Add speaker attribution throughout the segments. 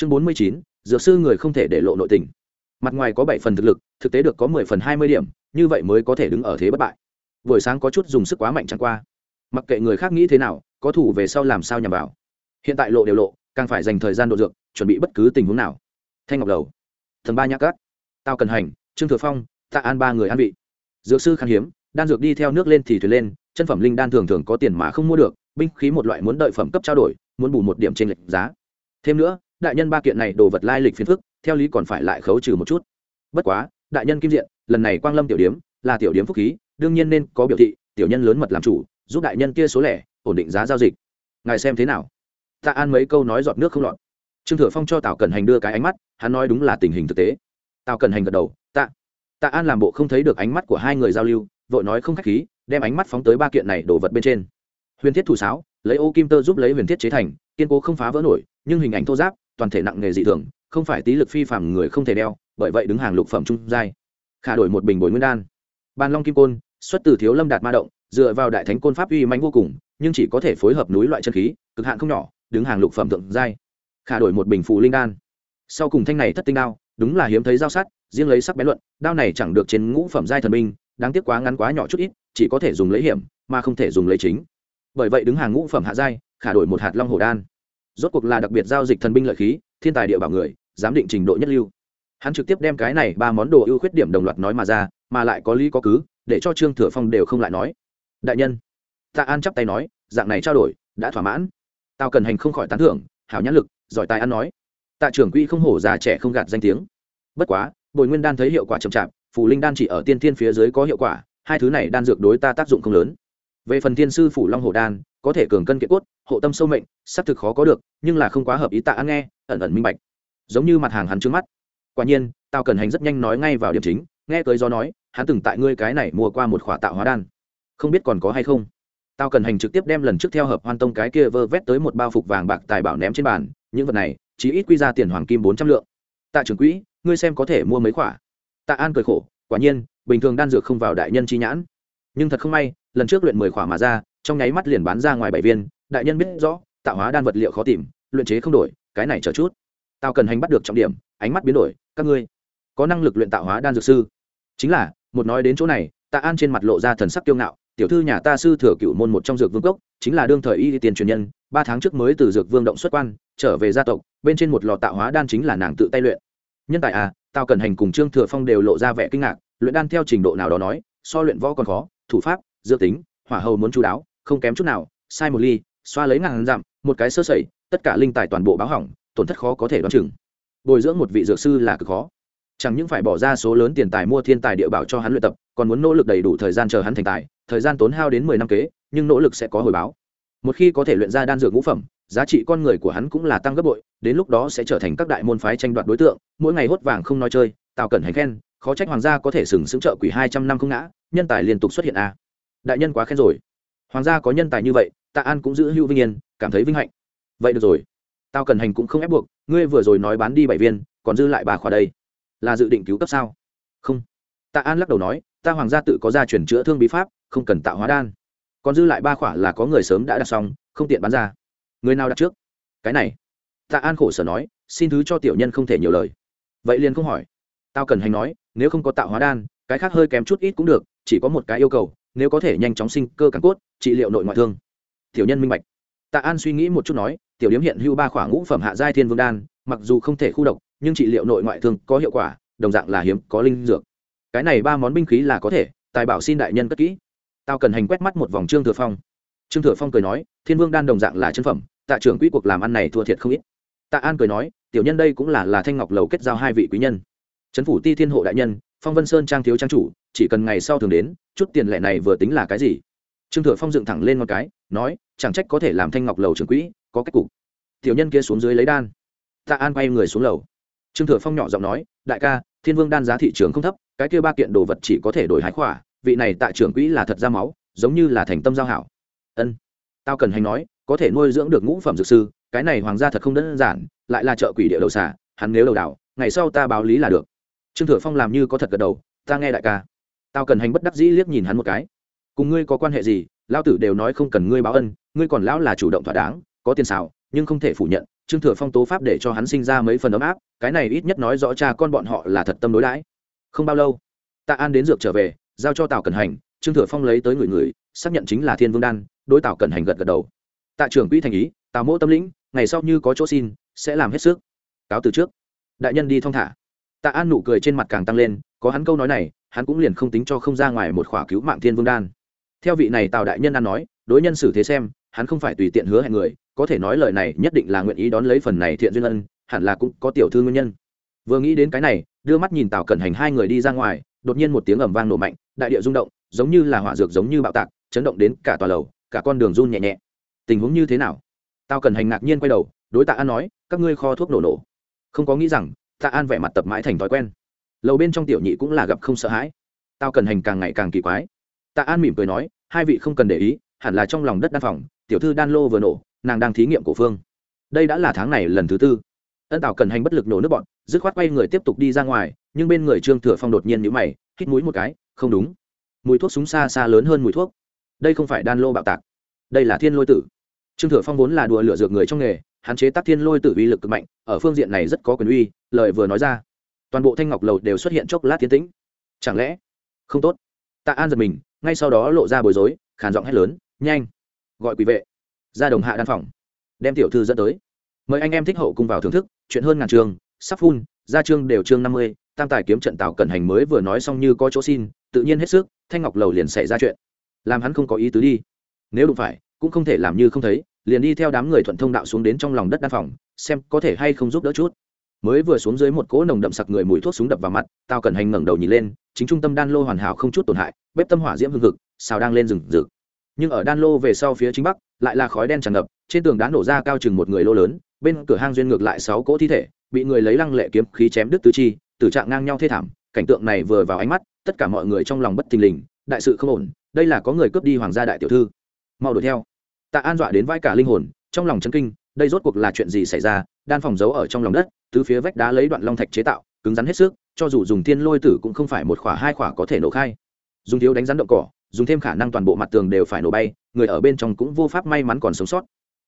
Speaker 1: chương bốn mươi chín, dược sư người không thể để lộ nội tình. Mặt ngoài có bảy phần thực lực, thực tế được có mười phần hai mươi điểm, như vậy mới có thể đứng ở thế bất bại. Buổi sáng có chút dùng sức quá mạnh chẳng qua. Mặc kệ người khác nghĩ thế nào, có thủ về sau làm sao nhằm vào. Hiện tại lộ đều lộ, càng phải dành thời gian độ dược, chuẩn bị bất cứ tình huống nào. Thanh ngọc đầu, thần ba nhã cát, tao cần hành, trương thừa phong, tạ an ba người an vị. Dược sư khan hiếm, đan dược đi theo nước lên thì thuyền lên, chân phẩm linh đan thường thường có tiền mà không mua được, binh khí một loại muốn đợi phẩm cấp trao đổi, muốn bù một điểm trên lệch giá. Thêm nữa đại nhân ba kiện này đồ vật lai lịch phiền phức, theo lý còn phải lại khấu trừ một chút. Bất quá, đại nhân kim diện, lần này quang lâm tiểu điếm, là tiểu điếm phúc khí, đương nhiên nên có biểu thị, tiểu nhân lớn mật làm chủ, giúp đại nhân kia số lẻ, ổn định giá giao dịch. Ngài xem thế nào? Tạ an mấy câu nói giọt nước không lọt. Trương thừa phong cho tào cẩn hành đưa cái ánh mắt, hắn nói đúng là tình hình thực tế. Tào cẩn hành gật đầu, tạ tạ an làm bộ không thấy được ánh mắt của hai người giao lưu, vội nói không k h á c h khí, đem ánh mắt phóng tới ba kiện này đổ vật bên trên. Huyền thiết thủ sáo, lấy ô kim tơ giúp lấy huyền thiết chế thành, kiên cố không phá vỡ nổi, nhưng hình ảnh thô giáp toàn thể nặng nghề dị thường, không phải tí lực phi phạm người không thể đeo, bởi vậy đứng hàng lục phẩm trung giai. Khả đổi một bình bồi nguyên đan. Bàn long kim côn, xuất từ thiếu lâm đạt ma động, dựa vào đại thánh côn pháp uy mãnh vô cùng, nhưng chỉ có thể phối hợp núi loại chân khí, cực hạn không nhỏ, đứng hàng lục phẩm thượng giai. Khả đổi một bình phù linh đan. Sau cùng thanh này thất tinh đao, đúng là hiếm thấy giao sát, riêng lấy sắc bén luận, đao này chẳng được trên ngũ phẩm giai thần minh đáng tiếc quá ngắn quá nhỏ chút ít, chỉ có thể dùng lấy hiểm, mà không thể dùng lấy chính. Bởi vậy đứng hàng ngũ phẩm hạ giai, khả đổi một hạt long hồ đan rốt cuộc là đặc biệt giao dịch thần binh lợi khí, thiên tài địa bảo người, giám định trình độ nhất lưu. Hắn trực tiếp đem cái này ba món đồ ưu khuyết điểm đồng loạt nói mà ra, mà lại có lý có cứ, để cho trương thừa phong đều không lại nói. Đại nhân, tạ an chắp tay nói, dạng này trao đổi, đã thỏa mãn. Tao cần hành không khỏi tán thưởng, hảo nhãn lực, giỏi tài ăn nói. Tạ trưởng quỹ không hổ già trẻ không gạt danh tiếng. Bất quá, bồi nguyên đan thấy hiệu quả chậm chạp phủ linh đan chỉ ở tiên thiên phía dưới có hiệu quả, hai thứ này đan dược đối ta tác dụng không lớn. Về phần thiên sư phủ long hồ đan có thể cường cân kiện cốt, hộ tâm sâu mệnh, xác thực khó có được, nhưng là không quá hợp ý tạ nghe, ẩn ẩn minh bạch. Giống như mặt hàng hắn trước mắt. Quả nhiên tao cần hành rất nhanh nói ngay vào điểm chính, nghe tới do nói, hắn từng tại ngươi cái này mua qua một khỏa tạo hóa đan. Không biết còn có hay không? Tao cần hành trực tiếp đem lần trước theo hợp hoan tông cái kia vơ vét tới một bao phục vàng bạc tài bảo ném trên bàn, những vật này chỉ ít quy ra tiền hoàng kim bốn trăm lượng. Tạ trưởng quỹ, ngươi xem có thể mua mấy khỏa? Tạ an cười khổ, quả nhiên, bình thường đan dược không vào đại nhân chi nhãn. Nhưng thật không may, lần trước luyện mười khỏa mà ra trong nháy mắt liền bán ra ngoài bảy viên, đại nhân biết rõ, tạo hóa đan vật liệu khó tìm, luyện chế không đổi, cái này chờ chút. Tao cần hành bắt được trọng điểm, ánh mắt biến đổi, các ngươi có năng lực luyện tạo hóa đan dược sư? Chính là, một nói đến chỗ này, tạ an trên mặt lộ ra thần sắc kiêu ngạo, tiểu thư nhà ta sư thừa cựu môn một trong dược vương cốc, chính là đương thời y tiền truyền nhân, ba tháng trước mới từ dược vương động xuất quan, trở về gia tộc, bên trên một lò tạo hóa đan chính là nàng tự tay luyện. Nhân tài à tao cần hành cùng trương thừa phong đều lộ ra vẻ kinh ngạc, luyện đan theo trình độ nào đó nói, so luyện võ còn khó, thủ pháp, dược tính, hỏa hầu muốn chú đáo không kém chút nào, sai một ly, xoa lấy ngàn dặm, một cái sơ sẩy, tất cả linh tài toàn bộ báo hỏng, tổn thất khó có thể đoán chừng. Bồi dưỡng một vị dược sư là cực khó. Chẳng những phải bỏ ra số lớn tiền tài mua thiên tài địa bảo cho hắn luyện tập, còn muốn nỗ lực đầy đủ thời gian chờ hắn thành tài, thời gian tốn hao đến mười năm kế, nhưng nỗ lực sẽ có hồi báo. Một khi có thể luyện ra đan dược ngũ phẩm, giá trị con người của hắn cũng là tăng gấp bội, đến lúc đó sẽ trở thành các đại môn phái tranh đoạt đối tượng, mỗi ngày hốt vàng không nói chơi, tào cẩn hành khen, khó trách hoàng gia có thể sừng sững trợ quỷ hai trăm năm không ngã, nhân tài liên tục xuất hiện a. Đại nhân quá khen rồi hoàng gia có nhân tài như vậy, tạ an cũng giữ hữu vinh yên, cảm thấy vinh hạnh. Vậy được rồi. Tao cần hành cũng không ép buộc, ngươi vừa rồi nói bán đi bảy viên, còn dư lại bà khỏa đây. Là dự định cứu cấp sao? Không. Tạ an lắc đầu nói, ta hoàng gia tự có gia chuyển chữa thương bí pháp, không cần tạo hóa đan. Còn dư lại ba khỏa là có người sớm đã đặt xong, không tiện bán ra. Người nào đặt trước? Cái này. Tạ an khổ sở nói, xin thứ cho tiểu nhân không thể nhiều lời. Vậy liền không hỏi. Tao cần hành nói, nếu không có tạo hóa đan, cái khác hơi kém chút ít cũng được, chỉ có một cái yêu cầu nếu có thể nhanh chóng sinh cơ cắn cốt, trị liệu nội ngoại thương. Tiểu nhân minh bạch. Tạ an suy nghĩ một chút nói, tiểu điếm hiện hưu ba khỏa ngũ phẩm hạ giai thiên vương đan, mặc dù không thể khu độc, nhưng trị liệu nội ngoại thương có hiệu quả, đồng dạng là hiếm, có linh dược. Cái này ba món binh khí là có thể, tài bảo xin đại nhân cất kỹ. Tao cần hành quét mắt một vòng trương thừa phong. Trương thừa phong cười nói, thiên vương đan đồng dạng là chân phẩm, tạ trưởng quỹ cuộc làm ăn này thua thiệt không ít. Tạ an cười nói, tiểu nhân đây cũng là là thanh ngọc lầu kết giao hai vị quý nhân. Trấn phủ ti thiên hộ đại nhân phong vân sơn trang thiếu trang chủ, chỉ cần ngày sau thường đến, chút tiền lệ này vừa tính là cái gì? Trương thừa phong dựng thẳng lên một cái, nói, chẳng trách có thể làm thanh ngọc lầu trưởng quỹ, có cách cục. Tiểu nhân kia xuống dưới lấy đan. Tạ an quay người xuống lầu. Trương thừa phong nhỏ giọng nói, đại ca, thiên vương đan giá thị trường không thấp, cái kia ba kiện đồ vật chỉ có thể đổi hái khỏa, vị này tại trưởng quỹ là thật ra máu, giống như là thành tâm giao hảo. Ân. Tao cần hành nói, có thể nuôi dưỡng được ngũ phẩm dược sư, cái này hoàng gia thật không đơn giản, lại là trợ quỷ địa đầu xả hắn nếu đầu đảo, ngày sau ta báo lý là được trương thừa phong làm như có thật gật đầu, ta nghe đại ca. Tao cần hành bất đắc dĩ liếc nhìn hắn một cái. Cùng ngươi có quan hệ gì? Lao tử đều nói không cần ngươi báo ân, ngươi còn lão là chủ động thỏa đáng, có tiền xảo, nhưng không thể phủ nhận, trương thừa phong tố pháp để cho hắn sinh ra mấy phần ấm áp, cái này ít nhất nói rõ cha con bọn họ là thật tâm đối đãi. Không bao lâu, tạ an đến dược trở về, giao cho tào cẩn hành, trương thừa phong lấy tới người người, xác nhận chính là thiên vương đan, đối tào cẩn hành gật gật đầu. Tạ trưởng quỹ thành ý, tào mỗ tâm lĩnh, ngày sau như có chỗ xin, sẽ làm hết sức. Cáo từ trước. Đại nhân đi thong thả tạ an nụ cười trên mặt càng tăng lên, có hắn câu nói này, hắn cũng liền không tính cho không ra ngoài một khỏa cứu mạng thiên vương đan. Theo vị này tào đại nhân ăn nói, đối nhân xử thế xem, hắn không phải tùy tiện hứa hẹn người, có thể nói lời này nhất định là nguyện ý đón lấy phần này thiện duyên ân, hẳn là cũng có tiểu thư nguyên nhân. Vừa nghĩ đến cái này, đưa mắt nhìn tào cẩn hành hai người đi ra ngoài, đột nhiên một tiếng ầm vang nổ mạnh, đại địa rung động, giống như là hỏa dược giống như bạo tạc, chấn động đến cả tòa lầu, cả con đường run nhẹ nhẹ. Tình huống như thế nào? Tào cẩn hành ngạc nhiên quay đầu, đối tạ an nói, các ngươi kho thuốc nổ nổ. Không có nghĩ rằng tạ an vẻ mặt tập mãi thành thói quen. Lầu bên trong tiểu nhị cũng là gặp không sợ hãi. Tao cần hành càng ngày càng kỳ quái. Tạ an mỉm cười nói, hai vị không cần để ý, hẳn là trong lòng đất đan phòng, tiểu thư đan lô vừa nổ, nàng đang thí nghiệm cổ phương. Đây đã là tháng này lần thứ tư. Ân tào cần hành bất lực nổ nước bọn, dứt khoát quay người tiếp tục đi ra ngoài, nhưng bên người trương thừa phong đột nhiên nhữ mày, hít mũi một cái, không đúng. Mùi thuốc súng xa xa lớn hơn mùi thuốc. Đây không phải đan lô bạo tạc. Đây là thiên lôi tử. Trương thừa phong vốn là đùa lửa dược người trong nghề hạn chế tác thiên lôi tử uy lực cực mạnh, ở phương diện này rất có quyền uy lời vừa nói ra. Toàn bộ thanh ngọc lầu đều xuất hiện chốc lát tiến tĩnh. Chẳng lẽ không tốt? Tạ an giật mình, ngay sau đó lộ ra bối rối khản giọng hét lớn, nhanh, gọi quỷ vệ, ra đồng hạ đan phòng, đem tiểu thư dẫn tới. Mời anh em thích hậu cùng vào thưởng thức, chuyện hơn ngàn trường, sắp phun, ra chương đều chương năm mươi, tam tài kiếm trận tào cẩn hành mới vừa nói xong như có chỗ xin, tự nhiên hết sức, thanh ngọc lầu liền xảy ra chuyện. Làm hắn không có ý tứ đi. Nếu đụng phải, cũng không thể làm như không thấy, liền đi theo đám người thuận thông đạo xuống đến trong lòng đất đan phòng, xem có thể hay không giúp đỡ chút mới vừa xuống dưới một cỗ nồng đậm sặc người mùi thuốc súng đập vào mặt tao cần hành ngẩng đầu nhìn lên, chính trung tâm đan lô hoàn hảo không chút tổn hại, bếp tâm hỏa diễm hưng thực xào đang lên rừng rực. Nhưng ở đan lô về sau phía chính bắc, lại là khói đen tràn ngập, trên tường đá nổ ra cao chừng một người lô lớn, bên cửa hang duyên ngược lại sáu cỗ thi thể, bị người lấy lăng lệ kiếm khí chém đứt tứ chi, tử trạng ngang nhau thê thảm, cảnh tượng này vừa vào ánh mắt, tất cả mọi người trong lòng bất thình lình, đại sự không ổn, đây là có người cướp đi hoàng gia đại tiểu thư. Mau đuổi theo. Tạ an dọa đến vai cả linh hồn, trong lòng chân kinh, đây rốt cuộc là chuyện gì xảy ra đan phòng giấu ở trong lòng đất, tứ phía vách đá lấy đoạn long thạch chế tạo, cứng rắn hết sức, cho dù dùng thiên lôi tử cũng không phải một khỏa hai khỏa có thể nổ khai. Dùng thiếu đánh rắn động cỏ, dùng thêm khả năng toàn bộ mặt tường đều phải nổ bay, người ở bên trong cũng vô pháp may mắn còn sống sót.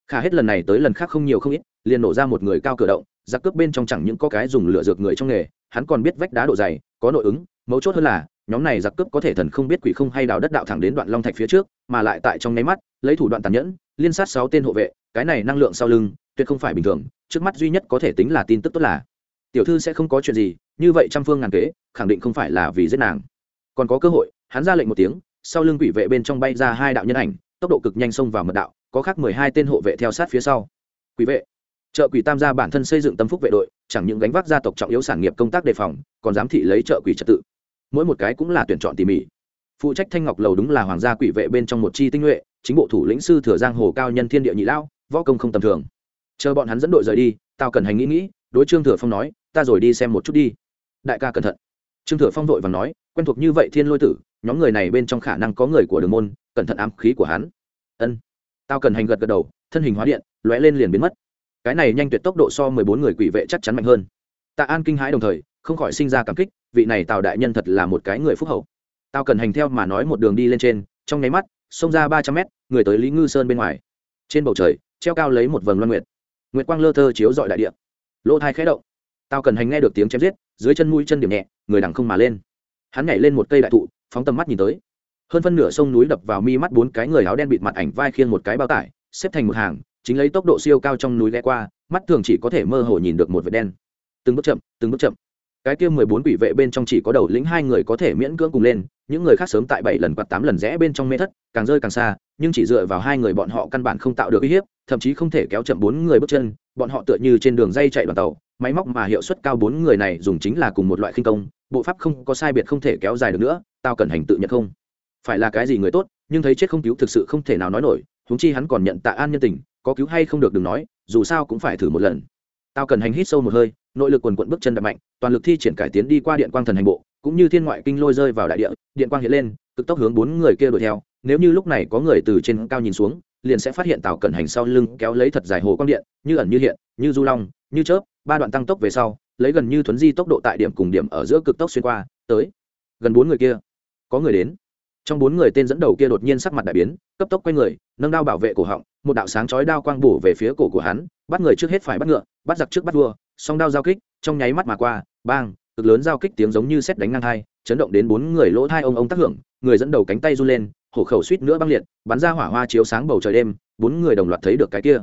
Speaker 1: Khả hết lần này tới lần khác không nhiều không ít, liền nổ ra một người cao cửa động, giặc cướp bên trong chẳng những có cái dùng lửa dược người trong nghề, hắn còn biết vách đá độ dày, có nội ứng, mấu chốt hơn là, nhóm này giặc cướp có thể thần không biết quỷ không hay đào đất đạo thẳng đến đoạn long thạch phía trước, mà lại tại trong nháy mắt, lấy thủ đoạn tàn nhẫn, liên sát sáu tên hộ vệ, cái này năng lượng sau lưng tuyệt không phải bình thường, trước mắt duy nhất có thể tính là tin tức tốt là, tiểu thư sẽ không có chuyện gì, như vậy trăm phương ngàn kế, khẳng định không phải là vì giết nàng. Còn có cơ hội, hắn ra lệnh một tiếng, sau lưng quỷ vệ bên trong bay ra hai đạo nhân ảnh, tốc độ cực nhanh xông vào mật đạo, có khác mười hai tên hộ vệ theo sát phía sau. Quỷ vệ chợ quỷ tam gia bản thân xây dựng tâm phúc vệ đội, chẳng những gánh vác gia tộc trọng yếu sản nghiệp công tác đề phòng, còn giám thị lấy chợ quỷ trật tự. Mỗi một cái cũng là tuyển chọn tỉ mỉ. Phụ trách thanh ngọc lầu đúng là hoàng gia quỷ vệ bên trong một chi tinh nhuệ, chính bộ thủ lĩnh sư thừa giang hồ cao nhân thiên địa nhị lão, võ công không tầm thường chờ bọn hắn dẫn đội rời đi tao cần hành nghĩ nghĩ, đối trương thừa phong nói, ta rồi đi xem một chút đi. Đại ca cẩn thận. Trương thừa phong vội và nói, quen thuộc như vậy thiên lôi tử, nhóm người này bên trong khả năng có người của đường môn, cẩn thận ám khí của hắn. Ân. Tao cần hành gật gật đầu, thân hình hóa điện, lóe lên liền biến mất. Cái này nhanh tuyệt tốc độ so mười bốn người quỷ vệ chắc chắn mạnh hơn. Tạ an kinh hãi đồng thời, không khỏi sinh ra cảm kích, vị này tào đại nhân thật là một cái người phúc hậu. Tao cần hành theo mà nói một đường đi lên trên, trong nháy mắt, xông ra ba trăm mét, người tới lý ngư sơn bên ngoài. Trên bầu trời, treo cao lấy một vầng loan nguyệt nguyệt quang lơ thơ chiếu dọi đại địa. Lỗ thai khẽ động. Tao cần hành nghe được tiếng chém giết, dưới chân mũi chân điểm nhẹ, người đằng không mà lên. Hắn nhảy lên một cây đại thụ, phóng tầm mắt nhìn tới. Hơn phân nửa sông núi đập vào mi mắt bốn cái người áo đen bịt mặt ảnh vai khiêng một cái bao tải, xếp thành một hàng, chính lấy tốc độ siêu cao trong núi ghé qua, mắt thường chỉ có thể mơ hồ nhìn được một vệt đen. Từng bước chậm, từng bước chậm. Cái kia mười bốn quỷ vệ bên trong chỉ có đầu lĩnh hai người có thể miễn cưỡng cùng lên, những người khác sớm tại bảy lần quạt tám lần rẽ bên trong mê thất, càng rơi càng xa, nhưng chỉ dựa vào hai người bọn họ căn bản không tạo được uy hiếp thậm chí không thể kéo chậm bốn người bước chân, bọn họ tựa như trên đường dây chạy đoàn tàu, máy móc mà hiệu suất cao bốn người này dùng chính là cùng một loại khinh công, bộ pháp không có sai biệt không thể kéo dài được nữa, tao cần hành tự nhận không. Phải là cái gì người tốt, nhưng thấy chết không cứu thực sự không thể nào nói nổi húng chi hắn còn nhận tạ an nhân tình, có cứu hay không được đừng nói, dù sao cũng phải thử một lần. Tao cần hành hít sâu một hơi, nội lực quần quận bước chân đập mạnh, toàn lực thi triển cải tiến đi qua điện quang thần hành bộ, cũng như thiên ngoại kinh lôi rơi vào đại địa, điện quang hiện lên, cực tốc hướng bốn người kia đuổi theo, nếu như lúc này có người từ trên cao nhìn xuống liền sẽ phát hiện tào cẩn hành sau lưng kéo lấy thật dài hồ quang điện, như ẩn như hiện, như du long, như chớp, ba đoạn tăng tốc về sau, lấy gần như thuấn di tốc độ tại điểm cùng điểm ở giữa cực tốc xuyên qua, tới, gần bốn người kia, có người đến. Trong bốn người tên dẫn đầu kia đột nhiên sắc mặt đại biến, cấp tốc quay người, nâng đao bảo vệ cổ họng, một đạo sáng chói đao quang bổ về phía cổ của hắn, bắt người trước hết phải bắt ngựa, bắt giặc trước bắt vua, song đao giao kích, trong nháy mắt mà qua, bang, cực lớn giao kích tiếng giống như xét đánh ngang hai, chấn động đến bốn người lỗ thai ông ông tác hưởng, người dẫn đầu cánh tay run lên hổ khẩu suýt nữa băng liệt, bắn ra hỏa hoa chiếu sáng bầu trời đêm, bốn người đồng loạt thấy được cái kia.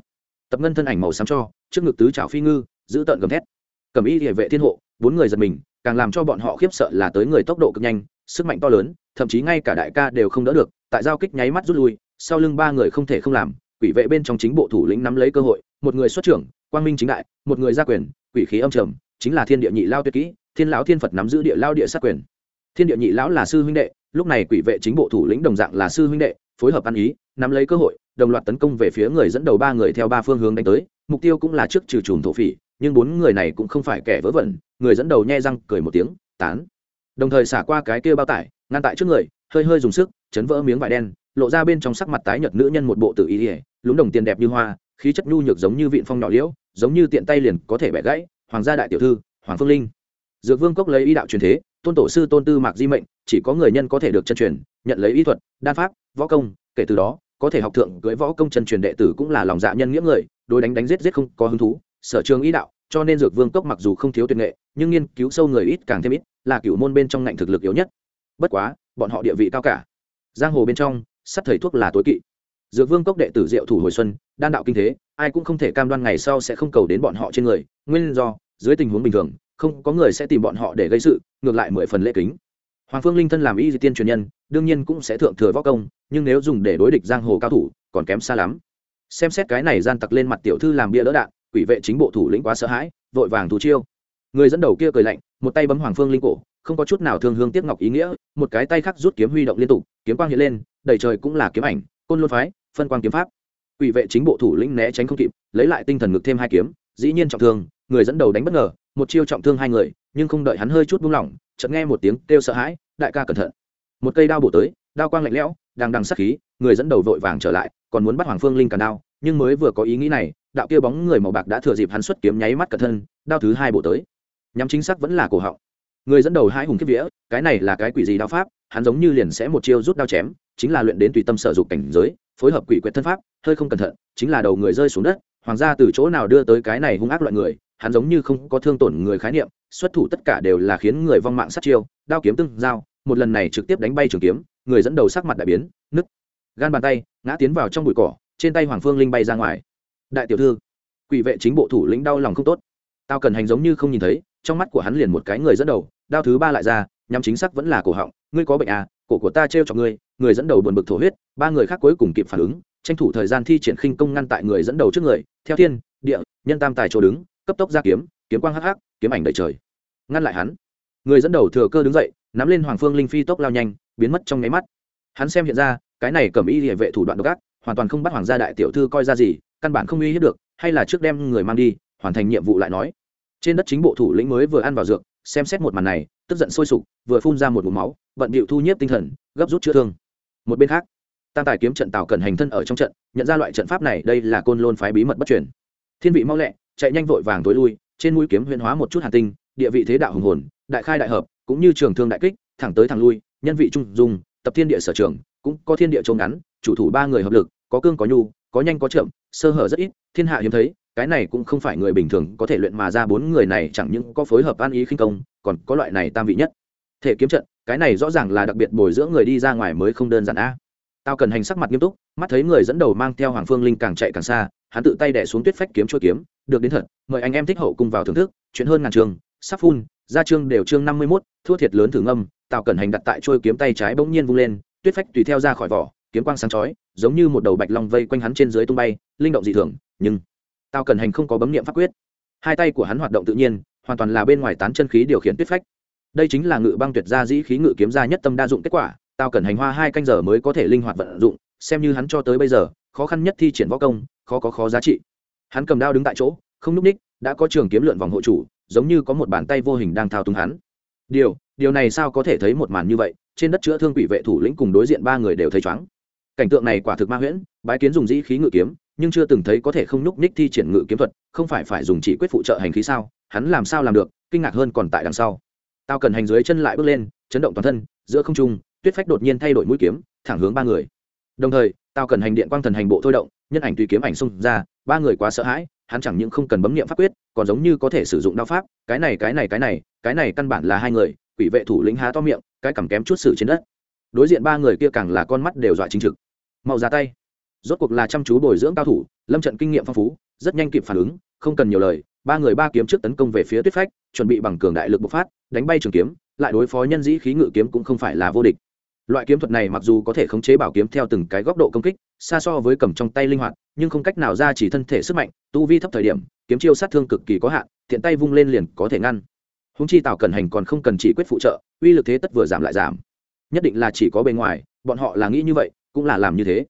Speaker 1: Tập ngân thân ảnh màu xám cho, trước ngực tứ trào phi ngư, giữ tợn gầm thét. Cầm ý địa vệ thiên hộ, bốn người giật mình, càng làm cho bọn họ khiếp sợ là tới người tốc độ cực nhanh, sức mạnh to lớn, thậm chí ngay cả đại ca đều không đỡ được, tại giao kích nháy mắt rút lui, sau lưng ba người không thể không làm, quỷ vệ bên trong chính bộ thủ lĩnh nắm lấy cơ hội, một người xuất trưởng, quang minh chính đại, một người gia quyền, quỷ khí âm trầm, chính là thiên địa nhị lao tuyệt kỹ, thiên lão thiên phật nắm giữ địa lao địa sát quyền. Thiên địa nhị lão là sư huynh đệ lúc này quỷ vệ chính bộ thủ lĩnh đồng dạng là sư huynh đệ, phối hợp ăn ý, nắm lấy cơ hội, đồng loạt tấn công về phía người dẫn đầu ba người theo ba phương hướng đánh tới. Mục tiêu cũng là trước trừ chùm thổ phỉ, nhưng bốn người này cũng không phải kẻ vớ vẩn, người dẫn đầu nhe răng cười một tiếng, tán. Đồng thời xả qua cái kia bao tải, ngăn tại trước người, hơi hơi dùng sức, chấn vỡ miếng vải đen, lộ ra bên trong sắc mặt tái nhợt nữ nhân một bộ tự ý ỉa lúng đồng tiền đẹp như hoa, khí chất nhu nhược giống như vịn phong nhỏ liễu, giống như tiện tay liền có thể bẻ gãy, hoàng gia đại tiểu thư, hoàng phương linh dược vương cốc lấy y đạo truyền thế, tôn tổ sư tôn tư mạc di mệnh, chỉ có người nhân có thể được chân truyền, nhận lấy y thuật, đan pháp, võ công, kể từ đó, có thể học thượng cưới võ công chân truyền đệ tử cũng là lòng dạ nhân nghĩa người, đối đánh đánh giết giết không có hứng thú, sở trường y đạo, cho nên dược vương cốc mặc dù không thiếu tuyệt nghệ, nhưng nghiên cứu sâu người ít càng thêm ít, là cựu môn bên trong ngành thực lực yếu nhất. Bất quá, bọn họ địa vị cao cả. Giang hồ bên trong, sắt thầy thuốc là tối kỵ. Dược vương cốc đệ tử diệu thủ hồi xuân, đan đạo kinh thế, ai cũng không thể cam đoan ngày sau sẽ không cầu đến bọn họ trên người, nguyên do, dưới tình huống bình thường không có người sẽ tìm bọn họ để gây sự, ngược lại mười phần lễ kính. Hoàng phương linh thân làm y di tiên truyền nhân, đương nhiên cũng sẽ thượng thừa võ công, nhưng nếu dùng để đối địch giang hồ cao thủ, còn kém xa lắm. Xem xét cái này gian tặc lên mặt tiểu thư làm bia đỡ đạn, quỷ vệ chính bộ thủ lĩnh quá sợ hãi, vội vàng thủ chiêu. Người dẫn đầu kia cười lạnh, một tay bấm hoàng phương linh cổ, không có chút nào thương hương tiếc ngọc ý nghĩa, một cái tay khác rút kiếm huy động liên tục, kiếm quang hiện lên, đầy trời cũng là kiếm ảnh, côn luân phái, phân quang kiếm pháp. Quỷ vệ chính bộ thủ lĩnh né tránh không kịp, lấy lại tinh thần ngực thêm hai kiếm, dĩ nhiên trọng thương người dẫn đầu đánh bất ngờ, một chiêu trọng thương hai người, nhưng không đợi hắn hơi chút buông lỏng, chợt nghe một tiếng kêu sợ hãi, đại ca cẩn thận. Một cây đao bổ tới, đao quang lạnh lẽo, đang đằng sát khí, người dẫn đầu vội vàng trở lại, còn muốn bắt hoàng phương linh càn đao, nhưng mới vừa có ý nghĩ này, đạo kia bóng người màu bạc đã thừa dịp hắn xuất kiếm nháy mắt cẩn thân, đao thứ hai bổ tới. Nhắm chính xác vẫn là cổ họng. Người dẫn đầu hai hùng kiếp vía, cái này là cái quỷ gì đao pháp, hắn giống như liền sẽ một chiêu rút đao chém, chính là luyện đến tùy tâm sở dục cảnh giới, phối hợp quỷ quyệt thân pháp, hơi không cẩn thận, chính là đầu người rơi xuống đất, hoàng gia từ chỗ nào đưa tới cái này hung ác loại người hắn giống như không có thương tổn người khái niệm, xuất thủ tất cả đều là khiến người vong mạng sát chiêu, đao kiếm tương giao, một lần này trực tiếp đánh bay trường kiếm, người dẫn đầu sắc mặt đại biến, nứt. Gan bàn tay, ngã tiến vào trong bụi cỏ, trên tay hoàng phương linh bay ra ngoài. Đại tiểu thư, quỷ vệ chính bộ thủ lĩnh đau lòng không tốt. Tao cần hành giống như không nhìn thấy, trong mắt của hắn liền một cái người dẫn đầu, đao thứ ba lại ra, nhắm chính xác vẫn là cổ họng, ngươi có bệnh à cổ của ta trêu cho ngươi, người dẫn đầu buồn bực thổ huyết, ba người khác cuối cùng kịp phản ứng, tranh thủ thời gian thi triển khinh công ngăn tại người dẫn đầu trước người, theo thiên, địa, nhân tam tài chỗ đứng cấp tốc ra kiếm kiếm quang hắc hắc, kiếm ảnh đầy trời. Ngăn lại hắn. Người dẫn đầu thừa cơ đứng dậy, nắm lên hoàng phương linh phi tốc lao nhanh, biến mất trong nháy mắt. Hắn xem hiện ra, cái này cầm y địa vệ thủ đoạn độc ác, hoàn toàn không bắt hoàng gia đại tiểu thư coi ra gì, căn bản không uy hiếp được, hay là trước đem người mang đi, hoàn thành nhiệm vụ lại nói. Trên đất chính bộ thủ lĩnh mới vừa ăn vào dược, xem xét một màn này, tức giận sôi sục, vừa phun ra một mụ máu, vận bịu thu nhiếp tinh thần, gấp rút chữa thương. Một bên khác, tam tài kiếm trận tào cần hành thân ở trong trận, nhận ra loại trận pháp này, đây là côn lôn phái bí mật bất truyền. Thiên vị mau lẹ chạy nhanh vội vàng tối lui, trên mũi kiếm huyễn hóa một chút hàn tinh, địa vị thế đạo hùng hồn, đại khai đại hợp, cũng như trường thương đại kích, thẳng tới thẳng lui, nhân vị trung dung, tập thiên địa sở trường, cũng có thiên địa trông ngắn, chủ thủ ba người hợp lực, có cương có nhu, có nhanh có chậm, sơ hở rất ít, thiên hạ hiếm thấy, cái này cũng không phải người bình thường có thể luyện mà ra bốn người này chẳng những có phối hợp an ý khinh công, còn có loại này tam vị nhất. Thể kiếm trận, cái này rõ ràng là đặc biệt bồi dưỡng người đi ra ngoài mới không đơn giản a. Tao cần hành sắc mặt nghiêm túc, mắt thấy người dẫn đầu mang theo hoàng phương linh càng chạy càng xa, hắn tự tay đẻ xuống tuyết phách kiếm chua kiếm được đến thật, mời anh em thích hậu cùng vào thưởng thức, chuyện hơn ngàn trường, sắp phun, ra chương đều chương năm mươi mốt, thua thiệt lớn thử ngâm tạo cẩn hành đặt tại trôi kiếm tay trái bỗng nhiên vung lên, tuyết phách tùy theo ra khỏi vỏ, kiếm quang sáng chói, giống như một đầu bạch long vây quanh hắn trên dưới tung bay, linh động dị thường, nhưng tao cẩn hành không có bấm niệm pháp quyết. Hai tay của hắn hoạt động tự nhiên, hoàn toàn là bên ngoài tán chân khí điều khiển tuyết phách. Đây chính là ngự băng tuyệt gia dĩ khí ngự kiếm gia nhất tâm đa dụng kết quả tao cẩn hành hoa hai canh giờ mới có thể linh hoạt vận dụng, xem như hắn cho tới bây giờ, khó khăn nhất thi triển võ công, khó có khó giá trị hắn cầm đao đứng tại chỗ, không n ú c ních, đã có trường kiếm lượn vòng hộ chủ, giống như có một bàn tay vô hình đang thao túng hắn. Điều điều này sao có thể thấy một màn như vậy? Trên đất chữa thương quỷ vệ thủ lĩnh cùng đối diện ba người đều thấy chóng cảnh tượng này quả thực ma huyễn, bái kiến dùng dĩ khí ngự kiếm, nhưng chưa từng thấy có thể không nhúc ních thi triển ngự kiếm thuật, không phải phải dùng chỉ quyết phụ trợ hành khí sao? Hắn làm sao làm được? Kinh ngạc hơn còn tại đằng sau. Tao cần hành dưới chân lại bước lên, chấn động toàn thân, giữa không trung, tuyết phách đột nhiên thay đổi mũi kiếm, thẳng hướng ba người. Đồng thời, tao cần hành điện quang thần hành bộ thôi động, nhân ảnh tùy kiếm ảnh xung ra ba người quá sợ hãi, hắn chẳng những không cần bấm nghiệm pháp quyết, còn giống như có thể sử dụng đao pháp, cái này cái này cái này cái này căn bản là hai người, quỷ vệ thủ lĩnh há to miệng, cái cầm kém chút xử trên đất. Đối diện ba người kia càng là con mắt đều dọa chính trực. Mau ra tay. Rốt cuộc là chăm chú bồi dưỡng cao thủ, lâm trận kinh nghiệm phong phú, rất nhanh kịp phản ứng, không cần nhiều lời, ba người ba kiếm trước tấn công về phía tuyết phách, chuẩn bị bằng cường đại lực bộc phát, đánh bay trường kiếm, lại đối phó nhân dĩ khí ngự kiếm cũng không phải là vô địch. Loại kiếm thuật này mặc dù có thể khống chế bảo kiếm theo từng cái góc độ công kích xa so với cầm trong tay linh hoạt, nhưng không cách nào ra chỉ thân thể sức mạnh, tu vi thấp thời điểm, kiếm chiêu sát thương cực kỳ có hạn thiện tay vung lên liền có thể ngăn. Húng chi tào cần hành còn không cần chỉ quyết phụ trợ, uy lực thế tất vừa giảm lại giảm. Nhất định là chỉ có bề ngoài, bọn họ là nghĩ như vậy, cũng là làm như thế.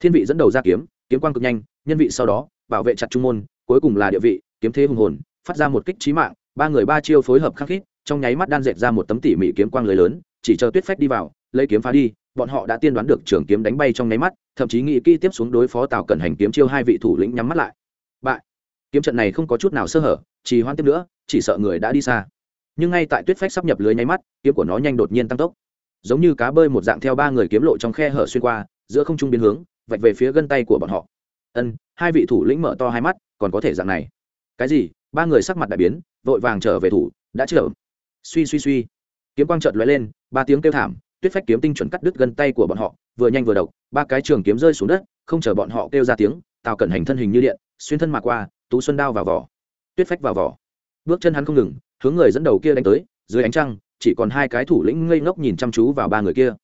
Speaker 1: Thiên vị dẫn đầu ra kiếm kiếm quang cực nhanh, nhân vị sau đó, bảo vệ chặt trung môn, cuối cùng là địa vị, kiếm thế hùng hồn, phát ra một kích trí mạng, ba người ba chiêu phối hợp khắc khít, trong nháy mắt đan dệt ra một tấm tỉ mỉ kiếm quang lưới lớn, chỉ chờ tuyết phách đi vào lấy kiếm phá đi, bọn họ đã tiên đoán được trường kiếm đánh bay trong nháy mắt, thậm chí nghĩ kỹ tiếp xuống đối phó tào cẩn hành kiếm chiêu hai vị thủ lĩnh nhắm mắt lại. Bại. Kiếm trận này không có chút nào sơ hở, chỉ hoan tiếp nữa, chỉ sợ người đã đi xa. Nhưng ngay tại tuyết phách sắp nhập lưới nháy mắt, kiếm của nó nhanh đột nhiên tăng tốc. Giống như cá bơi một dạng theo ba người kiếm lộ trong khe hở xuyên qua, giữa không trung biến hướng, vạch về phía gân tay của bọn họ. Ân, hai vị thủ lĩnh mở to hai mắt, còn có thể dạng này. Cái gì? Ba người sắc mặt đại biến, vội vàng trở về thủ, đã chở suy suy suy. Kiếm quang trợt lóe lên, ba tiếng kêu thảm tuyết phách kiếm tinh chuẩn cắt đứt gân tay của bọn họ, vừa nhanh vừa độc, ba cái trường kiếm rơi xuống đất, không chờ bọn họ kêu ra tiếng, tào cẩn hành thân hình như điện, xuyên thân mà qua, tú xuân đao vào vỏ. Tuyết phách vào vỏ. Bước chân hắn không ngừng, hướng người dẫn đầu kia đánh tới, dưới ánh trăng, chỉ còn hai cái thủ lĩnh ngây ngốc nhìn chăm chú vào ba người kia.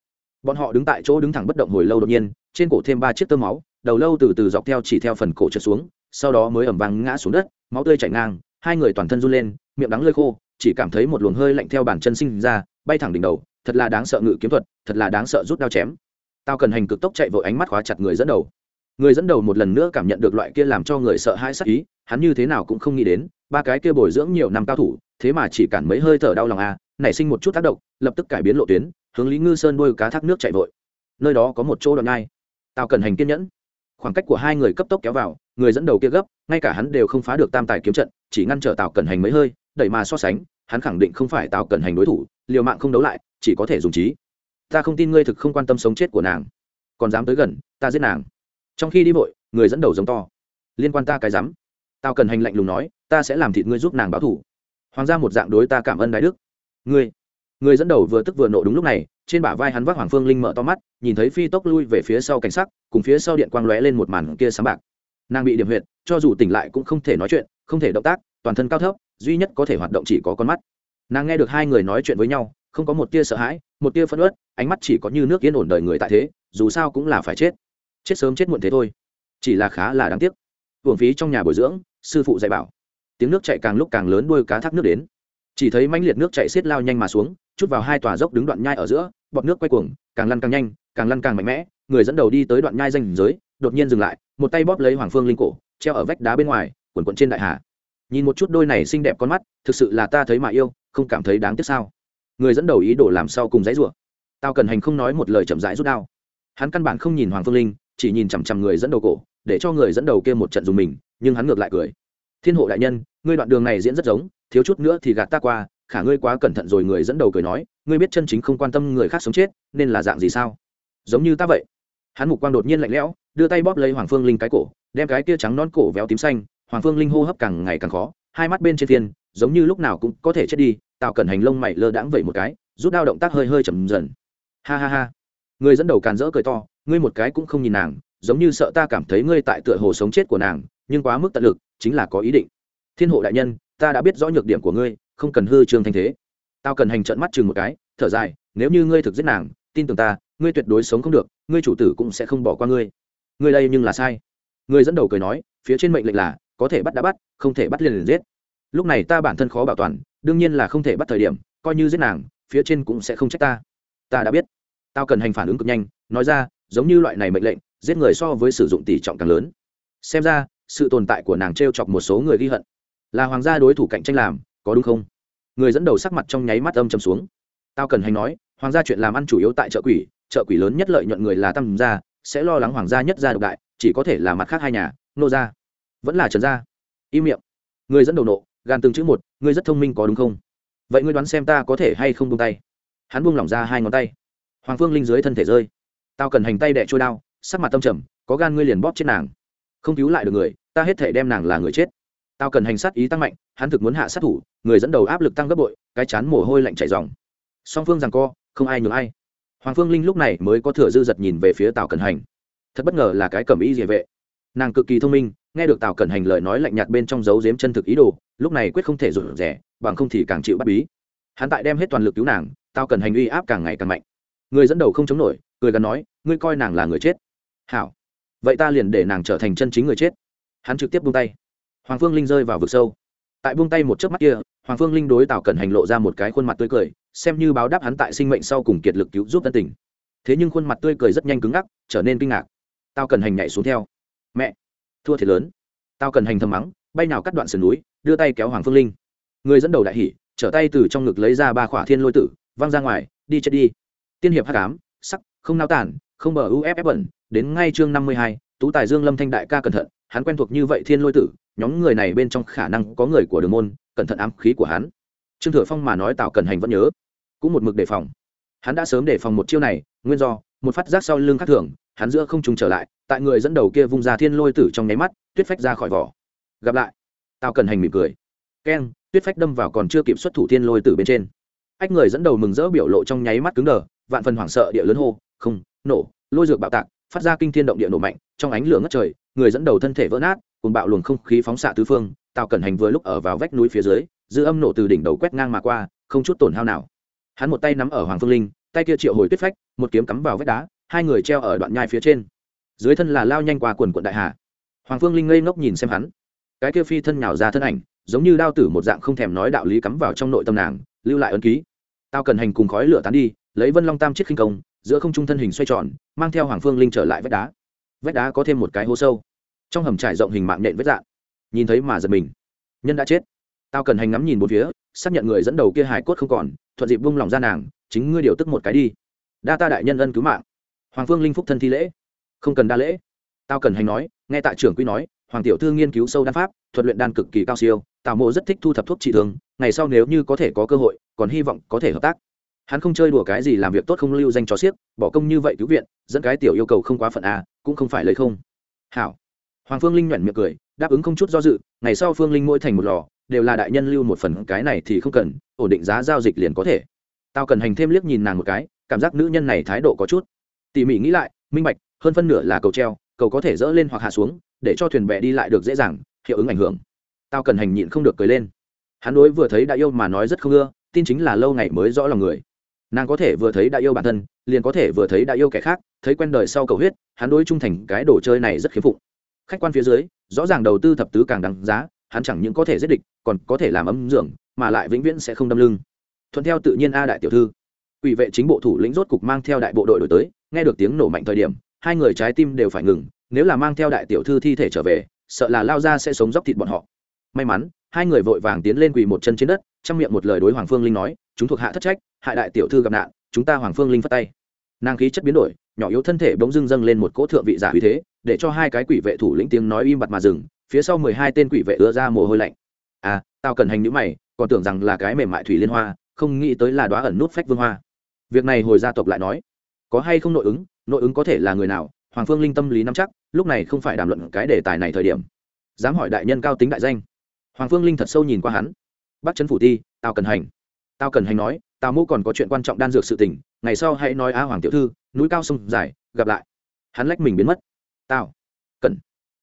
Speaker 1: Bọn họ đứng tại chỗ đứng thẳng bất động hồi lâu đột nhiên, trên cổ thêm ba chiếc tơ máu, đầu lâu từ từ dọc theo chỉ theo phần cổ trượt xuống, sau đó mới ẩm vàng ngã xuống đất, máu tươi chảy ngang, hai người toàn thân run lên, miệng đắng lơi khô, chỉ cảm thấy một luồng hơi lạnh theo bàn chân sinh ra, bay thẳng đỉnh đầu thật là đáng sợ ngự kiếm thuật, thật là đáng sợ rút đao chém. Tao cần hành cực tốc chạy vội ánh mắt khóa chặt người dẫn đầu. Người dẫn đầu một lần nữa cảm nhận được loại kia làm cho người sợ hãi sắc ý, hắn như thế nào cũng không nghĩ đến, ba cái kia bồi dưỡng nhiều năm cao thủ, thế mà chỉ cản mấy hơi thở đau lòng à nảy sinh một chút tác động, lập tức cải biến lộ tuyến, hướng lý ngư sơn đôi cá thác nước chạy vội. Nơi đó có một chỗ đoạn nhai tao cần hành kiên nhẫn. Khoảng cách của hai người cấp tốc kéo vào, người dẫn đầu kia gấp, ngay cả hắn đều không phá được tam tài kiếm trận, chỉ ngăn trở tào cẩn hành mấy hơi, đẩy mà so sánh, hắn khẳng định không phải tào cẩn hành đối thủ, liều mạng không đấu lại chỉ có thể dùng trí. Ta không tin ngươi thực không quan tâm sống chết của nàng. Còn dám tới gần, ta giết nàng. Trong khi đi vội, người dẫn đầu giống to. Liên quan ta cái dám tao cần hành lạnh lùng nói, ta sẽ làm thịt ngươi giúp nàng báo thủ hoàng gia một dạng đối ta cảm ơn đại đức. Ngươi, người dẫn đầu vừa tức vừa nộ đúng lúc này, trên bả vai hắn vác hoàng phương linh mở to mắt, nhìn thấy phi tốc lui về phía sau cảnh sắc, cùng phía sau điện quang lóe lên một màn kia sáng bạc. Nàng bị điểm huyệt, cho dù tỉnh lại cũng không thể nói chuyện, không thể động tác, toàn thân cao thấp, duy nhất có thể hoạt động chỉ có con mắt. Nàng nghe được hai người nói chuyện với nhau không có một tia sợ hãi, một tia phẫn ớt ánh mắt chỉ có như nước yên ổn đời người tại thế, dù sao cũng là phải chết. Chết sớm chết muộn thế thôi. Chỉ là khá là đáng tiếc. Hưởng phí trong nhà bồi dưỡng, sư phụ dạy bảo. Tiếng nước chạy càng lúc càng lớn đuôi cá thác nước đến. Chỉ thấy mãnh liệt nước chạy xiết lao nhanh mà xuống, chút vào hai tòa dốc đứng đoạn nhai ở giữa, bọt nước quay cuồng, càng lăn càng nhanh, càng lăn càng mạnh mẽ, người dẫn đầu đi tới đoạn nhai danh giới, đột nhiên dừng lại, một tay bóp lấy hoàng phương linh cổ, treo ở vách đá bên ngoài, quần quận trên đại hà. Nhìn một chút đôi này xinh đẹp con mắt, thực sự là ta thấy mà yêu, không cảm thấy đáng tiếc sao? Người dẫn đầu ý đồ làm sau cùng dãy rủa. Tao cần hành không nói một lời chậm rãi rút đao. Hắn căn bản không nhìn hoàng phương linh chỉ nhìn chằm chằm người dẫn đầu cổ để cho người dẫn đầu kia một trận dùng mình nhưng hắn ngược lại cười. Thiên hộ đại nhân ngươi đoạn đường này diễn rất giống thiếu chút nữa thì gạt ta qua khả ngươi quá cẩn thận rồi. Người dẫn đầu cười nói ngươi biết chân chính không quan tâm người khác sống chết nên là dạng gì sao? Giống như ta vậy. Hắn mục quang đột nhiên lạnh lẽo đưa tay bóp lấy hoàng phương linh cái cổ đem cái kia trắng non cổ véo tím xanh hoàng phương linh hô hấp càng ngày càng khó hai mắt bên trên thiên, giống như lúc nào cũng có thể chết đi tào cẩn hành lông mày lơ đãng vẩy một cái, rút đao động tác hơi hơi chầm dần. Ha ha ha. Người dẫn đầu càn rỡ cười to, ngươi một cái cũng không nhìn nàng, giống như sợ ta cảm thấy ngươi tại tựa hồ sống chết của nàng, nhưng quá mức tận lực, chính là có ý định. Thiên hộ đại nhân, ta đã biết rõ nhược điểm của ngươi, không cần hư trương thanh thế. Tao cần hành trận mắt chừng một cái, thở dài, nếu như ngươi thực giết nàng, tin tưởng ta, ngươi tuyệt đối sống không được, ngươi chủ tử cũng sẽ không bỏ qua ngươi. Ngươi đây nhưng là sai. Người dẫn đầu cười nói, phía trên mệnh lệnh là, có thể bắt đã bắt, không thể bắt liền liền giết lúc này ta bản thân khó bảo toàn, đương nhiên là không thể bắt thời điểm, coi như giết nàng, phía trên cũng sẽ không trách ta. Ta đã biết. Tao cần hành phản ứng cực nhanh, nói ra, giống như loại này mệnh lệnh, giết người so với sử dụng tỷ trọng càng lớn. Xem ra, sự tồn tại của nàng t r e o chọc một số người ghi hận. Là hoàng gia đối thủ cạnh tranh làm, có đúng không? Người dẫn đầu sắc mặt trong nháy mắt âm chầm xuống. Tao cần hành nói, hoàng gia chuyện làm ăn chủ yếu tại chợ quỷ chợ quỷ lớn nhất lợi nhuận người là tam gia, sẽ lo lắng hoàng gia nhất gia độc đại, chỉ có thể là mặt khác hai nhà, nô gia. Vẫn là trần gia. Im miệng. Người dẫn đầu nộ gan từng chữ một, ngươi rất thông minh có đúng không? Vậy ngươi đoán xem ta có thể hay không buông tay? Hắn buông lỏng ra hai ngón tay. Hoàng phương linh dưới thân thể rơi. Tao cần hành tay đẻ trôi đao, sắc mặt tâm trầm, có gan ngươi liền bóp chết nàng. Không cứu lại được người, ta hết thể đem nàng là người chết. Tao cần hành sát ý tăng mạnh, hắn thực muốn hạ sát thủ, người dẫn đầu áp lực tăng gấp bội, cái chán mồ hôi lạnh chảy dòng song phương rằng co, không ai nhường ai. Hoàng phương linh lúc này mới có thừa dư giật nhìn về phía tào cần hành. Thật bất ngờ là cái cẩm ý địa vệ. Nàng cực kỳ thông minh nghe được tào cẩn hành lời nói lạnh nhạt bên trong dấu dếm chân thực ý đồ, lúc này quyết không thể rủ rẻ bằng không thì càng chịu bắt bí. Hắn tại đem hết toàn lực cứu nàng, tào cẩn hành uy áp càng ngày càng mạnh. Người dẫn đầu không chống nổi, cười gắn nói, ngươi coi nàng là người chết. Hảo. Vậy ta liền để nàng trở thành chân chính người chết. Hắn trực tiếp buông tay. Hoàng phương linh rơi vào vực sâu. Tại buông tay một chớp mắt kia, hoàng phương linh đối tào cẩn hành lộ ra một cái khuôn mặt tươi cười, xem như báo đáp hắn tại sinh mệnh sau cùng kiệt lực cứu giúp tân tình. Thế nhưng khuôn mặt tươi cười rất nhanh cứng ngắc, trở nên kinh ngạc. Tao cần hành nhảy xuống theo. Mẹ thua thiệt lớn. Tao cần hành thầm mắng, bay nào cắt đoạn sườn núi, đưa tay kéo hoàng phương linh. Người dẫn đầu đại hỉ, trở tay từ trong ngực lấy ra ba khỏa thiên lôi tử, văng ra ngoài, đi chết đi. Tiên hiệp h tám sắc, không nao tản, không bờ uff bẩn, đến ngay chương năm mươi hai, tú tài dương lâm thanh đại ca cẩn thận, hắn quen thuộc như vậy thiên lôi tử, nhóm người này bên trong khả năng có người của đường môn, cẩn thận ám khí của hắn. Trương thừa phong mà nói tào cần hành vẫn nhớ, cũng một mực đề phòng. Hắn đã sớm đề phòng một chiêu này, nguyên do, một phát giác sau lưng khắc thường hắn giữa không trùng trở lại, tại người dẫn đầu kia vung ra thiên lôi tử trong nháy mắt, tuyết phách ra khỏi vỏ. Gặp lại tao cần hành mỉm cười. Keng, tuyết phách đâm vào còn chưa kịp xuất thủ thiên lôi tử bên trên. Ách người dẫn đầu mừng rỡ biểu lộ trong nháy mắt cứng đờ, vạn phần hoảng sợ địa lớn hô, không, nổ, lôi dược bạo tạc, phát ra kinh thiên động địa nổ mạnh, trong ánh lửa ngất trời, người dẫn đầu thân thể vỡ nát, cùng bạo luồng không khí phóng xạ tứ phương, tào cẩn hành vừa lúc ở vào vách núi phía dưới, dư âm nổ từ đỉnh đầu quét ngang mà qua, không chút tổn hao nào. Hắn một tay nắm ở hoàng phương linh, tay kia triệu hồi tuyết phách, một kiếm cắm vào vách đá hai người treo ở đoạn nhai phía trên. Dưới thân là lao nhanh qua quần quận đại hà. Hoàng phương linh ngây ngốc nhìn xem hắn. Cái kia phi thân nhào ra thân ảnh, giống như đao tử một dạng không thèm nói đạo lý cắm vào trong nội tâm nàng, lưu lại ấn ký. Tao cần hành cùng khói lửa tán đi, lấy vân long tam chiếc khinh công, giữa không trung thân hình xoay tròn, mang theo hoàng phương linh trở lại vách đá. Vách đá có thêm một cái hố sâu. Trong hầm trải rộng hình mạng nện vết dạng. Nhìn thấy mà giật mình. Nhân đã chết. Tao cần hành ngắm nhìn một phía, xác nhận người dẫn đầu kia hài cốt không còn, thuận dịp vung lòng ra nàng, chính ngươi điều tức một cái đi. Đa ta đại nhân ân cứu mạng hoàng phương linh phúc thân thi lễ. Không cần đa lễ. Tao cần hành nói, nghe tại trưởng quy nói, hoàng tiểu thư nghiên cứu sâu đan pháp, thuật luyện đan cực kỳ cao siêu, tào mộ rất thích thu thập thuốc trị thương, ngày sau nếu như có thể có cơ hội, còn hy vọng có thể hợp tác. Hắn không chơi đùa cái gì làm việc tốt không lưu danh cho xiếc bỏ công như vậy cứu viện, dẫn cái tiểu yêu cầu không quá phận à? cũng không phải lấy không. Hảo. Hoàng phương linh nhoẻn miệng cười, đáp ứng không chút do dự, ngày sau phương linh mỗi thành một lò, đều là đại nhân lưu một phần, cái này thì không cần, ổn định giá giao dịch liền có thể. Tao cần hành thêm liếc nhìn nàng một cái, cảm giác nữ nhân này thái độ có chút tỉ mỉ nghĩ lại, minh bạch, hơn phân nửa là cầu treo, cầu có thể dỡ lên hoặc hạ xuống, để cho thuyền bè đi lại được dễ dàng, hiệu ứng ảnh hưởng. Tao cần hành nhịn không được cười lên. Hắn đối vừa thấy đã yêu mà nói rất không ưa, tin chính là lâu ngày mới rõ lòng người. Nàng có thể vừa thấy đã yêu bản thân, liền có thể vừa thấy đã yêu kẻ khác, thấy quen đời sau cầu huyết, hắn đối trung thành cái đồ chơi này rất khiếm phụng khách quan phía dưới, rõ ràng đầu tư thập tứ càng đáng giá, hắn chẳng những có thể giết địch, còn có thể làm ấm dưỡng, mà lại vĩnh viễn sẽ không đâm lưng. Thuận theo tự nhiên a đại tiểu thư. Ủy vệ chính bộ thủ lĩnh rốt cục mang theo đại bộ đội đổi tới nghe được tiếng nổ mạnh thời điểm, hai người trái tim đều phải ngừng, nếu là mang theo đại tiểu thư thi thể trở về, sợ là lao ra sẽ sống dốc thịt bọn họ. May mắn, hai người vội vàng tiến lên quỳ một chân trên đất, trong miệng một lời đối hoàng phương linh nói, chúng thuộc hạ thất trách, hại đại tiểu thư gặp nạn, chúng ta hoàng phương linh phát tay. Nàng khí chất biến đổi, nhỏ yếu thân thể bỗng dưng dâng lên một cỗ thượng vị giả uy thế, để cho hai cái quỷ vệ thủ lĩnh tiếng nói im bặt mà dừng, phía sau mười hai tên quỷ vệ ứa ra mồ hôi lạnh. À tao cần hành nữ mày, còn tưởng rằng là cái mềm mại thủy liên hoa, không nghĩ tới là đoá ẩn nút phách vương hoa. Việc này hồi gia tộc lại nói có hay không nội ứng nội ứng có thể là người nào hoàng phương linh tâm lý nắm chắc lúc này không phải đàm luận cái đề tài này thời điểm. Dám hỏi đại nhân cao tính đại danh. Hoàng phương linh thật sâu nhìn qua hắn. Bắt chân phủ ti tao cần hành. Tao cần hành nói tao mô còn có chuyện quan trọng đan dược sự tình ngày sau hãy nói a hoàng tiểu thư núi cao sông dài gặp lại. Hắn lách mình biến mất. Tào, cần.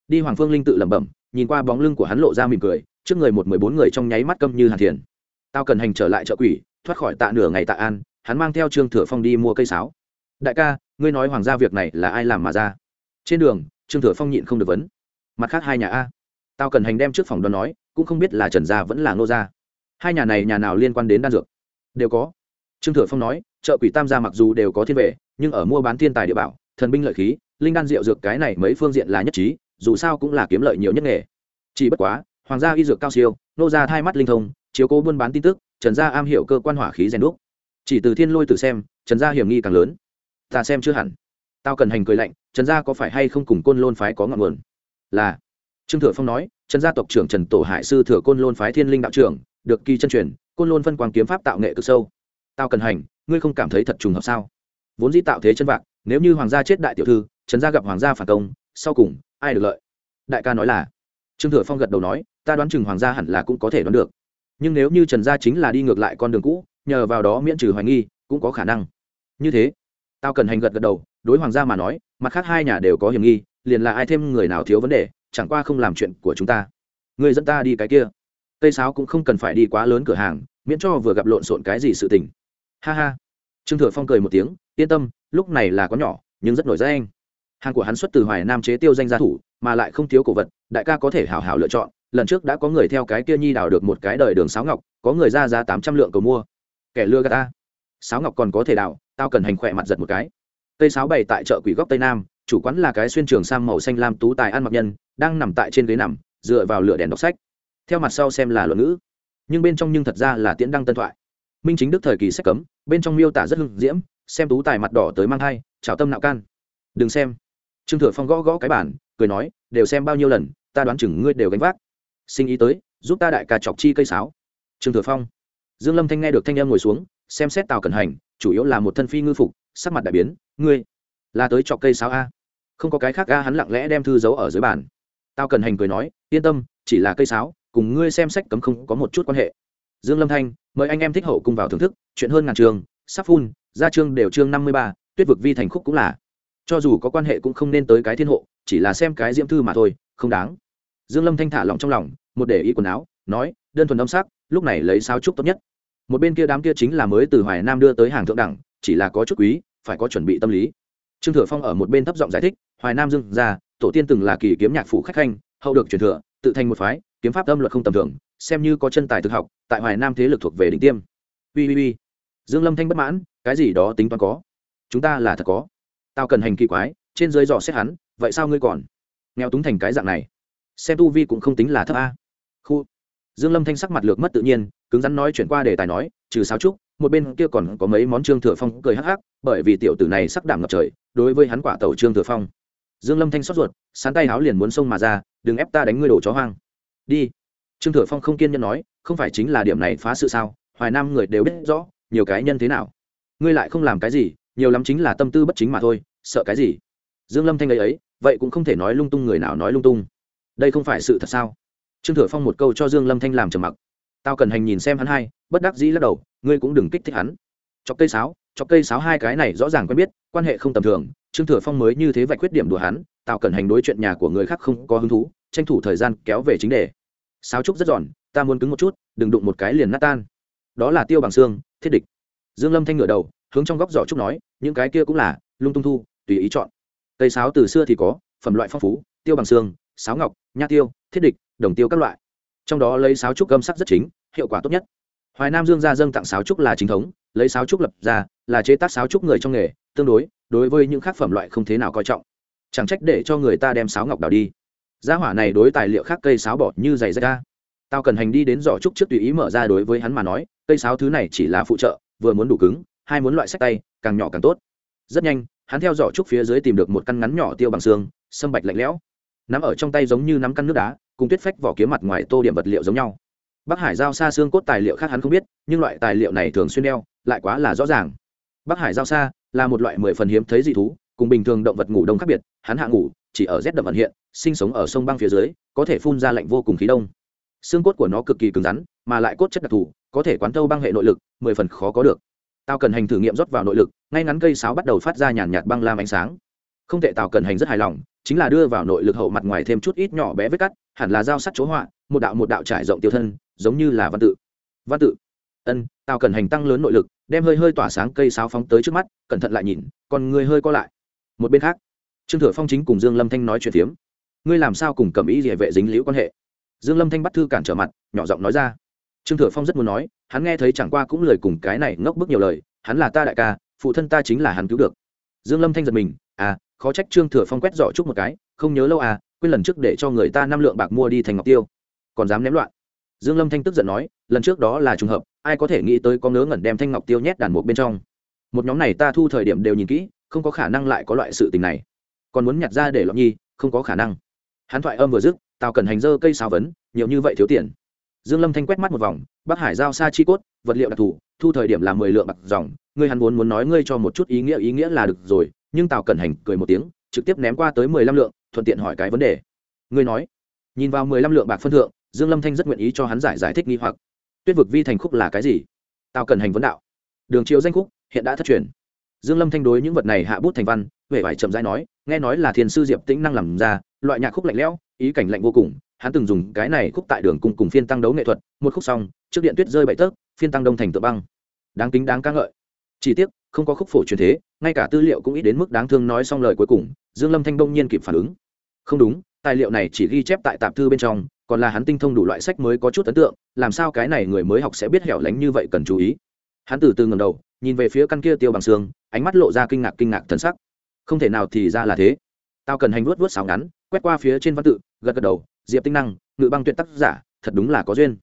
Speaker 1: Đi hoàng phương linh tự lẩm bẩm nhìn qua bóng lưng của hắn lộ ra mỉm cười trước người một mười bốn người trong nháy mắt câm như hàn thiền. Tao cần hành trở lại chợ quỷ thoát khỏi tạ nửa ngày tạ an hắn mang theo trương thừa phong đi mua cây sáo đại ca, ngươi nói hoàng gia việc này là ai làm mà ra? Trên đường, trương thừa phong nhịn không được vấn. Mặt khác hai nhà a. Tao cần hành đem trước phòng đoán nói, cũng không biết là trần gia vẫn là ngô gia. Hai nhà này nhà nào liên quan đến đan dược? Đều có. Trương thừa phong nói, chợ quỷ tam gia mặc dù đều có thiên vệ, nhưng ở mua bán thiên tài địa bảo, thần binh lợi khí, linh đan rượu dược cái này mấy phương diện là nhất trí, dù sao cũng là kiếm lợi nhiều nhất nghề. Chỉ bất quá, hoàng gia y dược cao siêu nô gia thay mắt linh thông, chiếu cố buôn bán tin tức, trần gia am hiểu cơ quan hỏa khí rèn đúc. Chỉ từ thiên lôi từ xem, trần gia hiểm nghi càng lớn ta xem chưa hẳn. Tao cần hành cười lạnh, trần gia có phải hay không cùng côn lôn phái có ngọn nguồn? Là. Trương thừa phong nói, trần gia tộc trưởng trần tổ hải sư thừa côn lôn phái thiên linh đạo trưởng, được kỳ chân truyền, côn lôn phân quang kiếm pháp tạo nghệ cực sâu. Tao cần hành, ngươi không cảm thấy thật trùng hợp sao? Vốn dĩ tạo thế chân vạc, nếu như hoàng gia chết đại tiểu thư, trần gia gặp hoàng gia phản công, sau cùng, ai được lợi? Đại ca nói là. Trương thừa phong gật đầu nói, ta đoán chừng hoàng gia hẳn là cũng có thể đoán được. Nhưng nếu như trần gia chính là đi ngược lại con đường cũ, nhờ vào đó miễn trừ hoài nghi, cũng có khả năng. Như thế tao cần hành gật gật đầu, đối hoàng gia mà nói, mặt khác hai nhà đều có hiểm nghi, liền là ai thêm người nào thiếu vấn đề, chẳng qua không làm chuyện của chúng ta. Người dẫn ta đi cái kia. Tây sáo cũng không cần phải đi quá lớn cửa hàng, miễn cho vừa gặp lộn xộn cái gì sự tình. Ha ha. Trương thừa phong cười một tiếng, yên tâm, lúc này là có nhỏ, nhưng rất nổi danh. Hàng của hắn xuất từ hoài nam chế tiêu danh gia thủ, mà lại không thiếu cổ vật, đại ca có thể hảo hảo lựa chọn. Lần trước đã có người theo cái kia nhi đào được một cái đời đường sáo ngọc, có người ra giá tám trăm lượng cầu mua. Kẻ lừa gạt ta. Sáo ngọc còn có thể đào tao cần hành khỏe mặt giật một cái. Cây sáo bày tại chợ quỷ góc tây nam, chủ quán là cái xuyên trường sang màu xanh lam tú tài ăn mặc nhân, đang nằm tại trên ghế nằm, dựa vào lửa đèn đọc sách. Theo mặt sau xem là luận ngữ. Nhưng bên trong nhưng thật ra là tiễn đăng tân thoại. Minh chính đức thời kỳ sách cấm, bên trong miêu tả rất hưng diễm, xem tú tài mặt đỏ tới mang thai trào tâm nạo can. Đừng xem. Trương thừa phong gõ gõ cái bản cười nói, đều xem bao nhiêu lần, ta đoán chừng ngươi đều gánh vác. Sinh ý tới, giúp ta đại ca chọc chi cây sáo. Trương thừa phong. Dương lâm thanh nghe được thanh em ngồi xuống xem xét tàu cẩn hành, chủ yếu là một thân phi ngư phục, sắc mặt đại biến, ngươi là tới chọc cây sáo a? Không có cái khác a? Hắn lặng lẽ đem thư giấu ở dưới bàn. Tào cần hành cười nói, yên tâm, chỉ là cây sáo, cùng ngươi xem sách cấm không có một chút quan hệ. Dương lâm thanh, mời anh em thích hậu cùng vào thưởng thức, chuyện hơn ngàn trường, sắp phun ra chương đều chương năm mươi ba, tuyết vực vi thành khúc cũng là. Cho dù có quan hệ cũng không nên tới cái thiên hộ, chỉ là xem cái diễm thư mà thôi, không đáng. Dương lâm thanh thả lỏng trong lòng, một để ý quần áo, nói, đơn thuần âm sắc, lúc này lấy sao trúc tốt nhất một bên kia đám kia chính là mới từ hoài nam đưa tới hàng thượng đẳng, chỉ là có chút quý, phải có chuẩn bị tâm lý. Trương thừa phong ở một bên thấp giọng giải thích, hoài nam dưng ra, tổ tiên từng là kỳ kiếm nhạc phủ khách khanh, hậu được truyền thừa, tự thành một phái, kiếm pháp âm luật không tầm thường, xem như có chân tài thực học, tại hoài nam thế lực thuộc về đỉnh tiêm. Ui ui ui dương lâm thanh bất mãn, cái gì đó tính toán có? Chúng ta là thật có. Tao cần hành kỳ quái, trên dưới dò xét hắn, vậy sao ngươi còn? Nghèo túng thành cái dạng này. Xem tu vi cũng không tính là thấp a. Khu dương lâm thanh sắc mặt lược mất tự nhiên, cứng rắn nói chuyển qua đề tài nói, trừ sáo trúc, một bên kia còn có mấy món trương thừa phong cười hắc hắc, bởi vì tiểu tử này sắc đảm ngập trời, đối với hắn quả tẩu trương thừa phong. Dương lâm thanh xót ruột, sán tay háo liền muốn xông mà ra, đừng ép ta đánh ngươi đổ chó hoang. Đi. Trương thừa phong không kiên nhẫn nói, không phải chính là điểm này phá sự sao, hoài nam người đều biết rõ, nhiều cái nhân thế nào. Ngươi lại không làm cái gì, nhiều lắm chính là tâm tư bất chính mà thôi, sợ cái gì? Dương lâm thanh ấy ấy, vậy cũng không thể nói lung tung người nào nói lung tung. Đây không phải sự thật sao? Trương thừa phong một câu cho dương lâm thanh làm trầm mặc. Tao cần hành nhìn xem hắn hai, bất đắc dĩ lắc đầu, ngươi cũng đừng kích thích hắn. Chọc cây sáo, chọc cây sáo hai cái này rõ ràng quen biết, quan hệ không tầm thường, trương thừa phong mới như thế vạch khuyết điểm đùa hắn, Tao cần hành đối chuyện nhà của người khác không có hứng thú, tranh thủ thời gian kéo về chính đề. Sáo trúc rất giòn, ta muốn cứng một chút, đừng đụng một cái liền nát tan. Đó là tiêu bằng xương thiết địch. Dương lâm thanh ngửa đầu, hướng trong góc giỏ trúc nói, những cái kia cũng là, lung tung thu, tùy ý chọn. Cây sáo từ xưa thì có, phẩm loại phong phú, tiêu bằng xương sáo ngọc, nha tiêu, thiết địch đồng tiêu các loại. Trong đó lấy sáo trúc âm sắc rất chính, hiệu quả tốt nhất. Hoài nam dương gia dâng tặng sáo trúc là chính thống, lấy sáo trúc lập ra, là chế tác sáo trúc người trong nghề, tương đối đối với những khác phẩm loại không thế nào coi trọng. Chẳng trách để cho người ta đem sáo ngọc đào đi. Gia hỏa này đối tài liệu khác cây sáo bỏ như giày ra tao cần hành đi đến giỏ trúc trước tùy ý mở ra đối với hắn mà nói, cây sáo thứ này chỉ là phụ trợ, vừa muốn đủ cứng, hai muốn loại sách tay, càng nhỏ càng tốt. Rất nhanh, hắn theo giỏ trúc phía dưới tìm được một căn ngắn nhỏ tiêu bằng xương, sâm bạch lạnh lẽo. Nắm ở trong tay giống như nắm căn nước đá cùng tuyết phách vỏ kiếm mặt ngoài tô điểm vật liệu giống nhau. Bắc hải giao xa xương cốt tài liệu khác hắn không biết, nhưng loại tài liệu này thường xuyên đeo, lại quá là rõ ràng. Bắc hải giao xa là một loại mười phần hiếm thấy dị thú, cùng bình thường động vật ngủ đông khác biệt, hắn hạ ngủ, chỉ ở rét đậm ẩn hiện, sinh sống ở sông băng phía dưới, có thể phun ra lạnh vô cùng khí đông. Xương cốt của nó cực kỳ cứng rắn, mà lại cốt chất đặc thù, có thể quán thâu băng hệ nội lực, mười phần khó có được. Tao cần hành thử nghiệm rót vào nội lực, ngay ngắn cây sáo bắt đầu phát ra nhàn nhạt băng lam ánh sáng không thể tào cần hành rất hài lòng, chính là đưa vào nội lực hậu mặt ngoài thêm chút ít nhỏ bé vết cắt, hẳn là dao sắt chỗ họa, một đạo một đạo trải rộng tiêu thân, giống như là văn tự. Văn tự. Ân, tào cần hành tăng lớn nội lực, đem hơi hơi tỏa sáng cây sáo phóng tới trước mắt, cẩn thận lại nhìn còn người hơi co lại. Một bên khác, trương thừa phong chính cùng dương lâm thanh nói chuyện phiếm. Ngươi làm sao cùng cầm ý địa vệ dính liễu quan hệ? Dương lâm thanh bắt thư cản trở mặt, nhỏ giọng nói ra. Trương thừa phong rất muốn nói, hắn nghe thấy chẳng qua cũng lời cùng cái này ngốc bức nhiều lời, hắn là ta đại ca, phụ thân ta chính là hắn cứu được. Dương lâm thanh giật mình à khó trách trương thừa phong quét dọ chút một cái, không nhớ lâu à quên lần trước để cho người ta năm lượng bạc mua đi thành ngọc tiêu. Còn dám ném loạn. Dương lâm thanh tức giận nói, lần trước đó là trùng hợp, ai có thể nghĩ tới có ngớ ngẩn đem thanh ngọc tiêu nhét đàn một bên trong. Một nhóm này ta thu thời điểm đều nhìn kỹ, không có khả năng lại có loại sự tình này. Còn muốn nhặt ra để lọt nhi, không có khả năng. Hắn thoại âm vừa dứt, tào cần hành dơ cây sao vấn, nhiều như vậy thiếu tiền. Dương lâm thanh quét mắt một vòng, bắc hải giao xa chi cốt, vật liệu đặc thù, thu thời điểm là mười lượng bạc dòng ngươi hắn vốn muốn nói ngươi cho một chút ý nghĩa ý nghĩa là được rồi, nhưng tào cẩn hành cười một tiếng, trực tiếp ném qua tới mười lăm lượng, thuận tiện hỏi cái vấn đề. Ngươi nói. Nhìn vào mười lăm lượng bạc phân thượng, dương lâm thanh rất nguyện ý cho hắn giải giải thích nghi hoặc. Tuyết vực vi thành khúc là cái gì? Tào cẩn hành vấn đạo. Đường chiếu danh khúc, hiện đã thất truyền. Dương lâm thanh đối những vật này hạ bút thành văn về vải chậm rãi nói, nghe nói là thiền sư diệp tĩnh năng làm ra, loại nhạc khúc lạnh lẽo, ý cảnh lạnh vô cùng, hắn từng dùng cái này khúc tại đường cùng cùng phiên tăng đấu nghệ thuật, một khúc xong, trước điện tuyết rơi bậy tớp phiên tăng đông thành tự băng. Đáng kính, đáng ca ngợi chỉ tiếc, không có khúc phổ truyền thế, ngay cả tư liệu cũng ít đến mức đáng thương nói xong lời cuối cùng, dương lâm thanh đông nhiên kịp phản ứng. Không đúng, tài liệu này chỉ ghi chép tại tạp thư bên trong, còn là hắn tinh thông đủ loại sách mới có chút ấn tượng, làm sao cái này người mới học sẽ biết hẻo lánh như vậy cần chú ý. Hắn từ từ ngầm đầu, nhìn về phía căn kia tiêu bằng xương, ánh mắt lộ ra kinh ngạc kinh ngạc thân sắc. Không thể nào thì ra là thế. Tao cần hành vuốt vuốt sáo ngắn, quét qua phía trên văn tự, gật gật đầu, diệp tinh năng, ngự băng tuyệt tác giả, thật đúng là có duyên.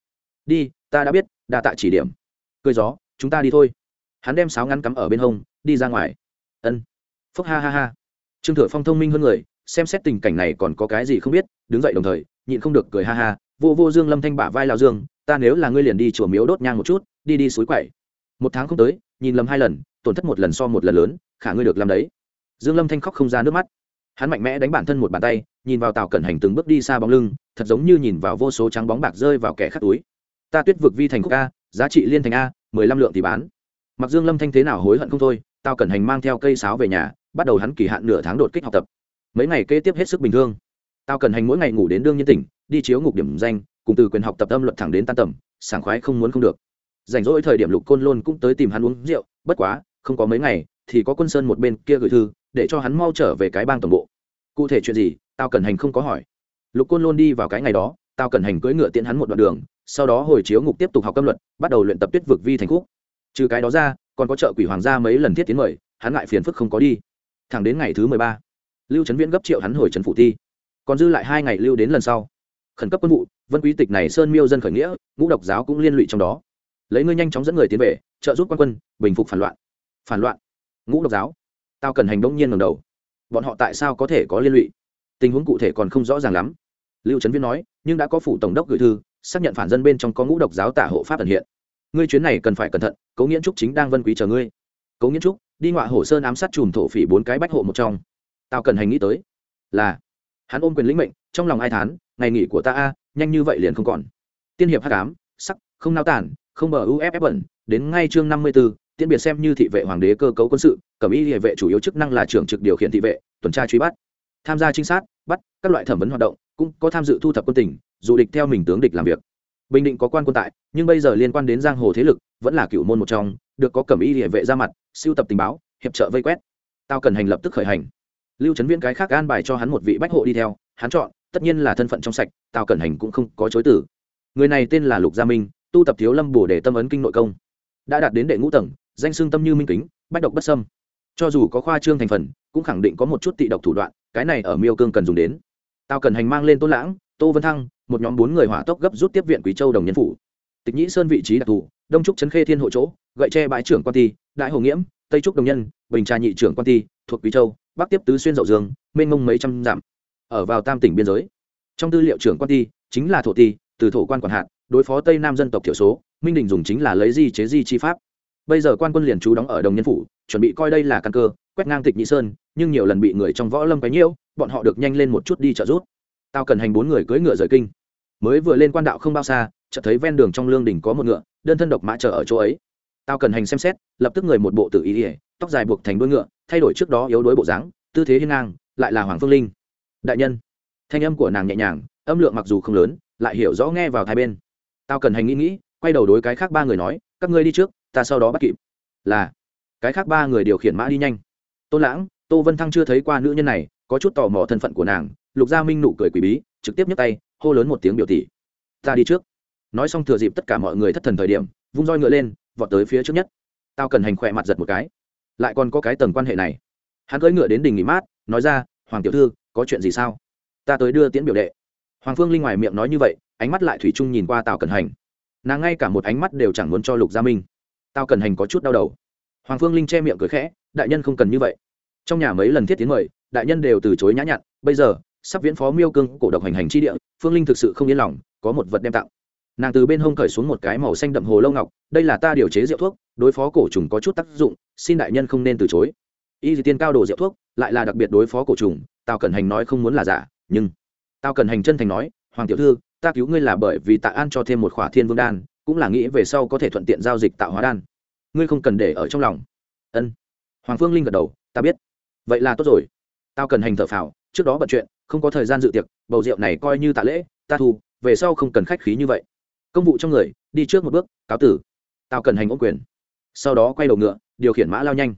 Speaker 1: Đi, ta đã biết, đa tạ chỉ điểm. Cười gió, chúng ta đi thôi hắn đem sáo ngắn cắm ở bên hông, đi ra ngoài. Ân. Phúc ha ha ha. Trương thừa phong thông minh hơn người, xem xét tình cảnh này còn có cái gì không biết, đứng dậy đồng thời, nhịn không được cười ha ha, vô vô dương lâm thanh bả vai lao dương, ta nếu là ngươi liền đi chùa miếu đốt nhang một chút, đi đi suối quậy một tháng không tới, nhìn lầm hai lần, tổn thất một lần so một lần lớn, khả ngươi được làm đấy. Dương lâm thanh khóc không ra nước mắt. Hắn mạnh mẽ đánh bản thân một bàn tay, nhìn vào tàu cẩn hành từng bước đi xa bóng lưng, thật giống như nhìn vào vô số trắng bóng bạc rơi vào kẻ khắc túi. Ta tuyết vực vi thành quốc a, giá trị liên thành a, mười lăm lượng thì bán mặc dương lâm thanh thế nào hối hận không thôi tao cẩn hành mang theo cây sáo về nhà, bắt đầu hắn kỳ hạn nửa tháng đột kích học tập. Mấy ngày kế tiếp hết sức bình thường. Tao cần hành mỗi ngày ngủ đến đương nhiên tỉnh, đi chiếu ngục điểm danh, cùng từ quyền học tập âm luật thẳng đến tan tầm, sảng khoái không muốn không được. Rảnh rỗi thời điểm lục côn lôn cũng tới tìm hắn uống rượu, bất quá, không có mấy ngày, thì có quân sơn một bên kia gửi thư, để cho hắn mau trở về cái bang tổng bộ. Cụ thể chuyện gì tao cần hành không có hỏi. Lục côn lôn đi vào cái ngày đó tao cần hành cưỡi ngựa tiễn hắn một đoạn đường, sau đó hồi chiếu ngục tiếp tục học âm luật, bắt đầu luyện tập tuyết vực vi thành khúc trừ cái đó ra, còn có chợ quỷ hoàng gia mấy lần thiết tiến mời, hắn ngại phiền phức không có đi. Thẳng đến ngày thứ mười ba, lưu trấn viễn gấp triệu hắn hồi trấn phủ thi còn dư lại hai ngày lưu đến lần sau. Khẩn cấp quân vụ, vân quý tịch này sơn miêu dân khởi nghĩa, ngũ độc giáo cũng liên lụy trong đó. Lấy ngươi nhanh chóng dẫn người tiến về, trợ giúp quan quân, bình phục phản loạn. Phản loạn? Ngũ độc giáo? Tao cần hành động nhiên ngầm đầu. Bọn họ tại sao có thể có liên lụy? Tình huống cụ thể còn không rõ ràng lắm. Lưu trấn viễn nói, nhưng đã có phủ tổng đốc gửi thư, xác nhận phản dân bên trong có ngũ độc giáo tả hộ pháp ẩn hiện ngươi chuyến này cần phải cẩn thận cố nghiễn trúc chính đang vân quý chờ ngươi. Cố nghiễn trúc đi ngoại hồ sơn ám sát chùm thổ phỉ bốn cái bách hộ một trong. Tao cần hành nghĩ tới là hắn ôm quyền lĩnh mệnh trong lòng ai thán ngày nghỉ của ta a nhanh như vậy liền không còn. Tiên hiệp hắc ám sắc không nao tản không bờ uff bẩn đến ngay chương năm mươi 54, tiễn biệt xem như thị vệ hoàng đế cơ cấu quân sự cẩm y địa vệ chủ yếu chức năng là trưởng trực điều khiển thị vệ tuần tra truy bắt. Tham gia trinh sát bắt các loại thẩm vấn hoạt động cũng có tham dự thu thập quân tình dù địch theo mình tướng địch làm việc bình định có quan quân tại, nhưng bây giờ liên quan đến giang hồ thế lực, vẫn là cựu môn một trong, được có cẩm y địa vệ ra mặt, siêu tập tình báo, hiệp trợ vây quét. Tao cần hành lập tức khởi hành. Lưu trấn viễn cái khác an bài cho hắn một vị bách hộ đi theo, hắn chọn, tất nhiên là thân phận trong sạch, tào cẩn hành cũng không có chối tử người này tên là lục gia minh, tu tập thiếu lâm bổ để tâm ấn kinh nội công. Đã đạt đến đệ ngũ tầng, danh xương tâm như minh kính, bách độc bất sâm cho dù có khoa trương thành phần, cũng khẳng định có một chút tị độc thủ đoạn, cái này ở miêu cương cần dùng đến. Tào cẩn hành mang lên tôn lãng, tô vân thăng một nhóm bốn người hỏa tốc gấp rút tiếp viện quý châu đồng nhân phủ. Tịch nhĩ sơn vị trí đặc thù, đông trúc trấn khê thiên hộ chỗ, gậy tre bãi trưởng quan ti, đại hồ nghiễm, tây trúc đồng nhân, bình trà nhị trưởng quan ti, thuộc quý châu, bắc tiếp tứ xuyên dậu dương, mênh mông mấy trăm dặm. Ở vào tam tỉnh biên giới. Trong tư liệu trưởng quan ti, chính là thổ ti, từ thổ quan quản hạt, đối phó tây nam dân tộc thiểu số, minh đình dùng chính là lấy di chế di chi pháp. Bây giờ quan quân liền trú đóng ở đồng nhân phủ, chuẩn bị coi đây là căn cơ, quét ngang tịch nhị sơn, nhưng nhiều lần bị người trong võ lâm quấy nhiễu, bọn họ được nhanh lên một chút đi trợ rút tao cần hành bốn người cưỡi ngựa rời kinh mới vừa lên quan đạo không bao xa, chợt thấy ven đường trong lương đỉnh có một ngựa, đơn thân độc mã chờ ở chỗ ấy. Tao cần hành xem xét, lập tức người một bộ tự ý ỉa tóc dài buộc thành đuôi ngựa, thay đổi trước đó yếu đuối bộ dáng, tư thế hiên ngang, lại là hoàng phương linh. Đại nhân, thanh âm của nàng nhẹ nhàng, âm lượng mặc dù không lớn, lại hiểu rõ nghe vào hai bên. Tao cần hành nghĩ nghĩ, quay đầu đối cái khác ba người nói, các ngươi đi trước, ta sau đó bắt kịp. Là, cái khác ba người điều khiển mã đi nhanh. Tôn lãng, tô vân thăng chưa thấy qua nữ nhân này, có chút tò mò thân phận của nàng, lục gia minh nụ cười quỷ bí, trực tiếp nhấc tay hô lớn một tiếng biểu tỷ. Ta đi trước. Nói xong thừa dịp tất cả mọi người thất thần thời điểm, vung roi ngựa lên, vọt tới phía trước nhất. Tao cần hành khỏe mặt giật một cái. Lại còn có cái tầng quan hệ này. Hắn cưỡi ngựa đến đình nghỉ mát, nói ra, hoàng tiểu thư, có chuyện gì sao? Ta tới đưa tiễn biểu đệ. Hoàng phương linh ngoài miệng nói như vậy, ánh mắt lại thủy chung nhìn qua tào cần hành. Nàng ngay cả một ánh mắt đều chẳng muốn cho lục gia minh. Tao cần hành có chút đau đầu. Hoàng phương linh che miệng cười khẽ, đại nhân không cần như vậy. Trong nhà mấy lần thiết tiến mời, đại nhân đều từ chối nhã nhặn, bây giờ sắp viễn phó miêu cương cổ độc hành hành chi địa, phương linh thực sự không yên lòng, có một vật đem tặng. Nàng từ bên hông cởi xuống một cái màu xanh đậm hồ lâu ngọc, đây là ta điều chế rượu thuốc, đối phó cổ trùng có chút tác dụng, xin đại nhân không nên từ chối. Y dị tiên cao đồ rượu thuốc, lại là đặc biệt đối phó cổ trùng, tào cẩn hành nói không muốn là giả, nhưng tao cần hành chân thành nói, hoàng tiểu thư, ta cứu ngươi là bởi vì tạ an cho thêm một khỏa thiên vương đan, cũng là nghĩ về sau có thể thuận tiện giao dịch tạo hóa đan. Ngươi không cần để ở trong lòng. Ân. Hoàng phương linh gật đầu, ta biết. Vậy là tốt rồi. Tao cần hành thở phào, trước đó bận chuyện không có thời gian dự tiệc, bầu rượu này coi như tạ lễ, ta thu, về sau không cần khách khí như vậy. Công vụ trong người, đi trước một bước, cáo tử. Tao cần hành ôm quyền. Sau đó quay đầu ngựa, điều khiển mã lao nhanh.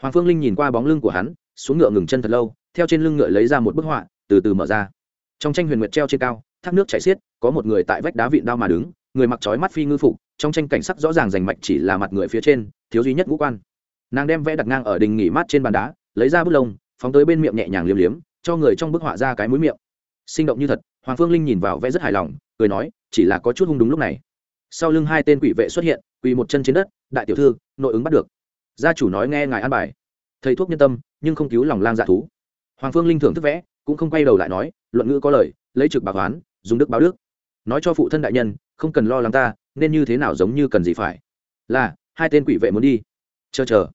Speaker 1: Hoàng phương linh nhìn qua bóng lưng của hắn, xuống ngựa ngừng chân thật lâu, theo trên lưng ngựa lấy ra một bức họa, từ từ mở ra. Trong tranh huyền nguyệt treo trên cao, thác nước chảy xiết, có một người tại vách đá vịn đao mà đứng, người mặc trói mắt phi ngư phục, trong tranh cảnh sắc rõ ràng rành mạch chỉ là mặt người phía trên, thiếu duy nhất ngũ quan. Nàng đem vẽ đặt ngang ở đình nghỉ mát trên bàn đá, lấy ra bút lông, phóng tới bên miệng nhẹ nhàng liếm liếm cho người trong bức họa ra cái mũi miệng. Sinh động như thật, hoàng phương linh nhìn vào vẽ rất hài lòng, cười nói, chỉ là có chút hung đúng lúc này. Sau lưng hai tên quỷ vệ xuất hiện, quỳ một chân trên đất, đại tiểu thư, nội ứng bắt được. Gia chủ nói nghe ngài an bài. Thầy thuốc nhân tâm, nhưng không cứu lòng lang dạ thú. Hoàng phương linh thưởng thức vẽ, cũng không quay đầu lại nói, luận ngữ có lời, lấy trực bạc hoán, dùng đức báo đức. Nói cho phụ thân đại nhân, không cần lo lắng ta, nên như thế nào giống như cần gì phải. Là, hai tên quỷ vệ muốn đi. Chờ chờ.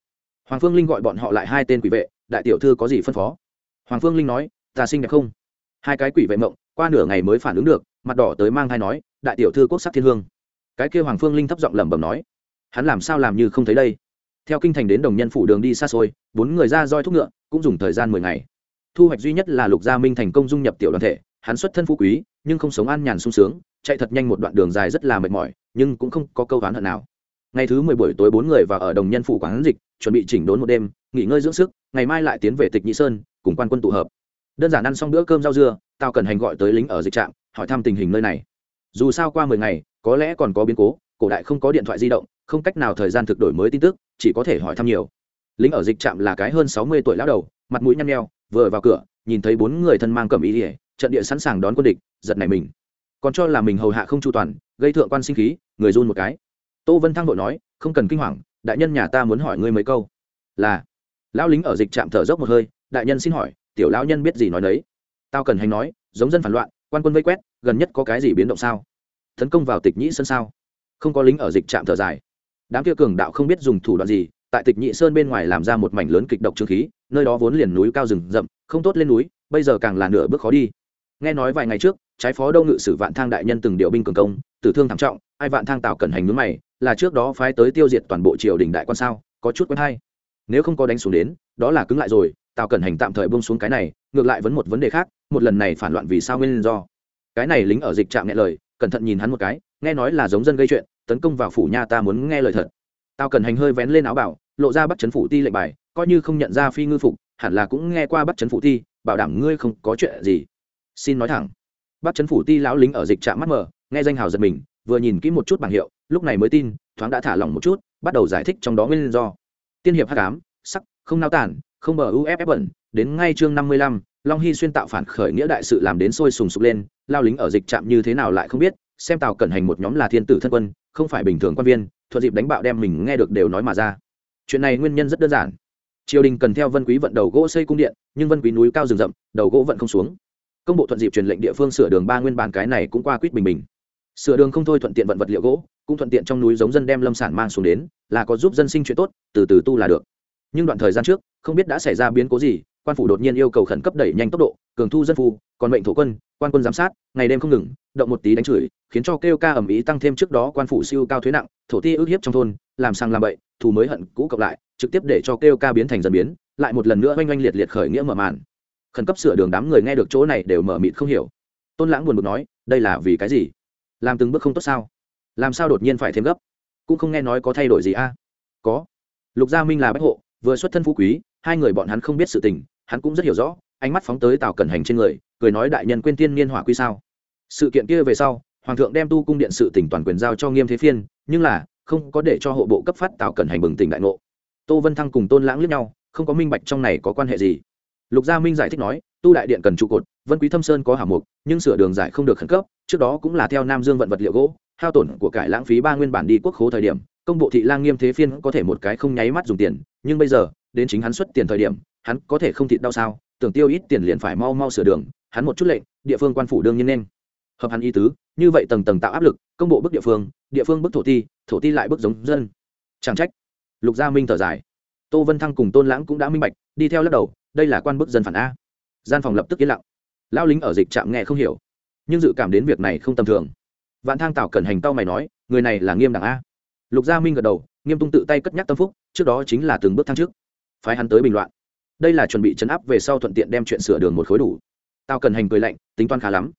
Speaker 1: Hoàng phương linh gọi bọn họ lại hai tên quỷ vệ, đại tiểu thư có gì phân phó? Hoàng phương linh nói, ta xinh đẹp không? Hai cái quỷ vệ mộng, qua nửa ngày mới phản ứng được, mặt đỏ tới mang thai nói, đại tiểu thư quốc sắc thiên hương. Cái kia hoàng phương linh thấp giọng lẩm bẩm nói, hắn làm sao làm như không thấy đây? Theo kinh thành đến đồng nhân phủ đường đi xa xôi, bốn người ra roi thúc ngựa, cũng dùng thời gian mười ngày. Thu hoạch duy nhất là lục gia minh thành công dung nhập tiểu đoàn thể, hắn xuất thân phú quý, nhưng không sống an nhàn sung sướng, chạy thật nhanh một đoạn đường dài rất là mệt mỏi, nhưng cũng không có câu oán hận nào. Ngày thứ mười buổi tối, bốn người và ở đồng nhân phủ quán dịch, chuẩn bị chỉnh đốn một đêm, nghỉ ngơi dưỡng sức ngày mai lại tiến về tịch nhị sơn, cùng quan quân tụ hợp. Đơn giản ăn xong bữa cơm rau dưa tao cần hành gọi tới lính ở dịch trạm, hỏi thăm tình hình nơi này. Dù sao qua mười ngày, có lẽ còn có biến cố, cổ đại không có điện thoại di động, không cách nào thời gian thực đổi mới tin tức, chỉ có thể hỏi thăm nhiều. Lính ở dịch trạm là cái hơn sáu mươi tuổi lão đầu, mặt mũi nhăn nheo, vừa vào cửa, nhìn thấy bốn người thân mang cầm ý ỉa, trận địa sẵn sàng đón quân địch, giật này mình. Còn cho là mình hầu hạ không chu toàn, gây thượng quan sinh khí, người run một cái. Tô vân thăng đội nói, không cần kinh hoàng, đại nhân nhà ta muốn hỏi ngươi mấy câu. Là lão lính ở dịch trạm thở dốc một hơi, đại nhân xin hỏi, tiểu lão nhân biết gì nói đấy tao cần hành nói, giống dân phản loạn, quan quân vây quét, gần nhất có cái gì biến động sao? Tấn công vào tịch nhĩ sơn sao? Không có lính ở dịch trạm thở dài. Đám kia cường đạo không biết dùng thủ đoạn gì, tại tịch nhị sơn bên ngoài làm ra một mảnh lớn kịch độc trương khí, nơi đó vốn liền núi cao rừng rậm, không tốt lên núi, bây giờ càng là nửa bước khó đi. Nghe nói vài ngày trước, trái phó đâu ngự sử vạn thang đại nhân từng điều binh cường công, tử thương thảm trọng, ai vạn thang tào cẩn hành núi mày, là trước đó phái tới tiêu diệt toàn bộ triều đình đại quan sao? Có chút quen hay nếu không có đánh xuống đến, đó là cứng lại rồi, tào cẩn hành tạm thời bông xuống cái này, ngược lại vẫn một vấn đề khác, một lần này phản loạn vì sao nguyên do? Cái này lính ở dịch trạm nghe lời, cẩn thận nhìn hắn một cái, nghe nói là giống dân gây chuyện, tấn công vào phủ nha ta muốn nghe lời thật. Tao cần hành hơi vén lên áo bảo, lộ ra bắt chấn phủ ti lệnh bài, coi như không nhận ra phi ngư phục, hẳn là cũng nghe qua bắt chấn phủ ti, bảo đảm ngươi không có chuyện gì. Xin nói thẳng. Bắt chấn phủ ti lão lính ở dịch trạm mắt mờ, nghe danh hào giật mình, vừa nhìn kỹ một chút bảng hiệu, lúc này mới tin, thoáng đã thả lỏng một chút, bắt đầu giải thích trong đó nguyên do tiên hiệp hắc ám, sắc, không nao tản không bờ uff bẩn, đến ngay chương năm mươi lăm, long hy xuyên tạo phản khởi nghĩa đại sự làm đến sôi sùng sục lên, lao lính ở dịch trạm như thế nào lại không biết, xem tàu cẩn hành một nhóm là thiên tử thân quân, không phải bình thường quan viên, thuận dịp đánh bạo đem mình nghe được đều nói mà ra. Chuyện này nguyên nhân rất đơn giản. Triều đình cần theo vân quý vận đầu gỗ xây cung điện, nhưng vân quý núi cao rừng rậm, đầu gỗ vận không xuống. Công bộ thuận dịp truyền lệnh địa phương sửa đường ba nguyên bản cái này cũng qua quýt bình bình. Sửa đường không thôi thuận tiện vận vật liệu gỗ cũng thuận tiện trong núi giống dân đem lâm sản mang xuống đến, là có giúp dân sinh chuyện tốt, từ từ tu là được. Nhưng đoạn thời gian trước, không biết đã xảy ra biến cố gì, quan phủ đột nhiên yêu cầu khẩn cấp đẩy nhanh tốc độ, cường thu dân phu, còn mệnh thổ quân, quan quân giám sát, ngày đêm không ngừng, động một tí đánh chửi, khiến cho kêu ca ẩm ý tăng thêm trước đó quan phủ siêu cao thuế nặng, thổ ti ức hiếp trong thôn, làm sang làm bậy, thù mới hận cũ cộng lại, trực tiếp để cho kêu ca biến thành dần biến, lại một lần nữa oanh oanh liệt liệt khởi nghĩa mở màn. Khẩn cấp sửa đường đám người nghe được chỗ này đều mở mịt không hiểu. Tôn lãng buồn bực nói, đây là vì cái gì? Làm từng bước không tốt sao? Làm sao đột nhiên phải thêm gấp? Cũng không nghe nói có thay đổi gì a? Có. Lục gia minh là bách hộ, vừa xuất thân phú quý, hai người bọn hắn không biết sự tình, hắn cũng rất hiểu rõ, ánh mắt phóng tới tào cẩn hành trên người, cười nói đại nhân quên tiên niên hỏa quy sao? Sự kiện kia về sau, hoàng thượng đem tu cung điện sự tỉnh toàn quyền giao cho nghiêm thế phiên, nhưng là, không có để cho hộ bộ cấp phát tào cẩn hành bừng tỉnh đại ngộ. Tô vân thăng cùng tôn lãng lướt nhau, không có minh bạch trong này có quan hệ gì lục gia minh giải thích nói, tu đại điện cần trụ cột, vân quý thâm sơn có hảo mục, nhưng sửa đường giải không được khẩn cấp, trước đó cũng là theo nam dương vận vật liệu gỗ, hao tổn của cải lãng phí ba nguyên bản đi quốc khố thời điểm, công bộ thị lang nghiêm thế phiên có thể một cái không nháy mắt dùng tiền, nhưng bây giờ, đến chính hắn xuất tiền thời điểm, hắn có thể không thịt đau sao, tưởng tiêu ít tiền liền phải mau mau sửa đường, hắn một chút lệnh, địa phương quan phủ đương nhiên nên. Hợp hắn y tứ, như vậy tầng tầng tạo áp lực, công bộ bức địa phương địa phương bức thổ ti thổ ti lại bức giống dân. Chẳng trách. Lục gia minh thở dài. Tô vân thăng cùng tôn lãng cũng đã minh bạch, đi theo lắc đầu đây là quan bức dân phản a. Gian phòng lập tức yên lặng. Lao lính ở dịch trạm nghe không hiểu, nhưng dự cảm đến việc này không tầm thường. Vạn thang tào cẩn hành tao mày nói, người này là nghiêm đẳng a. Lục gia minh gật đầu, nghiêm tung tự tay cất nhắc tâm phúc, trước đó chính là từng bước thăng trước phái hắn tới bình loạn. Đây là chuẩn bị chấn áp về sau thuận tiện đem chuyện sửa đường một khối đủ. Tao cần hành cười lạnh, tính toán khá lắm.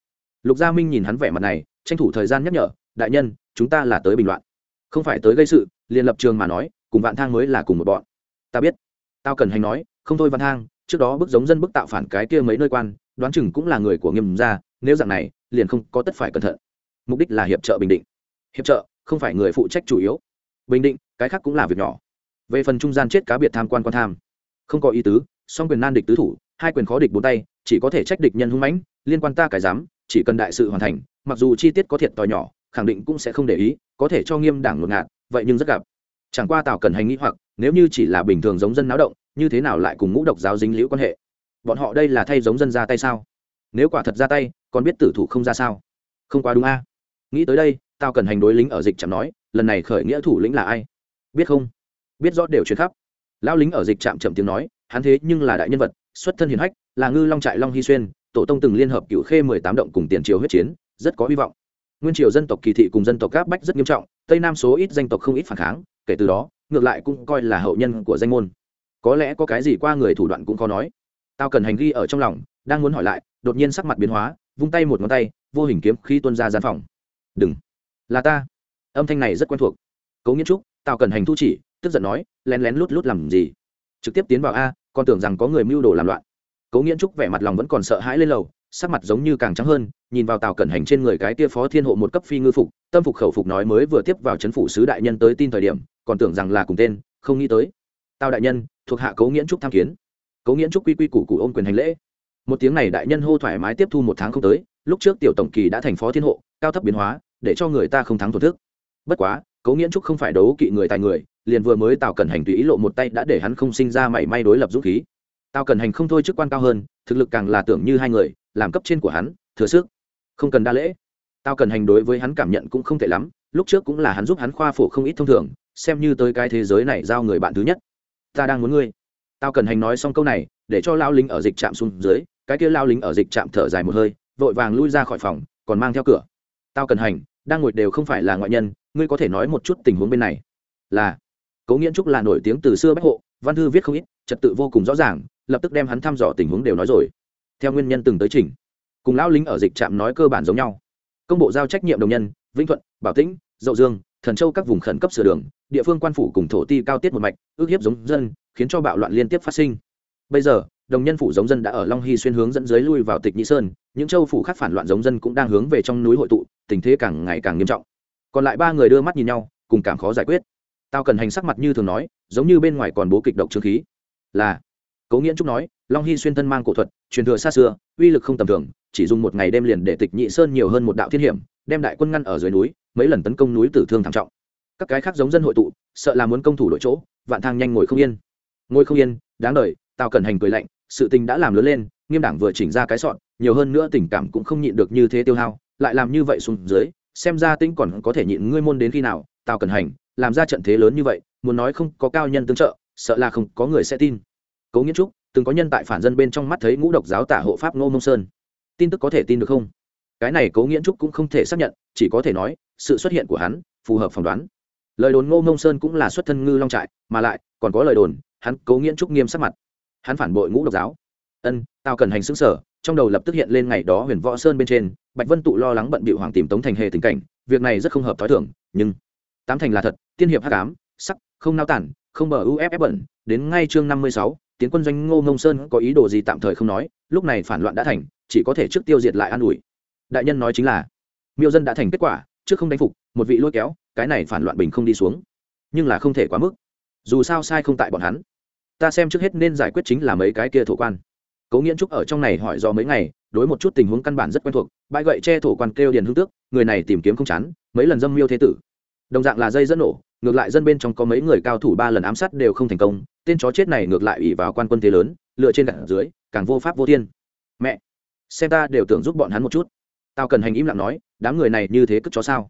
Speaker 1: Lục gia minh nhìn hắn vẻ mặt này, tranh thủ thời gian nhắc nhở, đại nhân, chúng ta là tới bình loạn. Không phải tới gây sự, liền lập trường mà nói, cùng vạn thang mới là cùng một bọn. Ta biết. Tao cần hành nói, không thôi vạn thang trước đó bức giống dân bức tạo phản cái kia mấy nơi quan, đoán chừng cũng là người của nghiêm gia, nếu dạng này, liền không có tất phải cẩn thận. Mục đích là hiệp trợ bình định. Hiệp trợ, không phải người phụ trách chủ yếu. Bình định, cái khác cũng là việc nhỏ. Về phần trung gian chết cá biệt tham quan quan tham. Không có ý tứ, song quyền nan địch tứ thủ, hai quyền khó địch bốn tay, chỉ có thể trách địch nhân hung mãnh, liên quan ta cái dám, chỉ cần đại sự hoàn thành, mặc dù chi tiết có thiệt to nhỏ, khẳng định cũng sẽ không để ý, có thể cho nghiêm đảng ngột ngạt, vậy nhưng rất gặp. Chẳng qua tào cần hành nghĩ hoặc, nếu như chỉ là bình thường giống dân náo động như thế nào lại cùng ngũ độc giáo dính liễu quan hệ? Bọn họ đây là thay giống dân ra tay sao? Nếu quả thật ra tay, còn biết tử thủ không ra sao? Không quá đúng a. Nghĩ tới đây tao cần hành đối lính ở dịch trạm nói, lần này khởi nghĩa thủ lĩnh là ai? Biết không? Biết rõ đều truyền khắp. Lão lính ở dịch trạm chậm tiếng nói, hắn thế nhưng là đại nhân vật, xuất thân hiền hách, là ngư long trại long hy xuyên, tổ tông từng liên hợp cựu khê mười tám động cùng tiền triều huyết chiến, rất có hy vọng. Nguyên triều dân tộc kỳ thị cùng dân tộc gáp bách rất nghiêm trọng, tây nam số ít danh tộc không ít phản kháng, kể từ đó, ngược lại cũng coi là hậu nhân của danh môn có lẽ có cái gì qua người thủ đoạn cũng khó nói. Tao cần hành ghi ở trong lòng, đang muốn hỏi lại, đột nhiên sắc mặt biến hóa, vung tay một ngón tay, vô hình kiếm khi tuân ra gian phòng. Đừng, là ta. Âm thanh này rất quen thuộc. Cấu nghiên trúc, tao cần hành thu chỉ, tức giận nói, lén lén lút lút làm gì? Trực tiếp tiến vào a, còn tưởng rằng có người mưu đồ làm loạn. Cấu nghiễn trúc vẻ mặt lòng vẫn còn sợ hãi lên lầu, sắc mặt giống như càng trắng hơn, nhìn vào tàu cẩn hành trên người cái tia phó thiên hộ một cấp phi ngư phục, tâm phục khẩu phục nói mới vừa tiếp vào chấn phủ sứ đại nhân tới tin thời điểm, còn tưởng rằng là cùng tên, không nghĩ tới. Tao đại nhân thuộc hạ cố nghiễn trúc tham kiến. Cố nghiễn trúc quy quy củ cụ ôm quyền hành lễ. Một tiếng này đại nhân hô thoải mái tiếp thu một tháng không tới, lúc trước tiểu tổng kỳ đã thành phó thiên hộ, cao thấp biến hóa, để cho người ta không thắng thổn thức. Bất quá cố nghiễn trúc không phải đấu kỵ người tài người, liền vừa mới tạo cần hành tùy ý lộ một tay đã để hắn không sinh ra mảy may đối lập dũng khí. Tạo cần hành không thôi chức quan cao hơn, thực lực càng là tưởng như hai người, làm cấp trên của hắn, thừa sức. Không cần đa lễ. Tao cần hành đối với hắn cảm nhận cũng không tệ lắm, lúc trước cũng là hắn giúp hắn khoa phổ không ít thông thường, xem như tới cái thế giới này giao người bạn thứ nhất ta đang muốn ngươi. Tao cần hành nói xong câu này, để cho lao lính ở dịch trạm xuống dưới, cái kia lao lính ở dịch trạm thở dài một hơi, vội vàng lui ra khỏi phòng, còn mang theo cửa. Tao cần hành, đang ngồi đều không phải là ngoại nhân, ngươi có thể nói một chút tình huống bên này. Là, cố nghiễn trúc là nổi tiếng từ xưa bách hộ, văn thư viết không ít, trật tự vô cùng rõ ràng, lập tức đem hắn thăm dò tình huống đều nói rồi. Theo nguyên nhân từng tới trình cùng lão lính ở dịch trạm nói cơ bản giống nhau. Công bộ giao trách nhiệm đồng nhân, vĩnh thuận, bảo tĩnh, dậu dương thần châu các vùng khẩn cấp sửa đường, địa phương quan phủ cùng thổ ti cao tiết một mạch, ước hiếp giống dân, khiến cho bạo loạn liên tiếp phát sinh. Bây giờ, đồng nhân phủ giống dân đã ở long hy xuyên hướng dẫn dưới lui vào tịch nhĩ sơn, những châu phủ khác phản loạn giống dân cũng đang hướng về trong núi hội tụ, tình thế càng ngày càng nghiêm trọng. Còn lại ba người đưa mắt nhìn nhau, cùng cảm khó giải quyết. Tao cần hành sắc mặt như thường nói, giống như bên ngoài còn bố kịch độc trương khí. Là, cố nghiễn trúc nói, long hy xuyên thân mang cổ thuật, truyền thừa xa xưa, uy lực không tầm thường, chỉ dùng một ngày đêm liền để tịch nhị sơn nhiều hơn một đạo thiên hiểm, đem đại quân ngăn ở dưới núi mấy lần tấn công núi tử thương thảm trọng. Các cái khác giống dân hội tụ, sợ là muốn công thủ đội chỗ, vạn thang nhanh ngồi không yên. Ngồi không yên, đáng đời, tào cẩn hành cười lạnh, sự tình đã làm lớn lên, nghiêm đảng vừa chỉnh ra cái sọn nhiều hơn nữa tình cảm cũng không nhịn được như thế tiêu hao, lại làm như vậy xuống dưới, xem ra tinh còn có thể nhịn ngươi môn đến khi nào, tào cẩn hành, làm ra trận thế lớn như vậy, muốn nói không có cao nhân tương trợ, sợ là không có người sẽ tin. Cố nghĩa trúc, từng có nhân tại phản dân bên trong mắt thấy ngũ độc giáo tả hộ pháp ngô mông sơn. Tin tức có thể tin được không? Cái này cố nghĩa trúc cũng không thể xác nhận, chỉ có thể nói sự xuất hiện của hắn phù hợp phỏng đoán. Lời đồn ngô mông sơn cũng là xuất thân ngư long trại, mà lại còn có lời đồn, hắn cố nghiễn trúc nghiêm sắc mặt. Hắn phản bội ngũ độc giáo. Ân, tao cần hành xứng sở, trong đầu lập tức hiện lên ngày đó huyền võ sơn bên trên, bạch vân tụ lo lắng bận bịu hoàng tìm tống thành hề tình cảnh, việc này rất không hợp t h ó i thưởng nhưng tám thành là thật, tiên hiệp h tám sắc, không nao tản, không bờ uff bẩn, đến ngay chương năm mươi sáu, tiến quân doanh ngô ngông sơn có ý đồ gì tạm thời không nói, lúc này phản loạn đã thành, chỉ có thể trước tiêu diệt lại an ủi. Đại nhân nói chính là, miêu dân đã thành kết quả trước không đánh phục, một vị lôi kéo, cái này phản loạn bình không đi xuống. Nhưng là không thể quá mức. Dù sao sai không tại bọn hắn. Ta xem trước hết nên giải quyết chính là mấy cái kia thổ quan. Cố nghiễn trúc ở trong này hỏi do mấy ngày, đối một chút tình huống căn bản rất quen thuộc. Bãi gậy che thổ quan kêu điền hương tước, người này tìm kiếm không chán, mấy lần dâm miêu thế tử. Đồng dạng là dây dẫn nổ, ngược lại dân bên trong có mấy người cao thủ ba lần ám sát đều không thành công, tên chó chết này ngược lại ủy vào quan quân thế lớn, lựa trên gạt dưới, càng vô pháp vô thiên. Mẹ, xem ta đều tưởng giúp bọn hắn một chút tao cần hành im lặng nói, đám người này như thế cất chó sao?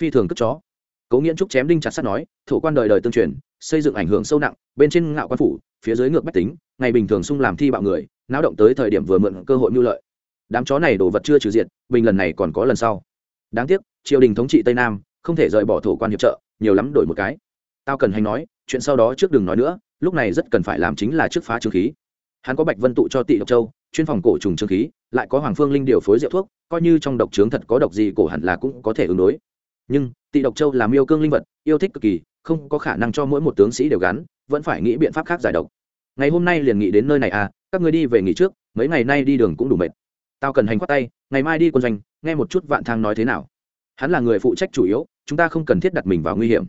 Speaker 1: Phi thường cất chó. Cố nghiễn trúc chém đinh chặt sắt nói thủ quan đời đời tương truyền, xây dựng ảnh hưởng sâu nặng, bên trên ngạo quan phủ, phía dưới ngược bách tính, ngày bình thường sung làm thi bạo người, náo động tới thời điểm vừa mượn cơ hội mưu lợi. Đám chó này đồ vật chưa trừ diện bình lần này còn có lần sau. Đáng tiếc, triều đình thống trị tây nam, không thể rời bỏ thổ quan hiệp trợ, nhiều lắm đổi một cái. Tao cần hành nói, chuyện sau đó trước đừng nói nữa, lúc này rất cần phải làm chính là trước phá trương khí. Hắn có bạch vân tụ cho tị độc châu chuyên phòng cổ trùng trương khí, lại có hoàng phương linh điều phối rượu thuốc, coi như trong độc trướng thật có độc gì cổ hẳn là cũng có thể ứng đối. Nhưng, tị độc châu làm yêu cương linh vật, yêu thích cực kỳ, không có khả năng cho mỗi một tướng sĩ đều gắn, vẫn phải nghĩ biện pháp khác giải độc. Ngày hôm nay liền nghĩ đến nơi này à các người đi về nghỉ trước, mấy ngày nay đi đường cũng đủ mệt. Tao cần hành khoát tay, ngày mai đi quân doanh, nghe một chút vạn thang nói thế nào. Hắn là người phụ trách chủ yếu, chúng ta không cần thiết đặt mình vào nguy hiểm.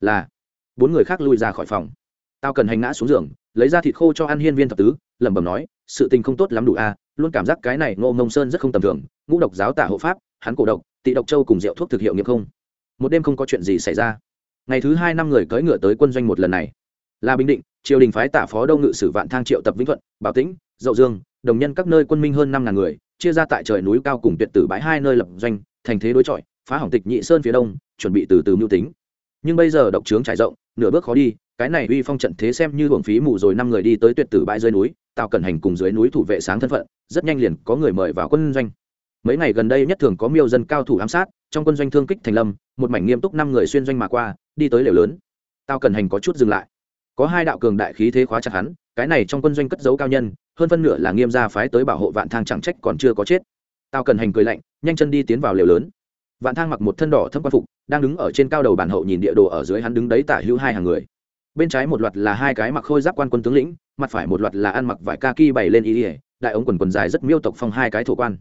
Speaker 1: Là, bốn người khác lui ra khỏi phòng. Tao cần hành ngã xuống giường, lấy ra thịt khô cho ăn hiên viên thập tứ lẩm bẩm nói sự tình không tốt lắm đủ a à, luôn cảm giác cái này ngô ngông sơn rất không tầm thường ngũ độc giáo tả hộ pháp hắn cổ độc tị độc châu cùng rượu thuốc thực hiệu nghiệm không? Một đêm không có chuyện gì xảy ra. Ngày thứ hai năm người cưỡi ngựa tới quân doanh một lần này. Là bình định triều đình phái tả phó đông ngự sử vạn thang triệu tập vĩnh thuận bảo tĩnh dậu dương đồng nhân các nơi quân minh hơn năm ngàn người chia ra tại trời núi cao cùng tuyệt tử bãi hai nơi lập doanh thành thế đối chọi phá hỏng tịch nhị sơn phía đông chuẩn bị từ từ mưu tính. Nhưng bây giờ độc trướng trải rộng nửa bước khó đi cái này uy phong trận thế xem như hưởng phí mù rồi, năm người đi tới tuyệt tử bãi dưới núi tạo cẩn hành cùng dưới núi thủ vệ sáng thân phận, rất nhanh liền có người mời vào quân doanh. Mấy ngày gần đây nhất thường có miêu dân cao thủ ám sát, trong quân doanh thương kích thành lâm, một mảnh nghiêm túc năm người xuyên doanh mà qua, đi tới lều lớn. Tao cần hành có chút dừng lại. Có hai đạo cường đại khí thế khóa chặt hắn, cái này trong quân doanh cất giấu cao nhân, hơn phân nửa là nghiêm gia phái tới bảo hộ vạn thang chẳng trách còn chưa có chết. Tao cần hành cười lạnh, nhanh chân đi tiến vào lều lớn. Vạn thang mặc một thân đỏ thâm quan phục, đang đứng ở trên cao đầu bản hậu nhìn địa đồ ở dưới hắn đứng đấy tả hữu hai hàng người bên trái một loạt là hai cái mặc khôi giáp quan quân tướng lĩnh, mặt phải một loạt là ăn mặc vải ca ki bày lên ý ỉa đại ống quần quần dài rất miêu tộc phong hai cái thổ quan.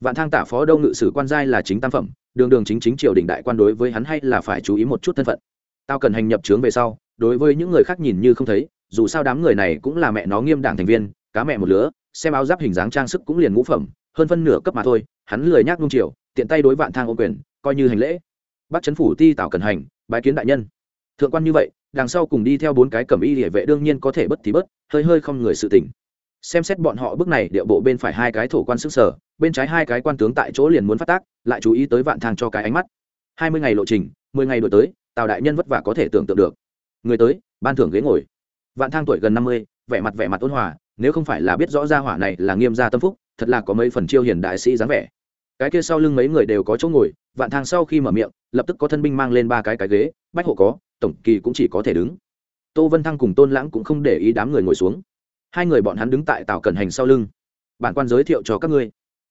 Speaker 1: Vạn thang tả phó đông ngự sử quan giai là chính tam phẩm, đường đường chính chính triều đình đại quan đối với hắn hay là phải chú ý một chút thân phận. Tao cần hành nhập trướng về sau, đối với những người khác nhìn như không thấy, dù sao đám người này cũng là mẹ nó nghiêm đảng thành viên, cá mẹ một lứa, xem áo giáp hình dáng trang sức cũng liền ngũ phẩm, hơn phân nửa cấp mà thôi, hắn lười nhác nung triều tiện tay đối vạn thang ô quyền, coi như hành lễ. Bắt chấn phủ ti tảo cần hành, bái kiến đại nhân. Thượng quan như vậy đằng sau cùng đi theo bốn cái cẩm y địa vệ đương nhiên có thể bất thì bất, hơi hơi không người sự tỉnh xem xét bọn họ bước này, địa bộ bên phải hai cái thổ quan sức sở, bên trái hai cái quan tướng tại chỗ liền muốn phát tác, lại chú ý tới vạn thang cho cái ánh mắt. Hai mươi ngày lộ trình, mười ngày đổi tới, tào đại nhân vất vả có thể tưởng tượng được. Người tới, ban thưởng ghế ngồi. Vạn thang tuổi gần năm mươi, vẻ mặt vẻ mặt ôn hòa, nếu không phải là biết rõ ra hỏa này là nghiêm gia tâm phúc, thật là có mấy phần chiêu hiền đại sĩ dáng vẻ. Cái kia sau lưng mấy người đều có chỗ ngồi, vạn thang sau khi mở miệng, lập tức có thân binh mang lên ba cái cái ghế, bách hộ có tổng kỳ cũng chỉ có thể đứng. Tô vân thăng cùng tôn lãng cũng không để ý đám người ngồi xuống. Hai người bọn hắn đứng tại tàu cẩn hành sau lưng. Bản quan giới thiệu cho các ngươi.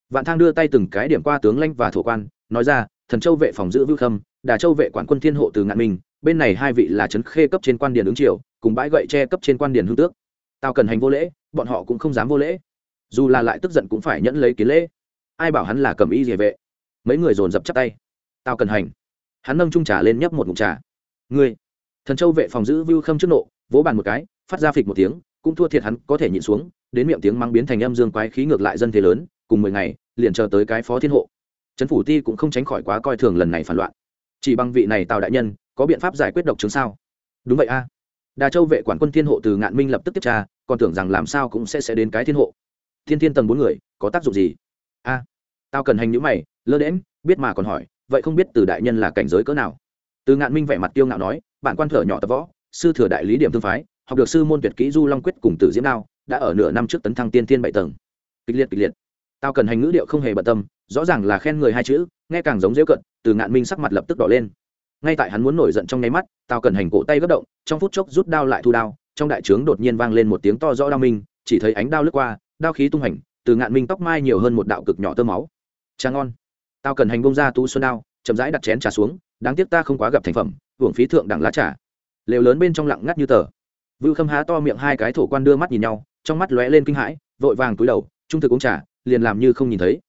Speaker 1: Vạn thang đưa tay từng cái điểm qua tướng lãnh và thổ quan, nói ra, thần châu vệ phòng giữ vưu khâm, đà châu vệ quản quân thiên hộ từ ngạn minh, bên này hai vị là trấn khê cấp trên quan điền ứng triều, cùng bãi gậy tre cấp trên quan điền hương tước. Tao cần hành vô lễ, bọn họ cũng không dám vô lễ. Dù là lại tức giận cũng phải nhẫn lấy kiến lễ. Ai bảo hắn là cầm y địa vệ? Mấy người dồn dập chắp tay. Tao cần hành. Hắn nâng trung trà lên nhấp một ngụm trà ngươi. Thần châu vệ phòng giữ vưu khâm trước nộ, vỗ bàn một cái, phát ra phịch một tiếng, cũng thua thiệt hắn, có thể nhịn xuống, đến miệng tiếng mang biến thành âm dương quái khí ngược lại dân thế lớn, cùng mười ngày, liền chờ tới cái phó thiên hộ. Trấn phủ ti cũng không tránh khỏi quá coi thường lần này phản loạn. Chỉ bằng vị này tào đại nhân, có biện pháp giải quyết độc chứng sao? Đúng vậy a. Đà châu vệ quản quân thiên hộ từ ngạn minh lập tức tiếp tra, còn tưởng rằng làm sao cũng sẽ sẽ đến cái thiên hộ. Thiên thiên tầng bốn người, có tác dụng gì? A. Tao cần hành những mày, lơ đễm biết mà còn hỏi, vậy không biết từ đại nhân là cảnh giới cỡ nào? Từ ngạn minh vẻ mặt tiêu ngạo nói bạn quan thở nhỏ tập võ, sư thừa đại lý điểm thương phái, học được sư môn tuyệt kỹ du long quyết cùng tử diễm đao, đã ở nửa năm trước tấn thăng tiên thiên bảy tầng. Kịch liệt kịch liệt. Tao cần hành ngữ điệu không hề bận tâm, rõ ràng là khen người hai chữ, nghe càng giống dễu cận từ ngạn minh sắc mặt lập tức đỏ lên. Ngay tại hắn muốn nổi giận trong nháy mắt, tao cần hành cổ tay gấp động, trong phút chốc rút đao lại thu đao, trong đại trướng đột nhiên vang lên một tiếng to rõ đao minh, chỉ thấy ánh đao lướt qua, đao khí tung hành, từ ngạn minh tóc mai nhiều hơn một đạo cực nhỏ tơ máu. Trà ngon. Tao cần hành bông ra tu xuân đao, chậm rãi đặt chén trà xuống đáng tiếc ta không quá gặp thành phẩm, hưởng phí thượng đẳng lá trà. Lều lớn bên trong lặng ngắt như tờ. Vưu khâm há to miệng hai cái thổ quan đưa mắt nhìn nhau, trong mắt lóe lên kinh hãi, vội vàng túi đầu, trung thực uống trà, liền làm như không nhìn thấy.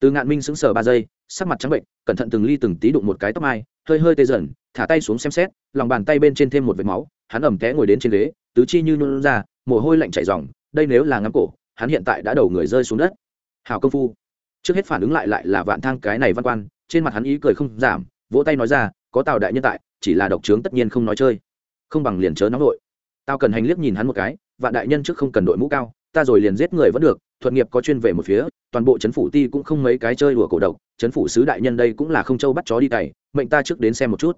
Speaker 1: Từ ngạn minh sững sờ ba giây, sắc mặt trắng bệnh, cẩn thận từng ly từng tí đụng một cái tóc mai, hơi hơi tê dần, thả tay xuống xem xét, lòng bàn tay bên trên thêm một vệt máu, hắn ẩm té ngồi đến trên ghế, tứ chi như nhuôn ra, mồ hôi lạnh chảy ròng, đây nếu là ngắm cổ, hắn hiện tại đã đầu người rơi xuống đất. Hào công phu. Trước hết phản ứng lại lại là vạn thang cái này văn quan, trên mặt hắn ý cười không giảm vỗ tay nói ra, có tào đại nhân tại, chỉ là độc trướng tất nhiên không nói chơi. Không bằng liền chớ nóng vội. Tao cần hành liếc nhìn hắn một cái, vạn đại nhân trước không cần đội mũ cao, ta rồi liền giết người vẫn được, thuật nghiệp có chuyên về một phía, toàn bộ chấn phủ ti cũng không mấy cái chơi đùa cổ độc chấn phủ sứ đại nhân đây cũng là không châu bắt chó đi cày, mệnh ta trước đến xem một chút.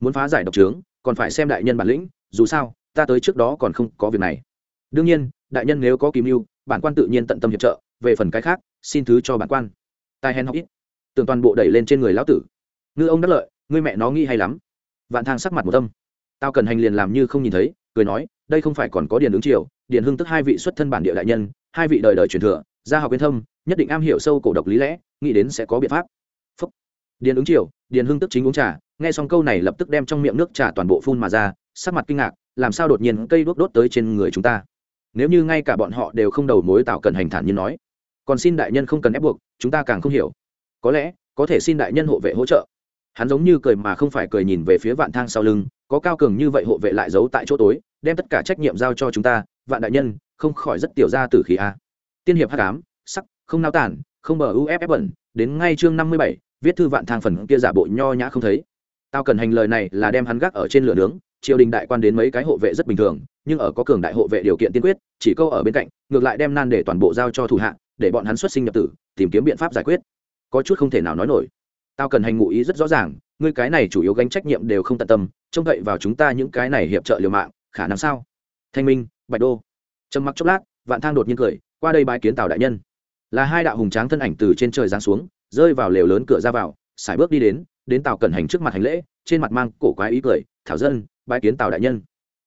Speaker 1: Muốn phá giải độc trướng, còn phải xem đại nhân bản lĩnh, dù sao, ta tới trước đó còn không có việc này. Đương nhiên, đại nhân nếu có kìm mưu, bản quan tự nhiên tận tâm hiệp trợ, về phần cái khác, xin thứ cho bản quan. Tai hèn học ít. Tưởng toàn bộ đẩy lên trên người lão tử ngư ông đắc lợi, ngươi mẹ nó nghĩ hay lắm. Vạn thang sắc mặt một tâm tao cần hành liền làm như không nhìn thấy, cười nói, đây không phải còn có điền ứng triều, điền hưng tức hai vị xuất thân bản địa đại nhân, hai vị đời đời truyền thừa, gia học yên thâm, nhất định am hiểu sâu cổ độc lý lẽ, nghĩ đến sẽ có biện pháp. Phúc. điền ứng triều, điền hưng tức chính uống trà, nghe xong câu này lập tức đem trong miệng nước trà toàn bộ phun mà ra, sắc mặt kinh ngạc, làm sao đột nhiên cây đuốc đốt tới trên người chúng ta? Nếu như ngay cả bọn họ đều không đầu mối tạo cần hành thản như nói, còn xin đại nhân không cần ép buộc, chúng ta càng không hiểu. Có lẽ, có thể xin đại nhân hộ vệ hỗ trợ hắn giống như cười mà không phải cười nhìn về phía vạn thang sau lưng, có cao cường như vậy hộ vệ lại giấu tại chỗ tối, đem tất cả trách nhiệm giao cho chúng ta, vạn đại nhân, không khỏi rất tiểu ra từ khí a. Tiên hiệp h tám sắc, không nao tản không bờ uff bẩn, đến ngay chương năm mươi bảy, viết thư vạn thang phần kia giả bộ nho nhã không thấy. Tao cần hành lời này là đem hắn gác ở trên lửa nướng, triều đình đại quan đến mấy cái hộ vệ rất bình thường, nhưng ở có cường đại hộ vệ điều kiện tiên quyết, chỉ câu ở bên cạnh, ngược lại đem nan để toàn bộ giao cho thủ hạ, để bọn hắn xuất sinh nhập tử, tìm kiếm biện pháp giải quyết. Có chút không thể nào nói nổi tao cần hành ngụ ý rất rõ ràng, ngươi cái này chủ yếu gánh trách nhiệm đều không tận tâm, trông cậy vào chúng ta những cái này hiệp trợ liều mạng, khả năng sao? Thanh minh, bạch đô. Trầm mặc chốc lát, vạn thang đột nhiên cười, qua đây bãi kiến tào đại nhân. Là hai đạo hùng tráng thân ảnh từ trên trời giáng xuống, rơi vào lều lớn cửa ra vào, sải bước đi đến đến tào cẩn hành trước mặt hành lễ, trên mặt mang cổ quái ý cười, thảo dân bãi kiến tào đại nhân.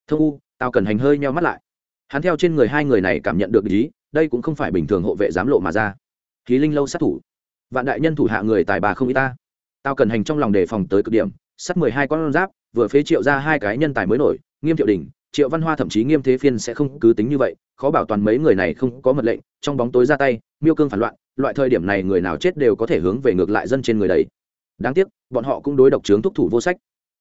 Speaker 1: Thông u, tào cẩn hành hơi nheo mắt lại. Hắn theo trên người hai người này cảm nhận được ý, đây cũng không phải bình thường hộ vệ giám lộ mà ra. Khí linh lâu sát thủ vạn đại nhân thủ hạ người tài bà không y ta. Tao cần hành trong lòng đề phòng tới cực điểm, sắt mười hai con giáp, vừa phế triệu ra hai cái nhân tài mới nổi, nghiêm thiệu đình, triệu văn hoa thậm chí nghiêm thế phiên sẽ không cứ tính như vậy, khó bảo toàn mấy người này không có mật lệnh, trong bóng tối ra tay, miêu cương phản loạn, loại thời điểm này người nào chết đều có thể hướng về ngược lại dân trên người đấy. Đáng tiếc, bọn họ cũng đối độc trướng thúc thủ vô sách.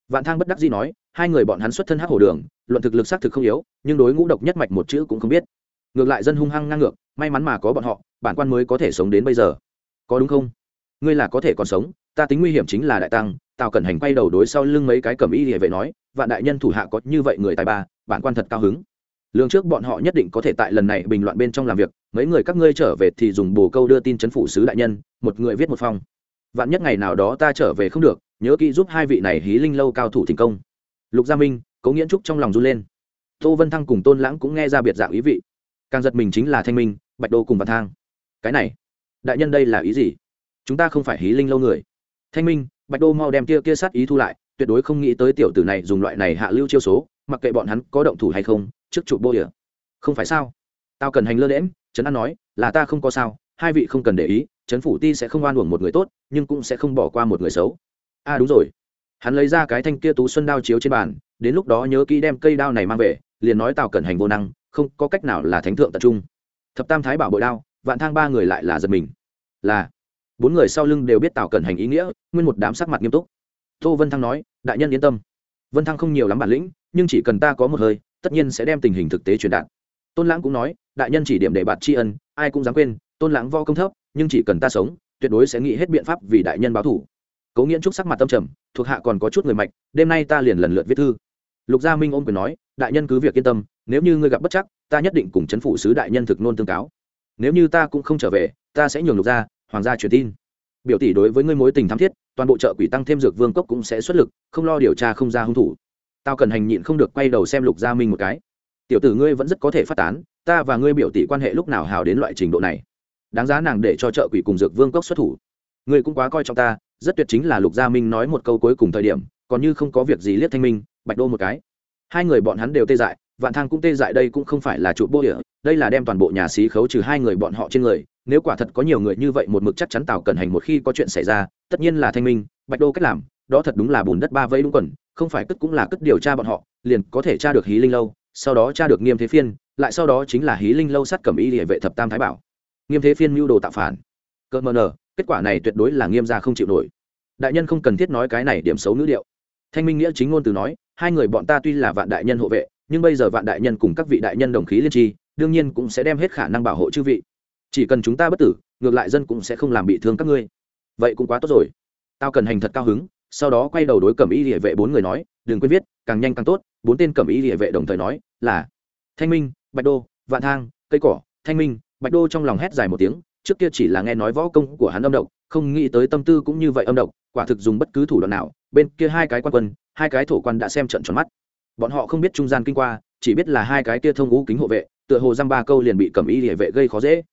Speaker 1: Vạn thang bất đắc dĩ nói, hai người bọn hắn xuất thân hắc hổ đường, luận thực lực xác thực không yếu, nhưng đối ngũ độc nhất mạch một chữ cũng không biết. Ngược lại dân hung hăng ngang ngược, may mắn mà có bọn họ, bản quan mới có thể sống đến bây giờ có đúng không? Ngươi là có thể còn sống, ta tính nguy hiểm chính là đại tăng, tào cẩn hành quay đầu đối sau lưng mấy cái cầm y địa vệ nói, vạn đại nhân thủ hạ có như vậy người tài ba, bản quan thật cao hứng. Lương trước bọn họ nhất định có thể tại lần này bình loạn bên trong làm việc, mấy người các ngươi trở về thì dùng bồ câu đưa tin chấn phủ sứ đại nhân, một người viết một phong. Vạn nhất ngày nào đó ta trở về không được, nhớ kỹ giúp hai vị này hí linh lâu cao thủ thành công. Lục gia minh, cố nghiễn trúc trong lòng run lên. Tô vân thăng cùng tôn lãng cũng nghe ra biệt dạng ý vị. Càng giật mình chính là thanh minh, bạch đô cùng văn thang. Cái này đại nhân đây là ý gì? Chúng ta không phải hí linh lâu người. Thanh minh, bạch đô mau đem kia kia sát ý thu lại, tuyệt đối không nghĩ tới tiểu tử này dùng loại này hạ lưu chiêu số, mặc kệ bọn hắn có động thủ hay không, trước chụp bô địa. Không phải sao? Tao cần hành lơ đễm trấn an nói, là ta không có sao, hai vị không cần để ý, trấn phủ ti sẽ không oan uổng một người tốt, nhưng cũng sẽ không bỏ qua một người xấu. A à đúng rồi. Hắn lấy ra cái thanh kia tú xuân đao chiếu trên bàn, đến lúc đó nhớ kỹ đem cây đao này mang về, liền nói tào cẩn hành vô năng, không có cách nào là thánh thượng tập trung. Thập tam thái bảo bội đao vạn thang ba người lại là giật mình. Là, bốn người sau lưng đều biết tào cẩn hành ý nghĩa, nguyên một đám sắc mặt nghiêm túc. Tô vân thăng nói, đại nhân yên tâm. Vân thăng không nhiều lắm bản lĩnh, nhưng chỉ cần ta có một hơi, tất nhiên sẽ đem tình hình thực tế truyền đạt. Tôn lãng cũng nói, đại nhân chỉ điểm để bạt tri ân, ai cũng dám quên, tôn lãng vo công thấp, nhưng chỉ cần ta sống, tuyệt đối sẽ nghĩ hết biện pháp vì đại nhân báo thủ. Cố nghiễn trúc sắc mặt tâm trầm, thuộc hạ còn có chút người mạch, đêm nay ta liền lần lượt viết thư. Lục gia minh ôm quyền nói, đại nhân cứ việc yên tâm, nếu như ngươi gặp bất chắc, ta nhất định cùng chấn phủ sứ đại nhân thực nôn tương cáo nếu như ta cũng không trở về, ta sẽ nhường lục gia, hoàng gia truyền tin. Biểu tỷ đối với ngươi mối tình thắm thiết, toàn bộ chợ quỷ tăng thêm dược vương cốc cũng sẽ xuất lực, không lo điều tra không ra hung thủ. Tao cần hành nhịn không được quay đầu xem lục gia minh một cái. Tiểu tử ngươi vẫn rất có thể phát tán, ta và ngươi biểu tỷ quan hệ lúc nào hào đến loại trình độ này. Đáng giá nàng để cho chợ quỷ cùng dược vương cốc xuất thủ. Ngươi cũng quá coi trọng ta, rất tuyệt chính là lục gia minh nói một câu cuối cùng thời điểm, còn như không có việc gì liếc thanh minh, bạch đô một cái. Hai người bọn hắn đều tê dại vạn thang cũng tê dại đây cũng không phải là trụ bô địa, đây là đem toàn bộ nhà xí khấu trừ hai người bọn họ trên người, nếu quả thật có nhiều người như vậy một mực chắc chắn tào cẩn hành một khi có chuyện xảy ra, tất nhiên là thanh minh, bạch đô cách làm, đó thật đúng là bùn đất ba vây đúng quần, không phải cất cũng là cất điều tra bọn họ, liền có thể tra được hí linh lâu, sau đó tra được nghiêm thế phiên, lại sau đó chính là hí linh lâu sát cẩm y địa vệ thập tam thái bảo. Nghiêm thế phiên mưu đồ tạo phản. Cợt mờ nờ, kết quả này tuyệt đối là nghiêm gia không chịu nổi. Đại nhân không cần thiết nói cái này điểm xấu nữ điệu. Thanh minh nghĩa chính ngôn từ nói, hai người bọn ta tuy là vạn đại nhân hộ vệ nhưng bây giờ vạn đại nhân cùng các vị đại nhân đồng khí liên tri, đương nhiên cũng sẽ đem hết khả năng bảo hộ chư vị. Chỉ cần chúng ta bất tử, ngược lại dân cũng sẽ không làm bị thương các ngươi. Vậy cũng quá tốt rồi. Tao cần hành thật cao hứng, sau đó quay đầu đối cẩm y địa vệ bốn người nói, đừng quên viết, càng nhanh càng tốt. Bốn tên cẩm y địa vệ đồng thời nói, là thanh minh, bạch đô, vạn thang, cây cỏ. Thanh minh, bạch đô trong lòng hét dài một tiếng, trước kia chỉ là nghe nói võ công của hắn âm độc, không nghĩ tới tâm tư cũng như vậy âm độc, quả thực dùng bất cứ thủ đoạn nào, bên kia hai cái quan quân, hai cái thổ quan đã xem trận tròn mắt bọn họ không biết trung gian kinh qua, chỉ biết là hai cái kia thông ngũ kính hộ vệ, tựa hồ dăm ba câu liền bị cầm y địa vệ gây khó dễ.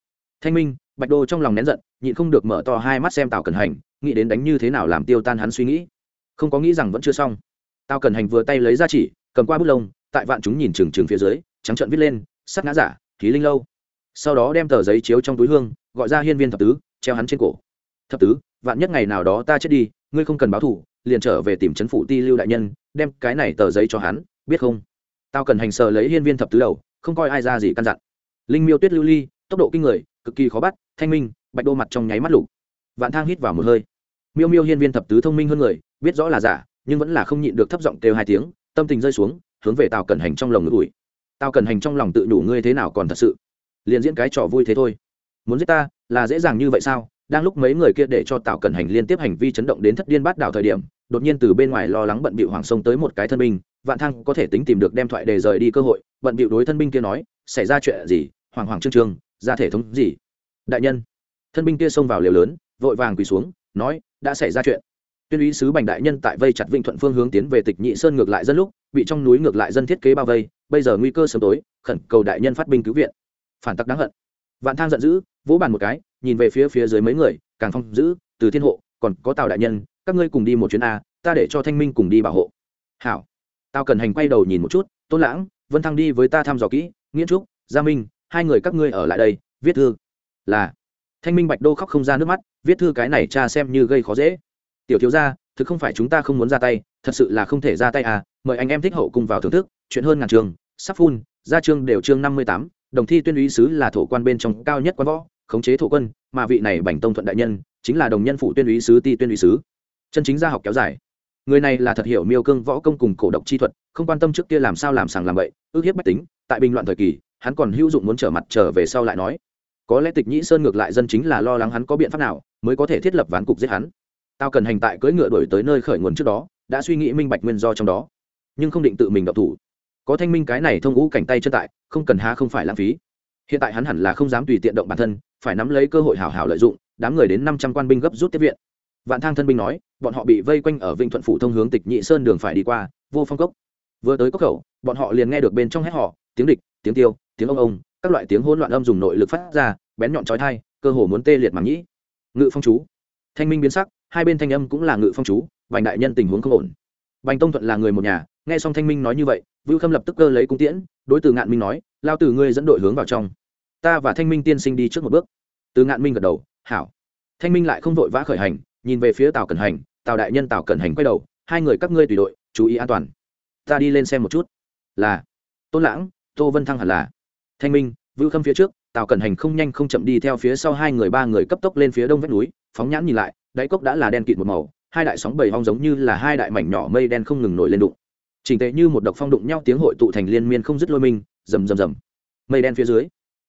Speaker 1: Thanh minh, bạch đô trong lòng nén giận, nhịn không được mở to hai mắt xem tào cẩn hành, nghĩ đến đánh như thế nào làm tiêu tan hắn suy nghĩ. Không có nghĩ rằng vẫn chưa xong. Tào cẩn hành vừa tay lấy ra chỉ, cầm qua bút lông, tại vạn chúng nhìn trừng trừng phía dưới, trắng trợn viết lên, sắt ngã giả khí linh lâu. Sau đó đem tờ giấy chiếu trong túi hương, gọi ra hiên viên thập tứ, treo hắn trên cổ. Thập tứ, vạn nhất ngày nào đó ta chết đi, ngươi không cần báo thủ liền trở về tìm c phủ ti lưu đại nhân, đem cái này tờ giấy cho hắn biết không? Tao cần hành sờ lấy hiên viên thập tứ đầu, không coi ai ra gì căn dặn. Linh miêu tuyết lưu ly, tốc độ kinh người, cực kỳ khó bắt, thanh minh, bạch đô mặt trong nháy mắt lục. Vạn thang hít vào một hơi. Miêu miêu hiên viên thập tứ thông minh hơn người, biết rõ là giả, nhưng vẫn là không nhịn được thấp giọng kêu hai tiếng, tâm tình rơi xuống, hướng về tào cẩn hành trong lòng ngực ủi. Tào cẩn hành trong lòng tự đủ ngươi thế nào còn thật sự? Liền diễn cái trò vui thế thôi. Muốn giết ta, là dễ dàng như vậy sao? Đang lúc mấy người kia để cho tào cẩn hành liên tiếp hành vi chấn động đến thất điên bát đảo thời điểm, đột nhiên từ bên ngoài lo lắng bận bịu hoàng sông tới một cái thân binh vạn thăng có thể tính tìm được đem thoại đề rời đi cơ hội, bận bịu đối thân binh kia nói, xảy ra chuyện gì? Hoàng hoàng trương trương, ra thể thống gì? Đại nhân. Thân binh kia xông vào liều lớn, vội vàng quỳ xuống, nói, đã xảy ra chuyện. Tuyên úy sứ bành đại nhân tại vây chặt vĩnh thuận phương hướng tiến về tịch nhị sơn ngược lại dân lúc, bị trong núi ngược lại dân thiết kế bao vây, bây giờ nguy cơ sớm tối, khẩn cầu đại nhân phát binh cứu viện. Phản tắc đáng hận. Vạn thang giận dữ, vỗ bàn một cái, nhìn về phía phía dưới mấy người, càng phong giữ từ thiên hộ, còn có tào đại nhân, các ngươi cùng đi một chuyến a, ta để cho thanh minh cùng đi bảo hộ. Hảo tao cần hành quay đầu nhìn một chút, tôn lãng, vân thăng đi với ta thăm dò kỹ, nghiễn trúc, gia minh, hai người các ngươi ở lại đây, viết thư. Là. Thanh minh bạch đô khóc không ra nước mắt, viết thư cái này cha xem như gây khó dễ. Tiểu thiếu gia, thực không phải chúng ta không muốn ra tay, thật sự là không thể ra tay à mời anh em thích hậu cùng vào thưởng thức, chuyện hơn ngàn trường, sắp phun, ra chương đều chương năm mươi tám, đồng thi tuyên úy sứ là thổ quan bên trong cao nhất quan võ, khống chế thổ quân, mà vị này bành tông thuận đại nhân, chính là đồng nhân phụ tuyên úy sứ ti tuyên úy sứ. Chân chính gia học kéo dài người này là thật hiểu miêu cương võ công cùng cổ độc chi thuật, không quan tâm trước kia làm sao làm sàng làm bậy, ước hiếp bách tính. Tại bình loạn thời kỳ, hắn còn hữu dụng muốn trở mặt trở về sau lại nói, có lẽ tịch nhĩ sơn ngược lại dân chính là lo lắng hắn có biện pháp nào mới có thể thiết lập ván cục giết hắn. Tao cần hành tại cưỡi ngựa đổi tới nơi khởi nguồn trước đó, đã suy nghĩ minh bạch nguyên do trong đó, nhưng không định tự mình đọc thủ. Có thanh minh cái này thông ngũ cảnh tay chân tại, không cần há không phải lãng phí. Hiện tại hắn hẳn là không dám tùy tiện động bản thân, phải nắm lấy cơ hội hảo hảo lợi dụng, đám người đến năm trăm quan binh gấp rút tiếp viện vạn thang thân binh nói, bọn họ bị vây quanh ở vinh thuận phủ thông hướng tịch nhị sơn đường phải đi qua, vô phong cốc. Vừa tới cốc khẩu, bọn họ liền nghe được bên trong hét họ tiếng địch, tiếng tiêu, tiếng ông ông, các loại tiếng hỗn loạn âm dùng nội lực phát ra, bén nhọn trói thai cơ hồ muốn tê liệt màng nhĩ. Ngự phong chú. Thanh minh biến sắc, hai bên thanh âm cũng là ngự phong chú, vành đại nhân tình huống không ổn. Bành tông thuận là người một nhà, nghe xong thanh minh nói như vậy, vưu khâm lập tức cơ lấy cung tiễn, đối từ ngạn minh nói, lao từ ngươi dẫn đội hướng vào trong. Ta và thanh minh tiên sinh đi trước một bước. Từ ngạn minh gật đầu, hảo. Thanh minh lại không vội vã khởi hành nhìn về phía tàu cẩn hành tàu đại nhân tàu cẩn hành quay đầu hai người các ngươi tùy đội chú ý an toàn ta đi lên xem một chút là tôn lãng tô vân thăng hẳn là thanh minh vưu khâm phía trước tàu cẩn hành không nhanh không chậm đi theo phía sau hai người ba người cấp tốc lên phía đông vách núi phóng nhãn nhìn lại đáy cốc đã là đen kịt một màu hai đại sóng bầy hong giống như là hai đại mảnh nhỏ mây đen không ngừng nổi lên đụng trình tệ như một độc phong đụng nhau tiếng hội tụ thành liên miên không dứt lôi minh rầm rầm rầm mây đen phía dưới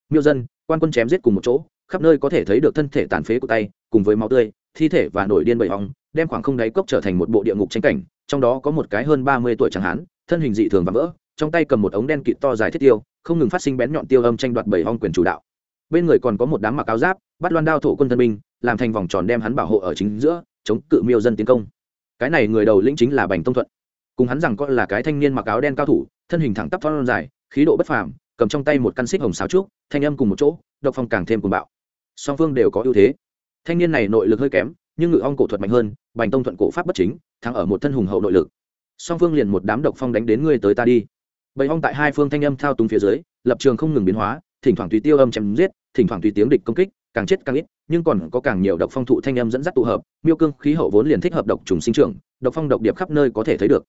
Speaker 1: miêu dân quan quân chém giết cùng một chỗ khắp nơi có thể thấy được thân thể tàn phế của tay cùng với máu tươi thi thể và nổi điên bầy hong đem khoảng không đáy cốc trở thành một bộ địa ngục tranh cảnh, trong đó có một cái hơn ba mươi tuổi chẳng hán, thân hình dị thường và vỡ, trong tay cầm một ống đen kịt to dài thiết tiêu, không ngừng phát sinh bén nhọn tiêu âm tranh đoạt bầy hong quyền chủ đạo. Bên người còn có một đám mặc áo giáp, bắt loan đao thổ quân thân binh, làm thành vòng tròn đem hắn bảo hộ ở chính giữa, chống cự miêu dân tiến công. Cái này người đầu lĩnh chính là bành tông thuận. Cùng hắn rằng có là cái thanh niên mặc áo đen cao thủ, thân hình thẳng tắp thon dài, khí độ bất phàm, cầm trong tay một căn xích hồng sáo trúc, thanh âm cùng một chỗ, độc phong càng thêm cùng bạo. Song phương đều có ưu thế thanh niên này nội lực hơi kém, nhưng ngự ong cổ thuật mạnh hơn, bành tông thuận cổ pháp bất chính, thắng ở một thân hùng hậu nội lực. Song phương liền một đám độc phong đánh đến ngươi tới ta đi. Bầy ong tại hai phương thanh âm thao túng phía dưới, lập trường không ngừng biến hóa, thỉnh thoảng tùy tiêu âm chém giết, thỉnh thoảng tùy tiếng địch công kích, càng chết càng ít, nhưng còn có càng nhiều độc phong thụ thanh âm dẫn dắt tụ hợp, miêu cương khí hậu vốn liền thích hợp độc trùng sinh trưởng, độc phong độc điệp khắp nơi có thể thấy được.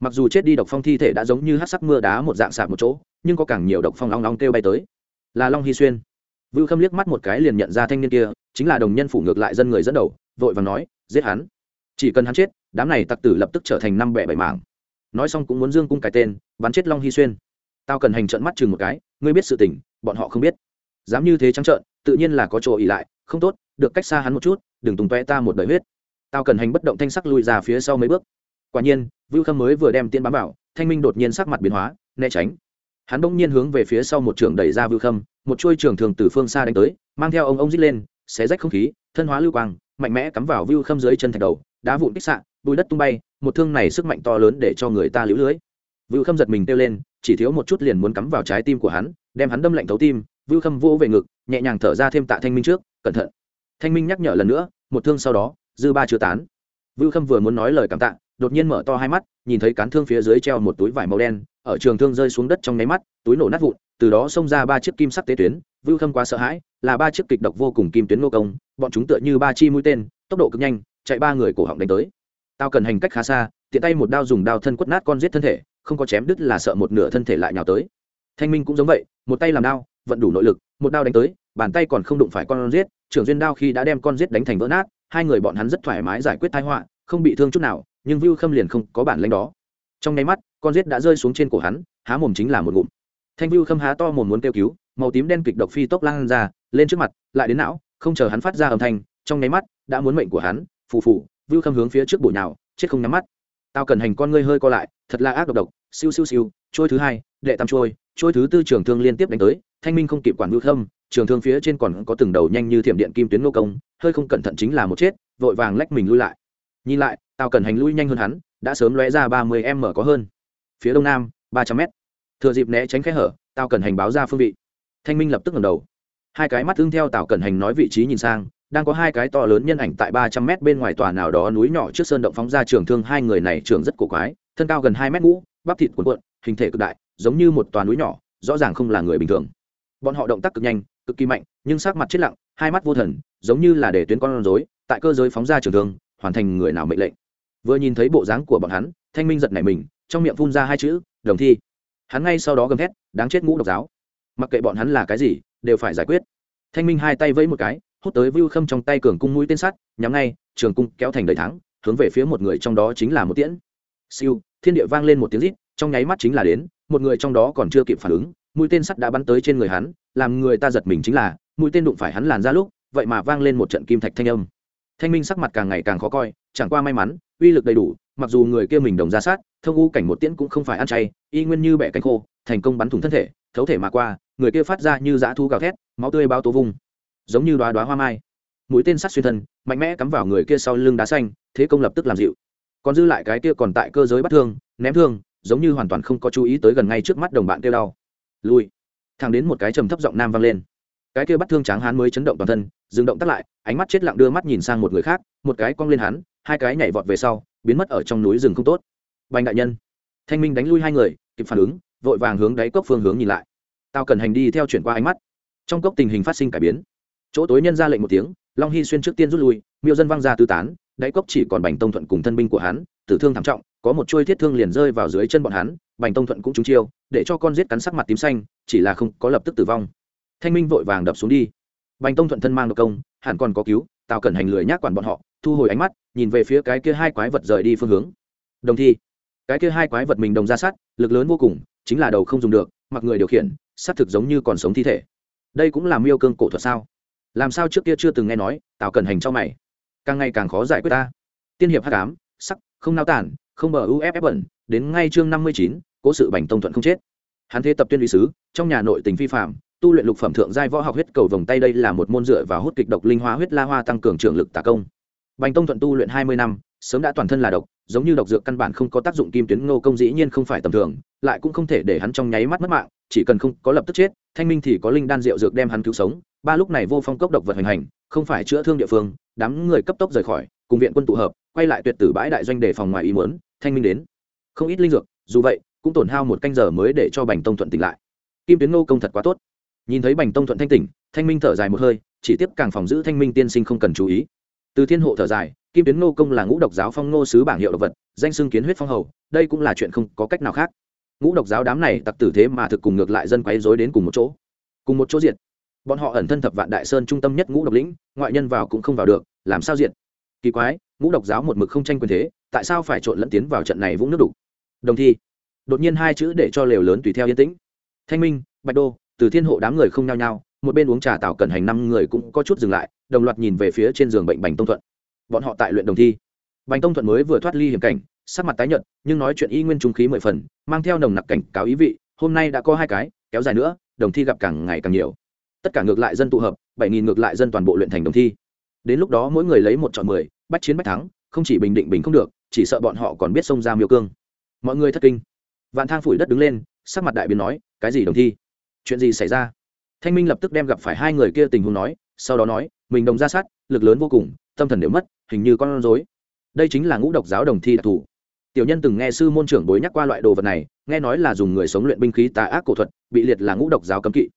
Speaker 1: Mặc dù chết đi độc phong thi thể đã giống như hát sắc mưa đá một dạng sạp một chỗ, nhưng có càng nhiều độc phong long long kêu bay tới. Là long hy xuyên vưu khâm liếc mắt một cái liền nhận ra thanh niên kia, chính là đồng nhân phủ ngược lại dân người dẫn đầu, vội và nói, giết hắn. Chỉ cần hắn chết, đám này tặc tử lập tức trở thành năm bẻ bảy mảng. Nói xong cũng muốn dương cung cái tên, bắn chết long hy xuyên. Tao cần hành trận mắt chừng một cái, ngươi biết sự tình, bọn họ không biết. Dám như thế trắng trợn, tự nhiên là có chỗ ỉ lại, không tốt, được cách xa hắn một chút, đừng tùng toe ta một đời huyết. Tao cần hành bất động thanh sắc lui ra phía sau mấy bước. Quả nhiên, vưu khâm mới vừa đem tiên bám vào, thanh minh đột nhiên sắc mặt biến hóa, né tránh hắn bỗng nhiên hướng về phía sau một trường đẩy ra vưu khâm, một chuôi trường thường từ phương xa đánh tới, mang theo ông ông rít lên, xé rách không khí, thân hóa lưu quang, mạnh mẽ cắm vào vưu khâm dưới chân thạch đầu, đá vụn kích sạn bùi đất tung bay, một thương này sức mạnh to lớn để cho người ta lũ lưới. Vưu khâm giật mình kêu lên, chỉ thiếu một chút liền muốn cắm vào trái tim của hắn, đem hắn đâm lạnh thấu tim, vưu khâm vỗ về ngực, nhẹ nhàng thở ra thêm tạ thanh minh trước, cẩn thận. Thanh minh nhắc nhở lần nữa, một thương sau đó, dư ba chưa tán. Vưu khâm vừa muốn nói lời cảm tạ, đột nhiên mở to hai mắt, nhìn thấy cán thương phía dưới treo một túi vải màu đen ở trường thương rơi xuống đất trong nháy mắt túi nổ nát vụn từ đó xông ra ba chiếc kim sắc tế tuyến. Vưu khâm quá sợ hãi là ba chiếc kịch độc vô cùng kim tuyến nô công bọn chúng tựa như ba chi mũi tên tốc độ cực nhanh chạy ba người cổ họng đánh tới. Tao cần hành cách khá xa tiện tay một đao dùng đao thân quất nát con giết thân thể không có chém đứt là sợ một nửa thân thể lại nhào tới. Thanh minh cũng giống vậy một tay làm đao vận đủ nội lực một đao đánh tới bàn tay còn không đụng phải con giết trưởng duyên đao khi đã đem con giết đánh thành vỡ nát hai người bọn hắn rất thoải mái giải quyết tai họa không bị thương chút nào nhưng Vưu Khâm liền không có bản lĩnh đó. Trong nháy mắt, con rết đã rơi xuống trên cổ hắn, há mồm chính là một ngụm. Thanh viu Khâm há to mồm muốn kêu cứu, màu tím đen kịch độc phi tốc lan ra, lên trước mặt, lại đến não, không chờ hắn phát ra âm thanh, trong nháy mắt, đã muốn mệnh của hắn, phù phù, viu Khâm hướng phía trước bụi nào, chết không nhắm mắt. Tao cần hành con ngươi hơi co lại, thật là ác độc độc, siêu siêu siêu, trôi thứ hai, đệ tam trôi, trôi thứ tư trường thương liên tiếp đánh tới, Thanh Minh không kịp quản viu Khâm, trường thương phía trên còn có từng đầu nhanh như thiểm điện kim tuyến nô công, hơi không cẩn thận chính là một chết, vội vàng lách mình lui lại. Nhìn lại, tao cần hành lui nhanh hơn hắn đã sớm lóe ra ba mươi m có hơn phía đông nam, ba trăm m thừa dịp né tránh kẽ hở tao cần hành báo ra phương vị. Thanh minh lập tức ngầm đầu. Hai cái mắt hướng theo tào cần hành nói vị trí nhìn sang, đang có hai cái to lớn nhân ảnh tại ba trăm mét bên ngoài tòa nào đó núi nhỏ trước sơn động phóng ra trường thương. Hai người này trường rất cổ quái, thân cao gần hai mét ngũ, bắp thịt cuộn cuộn, hình thể cực đại, giống như một tòa núi nhỏ, rõ ràng không là người bình thường. Bọn họ động tác cực nhanh, cực kỳ mạnh, nhưng sắc mặt chết lặng, hai mắt vô thần, giống như là để tuyến con rối, tại cơ giới phóng ra trường thương, hoàn thành người nào mệnh lệnh. Vừa nhìn thấy bộ dáng của bọn hắn, thanh minh giật nảy mình trong miệng phun ra hai chữ, đồng thi. Hắn ngay sau đó gầm thét, đáng chết ngũ độc giáo. Mặc kệ bọn hắn là cái gì, đều phải giải quyết. Thanh minh hai tay vẫy một cái, hút tới vưu khâm trong tay cường cung mũi tên sắt, nhắm ngay, trường cung kéo thành đầy thắng, hướng về phía một người trong đó chính là một tiễn. Siêu, thiên địa vang lên một tiếng rít, trong nháy mắt chính là đến, một người trong đó còn chưa kịp phản ứng, mũi tên sắt đã bắn tới trên người hắn, làm người ta giật mình chính là, mũi tên đụng phải hắn làn ra lúc, vậy mà vang lên một trận kim thạch thanh âm. Thanh minh sắc mặt càng ngày càng khó coi, chẳng qua may mắn, uy lực đầy đủ mặc dù người kia mình đồng ra sát, thông u cảnh một tiễn cũng không phải ăn chay, y nguyên như bẻ cánh khô, thành công bắn thủng thân thể, thấu thể mà qua, người kia phát ra như dã thu gào thét, máu tươi bao tố vung giống như đoá đoá hoa mai. Mũi tên sắt xuyên thân, mạnh mẽ cắm vào người kia sau lưng đá xanh, thế công lập tức làm dịu. Còn dư lại cái kia còn tại cơ giới bắt thương, ném thương, giống như hoàn toàn không có chú ý tới gần ngay trước mắt đồng bạn kêu đau. Lui. Thang đến một cái trầm thấp giọng nam vang lên. Cái kia bắt thương tráng hán mới chấn động toàn thân, dừng động tắt lại, ánh mắt chết lặng đưa mắt nhìn sang một người khác, một cái cong lên hắn, hai cái nhảy vọt về sau biến mất ở trong núi rừng không tốt. Bành đại nhân. Thanh minh đánh lui hai người, kịp phản ứng, vội vàng hướng đáy cốc phương hướng nhìn lại. Tao cần hành đi theo chuyển qua ánh mắt. Trong cốc tình hình phát sinh cải biến. Chỗ tối nhân ra lệnh một tiếng, long hy xuyên trước tiên rút lui, miêu dân văng ra tư tán, đáy cốc chỉ còn bành tông thuận cùng thân binh của hắn, tử thương thảm trọng, có một chuôi thiết thương liền rơi vào dưới chân bọn hắn, bành tông thuận cũng trúng chiêu, để cho con giết cắn sắc mặt tím xanh, chỉ là không có lập tức tử vong. Thanh minh vội vàng đập xuống đi. Bành tông thuận thân mang độc công, hẳn còn có cứu tào cẩn hành lười nhác quản bọn họ, thu hồi ánh mắt, nhìn về phía cái kia hai quái vật rời đi phương hướng. Đồng thi. Cái kia hai quái vật mình đồng ra sát, lực lớn vô cùng, chính là đầu không dùng được, mặc người điều khiển, sát thực giống như còn sống thi thể. Đây cũng là miêu cương cổ thuật sao? Làm sao trước kia chưa từng nghe nói, tào cẩn hành cho mày. Càng ngày càng khó giải quyết ta. Tiên hiệp hắc ám, sắc, không nao tản, không bờ uff bẩn, đến ngay chương năm mươi chín, cố sự bành tông thuận không chết. Hắn thế tập tuyên lý sứ, trong nhà nội tình phi phạm tu luyện lục phẩm thượng giai võ học huyết cầu vòng tay đây là một môn dựa và hút kịch độc linh hóa huyết la hoa tăng cường trường lực tả công. Bành tông thuận tu luyện hai mươi năm, sớm đã toàn thân là độc, giống như độc dược căn bản không có tác dụng kim tuyến ngô công dĩ nhiên không phải tầm thường, lại cũng không thể để hắn trong nháy mắt mất mạng, chỉ cần không có lập tức chết, thanh minh thì có linh đan rượu dược đem hắn cứu sống, ba lúc này vô phong cốc độc vật hành hành, không phải chữa thương địa phương, đám người cấp tốc rời khỏi, cùng viện quân tụ hợp, quay lại tuyệt tử bãi đại doanh đề phòng ngoài ý muốn, thanh minh đến. Không ít linh dược, dù vậy, cũng tổn hao một canh giờ mới để cho bành tông thuận tỉnh lại. Kim tuyến ngô công thật quá tốt nhìn thấy bành tông thuận thanh tỉnh, thanh minh thở dài một hơi, chỉ tiếp càng phòng giữ thanh minh tiên sinh không cần chú ý. Từ thiên hộ thở dài, kim tuyến ngô công là ngũ độc giáo phong ngô sứ bảng hiệu độc vật, danh xưng kiến huyết phong hầu, đây cũng là chuyện không có cách nào khác. Ngũ độc giáo đám này tặc tử thế mà thực cùng ngược lại dân quấy dối đến cùng một chỗ. Cùng một chỗ diệt. Bọn họ ẩn thân thập vạn đại sơn trung tâm nhất ngũ độc lĩnh, ngoại nhân vào cũng không vào được, làm sao diệt? Kỳ quái, ngũ độc giáo một mực không tranh quyền thế, tại sao phải trộn lẫn tiến vào trận này vũng nước đục? Đồng thi. Đột nhiên hai chữ để cho lều lớn tùy theo yên tĩnh. Thanh minh, bạch đô từ thiên hộ đám người không nhao nhao, một bên uống trà tạo cẩn hành năm người cũng có chút dừng lại, đồng loạt nhìn về phía trên giường bệnh bành tông thuận. Bọn họ tại luyện đồng thi. Bành tông thuận mới vừa thoát ly hiểm cảnh, sắc mặt tái nhợt, nhưng nói chuyện y nguyên trung khí mười phần, mang theo nồng nặc cảnh cáo ý vị, hôm nay đã có hai cái, kéo dài nữa, đồng thi gặp càng ngày càng nhiều. Tất cả ngược lại dân tụ hợp, bảy nghìn ngược lại dân toàn bộ luyện thành đồng thi. Đến lúc đó mỗi người lấy một chọn mười bắt chiến bắt thắng, không chỉ bình định bình không được, chỉ sợ bọn họ còn biết xông ra miêu cương. Mọi người thất kinh. Vạn thang phủi đất đứng lên, sắc mặt đại biến nói, cái gì đồng thi? Chuyện gì xảy ra? Thanh minh lập tức đem gặp phải hai người kia tình huống nói, sau đó nói, mình đồng ra sát, lực lớn vô cùng, tâm thần đều mất, hình như con rối. Đây chính là ngũ độc giáo đồng thi đặc thù. Tiểu nhân từng nghe sư môn trưởng bối nhắc qua loại đồ vật này, nghe nói là dùng người sống luyện binh khí tà ác cổ thuật, bị liệt là ngũ độc giáo cấm kỵ.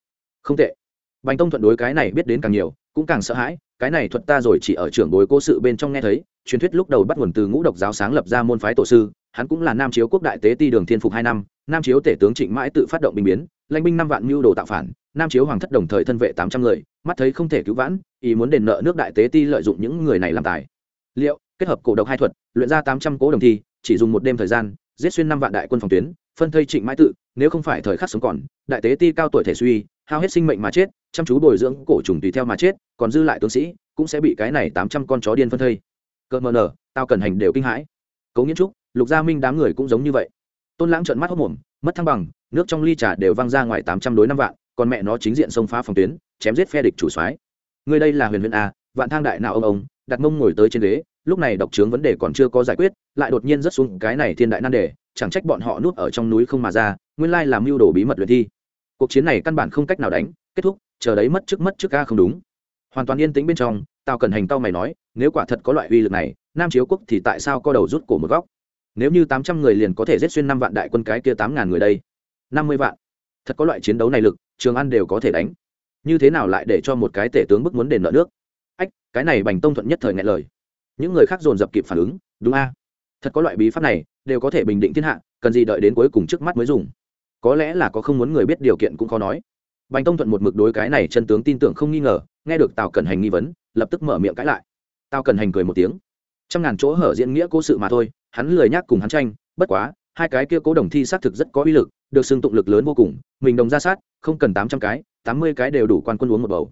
Speaker 1: Không tệ. Bành tông thuận đối cái này biết đến càng nhiều, cũng càng sợ hãi cái này thuật ta rồi chỉ ở trưởng bối cố sự bên trong nghe thấy, truyền thuyết lúc đầu bắt nguồn từ ngũ độc giáo sáng lập ra môn phái tổ sư, hắn cũng là nam chiếu quốc đại tế ti đường thiên phục hai năm, nam chiếu tể tướng trịnh mãi tự phát động binh biến, lãnh binh năm vạn mưu đồ tạo phản, nam chiếu hoàng thất đồng thời thân vệ tám trăm người, mắt thấy không thể cứu vãn, ý muốn đền nợ nước đại tế ti lợi dụng những người này làm tài. Liệu, kết hợp cổ độc hai thuật, luyện ra tám trăm cố đồng thi, chỉ dùng một đêm thời gian, giết xuyên năm vạn đại quân phòng tuyến, phân thây trịnh mãi tự, nếu không phải thời khắc sống còn, đại tế ti cao tuổi thể suy, hao hết sinh mệnh mà chết chăm chú bồi dưỡng cổ trùng tùy theo mà chết, còn dư lại tướng sĩ, cũng sẽ bị cái này tám trăm con chó điên phân thây. Cợt mờ nở tao cần hành đều kinh hãi. Cố nghiễn trúc, lục gia minh đám người cũng giống như vậy. Tôn lãng trợn mắt hốc mồm, mất thăng bằng, nước trong ly trà đều văng ra ngoài tám trăm đối năm vạn, còn mẹ nó chính diện xông phá phòng tuyến, chém giết phe địch chủ soái. Người đây là huyền huyền a, vạn thang đại nào ông ông, đặt mông ngồi tới trên ghế, lúc này độc trướng vấn đề còn chưa có giải quyết, lại đột nhiên rất xuống cái này thiên đại nan đề, chẳng trách bọn họ nuốt ở trong núi không mà ra, nguyên lai làm mưu đồ bí mật luyện thi. Cuộc chiến này căn bản không cách nào đánh, kết thúc chờ đấy mất trước mất trước ca không đúng. Hoàn toàn yên tĩnh bên trong tao cần hành tao mày nói, nếu quả thật có loại uy lực này, nam chiếu quốc thì tại sao co đầu rút cổ một góc? Nếu như tám trăm người liền có thể giết xuyên năm vạn đại quân cái kia tám ngàn người đây. Năm mươi vạn. Thật có loại chiến đấu này lực, trường ăn đều có thể đánh. Như thế nào lại để cho một cái tể tướng bức muốn đền nợ nước? Ách, cái này bành tông thuận nhất thời ngại lời. Những người khác dồn dập kịp phản ứng, đúng a? Thật có loại bí pháp này, đều có thể bình định thiên hạ, cần gì đợi đến cuối cùng trước mắt mới dùng? Có lẽ là có không muốn người biết điều kiện cũng khó nói bành tông thuận một mực đối cái này chân tướng tin tưởng không nghi ngờ, nghe được tào cẩn hành nghi vấn, lập tức mở miệng cãi lại. Tào cẩn hành cười một tiếng. Trăm ngàn chỗ hở diễn nghĩa cố sự mà thôi, hắn lười nhác cùng hắn tranh, bất quá, hai cái kia cố đồng thi xác thực rất có uy lực, được xưng tụng lực lớn vô cùng, mình đồng ra sát, không cần tám trăm cái, tám mươi cái đều đủ quan quân uống một bầu.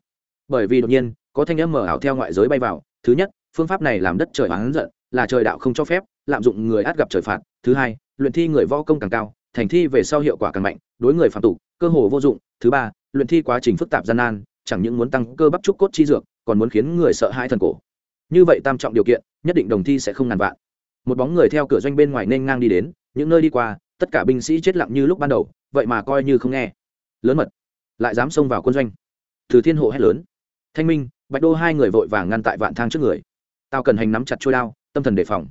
Speaker 1: Bởi vì đột nhiên, có thanh âm mở ảo theo ngoại giới bay vào, thứ nhất, phương pháp này làm đất trời oán giận, là trời đạo không cho phép, lạm dụng người át gặp trời phạt. Thứ hai, luyện thi người võ công càng cao, thành thi về sau hiệu quả càng mạnh, đối người phạm tục, cơ hồ vô dụng. Thứ ba luyện thi quá trình phức tạp gian nan, chẳng những muốn tăng cơ bắp trúc cốt chi dược, còn muốn khiến người sợ hãi thần cổ. Như vậy tam trọng điều kiện, nhất định đồng thi sẽ không ngàn vạn. Một bóng người theo cửa doanh bên ngoài nên ngang đi đến, những nơi đi qua, tất cả binh sĩ chết lặng như lúc ban đầu, vậy mà coi như không nghe. Lớn mật, lại dám xông vào quân doanh. Từ thiên hộ hét lớn. Thanh minh, bạch đô hai người vội vàng ngăn tại vạn thang trước người. Tao cần hành nắm chặt trôi đao, tâm thần đề phòng.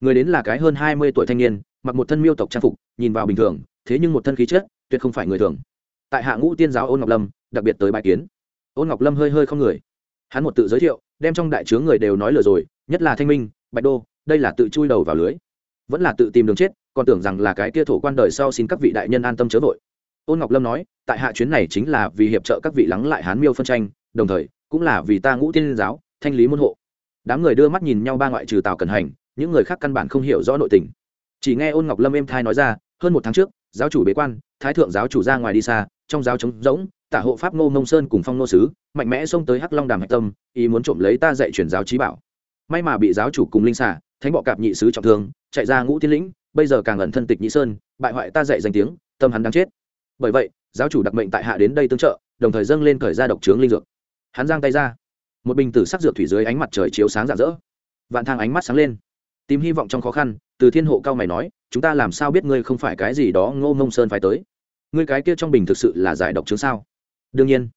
Speaker 1: Người đến là cái hơn hai mươi tuổi thanh niên, mặc một thân miêu tộc trang phục, nhìn vào bình thường, thế nhưng một thân khí chất, tuyệt không phải người thường tại hạ ngũ tiên giáo ôn ngọc lâm, đặc biệt tới bài kiến. Ôn ngọc lâm hơi hơi không người. Hắn một tự giới thiệu, đem trong đại chướng người đều nói lừa rồi, nhất là thanh minh, bạch đô, đây là tự chui đầu vào lưới. Vẫn là tự tìm đường chết, còn tưởng rằng là cái kia thổ quan đời sau xin các vị đại nhân an tâm chớ vội. Ôn ngọc lâm nói, tại hạ chuyến này chính là vì hiệp trợ các vị lắng lại hán miêu phân tranh, đồng thời, cũng là vì ta ngũ tiên giáo, thanh lý môn hộ. Đám người đưa mắt nhìn nhau ba ngoại trừ tào cần hành, những người khác căn bản không hiểu rõ nội tình. Chỉ nghe ôn ngọc lâm êm thai nói ra, hơn một tháng trước, giáo chủ bế quan thái thượng giáo chủ ra ngoài đi xa, trong giáo trống rỗng, tả hộ pháp ngô mông sơn cùng phong nô sứ, mạnh mẽ xông tới hắc long đàm hạch tâm, ý muốn trộm lấy ta dạy truyền giáo trí bảo. May mà bị giáo chủ cùng linh xả thánh bọ cạp nhị sứ trọng thương, chạy ra ngũ tiên lĩnh, bây giờ càng ẩn thân tịch nhị sơn, bại hoại ta dạy danh tiếng, tâm hắn đáng chết. Bởi vậy, giáo chủ đặc mệnh tại hạ đến đây tương trợ, đồng thời dâng lên khởi ra độc trướng linh dược. Hắn giang tay ra. Một bình tử sắc dược thủy dưới ánh mặt trời chiếu sáng rạng rỡ. Vạn thang ánh mắt sáng lên. Tìm hy vọng trong khó khăn, từ thiên hộ cao mày nói, chúng ta làm sao biết ngươi không phải cái gì đó ngô mông sơn phải tới? Ngươi cái kia trong bình thực sự là giải độc chứng sao? Đương nhiên.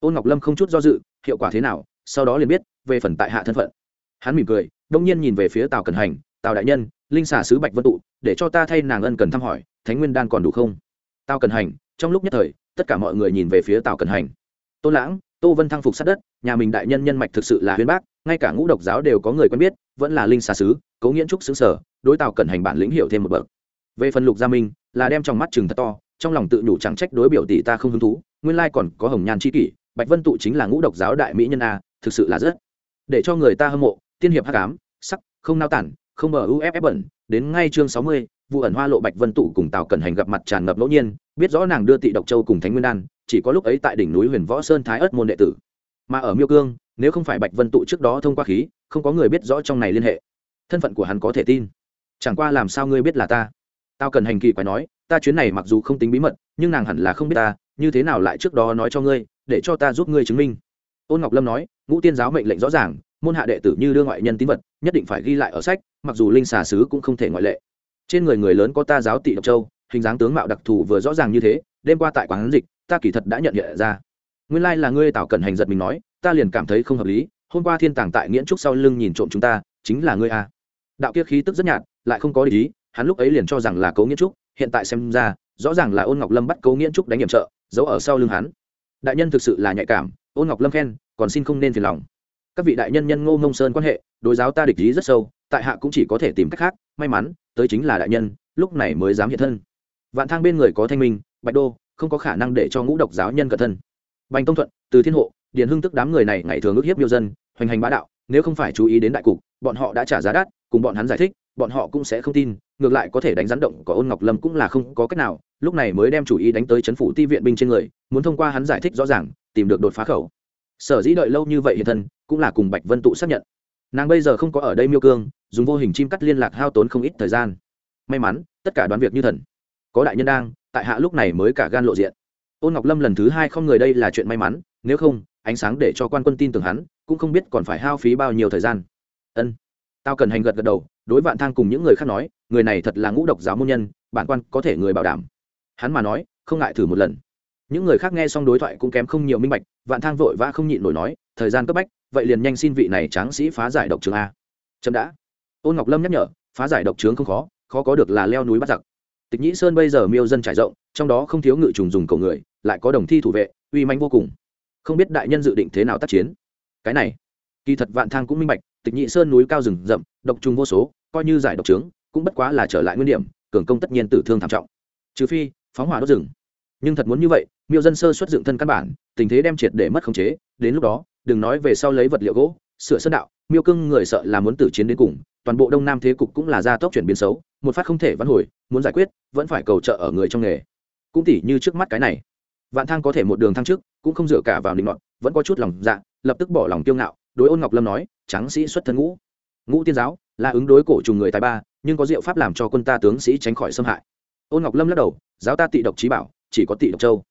Speaker 1: Ôn ngọc lâm không chút do dự, hiệu quả thế nào, sau đó liền biết, về phần tại hạ thân phận. Hắn mỉm cười, đông nhiên nhìn về phía tào cần hành, tào đại nhân, linh xả sứ bạch vân tụ, để cho ta thay nàng ân cần thăm hỏi, thánh nguyên đan còn đủ không? Tào cần hành, trong lúc nhất thời, tất cả mọi người nhìn về phía tào cần hành. Tôn lãng, tô vân thăng phục sát đất, nhà mình đại nhân nhân mạch thực sự là huyên bác, ngay cả ngũ độc giáo đều có người quen biết, vẫn là linh xà sứ cấu nghiễn trúc xứ sở. Đối tào cẩn hành bản lĩnh hiệu thêm một bậc. Về phần lục gia minh, là đem trong mắt chừng thật to trong lòng tự nhủ chẳng trách đối biểu tỷ ta không hứng thú, nguyên lai còn có hồng nhan c kỷ, bạch vân tụ chính là ngũ độc giáo đại mỹ nhân a, thực sự là rất để cho người ta hâm mộ, tiên hiệp hắc ám, sắc, không nao tản, không mở uff bẩn, đến ngay chương sáu mươi, vụ ẩn hoa lộ bạch vân tụ cùng tào cẩn hành gặp mặt tràn ngập ngẫu nhiên, biết rõ nàng đưa tị độc châu cùng thánh nguyên đan, chỉ có lúc ấy tại đỉnh núi huyền võ sơn thái ất môn đệ tử. Mà ở miêu cương, nếu không phải bạch vân tụ trước đó thông qua khí, không có người biết rõ trong này liên hệ. Thân phận của hắn có thể tin. Chẳng qua làm sao ngươi biết là ta? Tao cần hành kỳ quái nói ta chuyến này mặc dù không tính bí mật, nhưng nàng hẳn là không biết ta, như thế nào lại trước đó nói cho ngươi, để cho ta giúp ngươi chứng minh. Ôn ngọc lâm nói, ngũ tiên giáo mệnh lệnh rõ ràng, môn hạ đệ tử như đưa ngoại nhân tín vật, nhất định phải ghi lại ở sách, mặc dù linh xà sứ cũng không thể ngoại lệ. Trên người người lớn có ta giáo tị độc châu, hình dáng tướng mạo đặc thù vừa rõ ràng như thế, đêm qua tại quán dịch, ta kỳ thật đã nhận nhận ra. Nguyên lai là ngươi tảo cẩn hành giật mình nói, ta liền cảm thấy không hợp lý, hôm qua thiên tàng tại nghiễn trúc sau lưng nhìn trộm chúng ta, chính là ngươi a. Đạo kia khí tức rất nhạt, lại không có ý, hắn lúc ấy liền cho rằng là cấu nghiễn trúc hiện tại xem ra, rõ ràng là ôn ngọc lâm bắt cấu nghiễn trúc đánh nhiệm trợ, giấu ở sau lưng hắn. Đại nhân thực sự là nhạy cảm, ôn ngọc lâm khen, còn xin không nên phiền lòng. Các vị đại nhân nhân ngô ngông sơn quan hệ, đối giáo ta địch lý rất sâu, tại hạ cũng chỉ có thể tìm cách khác, may mắn, tới chính là đại nhân, lúc này mới dám hiện thân. Vạn thang bên người có thanh minh, bạch đô, không có khả năng để cho ngũ độc giáo nhân cẩn thân bành tông thuận, từ thiên hộ, điền hưng tức đám người này ngày thường ước hiếp miêu dân, hoành hành bá đạo, nếu không phải chú ý đến đại cục, bọn họ đã trả giá đắt, cùng bọn hắn giải thích, bọn họ cũng sẽ không tin ngược lại có thể đánh rắn động có ôn ngọc lâm cũng là không có cách nào, lúc này mới đem chủ ý đánh tới chấn phủ ti viện binh trên người, muốn thông qua hắn giải thích rõ ràng, tìm được đột phá khẩu. Sở dĩ đợi lâu như vậy hiện thân, cũng là cùng bạch vân tụ xác nhận. Nàng bây giờ không có ở đây miêu cương, dùng vô hình chim cắt liên lạc hao tốn không ít thời gian. May mắn, tất cả đoán việc như thần. Có đại nhân đang, tại hạ lúc này mới cả gan lộ diện. Ôn ngọc lâm lần thứ hai không người đây là chuyện may mắn, nếu không, ánh sáng để cho quan quân tin tưởng hắn, cũng không biết còn phải hao phí bao nhiêu thời gian. Ân. Tao cần hành gật gật đầu đối vạn thang cùng những người khác nói, người này thật là ngũ độc giáo môn nhân, bản quan có thể người bảo đảm. Hắn mà nói, không ngại thử một lần. Những người khác nghe xong đối thoại cũng kém không nhiều minh bạch, vạn thang vội vã không nhịn nổi nói, thời gian cấp bách, vậy liền nhanh xin vị này tráng sĩ phá giải độc trường a. Chậm đã. Ôn ngọc lâm nhắc nhở, phá giải độc trướng không khó khó có được là leo núi bắt giặc. Tịch nhĩ sơn bây giờ miêu dân trải rộng, trong đó không thiếu ngự trùng dùng cầu người, lại có đồng thi thủ vệ, uy manh vô cùng. Không biết đại nhân dự định thế nào tác chiến. Cái này kỳ thật vạn thang cũng minh bạch tịch nhị sơn núi cao rừng rậm độc trùng vô số coi như giải độc trướng cũng bất quá là trở lại nguyên điểm cường công tất nhiên tử thương thảm trọng. Trừ phi phóng hỏa đốt rừng. Nhưng thật muốn như vậy miêu dân sơ xuất dựng thân căn bản tình thế đem triệt để mất khống chế đến lúc đó đừng nói về sau lấy vật liệu gỗ sửa sơn đạo miêu cưng người sợ là muốn tử chiến đến cùng toàn bộ đông nam thế cục cũng là gia tốc chuyển biến xấu một phát không thể vãn hồi muốn giải quyết vẫn phải cầu trợ ở người trong nghề. Cũng tỉ như trước mắt cái này. Vạn thang có thể một đường thăng trước cũng không dựa cả vào định luận, vẫn có chút lòng dạ lập tức bỏ lòng kiêu ngạo đối ôn ngọc lâm nói, tráng sĩ xuất thân ngũ. Ngũ tiên giáo là ứng đối cổ trùng người tài ba, nhưng có diệu pháp làm cho quân ta tướng sĩ tránh khỏi xâm hại. Ôn ngọc lâm lắc đầu, giáo ta tị độc trí bảo, chỉ có tị độc châu.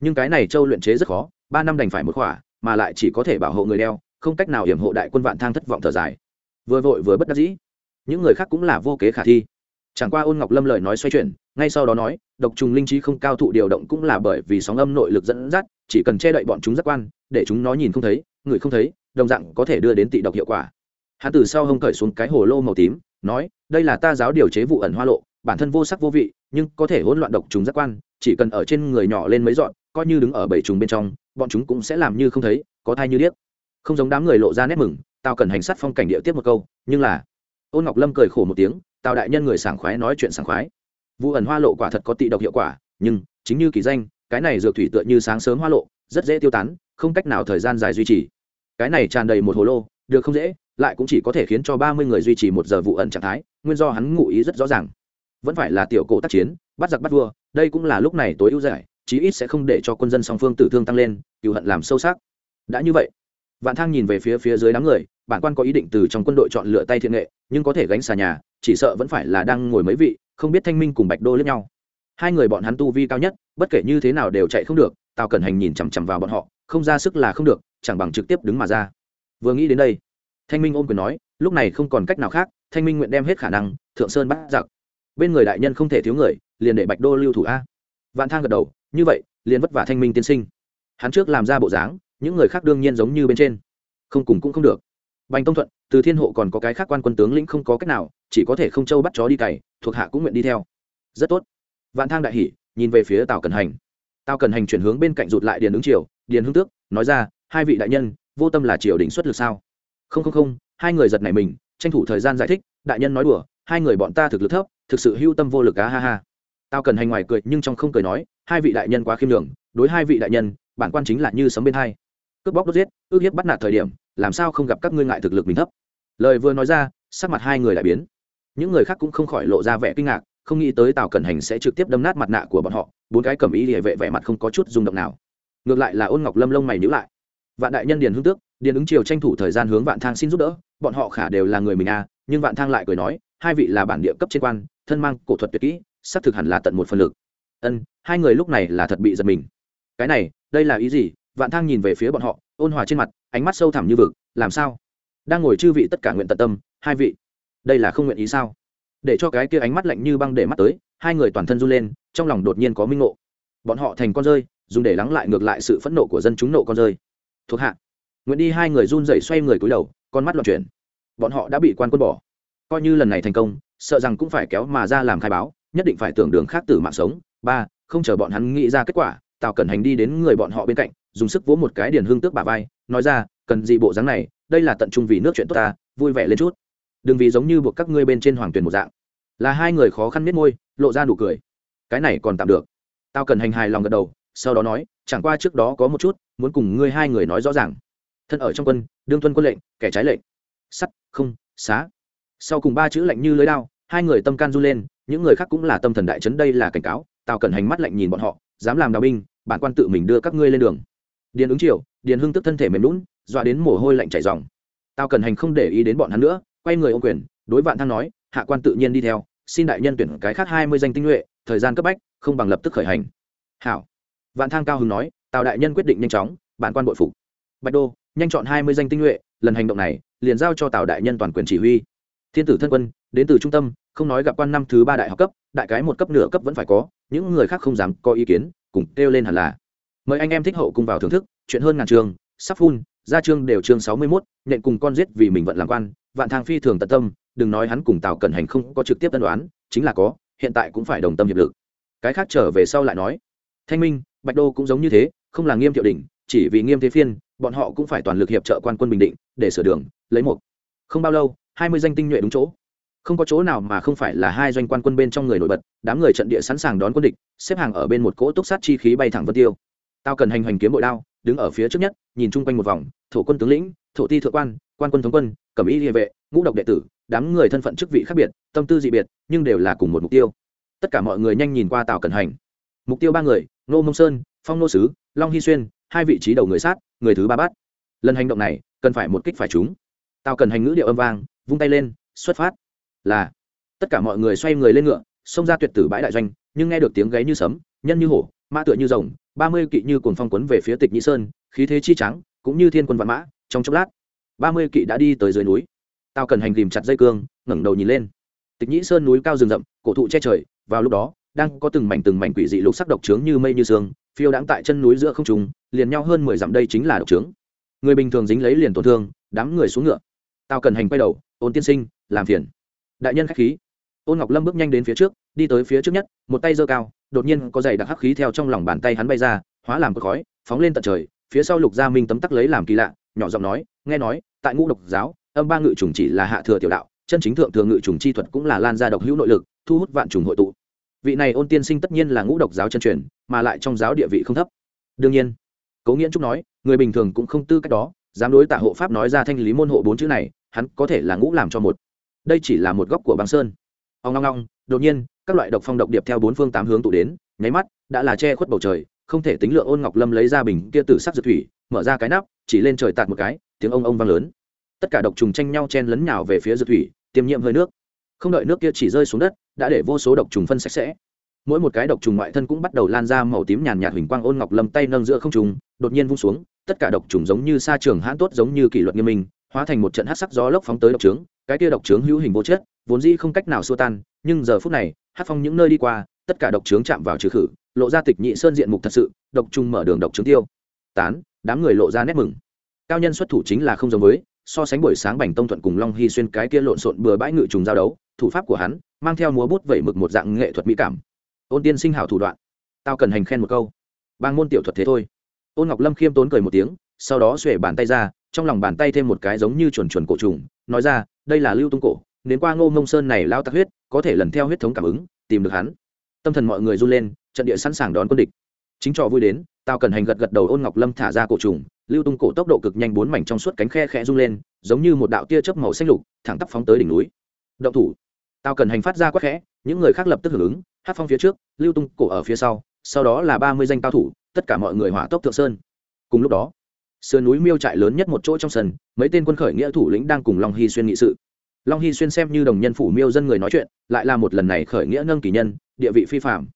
Speaker 1: Nhưng cái này châu luyện chế rất khó, ba năm đành phải một khỏa, mà lại chỉ có thể bảo hộ người đeo, không cách nào hiểm hộ đại quân vạn thang thất vọng thở dài. Vừa vội vừa bất đắc dĩ. Những người khác cũng là vô kế khả thi. Chẳng qua ôn ngọc lâm lời nói xoay chuyển, ngay sau đó nói, độc trùng linh trí không cao thụ điều động cũng là bởi vì sóng âm nội lực dẫn dắt, chỉ cần che đậy bọn chúng giác quan, để chúng nó nhìn không thấy, người không thấy đồng dạng có thể đưa đến tị độc hiệu quả. Hắn từ sau hông cởi xuống cái hồ lô màu tím, nói, đây là ta giáo điều chế vụ ẩn hoa lộ, bản thân vô sắc vô vị, nhưng có thể hỗn loạn độc trùng giác quan, chỉ cần ở trên người nhỏ lên mấy dọn, coi như đứng ở bảy trùng bên trong, bọn chúng cũng sẽ làm như không thấy, có thai như điếc. Không giống đám người lộ ra nét mừng tao cần hành sát phong cảnh địa tiếp một câu, nhưng là, ôn ngọc lâm cười khổ một tiếng, tào đại nhân người sảng khoái nói chuyện sảng khoái. Vụ ẩn hoa lộ quả thật có tị độc hiệu quả, nhưng, chính như kỳ danh, cái này dược thủy tựa như sáng sớm hoa lộ, rất dễ tiêu tán, không cách nào thời gian dài duy trì cái này tràn đầy một hồ lô, được không dễ, lại cũng chỉ có thể khiến cho ba mươi người duy trì một giờ vụ ẩn trạng thái, nguyên do hắn ngụ ý rất rõ ràng. Vẫn phải là tiểu cổ tác chiến, bắt giặc bắt vua, đây cũng là lúc này tối ưu giải, chí ít sẽ không để cho quân dân song phương tử thương tăng lên cựu hận làm sâu sắc. Đã như vậy, vạn thang nhìn về phía phía dưới đám người, bản quan có ý định từ trong quân đội chọn lựa tay thiện nghệ, nhưng có thể gánh xà nhà, chỉ sợ vẫn phải là đang ngồi mấy vị, không biết thanh minh cùng bạch đô lẫn nhau. Hai người bọn hắn tu vi cao nhất, bất kể như thế nào đều chạy không được, tào cẩn hành nhìn chằm chằm vào bọn họ không ra sức là không được, chẳng bằng trực tiếp đứng mà ra. Vừa nghĩ đến đây, thanh minh ôm quyền nói, lúc này không còn cách nào khác, thanh minh nguyện đem hết khả năng, thượng sơn bắt giặc. Bên người đại nhân không thể thiếu người, liền để bạch đô lưu thủ a. Vạn thang gật đầu, như vậy, liền vất vả thanh minh tiên sinh. Hắn trước làm ra bộ dáng, những người khác đương nhiên giống như bên trên. Không cùng cũng không được. Bành tông thuận, từ thiên hộ còn có cái khác quan quân tướng lĩnh không có cách nào, chỉ có thể không châu bắt chó đi cày, thuộc hạ cũng nguyện đi theo. Rất tốt. Vạn thang đại hỉ, nhìn về phía tào cần hành. Tào cần hành chuyển hướng bên cạnh rụt lại điền ứng triều điền hưng tước, nói ra, hai vị đại nhân, vô tâm là triều đình xuất lực sao? Không không không, hai người giật này mình, tranh thủ thời gian giải thích, đại nhân nói đùa, hai người bọn ta thực lực thấp, thực sự hưu tâm vô lực á, ha ha. Tao cần hành ngoài cười, nhưng trong không cười nói, hai vị đại nhân quá khiêm đường đối hai vị đại nhân, bản quan chính là như sấm bên hai. Cướp bóc đốt giết, ước hiếp bắt nạt thời điểm, làm sao không gặp các ngươi ngại thực lực mình thấp? Lời vừa nói ra, sắc mặt hai người lại biến. Những người khác cũng không khỏi lộ ra vẻ kinh ngạc, không nghĩ tới tào cẩn hành sẽ trực tiếp đâm nát mặt nạ của bọn họ, bốn cái cầm ý địa vệ vẻ mặt không có chút rung động nào ngược lại là ôn ngọc lâm lông mày nhữ lại. Vạn đại nhân điền hương tước, điền ứng triều tranh thủ thời gian hướng vạn thang xin giúp đỡ, bọn họ khả đều là người mình à nhưng vạn thang lại cười nói, hai vị là bản địa cấp trên quan, thân mang cổ thuật tuyệt kỹ, xác thực hẳn là tận một phần lực. Ân, hai người lúc này là thật bị giật mình. Cái này, đây là ý gì? Vạn thang nhìn về phía bọn họ, ôn hòa trên mặt, ánh mắt sâu thẳm như vực, làm sao? Đang ngồi chư vị tất cả nguyện tận tâm, hai vị, đây là không nguyện ý sao? Để cho cái kia ánh mắt lạnh như băng để mắt tới, hai người toàn thân run lên, trong lòng đột nhiên có minh ngộ. Bọn họ thành con rơi dùng để lắng lại ngược lại sự phẫn nộ của dân chúng nộ con rơi. Thuộc hạ nguyễn đi hai người run rẩy xoay người cúi đầu, con mắt loạn chuyển. Bọn họ đã bị quan quân bỏ. Coi như lần này thành công, sợ rằng cũng phải kéo mà ra làm khai báo, nhất định phải tưởng đường khác tử mạng sống. Ba, không chờ bọn hắn nghĩ ra kết quả, tào cẩn hành đi đến người bọn họ bên cạnh, dùng sức vỗ một cái điền hương tước bà vai, nói ra, cần gì bộ dáng này, đây là tận trung vì nước chuyện tốt ta, vui vẻ lên chút. Đừng vì giống như buộc các ngươi bên trên hoàng tuyển một dạng. Là hai người khó khăn miết môi, lộ ra nụ cười. Cái này còn tạm được. Tao cần hành hài lòng gật đầu sau đó nói, chẳng qua trước đó có một chút, muốn cùng ngươi hai người nói rõ ràng. Thân ở trong quân, đương tuân quân lệnh, kẻ trái lệnh. Sắt, không, xá. Sau cùng ba chữ lệnh như lưới đao, hai người tâm can run lên, những người khác cũng là tâm thần đại chấn, đây là cảnh cáo, tào cần hành mắt lạnh nhìn bọn họ, dám làm đào binh, bản quan tự mình đưa các ngươi lên đường. Điền ứng triều, điền hưng tức thân thể mềm lún dọa đến mồ hôi lạnh chảy dòng tào cần hành không để ý đến bọn hắn nữa, quay người ô quyền, đối vạn thăng nói, hạ quan tự nhiên đi theo, xin đại nhân tuyển cái khác hai mươi danh tinh nhuệ, thời gian cấp bách, không bằng lập tức khởi hành. Hảo vạn thang cao hứng nói tào đại nhân quyết định nhanh chóng bản quan bội phục. Bạch đô nhanh chọn hai mươi danh tinh nhuệ lần hành động này liền giao cho tào đại nhân toàn quyền chỉ huy. Thiên tử thân quân đến từ trung tâm không nói gặp quan năm thứ ba đại học cấp đại cái một cấp nửa cấp vẫn phải có những người khác không dám có ý kiến cùng kêu lên hẳn là. Mời anh em thích hậu cùng vào thưởng thức chuyện hơn ngàn trường sắp phun ra chương đều chương sáu mươi 61, nhện cùng con giết vì mình vẫn làm quan vạn thang phi thường tận tâm đừng nói hắn cùng tào cẩn hành không có trực tiếp tân đoán chính là có hiện tại cũng phải đồng tâm hiệp lực. Cái khác trở về sau lại nói. Thanh minh bạch đô cũng giống như thế, không là nghiêm thiệu đỉnh, chỉ vì nghiêm thế phiên, bọn họ cũng phải toàn lực hiệp trợ quan quân bình định, để sửa đường, lấy một. Không bao lâu, hai mươi danh tinh nhuệ đúng chỗ. Không có chỗ nào mà không phải là hai doanh quan quân bên trong người nổi bật, đám người trận địa sẵn sàng đón quân địch, xếp hàng ở bên một cỗ túc sát chi khí bay thẳng vân tiêu. Tao cần hành hành kiếm bội đao, đứng ở phía trước nhất, nhìn chung quanh một vòng, thổ quân tướng lĩnh, thổ ti thượng quan quan quân thống quân, cẩm y địa vệ, ngũ độc đệ tử, đám người thân phận chức vị khác biệt, tâm tư dị biệt, nhưng đều là cùng một mục tiêu. Tất cả mọi người nhanh nhìn qua tào cần hành mục tiêu ba người nô mông sơn, phong nô sứ, long hy xuyên, hai vị trí đầu người sát, người thứ ba bát lần hành động này, cần phải một kích phải chúng Tao cần hành ngữ điệu âm vang, vung tay lên, xuất phát. Là, tất cả mọi người xoay người lên ngựa, xông ra tuyệt tử bãi đại doanh, nhưng nghe được tiếng gáy như sấm, nhân như hổ, mã tựa như rồng, ba mươi kỵ như cuồng phong quấn về phía tịch nhĩ sơn, khí thế chi trắng, cũng như thiên quân vạn mã, trong chốc lát, ba mươi kỵ đã đi tới dưới núi. Tao cần hành tìm chặt dây cương, ngẩng đầu nhìn lên. Tịch nhĩ sơn núi cao rừng rậm, cổ thụ che trời, vào lúc đó đang có từng mảnh từng mảnh quỷ dị lục sắc độc trướng như mây như sương, phiêu đãng tại chân núi giữa không trùng liền nhau hơn mười dặm đây chính là độc trướng. Người bình thường dính lấy liền tổn thương, đám người xuống ngựa. Tao cần hành quay đầu, ôn tiên sinh, làm phiền. Đại nhân khách khí. Ôn ngọc lâm bước nhanh đến phía trước, đi tới phía trước nhất, một tay giơ cao, đột nhiên có giày đặc hắc khí theo trong lòng bàn tay hắn bay ra, hóa làm cột khói, phóng lên tận trời, phía sau lục gia minh tấm tắc lấy làm kỳ lạ, nhỏ giọng nói, nghe nói, tại ngũ độc giáo, âm ba ngự trùng chỉ là hạ thừa tiểu đạo, chân chính thượng thừa ngự trùng chi thuật cũng là lan ra độc hữu nội lực, thu hút vạn trùng hội tụ vị này ôn tiên sinh tất nhiên là ngũ độc giáo chân truyền, mà lại trong giáo địa vị không thấp. Đương nhiên, cố nghiễn trúc nói, người bình thường cũng không tư cách đó, dám đối tạ hộ pháp nói ra thanh lý môn hộ bốn chữ này, hắn có thể là ngũ làm cho một. Đây chỉ là một góc của băng sơn. Ông ngong ngong đột nhiên, các loại độc phong độc điệp theo bốn phương tám hướng tụ đến, nháy mắt, đã là che khuất bầu trời, không thể tính lượng ôn ngọc lâm lấy ra bình kia từ sắc dược thủy, mở ra cái nắp, chỉ lên trời tạt một cái, tiếng ông ông vang lớn. Tất cả độc trùng tranh nhau chen lấn nhào về phía dược thủy, tiêm nhiễm hơi nước không đợi nước kia chỉ rơi xuống đất, đã để vô số độc trùng phân sạch sẽ. Mỗi một cái độc trùng ngoại thân cũng bắt đầu lan ra màu tím nhàn nhạt huỳnh quang ôn ngọc lâm tay nâng giữa không trùng, đột nhiên vung xuống, tất cả độc trùng giống như sa trường hãn tốt giống như kỷ luật nghiêm minh, hóa thành một trận hát sắc gió lốc phóng tới độc trướng, cái kia độc trướng hữu hình vô chất, vốn dĩ không cách nào xua tan, nhưng giờ phút này hát phong những nơi đi qua, tất cả độc trướng chạm vào trừ khử, lộ ra tịch nhị sơn diện mục thật sự, độc trùng mở đường độc trướng tiêu. Tán, đám người lộ ra nét mừng. Cao nhân xuất thủ chính là không giống với so sánh buổi sáng bành tông thuận cùng long hy xuyên cái kia lộn xộn bừa bãi ngự trùng giao đấu, thủ pháp của hắn mang theo múa bút vẩy mực một dạng nghệ thuật mỹ cảm. Ôn tiên sinh hảo thủ đoạn. Tao cần hành khen một câu. Bang môn tiểu thuật thế thôi. Ôn ngọc lâm khiêm tốn cười một tiếng, sau đó xuể bàn tay ra, trong lòng bàn tay thêm một cái giống như chuẩn chuẩn cổ trùng, nói ra, đây là lưu tung cổ, đến qua ngô mông sơn này lao tắc huyết, có thể lần theo huyết thống cảm ứng, tìm được hắn. Tâm thần mọi người run lên, trận địa sẵn sàng đón quân địch. Chính trò vui đến, tao cần hành gật gật đầu ôn ngọc lâm thả ra cổ trùng lưu tung cổ tốc độ cực nhanh bốn mảnh trong suốt cánh khe khẽ rung lên, giống như một đạo tia chớp màu xanh lục, thẳng tắp phóng tới đỉnh núi. Động thủ. Tao cần hành phát ra quắc khẽ, những người khác lập tức hưởng ứng, hát phong phía trước, lưu tung cổ ở phía sau sau đó là ba mươi danh cao thủ, tất cả mọi người hỏa tốc thượng sơn. Cùng lúc đó, sườn núi miêu trại lớn nhất một chỗ trong sân, mấy tên quân khởi nghĩa thủ lĩnh đang cùng long hy xuyên nghị sự. Long hy xuyên xem như đồng nhân phủ miêu dân người nói chuyện, lại là một lần này khởi nghĩa nâng kỳ nhân, địa vị phi phạm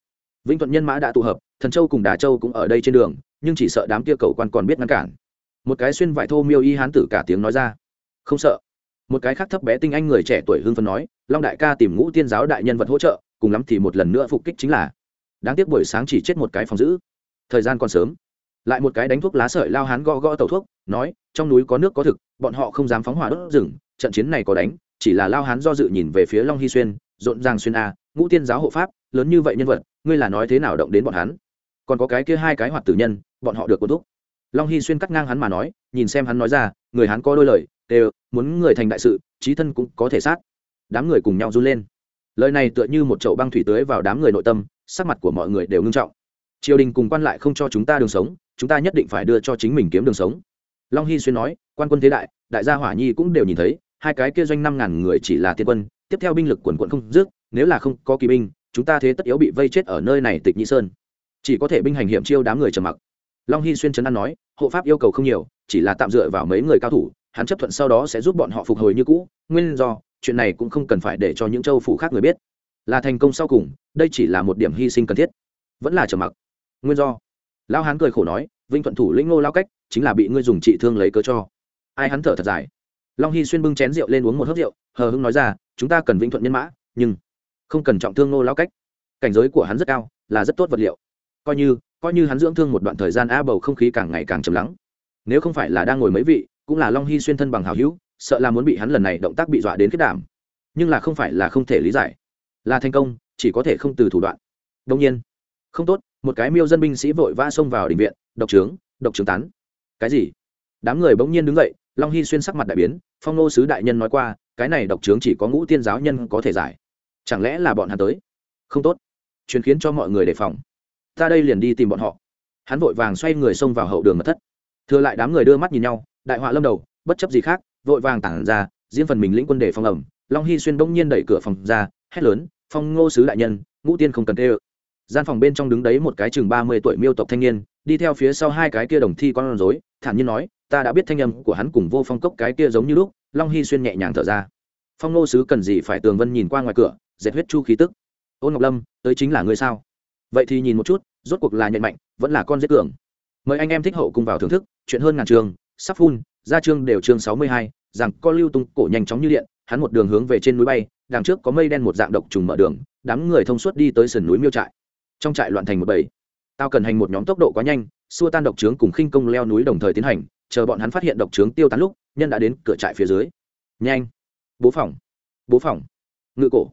Speaker 1: vĩnh thuận nhân mã đã tụ hợp, thần châu cùng đà châu cũng ở đây trên đường nhưng chỉ sợ đám kia cầu quan còn biết ngăn cản. Một cái xuyên vải thô miêu y hán tử cả tiếng nói ra. Không sợ. Một cái khác thấp bé tinh anh người trẻ tuổi hưng phân nói, long đại ca tìm ngũ tiên giáo đại nhân vật hỗ trợ, cùng lắm thì một lần nữa phục kích chính là. Đáng tiếc buổi sáng chỉ chết một cái phòng giữ. Thời gian còn sớm. Lại một cái đánh thuốc lá sợi lao hán gõ gõ tàu thuốc, nói, trong núi có nước có thực, bọn họ không dám phóng hỏa đốt rừng, trận chiến này có đánh, chỉ là lao hán do dự nhìn về phía long hy xuyên, rộn ràng xuyên a, ngũ tiên giáo hộ pháp, lớn như vậy nhân vật, ngươi là nói thế nào động đến bọn hắn? Còn có cái kia hai cái hoạt tử nhân, bọn họ được quân thúc. Long hy xuyên cắt ngang hắn mà nói, nhìn xem hắn nói ra, người hắn có đôi lời, đều, muốn người thành đại sự, trí thân cũng có thể sát. Đám người cùng nhau run lên. Lời này tựa như một chậu băng thủy tưới vào đám người nội tâm, sắc mặt của mọi người đều ngưng trọng. Triều đình cùng quan lại không cho chúng ta đường sống, chúng ta nhất định phải đưa cho chính mình kiếm đường sống. Long hy xuyên nói, quan quân thế đại đại gia hỏa nhi cũng đều nhìn thấy, hai cái kia doanh năm ngàn người chỉ là tiên quân, tiếp theo binh lực quần quận không dứt, nếu là không có kỳ binh, chúng ta thế tất yếu bị vây chết ở nơi này tịch nhị sơn chỉ có thể binh hành hiểm chiêu đám người trầm mặc. Long hy xuyên trấn an nói, hộ pháp yêu cầu không nhiều, chỉ là tạm dựa vào mấy người cao thủ, hắn chấp thuận sau đó sẽ giúp bọn họ phục hồi như cũ. Nguyên do, chuyện này cũng không cần phải để cho những châu phủ khác người biết. Là thành công sau cùng, đây chỉ là một điểm hy sinh cần thiết. Vẫn là trầm mặc. Nguyên do. Lão hán cười khổ nói, vinh thuận thủ lĩnh ngô lao cách, chính là bị ngươi dùng trị thương lấy cớ cho. Ai hắn thở thật dài. Long hy xuyên bưng chén rượu lên uống một hớp rượu, hờ hưng nói ra, chúng ta cần vinh thuận nhân mã, nhưng không cần trọng thương ngô lao cách. Cảnh giới của hắn rất cao, là rất tốt vật liệu coi như coi như hắn dưỡng thương một đoạn thời gian a bầu không khí càng ngày càng trầm lắng. Nếu không phải là đang ngồi mấy vị, cũng là long hy xuyên thân bằng hào hữu, sợ là muốn bị hắn lần này động tác bị dọa đến kết đảm. Nhưng là không phải là không thể lý giải. Là thành công, chỉ có thể không từ thủ đoạn. Đông nhiên. Không tốt, một cái miêu dân binh sĩ vội vã xông vào đình viện, độc trướng độc trướng tán. Cái gì? Đám người bỗng nhiên đứng dậy, long hy xuyên sắc mặt đại biến, phong nô sứ đại nhân nói qua, cái này độc trướng chỉ có ngũ tiên giáo nhân có thể giải. Chẳng lẽ là bọn hắn tới? Không tốt. Truyền khiến cho mọi người đề phòng ta đây liền đi tìm bọn họ. Hắn vội vàng xoay người xông vào hậu đường mật thất. Thừa lại đám người đưa mắt nhìn nhau, đại họa lâm đầu, bất chấp gì khác, vội vàng tản ra, riêng phần mình lĩnh quân để phòng ẩm, long hy xuyên bỗng nhiên đẩy cửa phòng ra, hét lớn, phong ngô sứ đại nhân, ngũ tiên không cần tê ơ. Gian phòng bên trong đứng đấy một cái chừng ba mươi tuổi miêu tộc thanh niên, đi theo phía sau hai cái kia đồng thi con rối, thản nhiên nói, ta đã biết thanh âm của hắn cùng vô phong cốc cái kia giống như lúc. Long hy xuyên nhẹ nhàng thở ra. Phong ngô sứ cần gì phải tường vân nhìn qua ngoài cửa, dệt huyết chu khí tức. Ôn ngọc lâm, tới chính là ngươi sao? Vậy thì nhìn một chút, rốt cuộc là nhận mạnh, vẫn là con giết cường. Mời anh em thích hậu cùng vào thưởng thức, chuyện hơn ngàn trường, sắp phun ra chương đều chương sáu mươi hai, rằng con lưu tung cổ nhanh chóng như điện, hắn một đường hướng về trên núi bay, đằng trước có mây đen một dạng độc trùng mở đường, đám người thông suốt đi tới sườn núi miêu trại. Trong trại loạn thành một bầy. Tao cần hành một nhóm tốc độ quá nhanh, xua tan độc trướng cùng khinh công leo núi đồng thời tiến hành, chờ bọn hắn phát hiện độc trướng tiêu tán lúc, nhân đã đến cửa trại phía dưới. Nhanh. Bố phòng. Bố phòng. Ngự cổ.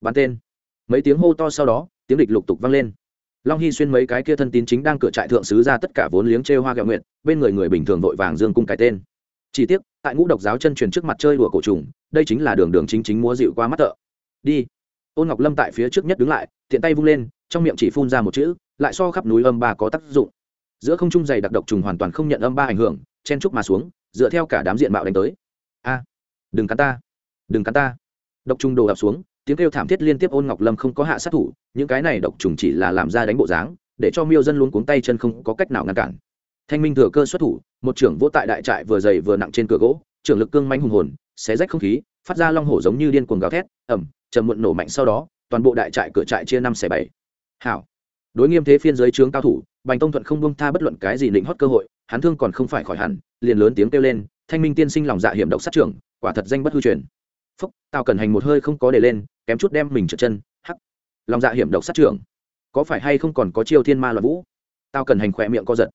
Speaker 1: Bắn tên. Mấy tiếng hô to sau đó tiếng địch lục tục vang lên. Long hy xuyên mấy cái kia thân tín chính đang cửa trại thượng sứ ra tất cả vốn liếng trêu hoa gạo nguyện bên người người bình thường vội vàng dương cung cái tên. Chỉ tiếc, tại ngũ độc giáo chân truyền trước mặt chơi đùa cổ trùng, đây chính là đường đường chính chính múa dịu qua mắt thợ. Đi. Ôn ngọc lâm tại phía trước nhất đứng lại, tiện tay vung lên, trong miệng chỉ phun ra một chữ, lại so khắp núi âm ba có tác dụng. Giữa không trung dày đặc độc trùng hoàn toàn không nhận âm ba ảnh hưởng, chen trúc mà xuống, dựa theo cả đám diện mạo đánh tới. A. Đừng cắn ta. Đừng cắn ta. Độc trùng đổ ập xuống tiếng kêu thảm thiết liên tiếp ôn ngọc lâm không có hạ sát thủ, những cái này độc trùng chỉ là làm ra đánh bộ dáng, để cho miêu dân luôn cuống tay chân không có cách nào ngăn cản. Thanh minh thừa cơ xuất thủ, một trưởng vô tại đại trại vừa dày vừa nặng trên cửa gỗ, trưởng lực cương manh hùng hồn, xé rách không khí, phát ra long hổ giống như điên cuồng gào thét ẩm trầm muộn nổ mạnh sau đó, toàn bộ đại trại cửa trại chia năm xẻ bảy. Hảo. Đối nghiêm thế phiên giới trướng cao thủ, bành tông thuận không bông tha bất luận cái gì định hót cơ hội, hắn thương còn không phải khỏi hẳn, liền lớn tiếng kêu lên, thanh minh tiên sinh lòng dạ hiểm độc sát trưởng, quả thật danh bất hư truyền phúc, tao cần hành một hơi không có để lên, kém chút đem mình trượt chân, hắc. Lòng dạ hiểm độc sát trưởng. Có phải hay không còn có chiêu thiên ma loạn vũ? Tao cần hành khỏe miệng co giật.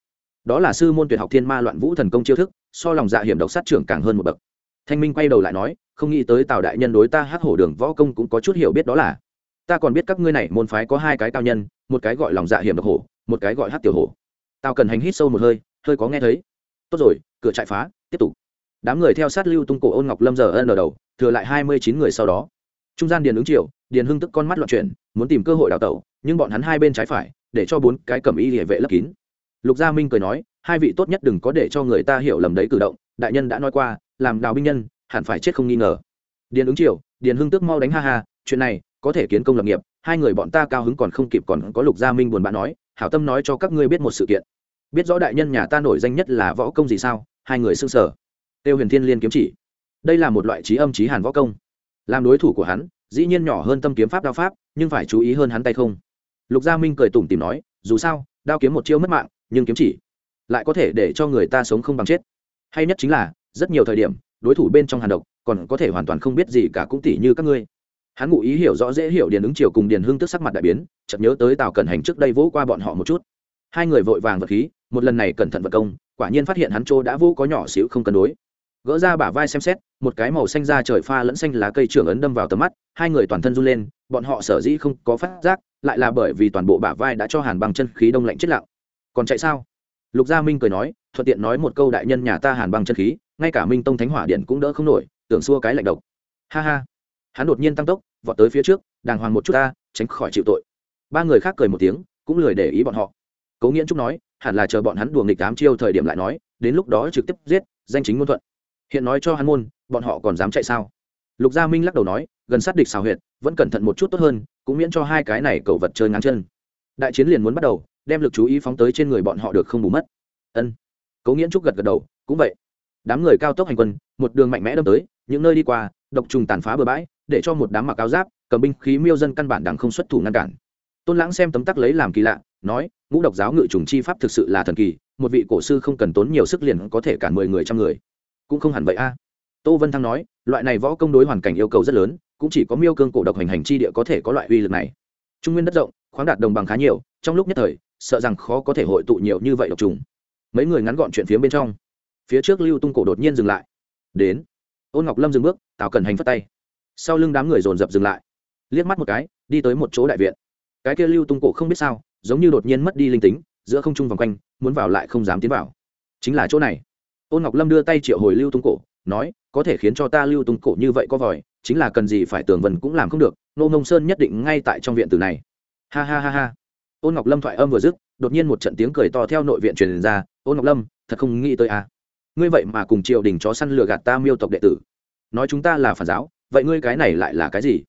Speaker 1: Đó là sư môn tuyệt học thiên ma loạn vũ thần công chiêu thức, so lòng dạ hiểm độc sát trưởng càng hơn một bậc. Thanh minh quay đầu lại nói, không nghĩ tới tào đại nhân đối ta Hắc hổ đường võ công cũng có chút hiểu biết đó là. Ta còn biết các ngươi này môn phái có hai cái cao nhân, một cái gọi lòng dạ hiểm độc hổ, một cái gọi hát tiểu hổ. Tao cần hành hít sâu một hơi hơi có nghe thấy. Tốt rồi, cửa trại phá, tiếp tục. Đám người theo sát lưu tung cổ ôn ngọc lâm giờ ân ở đầu thừa lại hai mươi chín người sau đó. Trung gian điền ứng triều, điền hưng tức con mắt loạn chuyển, muốn tìm cơ hội đào tẩu, nhưng bọn hắn hai bên trái phải, để cho bốn cái cầm y địa vệ lấp kín. Lục gia minh cười nói, hai vị tốt nhất đừng có để cho người ta hiểu lầm đấy cử động, đại nhân đã nói qua, làm đào binh nhân, hẳn phải chết không nghi ngờ. Điền ứng triều, điền hưng tức mau đánh ha ha, chuyện này, có thể kiến công lập nghiệp, hai người bọn ta cao hứng còn không kịp còn có lục gia minh buồn bã nói, hảo tâm nói cho các ngươi biết một sự kiện. Biết rõ đại nhân nhà ta nổi danh nhất là võ công gì sao? Hai người xưng sở tiêu huyền thiên liên kiếm chỉ đây là một loại trí âm trí hàn võ công. Làm đối thủ của hắn, dĩ nhiên nhỏ hơn tâm kiếm pháp đao pháp, nhưng phải chú ý hơn hắn tay không. Lục gia minh cười tủm tìm nói, dù sao, đao kiếm một chiêu mất mạng, nhưng kiếm chỉ lại có thể để cho người ta sống không bằng chết. Hay nhất chính là, rất nhiều thời điểm, đối thủ bên trong hàn độc, còn có thể hoàn toàn không biết gì cả cũng tỉ như các ngươi. Hắn ngụ ý hiểu rõ dễ hiểu điền ứng chiều cùng điền hưng tức sắc mặt đại biến, chợt nhớ tới tào cẩn hành trước đây vỗ qua bọn họ một chút. Hai người vội vàng vật khí, một lần này cẩn thận vật công, quả nhiên phát hiện hắn chỗ đã vô có nhỏ xíu không cân đối gỡ ra bả vai xem xét, một cái màu xanh da trời pha lẫn xanh lá cây trưởng ấn đâm vào tầm mắt, hai người toàn thân run lên, bọn họ sở dĩ không có phát giác, lại là bởi vì toàn bộ bả vai đã cho hàn bằng chân khí đông lạnh chết lặng. Còn chạy sao? Lục gia minh cười nói, thuận tiện nói một câu đại nhân nhà ta hàn bằng chân khí, ngay cả minh tông thánh hỏa điện cũng đỡ không nổi, tưởng xua cái lạnh độc. Ha ha. Hắn đột nhiên tăng tốc, vọt tới phía trước, đàng hoàng một chút ta, tránh khỏi chịu tội. Ba người khác cười một tiếng, cũng lười để ý bọn họ. Cố nghiễn trúc nói, hẳn là chờ bọn hắn đùa nghịch tám chiêu thời điểm lại nói, đến lúc đó trực tiếp giết, danh chính ngôn thuận hiện nói cho hắn môn, bọn họ còn dám chạy sao? Lục gia minh lắc đầu nói, gần sát địch xào huyệt, vẫn cẩn thận một chút tốt hơn, cũng miễn cho hai cái này cầu vật chơi ngắn chân. Đại chiến liền muốn bắt đầu, đem lực chú ý phóng tới trên người bọn họ được không bù mất. Ân. Cố nghiễn trúc gật gật đầu, cũng vậy. Đám người cao tốc hành quân, một đường mạnh mẽ đâm tới, những nơi đi qua, độc trùng tàn phá bừa bãi, để cho một đám mặc áo giáp, cầm binh khí miêu dân căn bản đằng không xuất thủ ngăn cản. Tôn lãng xem tấm tắc lấy làm kỳ lạ, nói, ngũ độc giáo ngự trùng chi pháp thực sự là thần kỳ, một vị cổ sư không cần tốn nhiều sức liền có thể cản mười người trăm người cũng không hẳn vậy a. Tô vân thăng nói, loại này võ công đối hoàn cảnh yêu cầu rất lớn, cũng chỉ có miêu cương cổ độc hành hành chi địa có thể có loại uy lực này. Trung nguyên đất rộng, khoáng đạt đồng bằng khá nhiều, trong lúc nhất thời, sợ rằng khó có thể hội tụ nhiều như vậy độc trùng. Mấy người ngắn gọn chuyện phía bên trong. Phía trước lưu tung cổ đột nhiên dừng lại. Đến. Ôn ngọc lâm dừng bước, tào cần hành phất tay. Sau lưng đám người dồn dập dừng lại. Liếc mắt một cái, đi tới một chỗ đại viện. Cái kia lưu tung cổ không biết sao, giống như đột nhiên mất đi linh tính, giữa không trung vòng quanh, muốn vào lại không dám tiến vào. Chính là chỗ này ôn ngọc lâm đưa tay triệu hồi lưu tung cổ, nói, có thể khiến cho ta lưu tung cổ như vậy có vòi, chính là cần gì phải tường vần cũng làm không được, nô ngông sơn nhất định ngay tại trong viện từ này. Ha ha ha ha. Ôn ngọc lâm thoại âm vừa dứt, đột nhiên một trận tiếng cười to theo nội viện truyền ra, ôn ngọc lâm, thật không nghĩ tới à? Ngươi vậy mà cùng triều đình chó săn lừa gạt ta miêu tộc đệ tử. Nói chúng ta là phản giáo, vậy ngươi cái này lại là cái gì?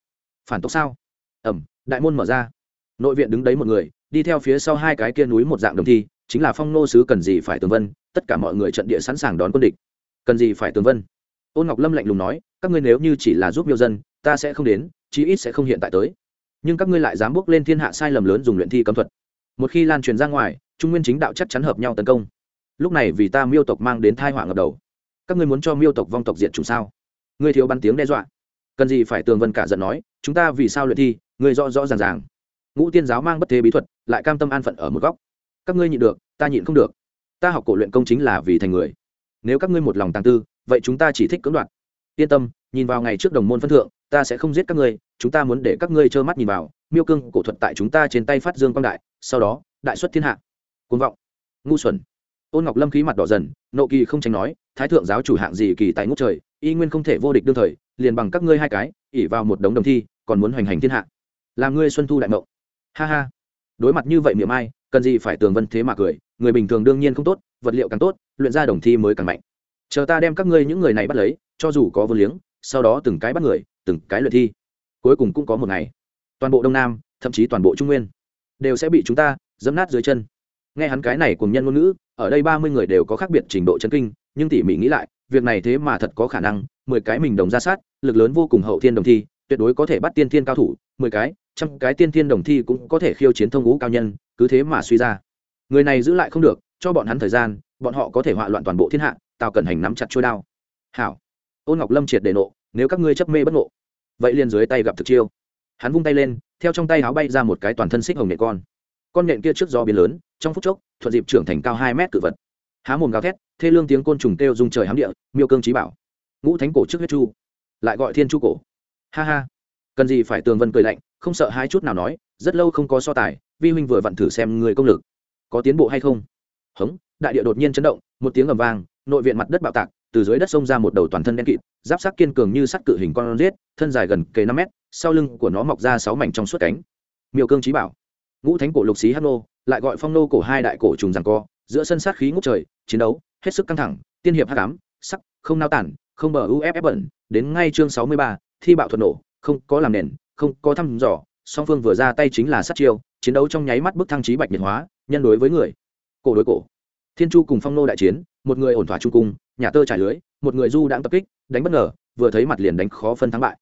Speaker 1: Phản tộc sao? Ẩm, đại môn mở ra. Nội viện đứng đấy một người, đi theo phía sau hai cái kia núi một dạng đồng thi, chính là phong nô sứ cần gì phải tường vân tất cả mọi người trận địa sẵn sàng đón quân địch. Cần gì phải tường vân? Ôn ngọc lâm lạnh lùng nói, các ngươi nếu như chỉ là giúp miêu dân, ta sẽ không đến, chí ít sẽ không hiện tại tới. Nhưng các ngươi lại dám bước lên thiên hạ sai lầm lớn dùng luyện thi cấm thuật. Một khi lan truyền ra ngoài, trung nguyên chính đạo chắc chắn hợp nhau tấn công. Lúc này vì ta miêu tộc mang đến thai họa ngập đầu. Các ngươi muốn cho miêu tộc vong tộc diện chủ sao? Ngươi thiếu bắn tiếng đe dọa. Cần gì phải tường vân cả giận nói, chúng ta vì sao luyện thi, ngươi rõ rõ ràng ràng. Ngũ tiên giáo mang bất thế bí thuật, lại cam tâm an phận ở một góc. Các ngươi nhịn được, ta nhịn không được ta học cổ luyện công chính là vì thành người. Nếu các ngươi một lòng tàng tư, vậy chúng ta chỉ thích cưỡng đoạt. Yên tâm, nhìn vào ngày trước đồng môn phân thượng, ta sẽ không giết các ngươi, chúng ta muốn để các ngươi trơ mắt nhìn vào. Miêu cương cổ thuật tại chúng ta trên tay phát dương quang đại, sau đó, đại xuất thiên hạ. Côn vọng. Ngu xuẩn. Ôn ngọc lâm khí mặt đỏ dần, nộ kỳ không tránh nói, thái thượng giáo chủ hạng gì kỳ tại ngũ trời, y nguyên không thể vô địch đương thời, liền bằng các ngươi hai cái ỉ vào một đống đồng thi, còn muốn hoành hành thiên hạ. Làm ngươi xuân thu đại mộng ha ha. Đối mặt như vậy miệng ai cần gì phải tường vân thế mà cười, người bình thường đương nhiên không tốt, vật liệu càng tốt, luyện ra đồng thi mới càng mạnh. Chờ ta đem các ngươi những người này bắt lấy, cho dù có vô liếng, sau đó từng cái bắt người, từng cái luyện thi. Cuối cùng cũng có một ngày, toàn bộ đông nam, thậm chí toàn bộ trung nguyên, đều sẽ bị chúng ta dẫm nát dưới chân. Nghe hắn cái này cùng nhân ngôn ngữ, ở đây ba mươi người đều có khác biệt trình độ chân kinh, nhưng tỉ mỉ nghĩ lại, việc này thế mà thật có khả năng, mười cái mình đồng ra sát, lực lớn vô cùng hậu thiên đồng thi, tuyệt đối có thể bắt tiên thiên cao thủ, mười cái, trăm cái tiên thiên đồng thi cũng có thể khiêu chiến thông ngũ cao nhân cứ thế mà suy ra. Người này giữ lại không được, cho bọn hắn thời gian, bọn họ có thể họa loạn toàn bộ thiên hạ, tào cẩn hành nắm chặt trôi đao. Hảo. Ôn ngọc lâm triệt để nộ, nếu các ngươi chấp mê bất ngộ, vậy liền dưới tay gặp thực chiêu. Hắn vung tay lên, theo trong tay áo bay ra một cái toàn thân xích hồng nệ con. Con nện kia trước do biến lớn, trong phút chốc, thuận dịp trưởng thành cao hai mét cự vật. Há mồm gào thét, thê lương tiếng côn trùng kêu dung trời hám địa, miêu cương trí bảo. Ngũ thánh cổ trước huyết chu, lại gọi thiên chu cổ. Ha ha. Cần gì phải tường vân cười lạnh, không sợ hai chút nào nói, rất lâu không có so tài vi huynh vừa vặn thử xem người công lực. Có tiến bộ hay không? Hống, đại địa đột nhiên chấn động, một tiếng ầm vang, nội viện mặt đất bạo tạc, từ dưới đất sông ra một đầu toàn thân đen kịt, giáp sắc kiên cường như sắt cự hình con rết, thân dài gần kề năm mét, sau lưng của nó mọc ra sáu mảnh trong suốt cánh. Miêu cương trí bảo, ngũ thánh cổ lục xí hát nô, lại gọi phong nô cổ hai đại cổ trùng rằng co, giữa sân sát khí ngút trời, chiến đấu, hết sức căng thẳng, tiên hiệp hát cám sắc, không nao tản, không bờ uff bẩn, đến ngay chương sáu mươi ba, thi bạo thuật nổ, không có làm nền, không có thăm dò, song phương vừa ra tay chính là sát chiêu chiến đấu trong nháy mắt bức thăng trí bạch nhiệt hóa, nhân đối với người, cổ đối cổ. Thiên chu cùng phong nô đại chiến, một người ổn thỏa trung cung, nhà tơ trải lưới, một người du đãng tập kích, đánh bất ngờ, vừa thấy mặt liền đánh khó phân thắng bại.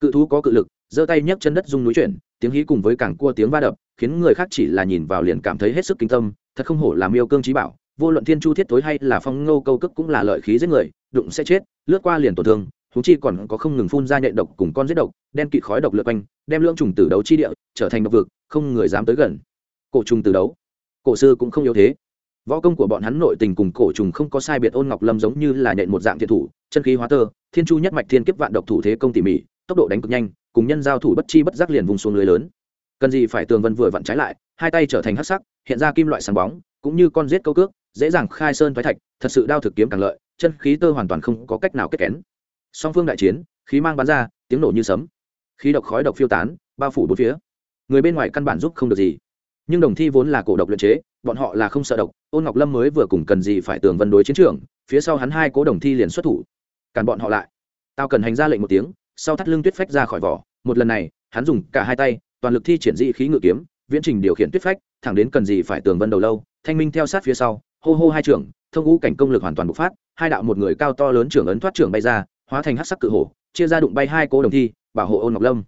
Speaker 1: Cự thú có cự lực, giơ tay nhấc chân đất rung núi chuyển, tiếng hí cùng với cảng cua tiếng va đập, khiến người khác chỉ là nhìn vào liền cảm thấy hết sức kinh tâm, thật không hổ làm yêu cương trí bảo, vô luận thiên chu thiết tối hay là phong ngô câu cức cũng là lợi khí giết người, đụng sẽ chết, lướt qua liền tổn thương thú chi còn có không ngừng phun ra nhện độc cùng con giết độc, đen kịt khói độc lượt quanh, đem lưỡng trùng tử đấu chi địa trở thành độc vực, không người dám tới gần. Cổ trùng tử đấu. Cổ sư cũng không yếu thế. Võ công của bọn hắn nội tình cùng cổ trùng không có sai biệt, ôn ngọc lâm giống như là nhện một dạng thiệt thủ, chân khí hóa tơ, thiên chu nhất mạch thiên kiếp vạn độc thủ thế công tỉ mỉ, tốc độ đánh cực nhanh, cùng nhân giao thủ bất chi bất giác liền vùng xuống lưới lớn. Cần gì phải tường vân vừa vặn trái lại, hai tay trở thành hắc sắc, hiện ra kim loại sáng bóng, cũng như con giết câu cước, dễ dàng khai sơn thoái thạch, thật sự đao thực kiếm càng lợi, chân khí tơ hoàn toàn không có cách nào kết kén song phương đại chiến, khí mang bắn ra, tiếng nổ như sấm. Khí độc khói độc phiêu tán, bao phủ bốn phía. Người bên ngoài căn bản giúp không được gì. Nhưng đồng thi vốn là cổ độc luyện chế, bọn họ là không sợ độc. Ôn ngọc lâm mới vừa cùng cần gì phải tường vân đối chiến trường, phía sau hắn hai cố đồng thi liền xuất thủ. Cản bọn họ lại. Tao cần hành ra lệnh một tiếng, sau thắt lưng tuyết phách ra khỏi vỏ. Một lần này, hắn dùng cả hai tay, toàn lực thi triển dị khí ngự kiếm, viễn trình điều khiển tuyết phách, thẳng đến cần gì phải tường vân đầu lâu, thanh minh theo sát phía sau. Hô hô hai trưởng, thông ngũ cảnh công lực hoàn toàn bộc phát, hai đạo một người cao to lớn trưởng ấn thoát trưởng bay ra hóa thành hát sắc cự hổ, chia ra đụng bay hai cố đồng thi, bảo hộ ôn ngọc lâm.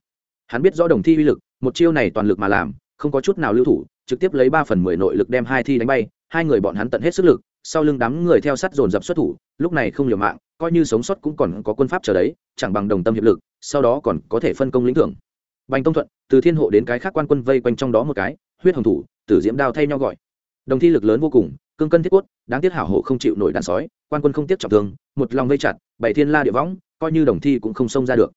Speaker 1: Hắn biết rõ đồng thi uy lực, một chiêu này toàn lực mà làm, không có chút nào lưu thủ, trực tiếp lấy ba phần mười nội lực đem hai thi đánh bay, hai người bọn hắn tận hết sức lực, sau lưng đám người theo sát dồn dập xuất thủ, lúc này không liều mạng, coi như sống sót cũng còn có quân pháp chờ đấy, chẳng bằng đồng tâm hiệp lực, sau đó còn có thể phân công lĩnh thưởng. Bành tông thuận, từ thiên hộ đến cái khác quan quân vây quanh trong đó một cái, huyết hồng thủ, tử diễm đao thay nhau gọi. Đồng thi lực lớn vô cùng cương cân thiết cốt, đáng tiếc hảo hộ không chịu nổi đàn sói, quan quân không tiếc trọng thương, một lòng vây chặt, bảy thiên la địa võng, coi như đồng thi cũng không xông ra được.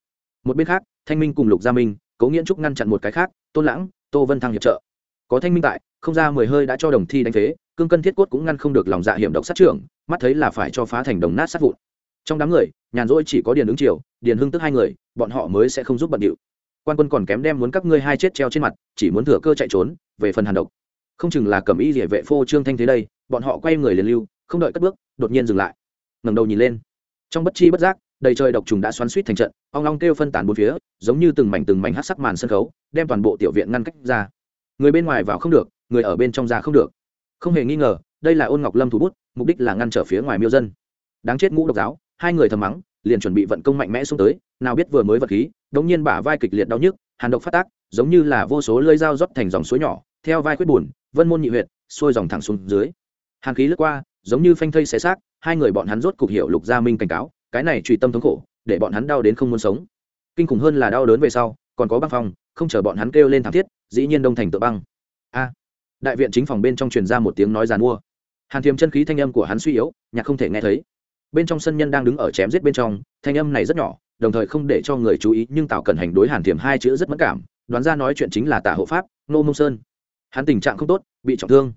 Speaker 1: Một bên khác, thanh minh cùng lục gia minh, cố nghiễn trúc ngăn chặn một cái khác, tôn lãng, tô vân thăng hiệp trợ. Có thanh minh tại, không ra mười hơi đã cho đồng thi đánh phế, cương cân thiết cốt cũng ngăn không được lòng dạ hiểm độc sát trưởng, mắt thấy là phải cho phá thành đồng nát sát vụn. Trong đám người, nhàn rỗi chỉ có điền ứng triều, điền hưng tức hai người, bọn họ mới sẽ không giúp bận điệu. Quan quân còn kém đem muốn các ngươi hai chết treo trên mặt, chỉ muốn thừa cơ chạy trốn, về phần hàn độc. Không chừng là cầm y địa vệ phô trương thanh thế đây bọn họ quay người liền lưu, không đợi cất bước, đột nhiên dừng lại. Ngẩng đầu nhìn lên. Trong bất chi bất giác, đầy trời độc trùng đã xoắn suýt thành trận, ong long kêu phân tán bốn phía, giống như từng mảnh từng mảnh hát sắc màn sân khấu, đem toàn bộ tiểu viện ngăn cách ra. Người bên ngoài vào không được, người ở bên trong ra không được. Không hề nghi ngờ, đây là ôn ngọc lâm thủ bút, mục đích là ngăn trở phía ngoài miêu dân. Đáng chết ngũ độc giáo, hai người thầm mắng, liền chuẩn bị vận công mạnh mẽ xuống tới, nào biết vừa mới vật khí, đống nhiên bả vai kịch liệt đau nhức, hàn độc phát tác, giống như là vô số lơi dao rót thành dòng suối nhỏ, theo vai quyết buồn, vân môn nhị huyệt, xuôi dòng thẳng xuống dưới hàn khí lướt qua, giống như phanh thây xé xác, hai người bọn hắn rốt cục hiểu lục gia minh cảnh cáo, cái này truy tâm thống khổ, để bọn hắn đau đến không muốn sống. Kinh khủng hơn là đau đớn về sau, còn có băng phong, không chờ bọn hắn kêu lên thảm thiết, dĩ nhiên đông thành tự băng. A. Đại viện chính phòng bên trong truyền ra một tiếng nói giàn mua. Hàn thiềm chân khí thanh âm của hắn suy yếu, nhạc không thể nghe thấy. Bên trong sân nhân đang đứng ở chém giết bên trong, thanh âm này rất nhỏ, đồng thời không để cho người chú ý, nhưng tạo cẩn hành đối hàn thiềm hai chữ rất mất cảm, đoán ra nói chuyện chính là tả hộ pháp nô mông sơn. Hắn tình trạng không tốt, bị trọng thương.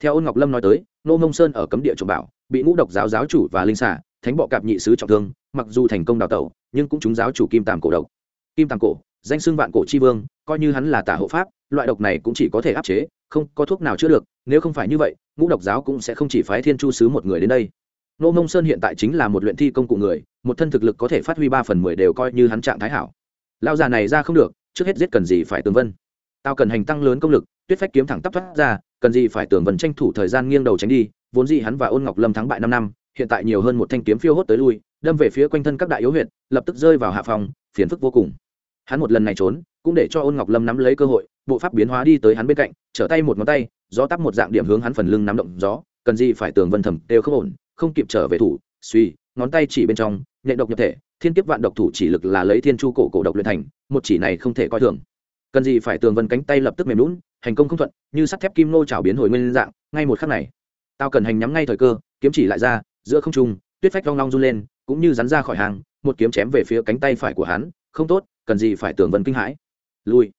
Speaker 1: Theo ôn ngọc lâm nói tới nô mông sơn ở cấm địa trộm bảo, bị ngũ độc giáo giáo chủ và linh xả thánh bọ cạp nhị sứ trọng thương, mặc dù thành công đào tẩu, nhưng cũng chúng giáo chủ kim tàm cổ độc. Kim tàm cổ, danh xưng vạn cổ chi vương, coi như hắn là tả hộ pháp, loại độc này cũng chỉ có thể áp chế, không có thuốc nào chữa được, nếu không phải như vậy, ngũ độc giáo cũng sẽ không chỉ phái thiên chu sứ một người đến đây. Nô mông sơn hiện tại chính là một luyện thi công cụ người, một thân thực lực có thể phát huy ba phần mười đều coi như hắn trạng thái hảo. Lao già này ra không được, trước hết giết cần gì phải tường vân. Tao cần hành tăng lớn công lực, tuyết phách kiếm thẳng tắp thoát ra cần gì phải tường vân tranh thủ thời gian nghiêng đầu tránh đi, vốn gì hắn và ôn ngọc lâm thắng bại năm năm, hiện tại nhiều hơn một thanh kiếm phiêu hốt tới lui, đâm về phía quanh thân các đại yếu huyện lập tức rơi vào hạ phòng, phiền phức vô cùng. Hắn một lần này trốn, cũng để cho ôn ngọc lâm nắm lấy cơ hội, bộ pháp biến hóa đi tới hắn bên cạnh, trở tay một ngón tay, gió tắp một dạng điểm hướng hắn phần lưng nắm động gió, cần gì phải tường vân thầm, đều không ổn, không kịp trở về thủ, suy, ngón tay chỉ bên trong, nhẹ độc nhập thể, thiên kiếp vạn độc thủ chỉ lực là lấy thiên chu cổ cổ độc luyện thành, một chỉ này không thể coi thường. Cần gì phải tường vân cánh tay lập tức mềm lún hành công không thuận, như sắt thép kim nô chảo biến hồi nguyên dạng, ngay một khắc này, tao cần hành nhắm ngay thời cơ, kiếm chỉ lại ra, giữa không trung, tuyết phách long long run lên, cũng như rắn ra khỏi hàng, một kiếm chém về phía cánh tay phải của hắn, không tốt, cần gì phải tường vân kinh hãi lui.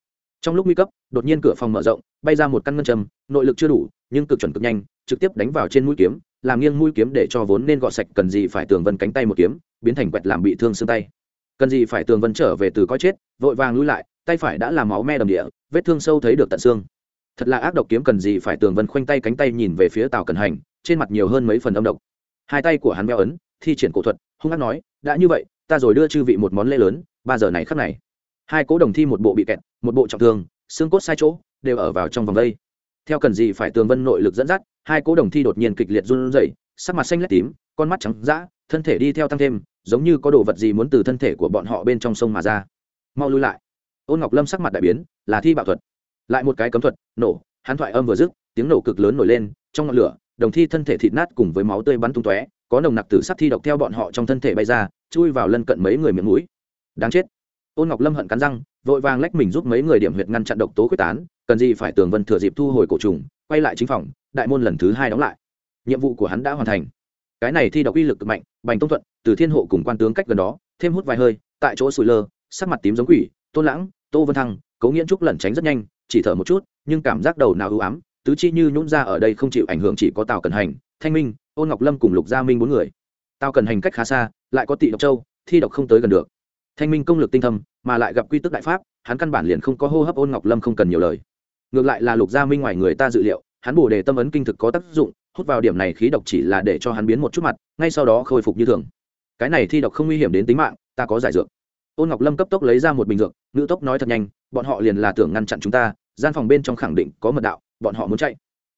Speaker 1: Trong lúc nguy cấp, đột nhiên cửa phòng mở rộng, bay ra một căn ngân châm, nội lực chưa đủ, nhưng cực chuẩn cực nhanh, trực tiếp đánh vào trên mũi kiếm, làm nghiêng mũi kiếm để cho vốn nên gọt sạch, cần gì phải tường vân cánh tay một kiếm, biến thành quẹt làm bị thương xương tay. Cần gì phải tường vân trở về từ coi chết, vội vàng lui lại, tay phải đã làm máu me đầm địa, vết thương sâu thấy được tận xương thật là ác độc kiếm cần gì phải tường vân khoanh tay cánh tay nhìn về phía tào cần hành, trên mặt nhiều hơn mấy phần âm độc. Hai tay của hắn meo ấn, thi triển cổ thuật, hung hát nói, đã như vậy, ta rồi đưa chư vị một món lễ lớn, ba giờ này khắc này. Hai cố đồng thi một bộ bị kẹt, một bộ trọng thương, xương cốt sai chỗ, đều ở vào trong vòng vây theo cần gì phải tường vân nội lực dẫn dắt, hai cố đồng thi đột nhiên kịch liệt run rẩy, sắc mặt xanh lét tím, con mắt trắng dã, thân thể đi theo tăng thêm, giống như có đồ vật gì muốn từ thân thể của bọn họ bên trong sông mà ra. Mau lui lại. Ôn ngọc lâm sắc mặt đại biến, là thi bạo thuật lại một cái cấm thuật, nổ, hắn thoại âm vừa dứt, tiếng nổ cực lớn nổi lên, trong ngọn lửa, đồng thi thân thể thịt nát cùng với máu tươi bắn tung tóe, có nồng nặc tử sắc thi độc theo bọn họ trong thân thể bay ra, chui vào lân cận mấy người miệng mũi. Đáng chết. Ôn ngọc lâm hận cắn răng, vội vàng lách mình giúp mấy người điểm huyệt ngăn chặn độc tố quyết tán, cần gì phải tường vân thừa dịp thu hồi cổ trùng, quay lại chính phòng, đại môn lần thứ hai đóng lại. Nhiệm vụ của hắn đã hoàn thành. Cái này thi độc uy lực cực mạnh, bành tông thuận, từ thiên hộ cùng quan tướng cách gần đó, thêm hút vài hơi, tại chỗ sủi lơ, sắc mặt tím giống quỷ, tôn lãng, tô vân thăng, cố nghiễn trúc lẩn tránh rất nhanh chỉ thở một chút, nhưng cảm giác đầu nào ưu ám, tứ chi như nhún ra ở đây không chịu ảnh hưởng chỉ có tào cần hành, thanh minh, ôn ngọc lâm cùng lục gia minh bốn người. Tào cần hành cách khá xa, lại có tị độc châu, thi độc không tới gần được. Thanh minh công lực tinh thâm, mà lại gặp quy tức đại pháp, hắn căn bản liền không có hô hấp ôn ngọc lâm không cần nhiều lời. Ngược lại là lục gia minh ngoài người ta dự liệu, hắn bổ đề tâm ấn kinh thực có tác dụng, hút vào điểm này khí độc chỉ là để cho hắn biến một chút mặt, ngay sau đó khôi phục như thường. Cái này thi độc không nguy hiểm đến tính mạng, ta có giải dược ôn ngọc lâm cấp tốc lấy ra một bình dược, ngữ tốc nói thật nhanh, bọn họ liền là tưởng ngăn chặn chúng ta, gian phòng bên trong khẳng định có mật đạo, bọn họ muốn chạy.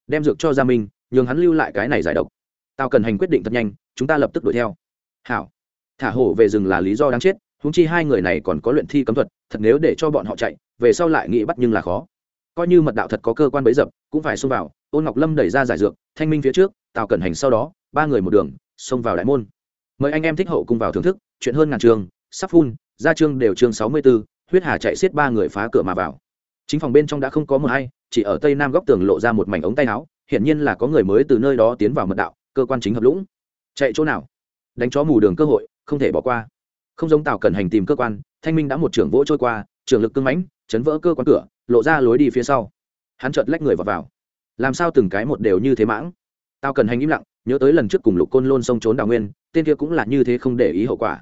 Speaker 1: Đem dược cho gia minh, nhường hắn lưu lại cái này giải độc. Tao cần hành quyết định thật nhanh, chúng ta lập tức đuổi theo. Hảo. Thả hổ về rừng là lý do đáng chết húng chi hai người này còn có luyện thi cấm thuật, thật nếu để cho bọn họ chạy, về sau lại nghĩ bắt nhưng là khó. Coi như mật đạo thật có cơ quan bấy dập, cũng phải xông vào, ôn ngọc lâm đẩy ra giải dược, thanh minh phía trước, tào cẩn hành sau đó, ba người một đường, xông vào đại môn. Mời anh em thích hậu cùng vào thưởng thức, chuyện hơn ngàn trường, sắp phun ra chương đều chương sáu mươi 64, huyết hà chạy xiết ba người phá cửa mà vào. Chính phòng bên trong đã không có một ai chỉ ở tây nam góc tường lộ ra một mảnh ống tay áo hiển nhiên là có người mới từ nơi đó tiến vào mật đạo cơ quan chính hợp lũng. Chạy chỗ nào? Đánh chó mù đường cơ hội không thể bỏ qua. Không giống tào cần hành tìm cơ quan thanh minh đã một trưởng vỗ trôi qua trường lực cưng mãnh chấn vỡ cơ quan cửa lộ ra lối đi phía sau. Hắn chợt lách người vào, vào. Làm sao từng cái một đều như thế mãng? Tao cần hành im lặng nhớ tới lần trước cùng lục côn lôn sông trốn đào nguyên tên kia cũng là như thế không để ý hậu quả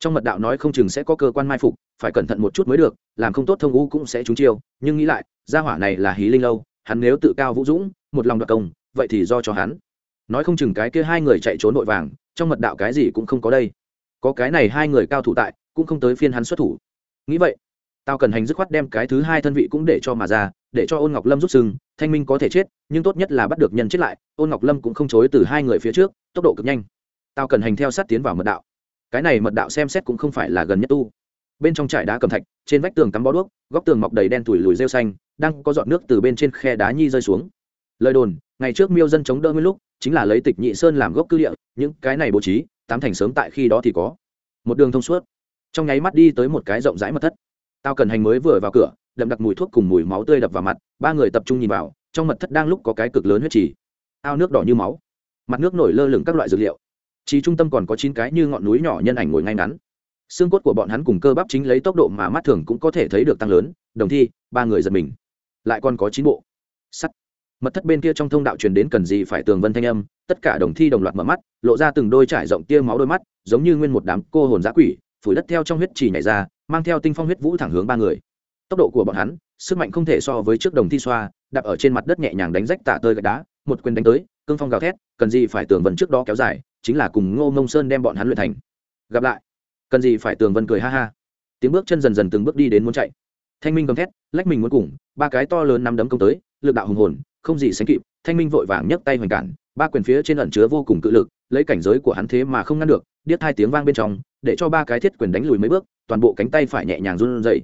Speaker 1: trong mật đạo nói không chừng sẽ có cơ quan mai phục, phải cẩn thận một chút mới được, làm không tốt thông u cũng sẽ trúng chiêu. Nhưng nghĩ lại, gia hỏa này là hí linh lâu, hắn nếu tự cao vũ dũng, một lòng đoạt công, vậy thì do cho hắn. Nói không chừng cái kia hai người chạy trốn nội vàng, trong mật đạo cái gì cũng không có đây. Có cái này hai người cao thủ tại, cũng không tới phiên hắn xuất thủ. Nghĩ vậy tao cần hành dứt khoát đem cái thứ hai thân vị cũng để cho mà ra, để cho ôn ngọc lâm rút sừng, thanh minh có thể chết, nhưng tốt nhất là bắt được nhân chết lại, ôn ngọc lâm cũng không chối từ hai người phía trước, tốc độ cực nhanh. Tao cần hành theo sát tiến vào mật đạo cái này mật đạo xem xét cũng không phải là gần nhất tu. Bên trong trại đá cầm thạch, trên vách tường cắm bó đuốc, góc tường mọc đầy đen thủi lùi rêu xanh, đang có giọt nước từ bên trên khe đá nhi rơi xuống. Lời đồn, ngày trước miêu dân chống đỡ nguyên lúc, chính là lấy tịch nhị sơn làm gốc cư địa, những cái này bố trí, tám thành sớm tại khi đó thì có. Một đường thông suốt. Trong nháy mắt đi tới một cái rộng rãi mật thất. Tao cần hành mới vừa vào cửa, đậm đặc mùi thuốc cùng mùi máu tươi đập vào mặt, ba người tập trung nhìn vào, trong mật thất đang lúc có cái cực lớn huyết trì. Ao nước đỏ như máu. Mặt nước nổi lơ lửng các loại dược liệu chỉ trung tâm còn có chín cái như ngọn núi nhỏ nhân ảnh ngồi ngay ngắn. Xương cốt của bọn hắn cùng cơ bắp chính lấy tốc độ mà mắt thường cũng có thể thấy được tăng lớn, đồng thi, ba người giật mình. Lại còn có chín bộ. Sắt. Mật thất bên kia trong thông đạo truyền đến cần gì phải tường vân thanh âm, tất cả đồng thi đồng loạt mở mắt, lộ ra từng đôi trải rộng tia máu đôi mắt, giống như nguyên một đám cô hồn dã quỷ, phủi đất theo trong huyết trì nhảy ra, mang theo tinh phong huyết vũ thẳng hướng ba người. Tốc độ của bọn hắn, sức mạnh không thể so với trước đồng thi xoa, đạp ở trên mặt đất nhẹ nhàng đánh rách tạ tơi gạch đá, một quyền đánh tới, cương phong gào thét, cần gì phải tường vân trước đó kéo dài chính là cùng ngô mông sơn đem bọn hắn luyện thành. Gặp lại. Cần gì phải tường vân cười ha ha. Tiếng bước chân dần dần từng bước đi đến muốn chạy. Thanh minh gầm thét, lách mình muốn cùng, ba cái to lớn nắm đấm công tới, lực đạo hùng hồn, không gì sánh kịp, thanh minh vội vàng nhấc tay hoành cản, ba quyền phía trên ẩn chứa vô cùng cự lực, lấy cảnh giới của hắn thế mà không ngăn được, điếc hai tiếng vang bên trong, để cho ba cái thiết quyền đánh lùi mấy bước, toàn bộ cánh tay phải nhẹ nhàng run dậy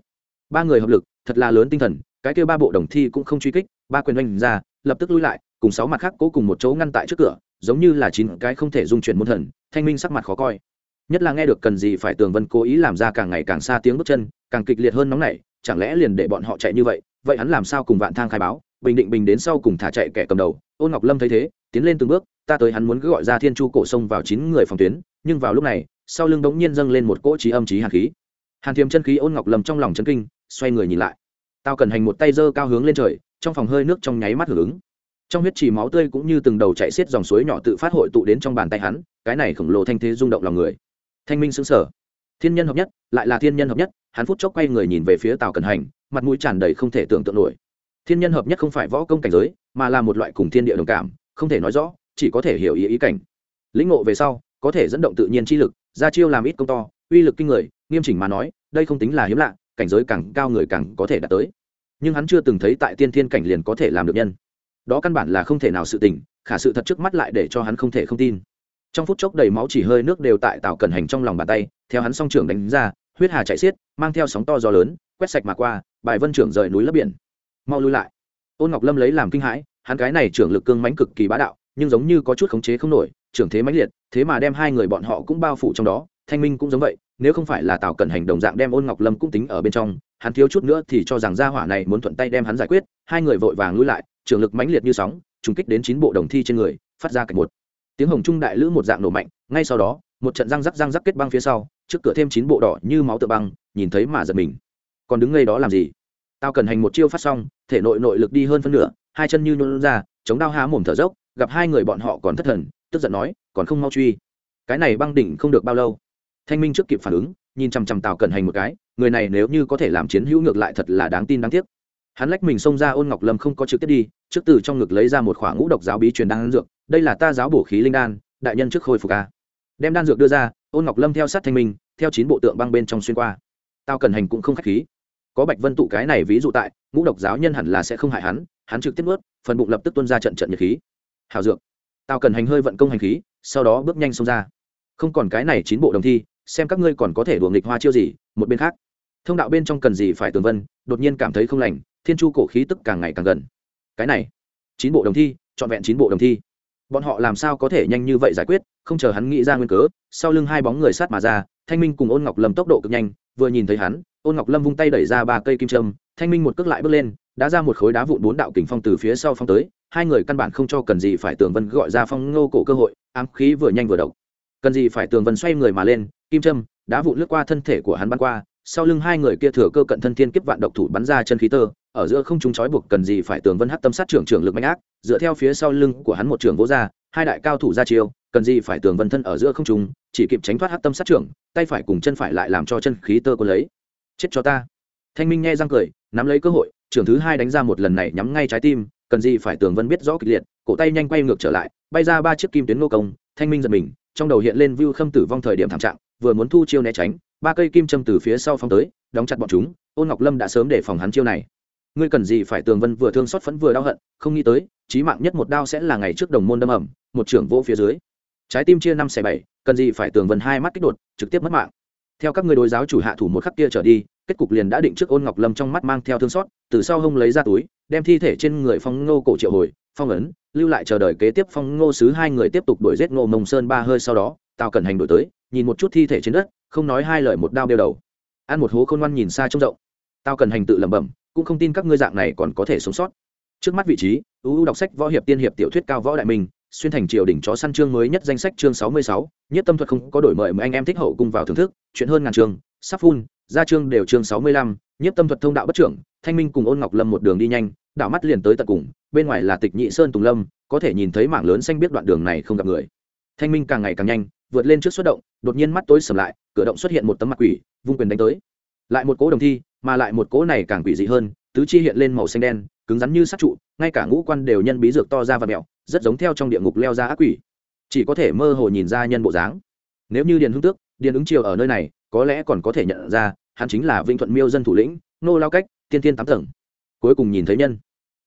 Speaker 1: ba người hợp lực, thật là lớn tinh thần, cái kêu ba bộ đồng thi cũng không truy kích, ba quyền oanh ra, lập tức lui lại, cùng sáu mặt khác cố cùng một chỗ ngăn tại trước cửa giống như là chín cái không thể dung chuyển môn thần, thanh minh sắc mặt khó coi. Nhất là nghe được cần gì phải tường vân cố ý làm ra càng ngày càng xa tiếng bước chân, càng kịch liệt hơn nóng nảy, chẳng lẽ liền để bọn họ chạy như vậy? Vậy hắn làm sao cùng vạn thang khai báo? Bình định bình đến sau cùng thả chạy kẻ cầm đầu. Ôn ngọc lâm thấy thế, tiến lên từng bước, ta tới hắn muốn cứ gọi ra thiên chu cổ sông vào chín người phòng tuyến, nhưng vào lúc này, sau lưng đống nhiên dâng lên một cỗ trí âm trí hàn khí. Hàn thiềm chân khí ôn ngọc lâm trong lòng chân kinh, xoay người nhìn lại. Tao cần hành một tay giơ cao hướng lên trời, trong phòng hơi nước trong nháy mắt hưởng ứng trong huyết trì máu tươi cũng như từng đầu chạy xiết dòng suối nhỏ tự phát hội tụ đến trong bàn tay hắn, cái này khổng lồ thanh thế rung động lòng người. Thanh minh xứng sở thiên nhân hợp nhất, lại là thiên nhân hợp nhất, hắn phút chốc quay người nhìn về phía tào cần hành, mặt mũi tràn đầy không thể tưởng tượng nổi. Thiên nhân hợp nhất không phải võ công cảnh giới, mà là một loại cùng thiên địa đồng cảm, không thể nói rõ, chỉ có thể hiểu ý ý cảnh. Lĩnh ngộ về sau, có thể dẫn động tự nhiên chi lực, ra chiêu làm ít công to, uy lực kinh người, nghiêm chỉnh mà nói, đây không tính là hiếm lạ, cảnh giới càng cao người càng có thể đạt tới. Nhưng hắn chưa từng thấy tại tiên thiên cảnh liền có thể làm được nhân đó căn bản là không thể nào sự tình, khả sự thật trước mắt lại để cho hắn không thể không tin. Trong phút chốc đầy máu chỉ hơi nước đều tại tạo cẩn hành trong lòng bàn tay, theo hắn song trưởng đánh ra, huyết hà chạy xiết, mang theo sóng to gió lớn, quét sạch mà qua, bài vân trưởng rời núi lấp biển. Mau lui lại. Ôn ngọc lâm lấy làm kinh hãi, hắn cái này trưởng lực cương mãnh cực kỳ bá đạo, nhưng giống như có chút khống chế không nổi, trưởng thế mãnh liệt, thế mà đem hai người bọn họ cũng bao phủ trong đó, thanh minh cũng giống vậy, nếu không phải là tào cẩn hành đồng dạng đem ôn ngọc lâm cũng tính ở bên trong, hắn thiếu chút nữa thì cho rằng gia hỏa này muốn thuận tay đem hắn giải quyết, hai người vội vàng lui lại trường lực mãnh liệt như sóng, trùng kích đến chín bộ đồng thi trên người, phát ra cạnh một. Tiếng hồng trung đại lữ một dạng nổ mạnh, ngay sau đó, một trận răng rắc răng rắc kết băng phía sau, trước cửa thêm chín bộ đỏ như máu tựa băng, nhìn thấy mà giật mình. Còn đứng ngay đó làm gì? Tao cần hành một chiêu phát xong, thể nội nội lực đi hơn phân nửa, hai chân như nôn ra, chống đao há mồm thở dốc, gặp hai người bọn họ còn thất thần, tức giận nói, còn không mau truy. Cái này băng đỉnh không được bao lâu. Thanh minh trước kịp phản ứng, nhìn chằm chằm tào cẩn hành một cái, người này nếu như có thể làm chiến hữu ngược lại thật là đáng tin đáng tiếc hắn lách mình xông ra ôn ngọc lâm không có trực tiếp đi, trước từ trong ngực lấy ra một khoảng ngũ độc giáo bí truyền đan dược, đây là ta giáo bổ khí linh đan, đại nhân trước khôi phục ca đem đan dược đưa ra, ôn ngọc lâm theo sát thanh minh, theo chín bộ tượng băng bên trong xuyên qua. Tao cần hành cũng không k h á c h khí. Có bạch vân tụ cái này ví dụ tại, ngũ độc giáo nhân hẳn là sẽ không hại hắn hắn trực tiếp ướt phần bụng lập tức tuân ra trận trận nhiệt khí. Hào dược. Tao cần hành hơi vận công hành khí, sau đó bước nhanh xông ra. Không còn cái này chín bộ đồng thi, xem các ngươi còn có thể đùa nghịch hoa chiêu gì, một bên khác. Thông đạo bên trong cần gì phải tường vân, đột nhiên cảm thấy không lành thiên chu cổ khí tức càng ngày càng gần. Cái này, chín bộ đồng thi, trọn vẹn chín bộ đồng thi. Bọn họ làm sao có thể nhanh như vậy giải quyết, không chờ hắn nghĩ ra nguyên cớ, sau lưng hai bóng người sát mà ra, thanh minh cùng ôn ngọc lâm tốc độ cực nhanh, vừa nhìn thấy hắn, ôn ngọc lâm vung tay đẩy ra ba cây kim trâm thanh minh một cước lại bước lên, đã ra một khối đá vụn bốn đạo kình phong từ phía sau phong tới, hai người căn bản không cho cần gì phải tường vân gọi ra phong ngô cổ cơ hội, ám khí vừa nhanh vừa độc. Cần gì phải tường vân xoay người mà lên, kim trâm đá vụn lướt qua thân thể của hắn bắn qua, sau lưng hai người kia thừa cơ cận thân thiên kiếp vạn độc thủ bắn ra chân khí tơ ở giữa không chúng trói buộc cần gì phải tường vân hắc tâm sát trưởng trưởng lực mạnh ác, dựa theo phía sau lưng của hắn một trường vỗ ra, hai đại cao thủ ra chiêu, cần gì phải tường vân thân ở giữa không trung, chỉ kịp tránh thoát hắc tâm sát trưởng, tay phải cùng chân phải lại làm cho chân khí tơ quân lấy. Chết cho ta. Thanh minh nghe răng cười, nắm lấy cơ hội, trưởng thứ hai đánh ra một lần này nhắm ngay trái tim, cần gì phải tường vân biết rõ kịch liệt, cổ tay nhanh quay ngược trở lại, bay ra ba chiếc kim tuyến nô công, thanh minh giật mình, trong đầu hiện lên view khâm tử vong thời điểm thảm trạng, vừa muốn thu chiêu né tránh, ba cây kim châm từ phía sau phong tới, đóng chặt bọn chúng, ôn ngọc lâm đã sớm để phòng hắn chiêu này ngươi cần gì phải tường vân vừa thương xót phẫn vừa đau hận, không nghĩ tới, chí mạng nhất một đao sẽ là ngày trước đồng môn đâm ẩm một trưởng vỗ phía dưới. Trái tim chia năm xẻ bảy, cần gì phải tường vân hai mắt kích đột, trực tiếp mất mạng. Theo các người đối giáo chủ hạ thủ một khắc kia trở đi, kết cục liền đã định trước ôn ngọc lâm trong mắt mang theo thương xót, từ sau hông lấy ra túi, đem thi thể trên người phong ngô cổ triệu hồi, phong ấn, lưu lại chờ đợi kế tiếp phong ngô sứ hai người tiếp tục đuổi giết ngô mông sơn ba hơi sau đó, tào cẩn hành đổi tới, nhìn một chút thi thể trên đất, không nói hai lời một đao đeo đầu. Ăn một hố khôn ngoan nhìn xa trông rộng. Tao cần hành tự lẩm bẩm cũng không tin các ngươi dạng này còn có thể sống sót. Trước mắt vị trí uu đọc sách võ hiệp tiên hiệp tiểu thuyết cao võ đại minh, xuyên thành triều đỉnh chó săn chương mới nhất danh sách chương sáu mươi sáu, nhất tâm thuật không có đổi mời mà anh em thích hậu cùng vào thưởng thức, chuyện hơn ngàn chương sắp phun, ra chương đều chương sáu mươi lăm, nhất tâm thuật thông đạo bất trưởng, thanh minh cùng ôn ngọc lâm một đường đi nhanh, đảo mắt liền tới tận cùng, bên ngoài là tịch nhị sơn tùng lâm, có thể nhìn thấy mảng lớn xanh biết đoạn đường này không gặp người. Thanh minh càng ngày càng nhanh, vượt lên trước xuất động, đột nhiên mắt tối sầm lại, cửa động xuất hiện một tấm mặt quỷ, vung quyền đánh tới. Lại một cỗ đồng thi mà lại một cỗ này càng quỷ dị hơn, tứ chi hiện lên màu xanh đen, cứng rắn như sắt trụ, ngay cả ngũ quan đều nhân bí dược to ra và mẹo, rất giống theo trong địa ngục leo ra ác quỷ. Chỉ có thể mơ hồ nhìn ra nhân bộ dáng. Nếu như điền hưng tước, điền ứng triều ở nơi này, có lẽ còn có thể nhận ra, hắn chính là vinh thuận miêu dân thủ lĩnh, nô lao cách, tiên tiên tám tầng. Cuối cùng nhìn thấy nhân.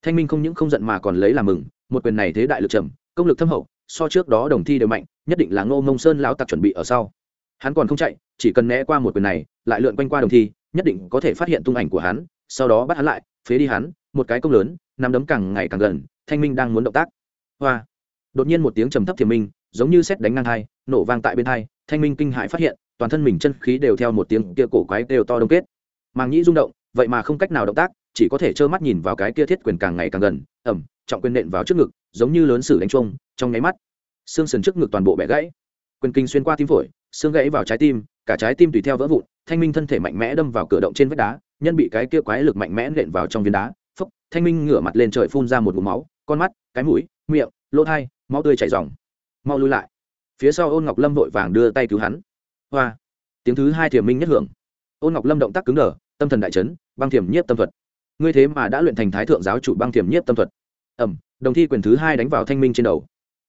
Speaker 1: Thanh minh không những không giận mà còn lấy làm mừng, một quyền này thế đại lực trầm, công lực thâm hậu, so trước đó đồng thi đều mạnh, nhất định là ngô mông sơn lão tặc chuẩn bị ở sau. Hắn còn không chạy, chỉ cần né qua một quyền này, lại lượn quanh qua đồng thi nhất định có thể phát hiện tung ảnh của hắn, sau đó bắt hắn lại, phế đi hắn, một cái công lớn, nắm đấm càng ngày càng gần, thanh minh đang muốn động tác. Hoa! Đột nhiên một tiếng trầm thấp thiềm minh, giống như xét đánh ngang hai, nổ vang tại bên hai, thanh minh kinh hãi phát hiện, toàn thân mình chân khí đều theo một tiếng kia cổ quái đều to đông kết. Màng nhĩ rung động, vậy mà không cách nào động tác, chỉ có thể trơ mắt nhìn vào cái kia thiết quyền càng ngày càng gần ẩm trọng quyền nện vào trước ngực, giống như lớn sử đánh trông trong nháy mắt, xương sườn trước ngực toàn bộ bẻ gãy. Quyền kinh xuyên qua tim phổi, xương gãy vào trái tim cả trái tim tùy theo vỡ vụn, thanh minh thân thể mạnh mẽ đâm vào cửa động trên vách đá, nhân bị cái kia quái lực mạnh mẽ nện vào trong viên đá phúc thanh minh ngửa mặt lên trời phun ra một vùng máu, con mắt, cái mũi, miệng, lỗ thai, máu tươi chảy dòng mau lui lại. Phía sau ôn ngọc lâm vội vàng đưa tay cứu hắn. Hoa. Tiếng thứ hai thiểm minh nhất hưởng. Ôn ngọc lâm động tác cứng đờ, tâm thần đại chấn, băng thiểm nhiếp tâm thuật. Ngươi thế mà đã luyện thành thái thượng giáo chủ băng thiểm nhiếp tâm thuật. Ẩm, đồng thi quyền thứ hai đánh vào thanh minh trên đầu.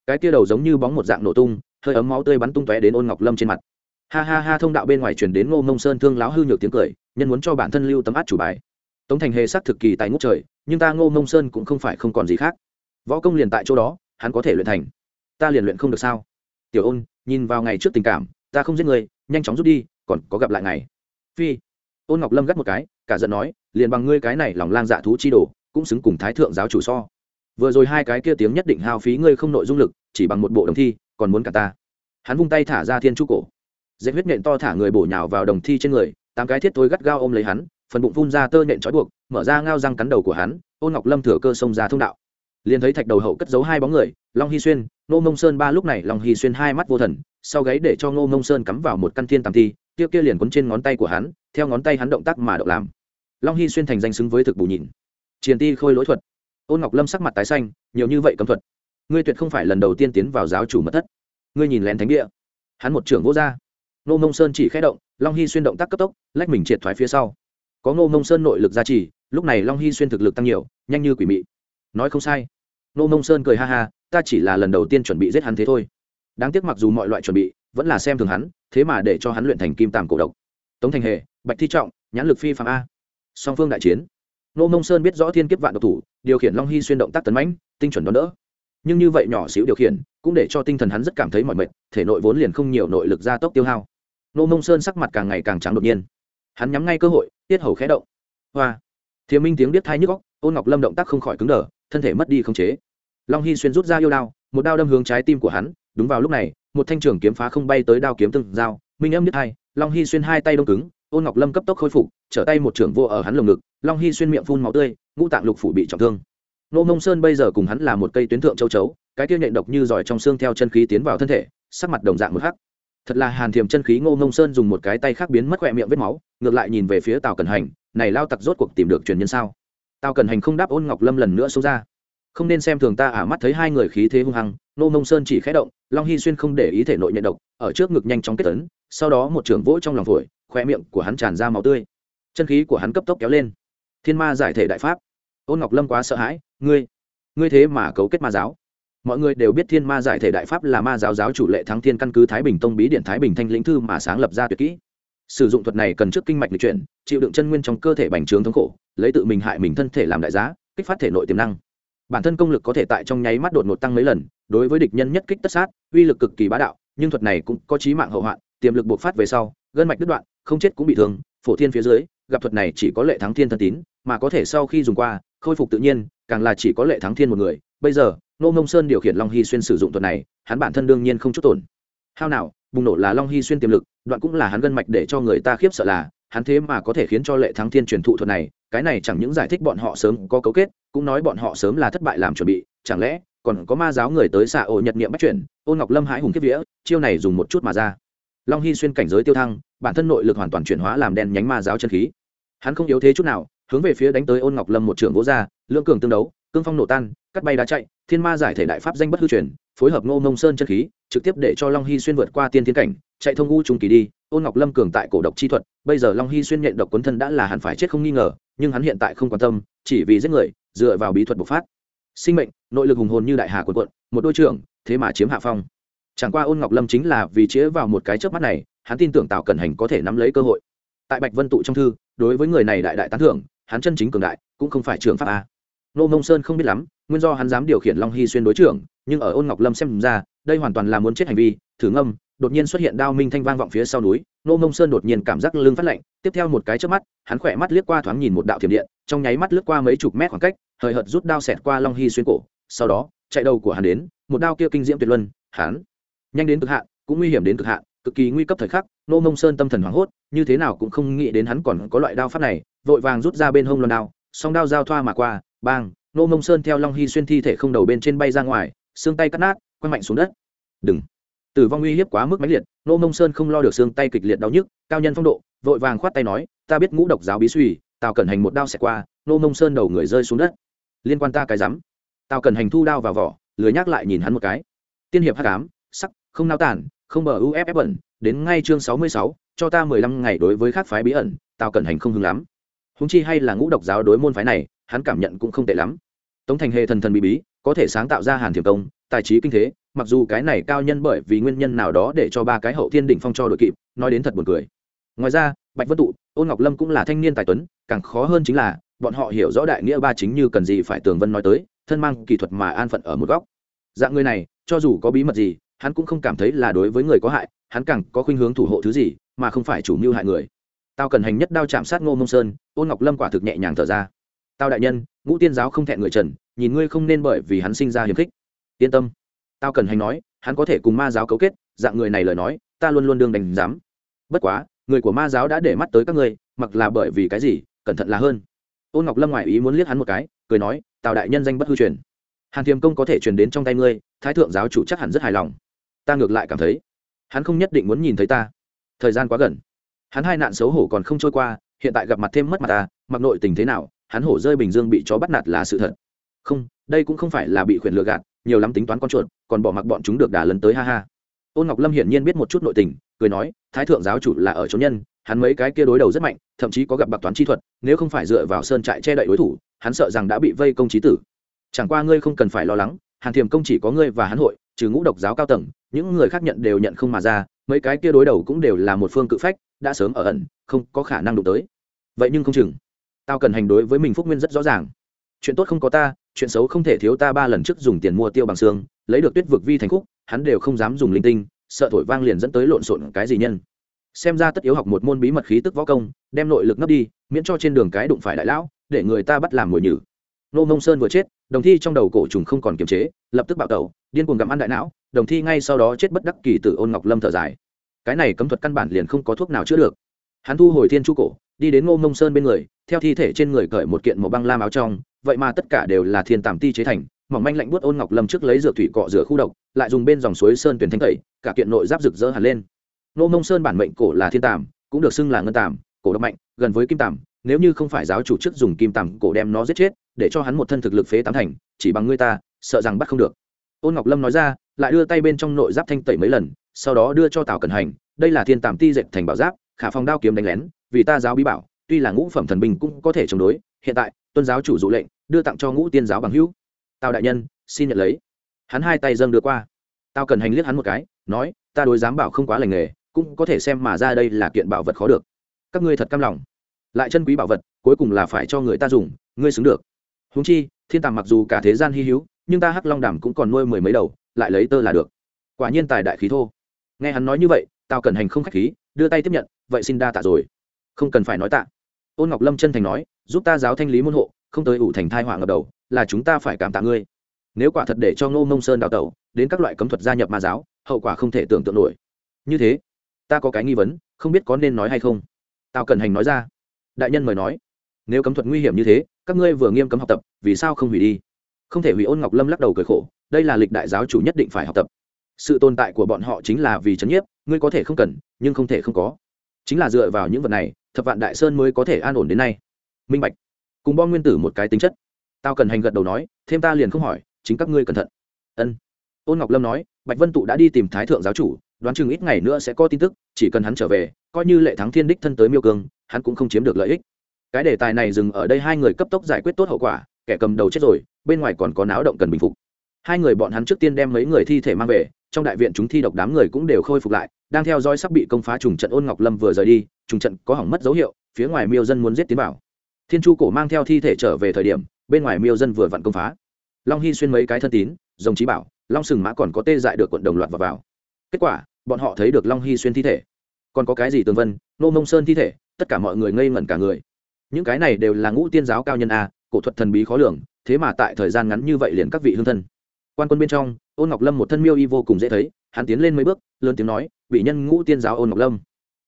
Speaker 1: Cái tia đầu giống như bóng một dạng nổ tung, hơi ấm máu tươi bắn tung tóe đến ôn ngọc lâm trên mặt ha ha ha thông đạo bên ngoài chuyển đến ngô mông sơn thương láo hư nhược tiếng cười nhân muốn cho bản thân lưu tấm át chủ bài tống thành hề sắc thực kỳ tại ngút trời nhưng ta ngô mông sơn cũng không phải không còn gì khác võ công liền tại chỗ đó hắn có thể luyện thành ta liền luyện không được sao tiểu ôn nhìn vào ngày trước tình cảm ta không giết người nhanh chóng rút đi còn có gặp lại ngày phi ôn ngọc lâm gắt một cái cả giận nói liền bằng ngươi cái này lòng lang dạ thú chi đồ cũng xứng cùng thái thượng giáo chủ so vừa rồi hai cái kia tiếng nhất định hao phí ngươi không nội dung lực chỉ bằng một bộ đồng thi còn muốn cả ta hắn vung tay thả ra thiên trúc cổ dệt huyết nện to thả người bổ nhào vào đồng thi trên người, tám cái thiết tối gắt gao ôm lấy hắn, phần bụng phun ra tơ nện trói buộc, mở ra ngao răng cắn đầu của hắn, ôn ngọc lâm thừa cơ xông ra thông đạo. Liền thấy thạch đầu hậu cất giấu hai bóng người, long hy xuyên nô mông sơn ba lúc này long hy xuyên hai mắt vô thần, sau gáy để cho ngô mông sơn cắm vào một căn thiên tàm thi, kia kia liền cuốn trên ngón tay của hắn, theo ngón tay hắn động tác mà động làm. Long hy xuyên thành danh xứng với thực bù nhìn. Triền ti khôi lỗi thuật. Ôn ngọc lâm sắc mặt tái xanh, nhiều như vậy cấm thuật. Ngươi tuyệt không phải lần đầu tiên tiến vào giáo chủ mật thất. Ngươi nhìn lén thánh địa. Hắn một trưởng vô gia nô mông sơn chỉ khé động, long hy xuyên động tác cấp tốc, lách mình triệt thoái phía sau. Có ngô mông sơn nội lực gia trì, lúc này long hy xuyên thực lực tăng nhiều, nhanh như quỷ mị. Nói không sai. Nô mông sơn cười ha ha, ta chỉ là lần đầu tiên chuẩn bị giết hắn thế thôi. Đáng tiếc mặc dù mọi loại chuẩn bị, vẫn là xem thường hắn, thế mà để cho hắn luyện thành kim tàm cổ độc. Tống thành hề, bạch thi trọng, nhãn lực phi phạm a. Song phương đại chiến. Nô mông sơn biết rõ thiên kiếp vạn độc thủ, điều khiển long hy xuyên động tác tấn mãnh, tinh chuẩn đón đỡ. Nhưng như vậy nhỏ xíu điều khiển, cũng để cho tinh thần hắn rất cảm thấy mỏi mệt, thể nội vốn liền không nhiều nội lực gia tốc tiêu hao nô mông sơn sắc mặt càng ngày càng trắng đột nhiên. Hắn nhắm ngay cơ hội, tiết hầu khẽ động. Hoa. Thiềm minh tiếng biết thai nhức góc ôn ngọc lâm động tác không khỏi cứng đờ, thân thể mất đi không chế. Long hy xuyên rút ra yêu đao, một đao đâm hướng trái tim của hắn, đúng vào lúc này, một thanh trưởng kiếm phá không bay tới đao kiếm từng dao, minh âm nhất hai long hy xuyên hai tay đông cứng, ôn ngọc lâm cấp tốc khôi phục, trở tay một trưởng vô ở hắn lồng ngực, long hy xuyên miệng phun máu tươi, ngũ tạng lục phủ bị trọng thương. Nô mông sơn bây giờ cùng hắn là một cây tuyến thượng châu chấu, cái kia nhện độc như giỏi trong xương theo chân khí tiến vào thân thể, sắc mặt đồng dạng một hắc thật là hàn thiềm chân khí ngô mông sơn dùng một cái tay khác biến mất khoe miệng vết máu, ngược lại nhìn về phía tào cần hành, này lao tặc rốt cuộc tìm được truyền nhân sao? Tào cần hành không đáp ôn ngọc lâm lần nữa xông ra. Không nên xem thường ta ả mắt thấy hai người khí thế hung hăng nô mông sơn chỉ khẽ động, long hy xuyên không để ý thể nội nhận độc, ở trước ngực nhanh chóng kết tấn, sau đó một trưởng vỗ trong lòng phổi khoe miệng của hắn tràn ra máu tươi. Chân khí của hắn cấp tốc kéo lên. Thiên ma giải thể đại pháp. Ôn ngọc lâm quá sợ hãi, ngươi ngươi thế mà cấu kết ma giáo? Mọi người đều biết thiên ma giải thể đại pháp là ma giáo giáo chủ lệ thắng thiên căn cứ thái bình tông bí điện thái bình thanh lĩnh thư mà sáng lập ra tuyệt kỹ. Sử dụng thuật này cần trước kinh mạch lịch chuyển, chịu đựng chân nguyên trong cơ thể bành trướng thống khổ, lấy tự mình hại mình thân thể làm đại giá, kích phát thể nội tiềm năng. Bản thân công lực có thể tại trong nháy mắt đột ngột tăng mấy lần, đối với địch nhân nhất kích tất sát, uy lực cực kỳ bá đạo, nhưng thuật này cũng có trí mạng hậu hoạn, tiềm lực bộc phát về sau, gân mạch đứt đoạn, không chết cũng bị thương, phổ thiên phía dưới, gặp thuật này chỉ có lệ thắng thiên thân tín, mà có thể sau khi dùng qua, khôi phục tự nhiên, càng là chỉ có lệ thắng thiên một người. Bây giờ nô mông sơn điều khiển long hy xuyên sử dụng thuật này, hắn bản thân đương nhiên không chút tổn. Hao nào, bùng nổ là long hy xuyên tiềm lực, đoạn cũng là hắn gân mạch để cho người ta khiếp sợ là, hắn thế mà có thể khiến cho lệ thắng thiên truyền thụ thuật này, cái này chẳng những giải thích bọn họ sớm có cấu kết, cũng nói bọn họ sớm là thất bại làm chuẩn bị, chẳng lẽ còn có ma giáo người tới xạ ổ nhật niệm bắt chuyển ôn ngọc lâm hãi hùng kiếp vía, chiêu này dùng một chút mà ra. Long hy xuyên cảnh giới tiêu thăng, bản thân nội lực hoàn toàn chuyển hóa làm đen nhánh ma giáo chân khí. Hắn không yếu thế chút nào, hướng về phía đánh tới ôn ngọc lâm một trường gỗ ra, lưỡng cường tương đấu, cương phong nổ tan, cắt bay đá chạy thiên ma giải thể đại pháp danh bất hư truyền, phối hợp ngô mông sơn chân khí, trực tiếp để cho long hy xuyên vượt qua tiên tiến cảnh, chạy thông u trung kỳ đi. Ôn ngọc lâm cường tại cổ độc chi thuật, bây giờ long hy xuyên nhện độc quấn thân đã là hẳn phải chết không nghi ngờ, nhưng hắn hiện tại không quan tâm, chỉ vì giết người, dựa vào bí thuật bộc phát. Sinh mệnh, nội lực hùng hồn như đại hà quần quận một đôi trưởng, thế mà chiếm hạ phong. Chẳng qua ôn ngọc lâm chính là vì chĩa vào một cái chớp mắt này, hắn tin tưởng tào cẩn hành có thể nắm lấy cơ hội. Tại bạch vân tụ trong thư, đối với người này đại đại tán thưởng, hắn chân chính cường đại, cũng không phải trường pháp a nô mông sơn không biết lắm, nguyên do hắn dám điều khiển long hy xuyên đối trưởng, nhưng ở ôn ngọc lâm xem ra, đây hoàn toàn là muốn chết hành vi, thử ngâm, đột nhiên xuất hiện đao minh thanh vang vọng phía sau núi, nô mông sơn đột nhiên cảm giác lưng phát lạnh, tiếp theo một cái trước mắt, hắn khỏe mắt liếc qua thoáng nhìn một đạo thiểm điện, trong nháy mắt lướt qua mấy chục mét khoảng cách, hời hợt rút đao xẹt qua long hy xuyên cổ, sau đó, chạy đầu của hắn đến, một đao kia kinh diễm tuyệt luân, hắn nhanh đến cực hạn, cũng nguy hiểm đến cực hạn, cực kỳ nguy cấp thời khắc, nô mông sơn tâm thần hoảng hốt, như thế nào cũng không nghĩ đến hắn còn có loại đao pháp này, vội vàng rút ra bên hông loan đao, song đao giao thoa mà qua bang nô mông sơn theo long hy xuyên thi thể không đầu bên trên bay ra ngoài, xương tay cắt nát, quăng mạnh xuống đất. Đừng. Tử vong uy hiếp quá mức mãnh liệt nô mông sơn không lo được xương tay kịch liệt đau nhức, cao nhân phong độ, vội vàng khoát tay nói, ta biết ngũ độc giáo bí suy, tào cẩn hành một đao xẹt qua. Nô mông sơn đầu người rơi xuống đất. Liên quan ta cái rắm. Tào cẩn hành thu đao vào vỏ, lười nhắc lại nhìn hắn một cái. Tiên hiệp h tám sắc, không nao tản không bờ uff bẩn, đến ngay chương sáu mươi sáu, cho ta mười lăm ngày đối với khác phái bí ẩn. Tào cẩn hành không hứng lắm. Húng chi hay là ngũ độc giáo đối môn phái này hắn cảm nhận cũng không tệ lắm. Tống thành hề thần thần bí bí, có thể sáng tạo ra hàn thiềm công, tài trí kinh thế, mặc dù cái này cao nhân bởi vì nguyên nhân nào đó để cho ba cái hậu thiên đỉnh phong cho đội kịp, nói đến thật buồn cười. Ngoài ra, bạch vân tụ, ôn ngọc lâm cũng là thanh niên tài tuấn, càng khó hơn chính là, bọn họ hiểu rõ đại nghĩa ba chính như cần gì phải tường vân nói tới, thân mang kỹ thuật mà an phận ở một góc. Dạng người này, cho dù có bí mật gì, hắn cũng không cảm thấy là đối với người có hại, hắn càng có khuynh hướng thủ hộ thứ gì, mà không phải chủ mưu hại người. Tao cần hành nhất đao chạm sát ngô mông sơn, ôn ngọc lâm quả thực nhẹ nhàng thở ra tao đại nhân, ngũ tiên giáo không thẹn người trần, nhìn ngươi không nên bởi vì hắn sinh ra hiềm khích. Yên tâm. Tao cần hành nói, hắn có thể cùng ma giáo cấu kết, dạng người này lời nói, ta luôn luôn đương đành dám. bất quá, người của ma giáo đã để mắt tới các ngươi, mặc là bởi vì cái gì, cẩn thận là hơn. Ôn ngọc lâm ngoại ý muốn liếc hắn một cái, cười nói, tào đại nhân danh bất hư truyền. Hàn thiềm công có thể truyền đến trong tay ngươi, thái thượng giáo chủ chắc hẳn rất hài lòng. Ta ngược lại cảm thấy, hắn không nhất định muốn nhìn thấy ta. Thời gian quá gần. Hắn hai nạn xấu hổ còn không trôi qua, hiện tại gặp mặt thêm mất mặt ta, mặc nội tình thế nào hắn hổ rơi bình dương bị chó bắt nạt là sự thật. Không, đây cũng không phải là bị khuyển lừa gạt, nhiều lắm tính toán con chuột, còn bỏ mặc bọn chúng được đà lấn tới ha ha. Ôn ngọc lâm hiển nhiên biết một chút nội tình, cười nói, thái thượng giáo chủ là ở chỗ nhân, hắn mấy cái kia đối đầu rất mạnh, thậm chí có gặp bạc toán chi thuật, nếu không phải dựa vào sơn trại che đậy đối thủ, hắn sợ rằng đã bị vây công trí tử. Chẳng qua ngươi không cần phải lo lắng, hàn thiềm công chỉ có ngươi và hắn hội, trừ ngũ độc giáo cao tầng, những người khác nhận đều nhận không mà ra, mấy cái kia đối đầu cũng đều là một phương cự phách, đã sớm ở ẩn, không có khả năng đụng tới. Vậy nhưng không chừng tao cần hành đối với mình phúc nguyên rất rõ ràng. Chuyện tốt không có ta, chuyện xấu không thể thiếu ta ba lần trước dùng tiền mua tiêu bằng xương, lấy được tuyết vực vi thành khúc, hắn đều không dám dùng linh tinh, sợ thổi vang liền dẫn tới lộn xộn cái gì nhân. Xem ra tất yếu học một môn bí mật khí tức võ công, đem nội lực ngấp đi, miễn cho trên đường cái đụng phải đại lão, để người ta bắt làm mồi nhử. Nô mông sơn vừa chết, đồng thi trong đầu cổ trùng không còn kiềm chế, lập tức bạo tẩu, điên cuồng gặm ăn đại não, đồng thi ngay sau đó chết bất đắc kỳ từ ôn ngọc lâm thở dài. Cái này cấm thuật căn bản liền không có thuốc nào chữa được. Hắn thu hồi thiên chu cổ, đi đến ngô mông sơn bên người theo thi thể trên người cởi một kiện màu băng lam áo trong, vậy mà tất cả đều là thiên tàm ti chế thành, mỏng manh lạnh buốt ôn ngọc lâm trước lấy rửa thủy cọ rửa khu độc, lại dùng bên dòng suối sơn tuyển thanh tẩy, cả kiện nội giáp rực rỡ hẳn lên. Nô mông sơn bản mệnh cổ là thiên tàm, cũng được xưng là ngân tàm, cổ độc mạnh, gần với kim tàm, nếu như không phải giáo chủ trước dùng kim tàm cổ đem nó giết chết, để cho hắn một thân thực lực phế tám thành, chỉ bằng ngươi ta, sợ rằng bắt không được. Ôn ngọc lâm nói ra, lại đưa tay bên trong nội giáp thanh tẩy mấy lần, sau đó đưa cho tào cẩn hành, đây là thiên tàm ti dệt thành bảo giáp, khả phòng đao kiếm đánh lén, vì ta giáo bí bảo tuy là ngũ phẩm thần binh cũng có thể chống đối, hiện tại, tuân giáo chủ dụ lệnh, đưa tặng cho ngũ tiên giáo bằng hữu. Tào đại nhân, xin nhận lấy. Hắn hai tay dâng đưa qua. Tao cần hành liếc hắn một cái, nói, ta đối giám bảo không quá lành nghề, cũng có thể xem mà ra đây là kiện bảo vật khó được. Các ngươi thật căm lòng. Lại chân quý bảo vật, cuối cùng là phải cho người ta dùng, ngươi xứng được. Húng chi, thiên tàm mặc dù cả thế gian hy hữu, nhưng ta hắc long đàm cũng còn nuôi mười mấy đầu, lại lấy tơ là được. Quả nhiên tài đại khí thô. Nghe hắn nói như vậy tao cần hành không khách khí, đưa tay tiếp nhận, vậy xin đa tạ rồi. Không cần phải nói tạ ôn ngọc lâm chân thành nói, giúp ta giáo thanh lý môn hộ, không tới ủ thành thai họa ngập đầu, là chúng ta phải cảm tạ ngươi. Nếu quả thật để cho ngô mông sơn đào tẩu, đến các loại cấm thuật gia nhập ma giáo, hậu quả không thể tưởng tượng nổi. Như thế, ta có cái nghi vấn, không biết có nên nói hay không. Tao cần hành nói ra. Đại nhân mời nói. Nếu cấm thuật nguy hiểm như thế, các ngươi vừa nghiêm cấm học tập, vì sao không hủy đi? Không thể hủy ôn ngọc lâm lắc đầu cười khổ, đây là lịch đại giáo chủ nhất định phải học tập. Sự tồn tại của bọn họ chính là vì chấn nhiếp, ngươi có thể không cần, nhưng không thể không có. Chính là dựa vào những vật này thập vạn đại sơn mới có thể an ổn đến nay. Minh bạch. Cùng bom nguyên tử một cái tính chất. Tao cần hành gật đầu nói, thêm ta liền không hỏi, chính các ngươi cẩn thận. Ân. Ôn ngọc lâm nói, bạch vân tụ đã đi tìm thái thượng giáo chủ, đoán chừng ít ngày nữa sẽ có tin tức, chỉ cần hắn trở về, coi như lệ thắng thiên đích thân tới miêu cương, hắn cũng không chiếm được lợi ích. Cái đề tài này dừng ở đây hai người cấp tốc giải quyết tốt hậu quả, kẻ cầm đầu chết rồi, bên ngoài còn có náo động cần bình phục. Hai người bọn hắn trước tiên đem mấy người thi thể mang về trong đại viện chúng thi độc đám người cũng đều khôi phục lại đang theo dõi sắp bị công phá trùng trận ôn ngọc lâm vừa rời đi trùng trận có hỏng mất dấu hiệu phía ngoài miêu dân muốn giết tiến vào. Thiên chu cổ mang theo thi thể trở về thời điểm bên ngoài miêu dân vừa vặn công phá. Long hy xuyên mấy cái thân tín dòng trí bảo long sừng mã còn có tê dại được quận đồng loạt vào, vào. Kết quả bọn họ thấy được long hy xuyên thi thể. Còn có cái gì tường vân nô mông sơn thi thể tất cả mọi người ngây ngẩn cả người. Những cái này đều là ngũ tiên giáo cao nhân a cổ thuật thần bí khó lường thế mà tại thời gian ngắn như vậy liền các vị hương thân. Quan quân bên trong ôn ngọc lâm một thân miêu y vô cùng dễ thấy, hắn tiến lên mấy bước, lớn tiếng nói, vị nhân ngũ tiên giáo ôn ngọc lâm,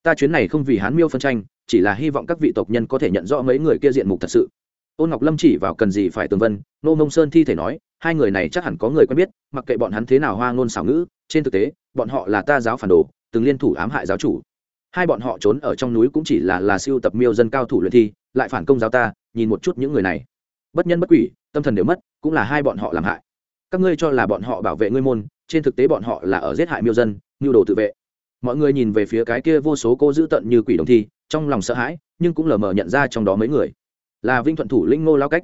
Speaker 1: ta chuyến này không vì hắn miêu phân tranh, chỉ là hy vọng các vị tộc nhân có thể nhận rõ mấy người kia diện mục thật sự. Ôn ngọc lâm chỉ vào cần gì phải tường vân, nô mông sơn thi thể nói, hai người này chắc hẳn có người quen biết, mặc kệ bọn hắn thế nào hoa ngôn xảo ngữ, trên thực tế, bọn họ là ta giáo phản đồ, từng liên thủ ám hại giáo chủ. Hai bọn họ trốn ở trong núi cũng chỉ là là siêu tập miêu dân cao thủ luyện thi, lại phản công giáo ta, nhìn một chút những người này. Bất nhân bất quỷ, tâm thần đều mất, cũng là hai bọn họ làm hại các ngươi cho là bọn họ bảo vệ ngươi môn, trên thực tế bọn họ là ở giết hại miêu dân nhu đồ tự vệ. Mọi người nhìn về phía cái kia vô số cô giữ tận như quỷ đồng thi, trong lòng sợ hãi, nhưng cũng lờ mờ nhận ra trong đó mấy người. Là vinh thuận thủ lĩnh ngô lao cách.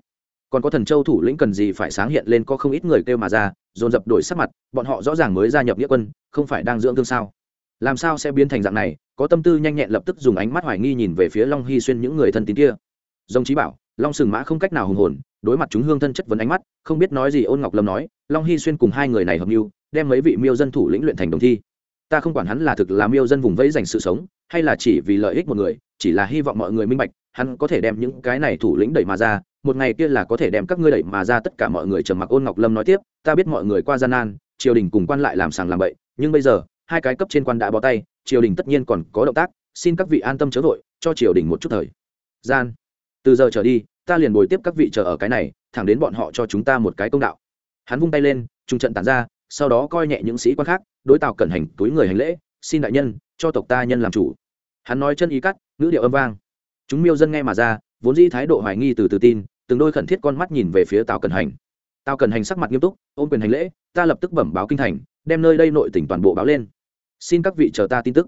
Speaker 1: Còn có thần châu thủ lĩnh cần gì phải sáng hiện lên có không ít người kêu mà ra, dồn dập đổi sắc mặt, bọn họ rõ ràng mới gia nhập nghĩa quân, không phải đang dưỡng thương sao? Làm sao sẽ biến thành dạng này? Có tâm tư nhanh nhẹn lập tức dùng ánh mắt hoài nghi nhìn về phía long hy xuyên những người thân tín kia. Dòng trí bảo long sừng mã không cách nào hùng hồn, đối mặt chúng hương thân chất vấn ánh mắt, không biết nói gì ôn ngọc lâm nói, long hy xuyên cùng hai người này hợp mưu, đem mấy vị miêu dân thủ lĩnh luyện thành đồng thi. Ta không quản hắn là thực là miêu dân vùng vẫy dành sự sống, hay là chỉ vì lợi ích một người, chỉ là hy vọng mọi người minh bạch, hắn có thể đem những cái này thủ lĩnh đẩy mà ra, một ngày kia là có thể đem các ngươi đẩy mà ra tất cả mọi người trầm mặc ôn ngọc lâm nói tiếp, ta biết mọi người qua gian nan, triều đình cùng quan lại làm sàng làm bậy, nhưng bây giờ, hai cái cấp trên quan đã bó tay, triều đình tất nhiên còn có động tác, xin các vị an tâm chớ vội, cho triều đình một chút thời gian từ giờ trở đi, ta liền bồi tiếp các vị chờ ở cái này, thẳng đến bọn họ cho chúng ta một cái công đạo. Hắn vung tay lên trung trận tản ra, sau đó coi nhẹ những sĩ quan khác, đối tào cẩn hành túi người hành lễ, xin đại nhân, cho tộc ta nhân làm chủ. Hắn nói chân ý cắt, ngữ điệu âm vang. Chúng miêu dân nghe mà ra, vốn dĩ thái độ hoài nghi từ từ tin, từng đôi khẩn thiết con mắt nhìn về phía tào cẩn hành. Tào cẩn hành sắc mặt nghiêm túc, ôm quyền hành lễ, ta lập tức bẩm báo kinh thành, đem nơi đây nội tỉnh toàn bộ báo lên. Xin các vị chờ ta tin tức.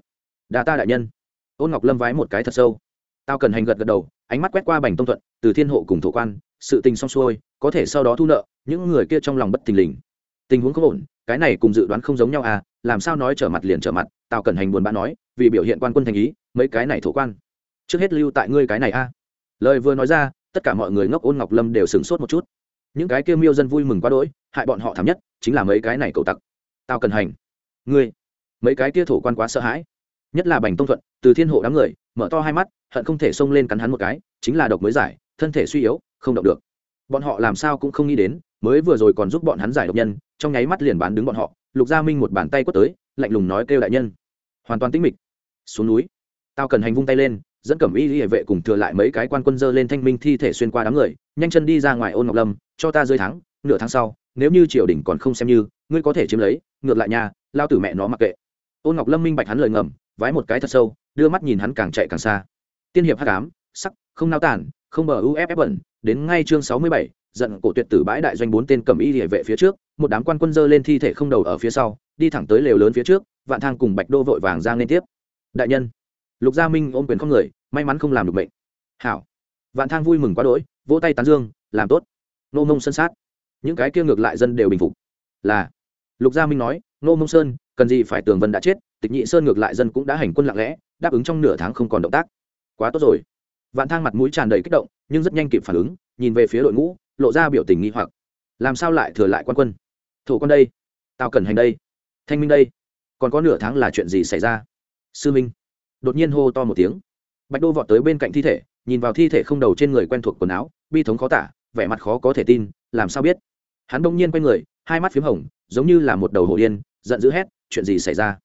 Speaker 1: Đà ta đại nhân. Ôn ngọc lâm vái một cái thật sâu. Tào cần hành gật gật đầu ánh mắt quét qua bành tông thuận, từ thiên hộ cùng thổ quan, sự tình xong xuôi, có thể sau đó thu nợ, những người kia trong lòng bất tình lình. Tình huống không ổn, cái này cùng dự đoán không giống nhau à làm sao nói trở mặt liền trở mặt, tào cần hành buồn bã nói, vì biểu hiện quan quân thành ý, mấy cái này thổ quan. Trước hết lưu tại ngươi cái này a. À. lời vừa nói ra, tất cả mọi người ngốc ôn ngọc lâm đều sửng sốt một chút. Những cái kia miêu dân vui mừng quá đỗi, hại bọn họ thảm nhất, chính là mấy cái này cầu tặc. Tào cần hành, ngươi, mấy cái kia thổ quan quá sợ hãi. Nhất là bành tông thuận, từ thiên hộ đám người mở to hai mắt hận không thể xông lên cắn hắn một cái chính là độc mới giải thân thể suy yếu không động được. Bọn họ làm sao cũng không nghĩ đến mới vừa rồi còn giúp bọn hắn giải độc nhân trong nháy mắt liền bán đứng bọn họ lục gia minh một bàn tay quất tới lạnh lùng nói kêu đại nhân. Hoàn toàn tĩnh mịch. Xuống núi. Tao cần hành vung tay lên dẫn cẩm y hệ vệ cùng thừa lại mấy cái quan quân dơ lên thanh minh thi thể xuyên qua đám người nhanh chân đi ra ngoài ôn ngọc lâm cho ta rơi tháng, nửa tháng sau nếu như triều đình còn không xem như ngươi có thể chiếm lấy ngược lại nhà lao tử mẹ nó mặc kệ. Ôn ngọc lâm minh bạch hắn lời ngầm vái một cái thật sâu đưa mắt nhìn hắn càng chạy càng xa. Tiên hiệp hắc ám, sắc, không nao tản không bờ uff bẩn, đến ngay chương sáu mươi bảy, giận cổ tuyệt tử bãi đại doanh bốn tên cầm y địa vệ phía trước, một đám quan quân dơ lên thi thể không đầu ở phía sau, đi thẳng tới lều lớn phía trước, vạn thang cùng bạch đô vội vàng ra liên tiếp. Đại nhân, lục gia minh ôm quyền không người, may mắn không làm được bệnh hảo. Vạn thang vui mừng quá đỗi, vỗ tay tán dương, làm tốt. Nô mông sân sát. Những cái kia ngược lại dân đều bình phục. Là, lục gia minh nói, nô mông sơn, cần gì phải tường vân đã chết, tịch nhị sơn ngược lại dân cũng đã hành quân lặng lẽ đáp ứng trong nửa tháng không còn động tác. Quá tốt rồi. Vạn thang mặt mũi tràn đầy kích động, nhưng rất nhanh kịp phản ứng, nhìn về phía đội ngũ, lộ ra biểu tình nghi hoặc. Làm sao lại thừa lại quan quân? Thủ quân đây tao cần hành đây, thanh minh đây, còn có nửa tháng là chuyện gì xảy ra? Sư minh, đột nhiên hô to một tiếng. Bạch đô vọt tới bên cạnh thi thể, nhìn vào thi thể không đầu trên người quen thuộc quần áo, bi thống khó tả, vẻ mặt khó có thể tin, làm sao biết? Hắn bỗng nhiên quay người, hai mắt p h í m hồng, giống như là một đầu hồ điên, giận dữ hét, chuyện gì xảy ra?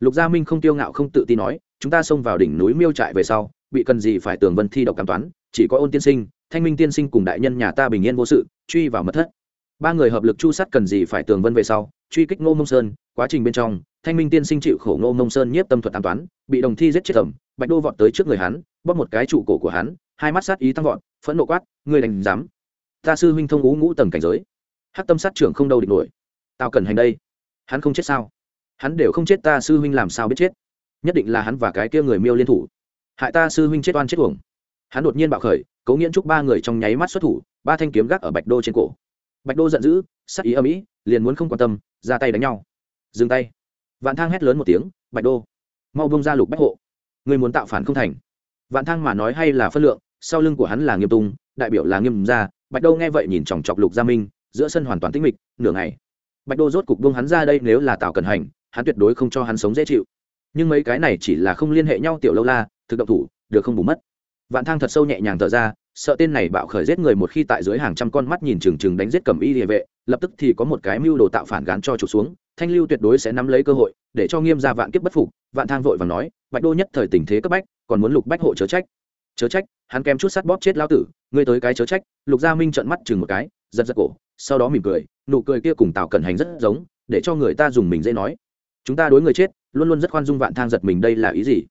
Speaker 1: Lục gia minh không tiêu ngạo không tự tin nói, chúng ta xông vào đỉnh núi miêu trại về sau, bị cần gì phải tường vân thi độc cảm toán, chỉ có ôn tiên sinh, thanh minh tiên sinh cùng đại nhân nhà ta bình yên vô sự, truy vào mật thất. Ba người hợp lực chu sát cần gì phải tường vân về sau, truy kích ngô mông sơn, quá trình bên trong, thanh minh tiên sinh chịu khổ ngô mông sơn nhiếp tâm thuật an toán, bị đồng thi giết chết tầm bạch đô vọt tới trước người hắn, bóp một cái trụ cổ của hắn, hai mắt sát ý tăng vọt, phẫn nộ quát, ngươi đành dám ta sư huynh thông ú ngũ tầng cảnh giới, hắc tâm sát trưởng không đâu địch nổi, tao cần hành đây, hắn không chết sao? Hắn đều không chết ta sư huynh làm sao biết chết? Nhất định là hắn và cái kia người miêu liên thủ. Hại ta sư huynh chết oan chết uổng. Hắn đột nhiên bạo khởi cố nghiễn chúc ba người trong nháy mắt xuất thủ, ba thanh kiếm gác ở bạch đô trên cổ. Bạch đô giận dữ, sắc ý âm ý, liền muốn không quan tâm, ra tay đánh nhau. Dừng tay. Vạn thang hét lớn một tiếng, bạch đô, mau bông ra lục bách hộ. Người muốn tạo phản không thành. Vạn thang mà nói hay là phân lượng, sau lưng của hắn là nghiêm tung đại biểu là nghiêm gia. Bạch đô nghe vậy nhìn chòng chọc lục gia minh, giữa sân hoàn toàn tĩnh mịch, nửa ngày. Bạch đô rốt cục buông hắn ra đây nếu là tạo cần hành hắn tuyệt đối không cho hắn sống dễ chịu. Nhưng mấy cái này chỉ là không liên hệ nhau tiểu lâu la, thực động thủ, được không bù mất. Vạn thang thật sâu nhẹ nhàng thở ra, sợ tên này bạo khởi giết người một khi tại dưới hàng trăm con mắt nhìn chừng chừng đánh giết cầm y địa vệ, lập tức thì có một cái mưu đồ tạo phản gán cho trục xuống, thanh lưu tuyệt đối sẽ nắm lấy cơ hội, để cho nghiêm ra vạn kiếp bất phục, vạn thang vội và nói, bạch đô nhất thời tình thế cấp bách, còn muốn lục bách hộ chớ trách. Chớ trách? Hắn kém chút sắt bóp chết lao tử, ngươi tới cái chớ trách? Lục gia minh trợn mắt chừng một cái, giật giật cổ, sau đó mỉm cười, nụ cười kia cùng tạo cẩn hành rất giống, để cho người ta dùng mình dễ nói chúng ta đối người chết, luôn luôn rất khoan dung vạn thang giật mình đây là ý gì?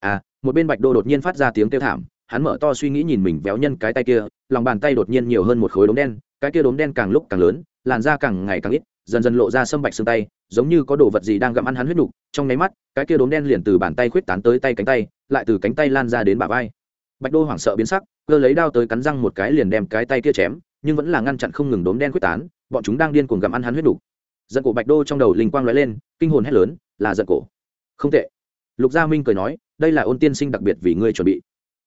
Speaker 1: À một bên bạch đô đột nhiên phát ra tiếng kêu thảm, hắn mở to suy nghĩ nhìn mình véo nhân cái tay kia, lòng bàn tay đột nhiên nhiều hơn một khối đốm đen, cái kia đốm đen càng lúc càng lớn, làn da càng ngày càng ít, dần dần lộ ra sâm bạch xương tay, giống như có đồ vật gì đang gặm ăn hắn huyết nục, trong nháy mắt, cái kia đốm đen liền từ bàn tay khuyết tán tới tay cánh tay, lại từ cánh tay lan ra đến bả vai. Bạch đô hoảng sợ biến sắc, cơ lấy đao tới cắn răng một cái liền đem cái tay kia chém, nhưng vẫn là ngăn chặn không ngừng đốm đen khuyết tán, bọn chúng đang điên cuồng gặm ăn hắn huyết nục giận cổ bạch đô trong đầu linh quang lóe lên, kinh hồn hét lớn, là giận cổ. Không tệ. Lục gia minh cười nói, đây là ôn tiên sinh đặc biệt vì ngươi chuẩn bị.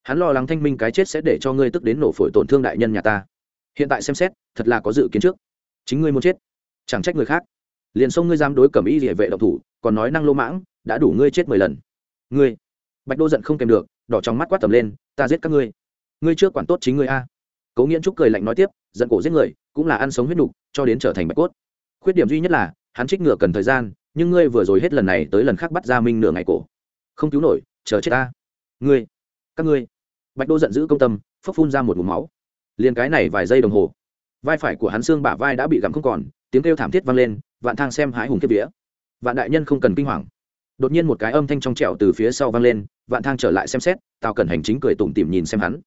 Speaker 1: Hắn lo lắng thanh minh cái chết sẽ để cho ngươi tức đến nổ phổi tổn thương đại nhân nhà ta. Hiện tại xem xét, thật là có dự kiến trước. Chính ngươi muốn chết, chẳng trách người khác. Liền xông ngươi dám đối cẩm y địa vệ độc thủ, còn nói năng lô mãng, đã đủ ngươi chết mười lần. Ngươi. Bạch đô giận không kèm được, đỏ trong mắt quát tầm lên, ta giết các ngươi. Ngươi trước quản tốt chính ngươi a. Cố nghiễn trúc cười lạnh nói tiếp, giận cổ giết người, cũng là ăn sống huyết nục, cho đến trở thành bạch cốt khuyết điểm duy nhất là, hắn trích ngựa cần thời gian, nhưng ngươi vừa rồi hết lần này tới lần khác bắt ra minh nửa ngày cổ. Không cứu nổi, chờ chết ta. Ngươi, các ngươi. Bạch đô giận dữ công tâm phấp phun ra một mũ máu. Liền cái này vài giây đồng hồ, vai phải của hắn xương bả vai đã bị gặm không còn, tiếng kêu thảm thiết vang lên, vạn thang xem hái hùng kiếp vía. Vạn đại nhân không cần kinh hoàng. Đột nhiên một cái âm thanh trong trẻo từ phía sau vang lên, vạn thang trở lại xem xét, tào cẩn hành chính cười tủm tỉm nhìn xem hắn.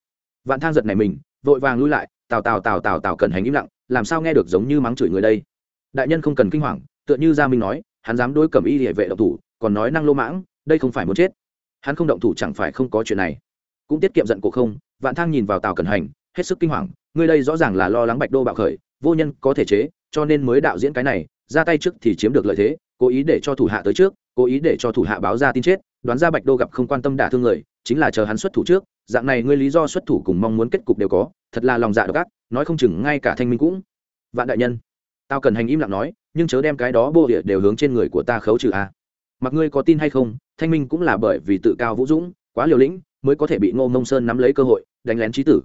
Speaker 1: Vạn thang giật này mình, vội vàng lui lại, tào tào tào tào tào cẩn hành im lặng, làm sao nghe được giống như mắng chửi người đây? Đại nhân không cần kinh hoàng, tựa như gia minh nói, hắn dám đối cầm y địa vệ động thủ, còn nói năng lô mãng, đây không phải muốn chết. Hắn không động thủ chẳng phải không có chuyện này. Cũng tiết kiệm giận cổ không, vạn thang nhìn vào tào cẩn hành, hết sức kinh hoàng, ngươi đây rõ ràng là lo lắng bạch đô bạo khởi, vô nhân có thể chế, cho nên mới đạo diễn cái này, ra tay trước thì chiếm được lợi thế, cố ý để cho thủ hạ tới trước, cố ý để cho thủ hạ báo ra tin chết, đoán ra bạch đô gặp không quan tâm đả thương người, chính là chờ hắn xuất thủ trước, dạng này ngươi lý do xuất thủ cùng mong muốn kết cục đều có, thật là lòng dạ độc ác, nói không chừng ngay cả thanh minh cũng. Vạn đại nhân tao cần hành im lặng nói, nhưng chớ đem cái đó bô địa đều hướng trên người của ta khấu trừ a mặc ngươi có tin hay không, thanh minh cũng là bởi vì tự cao vũ dũng, quá liều lĩnh, mới có thể bị ngô mông sơn nắm lấy cơ hội, đánh lén trí tử.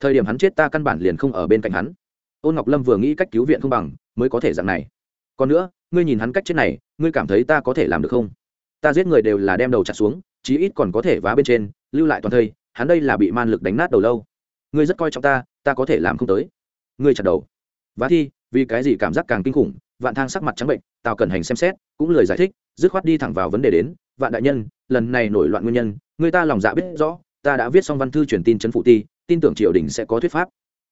Speaker 1: Thời điểm hắn chết ta căn bản liền không ở bên cạnh hắn. Ôn ngọc lâm vừa nghĩ cách cứu viện không bằng, mới có thể dạng này. Còn nữa, ngươi nhìn hắn cách chết này, ngươi cảm thấy ta có thể làm được không? Ta giết người đều là đem đầu chặt xuống, chí ít còn có thể vá bên trên, lưu lại toàn thây, hắn đây là bị man lực đánh nát đầu lâu. Ngươi rất coi trọng ta ta có thể làm không tới. Ngươi chặt đầu. Vá thi vì cái gì cảm giác càng kinh khủng, vạn thang sắc mặt trắng bệnh, tào cẩn hành xem xét, cũng lời giải thích, dứt khoát đi thẳng vào vấn đề đến, vạn đại nhân, lần này nổi loạn nguyên nhân, người ta lòng dạ biết rõ, ta đã viết xong văn thư truyền tin chấn phụ ti, tin tưởng triều đình sẽ có thuyết pháp.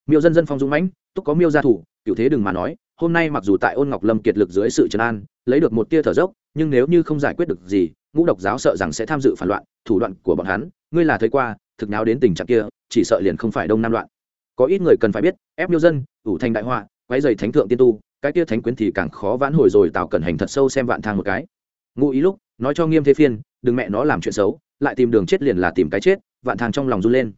Speaker 1: Miêu dân dân phong dũng mãnh, túc có miêu gia thủ cựu thế đừng mà nói, hôm nay mặc dù tại ôn ngọc lâm kiệt lực dưới sự trấn an, lấy được một tia thở dốc, nhưng nếu như không giải quyết được gì, ngũ độc giáo sợ rằng sẽ tham dự phản loạn, thủ đoạn của bọn hắn, ngươi là thấy qua, thực nào đến tình trạng kia, chỉ sợ liền không phải đông nam loạn. Có ít người cần phải biết, ép miêu dân, ủ thành đại họa quái dày thánh thượng tiên tu, cái kia thánh quyến thì càng khó vãn hồi rồi tạo cẩn hành thật sâu xem vạn thang một cái. Ngụ ý lúc, nói cho nghiêm thế phiên, đừng mẹ nó làm chuyện xấu, lại tìm đường chết liền là tìm cái chết. Vạn thang trong lòng run lên.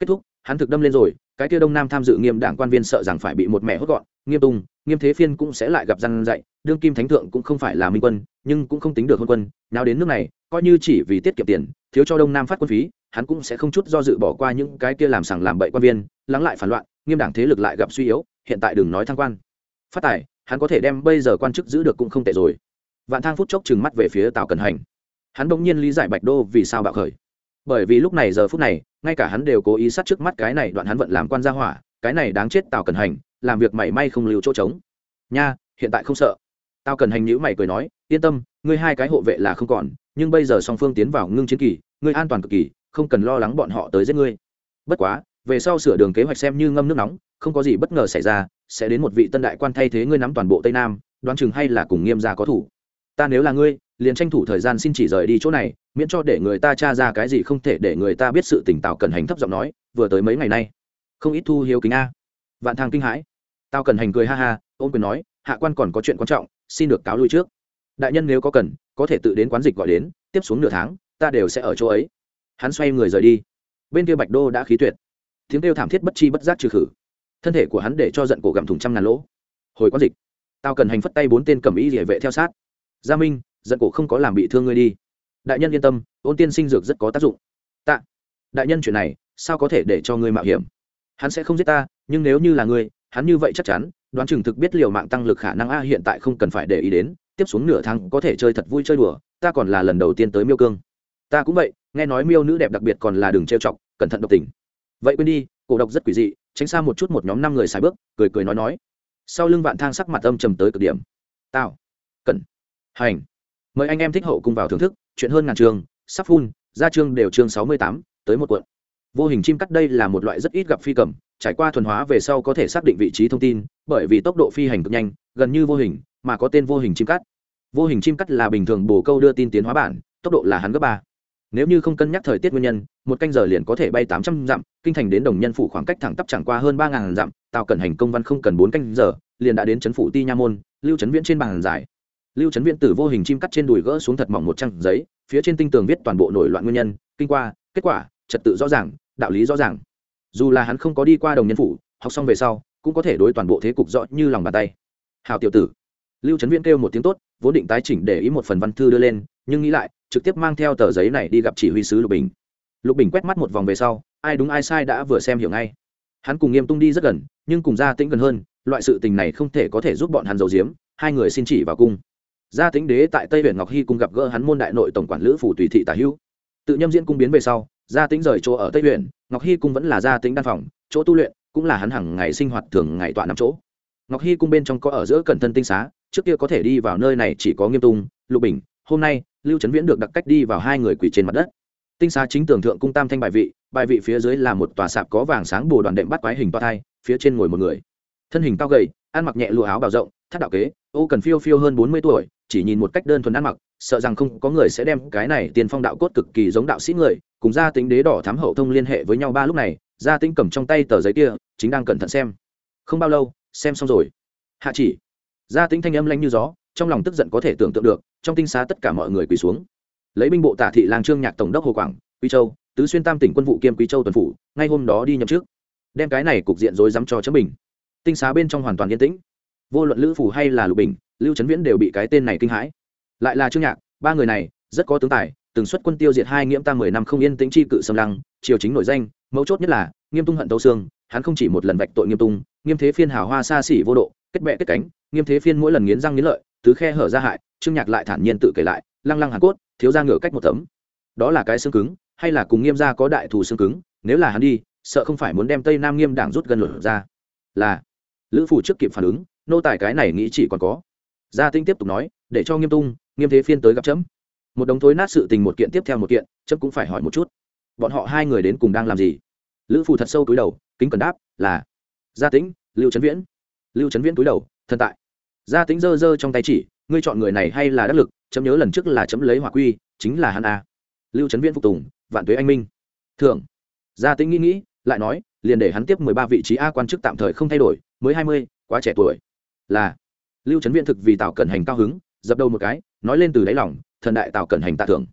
Speaker 1: Kết thúc, hắn thực đâm lên rồi, cái kia đông nam tham dự nghiêm đảng quan viên sợ rằng phải bị một mẹ hốt gọn. Nghiêm tung nghiêm thế phiên cũng sẽ lại gặp răn dạy, đương kim thánh thượng cũng không phải là minh quân, nhưng cũng không tính được hôn quân. Nào đến nước này, coi như chỉ vì tiết kiệm tiền, thiếu cho đông nam phát quân phí, hắn cũng sẽ không chút do dự bỏ qua những cái kia làm sằng làm bậy quan viên, lắng lại phản loạn nghiêm đảng thế lực lại gặp suy yếu, hiện tại đừng nói thăng quan. Phát tài, hắn có thể đem bây giờ quan chức giữ được cũng không tệ rồi. Vạn thang phút chốc trừng mắt về phía tào cần hành. Hắn bỗng nhiên lý giải bạch đô vì sao bạo khởi. Bởi vì lúc này giờ phút này, ngay cả hắn đều cố ý sát trước mắt cái này đoạn hắn vận làm quan gia hỏa, cái này đáng chết tào cần hành, làm việc mảy may không lưu chỗ trống. Nha, hiện tại không sợ. Tao cần hành nhữ mày cười nói, yên tâm, ngươi hai cái hộ vệ là không còn, nhưng bây giờ song phương tiến vào ngưng chiến kỳ, ngươi an toàn cực kỳ, không cần lo lắng bọn họ tới giết ngươi. Bất quá về sau sửa đường kế hoạch xem như ngâm nước nóng, không có gì bất ngờ xảy ra, sẽ đến một vị tân đại quan thay thế ngươi nắm toàn bộ tây nam, đoán chừng hay là cùng nghiêm gia có thủ. Ta nếu là ngươi, liền tranh thủ thời gian xin chỉ rời đi chỗ này, miễn cho để người ta tra ra cái gì không thể để người ta biết sự tỉnh tào cần hành thấp giọng nói, vừa tới mấy ngày nay. Không ít thu hiếu kính a. Vạn thang kinh hãi. Tao cần hành cười ha ha ôm quyền nói, hạ quan còn có chuyện quan trọng, xin được cáo lui trước. Đại nhân nếu có cần, có thể tự đến quán dịch gọi đến, tiếp xuống nửa tháng, ta đều sẽ ở chỗ ấy. Hắn xoay người rời đi. Bên kia bạch đô đã khí tuyệt tiếng kêu thảm thiết bất chi bất giác trừ khử. Thân thể của hắn để cho giận cổ gặm thùng trăm ngàn lỗ. Hồi quán dịch, tao cần hành phất tay bốn tên cầm ý địa vệ theo sát. Gia minh, giận cổ không có làm bị thương ngươi đi. Đại nhân yên tâm, ôn tiên sinh dược rất có tác dụng. Tạ. Đại nhân chuyện này, sao có thể để cho ngươi mạo hiểm? Hắn sẽ không giết ta, nhưng nếu như là ngươi, hắn như vậy chắc chắn, đoán chừng thực biết liều mạng tăng lực khả năng a hiện tại không cần phải để ý đến, tiếp xuống nửa tháng có thể chơi thật vui chơi đùa, ta còn là lần đầu tiên tới miêu cương. Ta cũng vậy, nghe nói miêu nữ đẹp đặc biệt còn là đường trêu chọc, cẩn thận độc tình vậy quên đi, cổ độc rất quỷ dị, tránh xa một chút một nhóm năm người xài bước, cười cười nói nói. Sau lưng vạn thang sắc mặt âm trầm tới cực điểm. Tao cẩn, hành. Mời anh em thích hậu cùng vào thưởng thức, chuyện hơn ngàn trường, sắp phun ra chương đều chương sáu mươi tám, tới một cuộn. Vô hình chim cắt đây là một loại rất ít gặp phi cầm, trải qua thuần hóa về sau có thể xác định vị trí thông tin, bởi vì tốc độ phi hành cực nhanh, gần như vô hình, mà có tên vô hình chim cắt. Vô hình chim cắt là bình thường bồ câu đưa tin tiến hóa bản, tốc độ là hắn gấp ba. Nếu như không cân nhắc thời tiết nguyên nhân, một canh giờ liền có thể bay tám trăm dặm kinh thành đến đồng nhân phủ khoảng cách thẳng tắp chẳng qua hơn ba ngàn dặm, tào cần hành công văn không cần bốn canh giờ, liền đã đến trấn phủ ti nha môn, lưu trấn viễn trên bàn giải. Lưu trấn viễn từ vô hình chim cắt trên đùi gỡ xuống thật mỏng một trang giấy, phía trên tinh tường viết toàn bộ nổi loạn nguyên nhân, kinh qua, kết quả, trật tự rõ ràng, đạo lý rõ ràng. Dù là hắn không có đi qua đồng nhân phủ, học xong về sau, cũng có thể đối toàn bộ thế cục rõ như lòng bàn tay. Hào tiểu tử. Lưu trấn viễn kêu một tiếng tốt, vốn định tái chỉnh để ý một phần văn thư đưa lên, nhưng nghĩ lại, trực tiếp mang theo tờ giấy này đi gặp chỉ huy sứ lục bình. Lục bình quét mắt một vòng về sau ai đúng ai sai đã vừa xem hiểu ngay. Hắn cùng nghiêm tung đi rất gần, nhưng cùng gia tĩnh gần hơn, loại sự tình này không thể có thể giúp bọn hắn giấu giếm, hai người xin chỉ vào cung. Gia tĩnh đế tại tây huyện ngọc hy cùng gặp gỡ hắn môn đại nội tổng quản lữ phủ tùy thị tả hữu. Tự nhâm diễn cung biến về sau, gia tĩnh rời chỗ ở tây huyện ngọc hy cung vẫn là gia tĩnh đan phòng, chỗ tu luyện cũng là hắn hàng ngày sinh hoạt thường ngày tọa nằm chỗ. Ngọc hy cung bên trong có ở giữa cẩn thân tinh xá, trước kia có thể đi vào nơi này chỉ có nghiêm tung, lục bình, hôm nay, lưu trấn viễn được đặc cách đi vào hai người quỳ trên mặt đất. Tinh xá chính tường thượng cung tam thanh bài vị bài vị phía dưới là một tòa sạp có vàng sáng bồ đoàn đệm bắt quái hình toa thai, phía trên ngồi một người. Thân hình cao gầy, ăn mặc nhẹ lụa áo bào rộng, thắt đạo kế, ô cần phiêu phiêu hơn bốn mươi tuổi, chỉ nhìn một cách đơn thuần ăn mặc, sợ rằng không có người sẽ đem cái này tiền phong đạo cốt cực kỳ giống đạo sĩ người, cùng gia tính đế đỏ thám hậu thông liên hệ với nhau ba lúc này, gia tính cầm trong tay tờ giấy kia, chính đang cẩn thận xem. Không bao lâu, xem xong rồi. Hạ chỉ. Gia tính thanh âm lanh như gió, trong lòng tức giận có thể tưởng tượng được, trong tinh xá tất cả mọi người quỳ xuống. Lấy binh bộ tả thị lang trương nhạc tổng đốc hồ quảng quý châu, tứ xuyên tam tỉnh quân vụ kiêm quý châu tuần phủ, ngay hôm đó đi nhậm trước đem cái này cục diện rối rắm cho chấm bình. Tinh xá bên trong hoàn toàn yên tĩnh. Vô luận lữ phủ hay là lục bình, lưu trấn viễn đều bị cái tên này kinh hãi. Lại là trương nhạc, ba người này, rất có tướng tài, từng xuất quân tiêu diệt hai nghiễm ta mười năm không yên tĩnh chi cự xâm lăng, triều chính nổi danh, mấu chốt nhất là, nghiêm tung hận tấu xương, hắn không chỉ một lần vạch tội nghiêm tung, nghiêm thế phiên hào hoa xa xỉ vô độ, kết bệ kết cánh, nghiêm thế phiên mỗi lần nghiến răng nghiến lợi, tứ khe hở ra hại, trương nhạc lại thản nhiên tự kể lại, lăng lăng hàn cốt, thiếu ra ngửa cách một tấm. Đó là cái xương cứng hay là cùng nghiêm gia có đại thù xương cứng, nếu là hắn đi, sợ không phải muốn đem tây nam nghiêm đảng rút gần lửa ra. Là, lữ phủ trước kịp phản ứng, nô tài cái này nghĩ chỉ còn có. Gia tinh tiếp tục nói, để cho nghiêm tung, nghiêm thế phiên tới gặp chấm. Một đống thối nát sự tình một kiện tiếp theo một kiện, chấm cũng phải hỏi một chút. Bọn họ hai người đến cùng đang làm gì? Lữ phù thật sâu túi đầu, kính cần đáp, là, gia tĩnh, lưu trấn viễn. Lưu trấn viễn túi đầu thân tại. Gia tĩnh giơ giơ trong tay chỉ, ngươi chọn người này hay là đắc lực, chấm nhớ lần trước là chấm lấy hỏa quy, chính là hắn a. Lưu trấn viễn phục tùng vạn tuế anh minh. Thưởng. Gia tĩnh nghĩ nghĩ, lại nói, liền để hắn tiếp mười ba vị trí a quan chức tạm thời không thay đổi, mới hai mươi, quá trẻ tuổi. Là. Lưu trấn viện thực vì tạo cẩn hành cao hứng, dập đầu một cái, nói lên từ đáy lòng, thần đại tào cẩn hành tạ thưởng.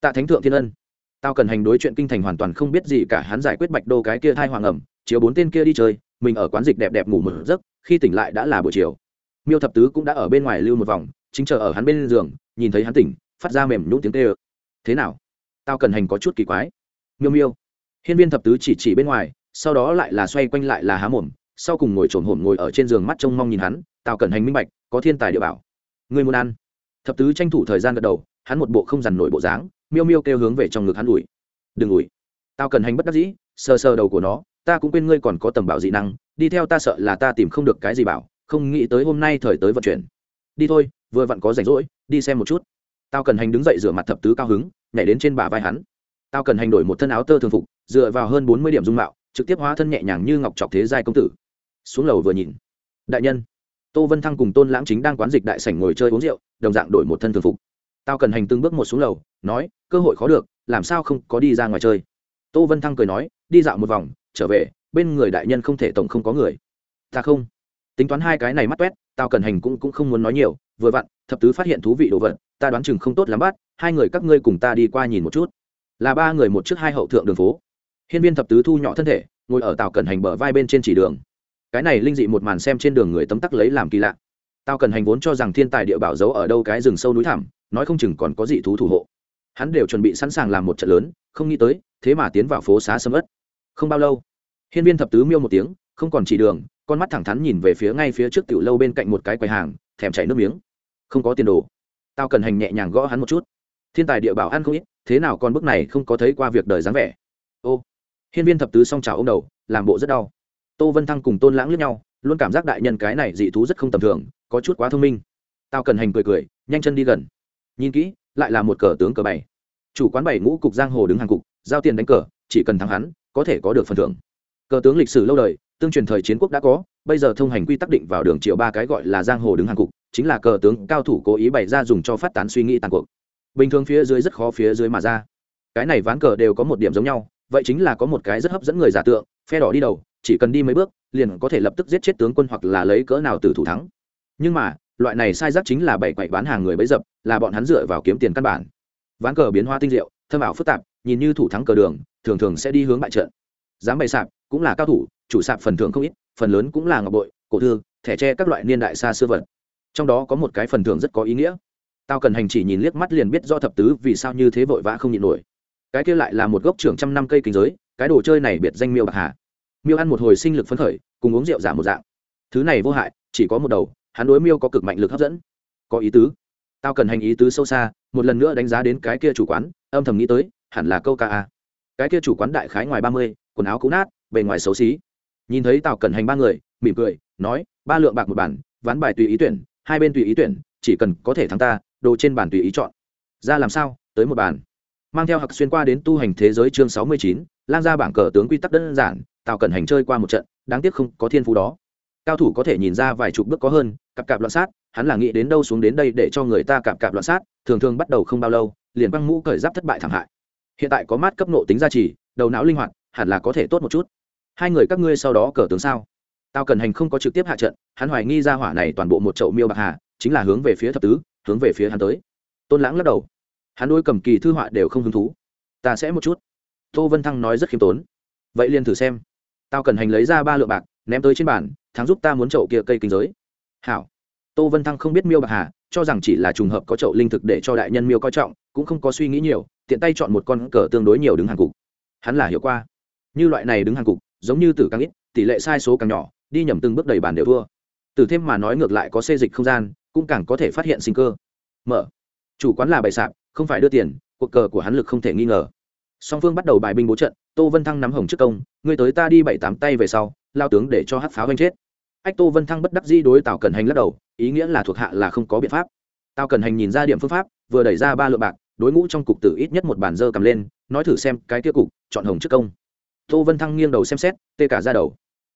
Speaker 1: Tạ thánh thượng thiên ân. Tào cẩn hành đối chuyện kinh thành hoàn toàn không biết gì cả, hắn giải quyết bạch đô cái kia thai hoàng ẩm, chiếu bốn tên kia đi chơi, mình ở quán dịch đẹp đẹp ngủ mở giấc, khi tỉnh lại đã là buổi chiều. Miêu thập tứ cũng đã ở bên ngoài lưu một vòng, chính chờ ở hắn bên giường, nhìn thấy hắn tỉnh, phát ra mềm nhũng tiếng tê ơ thế nào? Tao cần hành có chút kỳ quái. Miêu miêu. Hiên viên thập tứ chỉ chỉ bên ngoài, sau đó lại là xoay quanh lại là há mồm, sau cùng ngồi trồn hổm ngồi ở trên giường mắt trông mong nhìn hắn tao cần hành minh bạch, có thiên tài địa bảo. Người muốn ăn? Thập tứ tranh thủ thời gian gật đầu, hắn một bộ không dằn nổi bộ dáng, miêu miêu kêu hướng về trong ngực hắn ủi. Đừng ủi. Tao cần hành bất đắc dĩ, sờ sờ đầu của nó, ta cũng quên ngươi còn có tầm bảo dị năng, đi theo ta sợ là ta tìm không được cái gì bảo, không nghĩ tới hôm nay thời tới vận chuyển. Đi thôi, vừa vặn có rảnh rỗi, đi xem một chút. Tao cần hành đứng dậy rửa mặt thập tứ cao hứng nhảy đến trên bả vai hắn. Tao cần hành đổi một thân áo tơ thường phục, dựa vào hơn bốn mươi điểm dung mạo, trực tiếp hóa thân nhẹ nhàng như ngọc trọc thế giai công tử. Xuống lầu vừa nhìn. Đại nhân, tô vân thăng cùng tôn lãng chính đang quán dịch đại sảnh ngồi chơi uống rượu, đồng dạng đổi một thân thường phục. Tao cần hành từng bước một xuống lầu, nói, cơ hội khó được, làm sao không có đi ra ngoài chơi? Tô vân thăng cười nói, đi dạo một vòng, trở về, bên người đại nhân không thể tổng không có người. Ta không. Tính toán hai cái này mắt toét tao cần hành cũng cũng không muốn nói nhiều, vừa vặn, thập tứ phát hiện thú vị đồ vật, ta đoán chừng không tốt lắm bắt hai người các ngươi cùng ta đi qua nhìn một chút. Là ba người một trước hai hậu thượng đường phố. Hiên viên thập tứ thu nhỏ thân thể, ngồi ở tàu cần hành bờ vai bên trên chỉ đường. Cái này linh dị một màn xem trên đường người tấm tắc lấy làm kỳ lạ. Tao cần hành vốn cho rằng thiên tài địa bảo giấu ở đâu cái rừng sâu núi thẳm, nói không chừng còn có dị thú thủ hộ. Hắn đều chuẩn bị sẵn sàng làm một trận lớn, không nghĩ tới, thế mà tiến vào phố xá sâm ất không bao lâu, hiên viên thập tứ miêu một tiếng, không còn chỉ đường, con mắt thẳng thắn nhìn về phía ngay phía trước tiểu lâu bên cạnh một cái quầy hàng, thèm chảy nước miếng. Không có tiền đồ. Tao cần hành nhẹ nhàng gõ hắn một chút thiên tài địa bảo ăn không ít, thế nào con bức này không có thấy qua việc đời dáng vẻ? Ô, hiên viên thập tứ song trào ô m đầu, làm bộ rất đau. Tô vân thăng cùng tôn lãng lướt nhau, luôn cảm giác đại nhân cái này dị thú rất không tầm thường, có chút quá thông minh. Tao cần hành cười cười, nhanh chân đi gần. Nhìn kỹ, lại là một cờ tướng cờ bảy. Chủ quán bảy ngũ cục giang hồ đứng hàng cục, giao tiền đánh cờ, chỉ cần thắng hắn, có thể có được phần thưởng. Cờ tướng lịch sử lâu đời, tương truyền thời chiến quốc đã có, bây giờ thông hành quy tắc định vào đường triệu ba cái gọi là giang hồ đứng hàng cục, chính là cờ tướng cao thủ cố ý bày ra dùng cho phát tán suy nghĩ tàn cuộc bình thường phía dưới rất khó phía dưới mà ra. Cái này ván cờ đều có một điểm giống nhau, vậy chính là có một cái rất hấp dẫn người giả tượng, phe đỏ đi đầu, chỉ cần đi mấy bước, liền có thể lập tức giết chết tướng quân hoặc là lấy cỡ nào từ thủ thắng. Nhưng mà, loại này sai giác chính là bảy quậy bán hàng người bấy dập, là bọn hắn dựa vào kiếm tiền căn bản. Ván cờ biến hoa tinh diệu, thâm ảo phức tạp, nhìn như thủ thắng cờ đường, thường thường sẽ đi hướng bại trận. Dám bày sạp, cũng là cao thủ, chủ sạp phần thưởng không ít, phần lớn cũng là ngọc bội, cổ thư, thẻ tre các loại niên đại xa xưa vật. Trong đó có một cái phần thưởng rất có ý nghĩa tao cần hành chỉ nhìn liếc mắt liền biết do thập tứ vì sao như thế vội vã không nhịn nổi. Cái kia lại là một gốc trưởng trăm năm cây kinh giới, cái đồ chơi này biệt danh miêu bạc hà. Miêu ăn một hồi sinh lực phấn khởi, cùng uống rượu giả một dạng. Thứ này vô hại, chỉ có một đầu, hắn đối miêu có cực mạnh lực hấp dẫn. Có ý tứ. Tao cần hành ý tứ sâu xa, một lần nữa đánh giá đến cái kia chủ quán, âm thầm nghĩ tới, hẳn là câu ca a. Cái kia chủ quán đại khái ngoài ba mươi, quần áo cũ nát, bề ngoài xấu xí. Nhìn thấy tào cẩn hành ba người, mỉm cười, nói, ba lượng bạc một bản, ván bài tùy ý tuyển, hai bên tùy ý tuyển chỉ cần có thể thắng ta, đồ trên bàn tùy ý chọn. Ra làm sao? Tới một bàn. Mang theo hặc xuyên qua đến tu hành thế giới chương sáu mươi chín lan ra bảng cờ tướng quy tắc đơn giản, tào cẩn hành chơi qua một trận, đáng tiếc không có thiên phú đó. Cao thủ có thể nhìn ra vài chục bước có hơn, cặp cặp loạn sát, hắn là nghĩ đến đâu xuống đến đây để cho người ta cặp cặp loạn sát, thường thường bắt đầu không bao lâu, liền băng mũ cởi giáp thất bại thảm hại. Hiện tại có mát cấp nộ tính gia trì, đầu não linh hoạt, hẳn là có thể tốt một chút. Hai người các ngươi sau đó cờ tướng sao? Tao cần hành không có trực tiếp hạ trận, hắn hoài nghi ra hỏa này toàn bộ một chậu miêu bạc hà chính là hướng về phía thập tứ, hướng về phía hắn tới. Tôn lãng lắc đầu. Hắn đôi cầm kỳ thư họa đều không hứng thú. Ta sẽ một chút. Tô vân thăng nói rất khiêm tốn. Vậy liền thử xem. Tao cần hành lấy ra ba lượng bạc, ném tới trên bàn, thắng giúp ta muốn chậu kia cây kinh giới. Hảo. Tô vân thăng không biết miêu bạc hà, cho rằng chỉ là trùng hợp có chậu linh thực để cho đại nhân miêu coi trọng, cũng không có suy nghĩ nhiều, tiện tay chọn một con cờ tương đối nhiều đứng hàng cục. Hắn là hiểu qua. Như loại này đứng hàng cục, giống như tử càng ít, tỷ lệ sai số càng nhỏ, đi nhầm từng bước đầy bàn đều thua. Từ thêm mà nói ngược lại có xê dịch không gian cũng càng có thể phát hiện sinh cơ. Mở. Chủ quán là bày sạp, không phải đưa tiền, cuộc cờ của hắn lực không thể nghi ngờ. Song phương bắt đầu bài binh bố trận, tô vân thăng nắm hồng trước công người tới ta đi bảy tám tay về sau, lao tướng để cho hát pháo anh chết. Ách, tô vân thăng bất đắc di đối tào cần hành lắc đầu, ý nghĩa là thuộc hạ là không có biện pháp. Tào cần hành nhìn ra điểm phương pháp, vừa đẩy ra ba lượng bạc, đối ngũ trong cục tử ít nhất một bàn dơ cầm lên, nói thử xem cái kia cục, chọn hồng trước công. Tô vân thăng nghiêng đầu xem xét, tê cả ra đầu.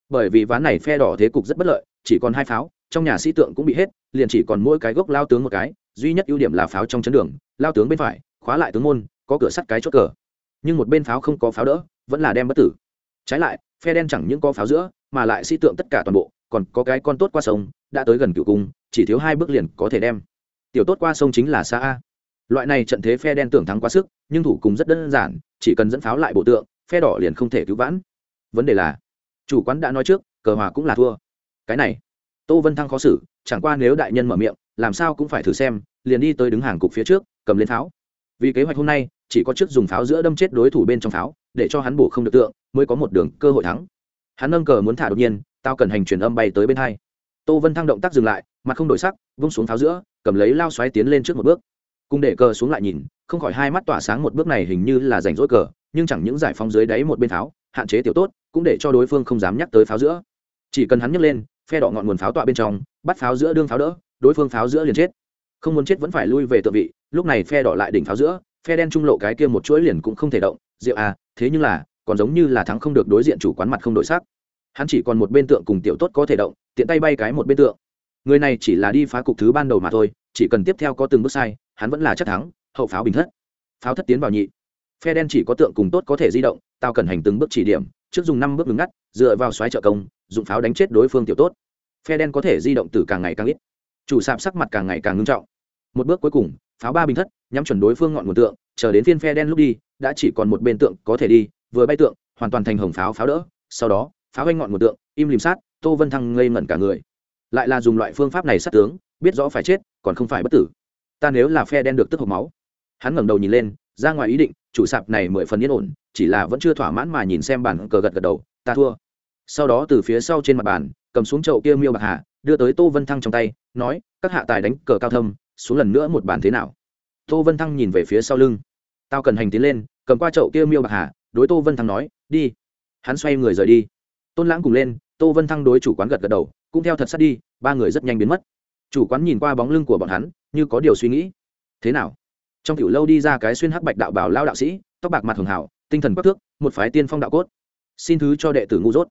Speaker 1: Bởi vì ván này phe đỏ thế cục rất bất lợi, chỉ còn hai pháo trong nhà sĩ tượng cũng bị hết, liền chỉ còn mỗi cái gốc lao tướng một cái, duy nhất ưu điểm là pháo trong chấn đường, lao tướng bên phải, khóa lại tướng môn, có cửa sắt cái chốt cờ. Nhưng một bên pháo không có pháo đỡ, vẫn là đem bất tử. Trái lại, phe đen chẳng những có pháo giữa, mà lại sĩ tượng tất cả toàn bộ, còn có cái con tốt qua sông, đã tới gần cựu cung, chỉ thiếu hai bước liền có thể đem. Tiểu tốt qua sông chính là xa a. Loại này trận thế phe đen tưởng thắng quá sức, nhưng thủ cùng rất đơn giản, chỉ cần dẫn pháo lại bộ tượng, phe đỏ liền không thể cứu vãn. Vấn đề là, chủ quán đã nói trước, cờ hòa cũng là thua. Cái này tô vân thăng khó xử, chẳng qua nếu đại nhân mở miệng, làm sao cũng phải thử xem, liền đi tới đứng hàng cục phía trước, cầm lên pháo. Vì kế hoạch hôm nay, chỉ có trước dùng pháo giữa đâm chết đối thủ bên trong pháo, để cho hắn bổ không được tượng, mới có một đường cơ hội thắng. Hắn nâng cờ muốn thả đột nhiên, tao cần hành truyền âm bay tới bên hai. Tô vân thăng động tác dừng lại, mặt không đổi sắc, vung xuống pháo giữa, cầm lấy lao xoáy tiến lên trước một bước. Cùng để cờ xuống lại nhìn, không khỏi hai mắt tỏa sáng một bước này hình như là rảnh rỗi cờ, nhưng chẳng những giải phóng dưới đáy một bên pháo, hạn chế tiểu tốt, cũng để cho đối phương không dám nhắc tới pháo giữa. Chỉ cần hắn nhấc lên phe đỏ ngọn nguồn pháo tọa bên trong, bắt pháo giữa đương pháo đỡ, đối phương pháo giữa liền chết. Không muốn chết vẫn phải lui về tự vị, lúc này phe đỏ lại đỉnh pháo giữa, phe đen trung lộ cái kia một chuỗi liền cũng không thể động diệu à thế nhưng là, còn giống như là thắng không được đối diện chủ quán mặt không đổi sắc. Hắn chỉ còn một bên tượng cùng tiểu tốt có thể động, tiện tay bay cái một bên tượng. Người này chỉ là đi phá cục thứ ban đầu mà thôi, chỉ cần tiếp theo có từng bước sai, hắn vẫn là chắc thắng, hậu pháo bình thất. Pháo thất tiến vào nhị. Phe đen chỉ có tượng cùng tốt có thể di động, tao cần hành từng bước chỉ điểm trước dùng năm bước ngừng ngắt, dựa vào xoáy trợ công dùng pháo đánh chết đối phương tiểu tốt. Phe đen có thể di động từ càng ngày càng ít. Chủ sạp sắc mặt càng ngày càng ngưng trọng. Một bước cuối cùng, pháo ba bình thất, nhắm chuẩn đối phương ngọn nguồn tượng, chờ đến phiên phe đen lúc đi, đã chỉ còn một bên tượng có thể đi, vừa bay tượng, hoàn toàn thành hồng pháo pháo đỡ. Sau đó, pháo anh ngọn nguồn tượng, im lìm sát, tô vân thăng ngây ngẩn cả người. Lại là dùng loại phương pháp này sát tướng, biết rõ phải chết, còn không phải bất tử. Ta nếu là phe đen được tức hộp máu. Hắn ngẩng đầu nhìn lên ra ngoài ý định, chủ sạp này mười phần yên ổn, chỉ là vẫn chưa thỏa mãn mà nhìn xem bản cờ gật gật đầu, ta thua. Sau đó từ phía sau trên mặt bàn, cầm xuống chậu kia miêu bạc hà đưa tới tô vân thăng trong tay, nói, các hạ tài đánh cờ cao thâm, xuống lần nữa một bàn thế nào? Tô vân thăng nhìn về phía sau lưng. Tao cần hành tiến lên, cầm qua chậu kia miêu bạc hà đối tô vân thăng nói, đi. Hắn xoay người rời đi. Tôn lãng cùng lên, tô vân thăng đối chủ quán gật gật đầu, cũng theo thật sát đi, ba người rất nhanh biến mất. Chủ quán nhìn qua bóng lưng của bọn hắn, như có điều suy nghĩ. Thế nào? Trong tiểu lâu đi ra cái xuyên hắc bạch đạo bảo lao đạo sĩ, tóc bạc mặt hường hảo tinh thần quắc thước, một phái tiên phong đạo cốt. Xin thứ cho đệ tử ngu dốt.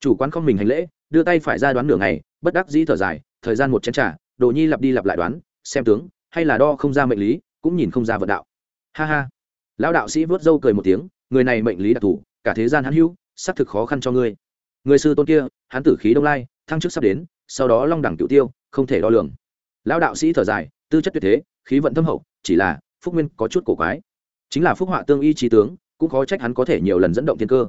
Speaker 1: Chủ quán không mình hành lễ, đưa tay phải ra đoán nửa ngày, bất đắc dĩ thở dài, thời gian một chén t đồ nhi lặp đi lặp lại đoán, xem tướng, hay là đo không ra mệnh lý, cũng nhìn không ra vận đạo. Ha ha. Lão đạo sĩ vớt râu cười một tiếng, người này mệnh lý đặc thù, cả thế gian hắn hữu, xác thực khó khăn cho ngươi. Người sư tôn kia, hắn tử khí đông lai, thăng chức sắp đến, sau đó long đẳng cựu tiêu, không thể đo lường. Lão đạo sĩ thở dài, tư chất tuyệt thế, khí vận thâm hậu, chỉ là phúc nguyên có chút cổ quái. Chính là phúc họa tương y trí tướng, cũng khó trách hắn có thể nhiều lần dẫn động thiên cơ.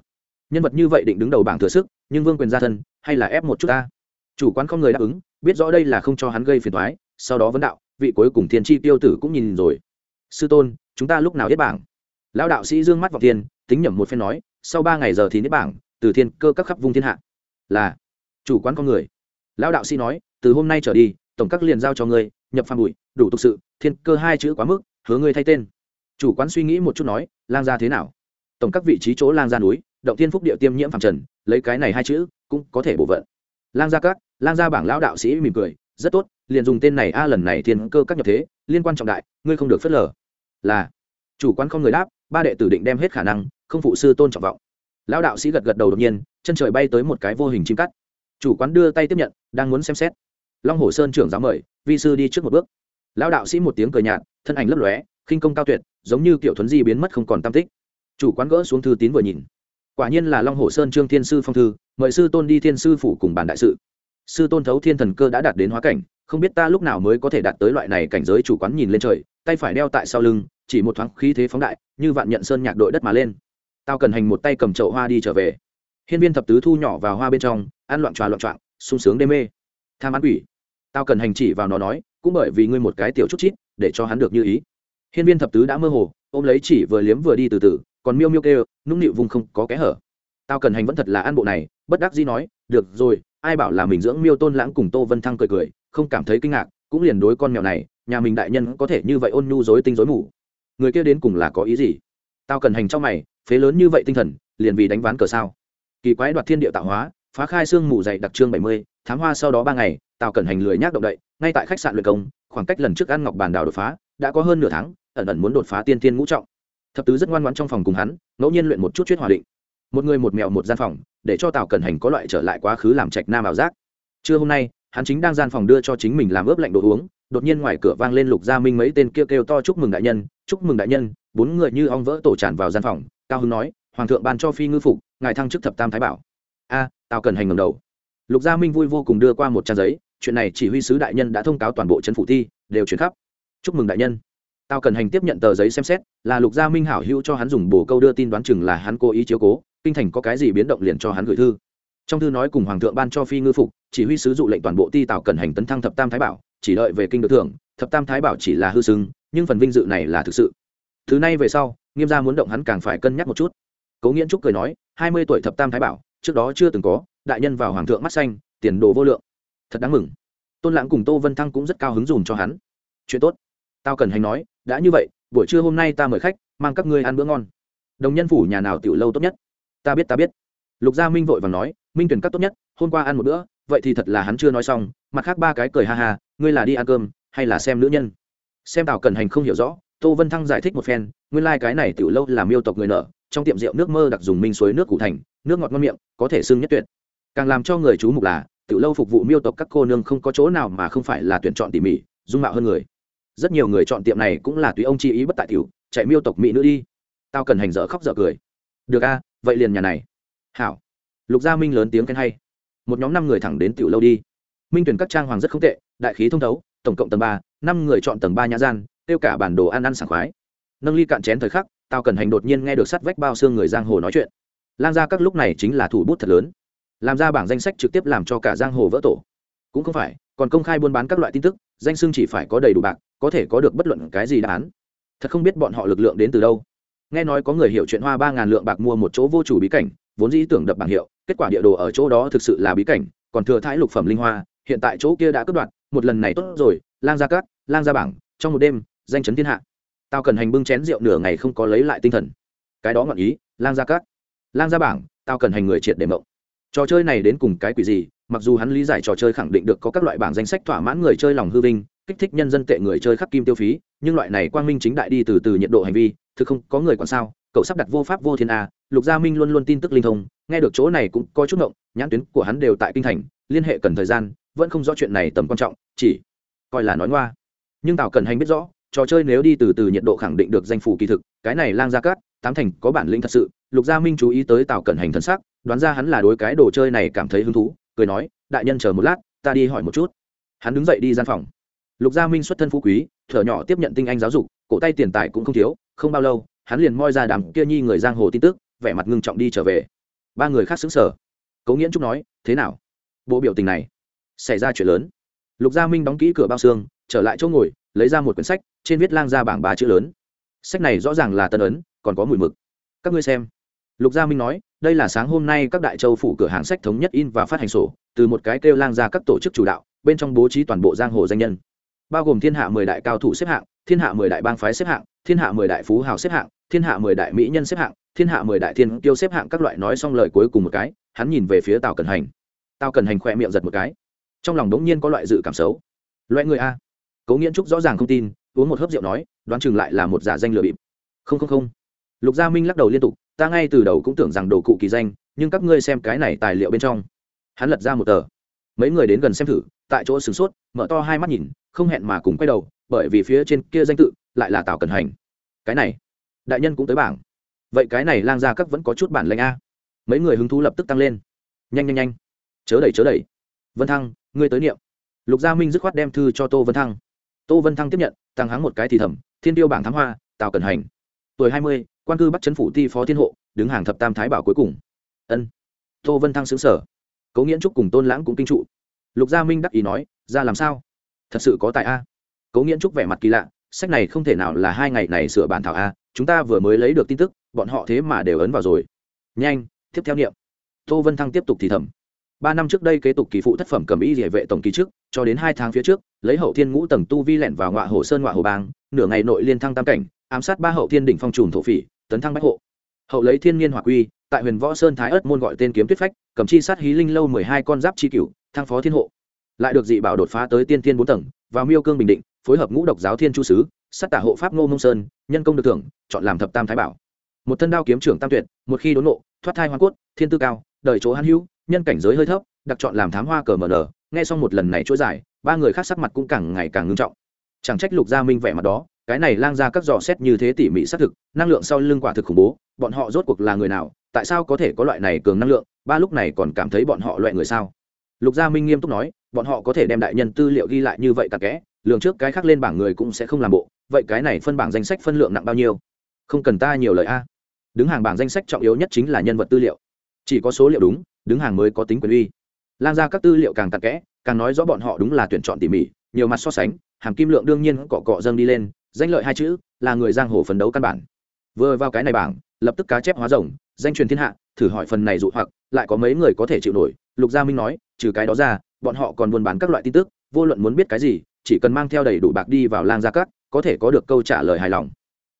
Speaker 1: Nhân vật như vậy định đứng đầu bảng thừa sức, nhưng vương quyền gia thân, hay là ép một chút ta? Chủ quán không người đáp ứng, biết rõ đây là không cho hắn gây phiền thoái sau đó vấn đạo, vị cuối cùng thiên tri tiêu tử cũng nhìn rồi. Sư tôn, chúng ta lúc nào yết bảng? Lão đạo sĩ dương mắt vào thiên, tính nhẩm một phen nói, sau ba ngày giờ thì niết bảng, từ thiên cơ các khắp vung thiên hạ. Là, chủ quán con người. Lão đạo sĩ nói, từ hôm nay trở đi, tổng các liền giao cho ngươi, nhập phan bụi, đủ thực sự, thiên cơ hai chữ quá mức hứa ngươi thay tên. Chủ quán suy nghĩ một chút nói, lang gia thế nào? Tổng các vị trí chỗ lang gia núi, động thiên phúc địa tiêm nhiễm phàm trần, lấy cái này hai chữ, cũng có thể bổ vận. Lang gia các, lang gia bảng lão đạo sĩ mỉm cười, rất tốt, liền dùng tên này a, lần này thiên cơ các nhập thế, liên quan trọng đại, ngươi không được phớt lờ. Là, chủ quán không người đáp, ba đệ tử định đem hết khả năng, không phụ sư tôn trọng vọng. Lão đạo sĩ gật gật đầu đột nhiên, chân trời bay tới một cái vô hình chim cắt. Chủ quán đưa tay tiếp nhận, đang muốn xem xét. Long hồ sơn trưởng giáo mời, vi sư đi trước một bước. Lão đạo sĩ một tiếng cười nhạt thân ảnh lấp lóe, khinh công cao tuyệt, giống như kiểu thuấn di biến mất không còn tam tích. Chủ quán gỡ xuống thư tín vừa nhìn. Quả nhiên là long hồ sơn trương thiên sư phong thư, mời sư tôn đi thiên sư phủ cùng bàn đại sự. Sư tôn thấu thiên thần cơ đã đạt đến hóa cảnh, không biết ta lúc nào mới có thể đạt tới loại này cảnh giới chủ quán nhìn lên trời, tay phải đeo tại sau lưng, chỉ một thoáng khí thế phóng đại, như vạn nhận sơn nhạc đội đất mà lên. Tao cần hành một tay cầm chậu hoa đi trở về. Hiên viên thập tứ thu nhỏ vào hoa bên trong, ăn loạn tròa loạn trọn, sung sướng đê mê. Tham ăn quỷ. Tao cần hành chỉ vào nó nói, cũng bởi vì ngươi một cái tiểu chút chít để cho hắn được như ý. Hiên viên thập tứ đã mơ hồ, ôm lấy chỉ vừa liếm vừa đi từ từ, còn miêu miêu kêu, nũng nịu vùng không có kẽ hở. Tao cần hành vẫn thật là ăn bộ này, bất đắc dĩ nói, được rồi, ai bảo là mình dưỡng miêu tôn lãng cùng tô vân thăng cười cười, không cảm thấy kinh ngạc, cũng liền đối con mèo này, nhà mình đại nhân có thể như vậy ôn nhu dối tinh dối mù. Người kia đến cùng là có ý gì? Tao cần hành trong mày, phế lớn như vậy tinh thần, liền vì đánh ván cờ sao? Kỳ quái đoạt thiên địa tạo hóa, phá khai xương mù dày đặc trương bảy mươi, thám hoa sau đó ba ngày Tào Cẩn hành lười nhác động đậy, ngay tại khách sạn luyện công, khoảng cách lần trước ăn ngọc bàn đào đột phá, đã có hơn nửa tháng, ẩn ẩn muốn đột phá tiên tiên ngũ trọng. Thập tứ rất ngoan ngoãn trong phòng cùng hắn, ngẫu nhiên luyện một chút chuyết hòa định. Một người một mèo một gian phòng, để cho tào cẩn hành có loại trở lại quá khứ làm trạch nam ảo giác. Trưa hôm nay, hắn chính đang gian phòng đưa cho chính mình làm ướp lạnh đồ uống, đột nhiên ngoài cửa vang lên lục gia minh mấy tên kêu kêu to chúc mừng đại nhân, chúc mừng đại nhân. Bốn người như ong vỡ tổ tràn vào gian phòng, cao hưng nói, hoàng thượng ban cho phi ngư phục, ngài thăng chức thập tam thái bảo. A, tào cần hành ngầm đầu. Lục gia minh vui vô cùng đưa qua một trang giấy chuyện này chỉ huy sứ đại nhân đã thông cáo toàn bộ trấn phủ thi, đều chuyển khắp. Chúc mừng đại nhân. Tao cần hành tiếp nhận tờ giấy xem xét, là lục gia minh hảo hữu cho hắn dùng bồ câu đưa tin đoán chừng là hắn cố ý chiếu cố, kinh thành có cái gì biến động liền cho hắn gửi thư. Trong thư nói cùng hoàng thượng ban cho phi ngư phục, chỉ huy sứ dụ lệnh toàn bộ ti tạo cần hành tấn thăng thập tam thái bảo, chỉ đợi về kinh được thưởng, thập tam thái bảo chỉ là hư xưng, nhưng phần vinh dự này là thực sự. Thứ này về sau, nghiêm gia muốn động hắn càng phải cân nhắc một chút. Cố nghiễn trúc cười nói, hai mươi tuổi thập tam thái bảo, trước đó chưa từng có, đại nhân vào hoàng thượng mắt xanh, tiền đồ vô lượng thật đáng mừng. Tôn lãng cùng tô vân thăng cũng rất cao hứng dùm cho hắn. Chuyện tốt. Tao cần hành nói, đã như vậy, buổi trưa hôm nay ta mời khách, mang các ngươi ăn bữa ngon. Đồng nhân phủ nhà nào tiểu lâu tốt nhất? Ta biết ta biết. Lục gia minh vội và nói, minh tuyển các tốt nhất, hôm qua ăn một bữa, vậy thì thật là hắn chưa nói xong, mặt khác ba cái cười ha ha, ngươi là đi ăn cơm, hay là xem nữ nhân? Xem tào cần hành không hiểu rõ, tô vân thăng giải thích một phen, nguyên lai、like、cái này tiểu lâu là miêu tộc người nợ trong tiệm rượu nước mơ đặc dùng minh suối nước cụ thành, nước ngọt ngon miệng, có thể xưng nhất tuyệt. Càng làm cho người chú mục là tiểu lâu phục vụ miêu tộc các cô nương không có chỗ nào mà không phải là tuyển chọn tỉ mỉ, dung mạo hơn người. Rất nhiều người chọn tiệm này cũng là tùy ông chi ý bất tại tiểu, chạy miêu tộc mỹ nữ đi. Tao cần hành dở khóc dở cười. Được a, vậy liền nhà này. Hảo. Lục gia minh lớn tiếng khen hay. Một nhóm năm người thẳng đến tiểu lâu đi. Minh tuyển các trang hoàng rất không tệ, đại khí thông thấu, tổng cộng tầng ba, năm người chọn tầng ba nhã gian, tiêu cả bản đồ ăn ăn sảng khoái. Nâng ly cạn chén thời khắc, tao cần hành đột nhiên nghe được sắt vách bao xương người giang hồ nói chuyện. Lan ra các lúc này chính là thủ bút thật lớn làm ra bảng danh sách trực tiếp làm cho cả giang hồ vỡ tổ. Cũng không phải, còn công khai buôn bán các loại tin tức, danh xưng chỉ phải có đầy đủ bạc, có thể có được bất luận cái gì đáp án. Thật không biết bọn họ lực lượng đến từ đâu. Nghe nói có người hiểu chuyện hoa ba ngàn lượng bạc mua một chỗ vô chủ bí cảnh, vốn dĩ tưởng đập bảng hiệu, kết quả địa đồ ở chỗ đó thực sự là bí cảnh, còn thừa thái lục phẩm linh hoa, hiện tại chỗ kia đã cướp đoạt, một lần này tốt rồi, lang ra cát, lang ra bảng, trong một đêm, danh chấn thiên hạ. Tao cần hành bưng chén rượu nửa ngày không có lấy lại tinh thần. Cái đó ngọn ý, lang ra cát. Lang ra bảng, tao cần hành người triệt để mộng trò chơi này đến cùng cái quỷ gì, mặc dù hắn lý giải trò chơi khẳng định được có các loại bảng danh sách thỏa mãn người chơi lòng hư vinh, kích thích nhân dân tệ người chơi khắc kim tiêu phí, nhưng loại này quang minh chính đại đi từ từ nhiệt độ hành vi, thực không có người còn sao, cậu sắp đặt vô pháp vô thiên a, lục gia minh luôn luôn tin tức linh thông, nghe được chỗ này cũng có chút ngộng, nhãn tuyến của hắn đều tại kinh thành, liên hệ cần thời gian, vẫn không rõ chuyện này tầm quan trọng, chỉ coi là nói ngoa. Nhưng tào cần hành biết rõ, trò chơi nếu đi từ từ nhiệt độ khẳng định được danh phủ kỳ thực, cái này lang gia cát tám thành có bản lĩnh thật sự, lục gia minh chú ý tới tào cẩn hành thân sắc, đoán ra hắn là đối cái đồ chơi này cảm thấy hứng thú, cười nói, đại nhân chờ một lát, ta đi hỏi một chút. Hắn đứng dậy đi gian phòng. Lục gia minh xuất thân phú quý, thở nhỏ tiếp nhận tinh anh giáo dục, cổ tay tiền tài cũng không thiếu, không bao lâu, hắn liền moi ra đàm kia nhi người giang hồ tin tức, vẻ mặt ngưng trọng đi trở về. Ba người khác xứng sở cố nghiễn trúc nói, thế nào? Bộ biểu tình này, xảy ra chuyện lớn. Lục gia minh đóng kỹ cửa bao xương, trở lại chỗ ngồi, lấy ra một quyển sách, trên viết lang ra bảng ba chữ lớn. Sách này rõ ràng là tân ấn còn có mùi mực. Các ngươi xem. Lục gia minh nói, đây là sáng hôm nay các đại châu phủ cửa hàng sách thống nhất in và phát hành sổ, từ một cái kêu lang ra các tổ chức chủ đạo, bên trong bố trí toàn bộ giang hồ danh nhân. Bao gồm thiên hạ mười đại cao thủ xếp hạng, thiên hạ mười đại bang phái xếp hạng, thiên hạ mười đại phú hào xếp hạng, thiên hạ mười đại mỹ nhân xếp hạng, thiên hạ mười đại thiên tiêu xếp hạng các loại nói xong lời cuối cùng một cái, hắn nhìn về phía tào cần hành. Tào cần hành khỏe miệng giật một cái. Trong lòng đống nhiên có loại dự cảm xấu. Loại người a. Cố nghiễn trúc rõ ràng không tin, uống một hớp rượu nói, đoán chừng lại là một giả danh lừa bịp. Không không không lục gia minh lắc đầu liên tục, ta ngay từ đầu cũng tưởng rằng đồ cụ kỳ danh, nhưng các ngươi xem cái này tài liệu bên trong. Hắn lật ra một tờ. Mấy người đến gần xem thử, tại chỗ sửng sốt, mở to hai mắt nhìn, không hẹn mà cùng quay đầu, bởi vì phía trên kia danh tự lại là tào cần hành. Cái này, đại nhân cũng tới bảng. Vậy cái này lang gia các vẫn có chút bản lệnh a? Mấy người hứng thú lập tức tăng lên. Nhanh nhanh nhanh. Chớ đẩy chớ đẩy. Vân thăng, ngươi tới niệm. Lục gia minh dứt khoát đem thư cho tô vân thăng. Tô vân thăng tiếp nhận, tăng hắng một cái thì thầm, thiên tiêu bảng thám hoa, tào cần hành. Tuổi hai mươi quan cư bắt chấn phủ ti phó thiên hộ, đứng hàng thập tam thái bảo cuối cùng. Ân. Tô vân thăng xứng sở cố nghiễn trúc cùng tôn lãng cũng kinh trụ. Lục gia minh đắc ý nói, ra làm sao? Thật sự có tại a. Cố nghiễn trúc vẻ mặt kỳ lạ, sách này không thể nào là hai ngày này sửa bản thảo a, chúng ta vừa mới lấy được tin tức, bọn họ thế mà đều ấn vào rồi. Nhanh, tiếp theo niệm. Tô vân thăng tiếp tục thì thầm. Ba năm trước đây kế tục kỳ phụ thất phẩm cầm y địa vệ tổng kỳ trước, cho đến hai tháng phía trước, lấy hậu thiên ngũ tầng tu vi lẻn vào ngọa hồ sơn ngọa hồ bang, nửa ngày nội liên thăng tam cảnh ám sát ba hậu thiên đỉnh phong trùm thổ phỉ, tấn thăng bách hộ. Hậu lấy thiên nhiên hỏa quy, tại huyền võ sơn thái ất môn gọi tên kiếm tuyết phách, cầm chi sát hí linh lâu mười hai con giáp chi cửu, thăng phó thiên hộ. Lại được dị bảo đột phá tới tiên thiên bốn tầng, vào miêu cương bình định, phối hợp ngũ độc giáo thiên chu sứ, sát tả hộ pháp ngô mông sơn, nhân công được thưởng, chọn làm thập tam thái bảo. Một thân đao kiếm trưởng tam tuyệt, một khi đốn nộ, thoát thai hoa cốt, thiên tư cao, đời chỗ hãn hữu, nhân cảnh giới hơi thấp, đặc chọn làm thám hoa cờ mờ nghe xong một lần này chuỗi dài, ba người khác sắc mặt cũng càng ngày càng ngưng trọng. Chẳng trách lục gia minh vẻ mặt đó cái này lang ra các dò xét như thế tỉ mỉ xác thực, năng lượng sau lưng quả thực khủng bố, bọn họ rốt cuộc là người nào, tại sao có thể có loại này cường năng lượng, ba lúc này còn cảm thấy bọn họ loại người sao? Lục gia minh nghiêm túc nói, bọn họ có thể đem đại nhân tư liệu ghi lại như vậy tạc kẽ, lường trước cái khác lên bảng người cũng sẽ không làm bộ, vậy cái này phân bảng danh sách phân lượng nặng bao nhiêu? Không cần ta nhiều lời a. Đứng hàng bảng danh sách trọng yếu nhất chính là nhân vật tư liệu. Chỉ có số liệu đúng, đứng hàng mới có tính quyền uy. Lan ra các tư liệu càng tạc kẽ, càng nói rõ bọn họ đúng là tuyển chọn tỉ mỉ, nhiều mặt so sánh, hàm kim lượng đương nhiên cọ cọ dâng đi lên danh lợi hai chữ, là người giang hồ phấn đấu căn bản. Vừa vào cái này bảng, lập tức cá chép hóa rồng, danh truyền thiên hạ, thử hỏi phần này dụ hoặc, lại có mấy người có thể chịu nổi? Lục gia minh nói, trừ cái đó ra, bọn họ còn buôn bán các loại tin tức, vô luận muốn biết cái gì, chỉ cần mang theo đầy đủ bạc đi vào lang gia cát có thể có được câu trả lời hài lòng.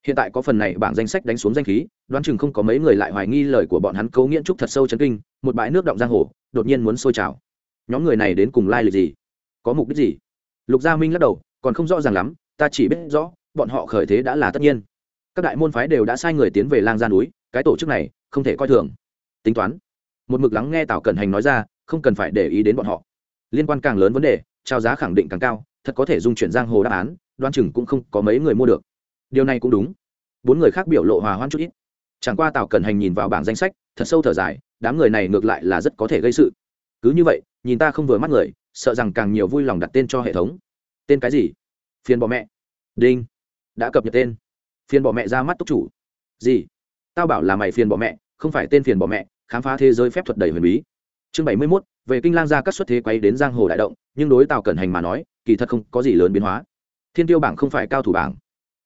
Speaker 1: Hiện tại có phần này bảng danh sách đánh xuống danh khí, đoán chừng không có mấy người lại hoài nghi lời của bọn hắn cấu nghiễn trúc thật sâu chấn kinh, một bãi nước động giang hồ, đột nhiên muốn sôi trào. Nhóm người này đến cùng lai lịch gì? Có mục đích gì? Lục gia minh lắc đầu, còn không rõ ràng lắm, ta chỉ biết rõ bọn họ khởi thế đã là tất nhiên. Các đại môn phái đều đã sai người tiến về lang gia núi, cái tổ chức này không thể coi thường. Tính toán, một mực lắng nghe tào cẩn hành nói ra, không cần phải để ý đến bọn họ. Liên quan càng lớn vấn đề, trao giá khẳng định càng cao, thật có thể dung chuyển giang hồ đáp án, đoan chừng cũng không có mấy người mua được. Điều này cũng đúng. Bốn người khác biểu lộ hòa hoãn chút ít. Chẳng qua tào cẩn hành nhìn vào bảng danh sách, thật sâu thở dài, đám người này ngược lại là rất có thể gây sự. Cứ như vậy, nhìn ta không vừa mắt người, sợ rằng càng nhiều vui lòng đặt tên cho hệ thống. Tên cái gì? Phiền bỏ mẹ. Đinh đã cập nhật tên. Phiền bỏ mẹ ra mắt túc chủ. Gì? Tao bảo là mày phiền bỏ mẹ, không phải tên phiền bỏ mẹ, khám phá thế giới phép thuật đầy huyền bí. Chương bảy mươi mốt, về kinh lang gia các xuất thế quay đến giang hồ đại động, nhưng đối tào cẩn hành mà nói, kỳ thật không có gì lớn biến hóa. Thiên tiêu bảng không phải cao thủ bảng.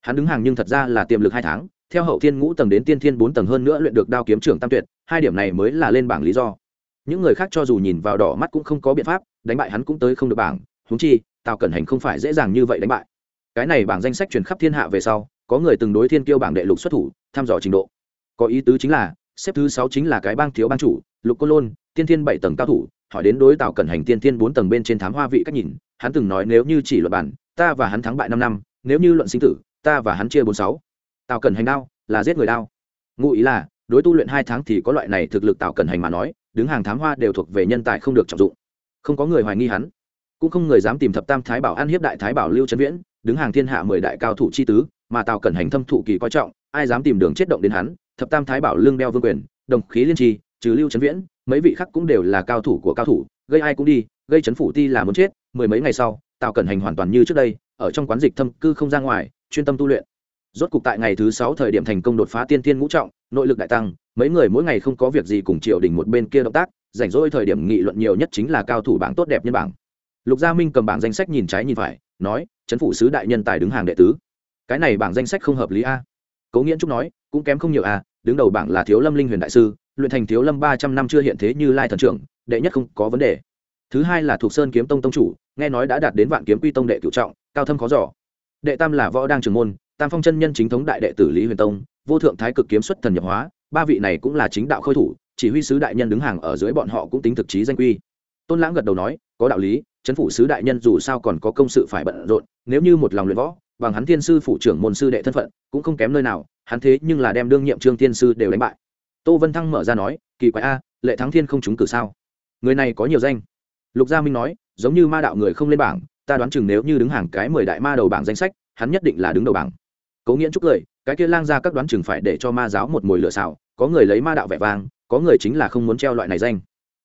Speaker 1: Hắn đứng hàng nhưng thật ra là tiềm lực hai tháng, theo hậu thiên ngũ tầng đến tiên thiên bốn tầng hơn nữa luyện được đao kiếm trưởng tam tuyệt, hai điểm này mới là lên bảng lý do. Những người khác cho dù nhìn vào đỏ mắt cũng không có biện pháp, đánh bại hắn cũng tới không được bảng húng chi, tào cẩn hành không phải dễ dàng như vậy đánh bại cái này bảng danh sách truyền khắp thiên hạ về sau, có người từng đối thiên kiêu bảng đệ lục xuất thủ, thăm dò trình độ. Có ý tứ chính là, xếp thứ sáu chính là cái bang thiếu bang chủ, lục cô lôn, tiên thiên bảy tầng cao thủ, hỏi đến đối tào cẩn hành tiên thiên bốn tầng bên trên thám hoa vị cách nhìn, hắn từng nói nếu như chỉ luận bản, ta và hắn thắng bại năm năm, nếu như luận sinh tử, ta và hắn chia bốn sáu. Tào cẩn hành đao, là giết người đao. Ngụ ý là, đối tu luyện hai tháng thì có loại này thực lực tào cẩn hành mà nói, đứng hàng thám hoa đều thuộc về nhân tài không được trọng dụng. Không có người hoài nghi hắn. Cũng không người dám tìm thập tam thái bảo ăn hiếp đại thái bảo lưu trấn viễn đứng hàng thiên hạ mười đại cao thủ chi tứ, mà tào cẩn hành thâm thụ kỳ coi trọng, ai dám tìm đường chết động đến hắn, thập tam thái bảo lương đeo vương quyền, đồng khí liên tri, trừ lưu trấn viễn, mấy vị khác cũng đều là cao thủ của cao thủ, gây ai cũng đi, gây chấn phủ ti là muốn chết. Mười mấy ngày sau, tào cẩn hành hoàn toàn như trước đây, ở trong quán dịch thâm cư không ra ngoài, chuyên tâm tu luyện. Rốt cục tại ngày thứ sáu thời điểm thành công đột phá tiên thiên ngũ trọng, nội lực đại tăng, mấy người mỗi ngày không có việc gì cùng triều đình một bên kia động tác, rảnh rỗi thời điểm nghị luận nhiều nhất chính là cao thủ bảng tốt đẹp nhân bảng. Lục gia minh cầm bảng danh sách nhìn trái nhìn phải nói chấn phủ sứ đại nhân tài đứng hàng đệ tứ. Cái này bảng danh sách không hợp lý a. Cố nghiễn trúc nói, cũng kém không nhiều a, đứng đầu bảng là thiếu lâm linh huyền đại sư, luyện thành thiếu lâm ba trăm năm chưa hiện thế như lai thần trưởng, đệ nhất không có vấn đề. Thứ hai là thuộc sơn kiếm tông tông chủ, nghe nói đã đạt đến vạn kiếm quy tông đệ cựu trọng, cao thâm khó giỏ đệ tam là võ đang trường môn, tam phong chân nhân chính thống đại đệ tử lý huyền tông, vô thượng thái cực kiếm xuất thần nhập hóa, ba vị này cũng là chính đạo khôi thủ, chỉ huy sứ đại nhân đứng hàng ở dưới bọn họ cũng tính thực chí danh quy. Tôn lãng gật đầu nói, có đạo lý chấn phủ sứ đại nhân dù sao còn có công sự phải bận rộn, nếu như một lòng luyện võ, bằng hắn thiên sư phủ trưởng môn sư đệ thân phận, cũng không kém nơi nào, hắn thế nhưng là đem đương nhiệm trương thiên sư đều đánh bại. Tô vân thăng mở ra nói, kỳ quái a, lệ thắng thiên không trúng cử sao? Người này có nhiều danh. Lục gia minh nói, giống như ma đạo người không lên bảng, ta đoán chừng nếu như đứng hàng cái mười đại ma đầu bảng danh sách, hắn nhất định là đứng đầu bảng. Cố nghiễn chúc cười, cái kia lang ra các đoán chừng phải để cho ma giáo một mồi lửa xào, có người lấy ma đạo vẻ vang có người chính là không muốn treo loại này danh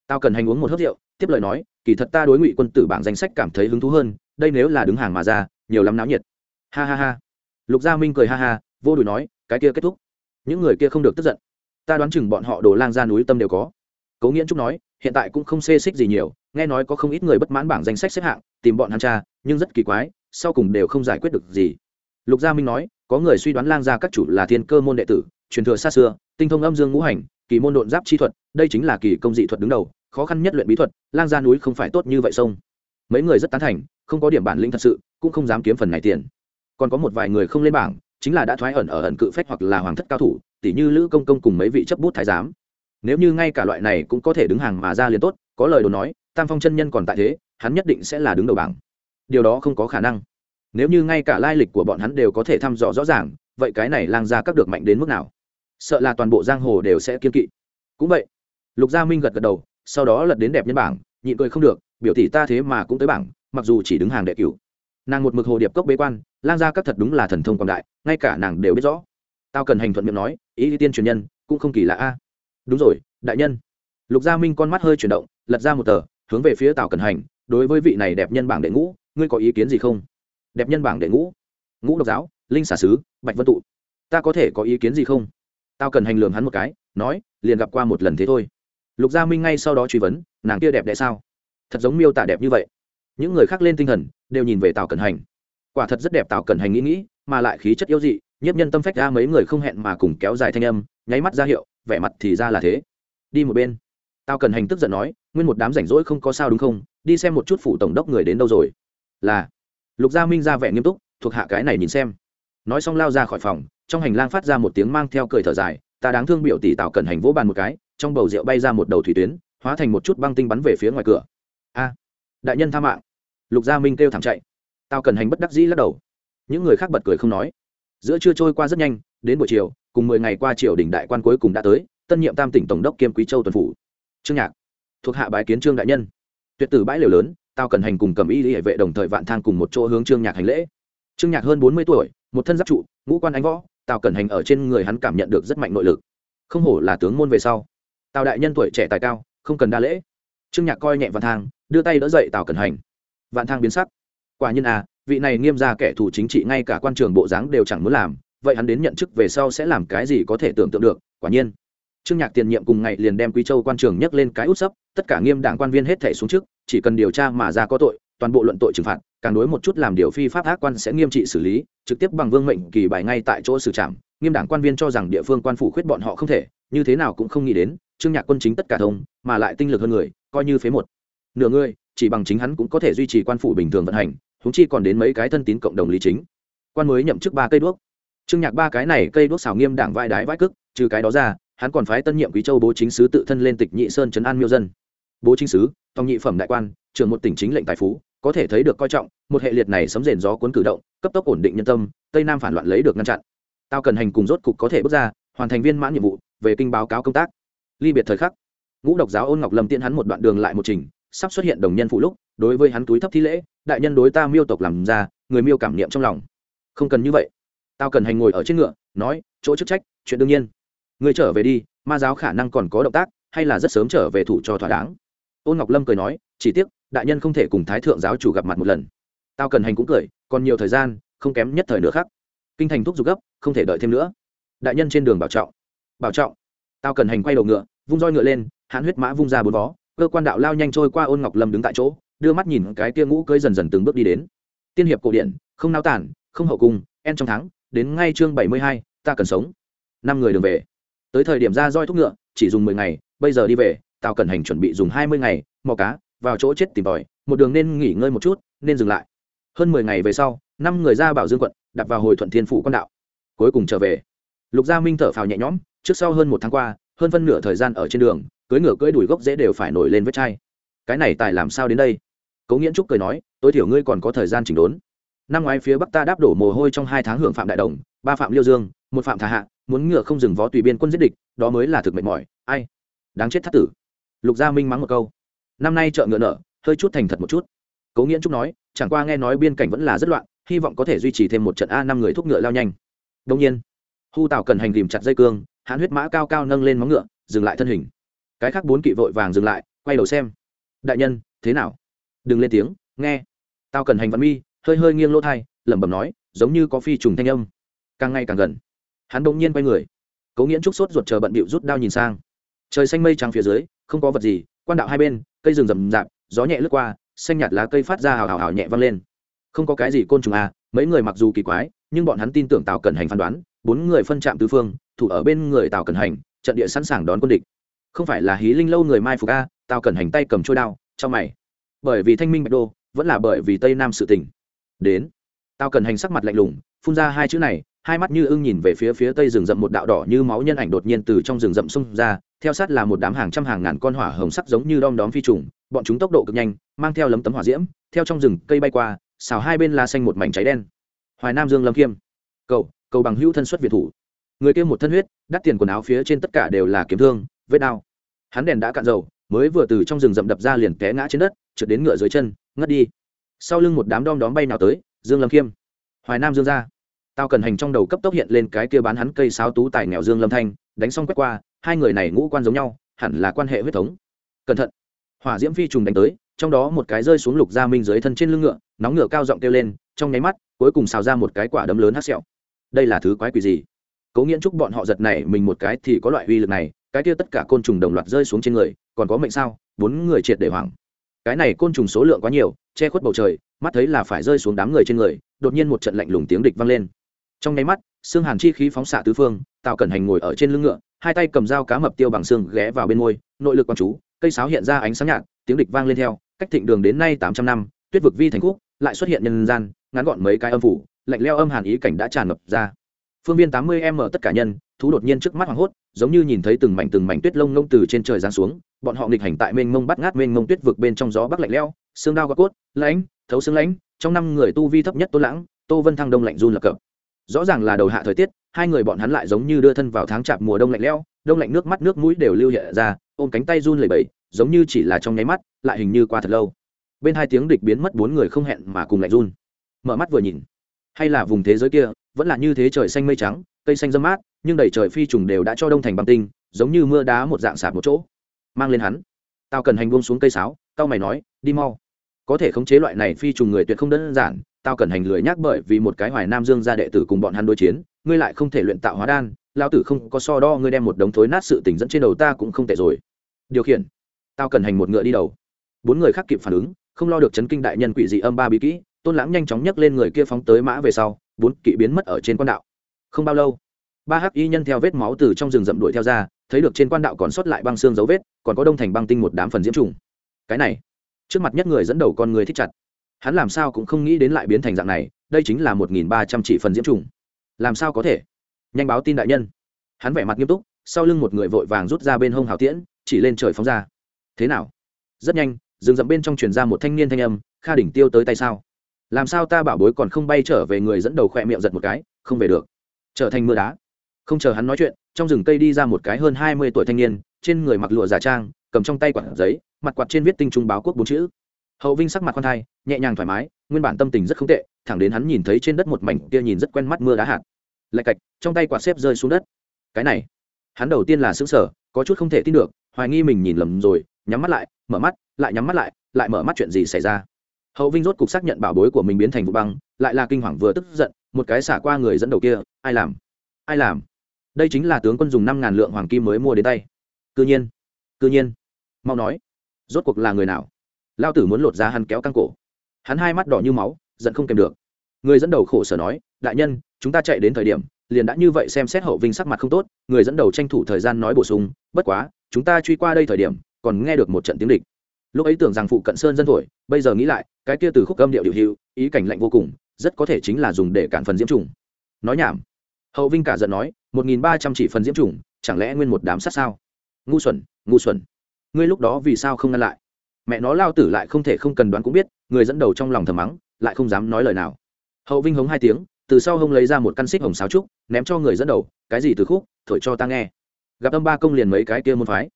Speaker 1: tao cần hành uống một hớp rượu, tiếp lời nói, kỳ thật ta đối ngụy quân tử bảng danh sách cảm thấy hứng thú hơn, đây nếu là đứng hàng mà ra, nhiều lắm náo nhiệt. Ha ha ha. Lục gia minh cười ha ha, vô đùi nói, cái kia kết thúc. Những người kia không được tức giận. Ta đoán chừng bọn họ đổ lang ra núi tâm đều có. Cố nghiễn trúc nói, hiện tại cũng không xê xích gì nhiều, nghe nói có không ít người bất mãn bảng danh sách xếp hạng, tìm bọn hắn cha nhưng rất kỳ quái, sau cùng đều không giải quyết được gì. Lục gia minh nói, có người suy đoán lang gia các chủ là thiên cơ môn đệ tử, truyền thừa xa xưa, tinh thông âm dương ngũ hành, kỳ môn độn giáp chi thuật, đây chính là kỳ công dị thuật đứng đầu khó khăn nhất luyện bí thuật, lang gia núi không phải tốt như vậy sông. Mấy người rất tán thành, không có điểm bản lĩnh thật sự, cũng không dám kiếm phần này tiền. Còn có một vài người không lên bảng, chính là đã thoái ẩn ở ẩn cự phách hoặc là hoàng thất cao thủ tỷ như lữ công công cùng mấy vị chấp bút thái giám. Nếu như ngay cả loại này cũng có thể đứng hàng mà ra liền tốt, có lời đồn nói, tam phong chân nhân còn tại thế, hắn nhất định sẽ là đứng đầu bảng. Điều đó không có khả năng. Nếu như ngay cả lai lịch của bọn hắn đều có thể thăm dò rõ ràng, vậy cái này lang ra các được mạnh đến mức nào? Sợ là toàn bộ giang hồ đều sẽ kiên kỵ. Cũng vậy, lục gia minh gật gật đầu sau đó lật đến đẹp nhân bảng, nhịn cười không được, biểu tỷ ta thế mà cũng tới bảng, mặc dù chỉ đứng hàng đệ cửu. Nàng một mực hồ điệp cốc bế quan, lang ra các thật đúng là thần thông quảng đại, ngay cả nàng đều biết rõ. Tao cần hành thuận miệng nói, ý tiên truyền nhân, cũng không kỳ lạ a. Đúng rồi, đại nhân. Lục gia minh con mắt hơi chuyển động, lật ra một tờ, hướng về phía tào cần hành, đối với vị này đẹp nhân bảng đệ ngũ, ngươi có ý kiến gì không? Đẹp nhân bảng đệ ngũ. Ngũ độc giáo, linh xả sứ, bạch vân tụ. Ta có thể có ý kiến gì không? Tao cần hành lường hắn một cái, nói, liền gặp qua một lần thế thôi lục gia minh ngay sau đó truy vấn, nàng kia đẹp đẽ sao? Thật giống miêu tả đẹp như vậy. Những người khác lên tinh thần, đều nhìn về tào Cẩn hành. Quả thật rất đẹp tào Cẩn hành nghĩ nghĩ, mà lại khí chất yếu dị, nhiếp nhân tâm phách ra mấy người không hẹn mà cùng kéo dài thanh âm, nháy mắt ra hiệu, vẻ mặt thì ra là thế. Đi một bên. Tào Cẩn hành tức giận nói, nguyên một đám rảnh rỗi không có sao đúng không? Đi xem một chút phủ tổng đốc người đến đâu rồi. Là. Lục gia minh ra vẻ nghiêm túc, thuộc hạ cái này nhìn xem. Nói xong lao ra khỏi phòng, trong hành lang phát ra một tiếng mang theo cười thở dài, ta đáng thương biểu tỷ Tào Cẩn hành vỗ bàn một cái trong bầu rượu bay ra một đầu thủy tuyến, hóa thành một chút băng tinh bắn về phía ngoài cửa. A, đại nhân tha mạng. Lục gia minh kêu thẳng chạy. Tao cần hành bất đắc dĩ lắc đầu. Những người khác bật cười không nói. Giữa trưa trôi qua rất nhanh, đến buổi chiều, cùng mười ngày qua triều đình đại quan cuối cùng đã tới, tân nhiệm tam tỉnh tổng đốc kiêm quý châu tuần phủ. Trương nhạc, thuộc hạ bái kiến trương đại nhân. Tuyệt tử bãi liều lớn tao cần hành cùng cầm y hệ vệ đồng thời vạn thang cùng một chỗ hướng trương nhạc hành lễ. Trương nhạc hơn bốn mươi tuổi, một thân giáp trụ, ngũ quan ánh võ, tào cẩn hành ở trên người hắn cảm nhận được rất mạnh nội lực. Không hổ là tướng môn về sau tào đại nhân tuổi trẻ tài cao, không cần đa lễ. Trương nhạc coi nhẹ vạn thang, đưa tay đỡ dậy tào cẩn hành. Vạn thang biến sắc. Quả nhiên à vị này nghiêm ra kẻ thù chính trị ngay cả quan trường bộ dáng đều chẳng muốn làm, vậy hắn đến nhận chức về sau sẽ làm cái gì có thể tưởng tượng được, quả nhiên. Trương nhạc tiền nhiệm cùng ngày liền đem quý châu quan trường nhắc lên cái út sấp, tất cả nghiêm đảng quan viên hết thể xuống trước, chỉ cần điều tra mà ra có tội, toàn bộ luận tội trừng phạt, càng đối một chút làm điều phi pháp ác quan sẽ nghiêm trị xử lý, trực tiếp bằng vương mệnh kỳ bài ngay tại chỗ xử trảm nghiêm đảng quan viên cho rằng địa phương quan phủ khuyết bọn họ không thể, như thế nào cũng không nghĩ đến, trương nhạc quân chính tất cả thông, mà lại tinh lực hơn người, coi như phế một nửa người, chỉ bằng chính hắn cũng có thể duy trì quan phủ bình thường vận hành húng chi còn đến mấy cái thân tín cộng đồng lý chính. Quan mới nhậm chức ba cây đuốc. Trương nhạc ba cái này cây đuốc xào nghiêm đảng vai đái vai cức trừ cái đó ra, hắn còn phái tân nhiệm quý châu bố chính sứ tự thân lên tịch nhị sơn trấn an miêu dân. Bố chính sứ, tòng nhị phẩm đại quan, trưởng một tỉnh chính lệnh tài phú, có thể thấy được coi trọng, một hệ liệt này sấm rền gió cuốn cử động, cấp tốc ổn định nhân tâm, tây nam phản loạn lấy được ngăn chặn tao cần hành cùng rốt cục có thể bước ra, hoàn thành viên mãn nhiệm vụ, về kinh báo cáo công tác. Ly biệt thời khắc, ngũ độc giáo ôn ngọc lâm tiễn hắn một đoạn đường lại một trình, sắp xuất hiện đồng nhân phụ lúc, đối với hắn túi thấp thi lễ, đại nhân đối ta miêu tộc làm ra, người miêu cảm niệm trong lòng. Không cần như vậy. Tao cần hành ngồi ở trên ngựa, nói, chỗ chức trách, chuyện đương nhiên. Người trở về đi, ma giáo khả năng còn có động tác, hay là rất sớm trở về thủ cho thỏa đáng. Ôn ngọc lâm cười nói, chỉ tiếc, đại nhân không thể cùng thái thượng giáo chủ gặp mặt một lần. Tao cần hành cũng cười, còn nhiều thời gian, không kém nhất thời nữa khác kinh thành thúc giục gấp, không thể đợi thêm nữa. Đại nhân trên đường bảo trọng. Bảo trọng. Tao cần hành quay đầu ngựa, vung roi ngựa lên, hãn huyết mã vung ra bốn vó, cơ quan đạo lao nhanh trôi qua ôn ngọc lâm đứng tại chỗ, đưa mắt nhìn cái tia ngũ cưới dần dần từng bước đi đến. Tiên hiệp cổ điển, không nao tản, không hậu cung, en trong tháng, đến ngay chương bảy mươi hai, ta cần sống. Năm người đường về. Tới thời điểm ra roi thúc ngựa, chỉ dùng mười ngày, bây giờ đi về, tao cần hành chuẩn bị dùng hai mươi ngày, mò cá, vào chỗ chết tìm tòi, một đường nên nghỉ ngơi một chút, nên dừng lại. Hơn mười ngày về sau, năm người ra bảo dương quận đặt vào hồi thuận thiên phủ quan đạo. Cuối cùng trở về. Lục gia minh thở phào nhẹ nhõm, trước sau hơn một tháng qua, hơn phân nửa thời gian ở trên đường cưới ngựa cưỡi đùi gốc dễ đều phải nổi lên vết chai. Cái này tài làm sao đến đây? Cố nghiễn trúc cười nói, tối thiểu ngươi còn có thời gian chỉnh đốn. Năm ngoái phía bắc ta đáp đổ mồ hôi trong hai tháng hưởng phạm đại đồng, ba phạm liêu dương, một phạm thả hạ, muốn ngựa không dừng vó tùy biên quân giết địch, đó mới là thực mệt mỏi. Ai? Đáng chết thắt tử. Lục gia minh mắng một câu. Năm nay chợ ngựa nở, hơi chút thành thật một chút. Cố nghiễn trúc nói, chẳng qua nghe nói biên cảnh vẫn là rất loạn hy vọng có thể duy trì thêm một trận a năm người thúc ngựa lao nhanh. Đông nhiên, hu tào cần hành tìm chặt dây cương, hãn huyết mã cao cao nâng lên móng ngựa, dừng lại thân hình. Cái khác bốn kỵ vội vàng dừng lại, quay đầu xem. Đại nhân, thế nào? Đừng lên tiếng, nghe. Tao cần hành văn mi, hơi hơi nghiêng lỗ thai, lẩm bẩm nói, giống như có phi trùng thanh âm. Càng ngày càng gần. Hắn bỗng nhiên quay người. Cố nghiễn trúc sốt ruột chờ bận bịu rút đao nhìn sang. Trời xanh mây trắng phía dưới, không có vật gì, quan đạo hai bên, cây rừng rậm rạp, gió nhẹ lướt qua, xanh nhạt lá cây phát ra hào hào hào nhẹ văng lên không có cái gì côn trùng à mấy người mặc dù kỳ quái, nhưng bọn hắn tin tưởng tào cẩn hành phán đoán, bốn người phân trạm tứ phương, thủ ở bên người tào cẩn hành, trận địa sẵn sàng đón quân địch. Không phải là hí linh lâu người mai phục a tào cẩn hành tay cầm trôi đao trong mày. Bởi vì thanh minh bạch đô, vẫn là bởi vì tây nam sự tình. Đến, tào cẩn hành sắc mặt lạnh lùng, phun ra hai chữ này, hai mắt như ưng nhìn về phía phía tây rừng rậm một đạo đỏ như máu nhân ảnh đột nhiên từ trong rừng rậm xông ra, theo sát là một đám hàng trăm hàng ngàn con hỏa hồng sắc giống như đom đóm phi trùng, bọn chúng tốc độ cực nhanh, mang theo lấm tấm hỏa diễm, theo trong rừng cây bay qua xào hai bên la xanh một mảnh cháy đen. Hoài nam dương lâm khiêm. Cầu cầu bằng hữu thân xuất việt thủ. Người kia một thân huyết, đắt tiền quần áo phía trên tất cả đều là kiếm thương, vết đao. Hắn đèn đã cạn dầu, mới vừa từ trong rừng rậm đập ra liền té ngã trên đất, trượt đến ngựa dưới chân, ngất đi. Sau lưng một đám đom đóm bay nào tới, dương lâm khiêm. Hoài nam dương ra. Tao cần hành trong đầu cấp tốc hiện lên cái kia bán hắn cây sáo tú tài nghèo dương lâm thanh, đánh xong quét qua, hai người này ngũ quan giống nhau, hẳn là quan hệ huyết thống. Cẩn thận. Hỏa diễm phi trùng đánh tới trong đó một cái rơi xuống lục gia minh dưới thân trên lưng ngựa, nóng ngựa cao giọng kêu lên, trong nháy mắt, cuối cùng xào ra một cái quả đấm lớn hát sẹo. Đây là thứ quái quỷ gì? Cố nghiễn chúc bọn họ giật này mình một cái thì có loại uy lực này, cái kia tất cả côn trùng đồng loạt rơi xuống trên người, còn có mệnh sao? Bốn người triệt để hoảng. Cái này côn trùng số lượng quá nhiều, che khuất bầu trời, mắt thấy là phải rơi xuống đám người trên người, đột nhiên một trận lạnh lùng tiếng địch vang lên. Trong nháy mắt, xương hàn chi khí phóng xạ tứ phương, tào cẩn hành ngồi ở trên lưng ngựa, hai tay cầm dao cá mập tiêu bằng xương ghé vào bên môi, nội lực quang chú, cây sáo hiện ra ánh sáng nhạt, tiếng địch vang lên theo cách thịnh đường đến nay tám trăm năm, tuyết vực vi thành khúc lại xuất hiện nhân gian, ngắn gọn mấy cái âm phủ, lạnh leo âm hàn ý cảnh đã tràn ngập ra. Phương viên tám mươi m tất cả nhân, thú đột nhiên trước mắt hoảng hốt, giống như nhìn thấy từng mảnh từng mảnh tuyết lông lông từ trên trời giáng xuống, bọn họ nghịch hành tại mênh mông bắt ngát mênh mông tuyết vực bên trong gió bắc lạnh leo xương đao gác cốt, lãnh, thấu xương lãnh, trong năm người tu vi thấp nhất tô lãng, tô vân thăng đông lạnh run lập cập. Rõ ràng là đầu hạ thời tiết, hai người bọn hắn lại giống như đưa thân vào tháng chạp mùa đông lạnh lẽo, đông lạnh nước mắt nước mũi đều lưu hiện ra, ôm cánh tay run lẩy bẩy, giống như chỉ là trong nháy mắt lại hình như qua thật lâu. Bên hai tiếng địch biến mất, bốn người không hẹn mà cùng lạnh run. Mở mắt vừa nhìn, hay là vùng thế giới kia, vẫn là như thế trời xanh mây trắng, cây xanh dâm mát, nhưng đầy trời phi trùng đều đã cho đông thành băng tinh, giống như mưa đá một dạng sạt một chỗ. Mang lên hắn. Tao cần hành buông xuống cây sáo, tao mày nói, đi mau. Có thể khống chế loại này phi trùng người tuyệt không đơn giản, tao cần hành lười nhắc bởi vì một cái hoài nam dương gia đệ tử cùng bọn hắn đối chiến, ngươi lại không thể luyện tạo hóa đan lao tử không có so đo ngươi đem một đống thối nát sự tỉnh dẫn trên đầu ta cũng không tệ rồi. Điều khiển. Tao cần hành một ngựa đi đầu bốn người khác kịp phản ứng, không lo được chấn kinh đại nhân quỷ dị âm ba bí kỹ, tôn lãng nhanh chóng nhấc lên người kia phóng tới mã về sau, bốn kỵ biến mất ở trên quan đạo. Không bao lâu, ba hắc y nhân theo vết máu từ trong rừng rậm đuổi theo ra, thấy được trên quan đạo còn sót lại băng xương dấu vết, còn có đông thành băng tinh một đám phần diễm trùng. Cái này, trước mặt nhất người dẫn đầu con người thích chặt. Hắn làm sao cũng không nghĩ đến lại biến thành dạng này, đây chính là một nghìn ba trăm chỉ phần diễm trùng. Làm sao có thể? Nhanh báo tin đại nhân. Hắn vẻ mặt nghiêm túc, sau lưng một người vội vàng rút ra bên hông hào tiễn, chỉ lên trời phóng ra. Thế nào? Rất nhanh rừng rậm bên trong truyền ra một thanh niên thanh âm, kha đỉnh tiêu tới tay sao? Làm sao ta bảo bối còn không bay trở về người dẫn đầu khỏe miệng giật một cái, không về được. Trở thành mưa đá. Không chờ hắn nói chuyện, trong rừng cây đi ra một cái hơn hai mươi tuổi thanh niên, trên người mặc lụa giả trang, cầm trong tay quạt giấy, mặt quạt trên viết tinh trung báo quốc bốn chữ. Hậu vinh sắc mặt con thai, nhẹ nhàng thoải mái, nguyên bản tâm tình rất không tệ, thẳng đến hắn nhìn thấy trên đất một mảnh kia nhìn rất quen mắt mưa đá hạt. Lạch cạch, trong tay quạt xếp rơi xuống đất. Cái này, hắn đầu tiên là xứng sở có chút không thể tin được, hoài nghi mình nhìn lầm rồi nhắm mắt lại, mở mắt, lại nhắm mắt lại lại mở mắt chuyện gì xảy ra? Hậu vinh rốt cục xác nhận bảo bối của mình biến thành vụ băng, lại là kinh hoàng vừa tức giận, một cái xả qua người dẫn đầu kia, ai làm? Ai làm? Đây chính là tướng quân dùng năm ngàn lượng hoàng kim mới mua đến tay. Cư nhiên cư nhiên. Mau nói, rốt cuộc là người nào? Lao tử muốn lột ra hắn kéo căng cổ. Hắn hai mắt đỏ như máu, giận không kèm được. Người dẫn đầu khổ sở nói, đại nhân, chúng ta chạy đến thời điểm, liền đã như vậy xem xét hậu vinh sắc mặt không tốt, người dẫn đầu tranh thủ thời gian nói bổ sung, bất quá, chúng ta truy qua đây thời điểm còn nghe được một trận tiếng địch. Lúc ấy tưởng rằng phụ cận sơn dân thổi, bây giờ nghĩ lại, cái kia từ khúc âm điệu điệu hiệu ý cảnh lạnh vô cùng, rất có thể chính là dùng để cản phần diễm trùng. Nói nhảm. Hậu vinh cả giận nói, một nghìn ba trăm chỉ phần diễm trùng, chẳng lẽ nguyên một đám sát sao? Ngu xuẩn ngu xuẩn. Ngươi lúc đó vì sao không ngăn lại? Mẹ nó, lao tử lại không thể không cần đoán cũng biết, người dẫn đầu trong lòng thầm mắng, lại không dám nói lời nào. Hậu vinh hống hai tiếng, từ sau hông lấy ra một căn xích hồng sáo trúc, ném cho người dẫn đầu, cái gì từ khúc? Thổi cho ta nghe. Gặp âm ba công liền mấy cái kia môn phái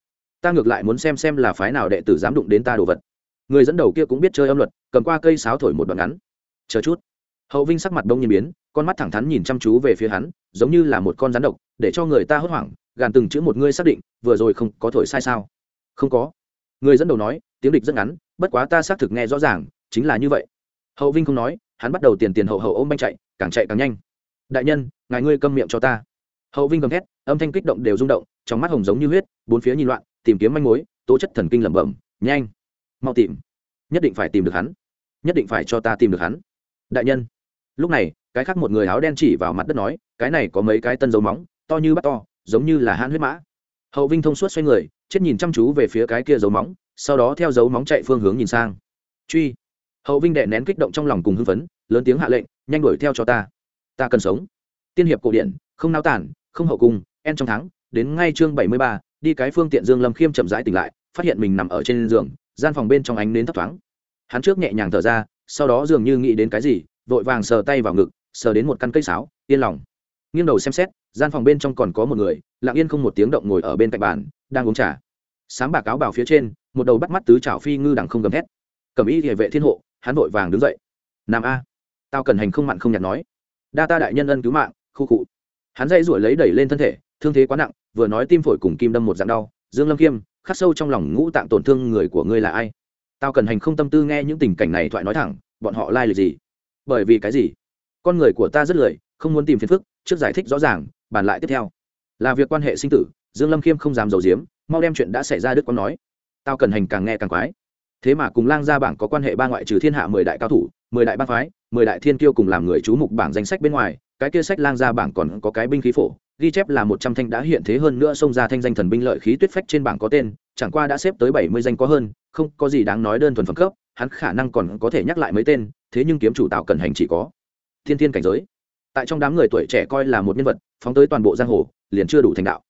Speaker 1: ta ngược lại muốn xem xem là phái nào đệ tử dám đụng đến ta đồ vật. Người dẫn đầu kia cũng biết chơi âm luật, cầm qua cây sáo thổi một đoạn ngắn. Chờ chút. Hậu vinh sắc mặt đông nhiên biến, con mắt thẳng thắn nhìn chăm chú về phía hắn, giống như là một con rắn độc, để cho người ta hốt hoảng, gàn từng chữ một ngươi xác định, vừa rồi không có thổi sai sao? Không có. Người dẫn đầu nói, tiếng địch rất ngắn, bất quá ta xác thực nghe rõ ràng, chính là như vậy. Hậu vinh không nói, hắn bắt đầu tiền tiền hậu hậu ôm banh chạy, càng chạy càng nhanh. Đại nhân, ngài ngươi câm miệng cho ta. Hậu vinh gầm thét, âm thanh kích động đều rung động, trong mắt hồng giống như huyết, bốn phía nhìn loạn tìm kiếm manh mối, tố chất thần kinh lẩm bẩm, nhanh, mau tìm. Nhất định phải tìm được hắn. Nhất định phải cho ta tìm được hắn. Đại nhân. Lúc này, cái khác một người áo đen chỉ vào mặt đất nói, cái này có mấy cái tân dấu móng, to như bắt to, giống như là hãn huyết mã. Hậu vinh thông suốt xoay người, chết nhìn chăm chú về phía cái kia dấu móng, sau đó theo dấu móng chạy phương hướng nhìn sang. Truy. Hậu vinh đệ nén kích động trong lòng cùng hưng phấn, lớn tiếng hạ lệnh, nhanh đuổi theo cho ta. Ta cần sống. Tiên hiệp cổ điển, không nao tản, không hậu cung, en trong tháng, đến ngay chương bảy mươi ba đi cái phương tiện dương lâm khiêm chậm rãi tỉnh lại, phát hiện mình nằm ở trên giường, gian phòng bên trong ánh nến thấp thoáng. Hắn trước nhẹ nhàng thở ra, sau đó dường như nghĩ đến cái gì, vội vàng sờ tay vào ngực, sờ đến một căn cây sáo, yên lòng. Nghiêng đầu xem xét, gian phòng bên trong còn có một người, lặng yên không một tiếng động ngồi ở bên cạnh bàn, đang uống trà. Sáng bà cáo bảo phía trên, một đầu bắt mắt tứ trào phi ngư đằng không gầm thét. Cầm ý địa vệ thiên hộ, hắn vội vàng đứng dậy. Nam a, tao cần hành không mặn không nhạt nói. Đa ta đại nhân ân cứu mạng, khu cụ hắn dây ruổi lấy đẩy lên thân thể thương thế quá nặng, vừa nói tim phổi cùng kim đâm một dạng đau, dương lâm kiêm khắc sâu trong lòng ngũ tạng tổn thương người của ngươi là ai? Tao cần hành không tâm tư nghe những tình cảnh này thoại nói thẳng, bọn họ lai like gì? Bởi vì cái gì? Con người của ta rất lười, không muốn tìm phiền phức, trước giải thích rõ ràng, bàn lại tiếp theo. Là việc quan hệ sinh tử, dương lâm khiêm không dám giấu giếm, mau đem chuyện đã xảy ra đức con nói. Tao cần hành càng nghe càng quái. Thế mà cùng lang gia bảng có quan hệ ba ngoại trừ thiên hạ mười đại cao thủ, mười đại bang phái, mười đại thiên kiêu cùng làm người chú mục bảng danh sách bên ngoài cái kia sách lang ra bảng còn có cái binh khí phổ, ghi chép là một trăm thanh đã hiện thế hơn nữa xông ra thanh danh thần binh lợi khí tuyết phách trên bảng có tên, chẳng qua đã xếp tới bảy mươi danh có hơn, không có gì đáng nói đơn thuần phẩm cấp, hắn khả năng còn có thể nhắc lại mấy tên, thế nhưng kiếm chủ tạo cần hành chỉ có thiên thiên cảnh giới. Tại trong đám người tuổi trẻ coi là một nhân vật, phóng tới toàn bộ giang hồ, liền chưa đủ thành đạo.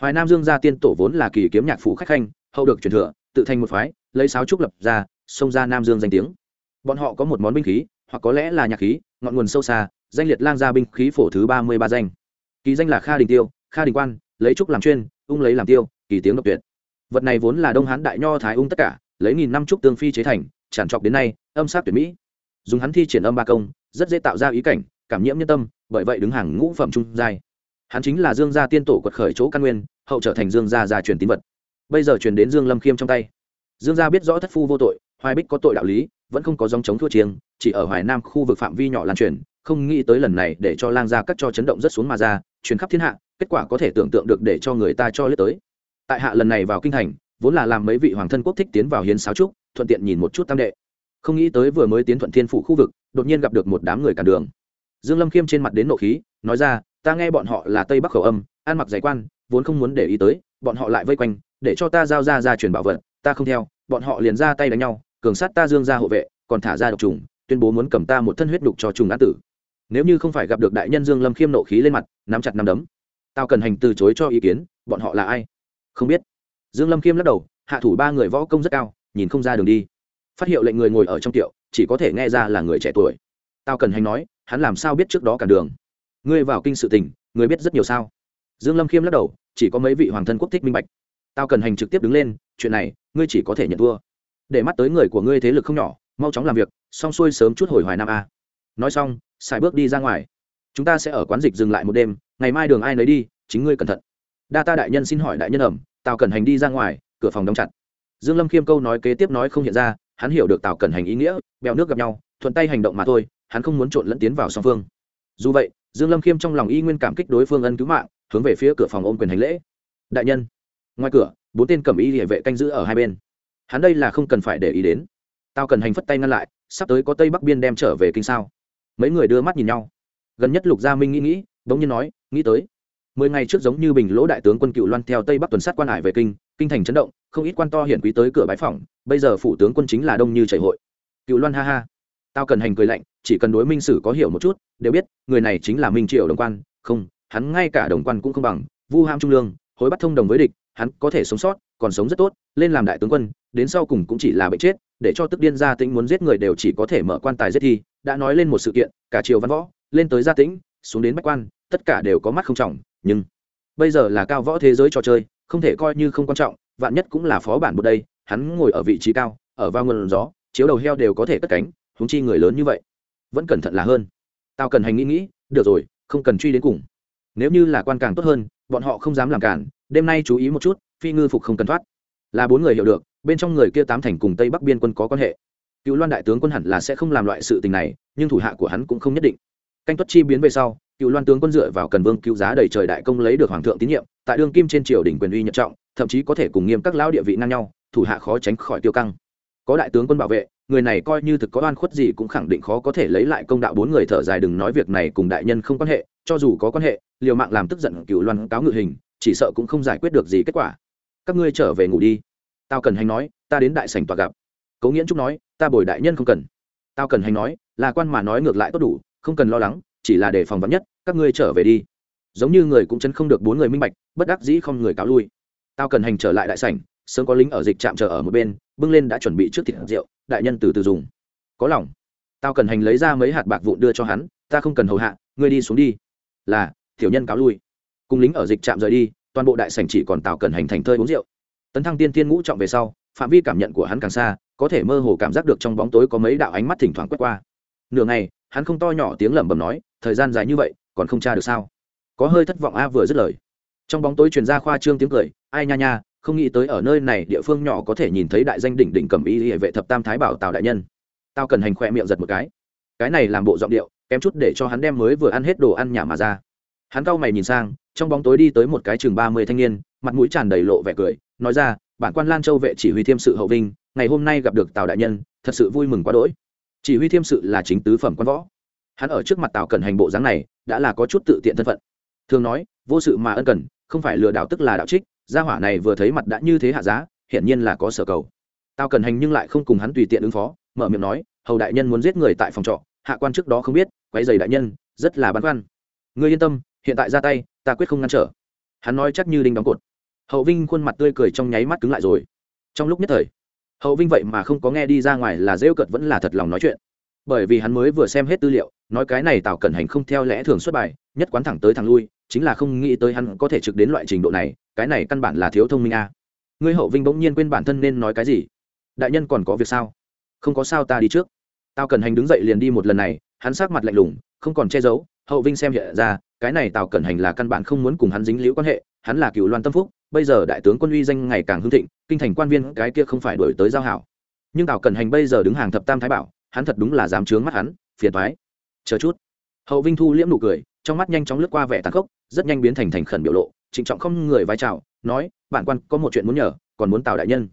Speaker 1: Hoài nam dương gia tiên tổ vốn là kỳ kiếm nhạc phủ khách khanh, hậu được truyền thừa, tự thành một phái, lấy sáo trúc lập ra, xông ra nam dương danh tiếng. Bọn họ có một món binh khí, hoặc có lẽ là nhạc khí, ngọn nguồn sâu xa danh liệt lang gia binh khí phổ thứ ba mươi ba danh. Kỳ danh là kha đình tiêu, kha đình quan, lấy trúc làm chuyên, ung lấy làm tiêu, kỳ tiếng độc tuyệt. Vật này vốn là đông hán đại nho thái ung tất cả, lấy nghìn năm trúc tương phi chế thành, tràn trọc đến nay, âm sát tuyệt mỹ. Dùng hắn thi triển âm ba công, rất dễ tạo ra ý cảnh, cảm nhiễm nhân tâm, bởi vậy đứng hàng ngũ phẩm trung giai. Hắn chính là dương gia tiên tổ quật khởi chỗ căn nguyên, hậu trở thành dương gia gia truyền tín vật. Bây giờ truyền đến dương lâm khiêm trong tay. Dương gia biết rõ thất phu vô tội, hoài bích có tội đạo lý, vẫn không có dòng chống thua chiêng, chỉ ở hoài nam khu vực phạm vi nhỏ lan truyền không nghĩ tới lần này để cho lang gia cắt cho chấn động rất xuống mà ra, truyền khắp thiên hạ, kết quả có thể tưởng tượng được để cho người ta cho lướt tới. Tại hạ lần này vào kinh thành, vốn là làm mấy vị hoàng thân quốc thích tiến vào hiến sáo trúc, thuận tiện nhìn một chút tam đệ. Không nghĩ tới vừa mới tiến thuận thiên phủ khu vực, đột nhiên gặp được một đám người cản đường. Dương lâm khiêm trên mặt đến nộ khí, nói ra, ta nghe bọn họ là tây bắc khẩu âm, ăn mặc giải quan, vốn không muốn để ý tới, bọn họ lại vây quanh, để cho ta giao ra ra truyền bảo vật, ta không theo, bọn họ liền ra tay đánh nhau, cường sát ta dương ra hộ vệ, còn thả ra độc trùng, tuyên bố muốn cầm ta một thân huyết đục cho trùng án tử nếu như không phải gặp được đại nhân dương lâm khiêm nộ khí lên mặt, nắm chặt nắm đấm, tao cần hành từ chối cho ý kiến, bọn họ là ai? Không biết. Dương lâm khiêm lắc đầu, hạ thủ ba người võ công rất cao, nhìn không ra đường đi. Phát hiệu lệnh người ngồi ở trong tiệu, chỉ có thể nghe ra là người trẻ tuổi. Tao cần hành nói, hắn làm sao biết trước đó cả đường? Ngươi vào kinh sự tình, ngươi biết rất nhiều sao? Dương lâm khiêm lắc đầu, chỉ có mấy vị hoàng thân quốc thích minh bạch. Tao cần hành trực tiếp đứng lên, chuyện này, ngươi chỉ có thể nhận thua. Để mắt tới người của ngươi thế lực không nhỏ, mau chóng làm việc, xong xuôi sớm chút hồi hoài nam a nói xong, xài bước đi ra ngoài. Chúng ta sẽ ở quán dịch dừng lại một đêm, ngày mai đường ai nấy đi, chính ngươi cẩn thận. Đa ta đại nhân xin hỏi đại nhân ẩm, tào cần hành đi ra ngoài, cửa phòng đóng chặt. Dương lâm khiêm câu nói kế tiếp nói không hiện ra, hắn hiểu được tào cần hành ý nghĩa, bèo nước gặp nhau, thuận tay hành động mà thôi, hắn không muốn trộn lẫn tiến vào song phương. Dù vậy, dương lâm khiêm trong lòng y nguyên cảm kích đối phương ân cứu mạng, hướng về phía cửa phòng ôm quyền hành lễ. Đại nhân. Ngoài cửa, bốn tên cầm y địa vệ canh giữ ở hai bên. Hắn đây là không cần phải để ý đến. Tao cần hành phất tay ngăn lại, sắp tới có tây bắc biên đem trở về kinh sao mấy người đưa mắt nhìn nhau. Gần nhất lục gia minh nghĩ nghĩ, bỗng nhiên nói, nghĩ tới, mười ngày trước giống như bình lỗ đại tướng quân cựu loan theo tây bắc tuần sát quan hải về kinh kinh thành chấn động, không ít quan to hiển quý tới cửa bái phòng bây giờ phủ tướng quân chính là đông như chảy hội. Cựu loan ha ha. Tao cần hành cười lạnh, chỉ cần đối minh sử có hiểu một chút, đều biết, người này chính là minh triệu đồng quan, không, hắn ngay cả đồng quan cũng không bằng, vu ham trung lương, hối bắt thông đồng với địch, hắn có thể sống sót, còn sống rất tốt, lên làm đại tướng quân đến sau cùng cũng chỉ là bệnh chết, để cho tức điên gia tĩnh muốn giết người đều chỉ có thể mở quan tài giết thi, đã nói lên một sự kiện, cả triều văn võ, lên tới gia tĩnh, xuống đến bách quan, tất cả đều có mắt không trọng, nhưng bây giờ là cao võ thế giới trò chơi, không thể coi như không quan trọng, vạn nhất cũng là phó bản một đây, hắn ngồi ở vị trí cao, ở vào nguồn gió, chiếu đầu heo đều có thể cất cánh húng chi người lớn như vậy, vẫn cẩn thận là hơn. Tao cần hành nghĩ nghĩ, được rồi, không cần truy đến cùng. Nếu như là quan càng tốt hơn, bọn họ không dám làm cản, đêm nay chú ý một chút, phi ngư phục không cần thoát. Là bốn người hiểu được bên trong người kia tám thành cùng tây bắc biên quân có quan hệ. Cựu loan đại tướng quân hẳn là sẽ không làm loại sự tình này, nhưng thủ hạ của hắn cũng không nhất định. Canh tuất chi biến về sau, cựu loan tướng quân dựa vào cần vương cứu giá đầy trời đại công lấy được hoàng thượng tín nhiệm, tại đương kim trên triều đình quyền uy nhật trọng, thậm chí có thể cùng nghiêm các lão địa vị ngang nhau, thủ hạ khó tránh khỏi tiêu căng. Có đại tướng quân bảo vệ, người này coi như thực có oan khuất gì cũng khẳng định khó có thể lấy lại công đạo bốn người thở dài đừng nói việc này cùng đại nhân không quan hệ, cho dù có quan hệ, liều mạng làm tức giận cựu loan cáo ngự hình, chỉ sợ cũng không giải quyết được gì kết quả. Các ngươi trở về ngủ đi tao cần hành nói, ta đến đại sảnh tòa gặp. Cố nghiễn trúc nói, ta bồi đại nhân không cần. Tao cần hành nói, là quan mà nói ngược lại tốt đủ, không cần lo lắng, chỉ là để phòng vắn nhất, các ngươi trở về đi. Giống như người cũng chân không được bốn người minh bạch, bất đắc dĩ không người cáo lui. Tao cần hành trở lại đại sảnh, sớm có lính ở dịch trạm chờ ở một bên, bưng lên đã chuẩn bị trước thịt rượu, đại nhân từ từ dùng. Có lòng. Tao cần hành lấy ra mấy hạt bạc vụn đưa cho hắn, ta không cần hầu hạ, ngươi đi xuống đi. Là, tiểu nhân cáo lui. Cùng lính ở dịch trạm rời đi, toàn bộ đại sảnh chỉ còn tào cần hành thành thơi uống rượu tấn thăng tiên tiên ngũ trọng về sau, phạm vi cảm nhận của hắn càng xa, có thể mơ hồ cảm giác được trong bóng tối có mấy đạo ánh mắt thỉnh thoảng quét qua. Nửa ngày, hắn không to nhỏ tiếng lẩm bẩm nói, thời gian dài như vậy, còn không tra được sao? Có hơi thất vọng a vừa dứt lời. Trong bóng tối truyền ra khoa trương tiếng cười, ai nha nha, không nghĩ tới ở nơi này địa phương nhỏ có thể nhìn thấy đại danh đỉnh đỉnh cầm y hệ vệ thập tam thái bảo tào đại nhân. Tao cần hành khoe miệng giật một cái. Cái này làm bộ giọng điệu, kém chút để cho hắn đem mới vừa ăn hết đồ ăn nhà mà ra. Hắn cau mày nhìn sang, trong bóng tối đi tới một cái chừng ba mươi thanh niên, mặt mũi tràn đầy lộ vẻ cười nói ra, bản quan lan châu vệ chỉ huy thiêm sự hậu vinh, ngày hôm nay gặp được tào đại nhân, thật sự vui mừng quá đỗi. Chỉ huy thiêm sự là chính tứ phẩm quan võ. Hắn ở trước mặt tào cần hành bộ dáng này, đã là có chút tự tiện thân phận. Thường nói, vô sự mà ân cần, không phải lừa đảo tức là đạo trích, gia hỏa này vừa thấy mặt đã như thế hạ giá, hiển nhiên là có sở cầu. Tào cần hành nhưng lại không cùng hắn tùy tiện ứng phó, mở miệng nói, hầu đại nhân muốn giết người tại phòng trọ, hạ quan trước đó không biết quay giày đại nhân, rất là băn khoăn. Ngươi yên tâm, hiện tại ra tay, ta quyết không ngăn trở. Hắn nói chắc như đinh đóng cột hậu vinh khuôn mặt tươi cười trong nháy mắt cứng lại rồi. Trong lúc nhất thời, hậu vinh vậy mà không có nghe đi ra ngoài là rêu cợt vẫn là thật lòng nói chuyện. Bởi vì hắn mới vừa xem hết tư liệu, nói cái này tào cẩn hành không theo lẽ thường xuất bài, nhất quán thẳng tới thẳng lui, chính là không nghĩ tới hắn có thể trực đến loại trình độ này, cái này căn bản là thiếu thông minh a. À. ngươi hậu vinh bỗng nhiên quên bản thân nên nói cái gì? Đại nhân còn có việc sao? Không có sao ta đi trước. Tào Cẩn hành đứng dậy liền đi một lần này, hắn sát mặt lạnh lùng, không còn che giấu, hậu vinh xem hiện ra, cái này tào cẩn hành là căn bản không muốn cùng hắn dính liễu quan hệ, hắn là cựu loan tâm phúc bây giờ đại tướng quân uy danh ngày càng hưng thịnh kinh thành quan viên cái kia không phải đổi tới giao hảo. Nhưng tào cẩn hành bây giờ đứng hàng thập tam thái bảo hắn thật đúng là dám trướng mắt hắn phiền thoái chờ chút. Hậu vinh thu liễm nụ cười trong mắt nhanh chóng lướt qua vẻ tàn khốc rất nhanh biến thành thành khẩn biểu lộ trịnh trọng không người vai trào nói bản quan có một chuyện muốn nhờ còn muốn tào đại nhân.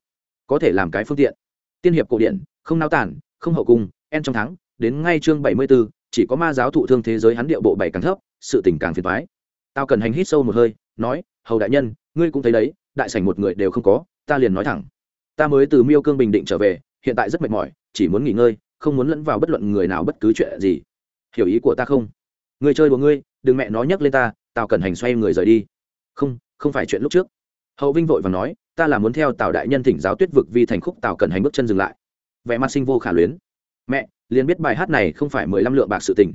Speaker 1: Có thể làm cái phương tiện. Tiên hiệp cổ điển không nao tản không hậu cung en trong tháng đến ngay chương bảy mươi 74, chỉ có ma giáo thụ thương thế giới hắn điệu bộ bảy càng thấp sự tình càng phiền toái. Tao cần hành hít sâu một hơi nói hầu đại nhân ngươi cũng thấy đấy, đại sảnh một người đều không có, ta liền nói thẳng. Ta mới từ miêu cương bình định trở về, hiện tại rất mệt mỏi, chỉ muốn nghỉ ngơi, không muốn lẫn vào bất luận người nào bất cứ chuyện gì. Hiểu ý của ta không? Người chơi của ngươi, đừng mẹ nó nhắc lên ta, tào cần hành xoay người rời đi. Không không phải chuyện lúc trước. Hậu vinh vội và nói, ta là muốn theo tào đại nhân thỉnh giáo tuyết vực vi thành khúc tào cần hành bước chân dừng lại. Vẻ mặt sinh vô khả luyến. Mẹ, liền biết bài hát này không phải mười lăm lượng bạc sự tình.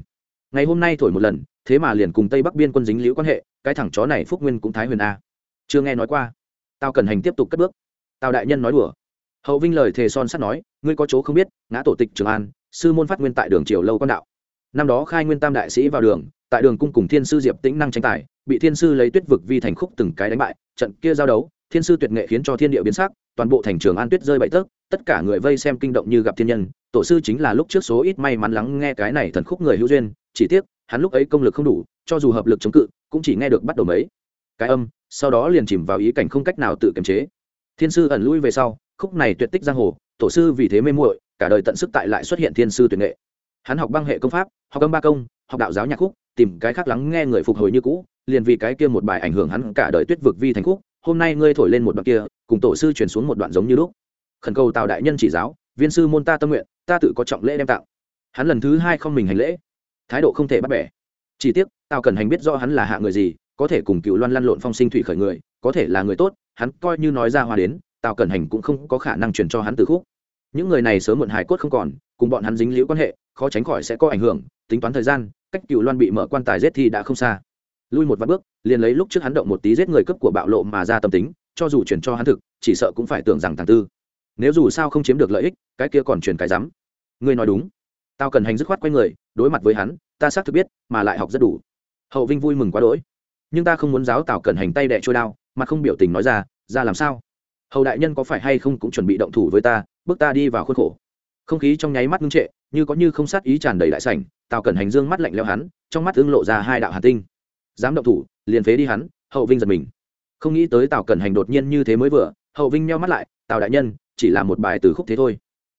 Speaker 1: Ngày hôm nay thổi một lần, thế mà liền cùng tây bắc biên quân dính liễu quan hệ, cái thằng chó này phúc nguyên cũng thái huyền a chưa nghe nói qua. Tao cần hành tiếp tục cất bước. Tào đại nhân nói đùa. Hậu vinh lời thề son sắt nói, ngươi có chỗ không biết, ngã tổ tịch trường an, sư môn phát nguyên tại đường triều lâu quan đạo. Năm đó khai nguyên tam đại sĩ vào đường, tại đường cung cùng thiên sư diệp tĩnh năng tranh tài, bị thiên sư lấy tuyết vực vi thành khúc từng cái đánh bại, trận kia giao đấu, thiên sư tuyệt nghệ khiến cho thiên địa biến sắc, toàn bộ thành trường an tuyết rơi bậy tấc, tất cả người vây xem kinh động như gặp thiên nhân, tổ sư chính là lúc trước số ít may mắn lắng nghe cái này thần khúc người hữu duyên, chỉ tiếc, hắn lúc ấy công lực không đủ, cho dù hợp lực chống cự, cũng chỉ nghe được bắt đầu mấy cái âm, sau đó liền chìm vào ý cảnh không cách nào tự kiềm chế. Thiên sư ẩn lui về sau, khúc này tuyệt tích giang hồ, tổ sư vì thế mê muội, cả đời tận sức tại lại xuất hiện thiên sư tuyệt nghệ. Hắn học băng hệ công pháp, học âm ba công, học đạo giáo nhạc khúc, tìm cái khác lắng nghe người phục hồi như cũ, liền vì cái kia một bài ảnh hưởng hắn cả đời tuyết vực vi thành khúc, hôm nay ngươi thổi lên một đoạn kia, cùng tổ sư chuyển xuống một đoạn giống như lúc. Khẩn cầu tào đại nhân chỉ giáo, viên sư môn ta tâm nguyện, ta tự có trọng lễ đem tạo hắn lần thứ hai không mình hành lễ. Thái độ không thể bắt bẻ. Chỉ tiếc, tào cần hành biết do hắn là hạ người gì có thể cùng cựu loan lăn lộn phong sinh thủy khởi người, có thể là người tốt, hắn coi như nói ra hoa đến, tào cẩn hành cũng không có khả năng truyền cho hắn từ khúc. Những người này sớm muộn hài cốt không còn, cùng bọn hắn dính liễu quan hệ, khó tránh khỏi sẽ có ảnh hưởng, tính toán thời gian, cách cựu loan bị mở quan tài giết thì đã không xa. Lui một vạn bước, liền lấy lúc trước hắn động một tí giết người cấp của bạo lộ mà ra tâm tính, cho dù chuyển cho hắn thực, chỉ sợ cũng phải tưởng rằng thằng tư. Nếu dù sao không chiếm được lợi ích, cái kia còn truyền cái rắm. Ngươi nói đúng. Tao cần hành dứt khoát quay người, đối mặt với hắn, ta xác thực biết, mà lại học rất đủ. Hậu vinh vui mừng quá đỗi nhưng ta không muốn giáo tào cẩn hành tay đẻ trôi đao, mà không biểu tình nói ra ra làm sao? Hầu đại nhân có phải hay không cũng chuẩn bị động thủ với ta, bước ta đi vào khuôn khổ. Không khí trong nháy mắt ngưng trệ, như có như không sát ý tràn đầy đại sảnh, tào cẩn hành dương mắt lạnh leo hắn, trong mắt ưng lộ ra hai đạo hà tinh. Dám động thủ, liền phế đi hắn, hậu vinh giật mình. Không nghĩ tới tào cẩn hành đột nhiên như thế mới vừa, hậu vinh nheo mắt lại, tào đại nhân, chỉ là một bài từ khúc thế thôi.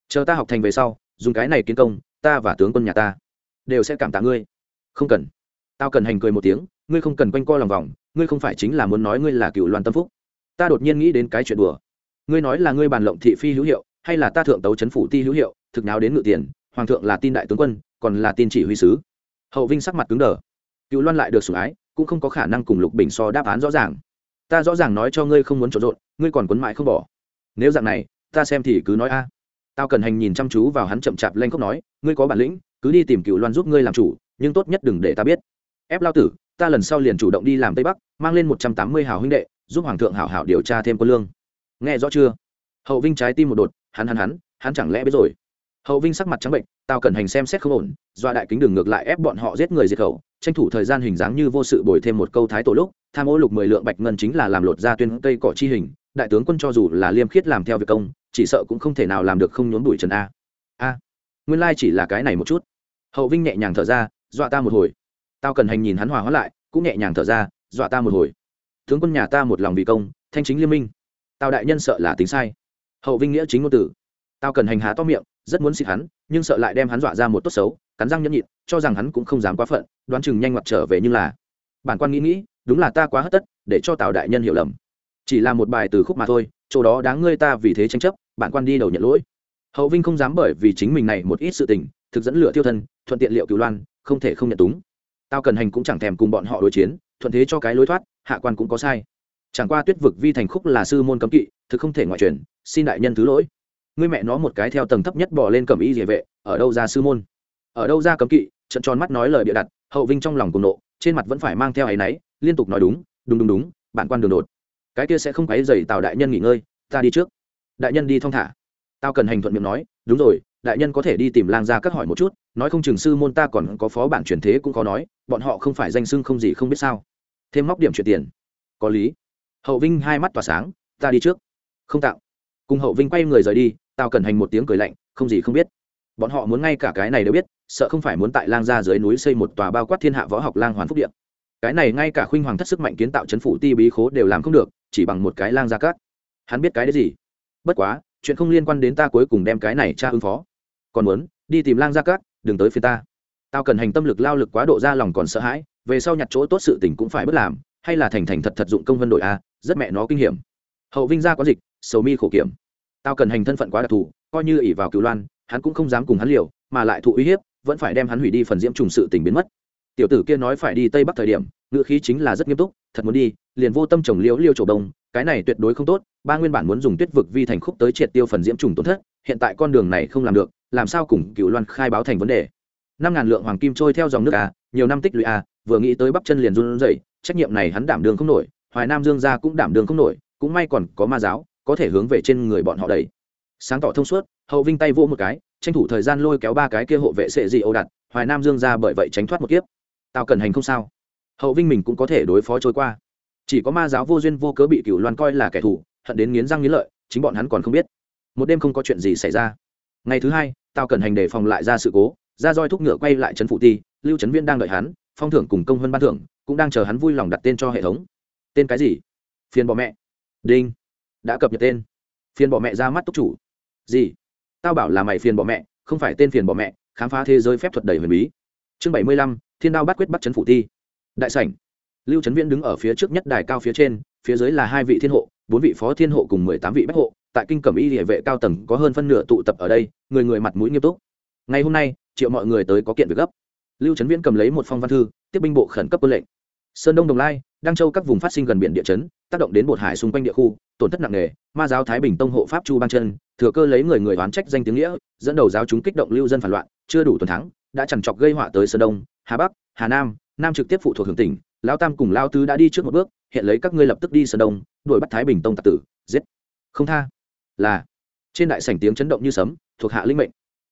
Speaker 1: Chờ ta học thành về sau, dùng cái này kiến công, ta và tướng quân nhà ta, đều sẽ cảm tạ ngươi. Không cần. Tao cần hành cười một tiếng ngươi không cần quanh co lòng vòng, ngươi không phải chính là muốn nói ngươi là cựu loan tâm phúc. Ta đột nhiên nghĩ đến cái chuyện đùa. Ngươi nói là ngươi bàn lộng thị phi hữu hiệu, hay là ta thượng tấu chấn phủ ti hữu hiệu, thực nào đến ngự tiền, hoàng thượng là tin đại tướng quân, còn là tin chỉ huy sứ. Hậu vinh sắc mặt cứng đờ. Cựu loan lại được sủng ái, cũng không có khả năng cùng lục bình so đáp án rõ ràng. Ta rõ ràng nói cho ngươi không muốn trộn rộn, ngươi còn quấn mãi không bỏ. Nếu dạng này, ta xem thì cứ nói a. Tao cần hành nhìn chăm chú vào hắn chậm chạp lanh khóc nói, ngươi có bản lĩnh, cứ đi tìm cựu loan giúp ngươi làm chủ, nhưng tốt nhất đừng để ta biết. Ép lao tử ta lần sau liền chủ động đi làm tây bắc, mang lên một trăm tám mươi hào huynh đệ, giúp hoàng thượng hảo hảo điều tra thêm quân lương. Nghe rõ chưa? Hậu vinh trái tim một đột, hắn hắn hắn hắn chẳng lẽ biết rồi? Hậu vinh sắc mặt trắng bệnh tao cần hành xem xét không ổn, do đại kính đường ngược lại ép bọn họ giết người diệt khẩu, tranh thủ thời gian hình dáng như vô sự bồi thêm một câu thái tổ lúc, tham ô lục mười lượng bạch ngân chính là làm lột ra tuyên cây cỏ chi hình, đại tướng quân cho dù là liêm khiết làm theo việc công, chỉ sợ cũng không thể nào làm được không nhốn đuổi trần a. A, nguyên lai chỉ là cái này một chút. Hậu vinh nhẹ nhàng thở ra, dọa ta một hồi tao cần hành nhìn hắn hòa hóa lại, cũng nhẹ nhàng thở ra, dọa ta một hồi. Tướng quân nhà ta một lòng vì công, thanh chính liên minh. Tao đại nhân sợ là tính sai. Hậu vinh nghĩa chính ngôn tử. Tao cần hành há to miệng, rất muốn xịt hắn, nhưng sợ lại đem hắn dọa ra một tốt xấu, cắn răng nhẫn nhịn, cho rằng hắn cũng không dám quá phận, đoán chừng nhanh mặt trở về nhưng là. Bản quan nghĩ nghĩ, đúng là ta quá hất tất, để cho tào đại nhân hiểu lầm. Chỉ là một bài từ khúc mà thôi, chỗ đó đáng ngươi ta vì thế tranh chấp, bản quan đi đầu nhận lỗi. Hậu vinh không dám bởi vì chính mình này một ít sự tình, thực dẫn lửa tiêu thân, thuận tiện liệu cứu loan, không thể không nhận túng tao cần hành cũng chẳng thèm cùng bọn họ đối chiến, thuận thế cho cái lối thoát, hạ quan cũng có sai. Chẳng qua tuyết vực vi thành khúc là sư môn cấm kỵ, thực không thể ngoại truyền, xin đại nhân thứ lỗi. Ngươi mẹ nó một cái theo tầng thấp nhất bỏ lên cầm y địa vệ, ở đâu ra sư môn? Ở đâu ra cấm kỵ, trận tròn mắt nói lời bịa đặt, hậu vinh trong lòng cùng nộ, trên mặt vẫn phải mang theo áy náy, liên tục nói đúng đúng đúng đúng bạn quan đường đột. Cái kia sẽ không quấy dày tào đại nhân nghỉ ngơi, ta đi trước. Đại nhân đi thong thả. Tao cần hành thuận miệng nói, đúng rồi đại nhân có thể đi tìm lang gia các hỏi một chút, nói không chừng sư môn ta còn có phó bản truyền thế cũng có nói, bọn họ không phải danh xưng không gì không biết sao. Thêm móc điểm chuyển tiền. Có lý. Hậu vinh hai mắt tỏa sáng, ta đi trước. Không tạo. Cùng hậu vinh quay người rời đi tao cần hành một tiếng cười lạnh, không gì không biết. Bọn họ muốn ngay cả cái này đều biết, sợ không phải muốn tại lang gia dưới núi xây một tòa bao quát thiên hạ võ học lang hoàn phúc điện cái này ngay cả khuynh hoàng thất sức mạnh kiến tạo chấn phủ ti bí khố đều làm không được, chỉ bằng một cái lang gia cát hắn biết cái đấy gì? Bất quá, chuyện không liên quan đến ta cuối cùng đem cái này tra ứng phó còn muốn, đi tìm lang gia cát, đừng tới phía ta. Tao cần hành tâm lực lao lực quá độ ra lòng còn sợ hãi, về sau nhặt chỗ tốt sự tình cũng phải bất làm, hay là thành thành thật thật dụng công vân đội a, rất mẹ nó kinh hiểm. Hậu vinh gia có dịch, sầu mi khổ kiểm. Tao cần hành thân phận quá đặc thù, coi như ỷ vào cứu loan, hắn cũng không dám cùng hắn liều, mà lại thụ uy hiếp, vẫn phải đem hắn hủy đi phần diễm trùng sự tình biến mất. Tiểu tử kia nói phải đi tây bắc thời điểm, ngữ khí chính là rất nghiêm túc, thật muốn đi, liền vô tâm trồng liễu liêu trổ đông cái này tuyệt đối không tốt, ba nguyên bản muốn dùng tuyết vực vi thành khúc tới triệt tiêu phần diễm trùng tổn thất, hiện tại con đường này không làm được làm sao cùng cựu loan khai báo thành vấn đề? Năm ngàn lượng hoàng kim trôi theo dòng nước a nhiều năm tích lũy a vừa nghĩ tới bắp chân liền run rẩy, trách nhiệm này hắn đảm đường không nổi, hoài nam dương gia cũng đảm đường không nổi, cũng may còn có ma giáo, có thể hướng về trên người bọn họ đầy sáng tỏ thông suốt, hậu vinh tay vỗ một cái, tranh thủ thời gian lôi kéo ba cái kia hộ vệ sệ dị âu đặt, hoài nam dương ra bởi vậy tránh thoát một kiếp. Tao cần hành không sao. Hậu vinh mình cũng có thể đối phó trôi qua. Chỉ có ma giáo vô duyên vô cớ bị cửu loan coi là kẻ thù, hận đến nghiến răng nghiến lợi, chính bọn hắn còn không biết. Một đêm không có chuyện gì xảy ra ngày thứ hai tao cần hành để phòng lại ra sự cố, ra roi thúc ngựa quay lại trấn phụ ti, lưu trấn viên đang đợi hắn, phong thưởng cùng công hơn ban thưởng, cũng đang chờ hắn vui lòng đặt tên cho hệ thống. Tên cái gì? Phiền bỏ mẹ. Đinh. Đã cập nhật tên. Phiền bỏ mẹ ra mắt túc chủ. Gì? Tao bảo là mày phiền bỏ mẹ, không phải tên phiền bỏ mẹ, khám phá thế giới phép thuật đầy huyền bí. Chương bảy mươi lăm, thiên đao bắt quyết bắt chấn phủ ti. Đại sảnh. Lưu trấn viễn đứng ở phía trước nhất đài cao phía trên, phía dưới là hai vị thiên hộ, bốn vị phó thiên hộ cùng mười tám vị bách hộ tại kinh cẩm y địa vệ cao tầng có hơn phân nửa tụ tập ở đây, người người mặt mũi nghiêm túc. Ngày hôm nay, triệu mọi người tới có kiện việc gấp. Lưu trấn viễn cầm lấy một phong văn thư, tiếp binh bộ khẩn cấp quân lệnh. Sơn đông đồng lai, đăng châu các vùng phát sinh gần biển địa chấn, tác động đến bột hải xung quanh địa khu, tổn thất nặng nề, ma giáo thái bình tông hộ pháp chu bang chân thừa cơ lấy người người oán trách danh tiếng nghĩa, dẫn đầu giáo chúng kích động lưu dân phản loạn, chưa đủ tuần thắng, đã chẳng chọc gây họa tới sơn đông, hà bắc, hà nam nam trực tiếp phụ thuộc hưởng tỉnh lao tam cùng lao tứ đã đi trước một bước, hiện lấy các ngươi lập tức đi sơn đông, đuổi bắt thái bình tông tạc tử, giết. Không tha là trên đại sảnh tiếng chấn động như sấm, thuộc hạ linh mệnh.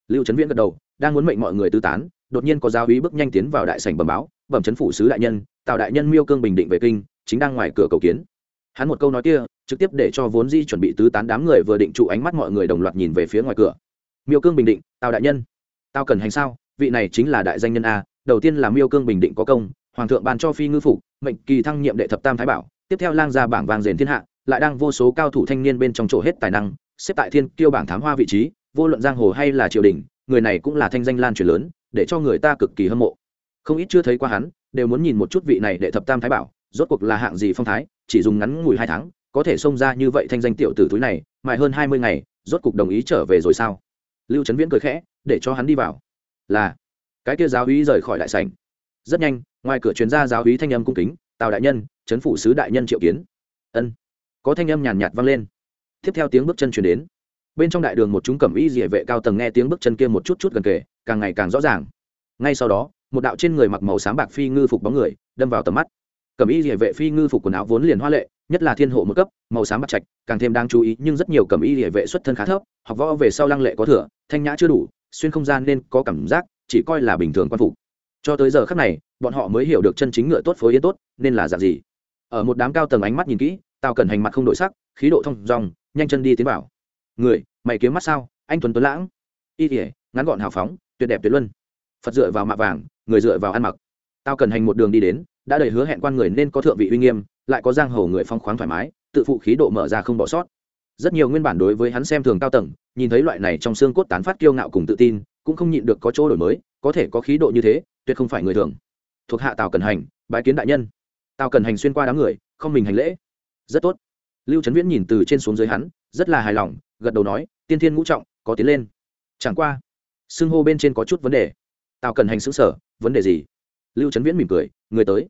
Speaker 1: Lưu trấn viễn gật đầu, đang muốn mệnh mọi người tư tán, đột nhiên có giáo úy bước nhanh tiến vào đại sảnh bẩm báo, bẩm chấn phủ sứ đại nhân tạo đại nhân miêu cương bình định về kinh, chính đang ngoài cửa cầu kiến. Hắn một câu nói kia, trực tiếp để cho vốn di chuẩn bị tứ tán đám người vừa định trụ ánh mắt mọi người đồng loạt nhìn về phía ngoài cửa. Miêu cương bình định, tào đại nhân. Tao cần hành sao? Vị này chính là đại danh nhân a, đầu tiên là miêu cương bình định có công, hoàng thượng ban cho phi ngư phục, mệnh kỳ thăng nhiệm đệ thập tam thái bảo, tiếp theo lang ra bảng vàng rền thiên hạ lại đang vô số cao thủ thanh niên bên trong chỗ hết tài năng, xếp tại thiên kiêu bảng thám hoa vị trí, vô luận giang hồ hay là triều đình, người này cũng là thanh danh lan truyền lớn, để cho người ta cực kỳ hâm mộ. Không ít chưa thấy qua hắn, đều muốn nhìn một chút vị này đệ thập tam thái bảo, rốt cuộc là hạng gì phong thái, chỉ dùng ngắn ngủi hai tháng, có thể xông ra như vậy thanh danh tiểu tử túi này, mài hơn hai mươi ngày, rốt cuộc đồng ý trở về rồi sao? Lưu trấn viễn cười khẽ, để cho hắn đi vào. Là. Cái kia giáo úy rời khỏi đại sảnh. Rất nhanh, ngoài cửa chuyên gia giáo úy thanh âm cung kính, tào đại nhân trấn phủ sứ đại nhân triệu kiến. Ân có thanh âm nhàn nhạt vang lên. Tiếp theo tiếng bước chân chuyển đến. Bên trong đại đường một chúng cẩm y dỉa vệ cao tầng nghe tiếng bước chân kia một chút chút gần kề, càng ngày càng rõ ràng. Ngay sau đó, một đạo trên người mặc màu sáng bạc phi ngư phục bóng người đâm vào tầm mắt. Cẩm y địa vệ phi ngư phục quần áo vốn liền hoa lệ, nhất là thiên hộ một cấp, màu sáng bạc trạch, càng thêm đáng chú ý, nhưng rất nhiều cẩm y địa vệ xuất thân khá thấp, học võ về sau lăng lệ có thừa, thanh nhã chưa đủ, xuyên không gian nên có cảm giác, chỉ coi là bình thường quan phục. Cho tới giờ khắc này, bọn họ mới hiểu được chân chính ngựa tốt phối yên tốt, nên là dạng gì. Ở một đám cao tầng ánh mắt nhìn kỹ Tào cần hành mặt không đổi sắc khí độ thông dòng, nhanh chân đi tiến vào. Người mày kiếm mắt sao anh tuấn tuấn lãng. Y tỉa ngắn gọn hào phóng tuyệt đẹp tuyệt luân. Phật dựa vào mạ vàng người dựa vào ăn mặc. Tao cần hành một đường đi đến đã đầy hứa hẹn quan người nên có thượng vị uy nghiêm lại có giang hồ người phong khoáng thoải mái tự phụ khí độ mở ra không bỏ sót. Rất nhiều nguyên bản đối với hắn xem thường cao tầng nhìn thấy loại này trong xương cốt tán phát kiêu ngạo cùng tự tin cũng không nhịn được có chỗ đổi mới có thể có khí độ như thế tuyệt không phải người thường. Thuộc hạ tào cần hành bái kiến đại nhân. Tào cần hành xuyên qua đám người không mình hành lễ rất tốt. Lưu trấn viễn nhìn từ trên xuống dưới hắn, rất là hài lòng, gật đầu nói, tiên thiên ngũ trọng, có tiến lên. Chẳng qua, xưng hô bên trên có chút vấn đề. Tào cần hành xứng sở vấn đề gì? Lưu trấn viễn mỉm cười, người tới.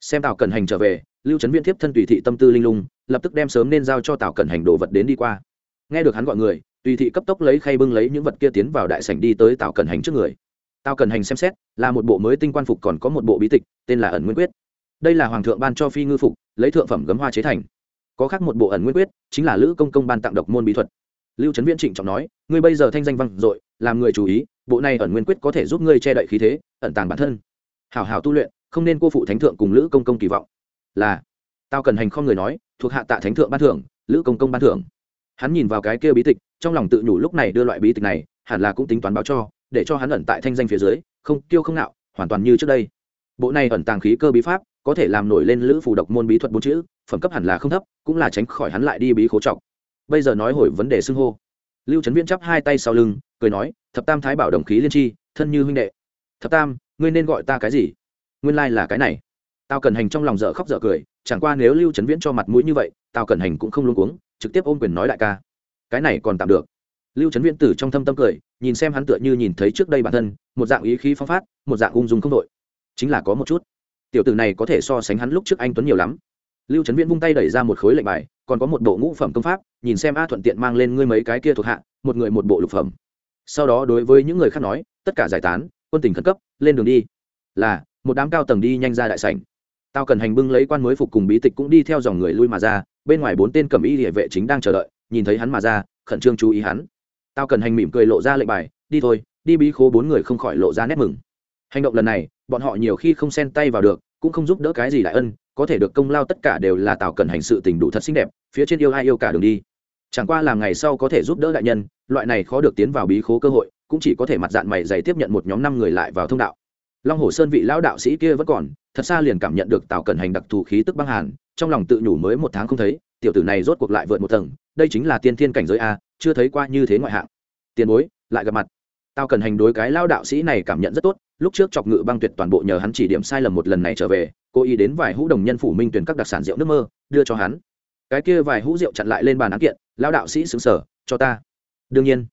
Speaker 1: Xem tào cần hành trở về, lưu trấn viễn tiếp thân tùy thị tâm tư linh lung, lập tức đem sớm nên giao cho tào cần hành đồ vật đến đi qua. Nghe được hắn gọi người, tùy thị cấp tốc lấy khay bưng lấy những vật kia tiến vào đại sảnh đi tới tào cần hành trước người. Tào cần hành xem xét, là một bộ mới tinh quan phục còn có một bộ bí tịch, tên là ẩn nguyên quyết. Đây là hoàng thượng ban cho phi ngư phục, lấy thượng phẩm gấm hoa chế thành có khác một bộ ẩn nguyên quyết, chính là lữ công công ban tặng độc môn bí thuật. Lưu trấn viễn trịnh trọng nói, ngươi bây giờ thanh danh vang dội, làm người chú ý, bộ này ẩn nguyên quyết có thể giúp ngươi che đậy khí thế, ẩn tàng bản thân. Hảo hảo tu luyện, không nên cô phụ thánh thượng cùng lữ công công kỳ vọng. Là, tao cần hành không người nói, thuộc hạ tạ thánh thượng ban thưởng, lữ công công ban thưởng. Hắn nhìn vào cái kia bí tịch, trong lòng tự nhủ lúc này đưa loại bí tịch này, hẳn là cũng tính toán báo cho, để cho hắn ẩn tại thanh danh phía dưới, không tiêu không nạo, hoàn toàn như trước đây. Bộ này ẩn tàng khí cơ bí pháp, có thể làm nổi lên lữ phù độc môn bí thuật bốn chữ phẩm cấp hẳn là không thấp, cũng là tránh khỏi hắn lại đi bí khố trọc bây giờ nói hồi vấn đề xưng hô. Lưu trấn viễn chắp hai tay sau lưng, cười nói, thập tam thái bảo đồng khí liên tri thân như huynh đệ. Thập tam, ngươi nên gọi ta cái gì? Nguyên lai、like、là cái này. Tao cần hành trong lòng dở khóc dở cười, chẳng qua nếu lưu trấn viễn cho mặt mũi như vậy tao cần hành cũng không luôn cuống, trực tiếp ôm quyền nói đại ca. Cái này còn tạm được. Lưu trấn viễn tử trong thâm tâm cười, nhìn xem hắn tựa như nhìn thấy trước đây bản thân, một dạng ý khí phong phát, một dạng ung dung không đội. Chính là có một chút. Tiểu tử này có thể so sánh hắn lúc trước anh tuấn nhiều lắm lưu trấn viễn vung tay đẩy ra một khối lệnh bài, còn có một bộ ngũ phẩm công pháp, nhìn xem a thuận tiện mang lên ngươi mấy cái kia thuộc hạ, một người một bộ lục phẩm. Sau đó đối với những người khác nói, tất cả giải tán, quân tình khẩn cấp, lên đường đi. Là, một đám cao tầng đi nhanh ra đại sảnh. Tao cần hành bưng lấy quan mới phục cùng bí tịch cũng đi theo dòng người lui mà ra, bên ngoài bốn tên cầm y địa vệ chính đang chờ đợi, nhìn thấy hắn mà ra, khẩn trương chú ý hắn. Tao cần hành mỉm cười lộ ra lệnh bài, đi thôi, đi bí khố bốn người không khỏi lộ ra nét mừng. Hành động lần này, bọn họ nhiều khi không xen tay vào được, cũng không giúp đỡ cái gì đại ân có thể được công lao tất cả đều là tào cần hành sự tình đủ thật xinh đẹp, phía trên yêu ai yêu cả đường đi. Chẳng qua làm ngày sau có thể giúp đỡ đại nhân, loại này khó được tiến vào bí khố cơ hội, cũng chỉ có thể mặt dạng mày dày tiếp nhận một nhóm năm người lại vào thông đạo. Long hồ sơn vị lão đạo sĩ kia vẫn còn, thật xa liền cảm nhận được tào cần hành đặc thù khí tức băng hàn, trong lòng tự nhủ mới một tháng không thấy, tiểu tử này rốt cuộc lại vượt một tầng, đây chính là tiên thiên cảnh giới a, chưa thấy qua như thế ngoại hạng. Tiền bối, lại gặp mặt. Tao cần hành đối cái lao đạo sĩ này cảm nhận rất tốt, lúc trước chọc ngự băng tuyệt toàn bộ nhờ hắn chỉ điểm sai lầm một lần này trở về cô ý đến vài hũ đồng nhân phủ minh tuyển các đặc sản rượu nước mơ, đưa cho hắn. Cái kia vài hũ rượu chặn lại lên bàn án kiện, lao đạo sĩ xứng sở, cho ta. Đương nhiên,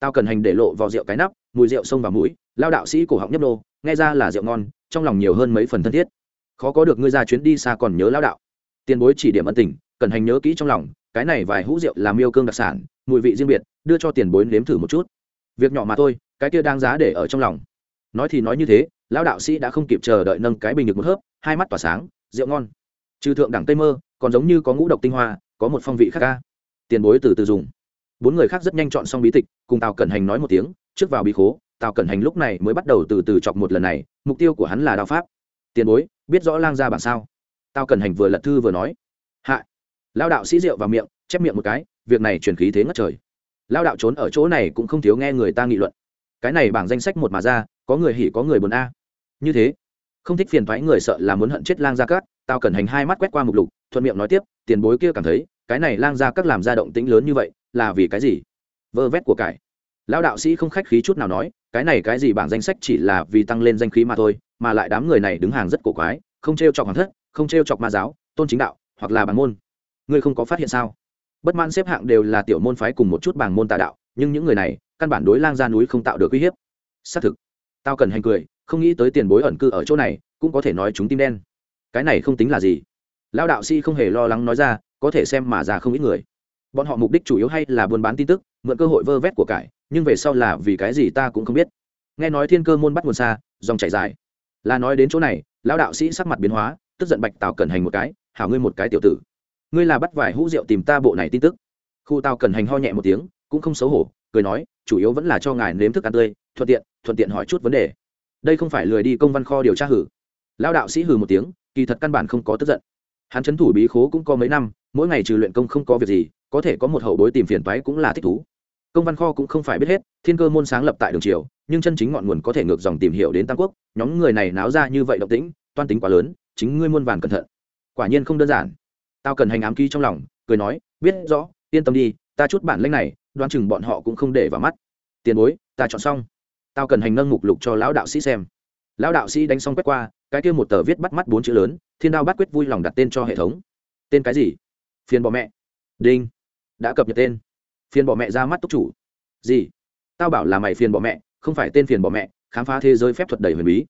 Speaker 1: tao cần hành để lộ vào rượu cái nắp, mùi rượu xông vào mũi, lao đạo sĩ cổ họng nhấp đô nghe ra là rượu ngon, trong lòng nhiều hơn mấy phần thân thiết. Khó có được ngươi ra chuyến đi xa còn nhớ lao đạo. Tiền bối chỉ điểm ân tình, cần hành nhớ kỹ trong lòng, cái này vài hũ rượu làm yêu cương đặc sản, mùi vị riêng biệt, đưa cho tiền bối nếm thử một chút. Việc nhỏ mà thôi, cái kia đáng giá để ở trong lòng. Nói thì nói như thế lão đạo sĩ đã không kịp chờ đợi nâng cái bình được một hớp hai mắt tỏa sáng, rượu ngon. Trừ thượng đẳng tây mơ, còn giống như có ngũ độc tinh hoa, có một phong vị khác ca. Tiền bối từ từ dùng. Bốn người khác rất nhanh chọn xong bí tịch, cùng tào cẩn hành nói một tiếng, trước vào bí khố, tào cẩn hành lúc này mới bắt đầu từ từ chọc một lần này, mục tiêu của hắn là đao pháp. Tiền bối, biết rõ lang ra bản sao? Tào cẩn hành vừa lật thư vừa nói. Hạ. Lao đạo sĩ rượu vào miệng, chép miệng một cái, việc này truyền khí thế ngất trời. Lao đạo trốn ở chỗ này cũng không thiếu nghe người ta nghị luận. Cái này bảng danh sách một mà ra, có người hỉ có người buồn a. Như thế không thích phiền thoái người sợ là muốn hận chết lang gia cát tao cần hành hai mắt quét qua mục lục, thuận miệng nói tiếp, tiền bối kia cảm thấy, cái này lang gia cát làm ra động tĩnh lớn như vậy, là vì cái gì? Vơ vét của cải. Lão đạo sĩ không khách khí chút nào nói, cái này cái gì bảng danh sách chỉ là vì tăng lên danh khí mà thôi, mà lại đám người này đứng hàng rất cổ quái, không t r e o chọc hoàng thất, không t r e o chọc ma giáo, tôn chính đạo, hoặc là bản môn. Ngươi không có phát hiện sao? Bất mãn xếp hạng đều là tiểu môn phái cùng một chút bảng môn tà đạo, nhưng những người này, căn bản đối lang ra núi không tạo được uy hiếp. Xác thực. Tao cần hành cười không nghĩ tới tiền bối ẩn cư ở chỗ này, cũng có thể nói chúng tim đen. Cái này không tính là gì. Lão đạo sĩ không hề lo lắng nói ra, có thể xem mà ra không ít người. Bọn họ mục đích chủ yếu hay là buôn bán tin tức, mượn cơ hội vơ vét của cải, nhưng về sau là vì cái gì ta cũng không biết. Nghe nói thiên cơ môn bắt nguồn xa, dòng chảy dài. Là nói đến chỗ này, lão đạo sĩ sắc mặt biến hóa, tức giận bạch tào cẩn hành một cái, hảo ngươi một cái tiểu tử, ngươi là bắt vài hũ rượu tìm ta bộ này tin tức. Khu tào cẩn hành ho nhẹ một tiếng, cũng không xấu hổ, cười nói, chủ yếu vẫn là cho ngài nếm thức ăn tươi, thuận tiện thuận tiện hỏi chút vấn đề đây không phải lười đi công văn kho điều tra hử? Lão đạo sĩ hử một tiếng, kỳ thật căn bản không có tức giận. Hắn c thủ bí khố cũng có mấy năm, mỗi ngày trừ luyện công không có việc gì, có thể có một hậu bối tìm phiền toái cũng là thích thú. Công văn kho cũng không phải biết hết, thiên cơ môn sáng lập tại đường triều, nhưng chân chính ngọn nguồn có thể ngược dòng tìm hiểu đến tam quốc, nhóm người này náo ra như vậy động tĩnh, toan tính quá lớn, chính ngươi muôn vàn cẩn thận. Quả nhiên không đơn giản. Tao cần hành ám ký trong lòng, cười nói, biết rõ, yên tâm đi, ta chút bản lanh này, đoán chừng bọn họ cũng không để vào mắt. Tiền bối, ta chọn xong tao cần hành nâng mục lục cho lão đạo sĩ xem. Lão đạo sĩ đánh xong quét qua, cái kia một tờ viết bắt mắt bốn chữ lớn, thiên đao bắt quyết vui lòng đặt tên cho hệ thống. Tên cái gì? Phiền bỏ mẹ. Đinh. Đã cập nhật tên. Phiền bỏ mẹ ra mắt túc chủ. Gì? Tao bảo là mày phiền bỏ mẹ, không phải tên phiền bỏ mẹ, khám phá thế giới phép thuật đầy huyền bí.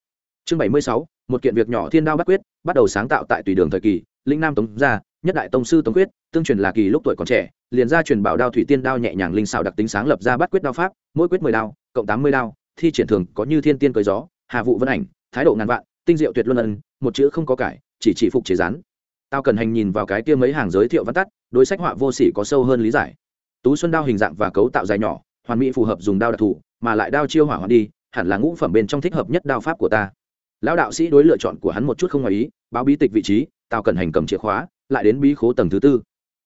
Speaker 1: Chương bảy mươi sáu, một kiện việc nhỏ thiên đao bắt quyết, bắt đầu sáng tạo tại tùy đường thời kỳ, linh nam tống gia, nhất đại tông sư tống quyết, tương truyền là kỳ lúc tuổi còn trẻ, liền ra truyền bảo đao thủy tiên đao nhẹ nhàng linh xảo đặc tính sáng lập ra bắt quyết đao pháp, mỗi quyết mười đao, cộng tám mươi đao thi triển thường có như thiên tiên cưới gió, hà vụ vân ảnh, thái độ ngàn vạn, tinh diệu tuyệt luân ân, một chữ không có cải, chỉ chỉ phục chế rán tao cần hành nhìn vào cái kia mấy hàng giới thiệu văn tắt, đối sách họa vô sỉ có sâu hơn lý giải. Tú xuân đao hình dạng và cấu tạo dài nhỏ, hoàn mỹ phù hợp dùng đao đặc thù, mà lại đao chiêu hỏa hoạn đi, hẳn là ngũ phẩm bên trong thích hợp nhất đao pháp của ta. Lão đạo sĩ đối lựa chọn của hắn một chút không ngoài ý, báo bí tịch vị trí, tao cần hành cầm chìa khóa, lại đến bí khố tầng thứ tư.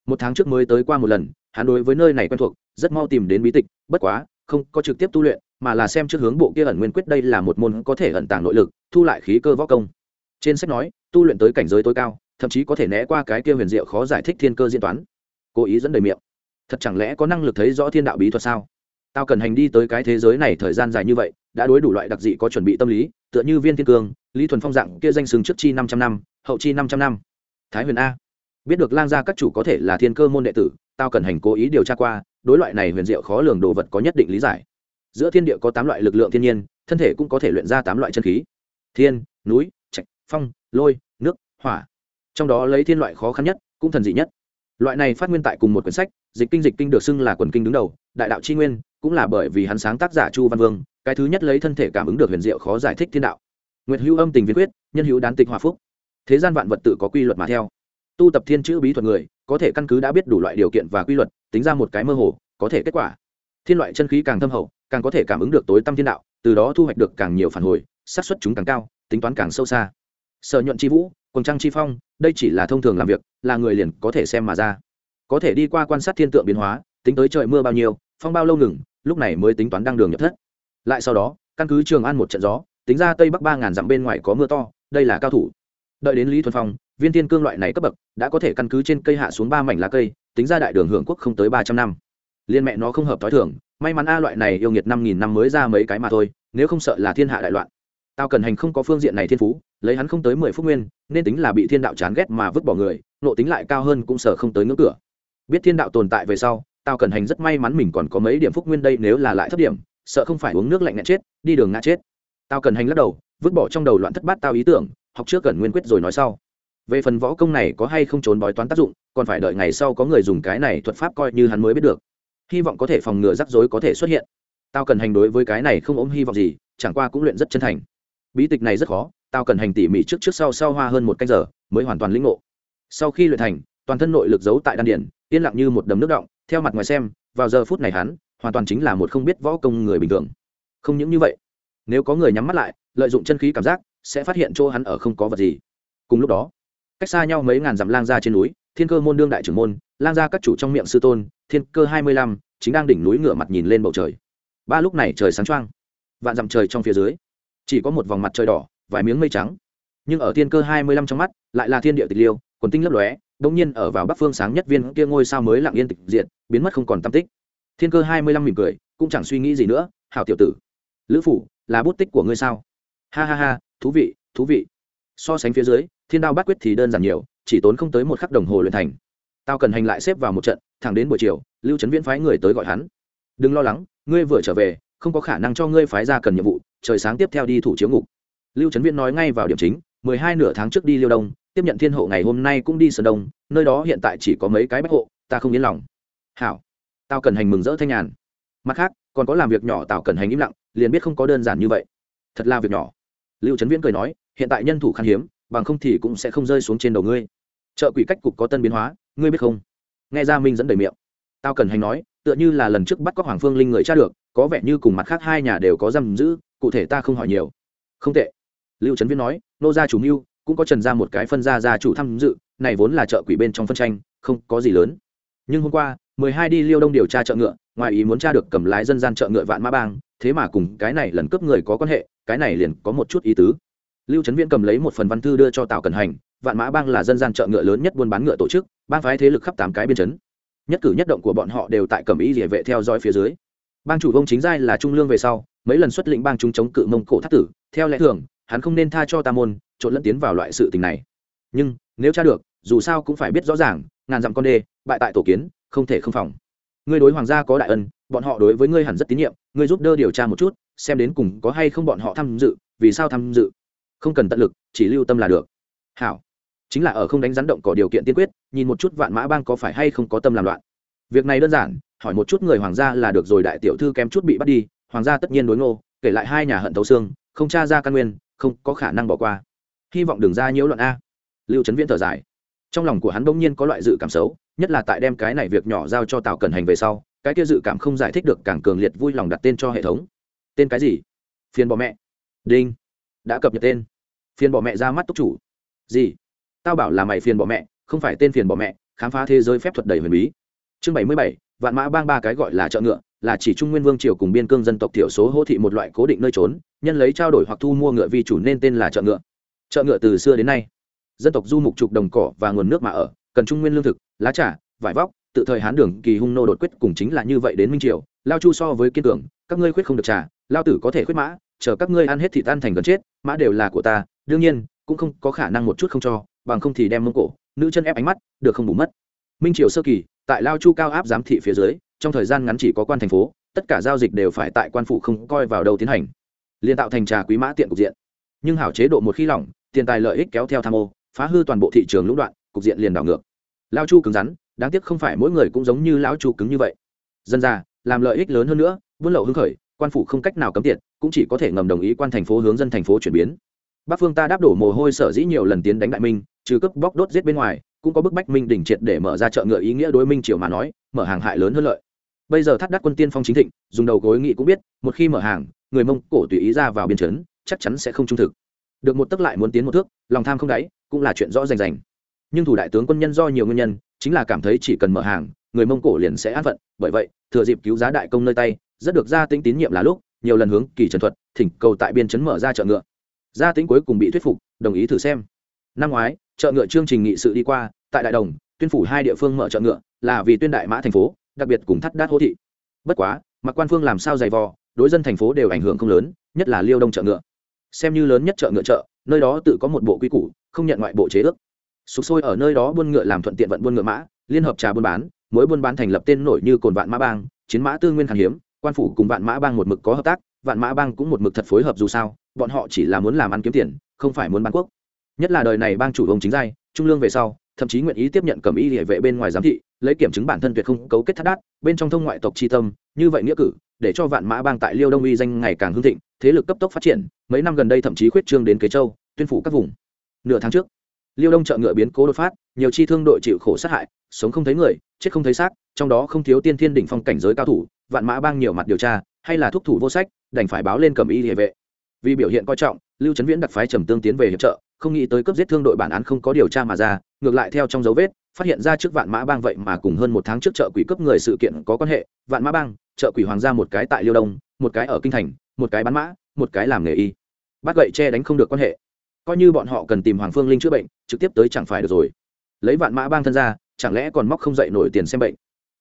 Speaker 1: Một tháng trước mới tới qua một lần, hắn đối với nơi này quen thuộc, rất mau tìm đến bí tịch, bất quá, không có trực tiếp tu luyện mà là xem trước hướng bộ kia ẩn nguyên quyết đây là một môn có thể ẩn tàng nội lực, thu lại khí cơ võ công. Trên sách nói, tu luyện tới cảnh giới tối cao, thậm chí có thể né qua cái kia huyền diệu khó giải thích thiên cơ diễn toán. Cố ý dẫn đời miệng. Thật chẳng lẽ có năng lực thấy rõ thiên đạo bí thuật sao? Tao cần hành đi tới cái thế giới này thời gian dài như vậy, đã đối đủ loại đặc dị có chuẩn bị tâm lý, tựa như viên thiên cương, lý thuần phong dạng kia danh sừng trước chi năm trăm năm, hậu chi năm trăm năm. Thái huyền a. Biết được lang gia các chủ có thể là thiên cơ môn đệ tử, tao cần hành cố ý điều tra qua, đối loại này huyền diệu khó lường đồ vật có nhất định lý giải giữa thiên địa có tám loại lực lượng thiên nhiên, thân thể cũng có thể luyện ra tám loại chân khí. Thiên, núi, trạch, phong, lôi, nước, hỏa. Trong đó lấy thiên loại khó khăn nhất, cũng thần dị nhất. Loại này phát nguyên tại cùng một quyển sách, dịch kinh dịch kinh được xưng là quần kinh đứng đầu, đại đạo c nguyên, cũng là bởi vì hắn sáng tác giả chu văn vương, cái thứ nhất lấy thân thể cảm ứng được huyền diệu khó giải thích thiên đạo. Nguyệt hữu âm tình viên quyết, nhân hữu đán tịch hòa phúc. Thế gian vạn vật tự có quy luật mà theo. Tu tập thiên chữ bí thuật người, có thể căn cứ đã biết đủ loại điều kiện và quy luật, tính ra một cái mơ hồ, có thể kết quả. Thiên loại chân khí càng thâm hậu càng có thể cảm ứng được tối tâm thiên đạo, từ đó thu hoạch được càng nhiều phản hồi, xác suất chúng càng cao, tính toán càng sâu xa. Sở nhuận chi vũ, quần trăng chi phong, đây chỉ là thông thường làm việc, là người liền có thể xem mà ra. Có thể đi qua quan sát thiên tượng biến hóa, tính tới trời mưa bao nhiêu, phong bao lâu ngừng, lúc này mới tính toán đăng đường nhập thất. Lại sau đó, căn cứ trường an một trận gió, tính ra tây bắc ba ngàn dặm bên ngoài có mưa to, đây là cao thủ. Đợi đến lý thuần phong, viên thiên cương loại này cấp bậc, đã có thể căn cứ trên cây hạ xuống ba mảnh lá cây, tính ra đại đường hưởng quốc không tới ba trăm năm. Liên mẹ nó không hợp t h i thường may mắn a loại này yêu nghiệt năm nghìn năm mới ra mấy cái mà thôi, nếu không sợ là thiên hạ đại loạn. Tao cần hành không có phương diện này thiên phú, lấy hắn không tới mười phút nguyên, nên tính là bị thiên đạo chán ghét mà vứt bỏ người, nộ tính lại cao hơn cũng sợ không tới ngưỡng cửa. Biết thiên đạo tồn tại về sau, tao cần hành rất may mắn mình còn có mấy điểm phúc nguyên đây nếu là lại thấp điểm, sợ không phải uống nước lạnh ngã chết, đi đường ngã chết. Tao cần hành lắc đầu, vứt bỏ trong đầu loạn thất bát tao ý tưởng, học trước cần nguyên quyết rồi nói sau. Về phần võ công này có hay không trốn bói toán tác dụng, còn phải đợi ngày sau có người dùng cái này thuật pháp coi như hắn mới biết được hy vọng có thể phòng ngừa rắc rối có thể xuất hiện. Tao cần hành đối với cái này không ôm hy vọng gì, chẳng qua cũng luyện rất chân thành. Bí tịch này rất khó, tao cần hành tỉ mỉ trước trước sau sau hoa hơn một canh giờ, mới hoàn toàn lĩnh ngộ. Sau khi luyện thành, toàn thân nội lực giấu tại đan điển yên lặng như một đầm nước động, theo mặt ngoài xem, vào giờ phút này hắn, hoàn toàn chính là một không biết võ công người bình thường. Không những như vậy, nếu có người nhắm mắt lại, lợi dụng chân khí cảm giác, sẽ phát hiện chỗ hắn ở không có vật gì. Cùng lúc đó, cách xa nhau mấy ngàn dặm lang ra trên núi, thiên cơ môn đương đại trưởng môn, lang ra các chủ trong miệng sư tôn thiên cơ hai mươi lăm, chính đang đỉnh núi ngửa mặt nhìn lên bầu trời. Ba lúc này trời sáng choang, vạn dặm trời trong phía dưới, chỉ có một vòng mặt trời đỏ, vài miếng mây trắng. Nhưng ở thiên cơ hai mươi lăm trong mắt, lại là thiên địa tịch liêu, quần tinh lấp lóe đống nhiên ở vào bắc phương sáng nhất viên kia ngôi sao mới lặng yên tịch diệt, biến mất không còn tâm tích. Thiên cơ hai mươi lăm mỉm cười, cũng chẳng suy nghĩ gì nữa, hảo tiểu tử, lữ phủ, là bút tích của ngươi sao? Ha ha ha, thú vị thú vị. So sánh phía dưới, thiên đao bát quyết thì đơn giản nhiều, chỉ tốn không tới một khắc đồng hồ luyện thành. Tao cần hành lại xếp vào một trận thẳng đến buổi chiều, lưu trấn viễn phái người tới gọi hắn. Đừng lo lắng, ngươi vừa trở về, không có khả năng cho ngươi phái ra cần nhiệm vụ, trời sáng tiếp theo đi thủ chiếu ngục. Lưu trấn viễn nói ngay vào điểm chính, mười hai nửa tháng trước đi liêu đông, tiếp nhận thiên hộ ngày hôm nay cũng đi sơn đông, nơi đó hiện tại chỉ có mấy cái bách hộ, ta không yên lòng. Hảo, tao cần hành mừng rỡ thanh nhàn. Mặt khác, còn có làm việc nhỏ tào cần hành im lặng, liền biết không có đơn giản như vậy. Thật là việc nhỏ. Lưu trấn viễn cười nói, hiện tại nhân thủ khan hiếm, bằng không thì cũng sẽ không rơi xuống trên đầu ngươi. Chợ quỷ cách cục có tân biến hóa, ngươi biết không? Nghe ra minh dẫn đầy miệng tao cần hành nói, tựa như là lần trước bắt cóc hoàng phương linh người cha được, có vẻ như cùng mặt khác hai nhà đều có giam giữ, cụ thể ta không hỏi nhiều. Không tệ. Lưu trấn viễn nói, nô gia chủ mưu, cũng có trần ra một cái phân gia gia chủ tham dự, này vốn là chợ quỷ bên trong phân tranh, không có gì lớn. Nhưng hôm qua, mười hai đi liêu đông điều tra chợ ngựa, ngoài ý muốn tra được cầm lái dân gian chợ ngựa vạn mã bang, thế mà cùng cái này lần cướp người có quan hệ, cái này liền có một chút ý tứ. Lưu trấn viễn cầm lấy một phần văn thư đưa cho tào cần hành vạn mã bang là dân gian chợ ngựa lớn nhất buôn bán ngựa tổ chức, bang phái thế lực khắp tám cái biên chấn. Nhất cử nhất động của bọn họ đều tại cẩm ý địa vệ theo dõi phía dưới. Bang chủ ông chính giai là trung lương về sau, mấy lần xuất lĩnh bang chúng chống cự mông cổ thác tử, theo lẽ thường, hắn không nên tha cho Tam môn, trộn lẫn tiến vào loại sự tình này. Nhưng, nếu tra được, dù sao cũng phải biết rõ ràng, ngàn dặm con đê, bại tại tổ kiến, không thể không phòng. Ngươi đối hoàng gia có đại ân, bọn họ đối với ngươi hẳn rất tín nhiệm, ngươi giúp đỡ điều tra một chút, xem đến cùng có hay không bọn họ tham dự, vì sao tham dự. Không cần tận lực, chỉ lưu tâm là được. Hảo chính là ở không đánh rắn động cỏ điều kiện tiên quyết, nhìn một chút vạn mã bang có phải hay không có tâm làm loạn. Việc này đơn giản, hỏi một chút người hoàng gia là được rồi đại tiểu thư kém chút bị bắt đi, hoàng gia tất nhiên đối ngô, kể lại hai nhà hận thấu xương, không tra ra căn nguyên, không có khả năng bỏ qua. Hy vọng đừng ra nhiễu loạn a. Lưu trấn viễn thở dài. Trong lòng của hắn bỗng nhiên có loại dự cảm xấu, nhất là tại đem cái này việc nhỏ giao cho tào cần hành về sau, cái kia dự cảm không giải thích được càng cường liệt vui lòng đặt tên cho hệ thống. Tên cái gì? Phiền bỏ mẹ. Đinh. Đã cập nhật tên. Phiền bỏ mẹ ra mắt túc chủ. Gì? Tao bảo là mày phiền bỏ mẹ, không phải tên phiền bỏ mẹ, khám phá thế giới phép thuật đầy huyền bí. Chương bảy mươi bảy, vạn mã bang ba cái gọi là chợ ngựa, là chỉ trung nguyên vương triều cùng biên cương dân tộc thiểu số hô thị một loại cố định nơi trốn, nhân lấy trao đổi hoặc thu mua ngựa vi chủ nên tên là chợ ngựa. Chợ ngựa từ xưa đến nay, dân tộc du mục trục đồng cỏ và nguồn nước mà ở, cần trung nguyên lương thực, lá trà, vải vóc, tự thời hán đường, kỳ hung nô đột quyết cùng chính là như vậy đến minh triều, lao chu so với kiên cường, các ngươi khuyết không được trà, lao tử có thể khuyết mã, chờ các ngươi ăn hết thì tan thành gần chết, mã đều là của ta, đương nhiên, cũng không có khả năng một chút không cho bằng không thì đem mông cổ, nữ chân ép ánh mắt, được không bù mất. Minh triều sơ kỳ, tại lao chu cao áp giám thị phía dưới, trong thời gian ngắn chỉ có quan thành phố, tất cả giao dịch đều phải tại quan phủ không coi vào đâu tiến hành. Liền tạo thành trà quý mã tiện cục diện. Nhưng hảo chế độ một khi lỏng, tiền tài lợi ích kéo theo tham ô, phá hư toàn bộ thị trường lũng đoạn, cục diện liền đảo ngược. Lao chu cứng rắn, đáng tiếc không phải mỗi người cũng giống như lão chu cứng như vậy. Dân ra làm lợi ích lớn hơn nữa, buôn lậu hưng khởi, quan phủ không cách nào cấm tiệt, cũng chỉ có thể ngầm đồng ý quan thành phố hướng dân thành phố chuyển biến. Bắc phương ta đáp đổ mồ hôi sở dĩ nhiều lần tiến đánh đại minh trừ cướp bóc đốt giết bên ngoài, cũng có bức bách minh đỉnh triệt để mở ra chợ ngựa ý nghĩa đối minh triều mà nói, mở hàng hại lớn hơn lợi. Bây giờ thắt đắt quân tiên phong chính thịnh, dùng đầu gối nghị cũng biết, một khi mở hàng, người mông cổ tùy ý ra vào biên chấn chắc chắn sẽ không trung thực. Được một tức lại muốn tiến một thước, lòng tham không đáy, cũng là chuyện rõ rành rành. Nhưng thủ đại tướng quân nhân do nhiều nguyên nhân, chính là cảm thấy chỉ cần mở hàng, người mông cổ liền sẽ an phận, bởi vậy, thừa dịp cứu giá đại công nơi tay, rất được gia tính tín nhiệm là lúc, nhiều lần hướng kỳ trần thuật, thỉnh cầu tại biên chấn mở ra chợ ngựa. Gia tính cuối cùng bị thuyết phục, đồng ý thử xem. Năm ngoái chợ ngựa chương trình nghị sự đi qua, tại đại đồng, tuyên phủ hai địa phương mở chợ ngựa là vì tuyên đại mã thành phố, đặc biệt cùng thắt đát hô thị. Bất quá mặc quan phương làm sao dày vò, đối dân thành phố đều ảnh hưởng không lớn, nhất là liêu đông chợ ngựa. Xem như lớn nhất chợ ngựa chợ, nơi đó tự có một bộ quy củ, không nhận ngoại bộ chế ước. Sụp sôi ở nơi đó buôn ngựa làm thuận tiện vận buôn ngựa mã, liên hợp trà buôn bán, mỗi buôn bán thành lập tên nổi như cồn vạn mã bang, chiến mã tư nguyên khan hiếm, quan phủ cùng vạn mã bang một mực có hợp tác, vạn mã bang cũng một mực thật phối hợp dù sao, bọn họ chỉ là muốn làm ăn kiếm tiền, không phải muốn bán quốc nhất là đời này bang chủ ông chính giai, trung lương về sau, thậm chí nguyện ý tiếp nhận cầm y địa vệ bên ngoài giám thị, lấy kiểm chứng bản thân tuyệt không cấu kết thắt đát, bên trong thông ngoại tộc tri tâm, như vậy nghĩa cử, để cho vạn mã bang tại liêu đông uy danh ngày càng hưng thịnh, thế lực cấp tốc phát triển, mấy năm gần đây thậm chí khuyết trương đến kế châu, tuyên phủ các vùng. Nửa tháng trước, liêu đông chợ ngựa biến cố đột phát, nhiều chi thương đội chịu khổ sát hại, sống không thấy người, chết không thấy xác, trong đó không thiếu tiên thiên đỉnh phong cảnh giới cao thủ, vạn mã bang nhiều mặt điều tra, hay là thúc thủ vô sách, đành phải báo lên cầm y địa vệ. Vì biểu hiện coi trọng, lưu trấn viễn đặc phái trầm tương tiến về hiệp trợ không nghĩ tới cấp giết thương đội bản án không có điều tra mà ra, ngược lại theo trong dấu vết, phát hiện ra trước vạn mã bang vậy mà cùng hơn một tháng trước chợ quỷ cấp người sự kiện có quan hệ, vạn mã bang chợ quỷ hoàng gia một cái tại liêu đông, một cái ở kinh thành, một cái bán mã, một cái làm nghề y. Bắt gậy che đánh không được quan hệ. Coi như bọn họ cần tìm hoàng phương linh chữa bệnh, trực tiếp tới chẳng phải được rồi. Lấy vạn mã bang thân ra, chẳng lẽ còn móc không dậy nổi tiền xem bệnh?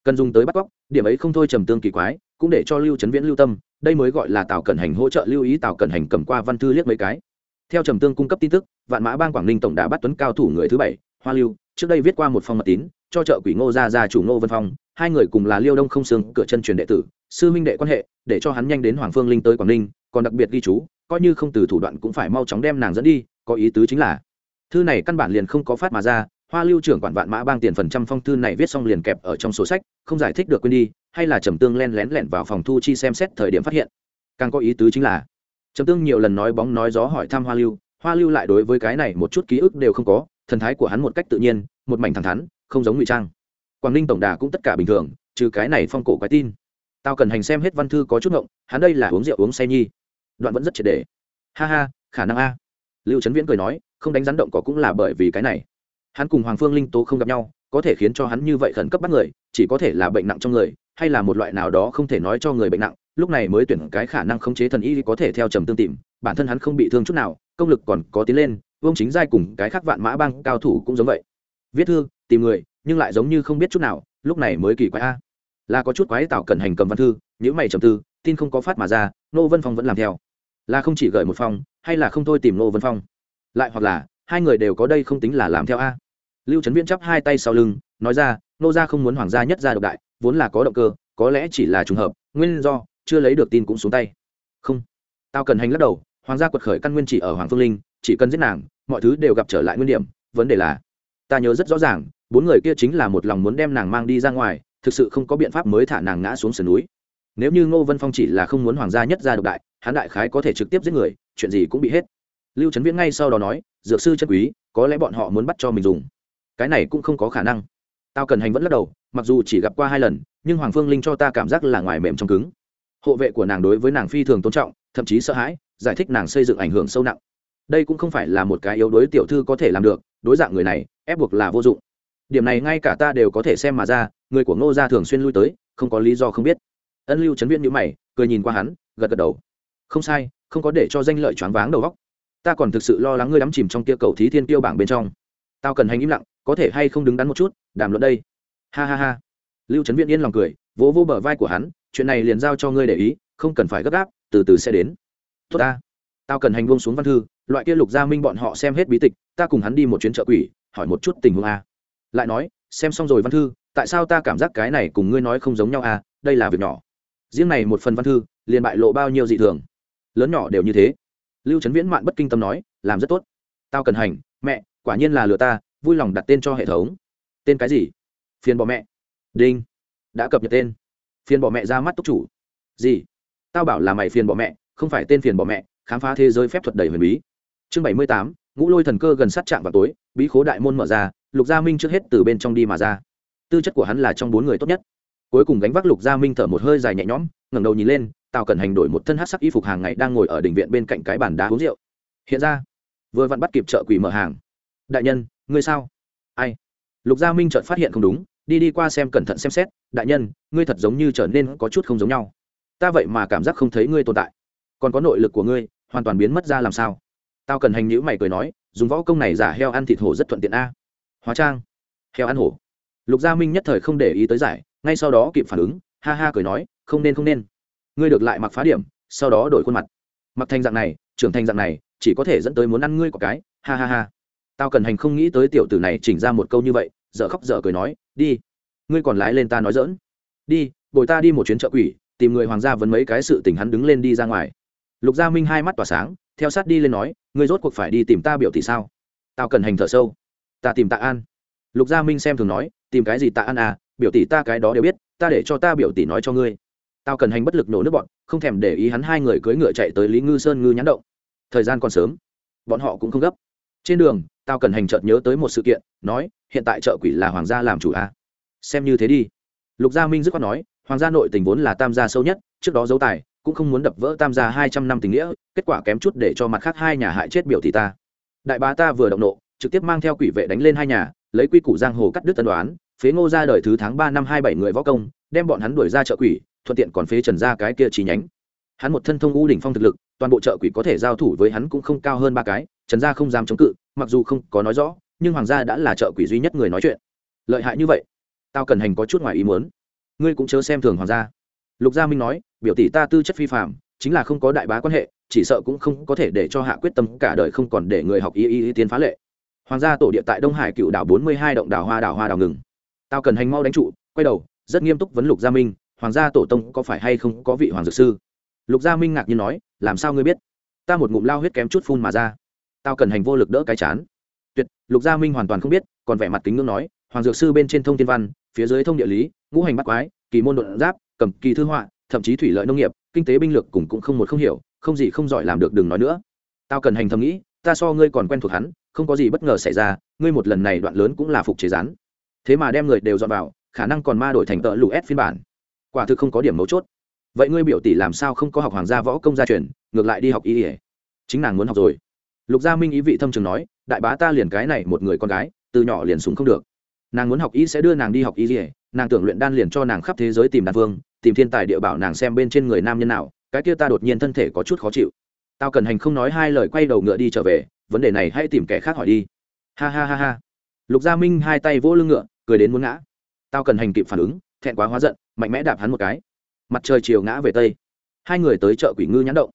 Speaker 1: Cần dùng tới bắt cóc, điểm ấy không thôi trầm tương kỳ quái, cũng để cho lưu trấn viễn lưu tâm, đây mới gọi là tào cẩn hành hỗ trợ lưu ý tào cẩn hành cầm qua văn thư liếc mấy cái. Theo trầm tương cung cấp tin tức vạn mã bang quảng ninh tổng đã bắt tuấn cao thủ người thứ bảy, hoa lưu, trước đây viết qua một phong mật tín, cho chợ quỷ ngô ra ra chủ ngô vân phong, hai người cùng là liêu đông không xương, cửa chân truyền đệ tử, sư minh đệ quan hệ, để cho hắn nhanh đến hoàng phương linh tới quảng ninh, còn đặc biệt ghi chú, coi như không từ thủ đoạn cũng phải mau chóng đem nàng dẫn đi, có ý tứ chính là, thư này căn bản liền không có phát mà ra, hoa lưu trưởng quản vạn mã bang tiền phần trăm phong thư này viết xong liền kẹp ở trong sổ sách, không giải thích được quên đi, hay là trầm tương len lén lẻn vào phòng thu chi xem xét thời điểm phát hiện. Càng có ý tứ chính là, trầm tương nhiều lần nói bóng nói gió hỏi thăm hoa lưu hoa lưu lại đối với cái này một chút ký ức đều không có, thần thái của hắn một cách tự nhiên, một mảnh thẳng thắn, không giống ngụy trang. Quảng ninh tổng đà cũng tất cả bình thường, trừ cái này phong cổ quái tin. Tao cần hành xem hết văn thư có chút ngộng, hắn đây là uống rượu uống say nhi. Đoạn vẫn rất triệt đề ha ha, khả năng a. Lưu trấn viễn cười nói, không đánh rắn động cỏ cũng là bởi vì cái này. Hắn cùng hoàng phương linh tố không gặp nhau, có thể khiến cho hắn như vậy khẩn cấp bắt người, chỉ có thể là bệnh nặng trong người, hay là một loại nào đó không thể nói cho người bệnh nặng, lúc này mới tuyển cái khả năng khống chế thần y có thể theo trầm tương tìm bản thân hắn không bị thương chút nào, công lực còn có tiến lên, vương chính giai cùng cái khác vạn mã bang cao thủ cũng giống vậy. Viết thư, tìm người, nhưng lại giống như không biết chút nào, lúc này mới kỳ quái a. Là có chút quái tạo cần hành cầm văn thư những mày trầm tư, tin không có phát mà ra, nô vân phong vẫn làm theo. Là không chỉ gửi một phong, hay là không thôi tìm nô vân phong? Lại hoặc là, hai người đều có đây không tính là làm theo a. Lưu trấn viễn chắp hai tay sau lưng, nói ra, nô gia không muốn hoàng gia nhất gia độc đại, vốn là có động cơ, có lẽ chỉ là trùng hợp, nguyên do, chưa lấy được tin cũng xuống tay. Không. Tao cần hành lắc đầu hoàng gia quật khởi căn nguyên chỉ ở hoàng phương linh, chỉ cần giết nàng, mọi thứ đều gặp trở lại nguyên điểm. Vấn đề là, ta nhớ rất rõ ràng, bốn người kia chính là một lòng muốn đem nàng mang đi ra ngoài, thực sự không có biện pháp mới thả nàng ngã xuống sườn núi. Nếu như ngô vân phong chỉ là không muốn hoàng gia nhất gia độc đại, hắn đại khái có thể trực tiếp giết người, chuyện gì cũng bị hết. Lưu trấn viễn ngay sau đó nói, dược sư chân quý, có lẽ bọn họ muốn bắt cho mình dùng. Cái này cũng không có khả năng. Tao cần hành vẫn lắc đầu, mặc dù chỉ gặp qua hai lần, nhưng hoàng phương linh cho ta cảm giác là ngoài mềm trong cứng. Hộ vệ của nàng đối với nàng phi thường tôn trọng, thậm chí sợ hãi giải thích nàng xây dựng ảnh hưởng sâu nặng. Đây cũng không phải là một cái yếu đối tiểu thư có thể làm được, đối dạng người này, ép buộc là vô dụng. Điểm này ngay cả ta đều có thể xem mà ra, người của ngô gia thường xuyên lui tới, không có lý do không biết. Ân lưu Trấn viễn nhữ mày, cười nhìn qua hắn, gật gật đầu. Không sai, không có để cho danh lợi choáng váng đầu góc ta còn thực sự lo lắng ngươi đắm chìm trong kia cầu thí thiên tiêu bảng bên trong. Tao cần hành im lặng, có thể hay không đứng đắn một chút, đàm luận đây. Ha ha ha. Lưu trấn viễn yên lòng cười, vỗ vỗ bờ vai của hắn, chuyện này liền giao cho ngươi để ý, không cần phải gấp gáp, từ từ sẽ đến tốt ta. Tao cần hành buông xuống văn thư, loại kia lục gia minh bọn họ xem hết bí tịch, ta cùng hắn đi một chuyến chợ quỷ, hỏi một chút tình huống a. Lại nói, xem xong rồi văn thư, tại sao ta cảm giác cái này cùng ngươi nói không giống nhau a, đây là việc nhỏ. Riêng này một phần văn thư, liền bại lộ bao nhiêu dị thường. Lớn nhỏ đều như thế. Lưu trấn viễn mạn bất kinh tâm nói, làm rất tốt. Tao cần hành, mẹ, quả nhiên là lừa ta, vui lòng đặt tên cho hệ thống. Tên cái gì? Phiền bỏ mẹ. Đinh. Đã cập nhật tên. Phiền bỏ mẹ ra mắt túc chủ. Gì? Tao bảo là mày phiền bỏ mẹ không phải tên phiền bỏ mẹ, khám phá thế giới phép thuật đầy huyền bí. Chương bảy mươi tám, ngũ lôi thần cơ gần sát trạm vào tối, bí khố đại môn mở ra, lục gia minh trước hết từ bên trong đi mà ra. Tư chất của hắn là trong bốn người tốt nhất. Cuối cùng gánh vác lục gia minh thở một hơi dài nhẹ nhõm, ngẩng đầu nhìn lên, tào cần hành đổi một thân hát sắc y phục hàng ngày đang ngồi ở đình viện bên cạnh cái bàn đá uống rượu. Hiện ra, vừa vặn bắt kịp chợ quỷ mở hàng. Đại nhân, ngươi sao? Ai? Lục gia minh chợt phát hiện không đúng, đi đi qua xem cẩn thận xem xét. Đại nhân, ngươi thật giống như trở nên có chút không giống nhau. Ta vậy mà cảm giác không thấy ngươi tồn tại còn có nội lực của ngươi, hoàn toàn biến mất ra làm sao? Tao cần hành nhữ mày cười nói, dùng võ công này giả heo ăn thịt hổ rất thuận tiện a. Hóa trang. Heo ăn hổ. Lục gia minh nhất thời không để ý tới giải, ngay sau đó kịp phản ứng, ha ha cười nói, không nên không nên. Ngươi được lại mặc phá điểm, sau đó đổi khuôn mặt. Mặc thành dạng này, trưởng thành dạng này, chỉ có thể dẫn tới muốn ăn ngươi của cái, ha ha ha. Tao cần hành không nghĩ tới tiểu tử này chỉnh ra một câu như vậy, dở khóc dở cười nói, đi. Ngươi còn lái lên ta nói dỡn đi, bồi ta đi một chuyến chợ quỷ, tìm người hoàng gia vấn mấy cái sự tình hắn đứng lên đi ra ngoài lục gia minh hai mắt tỏa sáng, theo sát đi lên nói, ngươi rốt cuộc phải đi tìm ta biểu thị sao? Tao cần hành thở sâu. Ta tìm tạ an. Lục gia minh xem thường nói, tìm cái gì tạ an à? Biểu tỷ ta cái đó đều biết, ta để cho ta biểu tỷ nói cho ngươi. Tao cần hành bất lực nổ nước bọn, không thèm để ý hắn hai người cưỡi ngựa chạy tới lý ngư sơn ngư nhãn động. Thời gian còn sớm, bọn họ cũng không gấp. Trên đường, tao cần hành chợt nhớ tới một sự kiện, nói, hiện tại chợ quỷ là hoàng gia làm chủ à? xem như thế đi. Lục gia minh dứt khoát nói, hoàng gia nội tình vốn là tam gia sâu nhất, trước đó dấu tài cũng không muốn đập vỡ tam gia hai trăm năm tình nghĩa, kết quả kém chút để cho mặt khác hai nhà hại chết biểu thị ta. Đại bá ta vừa động nộ, trực tiếp mang theo quỷ vệ đánh lên hai nhà, lấy quy củ giang hồ cắt đứt tân đoán, phế ngô ra đời thứ tháng ba năm hai bảy người võ công, đem bọn hắn đuổi ra chợ quỷ, thuận tiện còn phế trần ra cái kia chi nhánh. Hắn một thân thông u đỉnh phong thực lực, toàn bộ chợ quỷ có thể giao thủ với hắn cũng không cao hơn ba cái, trần gia không dám chống cự, mặc dù không có nói rõ, nhưng hoàng gia đã là chợ quỷ duy nhất người nói chuyện. Lợi hại như vậy, tao cần hành có chút ngoài ý muốn. Ngươi cũng chớ xem thường hoàng gia lục gia minh nói, biểu tỷ ta tư chất phi phạm chính là không có đại bá quan hệ, chỉ sợ cũng không có thể để cho hạ quyết tâm cả đời không còn để người học y y tiến phá lệ. Hoàng gia tổ địa tại đông hải cựu đảo bốn mươi hai động đảo hoa đảo hoa đảo ngừng. Tao cần hành mau đánh trụ, quay đầu, rất nghiêm túc vấn lục gia minh, hoàng gia tổ tông có phải hay không có vị hoàng dược sư? Lục gia minh ngạc nhiên nói, làm sao ngươi biết? Ta một ngụm lao huyết kém chút phun mà ra. Tao cần hành vô lực đỡ cái chán. Tuyệt, lục gia minh hoàn toàn không biết, còn vẻ mặt kính ngưỡng nói, hoàng dược sư bên trên thông tiên văn, phía dưới thông địa lý, ngũ hành bắt quái, kỳ môn đột giáp cầm kỳ thư họa, thậm chí thủy lợi nông nghiệp, kinh tế binh lược cùng cũng không một không hiểu, không gì không giỏi làm được đừng nói nữa. Tao cần hành thầm nghĩ, ta so ngươi còn quen thuộc hắn, không có gì bất ngờ xảy ra, ngươi một lần này đoạn lớn cũng là phục chế rán thế mà đem người đều dọn vào, khả năng còn ma đổi thành tợ lũ ép phiên bản. Quả thực không có điểm mấu chốt. Vậy ngươi biểu tỷ làm sao không có học hoàng gia võ công gia truyền, ngược lại đi học y ỉa chính nàng muốn học rồi. Lục gia minh ý vị thâm trường nói, đại bá ta liền cái này một người con gái, từ nhỏ liền súng không được. Nàng muốn học y sẽ đưa nàng đi học y ỉa nàng tưởng luyện đan liền cho nàng khắp thế giới tìm đan vương tìm thiên tài địa bảo nàng xem bên trên người nam nhân nào, cái kia ta đột nhiên thân thể có chút khó chịu. Tao cần hành không nói hai lời quay đầu ngựa đi trở về, vấn đề này hãy tìm kẻ khác hỏi đi. Ha ha ha ha. Lục gia minh hai tay vỗ lưng ngựa, cười đến muốn ngã. Tao cần hành kịp phản ứng, thẹn quá hóa giận, mạnh mẽ đạp hắn một cái. Mặt trời chiều ngã về tây. Hai người tới chợ quỷ ngư nhãn động.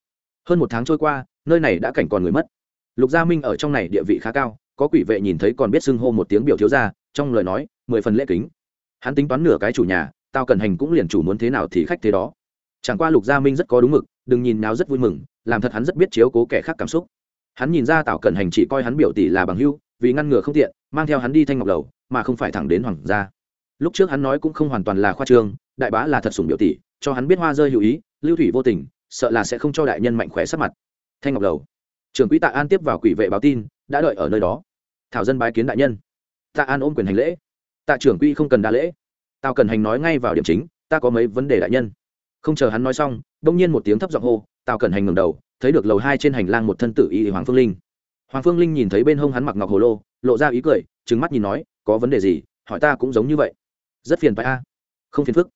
Speaker 1: Hơn một tháng trôi qua, nơi này đã cảnh còn người mất. Lục gia minh ở trong này địa vị khá cao, có quỷ vệ nhìn thấy còn biết xưng hô một tiếng biểu thiếu ra trong lời nói, mười phần lễ kính. Hắn tính toán nửa cái chủ nhà tao cần hành cũng liền chủ muốn thế nào thì khách thế đó. Chẳng qua lục gia minh rất có đúng mực, đừng nhìn nào rất vui mừng, làm thật hắn rất biết chiếu cố kẻ khác cảm xúc. Hắn nhìn ra tào cần hành chỉ coi hắn biểu tỷ là bằng hưu vì ngăn ngừa không tiện, mang theo hắn đi thanh ngọc lầu, mà không phải thẳng đến hoàng gia. Lúc trước hắn nói cũng không hoàn toàn là khoa trương, đại bá là thật sủng biểu tỷ, cho hắn biết hoa rơi hữu ý, lưu thủy vô tình, sợ là sẽ không cho đại nhân mạnh khỏe sắc mặt. Thanh ngọc lầu. Trưởng quỹ tạ an tiếp vào quỷ vệ báo tin, đã đợi ở nơi đó. Thảo dân bái kiến đại nhân. Tạ an ôm quyền hành lễ. Tạ trưởng quỹ không cần đa lễ tao cần hành nói ngay vào điểm chính, ta có mấy vấn đề đại nhân. Không chờ hắn nói xong đông nhiên một tiếng thấp giọng hô, tao cần hành ngừng đầu, thấy được lầu hai trên hành lang một thân tử y hoàng phương linh. Hoàng phương linh nhìn thấy bên hông hắn mặc ngọc hồ lô, lộ ra ý cười trứng mắt nhìn nói, có vấn đề gì, hỏi ta cũng giống như vậy. Rất phiền phải a. Không phiền phức.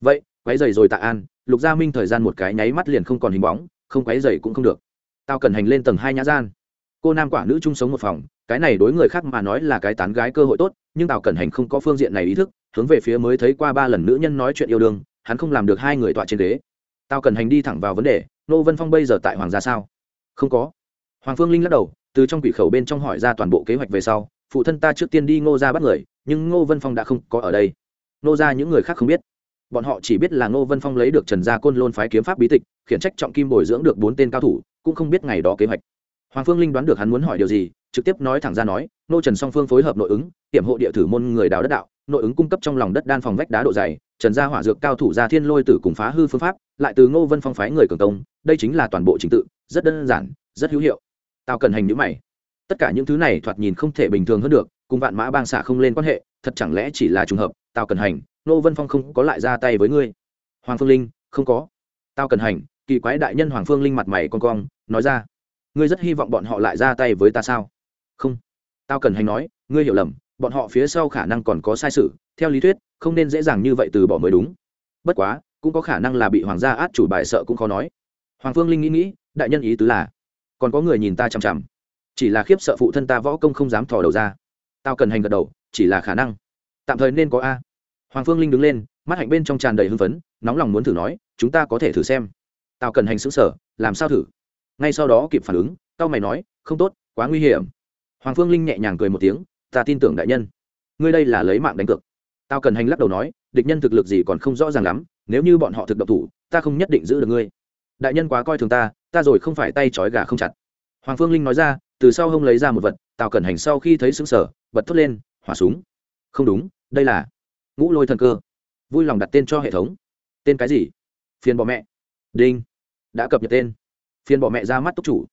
Speaker 1: Vậy, quấy dày rồi tạ an, lục gia minh thời gian một cái nháy mắt liền không còn hình bóng, không quấy dày cũng không được. Tao cần hành lên tầng hai nhã gian. Cô nam quả nữ chung sống một phòng, cái này đối người khác mà nói là cái tán gái cơ hội tốt, nhưng tào cẩn hành không có phương diện này ý thức hướng về phía mới thấy qua ba lần nữ nhân nói chuyện yêu đương, hắn không làm được hai người tọa trên ghế. Tao cần hành đi thẳng vào vấn đề, nô vân phong bây giờ tại hoàng gia sao? Không có. Hoàng phương linh lắc đầu, từ trong quỷ khẩu bên trong hỏi ra toàn bộ kế hoạch về sau, phụ thân ta trước tiên đi ngô ra bắt người, nhưng ngô vân phong đã không có ở đây. Ngô ra những người khác không biết. Bọn họ chỉ biết là ngô vân phong lấy được trần gia côn lôn phái kiếm pháp bí tịch, khiển trách trọng kim bồi dưỡng được bốn tên cao thủ, cũng không biết ngày đó kế hoạch. Hoàng phương linh đoán được hắn muốn hỏi điều gì trực tiếp nói thẳng ra nói, nô trần song phương phối hợp nội ứng hiểm hộ địa thử môn người đào đất đạo, nội ứng cung cấp trong lòng đất đan phòng vách đá độ dày, trần gia hỏa dược cao thủ gia thiên lôi tử cùng phá hư phương pháp, lại từ ngô vân phong phái người cường công, đây chính là toàn bộ trình tự, rất đơn giản, rất hữu hiệu. Tao cần hành nhữ mày. Tất cả những thứ này thoạt nhìn không thể bình thường hơn được, cùng vạn mã bang xả không lên quan hệ, thật chẳng lẽ chỉ là trùng hợp tao cần hành, ngô vân phong không có lại ra tay với ngươi? Hoàng phương linh, không có. Tao cần hành, kỳ quái đại nhân hoàng phương linh mặt mày con cong, nói ra. Ngươi rất hy vọng bọn họ lại ra tay với ta sao? Không. Tao cần hành nói, ngươi hiểu lầm, bọn họ phía sau khả năng còn có sai sự, theo lý thuyết, không nên dễ dàng như vậy từ bỏ mới đúng. Bất quá, cũng có khả năng là bị hoàng gia át chủ bài sợ cũng khó nói. Hoàng phương linh nghĩ nghĩ, đại nhân ý tứ là, còn có người nhìn ta chằm chằm. Chỉ là khiếp sợ phụ thân ta võ công không dám thò đầu ra. Tao cần hành gật đầu, chỉ là khả năng. Tạm thời nên có a. Hoàng phương linh đứng lên, mắt hạnh bên trong tràn đầy hưng phấn, nóng lòng muốn thử nói, chúng ta có thể thử xem. Tao cần hành xứng sở làm sao thử? Ngay sau đó kịp phản ứng, tao mày nói, không tốt, quá nguy hiểm hoàng phương linh nhẹ nhàng cười một tiếng, ta tin tưởng đại nhân. Ngươi đây là lấy mạng đánh cược. Tao cần hành lắc đầu nói, địch nhân thực lực gì còn không rõ ràng lắm, nếu như bọn họ thực độc thủ, ta không nhất định giữ được ngươi. Đại nhân quá coi thường ta ta rồi không phải tay trói gà không chặt. Hoàng phương linh nói ra, từ sau hông lấy ra một vật, tào cẩn hành sau khi thấy xứng sở bật thốt lên, hỏa súng. Không đúng, đây là ngũ lôi thần cơ. Vui lòng đặt tên cho hệ thống. Tên cái gì? Phiền bỏ mẹ. Đinh, đã cập nhật tên. Phiền bỏ mẹ ra mắt túc chủ.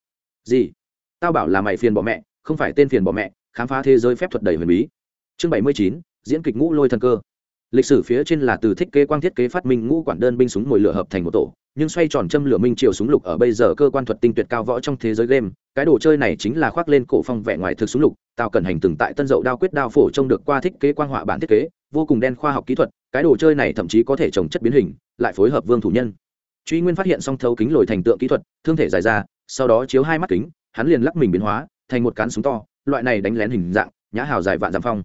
Speaker 1: Gì? Tao bảo là mày phiền bỏ mẹ không phải tên phiền bỏ mẹ, khám phá thế giới phép thuật đầy huyền bí. Chương bảy mươi chín, diễn kịch ngũ lôi thần cơ. Lịch sử phía trên là từ thiết kế quang thiết kế phát minh ngũ quản đơn binh súng mồi lửa hợp thành một tổ, nhưng xoay tròn châm lửa minh triều súng lục ở bây giờ cơ quan thuật tinh tuyệt cao võ trong thế giới game, cái đồ chơi này chính là khoác lên cổ phong vẻ ngoài thực súng lục, tạo cần hành từng tại tân dậu đao quyết đao phổ trông được qua thiết kế quang họa bản thiết kế, vô cùng đen khoa học kỹ thuật, cái đồ chơi này thậm chí có thể trồng chất biến hình, lại phối hợp vương thủ nhân. Truy nguyên phát hiện song thấu kính lồi thành tượng kỹ thuật, thương thể dài ra, sau đó chiếu hai mắt kính, hắn liền lắc mình biến hóa thành một cán súng to, loại này đánh lén hình dạng, nhã hào dài vạn giảm phong.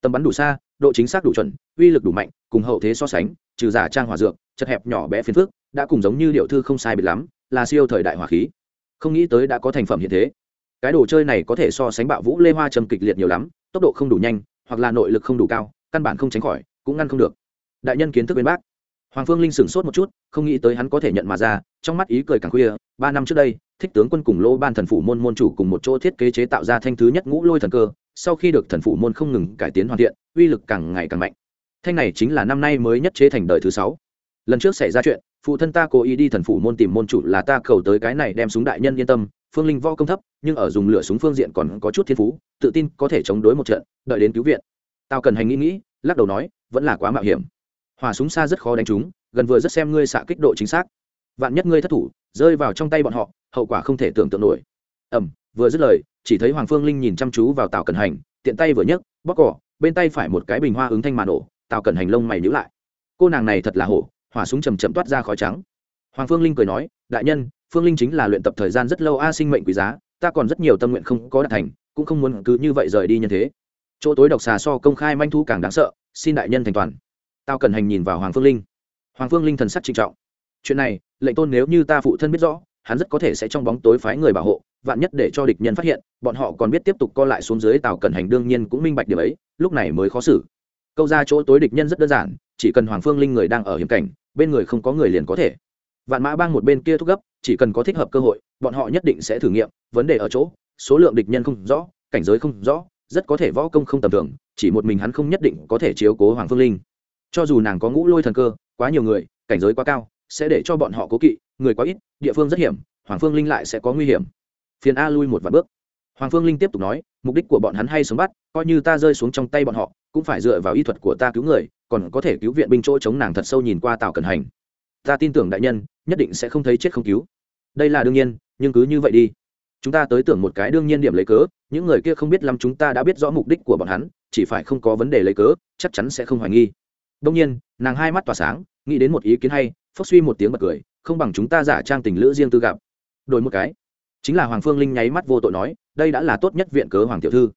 Speaker 1: Tầm bắn đủ xa, độ chính xác đủ chuẩn, uy lực đủ mạnh, cùng hậu thế so sánh, trừ giả trang hỏa dược, chật hẹp nhỏ bé phiến phước đã cùng giống như điệu thư không sai biệt lắm, là siêu thời đại hỏa khí. Không nghĩ tới đã có thành phẩm hiện thế. Cái đồ chơi này có thể so sánh bạo vũ lê hoa trầm kịch liệt nhiều lắm, tốc độ không đủ nhanh, hoặc là nội lực không đủ cao, căn bản không tránh khỏi, cũng ngăn không được. Đại nhân kiến thức bên bác. Hoàng phương linh sửng sốt một chút, không nghĩ tới hắn có thể nhận mà ra trong mắt ý cười càng khuya, ba năm trước đây, thích tướng quân cùng lô ban thần phủ môn môn chủ cùng một chỗ thiết kế chế tạo ra thanh thứ nhất ngũ lôi thần cơ, sau khi được thần phủ môn không ngừng cải tiến hoàn thiện, uy lực càng ngày càng mạnh. Thanh này chính là năm nay mới nhất chế thành đời thứ sáu. Lần trước xảy ra chuyện, phụ thân ta cố ý đi thần phủ môn tìm môn chủ là ta cầu tới cái này đem súng đại nhân yên tâm, phương linh vo công thấp, nhưng ở dùng lửa súng phương diện còn có chút thiên phú, tự tin có thể chống đối một trận, đợi đến cứu viện. Tao cần hành nghĩ nghĩ, lắc đầu nói, vẫn là quá mạo hiểm. Hỏa súng xa rất khó đánh trúng, gần vừa rất xem ngươi xạ kích độ chính xác vạn nhất ngươi thất thủ, rơi vào trong tay bọn họ, hậu quả không thể tưởng tượng nổi. Ẩm vừa dứt lời, chỉ thấy hoàng phương linh nhìn chăm chú vào tào cẩn hành, tiện tay vừa nhấc bóc cỏ, bên tay phải một cái bình hoa ứng thanh màn nổ, tào cẩn hành lông mày nhữ lại. Cô nàng này thật là hổ, hỏa súng chầm chậm toát ra khói trắng. Hoàng phương linh cười nói, đại nhân, phương linh chính là luyện tập thời gian rất lâu a, sinh mệnh quý giá, ta còn rất nhiều tâm nguyện không có đạt thành, cũng không muốn cứ như vậy rời đi như thế. Chỗ tối độc xà so công khai manh thu càng đáng sợ, xin đại nhân thành toàn. Tao cần hành nhìn vào hoàng phương linh. Hoàng phương linh thần sắc trịnh trọng chuyện này, lệnh tôn nếu như ta phụ thân biết rõ, hắn rất có thể sẽ trong bóng tối phái người bảo hộ, vạn nhất để cho địch nhân phát hiện, bọn họ còn biết tiếp tục co lại xuống dưới tàu cần hành đương nhiên cũng minh bạch điều ấy, lúc này mới khó xử. Câu ra chỗ tối địch nhân rất đơn giản, chỉ cần hoàng phương linh người đang ở hiểm cảnh, bên người không có người liền có thể. Vạn mã bang một bên kia thúc gấp, chỉ cần có thích hợp cơ hội, bọn họ nhất định sẽ thử nghiệm, vấn đề ở chỗ, số lượng địch nhân không rõ, cảnh giới không rõ, rất có thể võ công không tầm thường, chỉ một mình hắn không nhất định có thể chiếu cố hoàng phương linh. Cho dù nàng có ngũ lôi thần cơ, quá nhiều người, cảnh giới quá cao sẽ để cho bọn họ cố kỵ, người quá ít, địa phương rất hiểm, hoàng phương linh lại sẽ có nguy hiểm. Phiền a lui một vài bước. Hoàng phương linh tiếp tục nói, mục đích của bọn hắn hay sống bắt, coi như ta rơi xuống trong tay bọn họ, cũng phải dựa vào y thuật của ta cứu người, còn có thể cứu viện binh chỗ chống nàng thật sâu nhìn qua tào cẩn hành. Ta tin tưởng đại nhân, nhất định sẽ không thấy chết không cứu. Đây là đương nhiên, nhưng cứ như vậy đi. Chúng ta tới tưởng một cái đương nhiên điểm lấy cớ, những người kia không biết lắm chúng ta đã biết rõ mục đích của bọn hắn, chỉ phải không có vấn đề lấy cớ, chắc chắn sẽ không hoài nghi. Đông nhiên, nàng hai mắt tỏa sáng, nghĩ đến một ý kiến hay phốc suy một tiếng bật cười, không bằng chúng ta giả trang tình lữ riêng tư gặp. Đổi một cái. Chính là hoàng phương linh nháy mắt vô tội nói, đây đã là tốt nhất viện cớ hoàng tiểu thư.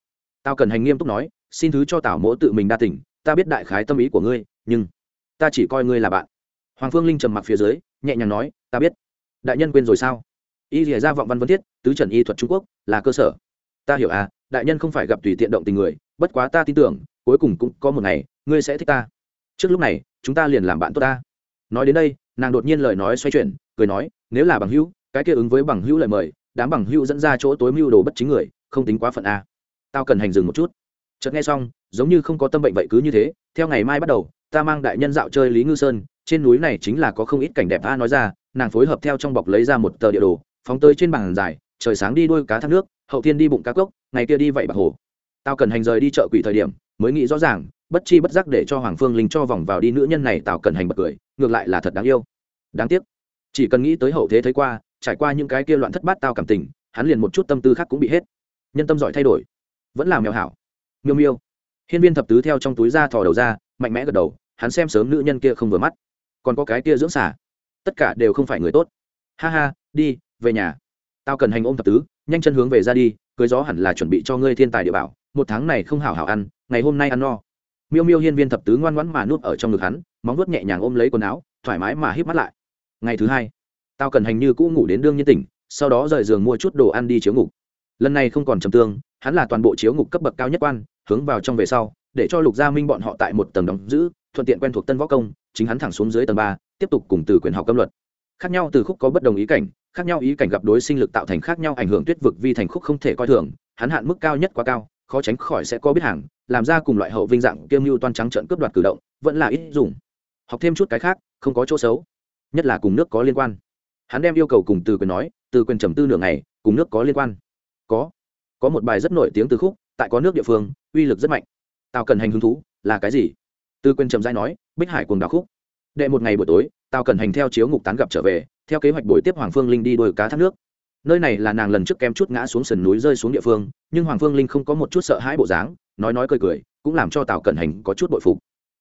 Speaker 1: Tao cần hành nghiêm túc nói, xin thứ cho tảo mỗ tự mình đa tỉnh ta biết đại khái tâm ý của ngươi, nhưng ta chỉ coi ngươi là bạn. Hoàng phương linh trầm mặc phía dưới, nhẹ nhàng nói, ta biết. Đại nhân quên rồi sao? Y rỉa ra vọng văn vân thiết, tứ trần y thuật trung quốc, là cơ sở. Ta hiểu à đại nhân không phải gặp tùy tiện động tình người, bất quá ta tin tưởng, cuối cùng cũng có một ngày, ngươi sẽ thích ta. Trước lúc này, chúng ta liền làm bạn tốt ta. Nói đến đây nàng đột nhiên lời nói xoay chuyển, cười nói, nếu là bằng hữu, cái kia ứng với bằng hữu lời mời, đám bằng hữu dẫn ra chỗ tối mưu đồ bất chính người, không tính quá phận a. Tao cần hành dừng một chút. Chợt nghe xong, giống như không có tâm bệnh vậy cứ như thế, theo ngày mai bắt đầu, ta mang đại nhân dạo chơi lý ngư sơn, trên núi này chính là có không ít cảnh đẹp a nói ra, nàng phối hợp theo trong bọc lấy ra một tờ địa đồ, phóng tới trên bàn dài, trời sáng đi đuôi cá thác nước, hậu thiên đi bụng cá cốc, ngày kia đi vậy bạc hồ. Tao cần hành rời đi chợ quỷ thời điểm, mới nghĩ rõ ràng, bất chi bất giác để cho hoàng phương linh cho vòng vào đi, nữ nhân này tào cần hành bật cười ngược lại là thật đáng yêu. Đáng tiếc. Chỉ cần nghĩ tới hậu thế thấy qua, trải qua những cái kia loạn thất bát tao cảm tình, hắn liền một chút tâm tư khác cũng bị hết. Nhân tâm giỏi thay đổi. Vẫn là mèo hảo. Miêu miêu. Hiên viên thập tứ theo trong túi ra thò đầu ra, mạnh mẽ gật đầu, hắn xem sớm nữ nhân kia không vừa mắt. Còn có cái kia dưỡng xả tất cả đều không phải người tốt. Ha ha, đi, về nhà. Tao cần hành ôm thập tứ, nhanh chân hướng về ra đi, cưới gió hẳn là chuẩn bị cho ngươi thiên tài địa bảo, một tháng này không hảo hảo ăn, ngày hôm nay ăn no miêu miêu hiên viên thập tứ ngoan ngoãn mà nuốt ở trong ngực hắn, móng nuốt nhẹ nhàng ôm lấy quần áo, thoải mái mà hít mắt lại. Ngày thứ hai tao cần hành như cũ ngủ đến đương nhiên tỉnh, sau đó rời giường mua chút đồ ăn đi chiếu ngục. Lần này không còn trầm tương, hắn là toàn bộ chiếu ngục cấp bậc cao nhất quan, hướng vào trong về sau, để cho lục gia minh bọn họ tại một tầng đóng giữ, thuận tiện quen thuộc tân võ công, chính hắn thẳng xuống dưới tầng ba, tiếp tục cùng từ quyền học câm luật. Khác nhau từ khúc có bất đồng ý cảnh, khác nhau ý cảnh gặp đối sinh lực tạo thành khác nhau ảnh hưởng tuyết vực vi thành khúc không thể coi thường, hắn hạn mức cao nhất quá cao, khó tránh khỏi sẽ có biết hàng làm ra cùng loại hậu vinh dạng kiêm mưu toan trắng trợn cướp đoạt cử động, vẫn là ít dùng. Học thêm chút cái khác, không có chỗ xấu. Nhất là cùng nước có liên quan. Hắn đem yêu cầu cùng từ quyền nói, từ quyền trầm tư nửa ngày, cùng nước có liên quan. Có. Có một bài rất nổi tiếng từ khúc, tại có nước địa phương, uy lực rất mạnh. Tao cần hành hứng thú, là cái gì? Từ quyền trầm dai nói, bích hải cùng đào khúc. Đệ một ngày buổi tối tao cần hành theo chiếu ngục tán gặp trở về, theo kế hoạch buổi tiếp hoàng phương linh đi đôi cá thác nước nơi này là nàng lần trước kém chút ngã xuống sườn núi rơi xuống địa phương, nhưng hoàng phương linh không có một chút sợ hãi bộ dáng, nói nói cười cười, cũng làm cho tào cẩn hành có chút bội phục.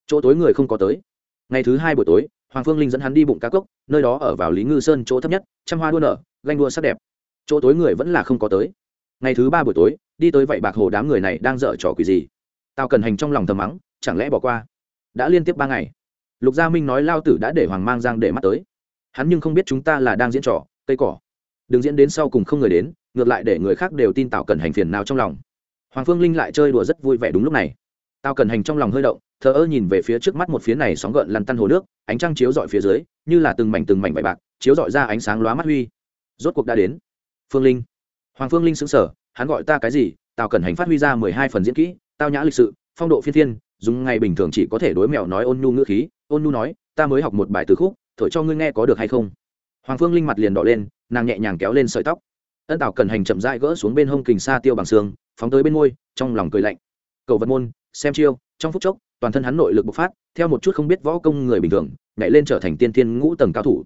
Speaker 1: Chỗ tối người không có tới. Ngày thứ hai buổi tối, hoàng phương linh dẫn hắn đi bụng cá cốc, nơi đó ở vào lý ngư sơn chỗ thấp nhất, trăm hoa đua nở, ganh đua sắc đẹp. Chỗ tối người vẫn là không có tới. Ngày thứ ba buổi tối, đi tới vậy bạc hồ đám người này đang dở trò quỷ gì? Tào cẩn hành trong lòng thầm mắng, chẳng lẽ bỏ qua? Đã liên tiếp ba ngày. Lục gia minh nói lao tử đã để hoàng mang giang để mắt tới. Hắn nhưng không biết chúng ta là đang diễn trò, cây cỏ đừng diễn đến sau cùng không người đến, ngược lại để người khác đều tin tạo cần hành phiền nào trong lòng. Hoàng phương linh lại chơi đùa rất vui vẻ đúng lúc này. Tao cần hành trong lòng hơi động, thờ ơ nhìn về phía trước mắt một phía này sóng gợn lăn tăn hồ nước, ánh trăng chiếu dọi phía dưới, như là từng mảnh từng mảnh bại bạc, chiếu dọi ra ánh sáng lóa mắt huy. Rốt cuộc đã đến. Phương linh. Hoàng phương linh xứng sở hắn gọi ta cái gì? Tao cần hành phát huy ra mười hai phần diễn kỹ, tao nhã lịch sự, phong độ phiên thiên, dùng ngày bình thường chỉ có thể đối mèo nói ôn nhu ngữ khí, ôn nhu nói, ta mới học một bài từ khúc, thổi cho ngươi nghe có được hay không? Hoàng phương linh mặt liền đỏ lên, nàng nhẹ nhàng kéo lên sợi tóc. Ân tào cần hành chậm rãi gỡ xuống bên hông kình sa tiêu bằng xương, phóng tới bên môi, trong lòng cười lạnh. Cầu vật môn, xem chiêu, trong phút chốc, toàn thân hắn nội lực bộc phát, theo một chút không biết võ công người bình thường, nhảy lên trở thành tiên thiên ngũ tầng cao thủ.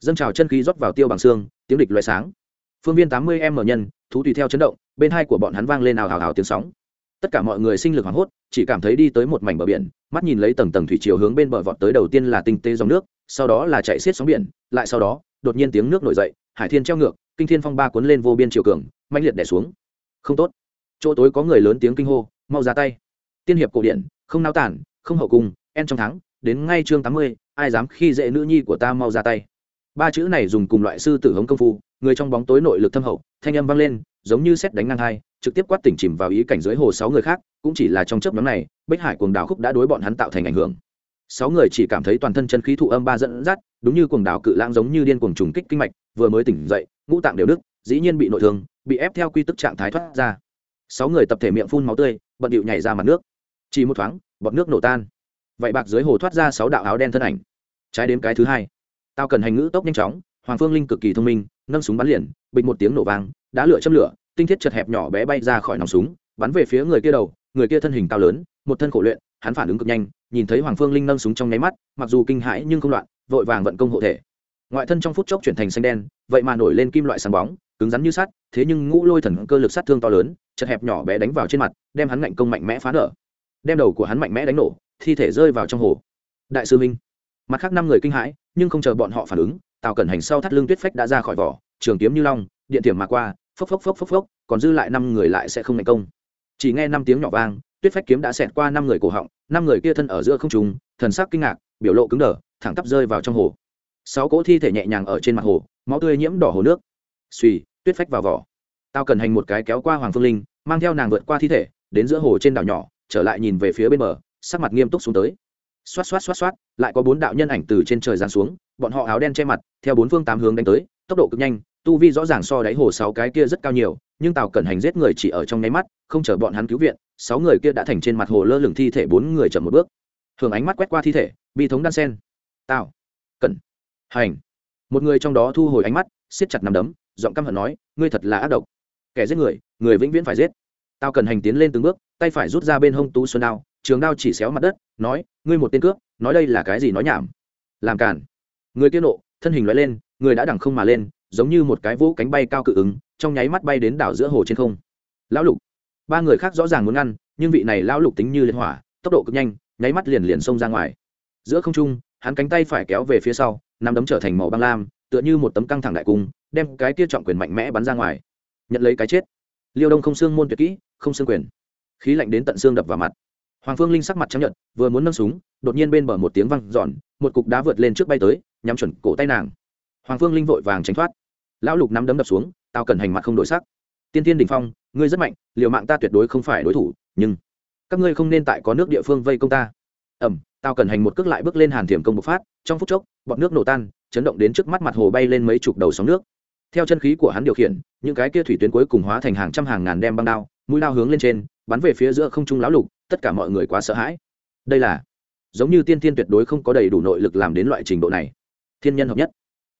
Speaker 1: Dâng trào chân khí rót vào tiêu bằng xương, tiếng địch loại sáng. Phương viên tám mươi em mở nhân, thú tùy theo chấn động, bên hai của bọn hắn vang lên ào hào hào tiếng sóng. Tất cả mọi người sinh lực hoảng hốt, chỉ cảm thấy đi tới một mảnh bờ biển, mắt nhìn lấy tầng tầng thủy chiều hướng bên bờ vọt tới đầu tiên là tinh tế dòng nước, sau đó là chạy xiết sóng biển, lại sau đó đột nhiên tiếng nước nổi dậy, hải thiên treo ngược, kinh thiên phong ba cuốn lên vô biên chiều cường mạnh liệt đẻ xuống. Không tốt. Chỗ tối có người lớn tiếng kinh hô, mau ra tay. Tiên hiệp cổ điển, không nao tản, không hậu cung, en trong tháng đến ngay chương tám mươi, ai dám khi dễ nữ nhi của ta mau ra tay. Ba chữ này dùng cùng loại sư tử hống công phu, người trong bóng tối nội lực thâm hậu, thanh âm vang lên, giống như xét đánh ngang hai, trực tiếp quát tỉnh chìm vào ý cảnh dưới hồ sáu người khác, cũng chỉ là trong chớp nhóm này, bích hải cuồng đảo khúc đã đối bọn hắn tạo thành ảnh hưởng sáu người chỉ cảm thấy toàn thân chân khí thụ âm ba dẫn dắt, đúng như cuồng đảo cự lãng giống như điên cuồng trùng kích kinh mạch, vừa mới tỉnh dậy, ngũ tạng đều đứt dĩ nhiên bị nội thương, bị ép theo quy tức trạng thái thoát ra. Sáu người tập thể miệng phun máu tươi, bận điệu nhảy ra mặt nước. Chỉ một thoáng, bọt nước nổ tan. Vậy bạc dưới hồ thoát ra sáu đạo áo đen thân ảnh. Trái đến cái thứ hai. Tao cần hành ngữ tốc nhanh chóng, hoàng phương linh cực kỳ thông minh, nâng súng bắn liền, bịch một tiếng nổ vang đã lửa châm lửa, tinh thiết chật hẹp nhỏ bé bay ra khỏi nòng súng, bắn về phía người kia đầu, người kia thân hình cao lớn, một thân khổ luyện hắn phản ứng cực nhanh, nhìn thấy hoàng phương linh nâng súng trong nháy mắt, mặc dù kinh hãi nhưng không loạn, vội vàng vận công hộ thể. Ngoại thân trong phút chốc chuyển thành xanh đen, vậy mà nổi lên kim loại sáng bóng, cứng rắn như sắt, thế nhưng ngũ lôi thần cơ lực sát thương to lớn, chật hẹp nhỏ bé đánh vào trên mặt, đem hắn ngạnh công mạnh mẽ phá nở. Đem đầu của hắn mạnh mẽ đánh nổ, thi thể rơi vào trong hồ. Đại sư minh. Mặt khác năm người kinh hãi, nhưng không chờ bọn họ phản ứng, tào cẩn hành sau thắt lưng tuyết phách đã ra khỏi vỏ, trường kiếm như long, điện tiềm mà qua, phốc phốc phốc phốc phốc, còn dư lại năm người lại sẽ không thành công. Chỉ nghe năm tiếng nhỏ vang tuyết phách kiếm đã xẹt qua năm người cổ họng, năm người kia thân ở giữa không trùng thần sắc kinh ngạc, biểu lộ cứng đờ, thẳng tắp rơi vào trong hồ. Sáu cỗ thi thể nhẹ nhàng ở trên mặt hồ, máu tươi nhiễm đỏ hồ nước. Suy tuyết phách vào vỏ. Tao cần hành một cái kéo qua hoàng phương linh, mang theo nàng vượt qua thi thể, đến giữa hồ trên đảo nhỏ, trở lại nhìn về phía bên bờ, sắc mặt nghiêm túc xuống tới. Xoát xoát xoát xoát, lại có bốn đạo nhân ảnh từ trên trời giáng xuống, bọn họ áo đen che mặt, theo bốn phương tám hướng đánh tới, tốc độ cực nhanh tu vi rõ ràng so đáy hồ sáu cái kia rất cao nhiều, nhưng tào cẩn hành giết người chỉ ở trong nháy mắt, không chờ bọn hắn cứu viện, sáu người kia đã thành trên mặt hồ lơ lửng thi thể bốn người chậm một bước. Thường ánh mắt quét qua thi thể, bi thống đan sen. Tào cẩn hành. Một người trong đó thu hồi ánh mắt, siết chặt nằm đấm, giọng căm hận nói, ngươi thật là ác độc. Kẻ giết người người vĩnh viễn phải giết. Tao cần hành tiến lên từng bước, tay phải rút ra bên hông tú xuân đao, trường đao chỉ xéo mặt đất, nói, ngươi một tên cướp, nói đây là cái gì nói nhảm? Làm cản người kia nộ, thân hình loại lên, người đã đẳng không mà lên giống như một cái vỗ cánh bay cao cự ứng, trong nháy mắt bay đến đảo giữa hồ trên không. Lão lục, ba người khác rõ ràng muốn ngăn, nhưng vị này lão lục tính như liên hỏa, tốc độ cực nhanh, nháy mắt liền liền xông ra ngoài. Giữa không trung, hắn cánh tay phải kéo về phía sau, nắm đấm trở thành màu băng lam, tựa như một tấm căng thẳng đại cung, đem cái tia trọng quyền mạnh mẽ bắn ra ngoài. Nhận lấy cái chết. Liêu đông không xương môn tuyệt kỹ, không xương quyền. Khí lạnh đến tận xương đập vào mặt. Hoàng phương linh sắc mặt chấp nhận vừa muốn nâng súng, đột nhiên bên bờ một tiếng văng giòn một cục đá vượt lên trước bay tới, nhắm chuẩn cổ tay nàng hoàng phương linh vội vàng tránh thoát. Lão lục nắm đấm đập xuống, tao cần hành mặt không đổi sắc. Tiên tiên đình phong, ngươi rất mạnh, liều mạng ta tuyệt đối không phải đối thủ, nhưng các ngươi không nên tại có nước địa phương vây công ta. Ẩm tao cần hành một cước lại bước lên hàn thiểm công bộc phát, trong phút chốc bọn nước nổ tan, chấn động đến trước mắt mặt hồ bay lên mấy chục đầu sóng nước. Theo chân khí của hắn điều khiển, những cái kia thủy tuyến cuối cùng hóa thành hàng trăm hàng ngàn đem băng đao, mũi đao hướng lên trên, bắn về phía giữa không trung lão lục, tất cả mọi người quá sợ hãi. Đây là, giống như tiên tiên tuyệt đối không có đầy đủ nội lực làm đến loại trình độ này. Thiên nhân hợp nhất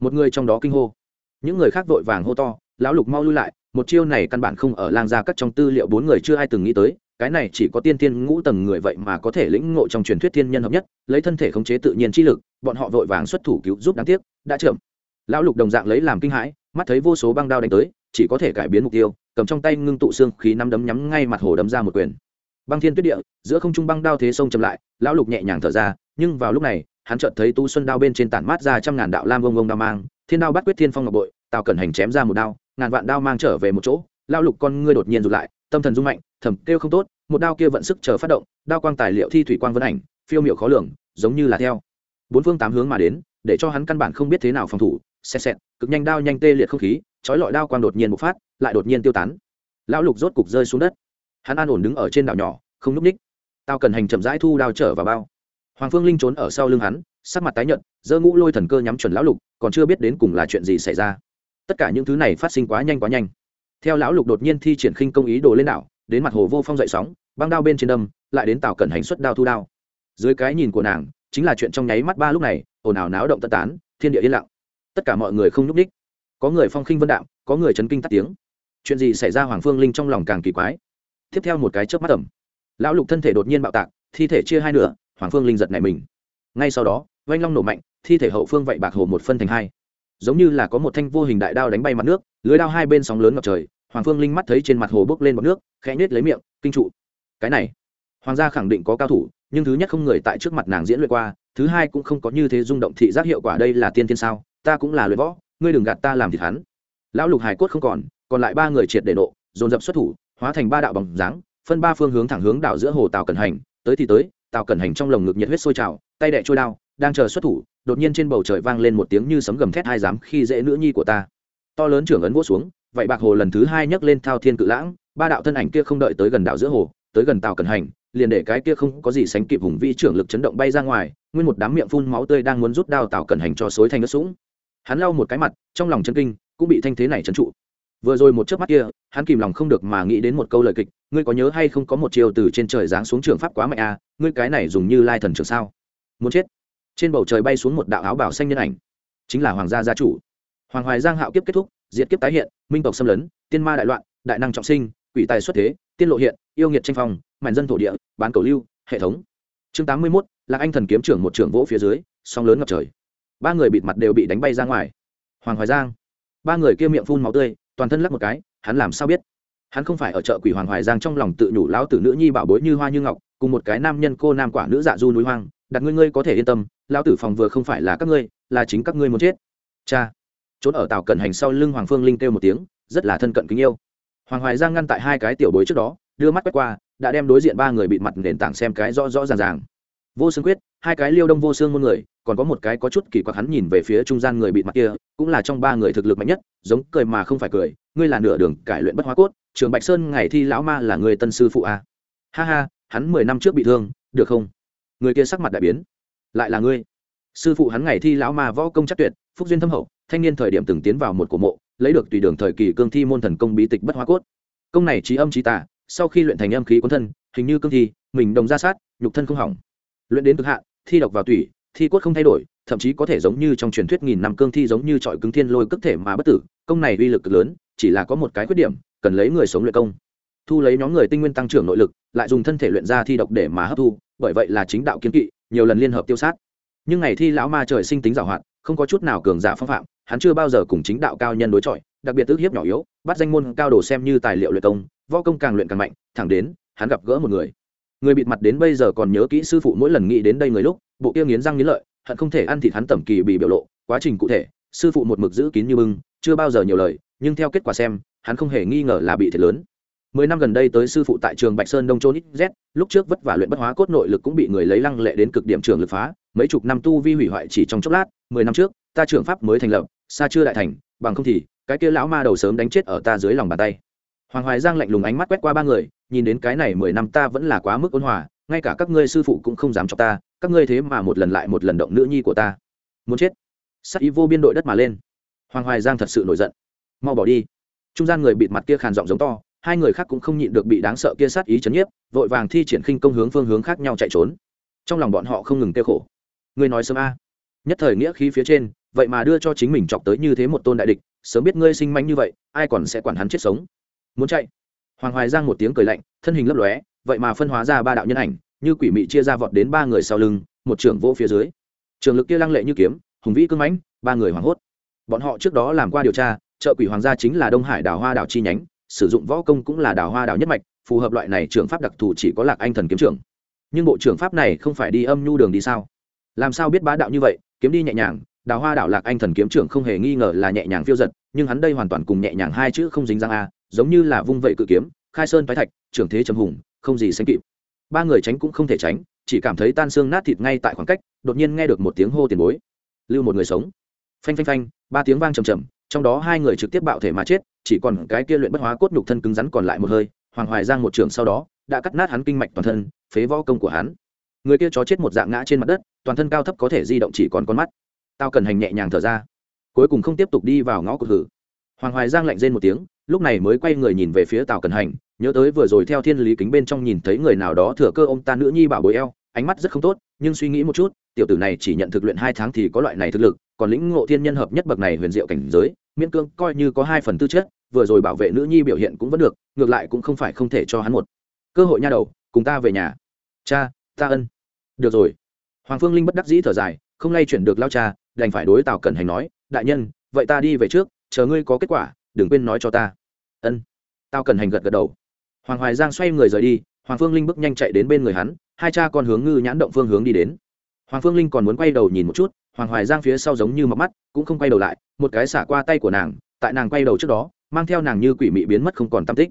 Speaker 1: một người trong đó kinh hô. Những người khác vội vàng hô to, lão lục mau lui lại, một chiêu này căn bản không ở lang gia các trong tư liệu bốn người chưa ai từng nghĩ tới, cái này chỉ có tiên tiên ngũ tầng người vậy mà có thể lĩnh ngộ trong truyền thuyết thiên nhân hợp nhất, lấy thân thể khống chế tự nhiên chi lực, bọn họ vội vàng xuất thủ cứu giúp đáng tiếc, đã chậm. Lão lục đồng dạng lấy làm kinh hãi, mắt thấy vô số băng đao đánh tới, chỉ có thể cải biến mục tiêu, cầm trong tay ngưng tụ xương khí năm đấm nhắm ngay mặt hồ đấm ra một quyền. Băng thiên tuyết địa, giữa không trung băng đao thế sông chậm lại, lão lục nhẹ nhàng thở ra, nhưng vào lúc này hắn chợt thấy tu xuân đao bên trên tản mát ra trăm ngàn đạo lam vông vông đao mang, thiên đao bắt quyết thiên phong ngọc bội, tào cẩn hành chém ra một đao, ngàn vạn đao mang trở về một chỗ, lão lục con ngươi đột nhiên rụt lại, tâm thần rung mạnh, thầm kêu không tốt, một đao kia vận sức chờ phát động, đao quang tài liệu thi thủy quang vân ảnh, phiêu miệu khó lường, giống như là theo. Bốn phương tám hướng mà đến, để cho hắn căn bản không biết thế nào phòng thủ, xẹt xẹt, cực nhanh đao nhanh tê liệt không khí, chói lọi đao quang đột nhiên bộc phát, lại đột nhiên tiêu tán. Lão lục rốt cục rơi xuống đất. Hắn an ổn đứng ở trên đảo nhỏ, không núp ních tao cần hành chậm rãi thu đao trở vào bao hoàng phương linh trốn ở sau lưng hắn, sắc mặt tái nhợt, giơ ngũ lôi thần cơ nhắm chuẩn lão lục, còn chưa biết đến cùng là chuyện gì xảy ra. Tất cả những thứ này phát sinh quá nhanh quá nhanh. Theo lão lục đột nhiên thi triển khinh công ý đồ lên đảo, đến mặt hồ vô phong dậy sóng, băng đao bên trên đâm, lại đến tàu cẩn hành xuất đao thu đao. Dưới cái nhìn của nàng, chính là chuyện trong nháy mắt ba lúc này, ồn ào náo động tất tán, thiên địa yên lặng. Tất cả mọi người không nhúc ních có người phong khinh vân đạo, có người chấn kinh tắt tiếng. Chuyện gì xảy ra hoàng phương linh trong lòng càng kỳ quái. Tiếp theo một cái chớp mắt ẩm. Lão lục thân thể đột nhiên bạo tạc, thi thể chia hai nửa hoàng phương linh giật này mình. Ngay sau đó, oanh long nổ mạnh, thi thể hậu phương vậy bạc hồ một phân thành hai. Giống như là có một thanh vô hình đại đao đánh bay mặt nước, lưới đao hai bên sóng lớn ngập trời, hoàng phương linh mắt thấy trên mặt hồ bốc lên bọc nước, khẽ nhết lấy miệng, kinh trụ. Cái này, hoàng gia khẳng định có cao thủ, nhưng thứ nhất không người tại trước mặt nàng diễn luyện qua, thứ hai cũng không có như thế rung động thị giác hiệu quả đây là tiên thiên sao, ta cũng là luyện võ, ngươi đừng gạt ta làm thịt hắn. Lão lục hải cốt không còn còn lại ba người triệt để nộ, dồn dập xuất thủ, hóa thành ba đạo bằng dáng, phân ba phương hướng thẳng hướng đảo giữa hồ tàu cẩn hành, tới thì tới Tào cẩn hành trong lồng ngực nhiệt huyết sôi trào, tay đẻ trôi đao, đang chờ xuất thủ, đột nhiên trên bầu trời vang lên một tiếng như sấm gầm thét hai dám khi dễ nữ nhi của ta. To lớn trưởng ấn vỗ xuống, vậy bạc hồ lần thứ hai nhấc lên thao thiên cự lãng, ba đạo thân ảnh kia không đợi tới gần đảo giữa hồ, tới gần tàu cẩn hành, liền để cái kia không có gì sánh kịp hùng vĩ trưởng lực chấn động bay ra ngoài, nguyên một đám miệng phun máu tươi đang muốn rút đao tàu cẩn hành cho xối thành nước sũng. Hắn lau một cái mặt, trong lòng chân kinh, cũng bị thanh thế này trấn trụ vừa rồi một chớp mắt kia hắn kìm lòng không được mà nghĩ đến một câu lời kịch ngươi có nhớ hay không có một chiều từ trên trời giáng xuống trường pháp quá mạnh à ngươi cái này dùng như lai thần trường sao? Muốn chết. Trên bầu trời bay xuống một đạo áo bảo xanh nhân ảnh. Chính là hoàng gia gia chủ. Hoàng hoài giang hạo kiếp kết thúc diệt kiếp tái hiện minh tộc xâm lấn tiên ma đại loạn đại năng trọng sinh quỷ tài xuất thế tiên lộ hiện yêu nghiệt tranh phong mạnh dân thổ địa bán cầu lưu hệ thống. Chương tám mươi 81, là anh thần kiếm trưởng một trưởng vỗ phía dưới song lớn ngập trời. Ba người bịt mặt đều bị đánh bay ra ngoài. Hoàng hoài giang. Ba người kia miệng phun máu tươi toàn thân lắc một cái, hắn làm sao biết? Hắn không phải ở chợ quỷ hoàng hoài giang trong lòng tự nhủ lão tử nữ nhi bảo bối như hoa như ngọc, cùng một cái nam nhân cô nam quả nữ dạ du núi hoang, đặt ngươi ngươi có thể yên tâm, lão tử phòng vừa không phải là các ngươi, là chính các ngươi muốn chết. Cha! Trốn ở tàu cận hành sau lưng hoàng phương linh kêu một tiếng, rất là thân cận kính yêu. Hoàng hoài giang ngăn tại hai cái tiểu bối trước đó, đưa mắt quét qua, đã đem đối diện ba người bịt mặt nền tảng xem cái rõ rõ ràng ràng. Vô xương quyết, hai cái liêu đông vô xương môn người còn có một cái có chút kỳ quặc hắn nhìn về phía trung gian người bị mặt kia, cũng là trong ba người thực lực mạnh nhất, giống cười mà không phải cười, ngươi là nửa đường cải luyện bất hóa cốt, trường bạch sơn ngày thi lão ma là người tân sư phụ a. À? ha ha, hắn mười năm trước bị thương, được không? Người kia sắc mặt đại biến. Lại là ngươi. Sư phụ hắn ngày thi lão ma võ công chắc tuyệt, phúc duyên thâm hậu, thanh niên thời điểm từng tiến vào một cổ mộ, lấy được tùy đường thời kỳ cương thi môn thần công bí tịch bất hóa cốt. Công này trí âm trí tả sau khi luyện thành âm khí cuốn thân, hình như cương thi, mình đồng ra sát, nhục thân không hỏng. Luyện đến cực hạn, thi độc vào tủy thi cốt không thay đổi, thậm chí có thể giống như trong truyền thuyết nghìn năm cương thi giống như trọi cứng thiên lôi cất thể mà bất tử, công này uy lực cực lớn, chỉ là có một cái khuyết điểm, cần lấy người sống luyện công. Thu lấy nhóm người tinh nguyên tăng trưởng nội lực, lại dùng thân thể luyện ra thi độc để mà hấp thu, bởi vậy là chính đạo kiến kỵ, nhiều lần liên hợp tiêu sát. Nhưng ngày thi lão ma trời sinh tính giảo hoạt, không có chút nào cường giả phong phạm, hắn chưa bao giờ cùng chính đạo cao nhân đối chọi, đặc biệt ước hiếp nhỏ yếu, bắt danh môn cao đồ xem như tài liệu luyện công, võ công càng luyện càng mạnh, thẳng đến, hắn gặp gỡ một người người bịt mặt đến bây giờ còn nhớ kỹ sư phụ mỗi lần nghĩ đến đây người lúc, bộ kia nghiến răng nghiến lợi, hận không thể ăn thịt hắn tẩm kỳ bị biểu lộ, quá trình cụ thể, sư phụ một mực giữ kín như bưng, chưa bao giờ nhiều lời, nhưng theo kết quả xem, hắn không hề nghi ngờ là bị thiệt lớn. Mười năm gần đây tới sư phụ tại trường bạch sơn đông trôn ít z, lúc trước vất vả luyện bất hóa cốt nội lực cũng bị người lấy lăng lệ đến cực điểm trường lực phá, mấy chục năm tu vi hủy hoại chỉ trong chốc lát, mười năm trước, ta trường pháp mới thành lập, xa chưa đại thành, bằng không thì, cái kia lão ma đầu sớm đánh chết ở ta dưới lòng bàn tay. Hoàng hoài giang lạnh lùng ánh mắt quét qua ba người nhìn đến cái này mười năm ta vẫn là quá mức ôn hòa, ngay cả các ngươi sư phụ cũng không dám cho ta, các ngươi thế mà một lần lại một lần động nữ nhi của ta. Muốn chết. Sắc ý vô biên đội đất mà lên. Hoàng hoài giang thật sự nổi giận. Mau bỏ đi. Trung gian người bịt mặt kia khàn giọng giống to, hai người khác cũng không nhịn được bị đáng sợ kia sát ý chấn nhiếp, vội vàng thi triển khinh công hướng phương hướng khác nhau chạy trốn. Trong lòng bọn họ không ngừng kêu khổ. Ngươi nói sớm a. Nhất thời nghĩa khí phía trên, vậy mà đưa cho chính mình chọc tới như thế một tôn đại địch, sớm biết ngươi sinh manh như vậy, ai còn sẽ quản hắn chết sống? Muốn chạy hoàng hoài giang một tiếng cười lạnh, thân hình lấp lóe, vậy mà phân hóa ra ba đạo nhân ảnh, như quỷ mị chia ra vọt đến ba người sau lưng, một trưởng vỗ phía dưới. Trường lực kia lăng lệ như kiếm, hùng vĩ cưng mãnh, ba người hoảng hốt. Bọn họ trước đó làm qua điều tra chợ quỷ hoàng gia chính là đông hải đào hoa đào chi nhánh, sử dụng võ công cũng là đào hoa đào nhất mạch, phù hợp loại này trường pháp đặc thù chỉ có lạc anh thần kiếm trưởng. Nhưng bộ trưởng pháp này không phải đi âm nhu đường đi sao? Làm sao biết bá đạo như vậy, kiếm đi nhẹ nhàng, đào hoa đảo lạc anh thần kiếm trưởng không hề nghi ngờ là nhẹ nhàng phiêu giật, nhưng hắn đây hoàn toàn cùng nhẹ nhàng hai chữ không dính răng a giống như là vung vẩy cự kiếm, khai sơn phái thạch, trưởng thế trầm hùng, không gì sánh kịp. Ba người tránh cũng không thể tránh, chỉ cảm thấy tan xương nát thịt ngay tại khoảng cách, đột nhiên nghe được một tiếng hô tiền bối. Lưu một người sống. Phanh phanh phanh, ba tiếng vang trầm trầm, trong đó hai người trực tiếp bạo thể mà chết, chỉ còn cái kia luyện bất hóa cốt nhục thân cứng rắn còn lại một hơi, hoàng hoài giang một trường sau đó, đã cắt nát hắn kinh mạch toàn thân, phế võ công của hắn. Người kia chó chết một dạng ngã trên mặt đất, toàn thân cao thấp có thể di động chỉ còn con mắt. Tao cần hành nhẹ nhàng thở ra. Cuối cùng không tiếp tục đi vào ngõ cụt hử. Hoàng hoài giang lạnh rên một tiếng lúc này mới quay người nhìn về phía tào cần hành, nhớ tới vừa rồi theo thiên lý kính bên trong nhìn thấy người nào đó thừa cơ ông ta nữ nhi bảo bối eo, ánh mắt rất không tốt, nhưng suy nghĩ một chút, tiểu tử này chỉ nhận thực luyện hai tháng thì có loại này thực lực, còn lĩnh ngộ thiên nhân hợp nhất bậc này huyền diệu cảnh giới, miễn cương coi như có hai phần tư chất, vừa rồi bảo vệ nữ nhi biểu hiện cũng vẫn được, ngược lại cũng không phải không thể cho hắn một cơ hội nha đầu, cùng ta về nhà. Cha, ta ân. Được rồi. Hoàng phương linh bất đắc dĩ thở dài, không lay chuyển được lao cha, đành phải đối tào cẩn hành nói, đại nhân, vậy ta đi về trước, chờ ngươi có kết quả đừng quên nói cho ta. Ân. Tao cần hành gật gật đầu. Hoàng hoài giang xoay người rời đi, hoàng phương linh bước nhanh chạy đến bên người hắn, hai cha con hướng ngư nhãn động phương hướng đi đến. Hoàng phương linh còn muốn quay đầu nhìn một chút, hoàng hoài giang phía sau giống như mọc mắt, cũng không quay đầu lại, một cái xả qua tay của nàng, tại nàng quay đầu trước đó, mang theo nàng như quỷ mị biến mất không còn tam tích.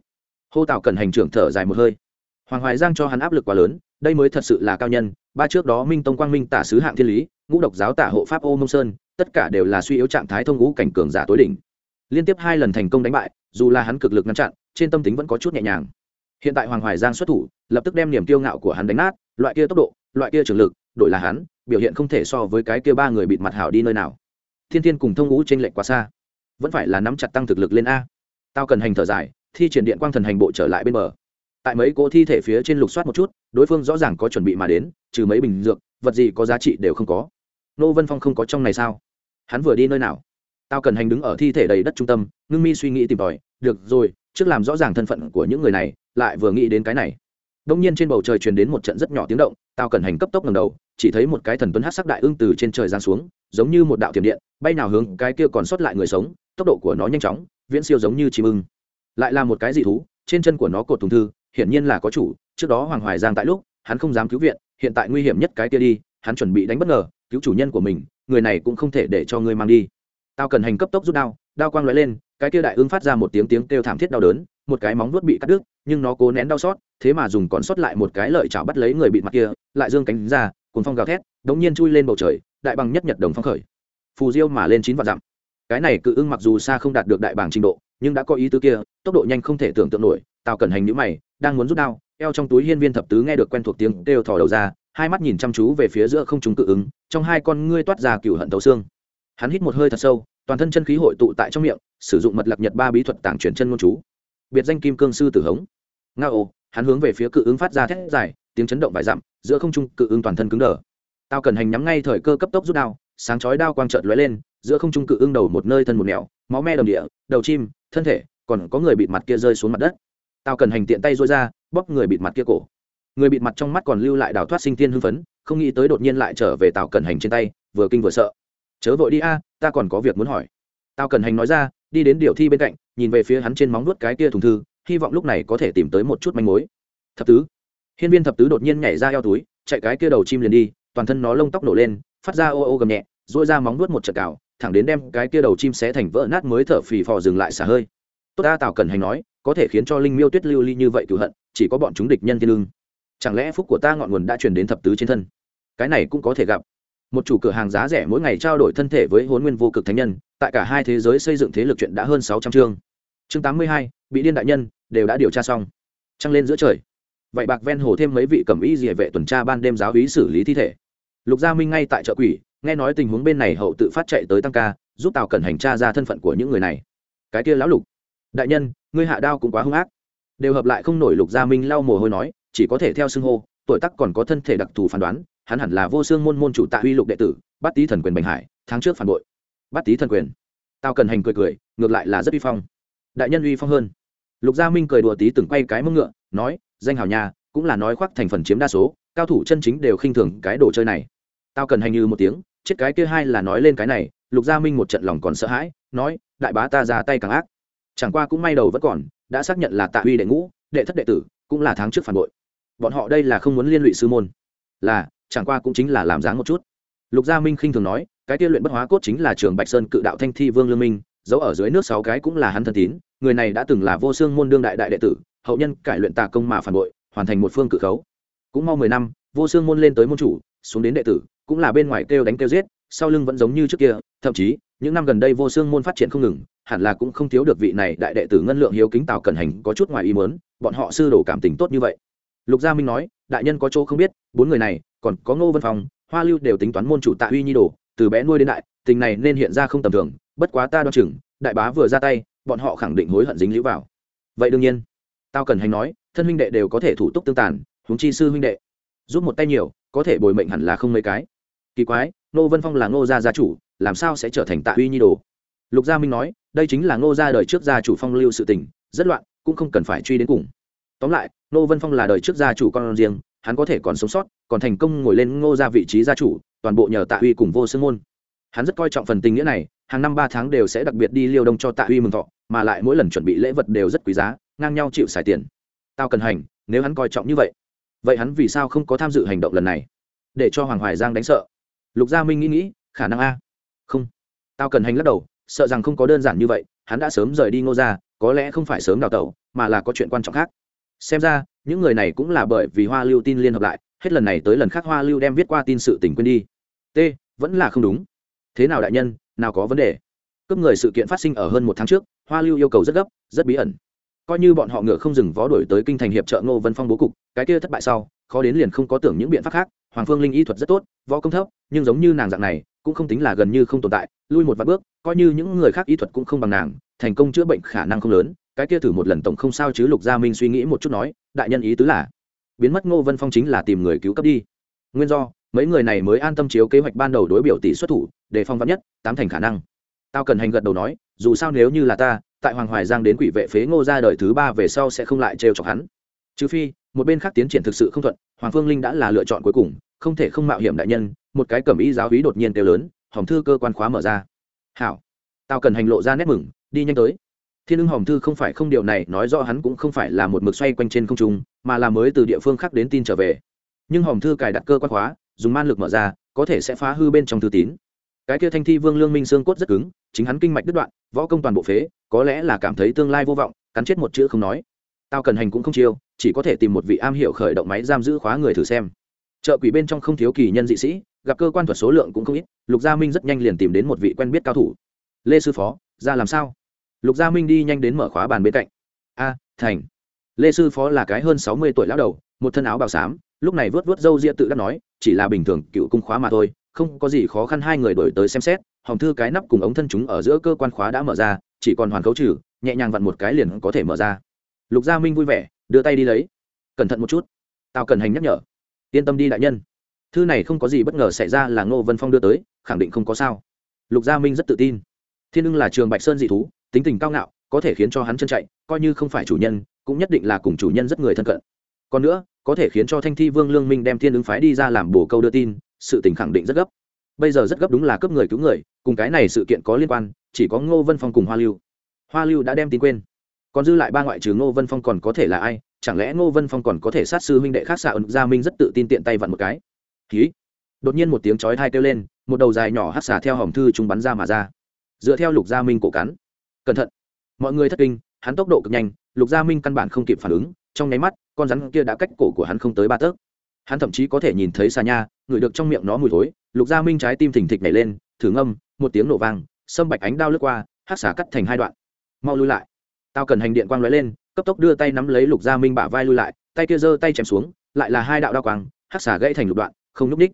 Speaker 1: Hô tạo cần hành trưởng thở dài một hơi. Hoàng hoài giang cho hắn áp lực quá lớn, đây mới thật sự là cao nhân, ba trước đó minh tông quang minh tả sứ hạng thiên lý, ngũ độc giáo tả hộ pháp ô mông sơn, tất cả đều là suy yếu trạng thái thông ngũ cảnh cường giả tối đỉnh liên tiếp hai lần thành công đánh bại, dù là hắn cực lực ngăn chặn, trên tâm tính vẫn có chút nhẹ nhàng. Hiện tại hoàng hoài giang xuất thủ, lập tức đem niềm kiêu ngạo của hắn đánh nát, loại kia tốc độ, loại kia trường lực, đổi là hắn, biểu hiện không thể so với cái kia ba người bịt mặt hảo đi nơi nào. Thiên thiên cùng thông ngũ t r ê n lệch quá xa. Vẫn phải là nắm chặt tăng thực lực lên a. Tao cần hành thở dài, thi triển điện quang thần hành bộ trở lại bên bờ. Tại mấy cỗ thi thể phía trên lục soát một chút, đối phương rõ ràng có chuẩn bị mà đến, trừ mấy bình dược, vật gì có giá trị đều không có. Nô vân phong không có trong này sao? Hắn vừa đi nơi nào? Tao cần hành đứng ở thi thể đầy đất trung tâm, ngưng mi suy nghĩ tìm tòi, được rồi, trước làm rõ ràng thân phận của những người này, lại vừa nghĩ đến cái này. Đông nhiên trên bầu trời truyền đến một trận rất nhỏ tiếng động, tao cần hành cấp tốc ngầm đầu, chỉ thấy một cái thần tuấn hát sắc đại ưng từ trên trời giáng xuống, giống như một đạo tiềm điện, bay nào hướng cái kia còn sót lại người sống, tốc độ của nó nhanh chóng, viễn siêu giống như chim ưng. Lại là một cái dị thú, trên chân của nó cột thùng thư, hiển nhiên là có chủ, trước đó hoàng hoài giang tại lúc, hắn không dám cứu viện, hiện tại nguy hiểm nhất cái kia đi, hắn chuẩn bị đánh bất ngờ, cứu chủ nhân của mình, người này cũng không thể để cho ngươi mang đi tao cần hành cấp tốc rút đao đao quang lóe lên, cái kia đại ưng phát ra một tiếng tiếng kêu thảm thiết đau đớn, một cái móng vuốt bị cắt đứt, nhưng nó cố nén đau xót, thế mà dùng còn sót lại một cái lợi chảo bắt lấy người bị mặt kia, lại dương cánh ra cuốn phong gào thét, đống nhiên chui lên bầu trời, đại bằng nhất nhật đồng phong khởi. Phù diêu mà lên chín vạn dặm. Cái này cự ưng mặc dù xa không đạt được đại bảng trình độ, nhưng đã có ý tứ kia, tốc độ nhanh không thể tưởng tượng nổi tào cẩn hành nhữ mày, đang muốn rút đao, eo trong túi hiên viên thập tứ nghe được quen thuộc tiếng kêu thò đầu ra, hai mắt nhìn chăm chú về phía giữa không chúng cự ứng trong hai con ngươi toát ra cựu hận tấu xương hắn hít một hơi thật sâu, toàn thân chân khí hội tụ tại trong miệng, sử dụng mật lạc nhật ba bí thuật tàng chuyển chân ngôn chú. Biệt danh kim cương sư tử hống. Nga ô, hắn hướng về phía cự ứng phát ra thét dài, tiếng chấn động vài dặm, giữa không trung cự ứng toàn thân cứng đờ. Tao cần hành nhắm ngay thời cơ cấp tốc rút đao, sáng chói đao quang trợt lóe lên, giữa không trung cự ứng đầu một nơi thân một nẻo, máu me đầm địa, đầu chim, thân thể, còn có người bịt mặt kia rơi xuống mặt đất. Tao cần hành tiện tay rối ra, bóp người bịt mặt kia cổ. Người bịt mặt trong mắt còn lưu lại đào thoát sinh tiên hưng phấn, không nghĩ tới đột nhiên lại trở về tào cần hành trên tay, vừa kinh vừa sợ chớ vội đi a, ta còn có việc muốn hỏi. Tao cần hành nói ra, đi đến điều thi bên cạnh, nhìn về phía hắn trên móng nuốt cái kia thùng thư, hy vọng lúc này có thể tìm tới một chút manh mối. Thập tứ. Hiên viên thập tứ đột nhiên nhảy ra eo túi, chạy cái kia đầu chim liền đi, toàn thân nó lông tóc nổ lên, phát ra ô ô gầm nhẹ dội ra móng nuốt một trận cào, thẳng đến đem cái kia đầu chim xé thành vỡ nát mới thở phì phò dừng lại xả hơi. Tốt ta tào cần hành nói, có thể khiến cho linh miêu tuyết lưu ly như vậy cựu hận, chỉ có bọn chúng địch nhân thiên lương chẳng lẽ phúc của ta ngọn nguồn đã truyền đến thập tứ trên thân? Cái này cũng có thể gặp một chủ cửa hàng giá rẻ mỗi ngày trao đổi thân thể với huấn nguyên vô cực thánh nhân, tại cả hai thế giới xây dựng thế lực chuyện đã hơn sáu trăm chương. Chương tám mươi hai, bị điên đại nhân, đều đã điều tra xong. Trăng lên giữa trời. Vậy bạc ven hồ thêm mấy vị cầm ý dỉa vệ tuần tra ban đêm giáo hí xử lý thi thể. Lục gia minh ngay tại chợ quỷ, nghe nói tình huống bên này hậu tự phát chạy tới tăng ca, giúp tào cẩn hành tra ra thân phận của những người này. Cái kia lão lục. Đại nhân, ngươi hạ đao cũng quá hung ác. Đều hợp lại không nổi lục gia minh lau mồ hôi nói, chỉ có thể theo xưng hô, tuổi tác còn có thân thể đặc thù phán đoán hắn hẳn là vô xương môn môn chủ tạ uy lục đệ tử, bắt tý thần quyền bành hải, tháng trước phản bội. Bắt tý thần quyền. Tao cần hành cười cười, ngược lại là rất uy phong. Đại nhân uy phong hơn. Lục gia minh cười đùa tí từng quay cái mông ngựa, nói, danh hào nhà, cũng là nói khoác thành phần chiếm đa số, cao thủ chân chính đều khinh thường cái đồ chơi này. Tao cần hành như một tiếng, chết cái kia hai là nói lên cái này, lục gia minh một trận lòng còn sợ hãi, nói, đại bá ta ra tay càng ác. Chẳng qua cũng may đầu vẫn còn, đã xác nhận là tạ uy đệ ngũ, đệ thất đệ tử, cũng là tháng trước phản bội. Bọn họ đây là không muốn liên lụy sư môn. Là chẳng qua cũng chính là làm dáng một chút. Lục gia minh khinh thường nói, cái kia luyện bất hóa cốt chính là trường bạch sơn cự đạo thanh thi vương lương minh, giấu ở dưới nước sáu cái cũng là hắn thân tín, người này đã từng là vô xương môn đương đại đại đệ tử, hậu nhân cải luyện tà công mà phản bội, hoàn thành một phương cự khấu. Cũng mau mười năm, vô xương môn lên tới môn chủ, xuống đến đệ tử, cũng là bên ngoài kêu đánh kêu giết, sau lưng vẫn giống như trước kia, thậm chí, những năm gần đây vô xương môn phát triển không ngừng, hẳn là cũng không thiếu được vị này đại đệ tử ngân lượng hiếu kính tào cẩn hành có chút ngoài ý mớn bọn họ sư đổ cảm tình tốt như vậy. Lục gia minh nói, đại nhân có chỗ không biết, bốn người này còn có ngô vân phong, hoa lưu đều tính toán môn chủ tạ uy nhi đồ, từ bé nuôi đến đại, tình này nên hiện ra không tầm thường, bất quá ta đo chừng, đại bá vừa ra tay, bọn họ khẳng định hối hận dính lũ vào. Vậy đương nhiên, tao cần hành nói, thân huynh đệ đều có thể thủ tục tương tàn, huống chi sư huynh đệ. Giúp một tay nhiều, có thể bồi mệnh hẳn là không mấy cái. Kỳ quái, ngô vân phong là ngô gia gia chủ, làm sao sẽ trở thành tạ uy nhi đồ? Lục gia minh nói, đây chính là ngô gia đời trước gia chủ phong lưu sự tình, rất loạn, cũng không cần phải truy đến cùng. Tóm lại, ngô vân phong là đời trước gia chủ con riêng hắn có thể còn sống sót, còn thành công ngồi lên ngô gia vị trí gia chủ, toàn bộ nhờ tạ Huy cùng vô sương môn. Hắn rất coi trọng phần tình nghĩa này, hàng năm ba tháng đều sẽ đặc biệt đi liêu đông cho tạ Huy mừng thọ, mà lại mỗi lần chuẩn bị lễ vật đều rất quý giá, ngang nhau chịu xài tiền. Tao cần hành, nếu hắn coi trọng như vậy vậy hắn vì sao không có tham dự hành động lần này? Để cho hoàng hoài giang đánh sợ. Lục gia minh nghĩ nghĩ, khả năng a. Không. Tao cần hành lắc đầu, sợ rằng không có đơn giản như vậy, hắn đã sớm rời đi ngô ra có lẽ không phải sớm đào tẩu, mà là có chuyện quan trọng khác xem ra, những người này cũng là bởi vì hoa lưu tin liên hợp lại, hết lần này tới lần khác hoa lưu đem viết qua tin sự tình quên đi. T, vẫn là không đúng. Thế nào đại nhân, nào có vấn đề? Cướp người sự kiện phát sinh ở hơn một tháng trước, hoa lưu yêu cầu rất gấp, rất bí ẩn. Coi như bọn họ ngựa không dừng vó đổi tới kinh thành hiệp trợ ngô vân phong bố cục, cái kia thất bại sau, khó đến liền không có tưởng những biện pháp khác. Hoàng phương linh y thuật rất tốt, võ công thấp, nhưng giống như nàng dạng này, cũng không tính là gần như không tồn tại, lui một vài bước, coi như những người khác y thuật cũng không bằng nàng, thành công chữa bệnh khả năng không lớn cái kia thử một lần tổng không sao chứ lục gia minh suy nghĩ một chút nói, đại nhân ý tứ là, biến mất ngô vân phong chính là tìm người cứu cấp đi. Nguyên do, mấy người này mới an tâm chiếu kế hoạch ban đầu đối biểu tỷ xuất thủ để phong vắn nhất, tám thành khả năng. Tao cần hành gật đầu nói, dù sao nếu như là ta, tại hoàng hoài giang đến quỷ vệ phế ngô ra đời thứ ba về sau sẽ không lại trêu chọc hắn. Trừ phi, một bên khác tiến triển thực sự không thuận, hoàng phương linh đã là lựa chọn cuối cùng, không thể không mạo hiểm đại nhân, một cái cẩm y giáo hí đột nhiên kêu lớn, hòm thư cơ quan khóa mở ra. Hảo. Tao cần hành lộ ra nét mừng, đi nhanh tới thiên ưng hòm thư không phải không điều này, nói rõ hắn cũng không phải là một mực xoay quanh trên không trung, mà là mới từ địa phương khác đến tin trở về. Nhưng hòm thư cài đặt cơ quan khóa dùng man lực mở ra, có thể sẽ phá hư bên trong thư tín. Cái kia thanh thi vương lương minh xương cốt rất cứng, chính hắn kinh mạch đứt đoạn, võ công toàn bộ phế, có lẽ là cảm thấy tương lai vô vọng, cắn chết một chữ không nói. Tao cần hành cũng không chiêu, chỉ có thể tìm một vị am hiểu khởi động máy giam giữ khóa người thử xem. Chợ quỷ bên trong không thiếu kỳ nhân dị sĩ, gặp cơ quan thuật số lượng cũng không ít, lục gia minh rất nhanh liền tìm đến một vị quen biết cao thủ. Lê sư phó, ra làm sao? Lục gia minh đi nhanh đến mở khóa bàn bên cạnh. A, thành. Lê sư phó là cái hơn sáu mươi tuổi lão đầu, một thân áo bào xám, lúc này vớt vớt râu ria tự đắc nói, chỉ là bình thường cựu cung khóa mà thôi, không có gì khó khăn hai người đổi tới xem xét hòng thư cái nắp cùng ống thân chúng ở giữa cơ quan khóa đã mở ra, chỉ còn hoàn cấu trừ, nhẹ nhàng vặn một cái liền có thể mở ra. Lục gia minh vui vẻ, đưa tay đi lấy. Cẩn thận một chút. Tao cần hành nhắc nhở. Yên tâm đi đại nhân. Thư này không có gì bất ngờ xảy ra là ngô vân phong đưa tới, khẳng định không có sao. Lục gia minh rất tự tin. Thiên ưng là trường bạch sơn dị thú tính tình cao ngạo, có thể khiến cho hắn chân chạy, coi như không phải chủ nhân, cũng nhất định là cùng chủ nhân rất người thân cận. Còn nữa, có thể khiến cho thanh thi vương lương minh đem thiên ứng phái đi ra làm bồ câu đưa tin, sự tình khẳng định rất gấp. Bây giờ rất gấp đúng là cấp người cứu người, cùng cái này sự kiện có liên quan, chỉ có ngô vân phong cùng hoa lưu. Hoa lưu đã đem tin quên. Còn dư lại ba ngoại trừ ngô vân phong còn có thể là ai, chẳng lẽ ngô vân phong còn có thể sát sư huynh đệ khác xạ ẩn gia minh rất tự tin tiện tay vặn một cái? Ký đột nhiên một tiếng chói thai kêu lên, một đầu dài nhỏ hát xả theo hòm thư chúng bắn ra mà ra. Dựa theo lục gia minh cổ cắn cẩn thận. Mọi người thất kinh, hắn tốc độ cực nhanh, lục gia minh căn bản không kịp phản ứng, trong nháy mắt, con rắn kia đã cách cổ của hắn không tới ba tấc. Hắn thậm chí có thể nhìn thấy xà nha ngửi được trong miệng nó mùi thối, lục gia minh trái tim thình thịch nhảy lên, thử ngâm, một tiếng nổ vang, sâm bạch ánh đao lướt qua hát xả cắt thành hai đoạn. Mau lui lại. Tao cần hành điện quang lóe lên, cấp tốc đưa tay nắm lấy lục gia minh bả vai lui lại, tay kia giơ tay chém xuống, lại là hai đạo đao quang hát xả gãy thành lục đoạn, không nhúc ních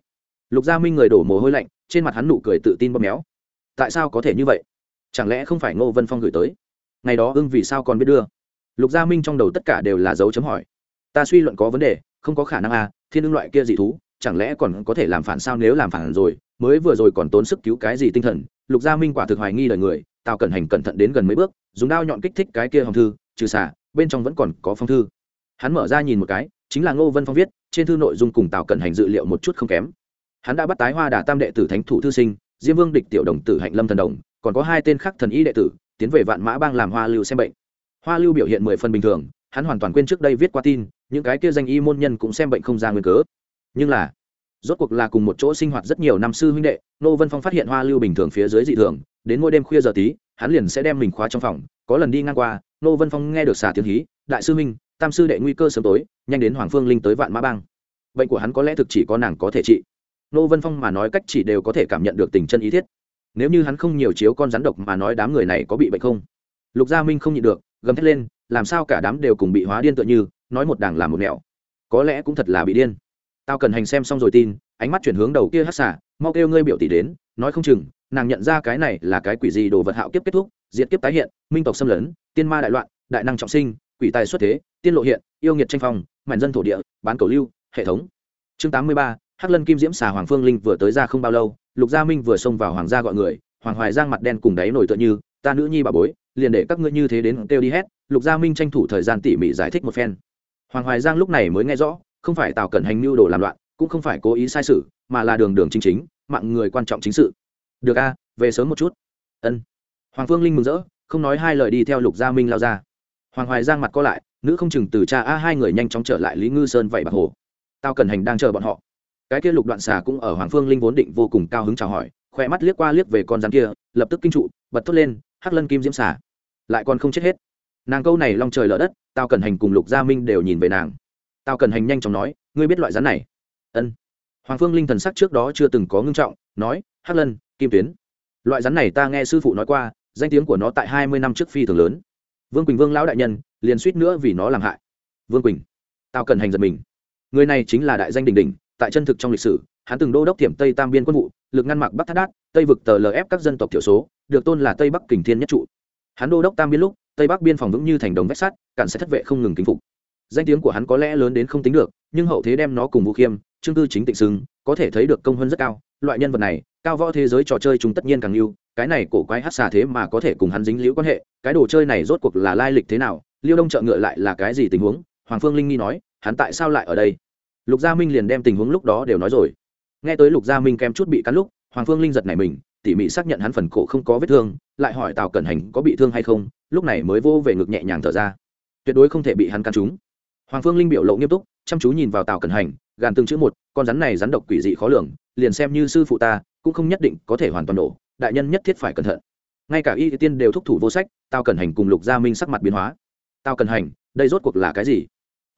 Speaker 1: lục gia minh người đổ mồ hôi lạnh, trên mặt hắn nụ cười tự tin bóp méo. Tại sao có thể như vậy? Chẳng lẽ không phải ngô vân phong gửi tới? Ngày đó ưng vì sao còn biết đưa? Lục gia minh trong đầu tất cả đều là dấu chấm hỏi. Ta suy luận có vấn đề, không có khả năng à thiên ưng loại kia dị thú, chẳng lẽ còn có thể làm phản sao nếu làm phản rồi? Mới vừa rồi còn tốn sức cứu cái gì tinh thần, lục gia minh quả thực hoài nghi lời người, tào cẩn hành cẩn thận đến gần mấy bước, dùng đao nhọn kích thích cái kia hồng thư, trừ xả, bên trong vẫn còn có phong thư. Hắn mở ra nhìn một cái, chính là ngô vân phong viết, trên thư nội dung cùng tào cẩn hành dự liệu một chút không kém. Hắn đã bắt tái hoa đà tam đệ tử thánh thủ thư sinh diêm vương địch tiểu đồng tử hạnh lâm thần đồng, còn có hai tên khác thần y đệ tử, tiến về vạn mã bang làm hoa lưu xem bệnh. Hoa lưu biểu hiện mười phần bình thường, hắn hoàn toàn quên trước đây viết qua tin, những cái kia danh y môn nhân cũng xem bệnh không ra nguyên cớ. Nhưng là, rốt cuộc là cùng một chỗ sinh hoạt rất nhiều năm sư huynh đệ, nô vân phong phát hiện hoa lưu bình thường phía dưới dị thường, đến mỗi đêm khuya giờ tí, hắn liền sẽ đem mình khóa trong phòng, có lần đi ngang qua, nô vân phong nghe được xà tiếng hí, đại sư huynh, tam sư đệ nguy cơ sớm tối, nhanh đến hoàng phương linh tới vạn mã bang. Bệnh của hắn có lẽ thực chỉ có nàng có thể trị nô vân phong mà nói cách chỉ đều có thể cảm nhận được tình chân ý thiết. Nếu như hắn không nhiều chiếu con rắn độc mà nói đám người này có bị bệnh không? Lục gia minh không nhịn được, gầm thét lên, làm sao cả đám đều cùng bị hóa điên tựa như, nói một đảng làm một mẹo có lẽ cũng thật là bị điên. Tao cần hành xem xong rồi tin, ánh mắt chuyển hướng đầu kia hát xả mau kêu ngươi biểu tỷ đến, nói không chừng, nàng nhận ra cái này là cái quỷ gì đồ vật hạo kiếp kết thúc, diệt kiếp tái hiện, minh tộc xâm lấn, tiên ma đại loạn, đại năng trọng sinh, quỷ tài xuất thế, tiên lộ hiện, yêu nghiệt tranh phong, mảnh dân thổ địa, bán cầu lưu, hệ thống. Chương tám mươi ba hắc lân kim diễm xà hoàng phương linh vừa tới ra không bao lâu, lục gia minh vừa xông vào hoàng gia gọi người, hoàng hoài giang mặt đen cùng đáy nổi tựa như, ta nữ nhi bà bối, liền để các ngươi như thế đến kêu đi hết. Lục gia minh tranh thủ thời gian tỉ mỉ giải thích một phen. Hoàng hoài giang lúc này mới nghe rõ, không phải tào cẩn hành mưu đồ làm loạn, cũng không phải cố ý sai sự, mà là đường đường chính chính, mạng người quan trọng chính sự. Được a, về sớm một chút. Ân. Hoàng phương linh mừng rỡ, không nói hai lời đi theo lục gia minh lao ra. Hoàng hoài giang mặt co lại, nữ không chừng từ cha a hai người nhanh chóng trở lại lý ngư sơn vậy bạc hồ. Tao cần hành đang chờ bọn họ cái kia lục đoạn xà cũng ở hoàng phương linh vốn định vô cùng cao hứng chào hỏi, khoe mắt liếc qua liếc về con rắn kia, lập tức kinh trụ, bật thốt lên, hắc lân kim diễm xà, lại còn không chết hết. Nàng câu này long trời lỡ đất tao cần hành cùng lục gia minh đều nhìn về nàng. Tao cần hành nhanh chóng nói, ngươi biết loại rắn này? Ân. Hoàng phương linh thần sắc trước đó chưa từng có ngưng trọng, nói, hắc lân, kim tuyến. Loại rắn này ta nghe sư phụ nói qua, danh tiếng của nó tại hai mươi năm trước phi thường lớn. Vương quỳnh vương lão đại nhân, liền suýt nữa vì nó làm hại. Vương quỳnh. Tao cần hành giật mình. Người này chính là đại danh đình đình tại chân thực trong lịch sử, hắn từng đô đốc thiểm tây tam biên quân vụ, lực ngăn mặc bắc thắt đát, tây vực tờ lf các dân tộc thiểu số, được tôn là tây bắc kình thiên nhất trụ. Hắn đô đốc tam biên lúc, tây bắc biên phòng vững như thành đồng vách sắt, cản sẽ thất vệ không ngừng kính phục. Danh tiếng của hắn có lẽ lớn đến không tính được, nhưng hậu thế đem nó cùng vũ khiêm, trương tư chính tịnh xứng, có thể thấy được công hơn rất cao. Loại nhân vật này, cao võ thế giới trò chơi chúng tất nhiên càng yêu. cái này cổ quái hát xà thế mà có thể cùng hắn dính liễu quan hệ, cái đồ chơi này rốt cuộc là lai lịch thế nào, liêu đông trợ ngựa lại là cái gì tình huống? Hoàng phương linh nghi nói, hắn tại sao lại ở đây? Lục gia minh liền đem tình huống lúc đó đều nói rồi. Nghe tới lục gia minh kém chút bị cắn lúc, hoàng phương linh giật này mình, tỉ mỉ xác nhận hắn phần cổ không có vết thương, lại hỏi tào cẩn hành có bị thương hay không, lúc này mới vô về ngực nhẹ nhàng thở ra. Tuyệt đối không thể bị hắn cắn trúng hoàng phương linh biểu lộ nghiêm túc, chăm chú nhìn vào tào cẩn hành, gàn từng chữ một, con rắn này rắn độc quỷ dị khó lường, liền xem như sư phụ ta, cũng không nhất định có thể hoàn toàn nổ, đại nhân nhất thiết phải cẩn thận. Ngay cả y tiên đều thúc thủ vô sách, Tào Cẩn hành cùng lục gia minh sắc mặt biến hóa. Tào Cẩn hành, đây rốt cuộc là cái gì?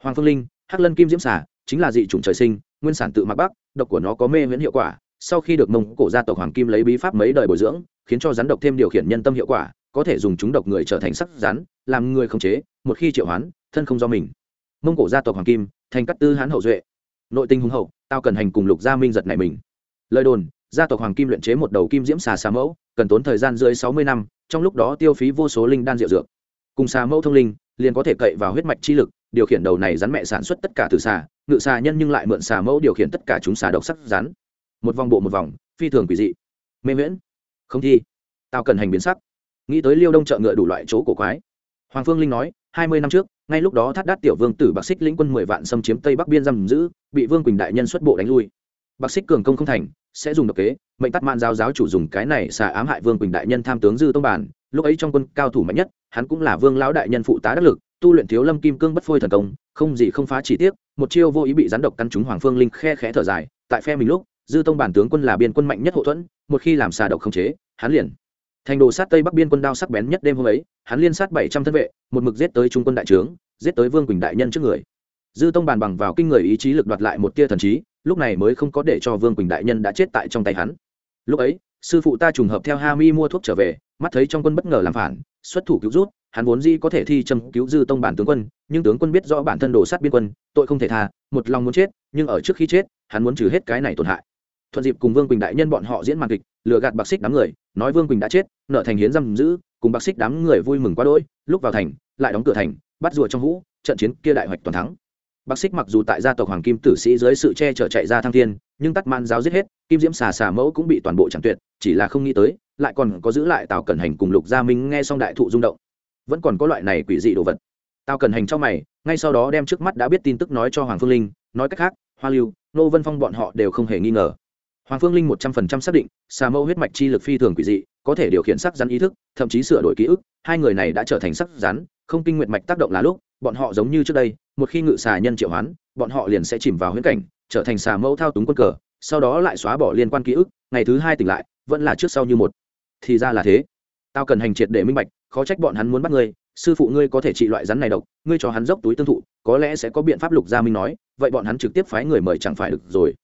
Speaker 1: Hoàng phương linh, hắc lân kim diễm xả chính là dị chủng trời sinh, nguyên sản tự mạc bắc, độc của nó có mê miễn hiệu quả. Sau khi được mông cổ gia tộc hoàng kim lấy bí pháp mấy đời bồi dưỡng, khiến cho rắn độc thêm điều khiển nhân tâm hiệu quả, có thể dùng chúng độc người trở thành sắc rắn, làm người khống chế, một khi triệu hoán, thân không do mình. Mông cổ gia tộc hoàng kim, thành cắt tư hán hậu duệ. Nội tinh hùng hậu, tao cần hành cùng lục gia minh giật này mình. Lời đồn, gia tộc hoàng kim luyện chế một đầu kim diễm xà xà mẫu, cần tốn thời gian dưới sáu mươi năm, trong lúc đó tiêu phí vô số linh đan rượu dược. Cùng xà mẫu thông linh, liền có thể cậy vào huyết mạch chi lực điều khiển đầu này rắn mẹ sản xuất tất cả từ xà, ngự xà nhân nhưng lại mượn xà mẫu điều khiển tất cả chúng xà độc sắc rắn. Một vòng bộ một vòng, phi thường quỷ dị. Mê miễn không thi. Tao cần hành biến sắc. Nghĩ tới liêu đông chợ ngựa đủ loại chỗ cổ quái. Hoàng phương linh nói, hai mươi năm trước, ngay lúc đó thắt đát tiểu vương tử bạc xích lĩnh quân mười vạn xâm chiếm tây bắc biên giam giữ, bị vương quỳnh đại nhân xuất bộ đánh lui. Bạc xích cường công không thành, sẽ dùng độc kế, mệnh tắt man giáo giáo chủ dùng cái này xà ám hại vương quỳnh đại nhân tham tướng dư tông bản. Lúc ấy trong quân cao thủ mạnh nhất, hắn cũng là vương lão đại nhân phụ tá đắc lực tu luyện thiếu lâm kim cương bất phôi thần công, không gì không phá chỉ tiếc, một chiêu vô ý bị rắn độc căn trúng hoàng phương linh khe khẽ thở dài, tại phe mình lúc, dư tông bản tướng quân là biên quân mạnh nhất hậu thuẫn, một khi làm xà độc không chế, hắn liền thành đồ sát tây bắc biên quân đao sắc bén nhất đêm hôm ấy, hắn liên sát bảy trăm thân vệ, một mực giết tới trung quân đại trướng, giết tới vương quỳnh đại nhân trước người. Dư tông bàn bằng vào kinh người ý chí lực đoạt lại một tia thần trí, lúc này mới không có để cho vương quỳnh đại nhân đã chết tại trong tay hắn. Lúc ấy, sư phụ ta trùng hợp theo ha mi mua thuốc trở về, mắt thấy trong quân bất ngờ làm phản, xuất thủ cứu rút hắn vốn dĩ có thể thi châm cứu dư tông bản tướng quân, nhưng tướng quân biết rõ bản thân đồ sát biên quân, tội không thể tha, một lòng muốn chết, nhưng ở trước khi chết, hắn muốn trừ hết cái này tổn hại. Thuận dịp cùng vương quỳnh đại nhân bọn họ diễn màn kịch, lừa gạt bạc xích đám người, nói vương quỳnh đã chết, nợ thành hiến giam giữ, cùng bạc xích đám người vui mừng quá đỗi, lúc vào thành, lại đóng cửa thành, bắt rùa trong hũ, trận chiến kia đại hoạch toàn thắng. Bác xích mặc dù tại gia tộc hoàng kim tử sĩ dưới sự che chở chạy ra thăng thiên, nhưng tắt man giáo giết hết, kim diễm xà xà mẫu cũng bị toàn bộ chẳng tuyệt, chỉ là không nghĩ tới, lại còn có giữ lại tào cẩn hành cùng lục gia minh nghe xong đại thụ rung động vẫn còn có loại này quỷ dị đồ vật. Tao cần hành trong mày, ngay sau đó đem trước mắt đã biết tin tức nói cho hoàng phương linh, nói cách khác, hoa lưu nô vân phong bọn họ đều không hề nghi ngờ. Hoàng phương linh một trăm phần trăm xác định, xà mâu huyết mạch chi lực phi thường quỷ dị, có thể điều khiển sắc rắn ý thức, thậm chí sửa đổi ký ức, hai người này đã trở thành sắc rắn, không kinh nguyện mạch tác động là lúc, bọn họ giống như trước đây, một khi ngự xà nhân triệu hoán, bọn họ liền sẽ chìm vào huyễn cảnh, trở thành xà mẫu thao túng quân cờ, sau đó lại xóa bỏ liên quan ký ức, ngày thứ hai tỉnh lại, vẫn là trước sau như một. Thì ra là thế tao cần hành triệt để minh bạch, khó trách bọn hắn muốn bắt ngươi, sư phụ ngươi có thể trị loại rắn này độc, ngươi cho hắn dốc túi tương thụ, có lẽ sẽ có biện pháp lục gia minh nói, vậy bọn hắn trực tiếp phái người mời chẳng phải được rồi.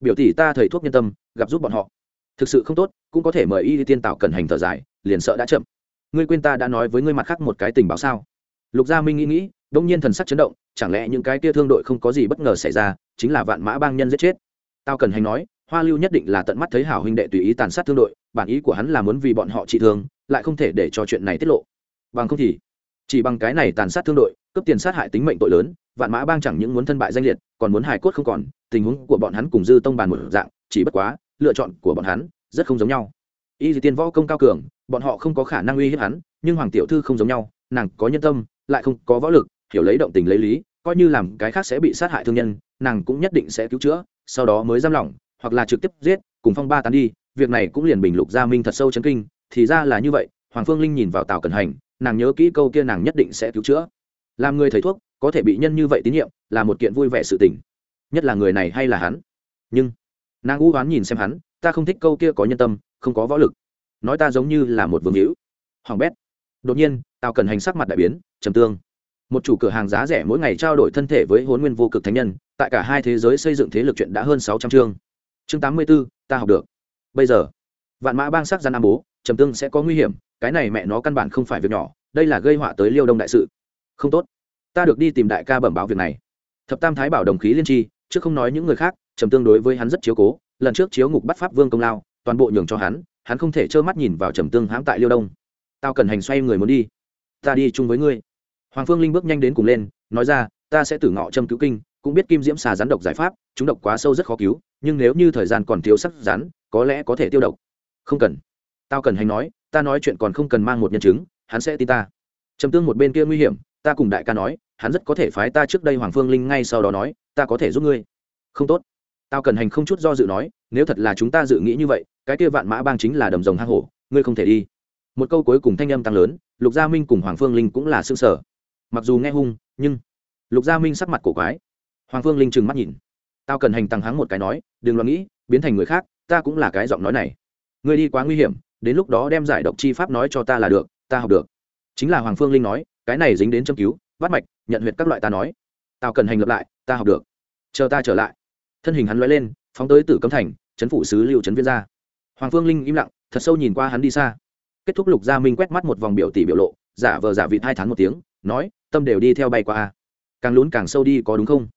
Speaker 1: Biểu tỷ ta thầy thuốc nhân tâm, gặp giúp bọn họ. Thực sự không tốt, cũng có thể mời y tiên tạo cần hành thở dài, liền sợ đã chậm. Ngươi quên ta đã nói với ngươi mặt khác một cái tình báo sao? Lục gia minh nghĩ nghĩ, đông nhiên thần sắc chấn động, chẳng lẽ những cái kia thương đội không có gì bất ngờ xảy ra, chính là vạn mã bang nhân giết chết. Tao cần hành nói, hoa lưu nhất định là tận mắt thấy hảo huynh đệ tùy ý tàn sát thương đội, bản ý của hắn là muốn vì bọn họ trị thương lại không thể để cho chuyện này tiết lộ. Bằng không thì, chỉ bằng cái này tàn sát thương đội, cướp tiền sát hại tính mệnh tội lớn, vạn mã bang chẳng những muốn thân bại danh liệt, còn muốn hài cốt không còn, tình huống của bọn hắn cùng dư tông bàn một dạng, chỉ bất quá, lựa chọn của bọn hắn rất không giống nhau. Y tiên võ công cao cường, bọn họ không có khả năng uy hiếp hắn, nhưng hoàng tiểu thư không giống nhau, nàng có nhân tâm, lại không có võ lực, hiểu lấy động tình lấy lý, coi như làm cái khác sẽ bị sát hại thương nhân, nàng cũng nhất định sẽ cứu chữa, sau đó mới giam lỏng, hoặc là trực tiếp giết, cùng phong ba tán đi, việc này cũng liền bình lục gia minh thật sâu chấn kinh thì ra là như vậy, hoàng phương linh nhìn vào tào cẩn hành, nàng nhớ kỹ câu kia nàng nhất định sẽ cứu chữa. Làm người thầy thuốc, có thể bị nhân như vậy tín nhiệm, là một kiện vui vẻ sự tình. Nhất là người này hay là hắn. Nhưng, nàng u oán nhìn xem hắn, ta không thích câu kia có nhân tâm, không có võ lực. Nói ta giống như là một vương hữu. Hoàng bét. Đột nhiên, tào cẩn hành sắc mặt đại biến, trầm tương. Một chủ cửa hàng giá rẻ mỗi ngày trao đổi thân thể với hôn nguyên vô cực thánh nhân, tại cả hai thế giới xây dựng thế lực chuyện đã hơn sáu trăm chương. Chương tám mươi b ố ta học được. Bây giờ, vạn mã bang sắc gian nam bố trầm tương sẽ có nguy hiểm, cái này mẹ nó căn bản không phải việc nhỏ, đây là gây họa tới liêu đông đại sự. Không tốt. Ta được đi tìm đại ca bẩm báo việc này. Thập tam thái bảo đồng khí liên tri chứ không nói những người khác, trầm tương đối với hắn rất chiếu cố, lần trước chiếu ngục bắt pháp vương công lao, toàn bộ nhường cho hắn hắn không thể trơ mắt nhìn vào trầm tương hãm tại liêu đông. Tao cần hành xoay người muốn đi. Ta đi chung với ngươi. Hoàng phương linh bước nhanh đến cùng lên, nói ra, ta sẽ tử ngọ châm cứu kinh, cũng biết kim diễm xà rắn độc giải pháp, chúng độc quá sâu rất khó cứu, nhưng nếu như thời gian còn thiếu sắc rắn, có lẽ có thể tiêu độc. Không cần tao cần hành nói, ta nói chuyện còn không cần mang một nhân chứng, hắn sẽ tin ta. Trầm tương một bên kia nguy hiểm, ta cùng đại ca nói, hắn rất có thể phái ta trước đây hoàng phương linh ngay sau đó nói, ta có thể giúp ngươi. Không tốt. Tao cần hành không chút do dự nói, nếu thật là chúng ta dự nghĩ như vậy, cái kia vạn mã bang chính là đầm rồng hang hổ, ngươi không thể đi. Một câu cuối cùng thanh âm tăng lớn, lục gia minh cùng hoàng phương linh cũng là xương sở mặc dù nghe hung, nhưng lục gia minh sắc mặt cổ quái. Hoàng phương linh trừng mắt nhìn. Tao cần hành tăng hắng một cái nói, đừng lo nghĩ, biến thành người khác, ta cũng là cái giọng nói này. Ngươi đi quá nguy hiểm đến lúc đó đem giải độc chi pháp nói cho ta là được, ta học được. Chính là hoàng phương linh nói, cái này dính đến châm cứu vắt mạch, nhận huyệt các loại ta nói. Tào cần hành lập lại, ta học được. Chờ ta trở lại. Thân hình hắn loay lên, phóng tới tử cấm thành, chấn phủ sứ lưu trấn viên ra. Hoàng phương linh im lặng, thật sâu nhìn qua hắn đi xa. Kết thúc lục gia minh quét mắt một vòng biểu tỷ biểu lộ, giả vờ giả vịt hai tháng một tiếng, nói, tâm đều đi theo bay qua a. Càng lún càng sâu đi có đúng không?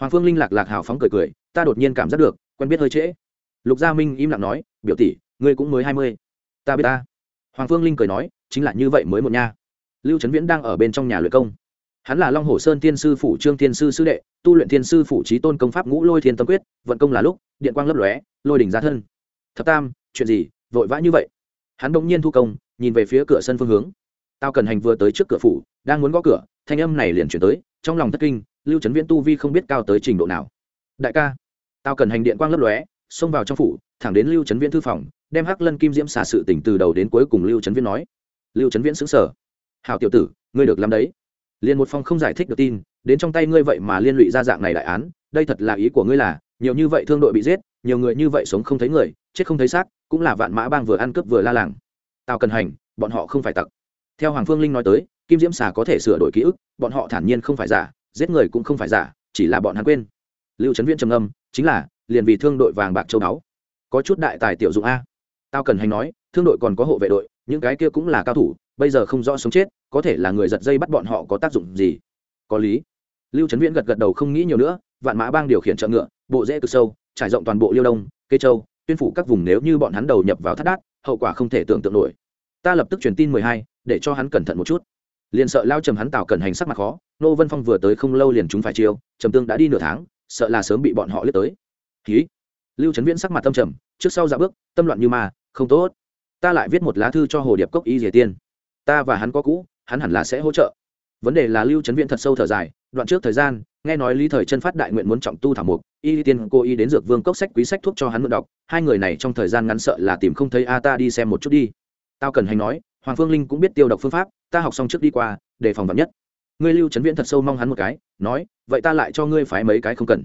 Speaker 1: Hoàng phương linh lạc lạc hào phóng cười cười, ta đột nhiên cảm giác được, quen biết hơi trễ. Lục gia minh im lặng nói, biểu tỷ, ngươi cũng mới hai mươi ta biết ta. Hoàng phương linh cười nói, chính là như vậy mới một nha. Lưu trấn viễn đang ở bên trong nhà luyện công. Hắn là long hồ sơn tiên sư phủ trương tiên sư sư đệ, tu luyện tiên sư phủ trí tôn công pháp ngũ lôi thiên tâm quyết, vận công là lúc, điện quang lấp lóe, lôi đỉnh ra thân. Thập tam, chuyện gì, vội vã như vậy? Hắn bỗng nhiên thu công, nhìn về phía cửa sân phương hướng. Tao cần hành vừa tới trước cửa phủ, đang muốn gõ cửa, thanh âm này liền chuyển tới, trong lòng thất kinh, lưu trấn viễn tu vi không biết cao tới trình độ nào. Đại ca, tao cần hành điện quang lấp lóe, xông vào trong phủ, thẳng đến lưu trấn viễn thư phòng đem hắc lân kim diễm xả sự tỉnh từ đầu đến cuối cùng lưu trấn viễn nói lưu trấn viễn xứng sở hào tiểu tử ngươi được làm đấy liền một phong không giải thích được tin đến trong tay ngươi vậy mà liên lụy ra dạng này đại án đây thật là ý của ngươi là nhiều như vậy thương đội bị giết nhiều người như vậy sống không thấy người chết không thấy xác cũng là vạn mã bang vừa ăn cướp vừa la làng tao cần hành bọn họ không phải tặc theo hoàng phương linh nói tới kim diễm xà có thể sửa đổi ký ức bọn họ thản nhiên không phải giả giết người cũng không phải giả chỉ là bọn hắn quên lưu trấn viễn trầm âm chính là liền vì thương đội vàng bạc châu báu có chút đại tài tiểu dụng a tao cần hành nói, thương đội còn có hộ vệ đội, những cái kia cũng là cao thủ, bây giờ không rõ sống chết, có thể là người giật dây bắt bọn họ có tác dụng gì? Có lý. Lưu trấn viễn gật gật đầu không nghĩ nhiều nữa, vạn mã bang điều khiển trợ ngựa, bộ rễ cực sâu, trải rộng toàn bộ liêu đông cây châu, tuyên phủ các vùng nếu như bọn hắn đầu nhập vào thắt đát, hậu quả không thể tưởng tượng nổi. Ta lập tức truyền tin mười hai, để cho hắn cẩn thận một chút. Liền sợ lao trầm hắn tạo cẩn hành sắc mặt khó, nô vân phong vừa tới không lâu liền chúng phải chiêu, trầm tương đã đi nửa tháng, sợ là sớm bị bọn họ lướt tới. Ký lưu trấn viễn sắc mặt tâm trầm, trước sau ra bước, tâm loạn như ma không tốt. Ta lại viết một lá thư cho hồ điệp cốc y dìa tiên. Ta và hắn có cũ, hắn hẳn là sẽ hỗ trợ. Vấn đề là lưu trấn viễn thật sâu thở dài, đoạn trước thời gian, nghe nói lý thời chân phát đại nguyện muốn trọng tu thảo mục, y tiên cô y đến dược vương cốc sách quý sách thuốc cho hắn mượn đọc, hai người này trong thời gian ngắn sợ là tìm không thấy a ta đi xem một chút đi. Tao cần hành nói, hoàng phương linh cũng biết tiêu độc phương pháp, ta học xong trước đi qua để phòng vật nhất. Ngươi lưu trấn viễn thật sâu mong hắn một cái, nói, vậy ta lại cho ngươi phái mấy cái không cần.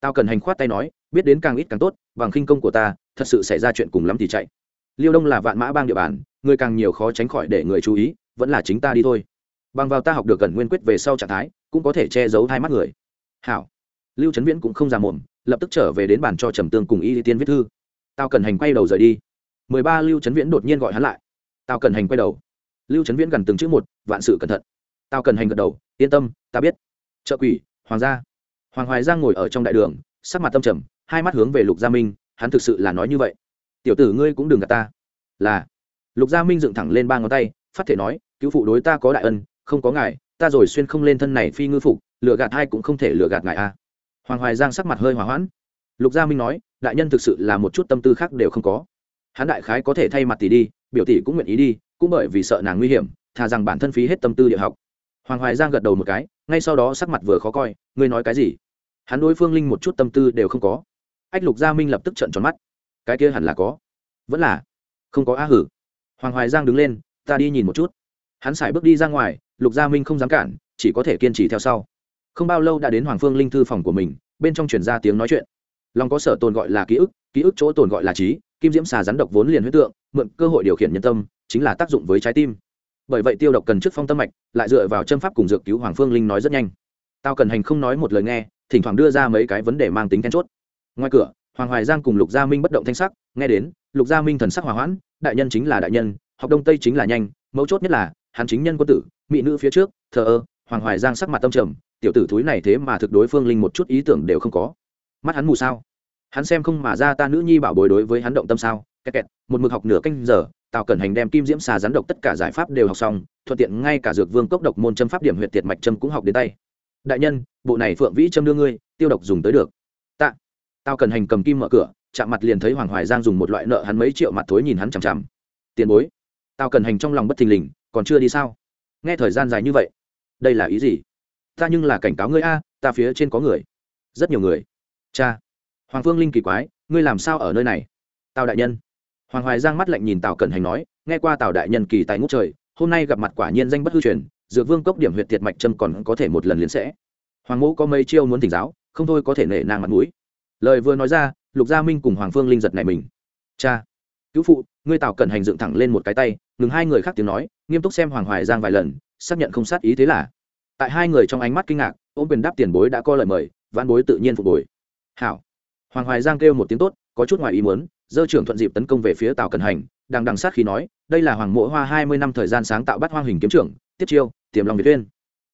Speaker 1: Tao cần hành khoát tay nói, biết đến càng ít càng tốt, bằng khinh công của ta, thật sự xảy ra chuyện cùng lắm thì chạy liêu đông là vạn mã bang địa bàn, người càng nhiều khó tránh khỏi để người chú ý, vẫn là chính ta đi thôi. Bằng vào ta học được gần nguyên quyết về sau trạng thái, cũng có thể che giấu hai mắt người. Hảo. Lưu trấn viễn cũng không ra mồm lập tức trở về đến bàn cho trầm tương cùng y tiên viết thư. Tao cần hành quay đầu rời đi. Mười ba lưu trấn viễn đột nhiên gọi hắn lại. Tao cần hành quay đầu. Lưu trấn viễn gần từng chữ một, vạn sự cẩn thận. Tao cần hành gật đầu, yên tâm, ta biết. Trợ quỷ, hoàng gia. Hoàng hoài giang ngồi ở trong đại đường, sắc mặt tâm trầm, hai mắt hướng về lục gia minh, hắn thực sự là nói như vậy tiểu tử ngươi cũng đừng gạt ta. Là. Lục gia minh dựng thẳng lên ba ngón tay, phát thể nói, cứu phụ đối ta có đại ân, không có ngài, ta rồi xuyên không lên thân này phi ngư phục lựa gạt hai cũng không thể lựa gạt ngài a. Hoàng hoài giang sắc mặt hơi hỏa hoãn. Lục gia minh nói, đại nhân thực sự là một chút tâm tư khác đều không có. Hắn đại khái có thể thay mặt tỷ đi, biểu tỷ cũng nguyện ý đi, cũng bởi vì sợ nàng nguy hiểm, thà rằng bản thân phí hết tâm tư địa học. Hoàng hoài giang gật đầu một cái, ngay sau đó sắc mặt vừa khó coi, ngươi nói cái gì? Hắn đối phương linh một chút tâm tư đều không có. Ách lục gia minh lập tức trận tròn mắt cái kia hẳn là có. Vẫn là, không có á hử. Hoàng hoài giang đứng lên, ta đi nhìn một chút. Hắn sải bước đi ra ngoài, lục gia minh không dám cản, chỉ có thể kiên trì theo sau. Không bao lâu đã đến hoàng phương linh thư phòng của mình, bên trong chuyển ra tiếng nói chuyện. Lòng có sở tồn gọi là ký ức ký ức chỗ tồn gọi là trí, kim diễm xà rắn độc vốn liền huyết tượng, mượn cơ hội điều khiển nhân tâm, chính là tác dụng với trái tim. Bởi vậy tiêu độc cần trước phong tâm mạch, lại dựa vào châm pháp cùng dược cứu hoàng phương linh nói rất nhanh. Tao cần hành không nói một lời nghe, thỉnh thoảng đưa ra mấy cái vấn đề mang tính then chốt. Ngoài cửa hoàng hoài giang cùng lục gia minh bất động thanh sắc, nghe đến, lục gia minh thần sắc hòa hoãn, đại nhân chính là đại nhân, học đông tây chính là nhanh, mấu chốt nhất là, hắn chính nhân quân tử, mỹ nữ phía trước, thờ ơ, hoàng hoài giang sắc mặt tâm trầm, tiểu tử thúi này thế mà thực đối phương linh một chút ý tưởng đều không có. Mắt hắn mù sao? Hắn xem không mà ra ta nữ nhi bảo bồi đối với hắn động tâm sao? Kẹt kẹt, một mực học nửa canh giờ, tào cẩn hành đem kim diễm xà rắn độc tất cả giải pháp đều học xong, thuận tiện ngay cả dược vương cốc độc môn châm pháp điểm huyện tiệt mạch châm cũng học đến tay. Đại nhân, bộ này phượng vĩ châm đưa ngươi, tiêu độc dùng tới được tao cần hành cầm kim mở cửa, chạm mặt liền thấy hoàng hoài giang dùng một loại nợ hắn mấy triệu mặt thối nhìn hắn chằm chằm. Tiền bối, tao cần hành trong lòng bất thình lình, còn chưa đi sao? Nghe thời gian dài như vậy, đây là ý gì? Ta nhưng là cảnh cáo ngươi a, ta phía trên có người, rất nhiều người. Cha, hoàng phương linh kỳ quái, ngươi làm sao ở nơi này? Tào đại nhân. Hoàng hoài giang mắt lạnh nhìn tào cẩn hành nói, nghe qua tào đại nhân kỳ tài ngút trời, hôm nay gặp mặt quả nhiên danh bất hư truyền, dược vương cốc điểm huyện tiệt mạch trâm còn có thể một lần liền sẽ. Hoàng mẫu có mấy chiêu muốn thỉnh giáo, không thôi có thể nể nang mặt mũi lời vừa nói ra, lục gia minh cùng hoàng phương linh giật này mình. Cha, cứu phụ, ngươi tào cẩn hành dựng thẳng lên một cái tay, ngừng hai người khác tiếng nói, nghiêm túc xem hoàng hoài giang vài lần, xác nhận không sát ý thế là. Tại hai người trong ánh mắt kinh ngạc, ôm quyền đáp tiền bối đã coi lời mời văn bối tự nhiên phục bồi hảo. Hoàng hoài giang kêu một tiếng tốt, có chút ngoài ý muốn, dơ trưởng thuận dịp tấn công về phía tào cẩn hành đang đằng sát khi nói, đây là hoàng mộ hoa hai mươi năm thời gian sáng tạo bắt hoang hình kiếm trưởng, tiếp chiêu, tiềm lòng việt tuyên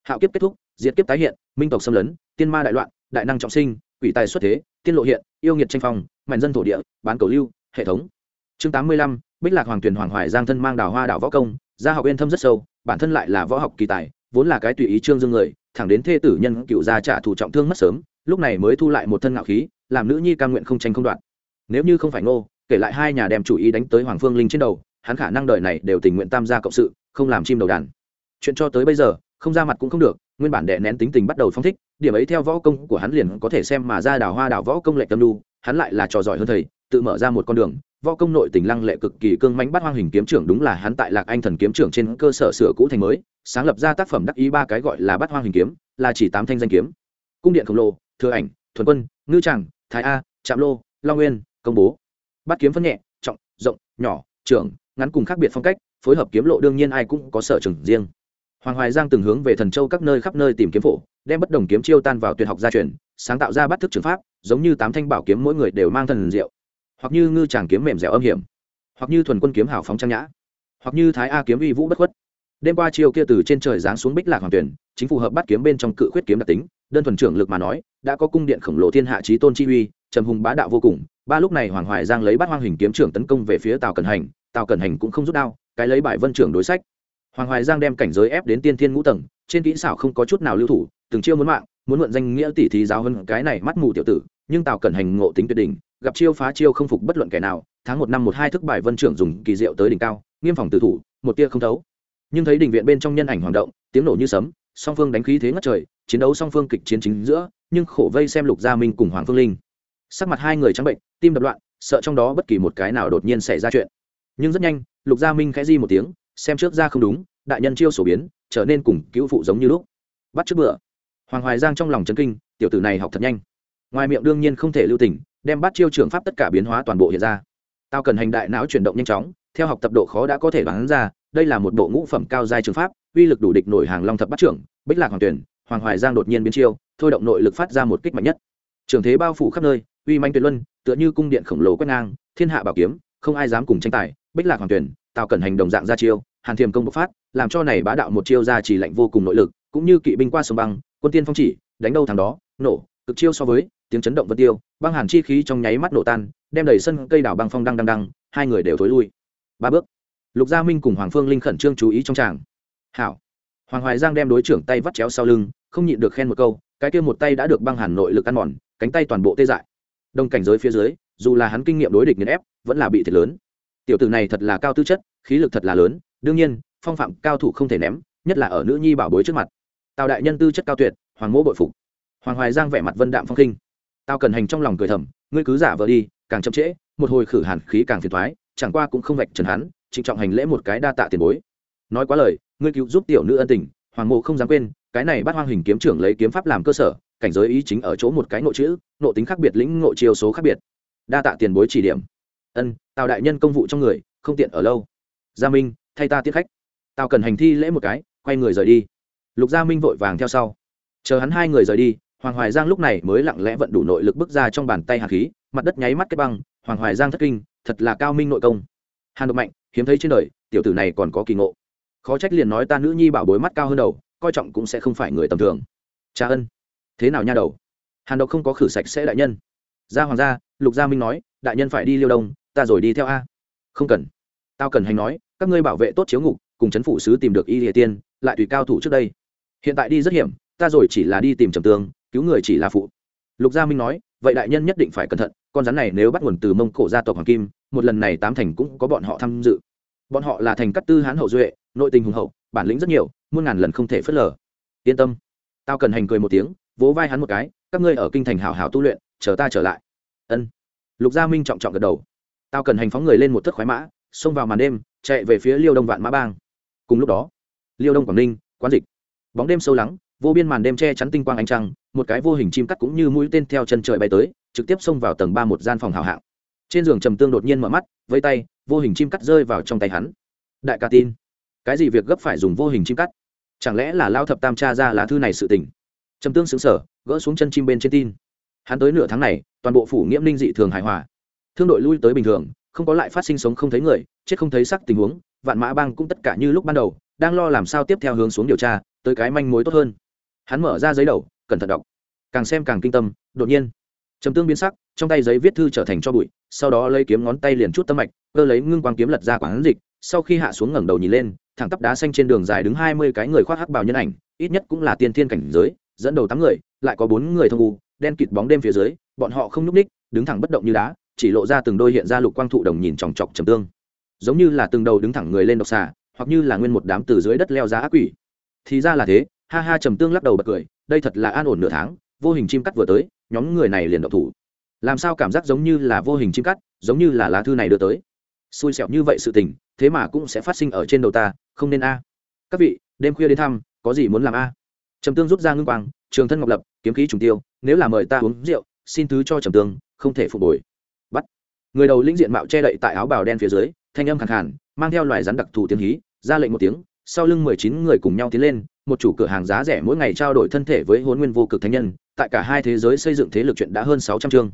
Speaker 1: hạo kiếp kết thúc, diệt kiếp tái hiện, minh tộc xâm lấn, tiên ma đại loạn, đại năng trọng sinh quỷ tài xuất thế, tiên lộ hiện, yêu nghiệt tranh phong mạnh dân thổ địa, bán cầu lưu, hệ thống. Chương tám mươi lăm, bích lạc hoàng tuyển hoàng hoài giang thân mang đào hoa đào võ công, gia học yên thâm rất sâu, bản thân lại là võ học kỳ tài, vốn là cái tùy ý trương dương người, thẳng đến thê tử nhân cựu gia trả thù trọng thương mất sớm, lúc này mới thu lại một thân ngạo khí, làm nữ nhi ca nguyện không tranh không đoạn nếu như không phải ngô, kể lại hai nhà đem chủ ý đánh tới hoàng phương linh trên đầu, hắn khả năng đời này đều tình nguyện tam gia cộng sự, không làm chim đầu đàn. Chuyện cho tới bây giờ, không ra mặt cũng không được nguyên bản đệ nén tính tình bắt đầu phong thích, điểm ấy theo võ công của hắn liền có thể xem mà ra đào hoa đào võ công lệ tâm lưu, hắn lại là trò giỏi hơn thầy, tự mở ra một con đường, võ công nội tình lăng lệ cực kỳ cương mãnh bắt hoang hình kiếm trưởng đúng là hắn tại lạc anh thần kiếm trưởng trên cơ sở sửa cũ thành mới, sáng lập ra tác phẩm đắc ý ba cái gọi là bắt hoang hình kiếm, là chỉ tám thanh danh kiếm. Cung điện khổng lồ, thừa ảnh, thuần quân, ngư tràng thái a, trạm lô, long nguyên, công bố. Bắt kiếm phân nhẹ, trọng, rộng, nhỏ, trưởng, ngắn cùng khác biệt phong cách, phối hợp kiếm lộ đương nhiên ai cũng có sở trường riêng hoàng hoài giang từng hướng về thần châu các nơi khắp nơi tìm kiếm phổ, đem bất đồng kiếm chiêu tan vào tuyệt học gia truyền, sáng tạo ra bắt thức trường pháp, giống như tám thanh bảo kiếm mỗi người đều mang thần diệu. Hoặc như ngư tràng kiếm mềm dẻo âm hiểm, hoặc như thuần quân kiếm hảo phóng trang nhã, hoặc như thái a kiếm uy vũ bất khuất. Đêm qua chiêu kia từ trên trời giáng xuống bích lạc hoàng tuyển, chính phù hợp bắt kiếm bên trong cự khuyết kiếm đặc tính, đơn thuần trưởng lực mà nói, đã có cung điện khổng lồ thiên hạ trí tôn chi uy, trầm hùng bá đạo vô cùng. Ba lúc này hoàng hoài giang lấy bát hoang hình kiếm trưởng tấn công về phía tào cẩn hành, tào cẩn hành cũng không rút đao, cái lấy bài vân trưởng đối sách hoàng hoài giang đem cảnh giới ép đến tiên thiên ngũ tầng, trên kỹ xảo không có chút nào lưu thủ, từng chiêu muốn mạng, muốn mượn danh nghĩa tỷ thí giáo hơn cái này mắt mù tiểu tử, nhưng tào cẩn hành ngộ tính tuyệt đỉnh, gặp chiêu phá chiêu không phục bất luận kẻ nào, tháng một năm một hai thức bài vân trưởng dùng kỳ diệu tới đỉnh cao, nghiêm phòng tử thủ, một tia không thấu. Nhưng thấy đình viện bên trong nhân ảnh hoàng động, tiếng nổ như sấm, song phương đánh khí thế ngất trời, chiến đấu song phương kịch chiến chính giữa, nhưng khổ vây xem lục gia minh cùng hoàng phương linh. Sắc mặt hai người trắng bệnh, tim đập loạn, sợ trong đó bất kỳ một cái nào đột nhiên xảy ra chuyện. Nhưng rất nhanh, lục gia minh khẽ di một tiếng xem trước ra không đúng, đại nhân chiêu sổ biến, trở nên cùng cứu phụ giống như lúc. Bắt trước bữa. Hoàng hoài giang trong lòng chấn kinh, tiểu tử này học thật nhanh. Ngoài miệng đương nhiên không thể lưu tình, đem bắt chiêu trường pháp tất cả biến hóa toàn bộ hiện ra. Tao cần hành đại não chuyển động nhanh chóng, theo học tập độ khó đã có thể đoán ra, đây là một bộ ngũ phẩm cao giai trường pháp, uy lực đủ địch nổi hàng long thập bắt trưởng, bích lạc hoàng tuyển, hoàng hoài giang đột nhiên biến chiêu, thôi động nội lực phát ra một kích mạnh nhất. Trường thế bao phủ khắp nơi, uy manh tuyệt luân, tựa như cung điện khổng lồ quét ngang, thiên hạ bảo kiếm, không ai dám cùng tranh tài bích lạc hoàng tuyển, tào cẩn hành đồng dạng ra chiêu, hàn thiềm công bộc phát, làm cho này bá đạo một chiêu ra chỉ lạnh vô cùng nội lực, cũng như kỵ binh qua sông băng, quân tiên phong chỉ, đánh đâu thằng đó, nổ, cực chiêu so với, tiếng chấn động vân tiêu, băng hàn chi khí trong nháy mắt nổ tan, đem đầy sân cây đảo băng phong đăng đăng đăng, hai người đều thối lui. Ba bước. Lục gia minh cùng hoàng phương linh khẩn trương chú ý trong tràng. Hảo. Hoàng hoài giang đem đối trưởng tay vắt chéo sau lưng, không nhịn được khen một câu, cái kia một tay đã được băng hàn nội lực ăn mòn, cánh tay toàn bộ tê dại. Đông cảnh giới phía dưới, dù là hắn kinh nghiệm đối địch nghiền ép, vẫn là bị thiệt lớn tiểu tử này thật là cao tư chất, khí lực thật là lớn, đương nhiên, phong phạm cao thủ không thể ném, nhất là ở nữ nhi bảo bối trước mặt. Tào đại nhân tư chất cao tuyệt, hoàng mỗ bội phục. Hoàng hoài giang vẻ mặt vân đạm phong kinh tao cần hành trong lòng cười thầm, ngươi cứ giả vờ đi, càng chậm trễ, một hồi khử hàn khí càng phiền thoái chẳng qua cũng không vạch trần hắn, trịnh trọng hành lễ một cái đa tạ tiền bối. Nói quá lời, ngươi cứu giúp tiểu nữ ân tình, hoàng mộ không dám quên, cái này bắt hoang hình kiếm trưởng lấy kiếm pháp làm cơ sở, cảnh giới ý chính ở chỗ một cái nội chữ, nội tính khác biệt lĩnh nội chiều số khác biệt. Đa tạ tiền bối chỉ điểm ân tào đại nhân công vụ trong người không tiện ở lâu gia minh thay ta tiết khách tào cần hành thi lễ một cái quay người rời đi lục gia minh vội vàng theo sau chờ hắn hai người rời đi hoàng hoài giang lúc này mới lặng lẽ vận đủ nội lực bước ra trong bàn tay hạt khí mặt đất nháy mắt kết băng hoàng hoài giang thất kinh thật là cao minh nội công hàn độc mạnh hiếm thấy trên đời tiểu tử này còn có kỳ ngộ khó trách liền nói ta nữ nhi bảo bối mắt cao hơn đầu coi trọng cũng sẽ không phải người tầm thường cha ân thế nào nha đầu hàn độc không có khử sạch sẽ đại nhân gia hoàng gia lục gia minh nói đại nhân phải đi liêu đông, ta rồi đi theo a. Không cần. Tao cần hành nói, các ngươi bảo vệ tốt chiếu ngục, cùng chấn phủ sứ tìm được y địa tiên, lại tùy cao thủ trước đây. Hiện tại đi rất hiểm, ta rồi chỉ là đi tìm trầm tương cứu người chỉ là phụ. Lục gia minh nói, vậy đại nhân nhất định phải cẩn thận, con rắn này nếu bắt nguồn từ mông cổ gia tộc hoàng kim, một lần này tám thành cũng có bọn họ tham dự. Bọn họ là thành cắt tư hán hậu duệ, nội tình hùng hậu, bản lĩnh rất nhiều, muôn ngàn lần không thể phớt lờ. Yên tâm. Tao cần hành cười một tiếng, vỗ vai hắn một cái, các ngươi ở kinh thành hảo hảo tu luyện, chờ ta trở lại. Ân lục gia minh trọng trọng gật đầu. Tao cần hành phóng người lên một thất khoái mã, xông vào màn đêm, chạy về phía liêu đông vạn mã bang. Cùng lúc đó, liêu đông quảng ninh, quán dịch. Bóng đêm sâu lắng, vô biên màn đêm che chắn tinh quang ánh trăng, một cái vô hình chim cắt cũng như mũi tên theo chân trời bay tới, trực tiếp xông vào tầng ba một gian phòng hào hạng. Trên giường trầm tương đột nhiên mở mắt vây tay, vô hình chim cắt rơi vào trong tay hắn. Đại ca tin. Cái gì việc gấp phải dùng vô hình chim cắt? Chẳng lẽ là lao thập tam tra ra lá thư này sự tình? Trầm tương xứng sở gỡ xuống chân chim bên trên tin hắn tới nửa tháng này, toàn bộ phủ nghiễm ninh dị thường hài hòa. Thương đội lui tới bình thường, không có lại phát sinh sống không thấy người, chết không thấy sắc tình huống, vạn mã bang cũng tất cả như lúc ban đầu, đang lo làm sao tiếp theo hướng xuống điều tra, tới cái manh mối tốt hơn. Hắn mở ra giấy đầu, cẩn thận đọc. Càng xem càng kinh tâm, đột nhiên, trầm tương biến sắc, trong tay giấy viết thư trở thành cho bụi, sau đó lấy kiếm ngón tay liền chút tâm mạch, cơ lấy ngưng quang kiếm lật ra quán dịch, sau khi hạ xuống ngẩng đầu nhìn lên, thẳng tắp đá xanh trên đường dài đứng hai mươi cái người khoác hắc bào nhân ảnh, ít nhất cũng là tiên thiên cảnh giới, dẫn đầu tám người, lại có bốn người thông u đen kịt bóng đêm phía dưới, bọn họ không nhúc ních đứng thẳng bất động như đá, chỉ lộ ra từng đôi hiện ra lục quang thụ đồng nhìn chòng chọc trầm tương. Giống như là từng đầu đứng thẳng người lên độc xà, hoặc như là nguyên một đám từ dưới đất leo ra ác quỷ. Thì ra là thế, ha ha trầm tương lắc đầu bật cười, đây thật là an ổn nửa tháng, vô hình chim cắt vừa tới, nhóm người này liền độc thủ. Làm sao cảm giác giống như là vô hình chim cắt, giống như là lá thư này đưa tới? Xui xẻo như vậy sự tình, thế mà cũng sẽ phát sinh ở trên đầu ta, không nên a. Các vị, đêm khuya đến thăm, có gì muốn làm a? Trầm tương rút ra ngưng quang, trường thân ngọc lập, kiếm khí trùng tiêu nếu là mời ta uống rượu, xin thứ cho trầm tương không thể phục hồi. Bắt. Người đầu lĩnh diện mạo che đậy tại áo bào đen phía dưới, thanh âm khẳng khàn, mang theo loài rắn đặc thù tiếng hí, ra lệnh một tiếng, sau lưng mười chín người cùng nhau tiến lên, một chủ cửa hàng giá rẻ mỗi ngày trao đổi thân thể với hôn nguyên vô cực thánh nhân, tại cả hai thế giới xây dựng thế lực chuyện đã hơn sáu trăm chương.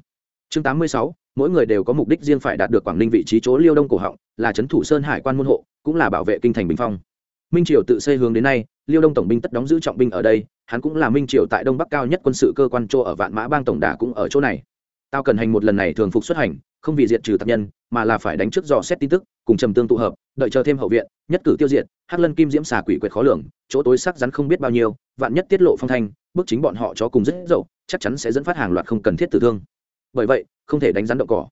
Speaker 1: Chương tám mươi sáu, mỗi người đều có mục đích riêng phải đạt được quảng ninh vị trí chỗ liêu đông cổ họng, là trấn thủ sơn hải quan môn hộ, cũng là bảo vệ kinh thành bình phong. Minh triều tự xây hướng đến nay, liêu đông tổng binh tất đóng giữ trọng binh ở đây hắn cũng là minh triều tại đông bắc cao nhất quân sự cơ quan chỗ ở vạn mã bang tổng đà cũng ở chỗ này. Tao cần hành một lần này thường phục xuất hành, không vì diệt trừ tạp nhân, mà là phải đánh trước dò xét tin tức, cùng trầm tương tụ hợp, đợi chờ thêm hậu viện, nhất cử tiêu diệt, hắc lân kim diễm xà quỷ quyệt khó lường, chỗ tối sắc rắn không biết bao nhiêu, vạn nhất tiết lộ phong thanh bước chính bọn họ cho cùng rất dậu, chắc chắn sẽ dẫn phát hàng loạt không cần thiết tử thương. Bởi vậy, không thể đánh rắn động cỏ.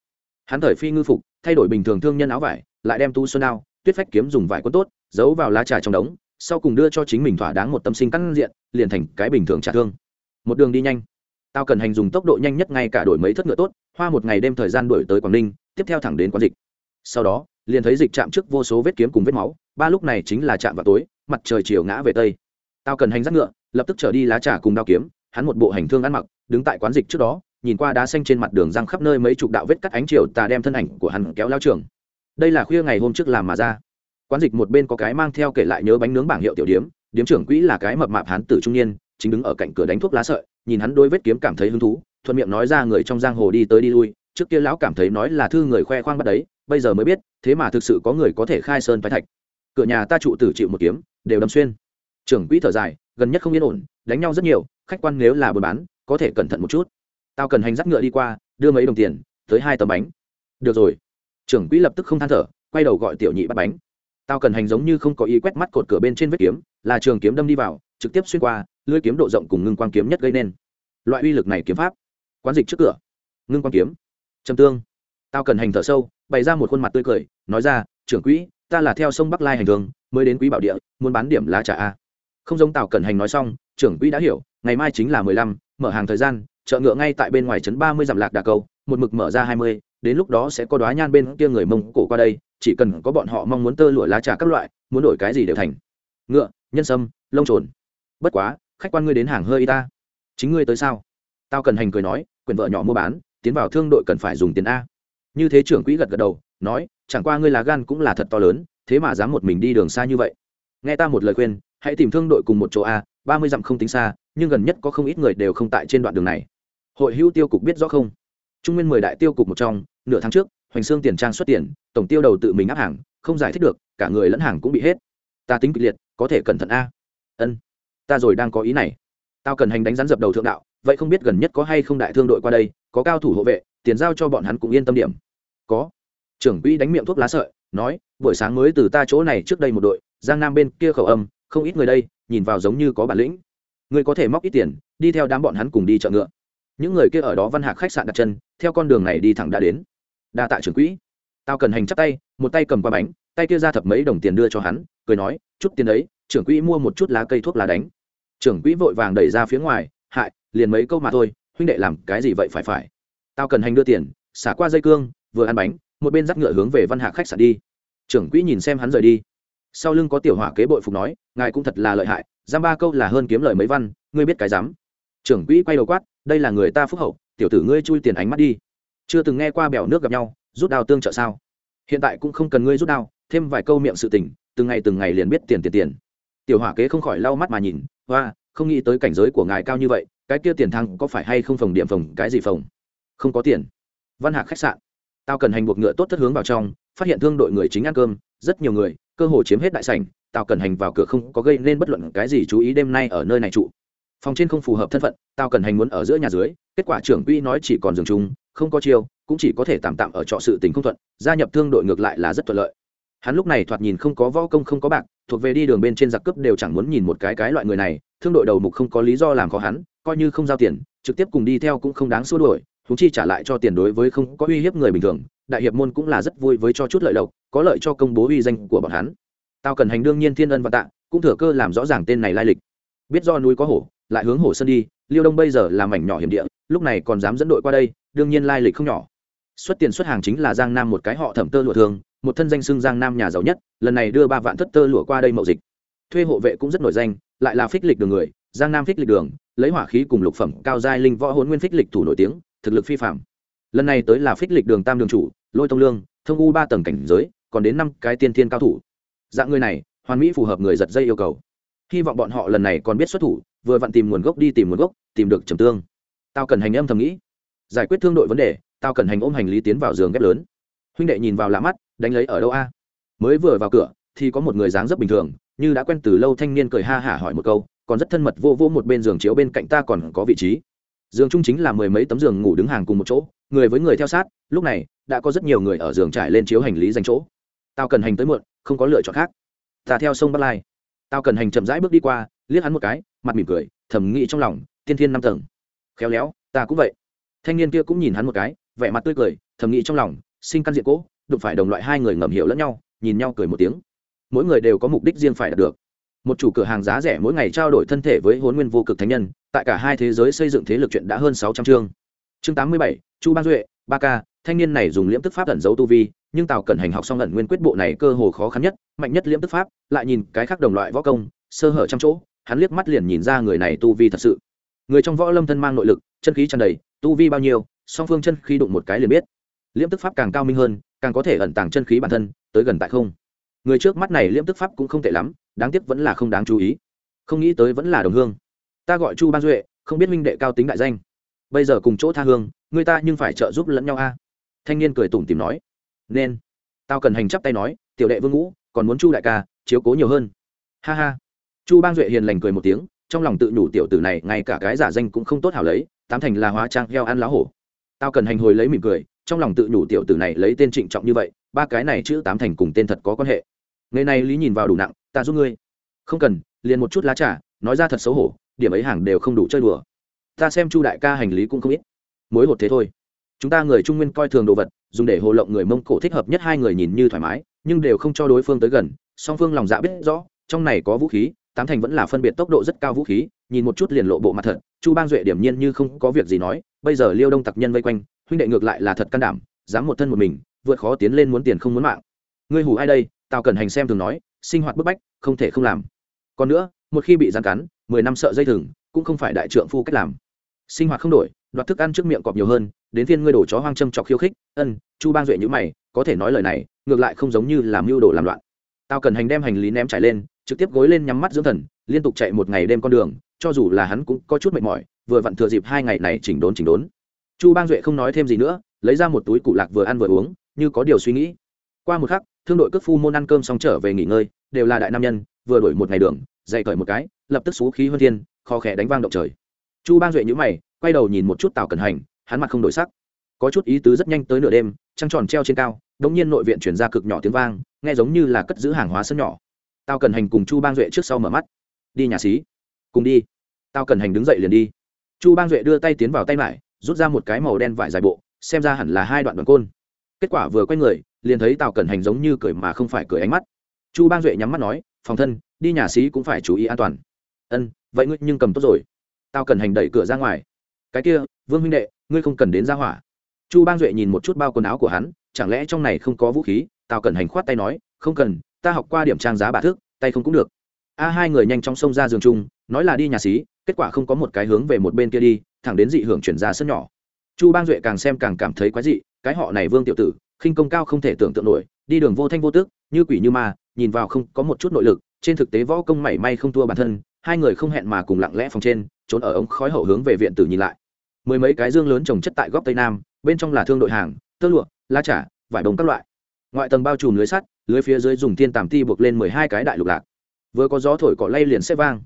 Speaker 1: Hắn thời phi ngư phục, thay đổi bình thường thương nhân áo vải, lại đem tu xuân ao tuyết phách kiếm dùng vải quân tốt, giấu vào lá trà trong đống sau cùng đưa cho chính mình thỏa đáng một tâm sinh căn diện, liền thành cái bình thường trả thương. Một đường đi nhanh. Tao cần hành dùng tốc độ nhanh nhất ngay cả đổi mấy thất ngựa tốt, hoa một ngày đêm thời gian đổi tới quảng ninh, tiếp theo thẳng đến quán dịch. Sau đó, liền thấy dịch chạm trước vô số vết kiếm cùng vết máu, ba lúc này chính là chạm vào tối, mặt trời chiều ngã về tây. Tao cần hành dắt ngựa, lập tức trở đi lá trà cùng đao kiếm, hắn một bộ hành thương ăn mặc, đứng tại quán dịch trước đó, nhìn qua đá xanh trên mặt đường răng khắp nơi mấy chục đạo vết cắt ánh chiều tà đem thân ảnh của hắn kéo lao trường. Đây là khuya ngày hôm trước làm mà ra quán dịch một bên có cái mang theo kể lại nhớ bánh nướng bảng hiệu tiểu điếm điếm trưởng quỹ là cái mập mạp hán tử trung niên, chính đứng ở cạnh cửa đánh thuốc lá sợi, nhìn hắn đôi vết kiếm cảm thấy hứng thú, thuận miệng nói ra người trong giang hồ đi tới đi lui, trước kia lão cảm thấy nói là thư người khoe khoang bắt đấy, bây giờ mới biết, thế mà thực sự có người có thể khai sơn phái thạch. Cửa nhà ta trụ tử chịu một kiếm, đều đâm xuyên. Trưởng quỹ thở dài, gần nhất không yên ổn, đánh nhau rất nhiều, khách quan nếu là buôn bán, có thể cẩn thận một chút. Tao cần hành dắt ngựa đi qua, đưa mấy đồng tiền, tới hai tấm bánh. Được rồi. Trưởng quỹ lập tức không than thở, quay đầu gọi tiểu nhị bắt bánh tao cần hành giống như không có ý quét mắt cột cửa bên trên vết kiếm, là trường kiếm đâm đi vào, trực tiếp xuyên qua, lưỡi kiếm độ rộng cùng ngưng quang kiếm nhất gây nên. Loại uy lực này kiếm pháp, quán dịch trước cửa, ngưng quang kiếm, trầm tương. Tao cần hành thở sâu, bày ra một khuôn mặt tươi cười, nói ra, trưởng quỹ, ta là theo sông bắc lai hành thường, mới đến quý bảo địa, muốn bán điểm lá trà a. Không giống tào cẩn hành nói xong, trưởng quỹ đã hiểu, ngày mai chính là mười lăm, mở hàng thời gian, chợ ngựa ngay tại bên ngoài trấn ba mươi dặm lạc đà cầu một mực mở ra hai mươi đến lúc đó sẽ có đoá nhan bên kia người mông cổ qua đây, chỉ cần có bọn họ mong muốn tơ lụa lá trà các loại, muốn đổi cái gì đều thành. Ngựa, nhân sâm, lông trồn. Bất quá, khách quan ngươi đến hàng hơi y ta. Chính ngươi tới sao? Tao cần hành cười nói, quyền vợ nhỏ mua bán, tiến vào thương đội cần phải dùng tiền a. Như thế trưởng quỹ gật gật đầu, nói, chẳng qua ngươi là gan cũng là thật to lớn, thế mà dám một mình đi đường xa như vậy. Nghe ta một lời khuyên, hãy tìm thương đội cùng một chỗ a, ba mươi dặm không tính xa, nhưng gần nhất có không ít người đều không tại trên đoạn đường này. Hội hữu tiêu cục biết rõ không? Trung nguyên mười đại tiêu cục một trong, nửa tháng trước, hoành xương tiền trang xuất tiền, tổng tiêu đầu tự mình áp hàng, không giải thích được, cả người lẫn hàng cũng bị hết. Ta tính kịch liệt, có thể cẩn thận a. Ân, ta rồi đang có ý này. Tao cần hành đánh rắn dập đầu thượng đạo, vậy không biết gần nhất có hay không đại thương đội qua đây, có cao thủ hộ vệ, tiền giao cho bọn hắn cũng yên tâm điểm. Có. Trưởng quỹ đánh miệng thuốc lá sợi, nói, buổi sáng mới từ ta chỗ này trước đây một đội, giang nam bên kia khẩu âm, không ít người đây, nhìn vào giống như có bản lĩnh. Ngươi có thể móc ít tiền, đi theo đám bọn hắn cùng đi chợ ngựa những người kia ở đó văn hạc khách sạn đặt chân, theo con đường này đi thẳng đã đến. Đa tạ trưởng quỹ. Tao cần hành chắp tay, một tay cầm qua bánh, tay kia ra thập mấy đồng tiền đưa cho hắn, cười nói, chút tiền đấy, trưởng quỹ mua một chút lá cây thuốc lá đánh. Trưởng quỹ vội vàng đẩy ra phía ngoài, hại, liền mấy câu mà thôi, huynh đệ làm cái gì vậy phải phải? Tao cần hành đưa tiền, xả qua dây cương, vừa ăn bánh, một bên dắt ngựa hướng về văn hạc khách sạn đi. Trưởng quỹ nhìn xem hắn rời đi. Sau lưng có tiểu hỏa kế bội phục nói, ngài cũng thật là lợi hại, giam ba câu là hơn kiếm lời mấy văn, ngươi biết cái dám trưởng quỹ quay đầu quát, đây là người ta phúc hậu, tiểu tử ngươi chui tiền ánh mắt đi. Chưa từng nghe qua bèo nước gặp nhau, rút đao tương trợ sao? Hiện tại cũng không cần ngươi rút đao, thêm vài câu miệng sự tình, từng ngày từng ngày liền biết tiền tiền tiền. Tiểu hỏa kế không khỏi lau mắt mà nhìn hoa không nghĩ tới cảnh giới của ngài cao như vậy, cái kia tiền thăng có phải hay không phòng điểm phòng, cái gì phòng? Không có tiền. Văn hạc khách sạn. Tao cần hành buộc ngựa tốt thất hướng vào trong, phát hiện thương đội người chính ăn cơm, rất nhiều người, cơ hồ chiếm hết đại sảnh, tao cần hành vào cửa không có gây nên bất luận cái gì chú ý đêm nay ở nơi này trụ phòng trên không phù hợp thân phận, tao cần hành muốn ở giữa nhà dưới, kết quả trưởng quỹ nói chỉ còn giường chung, không có chiêu, cũng chỉ có thể tạm tạm ở trọ sự tình không thuận, gia nhập thương đội ngược lại là rất thuận lợi. Hắn lúc này thoạt nhìn không có võ công, không có bạc, thuộc về đi đường bên trên giặc cướp đều chẳng muốn nhìn một cái cái loại người này, thương đội đầu mục không có lý do làm khó hắn, coi như không giao tiền, trực tiếp cùng đi theo cũng không đáng xua đuổi thúng chi trả lại cho tiền đối với không có uy hiếp người bình thường, đại hiệp môn cũng là rất vui với cho chút lợi lộc, có lợi cho công bố uy danh của bọn hắn. Tao cần hành đương nhiên thiên ân và tạ, cũng thừa cơ làm rõ ràng tên này lai lịch. Biết do núi có hổ lại hướng hồ sơn đi, liêu đông bây giờ là mảnh nhỏ hiểm địa, lúc này còn dám dẫn đội qua đây, đương nhiên lai lịch không nhỏ. Xuất tiền xuất hàng chính là giang nam một cái họ thẩm tơ lụa thường, một thân danh xưng giang nam nhà giàu nhất, lần này đưa ba vạn thất tơ lụa qua đây mậu dịch. Thuê hộ vệ cũng rất nổi danh, lại là phích lịch đường người, giang nam phích lịch đường, lấy hỏa khí cùng lục phẩm cao giai linh võ hôn nguyên phích lịch thủ nổi tiếng, thực lực phi phạm lần này tới là phích lịch đường tam đường chủ, lôi tông lương, thông u ba tầng cảnh giới, còn đến năm cái tiên thiên cao thủ. Dạng người này, hoàn mỹ phù hợp người giật dây yêu cầu. Hy vọng bọn họ lần này còn biết xuất thủ vừa vặn tìm nguồn gốc đi tìm nguồn gốc, tìm được trầm tương. Tao cần hành âm thầm nghĩ. Giải quyết thương đội vấn đề, tao cần hành ôm hành lý tiến vào giường ghép lớn. Huynh đệ nhìn vào lạ mắt, đánh lấy ở đâu a? Mới vừa vào cửa, thì có một người dáng rất bình thường, như đã quen từ lâu thanh niên cười ha hả hỏi một câu, còn rất thân mật vô vô một bên giường chiếu bên cạnh ta còn có vị trí. Giường chung chính là mười mấy tấm giường ngủ đứng hàng cùng một chỗ, người với người theo sát, lúc này, đã có rất nhiều người ở giường trải lên chiếu hành lý dành chỗ. Tao cần hành tới muộn, không có lựa chọn khác. Ta theo sông bắc lai tao cần hành chậm rãi bước đi qua, liếc hắn một cái, mặt mỉm cười, thầm nghĩ trong lòng, tiên thiên năm tầng. Khéo léo, ta cũng vậy. Thanh niên kia cũng nhìn hắn một cái, vẻ mặt tươi cười, thầm nghĩ trong lòng, sinh căn diện cỗ đụng phải đồng loại hai người ngầm hiểu lẫn nhau, nhìn nhau cười một tiếng. Mỗi người đều có mục đích riêng phải đạt được. Một chủ cửa hàng giá rẻ mỗi ngày trao đổi thân thể với hôn nguyên vô cực thánh nhân, tại cả hai thế giới xây dựng thế lực chuyện đã hơn sáu trăm chương. Chương tám mươi bảy, chu ban duệ, ba k thanh niên này dùng liễm tức pháp ẩn giấu tu vi nhưng tào cẩn hành học xong ẩn nguyên quyết bộ này cơ hồ khó khăn nhất, mạnh nhất liễm tức pháp, lại nhìn cái khác đồng loại võ công, sơ hở trăm chỗ, hắn liếc mắt liền nhìn ra người này tu vi thật sự. Người trong võ lâm thân mang nội lực, chân khí tràn đầy, tu vi bao nhiêu, song phương chân khí đụng một cái liền biết. Liễm tức pháp càng cao minh hơn, càng có thể ẩn tàng chân khí bản thân, tới gần tại không. Người trước mắt này liễm tức pháp cũng không tệ lắm, đáng tiếc vẫn là không đáng chú ý. Không nghĩ tới vẫn là đồng hương. Ta gọi chu ban duệ, không biết minh đệ cao tính đại danh. Bây giờ cùng chỗ tha hương, người ta nhưng phải trợ giúp lẫn nhau a. Thanh niên cười tủm tìm nói nên. Tao cần hành chắp tay nói, tiểu đệ vương ngũ, còn muốn chu đại ca, chiếu cố nhiều hơn. Ha ha. Chu bang duệ hiền lành cười một tiếng, trong lòng tự nhủ tiểu tử này, ngay cả cái giả danh cũng không tốt hảo lấy, tám thành là hóa trang heo ăn lá hổ. Tao cần hành hồi lấy mỉm cười, trong lòng tự nhủ tiểu tử này lấy tên trịnh trọng như vậy, ba cái này chữ tám thành cùng tên thật có quan hệ. Ngày nay lý nhìn vào đủ nặng, ta giúp ngươi. Không cần, liền một chút lá trà, nói ra thật xấu hổ, điểm ấy hàng đều không đủ chơi đùa. Ta xem chu đại ca hành lý cũng không ít. Mối hột thế thôi. Chúng ta người trung nguyên coi thường đồ vật dùng để hồ lộng người mông cổ thích hợp nhất hai người nhìn như thoải mái, nhưng đều không cho đối phương tới gần, song phương lòng dạ biết rõ, trong này có vũ khí, tám thành vẫn là phân biệt tốc độ rất cao vũ khí, nhìn một chút liền lộ bộ mặt thật, chu bang duệ điểm nhiên như không có việc gì nói, bây giờ liêu đông tặc nhân vây quanh, huynh đệ ngược lại là thật can đảm, dám một thân một mình, vượt khó tiến lên muốn tiền không muốn mạng. Ngươi hủ ai đây? Tao cần hành xem thường nói, sinh hoạt bức bách, không thể không làm. Còn nữa, một khi bị gian cắn, mười năm sợ dây thừng, cũng không phải đại trượng phu cách làm. Sinh hoạt không đổi, đoạt thức ăn trước miệng cọp nhiều hơn đến phiên ngươi đổ chó hoang châm chọc khiêu khích, ân, chu bang duệ nhữ mày, có thể nói lời này, ngược lại không giống như làm mưu đồ làm loạn. Tao cần hành đem hành lý ném trải lên, trực tiếp gối lên nhắm mắt dưỡng thần, liên tục chạy một ngày đêm con đường, cho dù là hắn cũng có chút mệt mỏi, vừa vặn thừa dịp hai ngày này chỉnh đốn chỉnh đốn. Chu bang duệ không nói thêm gì nữa, lấy ra một túi cụ lạc vừa ăn vừa uống, như có điều suy nghĩ. Qua một khắc, thương đội cướp phu môn ăn cơm xong trở về nghỉ ngơi, đều là đại nam nhân, vừa đổi một ngày đường, dậy cởi một cái, lập tức xú khí hơn thiên, kho khẽ đánh vang động trời. Chu bang duệ nhữ mày, quay đầu nhìn một chút tào cẩn hành hắn mặt không đổi sắc. Có chút ý tứ rất nhanh tới nửa đêm, trăng tròn treo trên cao đống nhiên nội viện chuyển ra cực nhỏ tiếng vang, nghe giống như là cất giữ hàng hóa sân nhỏ. Tao cần hành cùng chu bang duệ trước sau mở mắt. Đi nhà xí. Cùng đi. Tao cần hành đứng dậy liền đi. Chu bang duệ đưa tay tiến vào tay mải rút ra một cái màu đen vải dài bộ, xem ra hẳn là hai đoạn đoàn côn. Kết quả vừa quay người, liền thấy tào cần hành giống như cười mà không phải cười ánh mắt. Chu bang duệ nhắm mắt nói, phòng thân, đi nhà xí cũng phải chú ý an toàn. Ân, vậy ngươi nhưng cầm tốt rồi. Tao cần hành đẩy cửa ra ngoài. Cái kia, vương huynh đệ ngươi không cần đến ra hỏa. Chu bang duệ nhìn một chút bao quần áo của hắn, chẳng lẽ trong này không có vũ khí? Tào cần hành khoát tay nói, không cần, ta học qua điểm trang giá bà thước, tay không cũng được. A hai người nhanh chóng xông ra giường chung, nói là đi nhà xí, kết quả không có một cái hướng về một bên kia đi, thẳng đến dị hưởng chuyển ra sân nhỏ. Chu bang duệ càng xem càng cảm thấy quái dị, cái họ này vương tiểu tử, khinh công cao không thể tưởng tượng nổi, đi đường vô thanh vô tước như quỷ như ma, nhìn vào không có một chút nội lực, trên thực tế võ công mảy may không thua bản thân, hai người không hẹn mà cùng lặng lẽ phòng trên, trốn ở ống khói hậu hướng về viện tử nhìn lại mười mấy cái dương lớn trồng chất tại góc tây nam, bên trong là thương đội hàng, tơ lụa, lá trà, vải đồng các loại. Ngoại tầng bao trùm lưới sắt, lưới phía dưới dùng thiên tàm ti buộc lên mười hai cái đại lục lạc. Vừa có gió thổi cỏ lay liền sẽ vang.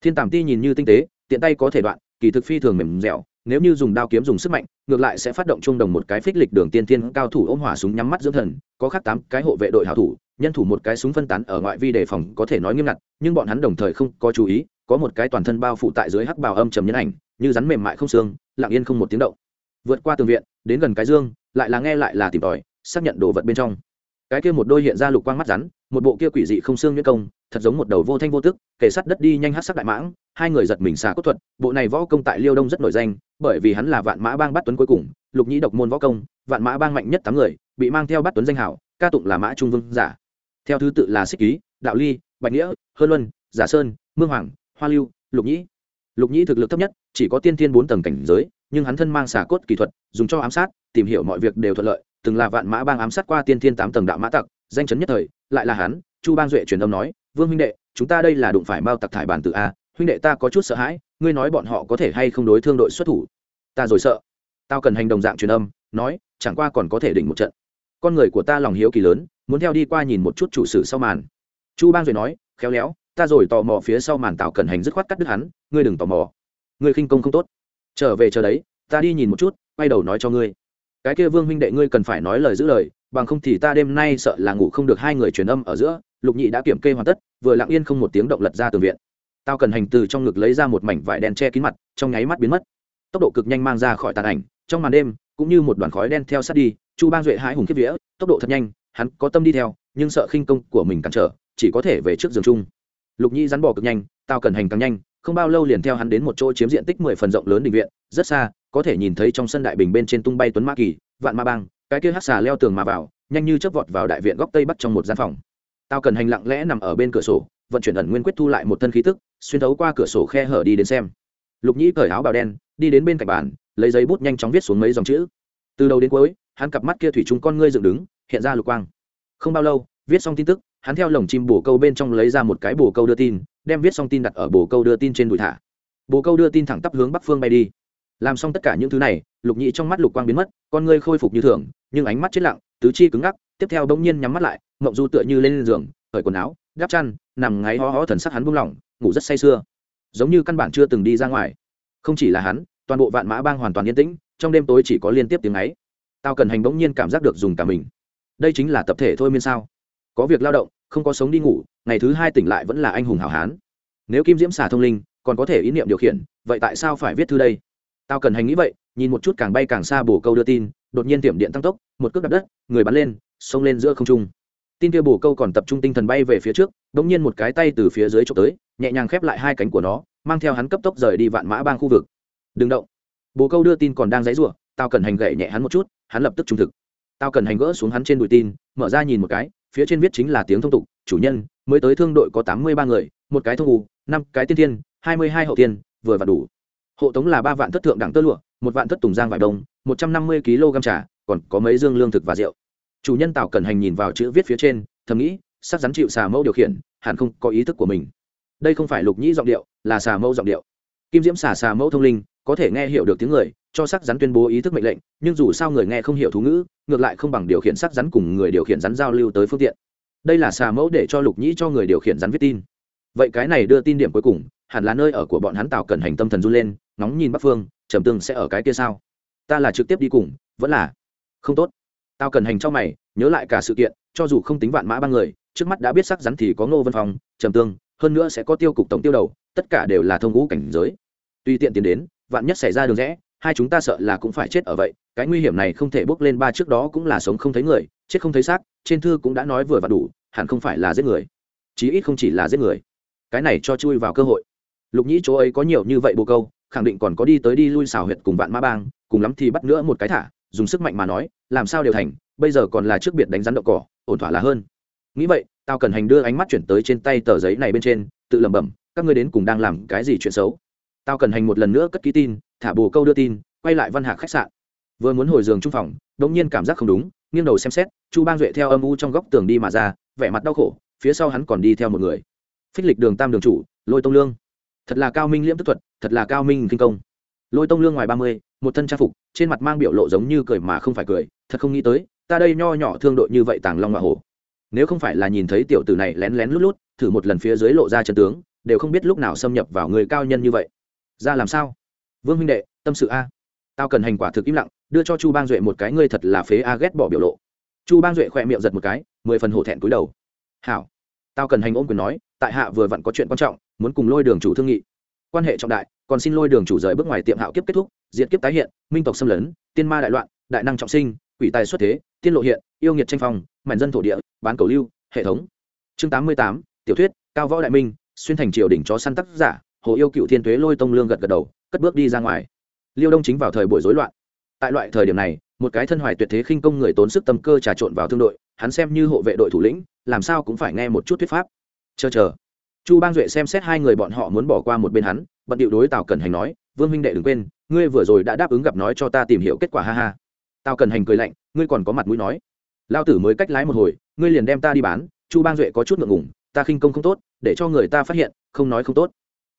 Speaker 1: Thiên tàm ti nhìn như tinh tế, tiện tay có thể đoạn, kỳ thực phi thường mềm dẻo, nếu như dùng đao kiếm dùng sức mạnh, ngược lại sẽ phát động chung đồng một cái phích lịch đường tiên tiên cao thủ ôm hỏa súng nhắm mắt dưỡng thần, có khác tám cái hộ vệ đội hảo thủ, nhân thủ một cái súng phân tán ở ngoại vi đề phòng có thể nói nghiêm ngặt, nhưng bọn hắn đồng thời không có chú ý, có một cái toàn thân bao phủ tại dưới hắc bào âm trầm nhân ảnh như rắn mềm mại không xương, lặng yên không một tiếng động. Vượt qua tường viện, đến gần cái dương, lại là nghe lại là tìm tòi, xác nhận đồ vật bên trong. Cái kia một đôi hiện ra lục quang mắt rắn, một bộ kia quỷ dị không xương nhuyễn công, thật giống một đầu vô thanh vô tức kể sắt đất đi nhanh hát sắc đại mãng, hai người giật mình xà cốt thuật, bộ này võ công tại liêu đông rất nổi danh, bởi vì hắn là vạn mã bang bắt tuấn cuối cùng, lục nhĩ độc môn võ công, vạn mã bang mạnh nhất tám người, bị mang theo bắt tuấn danh hảo ca tụng là mã trung vương giả. Theo thứ tự là xích ký, đạo ly, bạch nghĩa hơn luân, giả sơn, mương hoàng, hoa lưu, lục nhĩ lục nhĩ thực lực thấp nhất, chỉ có tiên thiên bốn tầng cảnh giới, nhưng hắn thân mang xà cốt kỹ thuật, dùng cho ám sát, tìm hiểu mọi việc đều thuận lợi, từng là vạn mã bang ám sát qua tiên thiên tám tầng đạo mã tặc, danh chấn nhất thời, lại là hắn, chu bang duệ truyền âm nói, vương huynh đệ, chúng ta đây là đụng phải bao tặc thải bản tự a, huynh đệ ta có chút sợ hãi, ngươi nói bọn họ có thể hay không đối thương đội xuất thủ? Ta rồi sợ. Tao cần hành động dạng truyền âm, nói, chẳng qua còn có thể đỉnh một trận. Con người của ta lòng hiếu kỳ lớn, muốn theo đi qua nhìn một chút chủ sử sau màn. Chu bang duệ nói, khéo léo ta rồi tò mò phía sau màn tạo cẩn hành dứt khoát cắt đứt hắn, ngươi đừng tò mò. Ngươi khinh công không tốt. Trở về chờ đấy, ta đi nhìn một chút, quay đầu nói cho ngươi. Cái kia vương huynh đệ ngươi cần phải nói lời giữ lời, bằng không thì ta đêm nay sợ là ngủ không được hai người truyền âm ở giữa, lục nhị đã kiểm kê hoàn tất, vừa lặng yên không một tiếng động lật ra từ viện. Tao cần hành từ trong ngực lấy ra một mảnh vải đen che kín mặt, trong nháy mắt biến mất. Tốc độ cực nhanh mang ra khỏi tàn ảnh, trong màn đêm, cũng như một đoàn khói đen theo sát đi, chu bang duệ hãi hùng kiếp vía, tốc độ thật nhanh, hắn có tâm đi theo, nhưng sợ khinh công của mình cản trở, chỉ có thể về trước giường chung lục Nhi rắn bỏ cực nhanh tao cần hành càng nhanh, không bao lâu liền theo hắn đến một chỗ chiếm diện tích mười phần rộng lớn định viện, rất xa, có thể nhìn thấy trong sân đại bình bên trên tung bay tuấn ma kỳ, vạn ma bang, cái kia hát xà leo tường mà vào, nhanh như chớp vọt vào đại viện góc tây bắc trong một gian phòng. Tao cần hành lặng lẽ nằm ở bên cửa sổ, vận chuyển ẩn nguyên quyết thu lại một thân khí tức, xuyên thấu qua cửa sổ khe hở đi đến xem. Lục nhĩ cởi áo bào đen, đi đến bên cạnh bàn, lấy giấy bút nhanh chóng viết xuống mấy dòng chữ. Từ đầu đến cuối, hắn cặp mắt kia thủy chúng con ngươi dựng đứng, hiện ra lục quang. Không bao lâu, viết xong tin tức hắn theo lồng chim bồ câu bên trong lấy ra một cái bồ câu đưa tin, đem viết xong tin đặt ở bồ câu đưa tin trên đùi thả. Bồ câu đưa tin thẳng tắp hướng bắc phương bay đi. Làm xong tất cả những thứ này, lục nhị trong mắt lục quang biến mất, con ngươi khôi phục như thường, nhưng ánh mắt chết lặng, tứ chi cứng ngắc, tiếp theo bỗng nhiên nhắm mắt lại, mộng du tựa như lên giường khởi quần áo, gắp chăn, nằm ngáy ho ho thần sắc hắn buông lỏng, ngủ rất say sưa. Giống như căn bản chưa từng đi ra ngoài. Không chỉ là hắn, toàn bộ vạn mã bang hoàn toàn yên tĩnh, trong đêm tối chỉ có liên tiếp tiếng ấy. Tao cần hành bỗng nhiên cảm giác được dùng cả mình. Đây chính là tập thể thôi miên sao? Có việc lao động, không có sống đi ngủ, ngày thứ hai tỉnh lại vẫn là anh hùng hảo hán. Nếu kim diễm xả thông linh, còn có thể ý niệm điều khiển, vậy tại sao phải viết thư đây? Tao cần hành nghĩ vậy, nhìn một chút càng bay càng xa bổ câu đưa tin, đột nhiên tiệm điện tăng tốc, một cước đập đất, người bắn lên, xông lên giữa không trung. Tin kia bổ câu còn tập trung tinh thần bay về phía trước đ ỗ n g nhiên một cái tay từ phía dưới trộm tới, nhẹ nhàng khép lại hai cánh của nó, mang theo hắn cấp tốc rời đi vạn mã bang khu vực. Đừng động. Bồ câu đưa tin còn đang dãy r u ộ tao cần hành gậy nhẹ hắn một chút, hắn lập tức trung thực. Tao cần hành gỡ xuống hắn trên đùi tin, mở ra nhìn một cái phía trên viết chính là tiếng thông tục, chủ nhân, mới tới thương đội có tám mươi ba người, một cái thông u, năm cái tiên thiên, hai mươi hai hậu tiên vừa và đủ. Hộ tống là ba vạn thất thượng đẳng tơ lụa, một vạn thất tùng giang vải đông, một trăm năm mươi kg trà, còn có mấy dương lương thực và rượu. Chủ nhân tào cẩn hành nhìn vào chữ viết phía trên, thầm nghĩ, sắc rắn chịu xà mẫu điều khiển, hẳn không có ý thức của mình. Đây không phải lục nhĩ giọng điệu, là xà mẫu giọng điệu. Kim diễm xà xà mẫu thông linh có thể nghe hiểu được tiếng người, cho sắc rắn tuyên bố ý thức mệnh lệnh, nhưng dù sao người nghe không hiểu thú ngữ, ngược lại không bằng điều khiển sắc rắn cùng người điều khiển rắn giao lưu tới phương tiện. Đây là xà mẫu để cho lục nhĩ cho người điều khiển rắn viết tin. Vậy cái này đưa tin điểm cuối cùng, hẳn là nơi ở của bọn hắn tào cần hành tâm thần run lên, ngóng nhìn bắc phương, trầm tương sẽ ở cái kia sao? Ta là trực tiếp đi cùng, vẫn là không tốt. Tao cần hành cho mày, nhớ lại cả sự kiện, cho dù không tính vạn mã ba người, trước mắt đã biết sắc rắn thì có ngô vân phong, trầm tương, hơn nữa sẽ có tiêu cục tổng tiêu đầu, tất cả đều là thông ngũ cảnh giới. Tùy tiện tiến đến vạn nhất xảy ra đường rẽ, hai chúng ta sợ là cũng phải chết ở vậy. Cái nguy hiểm này không thể bước lên ba trước đó cũng là sống không thấy người, chết không thấy xác, trên thư cũng đã nói vừa và đủ, hẳn không phải là giết người. Chí ít không chỉ là giết người. Cái này cho chui vào cơ hội. Lục nhĩ chỗ ấy có nhiều như vậy bồ câu, khẳng định còn có đi tới đi lui xào huyệt cùng vạn ma bang, cùng lắm thì bắt nữa một cái thả, dùng sức mạnh mà nói, làm sao đều thành, bây giờ còn là trước biệt đánh rắn đậu cỏ, ổn thỏa là hơn. Nghĩ vậy tao cần hành đưa ánh mắt chuyển tới trên tay tờ giấy này bên trên, tự lẩm bẩm, các ngươi đến cùng đang làm cái gì chuyện xấu? Tao cần hành một lần nữa cất ký tin, thả bồ câu đưa tin, quay lại văn hạc khách sạn. Vừa muốn hồi giường trung phòng, đống nhiên cảm giác không đúng, nghiêng đầu xem xét, chu bang duệ theo âm u trong góc tường đi mà ra, vẻ mặt đau khổ, phía sau hắn còn đi theo một người. Phích lịch đường tam đường chủ, lôi tông lương. Thật là cao minh liễm tức thuật, thật là cao minh kinh công. Lôi tông lương ngoài ba mươi, một thân trang phục, trên mặt mang biểu lộ giống như cười mà không phải cười, thật không nghĩ tới, ta đây nho nhỏ thương đội như vậy tàng long hoa hổ. Nếu không phải là nhìn thấy tiểu tử này lén lén lút lút, thử một lần phía dưới lộ ra chân tướng, đều không biết lúc nào xâm nhập vào người cao nhân như vậy ra làm sao? Vương huynh đệ, tâm sự a. Tao cần hành quả thực im lặng, đưa cho chu bang duệ một cái ngươi thật là phế a ghét bỏ biểu lộ. Chu bang duệ khỏe miệng giật một cái, mười phần hổ thẹn cúi đầu. Hảo. Tao cần hành ôm quyền nói, tại hạ vừa vặn có chuyện quan trọng, muốn cùng lôi đường chủ thương nghị. Quan hệ trọng đại, còn xin lôi đường chủ rời bước ngoài tiệm hạo kiếp kết thúc diện kiếp tái hiện, minh tộc xâm lấn, tiên ma đại loạn, đại năng trọng sinh, quỷ tài xuất thế, tiên lộ hiện, yêu nghiệt tranh phong, mảnh dân thổ địa, bán cầu lưu, hệ thống. Chương tám mươi tám, tiểu thuyết, cao võ đại minh, xuyên thành triều đỉnh chó săn tác giả hồ yêu cựu thiên tuế lôi tông lương gật gật đầu, cất bước đi ra ngoài. Liêu đông chính vào thời buổi rối loạn. Tại loại thời điểm này, một cái thân hoài tuyệt thế khinh công người tốn sức tâm cơ trà trộn vào thương đội, hắn xem như hộ vệ đội thủ lĩnh, làm sao cũng phải nghe một chút thuyết pháp. Chờ chờ. Chu bang duệ xem xét hai người bọn họ muốn bỏ qua một bên hắn, bận điệu đối tào cần hành nói, vương huynh đệ đừng quên, ngươi vừa rồi đã đáp ứng gặp nói cho ta tìm hiểu kết quả ha ha. Tào Cần hành cười lạnh, ngươi còn có mặt mũi nói. Lao tử mới cách lái một hồi, ngươi liền đem ta đi bán. Chu bang duệ có chút ngượng ngủng ta khinh công không tốt, để cho người ta phát hiện, không nói không tốt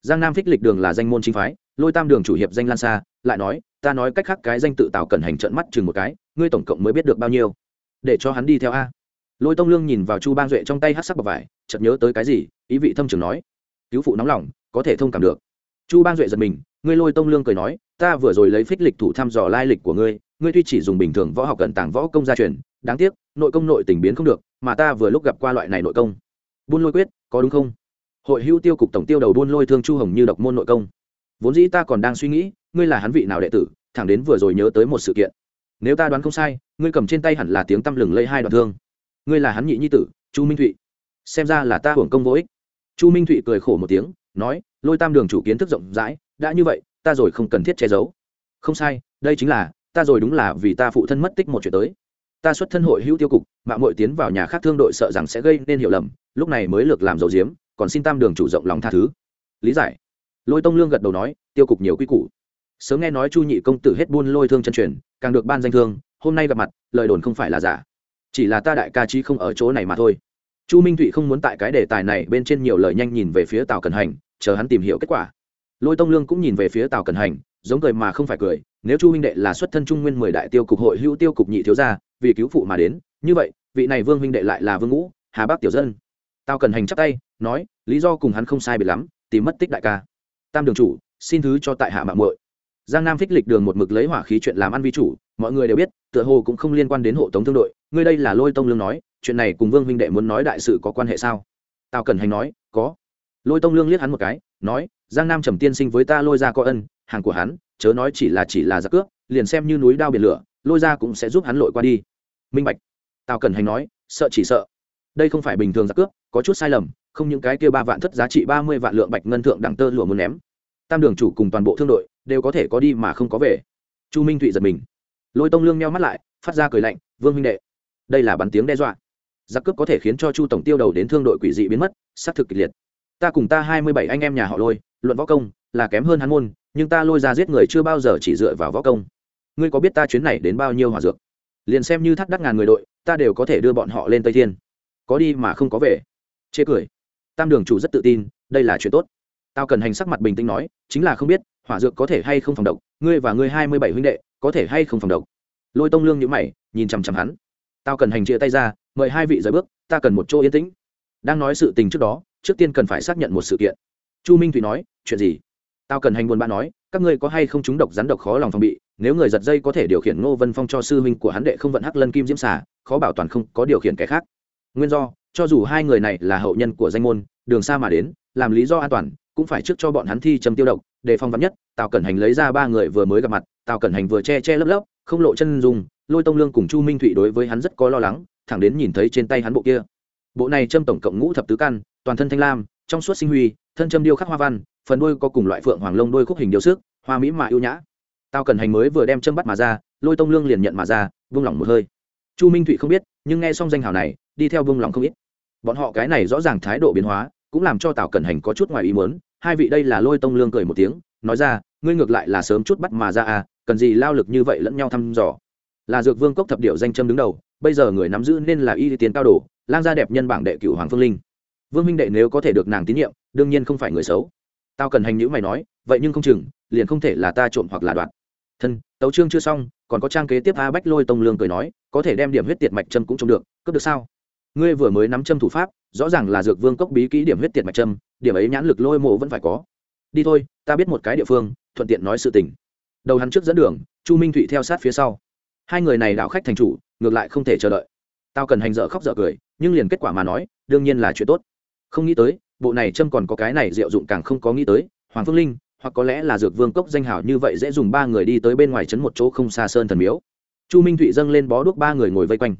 Speaker 1: giang nam thích lịch đường là danh môn chính phái, lôi tam đường chủ hiệp danh lan xa lại nói, ta nói cách khác cái danh tự tào cần hành trận mắt chừng một cái, ngươi tổng cộng mới biết được bao nhiêu? Để cho hắn đi theo a. Lôi tông lương nhìn vào chu bang duệ trong tay hát sắc bọc vải, chợt nhớ tới cái gì, ý vị thâm trường nói, cứu phụ nóng lòng, có thể thông cảm được. Chu bang duệ giật mình, ngươi lôi tông lương cười nói, ta vừa rồi lấy phích lịch thủ thăm dò lai lịch của ngươi ngươi tuy chỉ dùng bình thường võ học cận tàng võ công gia truyền, đáng tiếc, nội công nội tình biến không được, mà ta vừa lúc gặp qua loại này nội công. Buôn lôi quyết, có đúng không? Hội hữu tiêu cục tổng tiêu đầu buôn lôi thương chu hồng như độc môn nội công. Vốn dĩ ta còn đang suy nghĩ, ngươi là hắn vị nào đệ tử, thẳng đến vừa rồi nhớ tới một sự kiện. Nếu ta đoán không sai, ngươi cầm trên tay hẳn là tiếng tăm lừng lây hai đoạn thương. Ngươi là hắn nhị nhi tử, chu minh thụy. Xem ra là ta hưởng công vô ích. Chu minh thụy cười khổ một tiếng, nói, lôi tam đường chủ kiến thức rộng rãi, đã như vậy, ta rồi không cần thiết che giấu. Không sai, đây chính là, ta rồi đúng là vì ta phụ thân mất tích một chuyện tới. Ta xuất thân hội hữu tiêu cục mạng mội tiến vào nhà khác thương đội sợ rằng sẽ gây nên hiểu lầm, lúc này mới lược làm dầu diếm còn xin tam đường chủ rộng lòng tha thứ. Lý giải. Lôi tông lương gật đầu nói, tiêu cục nhiều quy củ. Sớm nghe nói chu nhị công tử hết buôn lôi thương chân truyền, càng được ban danh thương, hôm nay gặp mặt, lời đồn không phải là giả. Chỉ là ta đại ca chi không ở chỗ này mà thôi. Chu minh thụy không muốn tại cái đề tài này bên trên nhiều lời nhanh nhìn về phía tào cần hành, chờ hắn tìm hiểu kết quả. Lôi tông lương cũng nhìn về phía tào cần hành, giống cười mà không phải cười, nếu chu huynh đệ là xuất thân trung nguyên mười đại tiêu cục hội hữu tiêu cục nhị thiếu gia, vì cứu phụ mà đến, như vậy, vị này vương huynh đệ lại là vương ngũ, hà bắc tiểu dân tao cần hành chắp tay, nói, lý do cùng hắn không sai biệt lắm, tìm mất tích đại ca. Tam đường chủ, xin thứ cho tại hạ mạng muội. Giang nam phích lịch đường một mực lấy hỏa khí chuyện làm ăn vi chủ, mọi người đều biết, tựa hồ cũng không liên quan đến hộ tống thương đội. Ngươi đây là lôi tông lương nói, chuyện này cùng vương huynh đệ muốn nói đại sự có quan hệ sao? Tao cần hành nói, có. Lôi tông lương liếc hắn một cái, nói, giang nam trầm tiên sinh với ta lôi ra có ân, hàng của hắn, chớ nói chỉ là chỉ là giặc cướp, liền xem như núi đao biển lửa, lôi ra cũng sẽ giúp hắn lội qua đi. Minh bạch. Tao cần hành nói, sợ chỉ sợ đây không phải bình thường giặc cướp, có chút sai lầm, không những cái kia ba vạn thất giá trị ba mươi vạn lượng bạch ngân thượng đẳng tơ lụa muốn ném. Tam đường chủ cùng toàn bộ thương đội đều có thể có đi mà không có về. Chu minh thụy giật mình. Lôi tông lương meo mắt lại, phát ra cười lạnh, vương huynh đệ, đây là bắn tiếng đe dọa. Giặc cướp có thể khiến cho chu tổng tiêu đầu đến thương đội quỷ dị biến mất, xác thực kịch liệt. Ta cùng ta hai mươi bảy anh em nhà họ lôi, luận võ công, là kém hơn hắn môn, nhưng ta lôi ra giết người chưa bao giờ chỉ dựa vào võ công. Ngươi có biết ta chuyến này đến bao nhiêu hỏa dược? Liền xem như thắt đắt ngàn người đội, ta đều có thể đưa bọn họ lên tây thiên có đi mà không có về. Chê cười. Tam đường chủ rất tự tin, đây là chuyện tốt. Tao cần hành sắc mặt bình tĩnh nói, chính là không biết, hỏa dược có thể hay không phòng độc, ngươi và ngươi hai mươi bảy huynh đệ, có thể hay không phòng độc. Lôi tông lương nhữ mày, nhìn chằm chằm hắn. Tao cần hành chia tay ra, mời hai vị rời bước, ta cần một chỗ yên tĩnh. Đang nói sự tình trước đó, trước tiên cần phải xác nhận một sự kiện. Chu minh thủy nói, chuyện gì? Tao cần hành buồn bã nói, các ngươi có hay không chúng độc rắn độc khó lòng phòng bị, nếu người giật dây có thể điều khiển ngô vân phong cho sư huynh của hắn đệ không vận hắc lân kim diễm xả khó bảo toàn không có điều khiển kẻ khác nguyên do, cho dù hai người này là hậu nhân của danh môn, đường xa mà đến, làm lý do an toàn, cũng phải trước cho bọn hắn thi châm tiêu độc, để phong vắn nhất, tào cẩn hành lấy ra ba người vừa mới gặp mặt, tào cẩn hành vừa che che lấp lấp, không lộ chân dùng lôi tông lương cùng chu minh thụy đối với hắn rất có lo lắng, thẳng đến nhìn thấy trên tay hắn bộ kia. Bộ này châm tổng cộng ngũ thập tứ căn, toàn thân thanh lam, trong suốt sinh huy, thân châm điêu khắc hoa văn, phần đuôi có cùng loại phượng hoàng lông đuôi khúc hình điêu sức, hoa mỹ mà ưu nhã. Tao cần hành mới vừa đem châm bắt mà ra, lôi tông lương liền nhận mà ra, vung lòng một hơi. Chu minh thụy không biết, nhưng nghe xong danh hào này đi theo vương lòng không ít. Bọn họ cái này rõ ràng thái độ biến hóa, cũng làm cho tào cẩn hành có chút ngoài ý muốn, hai vị đây là lôi tông lương cười một tiếng, nói ra, ngươi ngược lại là sớm chút bắt mà ra à cần gì lao lực như vậy lẫn nhau thăm dò. Là dược vương cốc thập điệu danh châm đứng đầu, bây giờ người nắm giữ nên là y tiến cao đồ, lang gia đẹp nhân bảng đệ cửu hoàng phương linh. Vương minh đệ nếu có thể được nàng tín nhiệm, đương nhiên không phải người xấu. Tao cần hành nhữ mày nói, vậy nhưng không chừng, liền không thể là ta trộm hoặc là đoạt. Thân, tấu chương chưa xong, còn có trang kế tiếp a bách lôi tông lương cười nói, có thể đem điểm huyết tiệt mạch châm cũng trông được, cướp được sao? Ngươi vừa mới nắm châm thủ pháp, rõ ràng là dược vương cốc bí kỹ điểm huyết tiệt mạch châm, điểm ấy nhãn lực lôi mộ vẫn phải có. Đi thôi, ta biết một cái địa phương, thuận tiện nói sự tình. Đầu hắn trước dẫn đường, chu minh thụy theo sát phía sau. Hai người này đạo khách thành chủ, ngược lại không thể chờ đợi. Tao cần hành dở khóc dở cười, nhưng liền kết quả mà nói, đương nhiên là chuyện tốt. Không nghĩ tới, bộ này châm còn có cái này diệu dụng càng không có nghĩ tới, hoàng phương linh, hoặc có lẽ là dược vương cốc danh hảo như vậy dễ dùng ba người đi tới bên ngoài trấn một chỗ không xa sơn thần miếu. Chu minh thụy dâng lên bó đuốc ba người ngồi vây quanh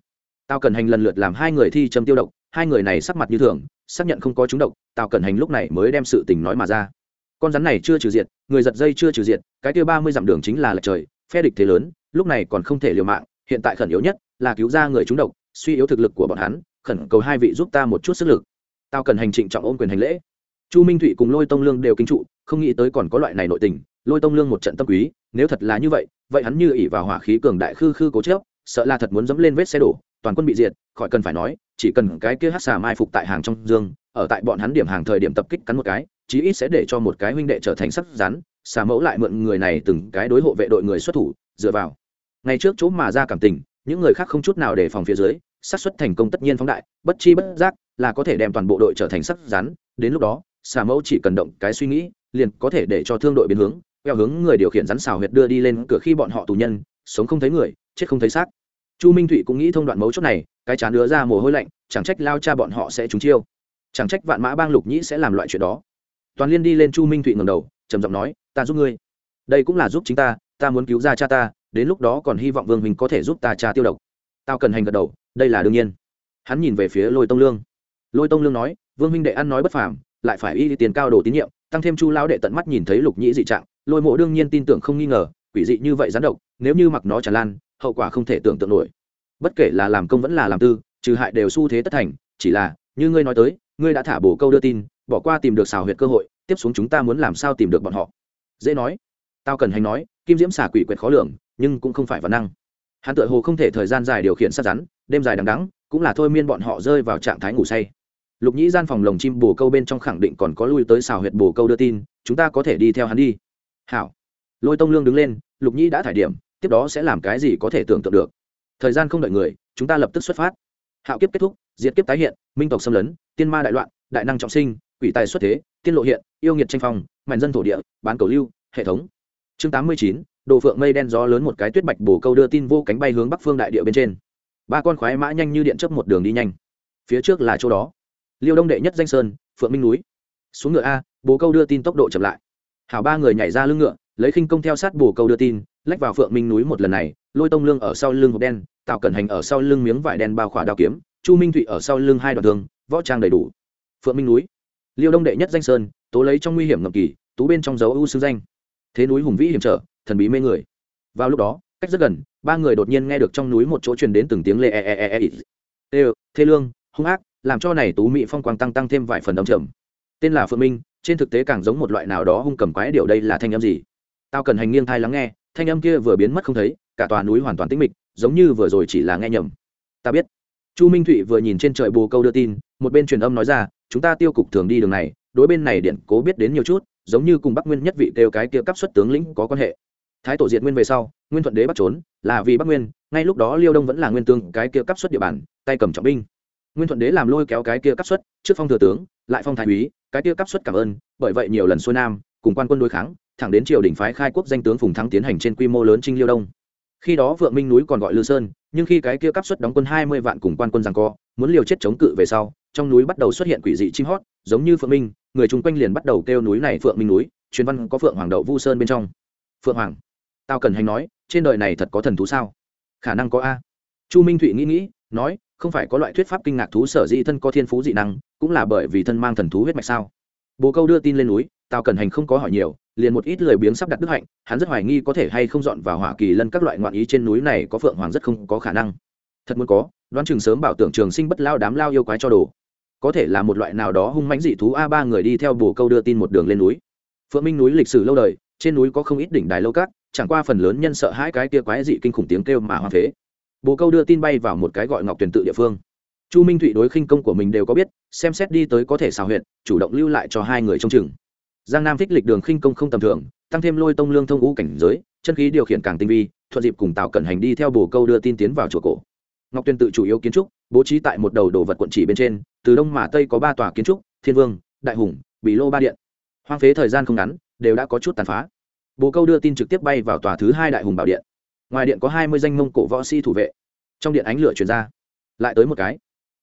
Speaker 1: tao cần hành lần lượt làm hai người thi châm tiêu độc, hai người này sắc mặt như thường, xác nhận không có chúng độc tao cần hành lúc này mới đem sự tình nói mà ra. Con rắn này chưa trừ diệt, người giật dây chưa trừ diệt, cái kia ba mươi dặm đường chính là lệch trời, phe địch thế lớn, lúc này còn không thể liều mạng, hiện tại khẩn yếu nhất là cứu ra người chúng độc, suy yếu thực lực của bọn hắn, khẩn cầu hai vị giúp ta một chút sức lực. Tao cần hành trịnh trọng ôm quyền hành lễ. Chu minh thụy cùng lôi tông lương đều kinh trụ, không nghĩ tới còn có loại này nội tình, lôi tông lương một trận tâm quý, nếu thật là như vậy vậy hắn như ỉ vào hỏa khí cường đại khư khư cố chớp sợ là thật muốn dẫm lên vết xe đổ toàn quân bị diệt, khỏi cần phải nói, chỉ cần cái kia hát xà mai phục tại hàng trong dương, ở tại bọn hắn điểm hàng thời điểm tập kích cắn một cái, chí ít sẽ để cho một cái huynh đệ trở thành sắc rắn, xà mẫu lại mượn người này từng cái đối hộ vệ đội người xuất thủ, dựa vào. Ngày trước chỗ mà ra cảm tình, những người khác không chút nào để phòng phía dưới, xác suất thành công tất nhiên phóng đại, bất chi bất giác là có thể đem toàn bộ đội trở thành sắc rắn, đến lúc đó, xà mẫu chỉ cần động cái suy nghĩ, liền có thể để cho thương đội biến hướng, theo hướng người điều khiển rắn xào huyệt đưa đi lên cửa khi bọn họ tù nhân, sống không thấy người, chết không thấy xác chu minh thụy cũng nghĩ thông đoạn mấu chốt này, cái chán đứa ra mồ hôi lạnh, chẳng trách lao cha bọn họ sẽ trúng chiêu. Chẳng trách vạn mã bang lục nhĩ sẽ làm loại chuyện đó. Toàn liên đi lên chu minh thụy ngầm đầu, trầm giọng nói, ta giúp ngươi. Đây cũng là giúp chính ta ta muốn cứu ra cha ta, đến lúc đó còn hy vọng vương minh có thể giúp ta cha tiêu độc. Tao cần hành gật đầu, đây là đương nhiên. Hắn nhìn về phía lôi tông lương. Lôi tông lương nói, vương minh đệ ăn nói bất phàm, lại phải y tiền cao đồ tín nhiệm, tăng thêm chu lão đệ tận mắt nhìn thấy lục nhĩ dị trạng, lôi mộ đương nhiên tin tưởng không nghi ngờ, quỷ dị như vậy gián độc, nếu như mặc nó tràn lan hậu quả không thể tưởng tượng nổi. Bất kể là làm công vẫn là làm tư, trừ hại đều xu thế tất thành, chỉ là, như ngươi nói tới, ngươi đã thả bổ câu đưa tin, bỏ qua tìm được xào huyệt cơ hội, tiếp xuống chúng ta muốn làm sao tìm được bọn họ? Dễ nói. Tao cần hành nói, kim diễm xả quỷ quyệt khó lường, nhưng cũng không phải văn năng. Hắn tự hồ không thể thời gian dài điều khiển sát rắn, đêm dài đằng đắng cũng là thôi miên bọn họ rơi vào trạng thái ngủ say. Lục nhĩ gian phòng lồng chim bồ câu bên trong khẳng định còn có lui tới xào huyệt bồ câu đưa tin, chúng ta có thể đi theo hắn đi. Hảo. Lôi tông lương đứng lên, lục nhĩ đã thải điểm tiếp đó sẽ làm cái gì có thể tưởng tượng được. Thời gian không đợi người, chúng ta lập tức xuất phát. Hạo kiếp kết thúc, diệt kiếp tái hiện, minh tộc xâm lấn, tiên ma đại loạn, đại năng trọng sinh, quỷ tài xuất thế, tiên lộ hiện, yêu nghiệt tranh phong mạnh dân thổ địa, bán cầu lưu, hệ thống. Chương tám mươi chín, đồ phượng mây đen gió lớn một cái tuyết bạch bồ câu đưa tin vô cánh bay hướng bắc phương đại địa bên trên. Ba con khoái mã nhanh như điện chớp một đường đi nhanh. Phía trước là chỗ đó. Liêu đông đệ nhất danh sơn, phượng minh núi. Xuống ngựa a bồ câu đưa tin tốc độ chậm lại. Hảo ba người nhảy ra lưng ngựa lấy khinh công theo sát bồ câu đưa tin, lách vào phượng minh núi một lần này, lôi tông lương ở sau lưng hộp đen tạo cẩn hành ở sau lưng miếng vải đen bao khỏa đao kiếm, chu minh thụy ở sau lưng hai đoạn thương võ trang đầy đủ. Phượng minh núi, liêu đông đệ nhất danh sơn, tố lấy trong nguy hiểm ngầm kỳ, tú bên trong dấu ưu xương danh. Thế núi hùng vĩ hiểm trở, thần bí mê người. Vào lúc đó, cách rất gần, ba người đột nhiên nghe được trong núi một chỗ truyền đến từng tiếng lê e e e e e. Thê lương, hung ác, làm cho này tú mỹ phong quang tăng tăng thêm vài phần đống trầm. Tên là phượng minh, trên thực tế càng giống một loại nào đó hung cầm quái điều đây là thanh âm gì? Tao cần hành nghiêng thai lắng nghe, thanh âm kia vừa biến mất không thấy, cả tòa núi hoàn toàn tĩnh mịch, giống như vừa rồi chỉ là nghe nhầm. Ta biết. Chu minh thụy vừa nhìn trên trời bồ câu đưa tin, một bên truyền âm nói ra, chúng ta tiêu cục thường đi đường này, đối bên này điện cố biết đến nhiều chút, giống như cùng bắc nguyên nhất vị kêu cái kia cấp xuất tướng lĩnh có quan hệ. Thái tổ diệt nguyên về sau, nguyên thuận đế bắt trốn, là vì bắc nguyên, ngay lúc đó liêu đông vẫn là nguyên tương cái kia cấp xuất địa bàn, tay cầm trọng binh. Nguyên thuận đế làm lôi kéo cái kia cấp xuất, trước phong thừa tướng, lại phong thái úy, cái kia cấp xuất cảm ơn, bởi vậy nhiều lần xuôi nam, cùng quan quân đối kháng thẳng đến triều đình phái khai quốc danh tướng phùng thắng tiến hành trên quy mô lớn trinh liêu đông. Khi đó vượng minh núi còn gọi lư sơn, nhưng khi cái kia cấp xuất đóng quân hai mươi vạn cùng quan quân rằng co, muốn liều chết chống cự về sau, trong núi bắt đầu xuất hiện quỷ dị chim hót, giống như phượng minh, người chung quanh liền bắt đầu kêu núi này phượng minh núi, truyền văn có phượng hoàng đậu vu sơn bên trong. Phượng hoàng tao cần hành nói, trên đời này thật có thần thú sao? Khả năng có a. Chu minh thụy nghĩ nghĩ, nói, không phải có loại thuyết pháp kinh ngạc thú sở dĩ thân có thiên phú dị năng, cũng là bởi vì thân mang thần thú huyết mạch sao? Bồ câu đưa tin lên núi tao cần hành không có hỏi nhiều liền một ít lười biếng sắp đặt đức hạnh, hắn rất hoài nghi có thể hay không dọn vào hỏa kỳ lân các loại ngoạn ý trên núi này có phượng hoàng rất không có khả năng. Thật muốn có, đoán chừng sớm bảo tưởng trường sinh bất lao đám lao yêu quái cho đồ. Có thể là một loại nào đó hung mãnh dị thú a ba người đi theo bồ câu đưa tin một đường lên núi. Phượng minh núi lịch sử lâu đời, trên núi có không ít đỉnh đài lâu cát, chẳng qua phần lớn nhân sợ hãi cái kia quái dị kinh khủng tiếng kêu mà hoa phế. Bồ câu đưa tin bay vào một cái gọi ngọc tuyển tự địa phương. Chu minh thụy đối khinh công của mình đều có biết, xem xét đi tới có thể xào huyện chủ động lưu lại cho hai người trong chừng giang nam thích lịch đường khinh công không tầm thường, tăng thêm lôi tông lương thông ngũ cảnh giới, chân khí điều khiển càng tinh vi, thuận dịp cùng tào cẩn hành đi theo bồ câu đưa tin tiến vào chùa cổ. Ngọc tuyên tự chủ yếu kiến trúc, bố trí tại một đầu đồ vật quận chỉ bên trên, từ đông mà tây có ba tòa kiến trúc, thiên vương, đại hùng bị lô ba điện. Hoang phế thời gian không ngắn, đều đã có chút tàn phá. Bồ câu đưa tin trực tiếp bay vào tòa thứ hai đại hùng bảo điện. Ngoài điện có hai mươi danh mông cổ võ sĩ thủ vệ. Trong điện ánh lửa chuyển ra. Lại tới một cái.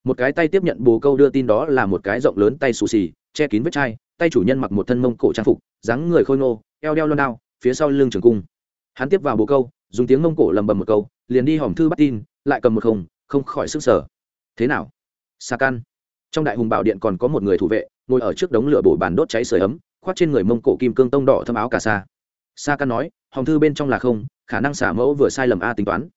Speaker 1: Một cái tay tiếp nhận bồ câu đưa tin đó là một cái rộng lớn tay xù xì che kín vết chai, tay chủ nhân mặc một thân mông cổ trang phục, dáng người khôi ngô, eo đeo lon đao, phía sau lưng trường cung. Hắn tiếp vào bộ câu, dùng tiếng mông cổ lầm bầm một câu, liền đi hòm thư bắt tin, lại cầm một không không khỏi sức sở. Thế nào? Sa căn trong đại hùng bảo điện còn có một người thủ vệ, ngồi ở trước đống lửa bổ bàn đốt cháy sưởi ấm, khoác trên người mông cổ kim cương tông đỏ thâm áo cả sa. Sa căn nói, hòm thư bên trong là không, khả năng xả mẫu vừa sai lầm a tính toán.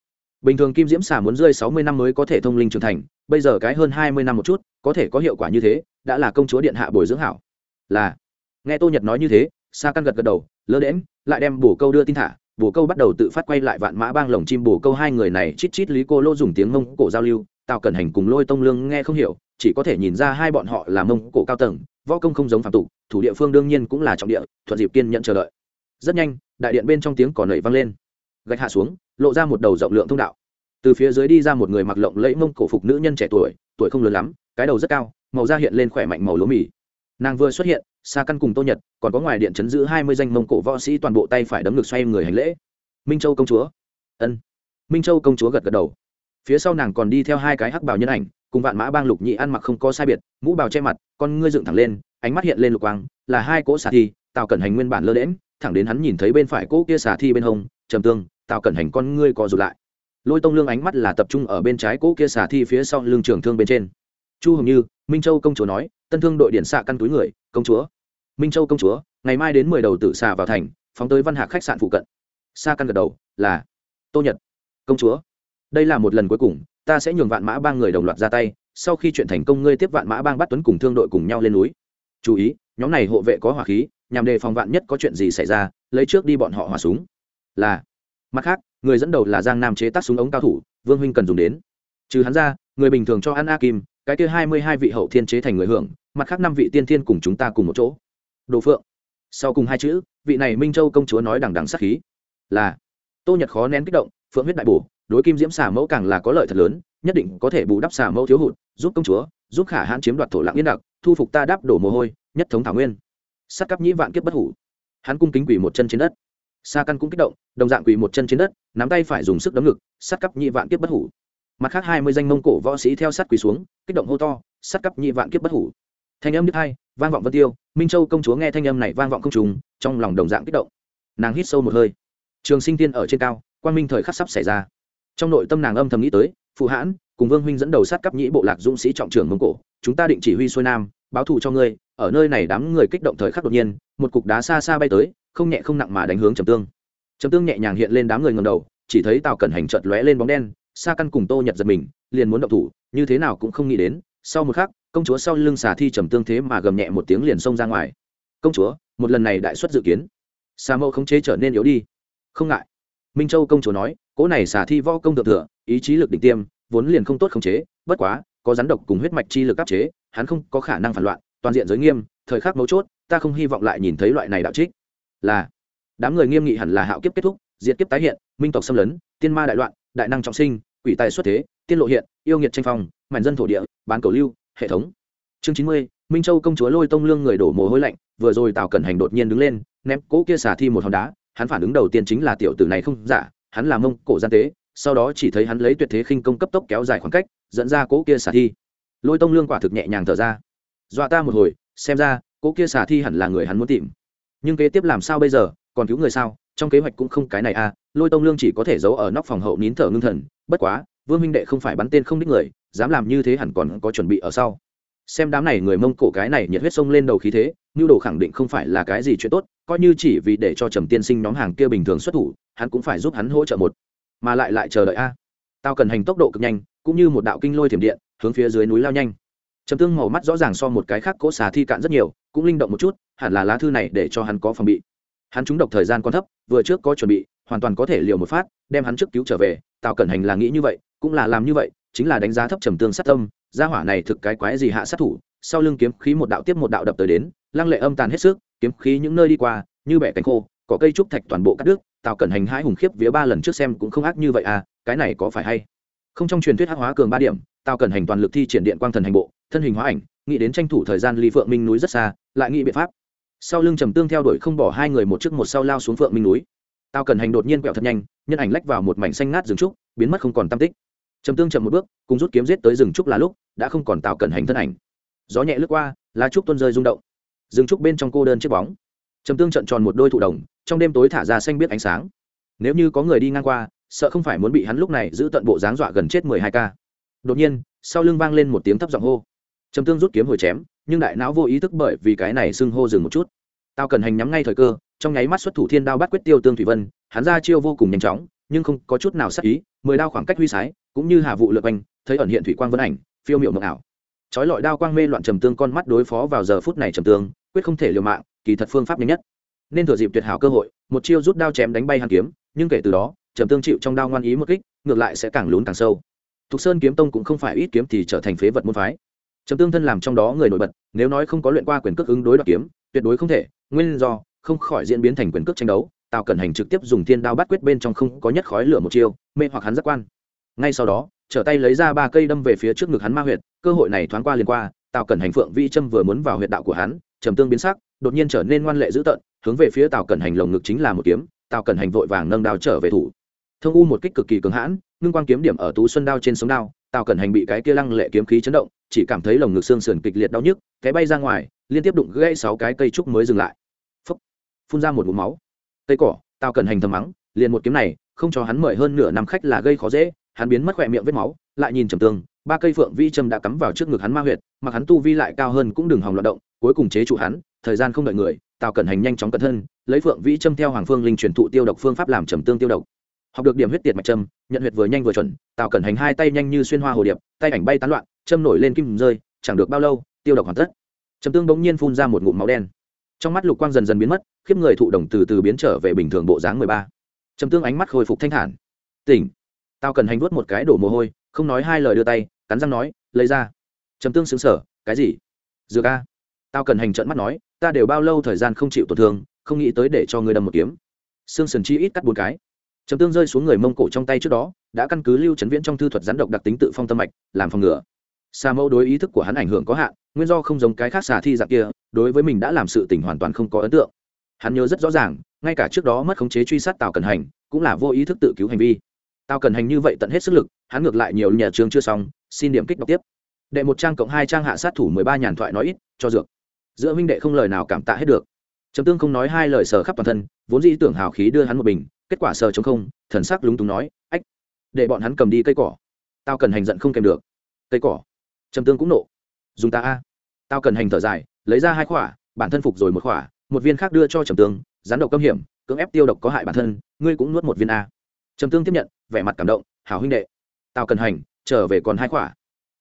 Speaker 1: Bình thường kim diễm xả muốn rơi sáu mươi năm mới có thể thông linh trưởng thành bây giờ cái hơn hai mươi năm một chút, có thể có hiệu quả như thế, đã là công chúa điện hạ bồi dưỡng hảo. Là. Nghe tô nhật nói như thế, sa căn gật gật đầu, lơ đễm lại đem bổ câu đưa tin thả. Bổ câu bắt đầu tự phát quay lại vạn mã bang lồng chim bổ câu hai người này chít chít lý cô lô dùng tiếng mông cổ giao lưu. Tào cần hành cùng lôi tông lương nghe không hiểu, chỉ có thể nhìn ra hai bọn họ là mông cổ cao tầng, võ công không giống phạm tục, thủ địa phương đương nhiên cũng là trọng địa, thuận dịp kiên nhận chờ đợi. Rất nhanh, đại điện bên trong tiếng cỏ nảy vang lên. Gạch hạ xuống, lộ ra một đầu rộng lượng thông đạo từ phía dưới đi ra một người mặc lộng lẫy mông cổ phục nữ nhân trẻ tuổi tuổi không lớn lắm, cái đầu rất cao, màu da hiện lên khỏe mạnh màu lúa mì. Nàng vừa xuất hiện xa căn cùng tô nhật, còn có ngoài điện chấn giữ hai mươi danh mông cổ võ sĩ toàn bộ tay phải đấm ngực xoay người hành lễ. Minh châu công chúa. Ân. Minh châu công chúa gật gật đầu. Phía sau nàng còn đi theo hai cái hắc bào nhân ảnh, cùng vạn mã bang lục nhị ăn mặc không có sai biệt, mũ bào che mặt, con ngươi dựng thẳng lên, ánh mắt hiện lên lục quang, là hai cỗ xà thi, tào cẩn hành nguyên bản lơ đễm thẳng đến hắn nhìn thấy bên phải cỗ kia xà thi bên hông, trầm tương, tào cẩn hành, con ngươi co rụt lại lôi tông lương ánh mắt là tập trung ở bên trái cỗ kia xả thi phía sau lương trường thương bên trên. Chu hồng như, minh châu công chúa nói, tân thương đội điện xạ căn túi người, công chúa. Minh châu công chúa, ngày mai đến mười đầu tử xà vào thành, phóng tới văn hạ khách sạn phụ cận. Xa căn gật đầu, là. Tô nhật, công chúa, đây là một lần cuối cùng, ta sẽ nhường vạn mã bang người đồng loạt ra tay, sau khi chuyện thành công ngươi tiếp vạn mã bang bắt tuấn cùng thương đội cùng nhau lên núi. Chú ý, nhóm này hộ vệ có hỏa khí, nhằm đề phòng vạn nhất có chuyện gì xảy ra, lấy trước đi bọn họ hỏa súng. Là. Mặt khác người dẫn đầu là giang nam chế tác súng ống cao thủ, vương huynh cần dùng đến. Trừ hắn ra, người bình thường cho ăn a kim, cái kia hai mươi hai vị hậu thiên chế thành người hưởng, mặt khác năm vị tiên thiên cùng chúng ta cùng một chỗ. Đồ phượng. Sau cùng hai chữ, vị này minh châu công chúa nói đằng đằng sắc khí. Là. Tô nhật khó nén kích động, phượng huyết đại bổ, đối kim diễm xả mẫu càng là có lợi thật lớn, nhất định có thể bù đắp xả mẫu thiếu hụt, giúp công chúa, giúp khả hãn chiếm đoạt thổ lạng yên đặc, thu phục ta đáp đổ mồ hôi, nhất thống thảo nguyên. Sắt cắp nhĩ vạn kiếp bất hủ. Hắn cung kính quỳ một chân trên đất sa căn cũng kích động, đồng dạng quỳ một chân trên đất, nắm tay phải dùng sức đấm ngực, sắt cắp nhị vạn kiếp bất hủ. Mặt khác hai mươi danh mông cổ võ sĩ theo sát quỳ xuống, kích động hô to, sắt cắp nhị vạn kiếp bất hủ. Thanh âm đức hai, vang vọng vân tiêu, minh châu công chúa nghe thanh âm này vang vọng không trùng, trong lòng đồng dạng kích động. Nàng hít sâu một hơi. Trường sinh tiên ở trên cao quan minh thời khắc sắp xảy ra. Trong nội tâm nàng âm thầm nghĩ tới, phụ hãn, cùng vương huynh dẫn đầu sát cấp nhĩ bộ lạc dũng sĩ trọng trưởng mông cổ, chúng ta định chỉ huy xuôi nam, báo thù cho ngươi, ở nơi này đám người kích động thời khắc đột nhiên, một cục đá xa xa bay tới không nhẹ không nặng mà đánh hướng trầm tương. Trầm tương nhẹ nhàng hiện lên đám người ngầm đầu, chỉ thấy tào cẩn hành trợt lóe lên bóng đen xa căn cùng tô nhật giật mình, liền muốn động thủ, như thế nào cũng không nghĩ đến, sau một khắc, công chúa sau lưng xà thi trầm tương thế mà gầm nhẹ một tiếng liền xông ra ngoài. Công chúa, một lần này đại xuất dự kiến. Xà mẫu khống chế trở nên yếu đi. Không ngại. Minh châu công chúa nói cỗ này xà thi võ công thượng thừa, ý chí lực đỉnh tiêm, vốn liền không tốt khống chế, bất quá, có rắn độc cùng huyết mạch chi lực áp chế, hắn không có khả năng phản loạn, toàn diện giới nghiêm, thời khắc mấu chốt, ta không hy vọng lại nhìn thấy loại này đạo trích là, đám người nghiêm nghị hẳn là hạo kiếp kết thúc, diệt kiếp tái hiện, minh tộc xâm lấn, tiên ma đại loạn, đại năng trọng sinh, quỷ tài xuất thế, tiên lộ hiện, yêu nghiệt tranh phong, mảnh dân thổ địa, bán cầu lưu, hệ thống. Chương chín mươi, minh châu công chúa lôi tông lương người đổ mồ hôi lạnh, vừa rồi tào cẩn hành đột nhiên đứng lên, ném cỗ kia xả thi một hòn đá, hắn phản ứng đầu tiên chính là tiểu tử này không giả, hắn là mông cổ gian tế, sau đó chỉ thấy hắn lấy tuyệt thế khinh công cấp tốc kéo dài khoảng cách, dẫn ra cỗ kia xả thi. Lôi tông lương quả thực nhẹ nhàng thở ra. Dọa ta một hồi, xem ra, cỗ kia xả thi hẳn là người hắn muốn tìm nhưng kế tiếp làm sao bây giờ, còn cứu người sao? Trong kế hoạch cũng không cái này à lôi tông lương chỉ có thể giấu ở nóc phòng hậu nín thở ngưng thần, bất quá, vương minh đệ không phải bắn tên không đích người, dám làm như thế hẳn còn có chuẩn bị ở sau. Xem đám này người mông cổ cái này nhiệt huyết sông lên đầu khí thế nhu đồ khẳng định không phải là cái gì chuyện tốt, coi như chỉ vì để cho trầm tiên sinh nhóm hàng kia bình thường xuất thủ, hắn cũng phải giúp hắn hỗ trợ một. Mà lại lại chờ đợi a. Tao cần hành tốc độ cực nhanh, cũng như một đạo kinh lôi thiểm điện, hướng phía dưới núi lao nhanh trầm tương màu mắt rõ ràng so một cái khác cỗ xà thi cạn rất nhiều, cũng linh động một chút, hẳn là lá thư này để cho hắn có phòng bị. Hắn trúng độc thời gian còn thấp, vừa trước có chuẩn bị, hoàn toàn có thể liều một phát, đem hắn trước cứu trở về, tào cẩn hành là nghĩ như vậy, cũng là làm như vậy, chính là đánh giá thấp trầm tương sát tâm, gia hỏa này thực cái quái gì hạ sát thủ, sau lưng kiếm khí một đạo tiếp một đạo đập tới đến, lăng lệ âm tàn hết sức, kiếm khí những nơi đi qua, như bẻ cánh khô, có cây trúc thạch toàn bộ cắt đứt, tào cẩn hành hai hùng khiếp vía ba lần trước xem cũng không ác như vậy à cái này có phải hay? Không trong truyền thuyết hắc hóa cường ba điểm, tào cẩn hành toàn lực thi triển điện quang thần hành bộ thân hình hóa ảnh, nghĩ đến tranh thủ thời gian ly phượng minh núi rất xa, lại nghĩ biện pháp. Sau lưng trầm tương theo đuổi không bỏ hai người một trước một sau lao xuống phượng minh núi. Tào cần hành đột nhiên quẹo thật nhanh, nhân ảnh lách vào một mảnh xanh ngát rừng trúc, biến mất không còn tam tích. Trầm tương chậm một bước, cùng rút kiếm giết tới rừng trúc là lúc, đã không còn tào cần hành thân ảnh. Gió nhẹ lướt qua, lá trúc tuôn rơi rung động. Rừng trúc bên trong cô đơn chiếc bóng. Trầm tương trận tròn một đôi thụ đồng, trong đêm tối thả ra xanh biết ánh sáng. Nếu như có người đi ngang qua, sợ không phải muốn bị hắn lúc này giữ tận bộ dáng dọa gần chết mười hai ca. Đột nhiên, sau lưng vang lên một tiếng thấp giọng hô trầm tương rút kiếm hồi chém, nhưng đại não vô ý thức bởi vì cái này sưng hô dừng một chút. Tao cần hành nhắm ngay thời cơ, trong nháy mắt xuất thủ thiên đao bắt quyết tiêu tương thủy vân, hắn ra chiêu vô cùng nhanh chóng, nhưng không có chút nào sắc ý, mười đao khoảng cách huy sái, cũng như hà vụ lượt quanh, thấy ẩn hiện thủy quang vân ảnh, phiêu miệu mộng ảo. Chói lọi đao quang mê loạn trầm tương con mắt đối phó vào giờ phút này trầm tương, quyết không thể liều mạng, kỳ thật phương pháp nhanh nhất. Nên thừa dịp tuyệt hảo cơ hội, một chiêu rút đao chém đánh bay hàn kiếm, nhưng kể từ đó, trầm tương chịu trong đao ngoan ý một kích, ngược lại sẽ càng lún càng sâu. Thục sơn kiếm tông cũng không phải ít kiếm thì trở thành phế vật môn phái trầm tương thân làm trong đó người nổi bật, nếu nói không có luyện qua quyền cước ứng đối đoạt kiếm, tuyệt đối không thể, nguyên do, không khỏi diễn biến thành quyền cước tranh đấu, tào cẩn hành trực tiếp dùng thiên đao bắt quyết bên trong không có nhất khói lửa một chiêu, mê hoặc hắn giác quan. Ngay sau đó, trở tay lấy ra ba cây đâm về phía trước ngực hắn ma huyệt, cơ hội này thoáng qua liền qua, tào cẩn hành phượng vi châm vừa muốn vào huyệt đạo của hắn, trầm tương biến sắc, đột nhiên trở nên ngoan lệ dữ tợn, hướng về phía tào cẩn hành lồng ngực chính là một kiếm, tào cẩn hành vội vàng nâng đao trở về thủ. Thông u một kích cực kỳ cứng hãn, ngưng quang kiếm điểm ở tú xuân đao trên sống đao tào cẩn hành bị cái kia lăng lệ kiếm khí chấn động, chỉ cảm thấy lồng ngực xương sườn kịch liệt đau nhức cái bay ra ngoài, liên tiếp đụng gãy sáu cái cây trúc mới dừng lại Phúc. phun ra một mũ máu cây cỏ, tào cẩn hành thầm mắng, liền một kiếm này, không cho hắn mời hơn nửa năm khách là gây khó dễ, hắn biến mất khỏe miệng vết máu, lại nhìn trầm tương ba cây phượng vi châm đã cắm vào trước ngực hắn ma huyệt, mặc hắn tu vi lại cao hơn cũng đừng hòng loạt động, cuối cùng chế trụ hắn, thời gian không đợi người, tào cẩn hành nhanh chóng cẩn thân, lấy phượng vi châm theo hoàng phương linh truyền thụ tiêu độc phương pháp làm trầm tương tiêu độc học được điểm huyết tiệt mạch châm, nhận huyệt vừa nhanh vừa chuẩn, tào cẩn hành hai tay nhanh như xuyên hoa hồ điệp, tay ảnh bay tán loạn, châm nổi lên kim rơi, chẳng được bao lâu, tiêu độc hoàn tất. Trầm tương bỗng nhiên phun ra một ngụm máu đen. Trong mắt lục quang dần dần biến mất, khiếp người thụ đồng từ từ biến trở về bình thường bộ dáng mười ba. Trầm tương ánh mắt khôi phục thanh thản. Tỉnh. Tao cần hành vuốt một cái đổ mồ hôi, không nói hai lời đưa tay, cắn răng nói, lấy ra. Trầm tương xứng sở cái gì? Dược a. Tao cần hành trận mắt nói, ta đều bao lâu thời gian không chịu tổn thương, không nghĩ tới để cho ngươi đâm một kiếm. Xương sần chi ít cắt bốn cái trầm tương rơi xuống người mông cổ trong tay trước đó, đã căn cứ lưu trấn viễn trong thư thuật rắn độc đặc tính tự phong tâm mạch, làm phòng ngừa. Xà mẫu đối ý thức của hắn ảnh hưởng có hạn, nguyên do không giống cái khác xà thi dạng kia, đối với mình đã làm sự tình hoàn toàn không có ấn tượng. Hắn nhớ rất rõ ràng, ngay cả trước đó mất khống chế truy sát tào cần hành, cũng là vô ý thức tự cứu hành vi. Tào cần hành như vậy tận hết sức lực, hắn ngược lại nhiều nhà trường chưa xong, xin điểm kích đọc tiếp. Đệ một trang cộng hai trang hạ sát thủ mười ba nhàn thoại nói ít, cho dược. Giữa huynh đệ không lời nào cảm tạ hết được. Trầm tương không nói hai lời sờ khắp toàn thân, vốn dĩ tưởng hào khí đưa hắn một bình kết quả sờ chống không, thần sắc lúng túng nói, ách, để bọn hắn cầm đi cây cỏ. Tao cần hành giận không kèm được. Cây cỏ? Trầm tương cũng nộ. Dùng ta a. Tao cần hành thở dài, lấy ra hai khỏa, bản thân phục rồi một khỏa, một viên khác đưa cho trầm tương, rắn độc cấm hiểm, cưỡng ép tiêu độc có hại bản thân, ngươi cũng nuốt một viên a. Trầm tương tiếp nhận, vẻ mặt cảm động, hảo huynh đệ, tao cần hành, trở về còn hai khỏa.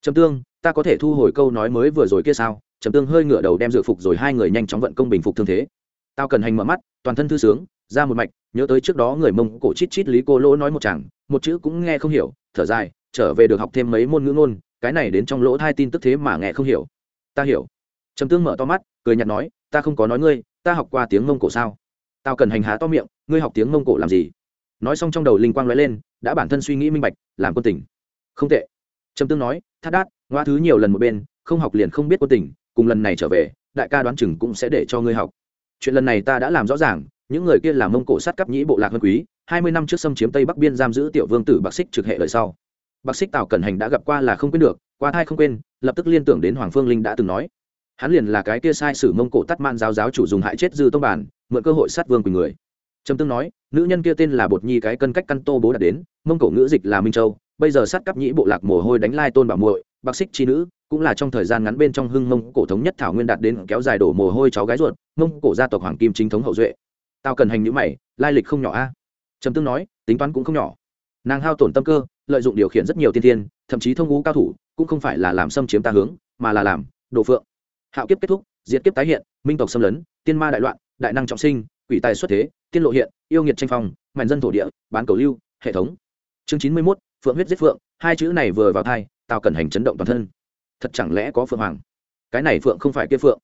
Speaker 1: Trầm tương, ta có thể thu hồi câu nói mới vừa rồi kia sao? Trầm tương hơi ngửa đầu đem dự phục rồi hai người nhanh chóng vận công bình phục thương thế. Tao cần hành mở mắt, toàn thân thư sướng ra một mạch, nhớ tới trước đó người mông cổ chít chít lý cô lỗ nói một chẳng một chữ cũng nghe không hiểu, thở dài, trở về được học thêm mấy môn ngữ ngôn, cái này đến trong lỗ thai tin tức thế mà nghe không hiểu. Ta hiểu. Trầm tương mở to mắt, cười nhạt nói, ta không có nói ngươi, ta học qua tiếng mông cổ sao? Tao cần hành há to miệng, ngươi học tiếng mông cổ làm gì? Nói xong trong đầu linh quang nói lên, đã bản thân suy nghĩ minh bạch, làm quân tình. Không tệ. Trầm tương nói, thắt đát, ngoa thứ nhiều lần một bên, không học liền không biết quân tình, cùng lần này trở về, đại ca đoán chừng cũng sẽ để cho ngươi học. Chuyện lần này ta đã làm rõ ràng những người kia là mông cổ sát cấp nhĩ bộ lạc vân quý, hai mươi năm trước xâm chiếm tây bắc biên giam giữ tiểu vương tử bạc xích trực hệ lời sau. Bạc xích tào cẩn hành đã gặp qua là không quên được, qua thai không quên, lập tức liên tưởng đến hoàng phương linh đã từng nói. Hắn liền là cái kia sai sử mông cổ tắt man giáo giáo chủ dùng hại chết dư tông bản, mượn cơ hội sát vương quỳnh người. Trầm tương nói, nữ nhân kia tên là bột nhi cái cân cách căn tô bố đạt đến, mông cổ ngữ dịch là minh châu, bây giờ sát cấp nhĩ bộ lạc mồ hôi đánh lai tôn bảo muội, bạc xích chi nữ, cũng là trong thời gian ngắn bên trong hưng mông cổ thống nhất thảo nguyên đạt đến kéo dài đổ mồ hôi cháu gái ruột, mông cổ gia tộc hoàng kim chính thống hậu duệ tao cần hành nhữ mày, lai lịch không nhỏ a. Trầm tương nói, tính toán cũng không nhỏ. Nàng hao tổn tâm cơ, lợi dụng điều khiển rất nhiều tiên tiên thậm chí thông ngũ cao thủ, cũng không phải là làm xâm chiếm ta hướng, mà là làm độ phượng. Hạo kiếp kết thúc, diệt kiếp tái hiện, minh tộc xâm lấn, tiên ma đại loạn, đại năng trọng sinh, quỷ tài xuất thế, tiên lộ hiện, yêu nghiệt tranh phong mạnh dân thổ địa, bán cầu lưu, hệ thống. Chương chín mươi mốt, phượng huyết giết phượng, hai chữ này vừa vào thai tao cần hành chấn động toàn thân. Thật chẳng lẽ có phượng hoàng? Cái này phượng không phải kia phượng.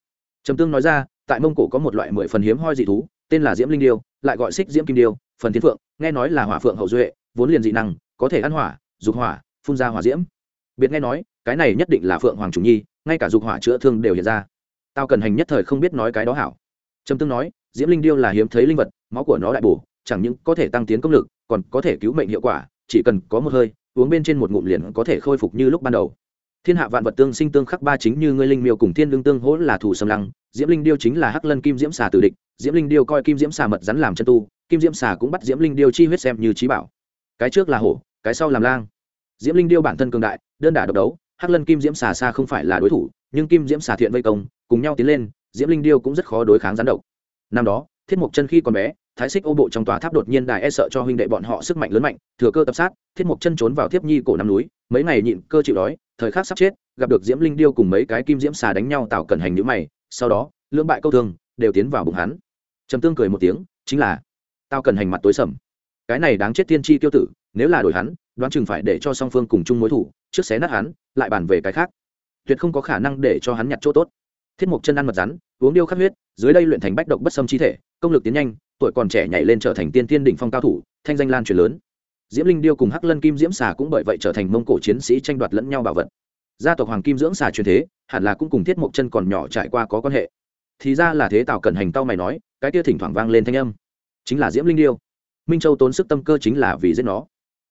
Speaker 1: Trầm tương nói ra, tại mông cổ có một loại mười phần hiếm hoi dị thú tên là diễm linh điêu, lại gọi xích diễm kim điêu, phần thiên phượng, nghe nói là hỏa phượng hậu duệ, vốn liền dị năng, có thể ăn hỏa, dục hỏa, phun ra hỏa diễm. Biệt nghe nói, cái này nhất định là phượng hoàng chủ nhi, ngay cả dục hỏa chữa thương đều hiện ra. Tao cần hành nhất thời không biết nói cái đó hảo. Trầm tương nói, diễm linh điêu là hiếm thấy linh vật, máu của nó đại bổ, chẳng những có thể tăng tiến công lực, còn có thể cứu mệnh hiệu quả, chỉ cần có một hơi, uống bên trên một ngụm liền có thể khôi phục như lúc ban đầu. Thiên hạ vạn vật tương sinh tương khắc ba chính như ngươi linh miêu cùng thiên lương tương hỗ là thủ sầm lăng diễm linh điêu chính là hắc lân kim diễm xà tử địch, diễm linh điêu coi kim diễm xà mật rắn làm chân tu, kim diễm xà cũng bắt diễm linh điêu chi huyết xem như trí bảo. Cái trước là hổ, cái sau làm lang. Diễm linh điêu bản thân cường đại, đơn đả độc đấu, hắc lân kim diễm xà xa không phải là đối thủ, nhưng kim diễm xà thiện vây công, cùng nhau tiến lên, diễm linh điêu cũng rất khó đối kháng gián độc. Năm đó, thiết mộc chân khi còn bé, thái xích ô bộ trong tòa tháp đột nhiên đài e sợ cho huynh đệ bọn họ sức mạnh lớn mạnh, thừa cơ tập sát, thiết mộc chân trốn vào thiếp nhi cổ năm núi, mấy ngày nhịn cơ chịu đói, thời khắc sắp chết, gặp được diễm linh điêu cùng mấy cái kim diễm xà đánh nhau tạo cẩn hành nhữ mày sau đó, lưỡng bại câu thương, đều tiến vào bụng hắn. Trầm tương cười một tiếng, chính là, tao cần hành mặt tối sầm. Cái này đáng chết tiên tri tiêu tử, nếu là đổi hắn, đoán chừng phải để cho song phương cùng chung mối thủ, trước xé nát hắn, lại bàn về cái khác. Tuyệt không có khả năng để cho hắn nhặt chỗ tốt. Thiết mục chân ăn mật rắn, uống điêu khắc huyết, dưới đây luyện thành bách độc bất xâm chi thể, công lực tiến nhanh, tuổi còn trẻ nhảy lên trở thành tiên tiên đỉnh phong cao thủ, thanh danh lan truyền lớn. Diễm linh điêu cùng hắc lân kim diễm xà cũng bởi vậy trở thành mông cổ chiến sĩ tranh đoạt lẫn nhau bảo vật gia tộc hoàng kim dưỡng xà truyền thế, hẳn là cũng cùng thiết mộc chân còn nhỏ trải qua có quan hệ. Thì ra là thế tào cần hành tao mày nói, cái kia thỉnh thoảng vang lên thanh âm. Chính là diễm linh điêu. Minh châu tốn sức tâm cơ chính là vì giết nó.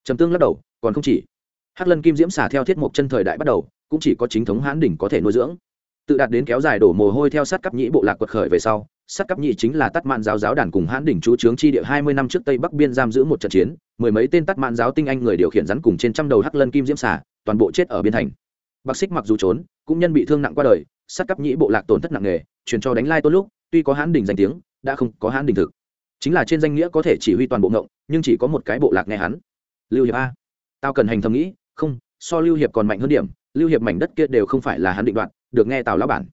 Speaker 1: Trầm tương lắc đầu, còn không chỉ. Hắc lân kim diễm xả theo thiết mộc chân thời đại bắt đầu, cũng chỉ có chính thống hãn đỉnh có thể nuôi dưỡng. Tự đạt đến kéo dài đổ mồ hôi theo sát cấp nhĩ bộ lạc quật khởi về sau, sát cấp nhĩ chính là tắt mạn giáo giáo đàn cùng hãn đỉnh chú trướng chi địa hai mươi năm trước tây bắc biên giam giữ một trận chiến, mười mấy tên tắt mạn giáo tinh anh người điều khiển rắn cùng trên trăm đầu hắc lân kim diễm xả toàn bộ chết ở biên thành bác xích mặc dù trốn, cũng nhân bị thương nặng qua đời, sát cắp nhĩ bộ lạc tổn thất nặng nề, truyền cho đánh lai tốt lúc, tuy có hãn đỉnh danh tiếng, đã không có hãn đỉnh thực. Chính là trên danh nghĩa có thể chỉ huy toàn bộ ngộng, nhưng chỉ có một cái bộ lạc nghe hắn. Lưu hiệp a. Tao cần hành thầm nghĩ, không, so lưu hiệp còn mạnh hơn điểm, lưu hiệp mảnh đất kia đều không phải là hắn định đoạn được nghe tào lão bản.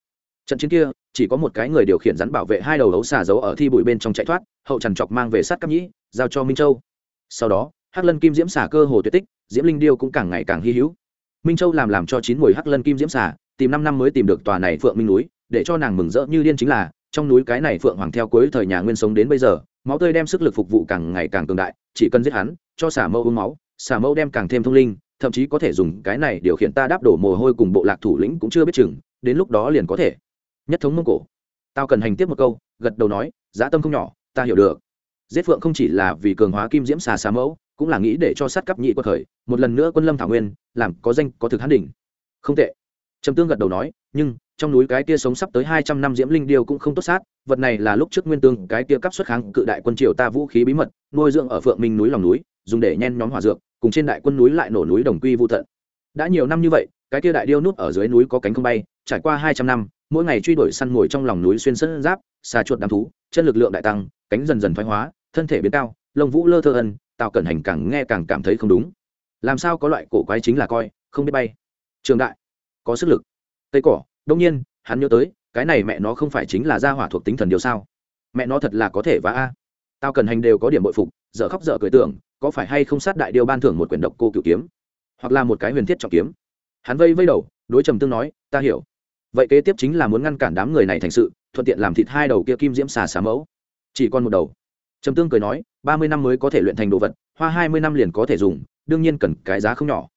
Speaker 1: Trận chiến kia, chỉ có một cái người điều khiển rắn bảo vệ hai đầu ấu xà giấu ở thi bụi bên trong chạy thoát, hậu trần chọc mang về sát cắp nhĩ, giao cho minh châu. Sau đó, hắc lân kim diễm xả cơ hồ tuyệt tích, diễm linh điêu cũng càng ngày càng hy hữu minh châu làm làm cho chín mùi hắc lân kim diễm xà, tìm năm năm mới tìm được tòa này phượng minh núi, để cho nàng mừng rỡ như điên chính là, trong núi cái này phượng hoàng theo cuối thời nhà nguyên sống đến bây giờ, máu tươi đem sức lực phục vụ càng ngày càng cường đại, chỉ cần giết hắn, cho xả mâu uống máu xả mâu đem càng thêm thông linh, thậm chí có thể dùng cái này điều khiển ta đáp đổ mồ hôi cùng bộ lạc thủ lĩnh cũng chưa biết chừng, đến lúc đó liền có thể. Nhất thống mông cổ. Tao cần hành tiếp một câu, gật đầu nói, giá tâm không nhỏ, ta hiểu được. Giết phượng không chỉ là vì cường hóa kim diễm xà xà mẫu cũng là nghĩ để cho sát cấp nhị quật khởi, một lần nữa quân lâm thảo nguyên, làm có danh, có thực hán đỉnh. Không tệ. Trầm tương gật đầu nói, nhưng, trong núi cái kia sống sắp tới hai trăm năm diễm linh điêu cũng không tốt sát, vật này là lúc trước nguyên tương, cái kia cấp xuất kháng cự đại quân triều ta vũ khí bí mật, nuôi dưỡng ở phượng minh núi lòng núi, dùng để nhen nhóm hỏa dược, cùng trên đại quân núi lại nổ núi đồng quy vô tận. Đã nhiều năm như vậy, cái kia đại điêu nút ở dưới núi có cánh không bay, trải qua hai trăm năm, mỗi ngày truy đuổi săn ngồi trong lòng núi xuyên sân giáp, xà chuột đám thú, chân lực lượng đại tăng, cánh dần dần thoái hóa, thân thể biến cao, lông vũ lơ thơ ân tào cẩn hành càng nghe càng cảm thấy không đúng. Làm sao có loại cổ quái chính là coi, không biết bay. Trường đại, có sức lực. Tây cỏ đông nhiên, hắn nhớ tới, cái này mẹ nó không phải chính là gia hỏa thuộc tính thần điều sao? Mẹ nó thật là có thể và a. Tao cần hành đều có điểm bội phục, dở khóc dở cười tưởng, có phải hay không sát đại điều ban thưởng một quyển độc cô cựu kiếm? Hoặc là một cái huyền thiết trọng kiếm. Hắn vây vây đầu, đối trầm tương nói, ta hiểu. Vậy kế tiếp chính là muốn ngăn cản đám người này thành sự, thuận tiện làm thịt hai đầu kia kim diễm xà xà mẫu. Chỉ còn một đầu trầm tương cười nói, ba mươi năm mới có thể luyện thành đồ vật, hoa hai mươi năm liền có thể dùng, đương nhiên cần cái giá không nhỏ.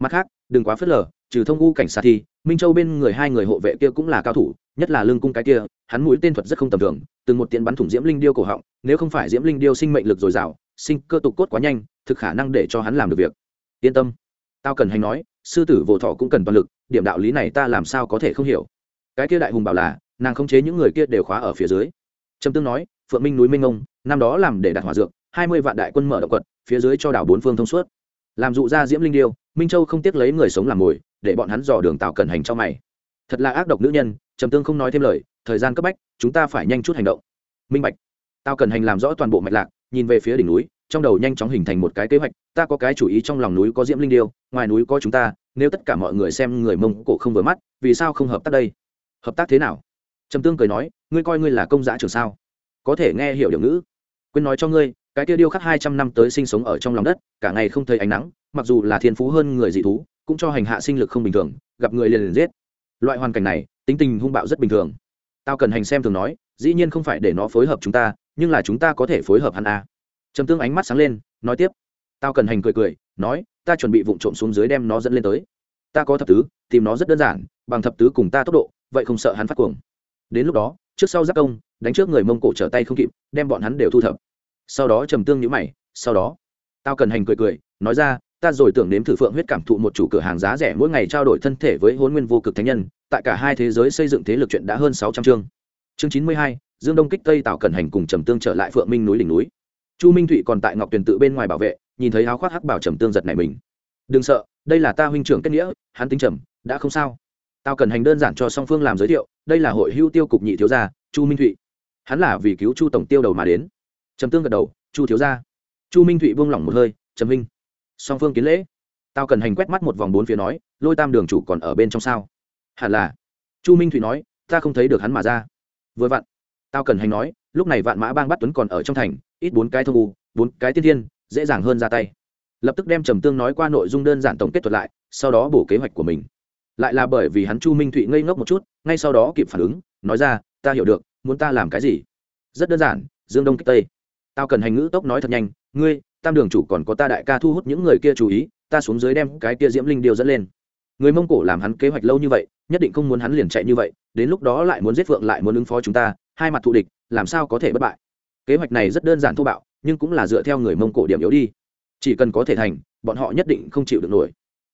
Speaker 1: Mặt khác, đừng quá phớt lờ, trừ thông u cảnh sát thi, minh châu bên người hai người hộ vệ kia cũng là cao thủ, nhất là lương cung cái kia, hắn mũi tên thuật rất không tầm thường, từng một tiện bắn thủng diễm linh điêu cổ họng, nếu không phải diễm linh điêu sinh mệnh lực dồi dào, sinh cơ tục cốt quá nhanh, thực khả năng để cho hắn làm được việc. Yên tâm. Tao cần hành nói, sư tử vô thọ cũng cần toàn lực, điểm đạo lý này ta làm sao có thể không hiểu. Cái kia đại hùng bảo là, nàng không chế những người kia đều khóa ở phía dưới. Trầm tương nói phượng minh núi minh ông, năm đó làm để đặt hỏa dược, hai mươi vạn đại quân mở động quật, phía dưới cho đảo bốn phương thông suốt. Làm dụ ra diễm linh điêu, minh châu không tiếc lấy người sống làm mồi, để bọn hắn dò đường tàu cần hành cho mày. Thật là ác độc nữ nhân, trầm tương không nói thêm lời, thời gian cấp bách, chúng ta phải nhanh chút hành động. Minh bạch. Tao cần hành làm rõ toàn bộ mạch lạc, nhìn về phía đỉnh núi, trong đầu nhanh chóng hình thành một cái kế hoạch, ta có cái chủ ý trong lòng núi có diễm linh điêu, ngoài núi có chúng ta, nếu tất cả mọi người xem người mông cổ không vừa mắt, vì sao không hợp tác đây? Hợp tác thế nào? Trầm tương cười nói, ngươi coi ngươi là công giã trường sao? Có thể nghe hiểu điều ngữ. Quên nói cho ngươi, cái kia điêu khắc hai trăm năm tới sinh sống ở trong lòng đất, cả ngày không thấy ánh nắng, mặc dù là thiên phú hơn người dị thú, cũng cho hành hạ sinh lực không bình thường, gặp người liền liền giết. Loại hoàn cảnh này, tính tình hung bạo rất bình thường. Tao cần hành xem thường nói, dĩ nhiên không phải để nó phối hợp chúng ta, nhưng là chúng ta có thể phối hợp hắn a trầm tương ánh mắt sáng lên, nói tiếp. Tao cần hành cười cười, nói, ta chuẩn bị vụng trộm xuống dưới đem nó dẫn lên tới. Ta có thập tứ, tìm nó rất đơn giản, bằng thập tứ cùng ta tốc độ, vậy không sợ hắn phát cuồng. Đến lúc đó trước sau giáp công, đánh trước người mông cổ trở tay không kịp, đem bọn hắn đều thu thập. Sau đó trầm tương nhữ mày, sau đó, tao cần hành cười cười, nói ra, ta rồi tưởng nếm thử phượng huyết cảm thụ một chủ cửa hàng giá rẻ mỗi ngày trao đổi thân thể với hôn nguyên vô cực thánh nhân, tại cả hai thế giới xây dựng thế lực chuyện đã hơn sáu trăm chương. Chương chín mươi hai, dương đông kích tây tạo cần hành cùng trầm tương trở lại phượng minh núi đỉnh núi. Chu minh thụy còn tại ngọc tuyền tự bên ngoài bảo vệ, nhìn thấy áo khoác hắc bảo trầm tương giật này mình. Đừng sợ, đây là ta huynh trưởng kết nghĩa, hắn tính trầm, đã không sao tao cần hành đơn giản cho song phương làm giới thiệu, đây là hội hưu tiêu cục nhị thiếu gia, chu minh thụy. Hắn là vì cứu chu tổng tiêu đầu mà đến. Trầm tương gật đầu, chu thiếu gia. Chu minh thụy buông lỏng một hơi, trầm minh song phương kiến lễ. Tao cần hành quét mắt một vòng bốn phía nói, lôi tam đường chủ còn ở bên trong sao? Hẳn là. Chu minh thụy nói, ta không thấy được hắn mà ra. Vừa vặn. Tao cần hành nói, lúc này vạn mã bang bắt tuấn còn ở trong thành, ít bốn cái thông u, bốn cái tiên thiên, dễ dàng hơn ra tay. Lập tức đem trầm tương nói qua nội dung đơn giản tổng kết thuật lại, sau đó bổ kế hoạch của mình lại là bởi vì hắn chu minh thụy ngây ngốc một chút, ngay sau đó kịp phản ứng, nói ra, ta hiểu được, muốn ta làm cái gì? Rất đơn giản, dương đông kích tây. Tao cần hành ngữ tốc nói thật nhanh, ngươi, tam đường chủ còn có ta đại ca thu hút những người kia chú ý, ta xuống dưới đem cái kia diễm linh điêu dẫn lên. Người mông cổ làm hắn kế hoạch lâu như vậy, nhất định không muốn hắn liền chạy như vậy, đến lúc đó lại muốn giết phượng lại muốn ứng phó chúng ta, hai mặt thù địch, làm sao có thể bất bại? Kế hoạch này rất đơn giản thô bạo, nhưng cũng là dựa theo người mông cổ điểm yếu đi. Chỉ cần có thể thành, bọn họ nhất định không chịu được nổi.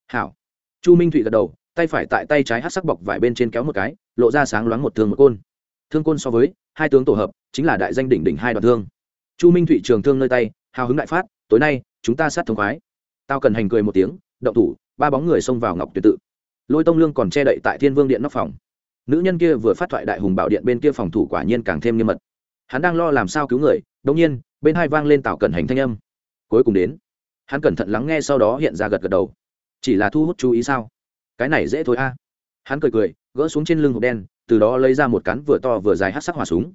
Speaker 1: Hảo. Chu minh thụy gật đầu tay phải tại tay trái hát sắc bọc vải bên trên kéo một cái, lộ ra sáng loáng một thương một côn. Thương côn so với, hai tướng tổ hợp, chính là đại danh đỉnh đỉnh hai đoạn thương. Chu minh thụy trường thương nơi tay, hào hứng đại phát, tối nay, chúng ta sát thống khoái. Tao cần hành cười một tiếng, động thủ, ba bóng người xông vào ngọc tuyệt tự. Lôi tông lương còn che đậy tại thiên vương điện nóc phòng. Nữ nhân kia vừa phát thoại đại hùng bảo điện bên kia phòng thủ quả nhiên càng thêm nghiêm mật. Hắn đang lo làm sao cứu người đông nhiên, bên hai vang lên tạo cẩn hành thanh âm. Cuối cùng đến, hắn cẩn thận lắng nghe sau đó hiện ra gật gật đầu. Chỉ là thu hút chú ý sao? Cái này dễ thôi a. Hắn cười cười, gỡ xuống trên lưng hộp đen, từ đó lấy ra một cán vừa to vừa dài hát sắc hỏa súng.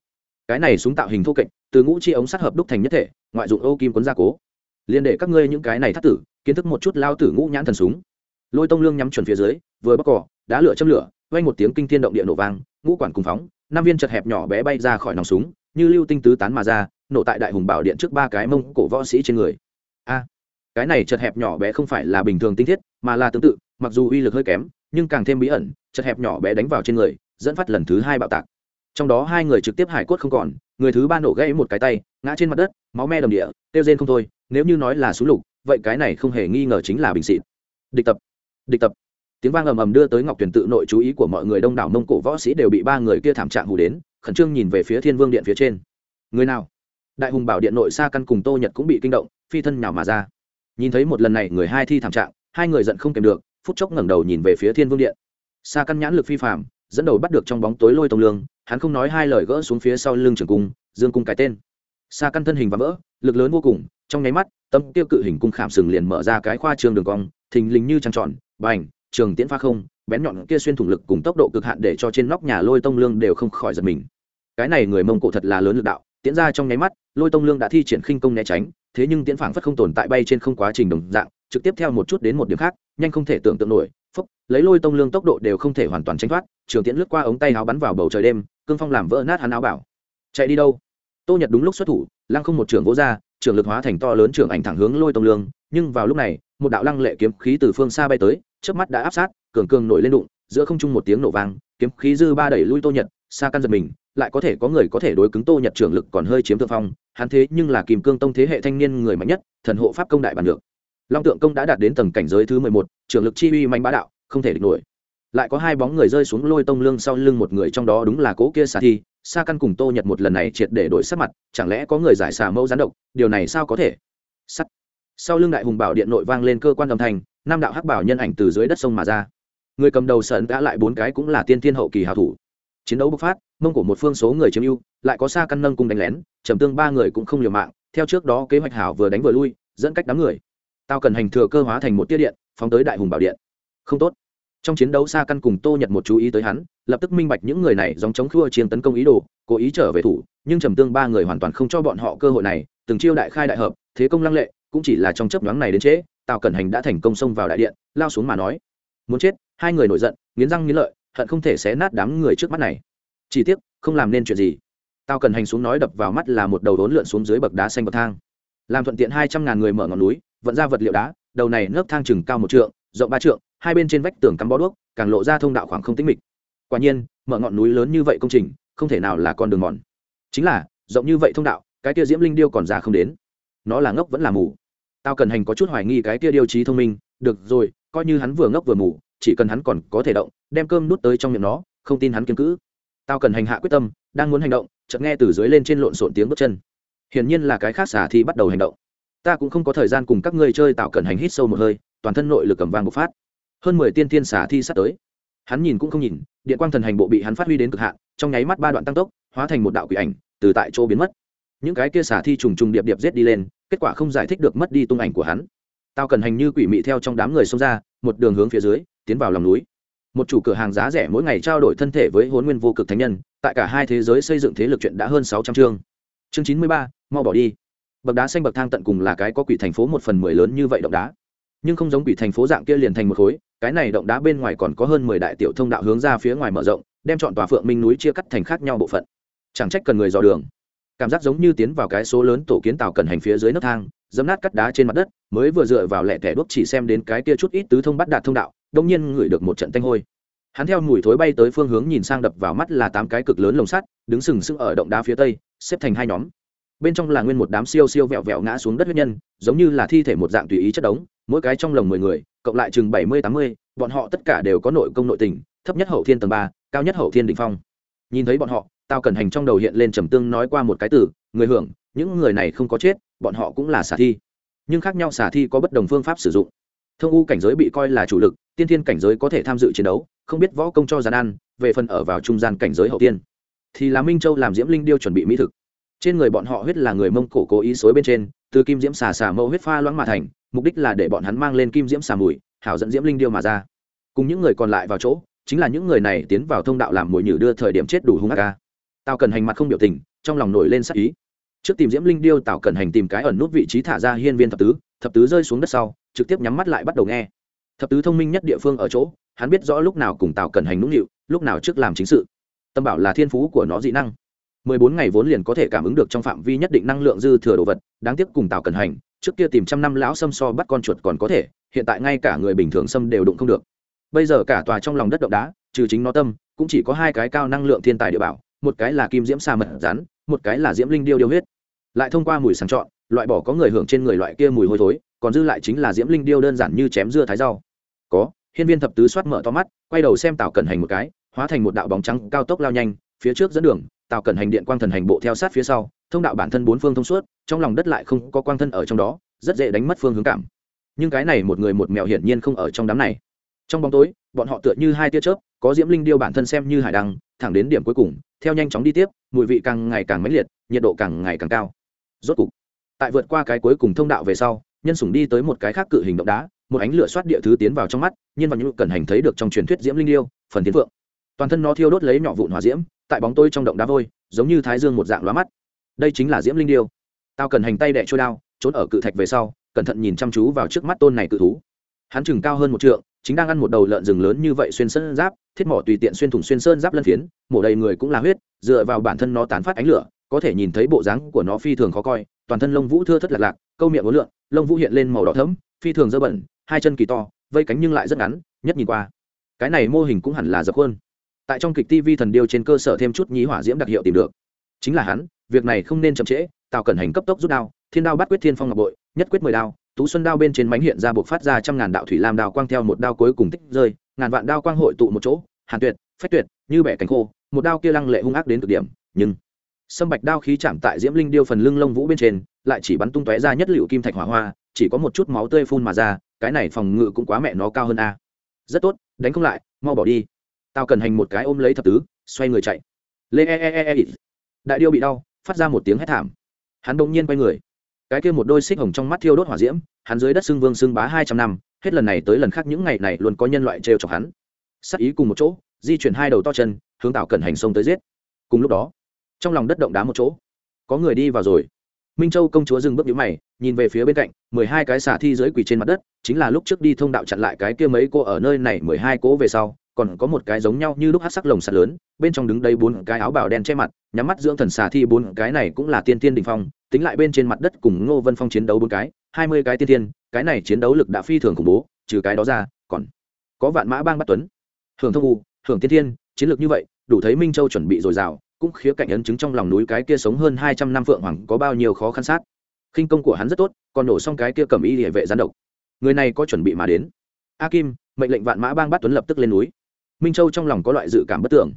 Speaker 1: Cái này súng tạo hình thô kệch, từ ngũ chi ống sắt hợp đúc thành nhất thể, ngoại dụng ô kim quấn gia cố. Liên để các ngươi những cái này thắt tử, kiến thức một chút lao tử ngũ nhãn thần súng. Lôi tông lương nhắm chuẩn phía dưới, vừa bóc cỏ, đá lửa châm lửa, vang một tiếng kinh thiên động địa nổ vang, ngũ quản cùng phóng, năm viên chật hẹp nhỏ bé bay ra khỏi nòng súng, như lưu tinh tứ tán mà ra, nổ tại đại hùng bảo điện trước ba cái mông cổ võ sĩ trên người. A, cái này chật hẹp nhỏ bé không phải là bình thường tinh thiết, mà là tương tự mặc dù uy lực hơi kém, nhưng càng thêm bí ẩn, chật hẹp nhỏ bé đánh vào trên người, dẫn phát lần thứ hai bạo tạc. Trong đó hai người trực tiếp hải cốt không còn, người thứ ba nổ gãy một cái tay, ngã trên mặt đất, máu me đầm địa tiêu rên không thôi, nếu như nói là xú lục, vậy cái này không hề nghi ngờ chính là bình xịt địch tập địch tập. Tiếng vang ầm ầm đưa tới ngọc tuyển tự nội chú ý của mọi người đông đảo mông cổ võ sĩ đều bị ba người kia thảm trạng hù đến, khẩn trương nhìn về phía thiên vương điện phía trên. Người nào? Đại hùng bảo điện nội xa căn cùng tô nhật cũng bị kinh động, phi thân nhào mà ra. Nhìn thấy một lần này người hai thi thảm trạng, hai người giận không kèm được phút chốc ngẩng đầu nhìn về phía thiên vương điện. Xa căn nhãn lực phi phạm dẫn đầu bắt được trong bóng tối lôi tông lương, hắn không nói hai lời gỡ xuống phía sau lưng trường cung, dương cung cái tên. Xa căn thân hình và vỡ, lực lớn vô cùng, trong nháy mắt, tâm tiêu cự hình cung khảm sừng liền mở ra cái khoa trường đường cong, thình lình như trăng tròn, bành, trường tiễn pha không, bén nhọn kia xuyên thủng lực cùng tốc độ cực hạn để cho trên nóc nhà lôi tông lương đều không khỏi giật mình. Cái này người mông cổ thật là lớn lực đạo, tiễn ra trong nháy mắt, lôi tông lương đã thi triển khinh công né tránh, thế nhưng tiễn phảng phất không tồn tại bay trên không quá trình đồng dạng, trực tiếp theo một chút đến một điểm khác nhanh không thể tưởng tượng nổi, phúc, lấy lôi tông lương tốc độ đều không thể hoàn toàn tránh thoát, trường tiễn lướt qua ống tay áo bắn vào bầu trời đêm, cương phong làm vỡ nát hắn áo bảo. Chạy đi đâu? Tô nhật đúng lúc xuất thủ, lăng không một trường vỗ ra trường lực hóa thành to lớn trường ảnh thẳng hướng lôi tông lương, nhưng vào lúc này, một đạo lăng lệ kiếm khí từ phương xa bay tới trước mắt đã áp sát, cường cường nổi lên đụng, giữa không trung một tiếng nổ vang, kiếm khí dư ba đẩy lui tô nhật, xa căn giật mình, lại có thể có người có thể đối cứng tô nhật trưởng lực còn hơi chiếm thượng phong, hắn thế nhưng là kìm cương tông thế hệ thanh niên người mạnh nhất, thần hộ pháp công đại bản được long tượng công đã đạt đến tầng cảnh giới thứ mười một, trưởng lực chi uy mạnh bá đạo, không thể địch nổi. Lại có hai bóng người rơi xuống lôi tông lương sau lưng một người trong đó đúng là cố kia xà thi. Xa căn cùng tô nhật một lần này triệt để đổi sắc mặt, chẳng lẽ có người giải xà mẫu gián độc? Điều này sao có thể? Sắt. Sau lưng đại hùng bảo điện nội vang lên cơ quan âm thanh nam đạo hắc bảo nhân ảnh từ dưới đất sông mà ra. Người cầm đầu sợn đã lại bốn cái cũng là tiên thiên hậu kỳ hào thủ. Chiến đấu bộc phát, mông của một phương số người chiếm ưu, lại có xa căn nâng cùng đánh lén, trầm tương ba người cũng không liều mạng, theo trước đó kế hoạch hảo vừa đánh vừa lui, dẫn cách đám người tao cần hành thừa cơ hóa thành một tiết điện, phóng tới đại hùng bảo điện. Không tốt. Trong chiến đấu xa căn cùng tô nhật một chú ý tới hắn, lập tức minh bạch những người này dòng chống khua chiến tấn công ý đồ, cố ý trở về thủ, nhưng trầm tương ba người hoàn toàn không cho bọn họ cơ hội này, từng chiêu đại khai đại hợp, thế công lăng lệ, cũng chỉ là trong chấp nhoáng này đến trễ, tào cẩn hành đã thành công xông vào đại điện, lao xuống mà nói, muốn chết, hai người nổi giận, nghiến răng nghiến lợi, hận không thể xé nát đám người trước mắt này. Chỉ tiếc, không làm nên chuyện gì. Tào cần hành xuống nói đập vào mắt là một đầu đốn lượn xuống dưới bậc đá xanh bậc thang. Làm thuận tiện hai trăm ngàn người mở ngọn núi vận ra vật liệu đá, đầu này nấc thang chừng cao một trượng, rộng ba trượng, hai bên trên vách tường cắm bó đuốc, càng lộ ra thông đạo khoảng không tính mịch. Quả nhiên, mở ngọn núi lớn như vậy công trình, không thể nào là con đường mòn. Chính là, rộng như vậy thông đạo, cái kia diễm linh điêu còn già không đến. Nó là ngốc vẫn là mù. Tao cần hành có chút hoài nghi cái kia điêu trí thông minh, được rồi, coi như hắn vừa ngốc vừa mù, chỉ cần hắn còn có thể động, đem cơm nút tới trong miệng nó, không tin hắn kiên cữ. Tao cần hành hạ quyết tâm, đang muốn hành động, chợt nghe từ dưới lên trên lộn xộn tiếng bước chân. Hiển nhiên là cái khác xả thì bắt đầu hành động ta cũng không có thời gian cùng các ngươi chơi tạo cẩn hành hít sâu một hơi, toàn thân nội lực cầm vang bộc phát. Hơn mười tiên tiên xả thi sắp tới. Hắn nhìn cũng không nhìn, điện quang thần hành bộ bị hắn phát huy đến cực hạn, trong nháy mắt ba đoạn tăng tốc, hóa thành một đạo quỷ ảnh, từ tại chỗ biến mất. Những cái kia xả thi trùng trùng điệp điệp giết đi lên, kết quả không giải thích được mất đi tung ảnh của hắn. Tao cần hành như quỷ mị theo trong đám người xông ra, một đường hướng phía dưới, tiến vào lòng núi. Một chủ cửa hàng giá rẻ mỗi ngày trao đổi thân thể với hôn nguyên vô cực thánh nhân, tại cả hai thế giới xây dựng thế lực chuyện đã hơn sáu trăm chương. Chương chín mươi ba, mau bỏ đi bậc đá xanh bậc thang tận cùng là cái có quỷ thành phố một phần mười lớn như vậy động đá. Nhưng không giống quỷ thành phố dạng kia liền thành một khối, cái này động đá bên ngoài còn có hơn mười đại tiểu thông đạo hướng ra phía ngoài mở rộng, đem chọn tòa phượng minh núi chia cắt thành khác nhau bộ phận. Chẳng trách cần người dò đường. Cảm giác giống như tiến vào cái số lớn tổ kiến tàu cần hành phía dưới nấc thang dấm nát cắt đá trên mặt đất, mới vừa dựa vào lẹ tẻ đuốc chỉ xem đến cái kia chút ít tứ thông bắt đạt thông đạo, đông nhiên ngửi được một trận tanh hôi. Hắn theo mùi thối bay tới phương hướng nhìn sang đập vào mắt là tám cái cực lớn lồng sắt, đứng sừng sững ở động đá phía tây, xếp thành hai nhóm bên trong là nguyên một đám siêu siêu vẹo vẹo ngã xuống đất huyết nhân, giống như là thi thể một dạng tùy ý chất đống, mỗi cái trong lồng mười người, cộng lại chừng bảy mươi, tám mươi, bọn họ tất cả đều có nội công nội tình, thấp nhất hậu thiên tầng ba, cao nhất hậu thiên đình phong. Nhìn thấy bọn họ tao cần hành trong đầu hiện lên trầm tương nói qua một cái từ, người hưởng, những người này không có chết, bọn họ cũng là xả thi. Nhưng khác nhau xả thi có bất đồng phương pháp sử dụng. Thông u cảnh giới bị coi là chủ lực, tiên thiên cảnh giới có thể tham dự chiến đấu, không biết võ công cho gian ăn, về phần ở vào trung gian cảnh giới hậu tiên. Thì là minh châu làm diễm linh điêu chuẩn bị mỹ thực trên người bọn họ huyết là người mông cổ cố ý xối bên trên, từ kim diễm xà xà mẫu huyết pha loãng mà thành, mục đích là để bọn hắn mang lên kim diễm xà mùi, hảo dẫn diễm linh điêu mà ra. Cùng những người còn lại vào chỗ, chính là những người này tiến vào thông đạo làm mồi nhử đưa thời điểm chết đủ hung ác ca. Tao cần hành mặt không biểu tình, trong lòng nổi lên sắc ý. Trước tìm diễm linh điêu, Tào cần hành tìm cái ẩn nút vị trí thả ra hiên viên thập tứ thập tứ rơi xuống đất sau, trực tiếp nhắm mắt lại bắt đầu nghe. Thập tứ thông minh nhất địa phương ở chỗ, hắn biết rõ lúc nào cùng Tào cần hành nũng nịu, lúc nào trước làm chính sự. Tâm bảo là thiên phú của nó dị năng mười bốn ngày vốn liền có thể cảm ứng được trong phạm vi nhất định năng lượng dư thừa đồ vật, đáng tiếc cùng tào cần hành, trước kia tìm trăm năm lão xâm so bắt con chuột còn có thể, hiện tại ngay cả người bình thường xâm đều đụng không được. Bây giờ cả tòa trong lòng đất động đá, trừ chính nó tâm, cũng chỉ có hai cái cao năng lượng thiên tài địa bảo, một cái là kim diễm sa mật rắn, một cái là diễm linh điêu điêu huyết. Lại thông qua mùi sàng chọn, loại bỏ có người hưởng trên người loại kia mùi hôi thối, còn dư lại chính là diễm linh điêu đơn giản như chém dưa thái rau. Có, hiên viên thập tứ soát mở to mắt, quay đầu xem tào cẩn hành một cái, hóa thành một đạo bóng trắng cao tốc lao nhanh, phía trước dẫn đường tào cẩn hành điện quang thần hành bộ theo sát phía sau, thông đạo bản thân bốn phương thông suốt, trong lòng đất lại không có quang thân ở trong đó, rất dễ đánh mất phương hướng cảm. Nhưng cái này một người một mèo hiển nhiên không ở trong đám này. Trong bóng tối, bọn họ tựa như hai tia chớp, có diễm linh điêu bản thân xem như hải đăng, thẳng đến điểm cuối cùng, theo nhanh chóng đi tiếp, mùi vị càng ngày càng mãnh liệt, nhiệt độ càng ngày càng cao. Rốt cục, tại vượt qua cái cuối cùng thông đạo về sau, nhân sủng đi tới một cái khác cự hình động đá, một ánh lửa xoát địa thứ tiến vào trong mắt, nhiên vào những cẩn hành thấy được trong truyền thuyết diễm linh điêu, phần tiến phượng. Toàn thân nó thiêu đốt lấy nhỏ vụn hỏa diễm tại bóng tôi trong động đá vôi, giống như thái dương một dạng lóa mắt. Đây chính là diễm linh điêu. Tao cần hành tay đẻ trôi đao, trốn ở cự thạch về sau, cẩn thận nhìn chăm chú vào trước mắt tôn này cự thú. Hắn chừng cao hơn một trượng, chính đang ăn một đầu lợn rừng lớn như vậy xuyên sơn giáp, thiết mỏ tùy tiện xuyên thủng xuyên sơn giáp lân phiến, mổ đầy người cũng là huyết, dựa vào bản thân nó tán phát ánh lửa, có thể nhìn thấy bộ dáng của nó phi thường khó coi, toàn thân lông vũ thưa thất lạc lạc, câu miệng ngốn lượn, lông vũ hiện lên màu đỏ thẫm, phi thường dơ bẩn, hai chân kỳ to, vây cánh nhưng lại rất ngắn, nhất nhìn qua. Cái này mô hình cũng hẳn là dập khuôn tại trong kịch tv thần điêu trên cơ sở thêm chút nhí hỏa diễm đặc hiệu tìm được. Chính là hắn, việc này không nên chậm trễ, tào cẩn hành cấp tốc rút đao, thiên đao bắt quyết thiên phong ngọc bội, nhất quyết mười đao, tú xuân đao bên trên mánh hiện ra buộc phát ra trăm ngàn đạo thủy lam đao quang theo một đao cuối cùng tích rơi, ngàn vạn đao quang hội tụ một chỗ, hàn tuyệt, phách tuyệt, như bẻ cánh khô, một đao kia lăng lệ hung ác đến cực điểm, nhưng sâm bạch đao khí chạm tại diễm linh điêu phần lưng lông vũ bên trên, lại chỉ bắn tung tóe ra nhất liệu kim thạch hỏa hoa, chỉ có một chút máu tươi phun mà ra, cái này phòng ngự cũng quá mẹ nó cao hơn a. Rất tốt, đánh không lại, mau bỏ đi tao cần hành một cái ôm lấy thập tứ, xoay người chạy. Lê e, e e e e đại điêu bị đau, phát ra một tiếng hét thảm. Hắn bỗng nhiên quay người. Cái kia một đôi xích hồng trong mắt thiêu đốt hỏa diễm, hắn dưới đất xưng vương xưng bá hai trăm năm, hết lần này tới lần khác những ngày này luôn có nhân loại trêu chọc hắn. Sắc ý cùng một chỗ, di chuyển hai đầu to chân, hướng tạo cần hành sông tới giết. Cùng lúc đó, trong lòng đất động đá một chỗ. Có người đi vào rồi. Minh châu công chúa dừng bước nhũ mày, nhìn về phía bên cạnh, mười hai cái xả thi dưới quỳ trên mặt đất, chính là lúc trước đi thông đạo chặn lại cái kia mấy cô ở nơi này mười hai cố về sau còn có một cái giống nhau như lúc hát sắc lồng sạt lớn, bên trong đứng đây bốn cái áo bào đen che mặt, nhắm mắt dưỡng thần xà thi bốn cái này cũng là tiên tiên đình phong, tính lại bên trên mặt đất cùng ngô vân phong chiến đấu bốn cái, hai mươi cái tiên tiên, cái này chiến đấu lực đã phi thường khủng bố, trừ cái đó ra, còn có vạn mã bang bắt tuấn. Hưởng thông u, hưởng tiên tiên, chiến lược như vậy, đủ thấy minh châu chuẩn bị dồi dào, cũng khía cạnh ấn chứng trong lòng núi cái kia sống hơn hai trăm năm phượng hoàng có bao nhiêu khó khăn sát. Khinh công của hắn rất tốt, còn nổ xong cái kia cầm y địa vệ gián độc. Người này có chuẩn bị mà đến. A kim, mệnh lệnh vạn mã bang bắt tuấn lập tức lên núi minh châu trong lòng có loại dự cảm bất tưởng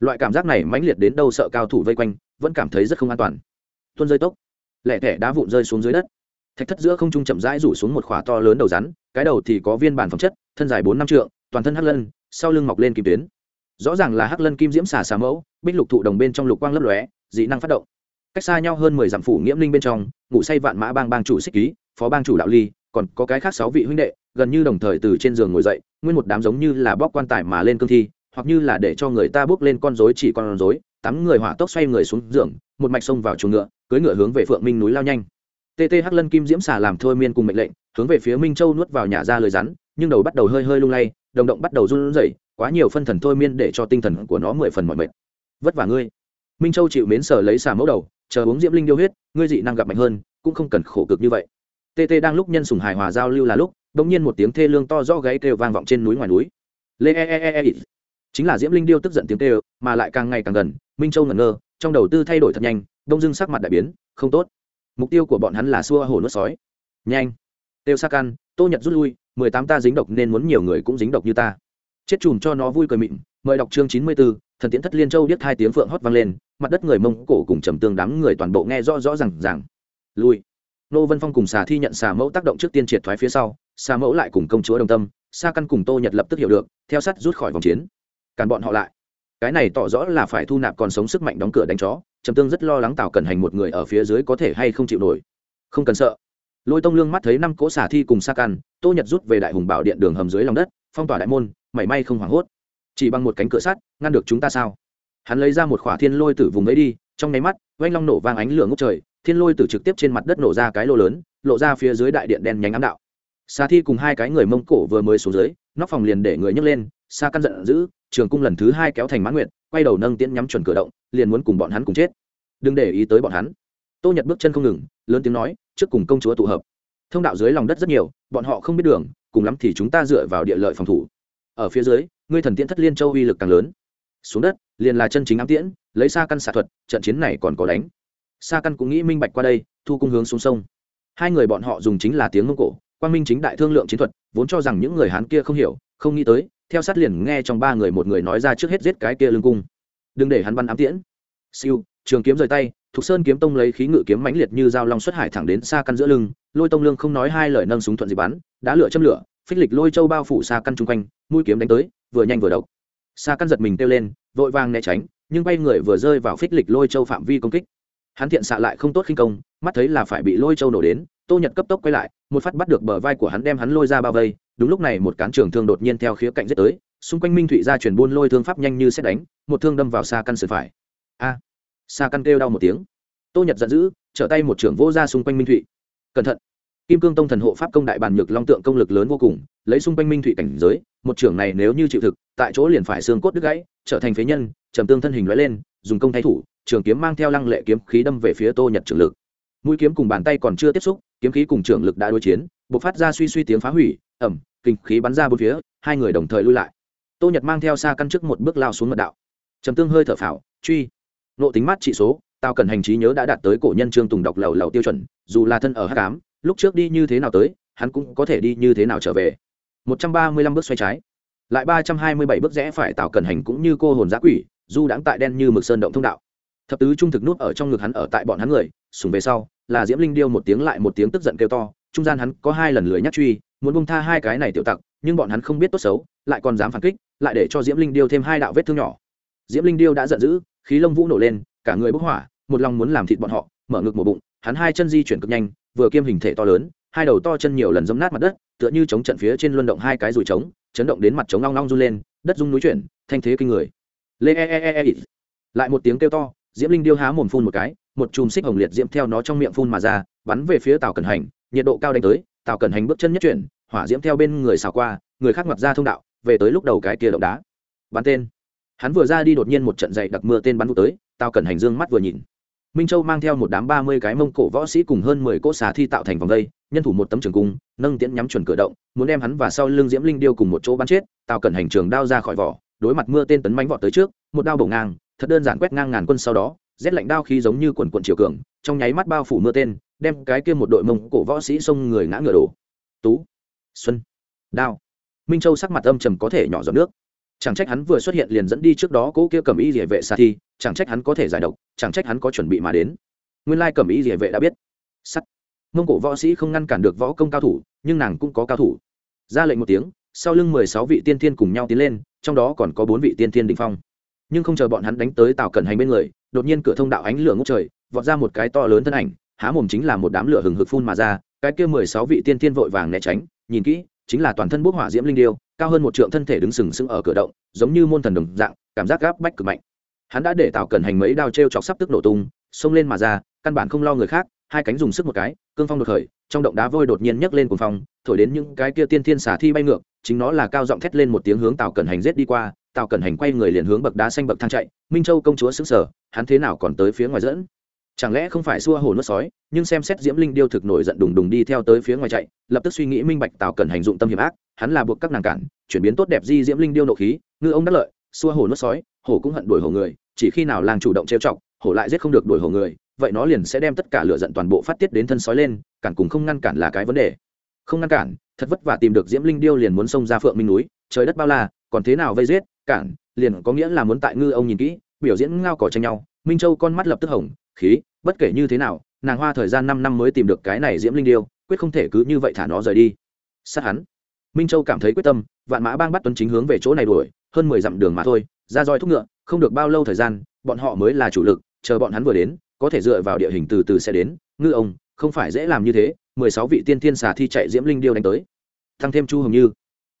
Speaker 1: loại cảm giác này mãnh liệt đến đâu sợ cao thủ vây quanh vẫn cảm thấy rất không an toàn tuôn rơi tốc lẻ thẻ đá vụn rơi xuống dưới đất thạch thất giữa không trung chậm rãi rủ xuống một khỏa to lớn đầu rắn cái đầu thì có viên bản phẩm chất thân dài bốn năm trượng toàn thân hắc lân sau lưng mọc lên kim tuyến rõ ràng là hắc lân kim diễm xà xà mẫu bích lục thụ đồng bên trong lục quang lấp lóe dị năng phát động cách xa nhau hơn mười dặm phủ nghiễm linh bên trong ngủ say vạn mã bang bang chủ xích ký phó bang chủ đạo ly còn có cái khác sáu vị huynh đệ gần như đồng thời từ trên giường ngồi dậy nguyên một đám giống như là bóc quan tài mà lên cương thi, hoặc như là để cho người ta bước lên con rối chỉ con rối tám người hỏa tốc xoay người xuống giường, một mạch xông vào chuồng ngựa, cưỡi ngựa hướng về phượng minh núi lao nhanh. Tt hắc lân kim diễm xà làm thôi miên cùng mệnh lệnh, hướng về phía minh châu nuốt vào nhà ra lời rắn, nhưng đầu bắt đầu hơi hơi lung lay, đồng động bắt đầu run rẩy, quá nhiều phân thần thôi miên để cho tinh thần của nó mười phần mọi mệt. Vất vả ngươi. Minh châu chịu mến sở lấy xà mẫu đầu, chờ uống diễm linh điêu huyết, ngươi dị năng gặp mạnh hơn, cũng không cần khổ cực như vậy. Tt đang lúc nhân sùng hài hòa giao lưu là lúc đ nhiên một tiếng thê lương to do gáy kêu vang vọng trên núi ngoài núi. Lê e, e e e e chính là diễm linh điêu tức giận tiếng kêu, mà lại càng ngày càng gần, minh châu ngẩn ngơ, trong đầu tư thay đổi thật nhanh, đông dưng sắc mặt đại biến, không tốt. Mục tiêu của bọn hắn là xua hồ nuốt sói. Nhanh. Têu sa căn tô nhật rút lui, mười tám ta dính độc nên muốn nhiều người cũng dính độc như ta. Chết chùm cho nó vui cười mịn, mời đọc chương chín mươi b ố thần tiễn thất liên châu biết hai tiếng phượng hót vang lên, mặt đất người mông cổ cùng trầm tương đám người toàn bộ nghe rõ rõ r à n g lui nô vân phong cùng xà thi nhận xà mẫu tác động trước tiên triệt thoái phía sau, xà mẫu lại cùng công chúa đồng tâm xa căn cùng tô nhật lập tức hiểu được, theo sắt rút khỏi vòng chiến. Càn bọn họ lại. Cái này tỏ rõ là phải thu nạp còn sống sức mạnh đóng cửa đánh chó, trầm tương rất lo lắng tào cần hành một người ở phía dưới có thể hay không chịu nổi. Không cần sợ. Lôi tông lương mắt thấy năm cỗ xả thi cùng xa căn, tô nhật rút về đại hùng bảo điện đường hầm dưới lòng đất, phong tỏa đại môn, mảy may không hoảng hốt. Chỉ bằng một cánh cửa sắt, ngăn được chúng ta sao? Hắn lấy ra một khỏa thiên lôi từ vùng ấy đi, trong nháy mắt, oanh long nổ vang ánh lửa ngốc trời thiên lôi từ trực tiếp trên mặt đất nổ ra cái lô lớn, lộ ra phía dưới đại điện đen nhánh ám đạo. Xà thi cùng hai cái người mông cổ vừa mới xuống dưới, nóc phòng liền để người nhấc lên, sa căn giận dữ, trường cung lần thứ hai kéo thành mãn nguyện quay đầu nâng tiễn nhắm chuẩn cửa động, liền muốn cùng bọn hắn cùng chết. Đừng để ý tới bọn hắn. Tô nhật bước chân không ngừng, lớn tiếng nói, trước cùng công chúa tụ hợp. Thông đạo dưới lòng đất rất nhiều, bọn họ không biết đường, cùng lắm thì chúng ta dựa vào địa lợi phòng thủ. Ở phía dưới, ngươi thần tiễn thất liên châu uy lực càng lớn. Xuống đất, liền là chân chính ám tiễn, lấy xa căn xạ thuật, trận chiến này còn có đánh. Sa căn cũng nghĩ minh bạch qua đây, thu cung hướng xuống sông. Hai người bọn họ dùng chính là tiếng mông cổ quan minh chính đại thương lượng chiến thuật, vốn cho rằng những người hán kia không hiểu, không nghĩ tới, theo sát liền nghe trong ba người một người nói ra trước hết giết cái kia lưng cung. Đừng để hắn bắn ám tiễn. Siêu, trường kiếm rời tay, thục sơn kiếm tông lấy khí ngự kiếm mãnh liệt như dao long xuất hải thẳng đến xa căn giữa lưng, lôi tông lương không nói hai lời nâng súng thuận gì bắn đã lửa châm lửa, phích lịch lôi châu bao phủ xa căn chung quanh, mũi kiếm đánh tới, vừa nhanh vừa độc. Xa căn giật mình kêu lên, vội vàng né tránh, nhưng bay người vừa rơi vào phích lịch lôi châu phạm vi công kích hắn thiện xạ lại không tốt khinh công, mắt thấy là phải bị lôi châu nổ đến, tô nhật cấp tốc quay lại, một phát bắt được bờ vai của hắn đem hắn lôi ra bao vây, đúng lúc này một cán trường thương đột nhiên theo khía cạnh giết tới, xung quanh minh thụy ra chuyển buôn lôi thương pháp nhanh như xét đánh, một thương đâm vào xa căn sườn phải. A! Xa căn kêu đau một tiếng. Tô nhật giận dữ, trở tay một trưởng vô ra xung quanh minh thụy. Cẩn thận! Kim cương tông thần hộ pháp công đại bàn nhược long tượng công lực lớn vô cùng, lấy xung quanh minh thụy cảnh giới, một trưởng này nếu như chịu thực, tại chỗ liền phải xương cốt đứt gãy, trở thành phế nhân, trầm tương thân hình lóe lên, dùng công thay thủ trường kiếm mang theo lăng lệ kiếm khí đâm về phía tô nhật trưởng lực. Mũi kiếm cùng bàn tay còn chưa tiếp xúc, kiếm khí cùng trường lực đã đối chiến, bộc phát ra suy suy tiếng phá hủy ẩm kinh khí bắn ra bốn phía, hai người đồng thời lui lại. Tô nhật mang theo xa căn trước một bước lao xuống mật đạo. Trầm tương hơi thở phào, truy. Nộ tính mát trị số, tao cần hành trí nhớ đã đạt tới cổ nhân trương tùng đọc lầu lầu tiêu chuẩn, dù là thân ở h tám lúc trước đi như thế nào tới, hắn cũng có thể đi như thế nào trở về. Một trăm ba mươi lăm bước xoay trái. Lại ba trăm hai mươi bảy bước rẽ phải tạo cần hành cũng như cô hồn giã quỷ, du đãng tại đen như mực sơn động thông đạo thập tứ trung thực nút ở trong ngực hắn ở tại bọn hắn người, sùng về sau, là diễm linh điêu một tiếng lại một tiếng tức giận kêu to, trung gian hắn có hai lần lưới nhắc truy, muốn bông tha hai cái này tiểu tặc, nhưng bọn hắn không biết tốt xấu, lại còn dám phản kích, lại để cho diễm linh điêu thêm hai đạo vết thương nhỏ. Diễm linh điêu đã giận dữ, khí lông vũ nổ lên, cả người bốc hỏa, một lòng muốn làm thịt bọn họ, mở ngực một bụng, hắn hai chân di chuyển cực nhanh, vừa kiêm hình thể to lớn, hai đầu to chân nhiều lần dấm nát mặt đất, tựa như chống trận phía trên luân động hai cái rùi trống, chấn động đến mặt trống long long run lên, đất rung núi chuyển, thanh thế kinh người. Lê e e e e, e lại một tiếng kêu to diễm linh điêu há mồm phun một cái, một chùm xích hồng liệt diễm theo nó trong miệng phun mà ra, bắn về phía tàu cẩn hành, nhiệt độ cao đánh tới tàu cẩn hành bước chân nhất chuyển, hỏa diễm theo bên người xào qua, người khác ngoặt ra thông đạo, về tới lúc đầu cái kia động đá. Bắn tên. Hắn vừa ra đi đột nhiên một trận dậy đặc mưa tên bắn vụ tới tàu cẩn hành dương mắt vừa nhìn. Minh châu mang theo một đám ba mươi cái mông cổ võ sĩ cùng hơn mười cỗ xà thi tạo thành vòng đây, nhân thủ một tấm trường cung, nâng tiễn nhắm chuẩn cửa động, muốn đem hắn và sau lưng diễm linh điêu cùng một chỗ bắn chết, tào cẩn hành trường đao ra khỏi vỏ, đối mặt mưa tên tấn mánh vọt tới trước, một đao bổ ngang thật đơn giản quét ngang ngàn quân sau đó, rét lạnh đao khí giống như quần quận triều cường, trong nháy mắt bao phủ mưa tên, đem cái kia một đội mông cổ võ sĩ xông người ngã ngựa đổ. Tú, xuân, đao. Minh châu sắc mặt âm trầm có thể nhỏ giọt nước. Chẳng trách hắn vừa xuất hiện liền dẫn đi trước đó cỗ kia cầm y địa vệ sa thi, chẳng trách hắn có thể giải độc, chẳng trách hắn có chuẩn bị mà đến. Nguyên lai cầm y địa vệ đã biết. Sắt. Mông cổ võ sĩ không ngăn cản được võ công cao thủ, nhưng nàng cũng có cao thủ. Ra lệnh một tiếng, sau lưng mười sáu vị tiên thiên cùng nhau tiến lên, trong đó còn có bốn vị tiên thiên đình phong nhưng không chờ bọn hắn đánh tới tàu cẩn hành bên người, đột nhiên cửa thông đạo ánh lửa ngốc trời, vọt ra một cái to lớn thân ảnh, há mồm chính là một đám lửa hừng hực phun mà ra, cái kia mười sáu vị tiên thiên vội vàng né tránh, nhìn kỹ, chính là toàn thân bốc hỏa diễm linh điêu, cao hơn một trượng thân thể đứng sừng sững ở cửa động, giống như môn thần đồng dạng, cảm giác gáp bách cực mạnh. Hắn đã để tào cẩn hành mấy đao t r e o chọc sắp tức nổ tung, xông lên mà ra, căn bản không lo người khác, hai cánh dùng sức một cái, cương phong đột khởi, trong động đá vôi đột nhiên nhấc lên cuồng phong, thổi đến những cái kia tiên thiên xả thi bay ngược, chính nó là cao giọng thét lên một tiếng hướng tàu cẩn hành rết đi qua Tào cẩn hành quay người liền hướng bậc đá xanh bậc thang chạy, minh châu công chúa xứng sở hắn thế nào còn tới phía ngoài dẫn? Chẳng lẽ không phải xua hồ nuốt sói, nhưng xem xét diễm linh điêu thực nổi giận đùng đùng đi theo tới phía ngoài chạy, lập tức suy nghĩ minh bạch tào Cẩn hành dụng tâm hiểm ác, hắn là buộc các nàng cản, chuyển biến tốt đẹp di diễm linh điêu nộ khí, ngư ông đắc lợi, xua hồ nuốt sói hồ cũng hận đuổi hồ người, chỉ khi nào làng chủ động trêu chọc hồ lại giết không được đuổi hồ người, vậy nó liền sẽ đem tất cả lửa giận toàn bộ phát tiết đến thân sói lên, cản cùng không ngăn cản là cái vấn đề. Không ngăn cản, thật vất vả tìm được diễm linh điêu liền muốn xông ra phượng minh núi, trời đất bao la, còn thế nào vây giết cản, liền có nghĩa là muốn tại ngư ông nhìn kỹ, biểu diễn ngao cỏ tranh nhau. Minh châu con mắt lập tức hỏng khí, bất kể như thế nào, nàng hoa thời gian năm năm mới tìm được cái này diễm linh điêu, quyết không thể cứ như vậy thả nó rời đi. Sát hắn. Minh châu cảm thấy quyết tâm, vạn mã bang bắt tuấn chính hướng về chỗ này đuổi, hơn mười dặm đường mà thôi, ra roi thúc ngựa, không được bao lâu thời gian, bọn họ mới là chủ lực, chờ bọn hắn vừa đến, có thể dựa vào địa hình từ từ sẽ đến. Ngư ông, không phải dễ làm như thế, mười sáu vị tiên thiên xà thi chạy diễm linh điêu đánh tới. Thăng thêm chu hồng như.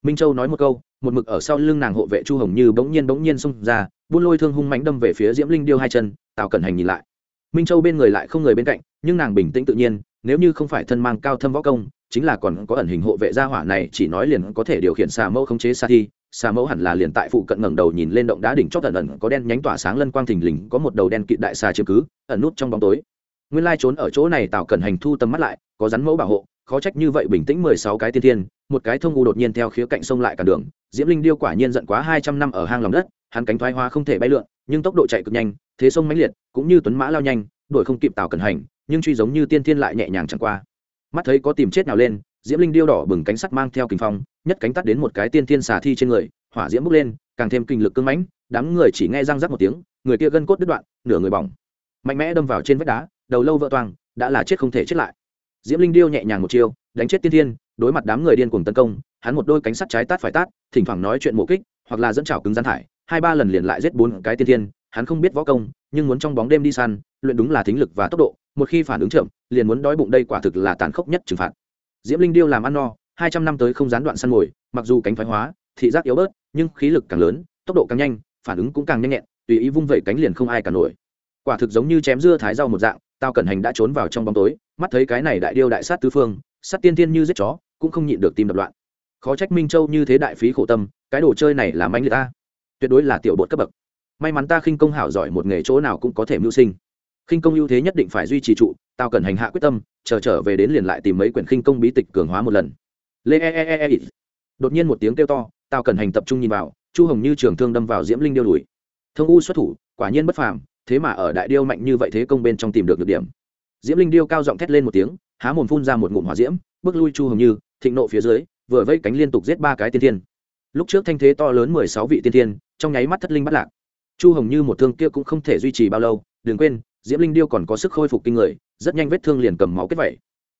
Speaker 1: Minh châu nói một câu một mực ở sau lưng nàng hộ vệ chu hồng như bỗng nhiên bỗng nhiên xông ra, buôn lôi thương hung mánh đâm về phía diễm linh điêu hai chân, tào cẩn hành nhìn lại. Minh châu bên người lại không người bên cạnh, nhưng nàng bình tĩnh tự nhiên, nếu như không phải thân mang cao thâm võ công, chính là còn có ẩn hình hộ vệ gia hỏa này, chỉ nói liền có thể điều khiển xà mẫu khống chế sa thi, xà mẫu hẳn là liền tại phụ cận ngẩng đầu nhìn lên động đá đỉnh chót ẩn ẩn có đen nhánh tỏa sáng lân quang thình lình, có một đầu đen kịt đại xà chiếm cứ, ẩn nút trong bóng tối. Nguyên lai trốn ở chỗ này tạo cẩn hành thu tầm mắt lại, có rắn mẫu bảo hộ khó trách như vậy bình tĩnh mười sáu cái tiên thiên, một cái thông u đột nhiên theo khía cạnh sông lại cả đường. Diễm linh điêu quả nhiên giận quá hai trăm năm ở hang lòng đất, hắn cánh thoái hoa không thể bay lượn, nhưng tốc độ chạy cực nhanh, thế sông mãnh liệt, cũng như tuấn mã lao nhanh, đuổi không kịp tào cẩn hành, nhưng truy giống như tiên thiên lại nhẹ nhàng chẳng qua. Mắt thấy có tìm chết nào lên, diễm linh điêu đỏ bừng cánh sắt mang theo kinh phong, nhất cánh tắt đến một cái tiên thiên xà thi trên người, hỏa diễm bốc lên, càng thêm kinh lực cưng mãnh, đám người chỉ nghe răng rắc một tiếng, người kia gân cốt đứt đoạn, nửa người bỏng. Mạnh mẽ đâm vào trên vách đá, đầu lâu vỡ toang, đã là chết không thể chết lại diễm linh điêu nhẹ nhàng một chiêu, đánh chết tiên thiên, đối mặt đám người điên cuồng tấn công, hắn một đôi cánh sắt trái tát phải tát, thỉnh thoảng nói chuyện mộ kích, hoặc là dẫn trào cứng gian thải, hai ba lần liền lại giết bốn cái tiên thiên, hắn không biết võ công, nhưng muốn trong bóng đêm đi săn, luyện đúng là thính lực và tốc độ, một khi phản ứng chậm, liền muốn đói bụng đây quả thực là tàn khốc nhất trừng phạt. Diễm linh điêu làm ăn no, hai trăm năm tới không gián đoạn săn mồi, mặc dù cánh thoái hóa, thị giác yếu bớt, nhưng khí lực càng lớn, tốc độ càng nhanh, phản ứng cũng càng nhanh nhẹn, tùy ý vung vẩy cánh liền không ai cả nổi. Quả thực giống như chém dưa thái rau một dạng tao cẩn hành đã trốn vào trong bóng tối, mắt thấy cái này đại điêu đại sát tứ phương, sát tiên tiên như giết chó, cũng không nhịn được tim đập loạn. Khó trách minh châu như thế đại phí khổ tâm, cái đồ chơi này làm anh người ta. Tuyệt đối là tiểu bột cấp bậc. May mắn ta khinh công hảo giỏi một nghề chỗ nào cũng có thể mưu sinh. Khinh công ưu thế nhất định phải duy trì trụ tao cần hành hạ quyết tâm, chờ trở về đến liền lại tìm mấy quyển khinh công bí tịch cường hóa một lần. Lê e e e e, e. đột nhiên một tiếng kêu to tao cần hành tập trung nhìn vào, chu hồng như trường thương đâm vào diễm linh điêu đùi thông u xuất thủ, quả nhiên bất phàm thế mà ở đại điêu mạnh như vậy thế công bên trong tìm được được điểm. Diễm linh điêu cao giọng thét lên một tiếng, há mồm phun ra một ngụm hỏa diễm, bước lui chu hồng như, thịnh nộ phía dưới, vừa vây cánh liên tục giết ba cái tiên thiên. Lúc trước thanh thế to lớn mười sáu vị tiên thiên, trong nháy mắt thất linh bắt lạc. Chu hồng như một thương kia cũng không thể duy trì bao lâu, đừng quên, diễm linh điêu còn có sức khôi phục kinh người, rất nhanh vết thương liền cầm máu kết vẩy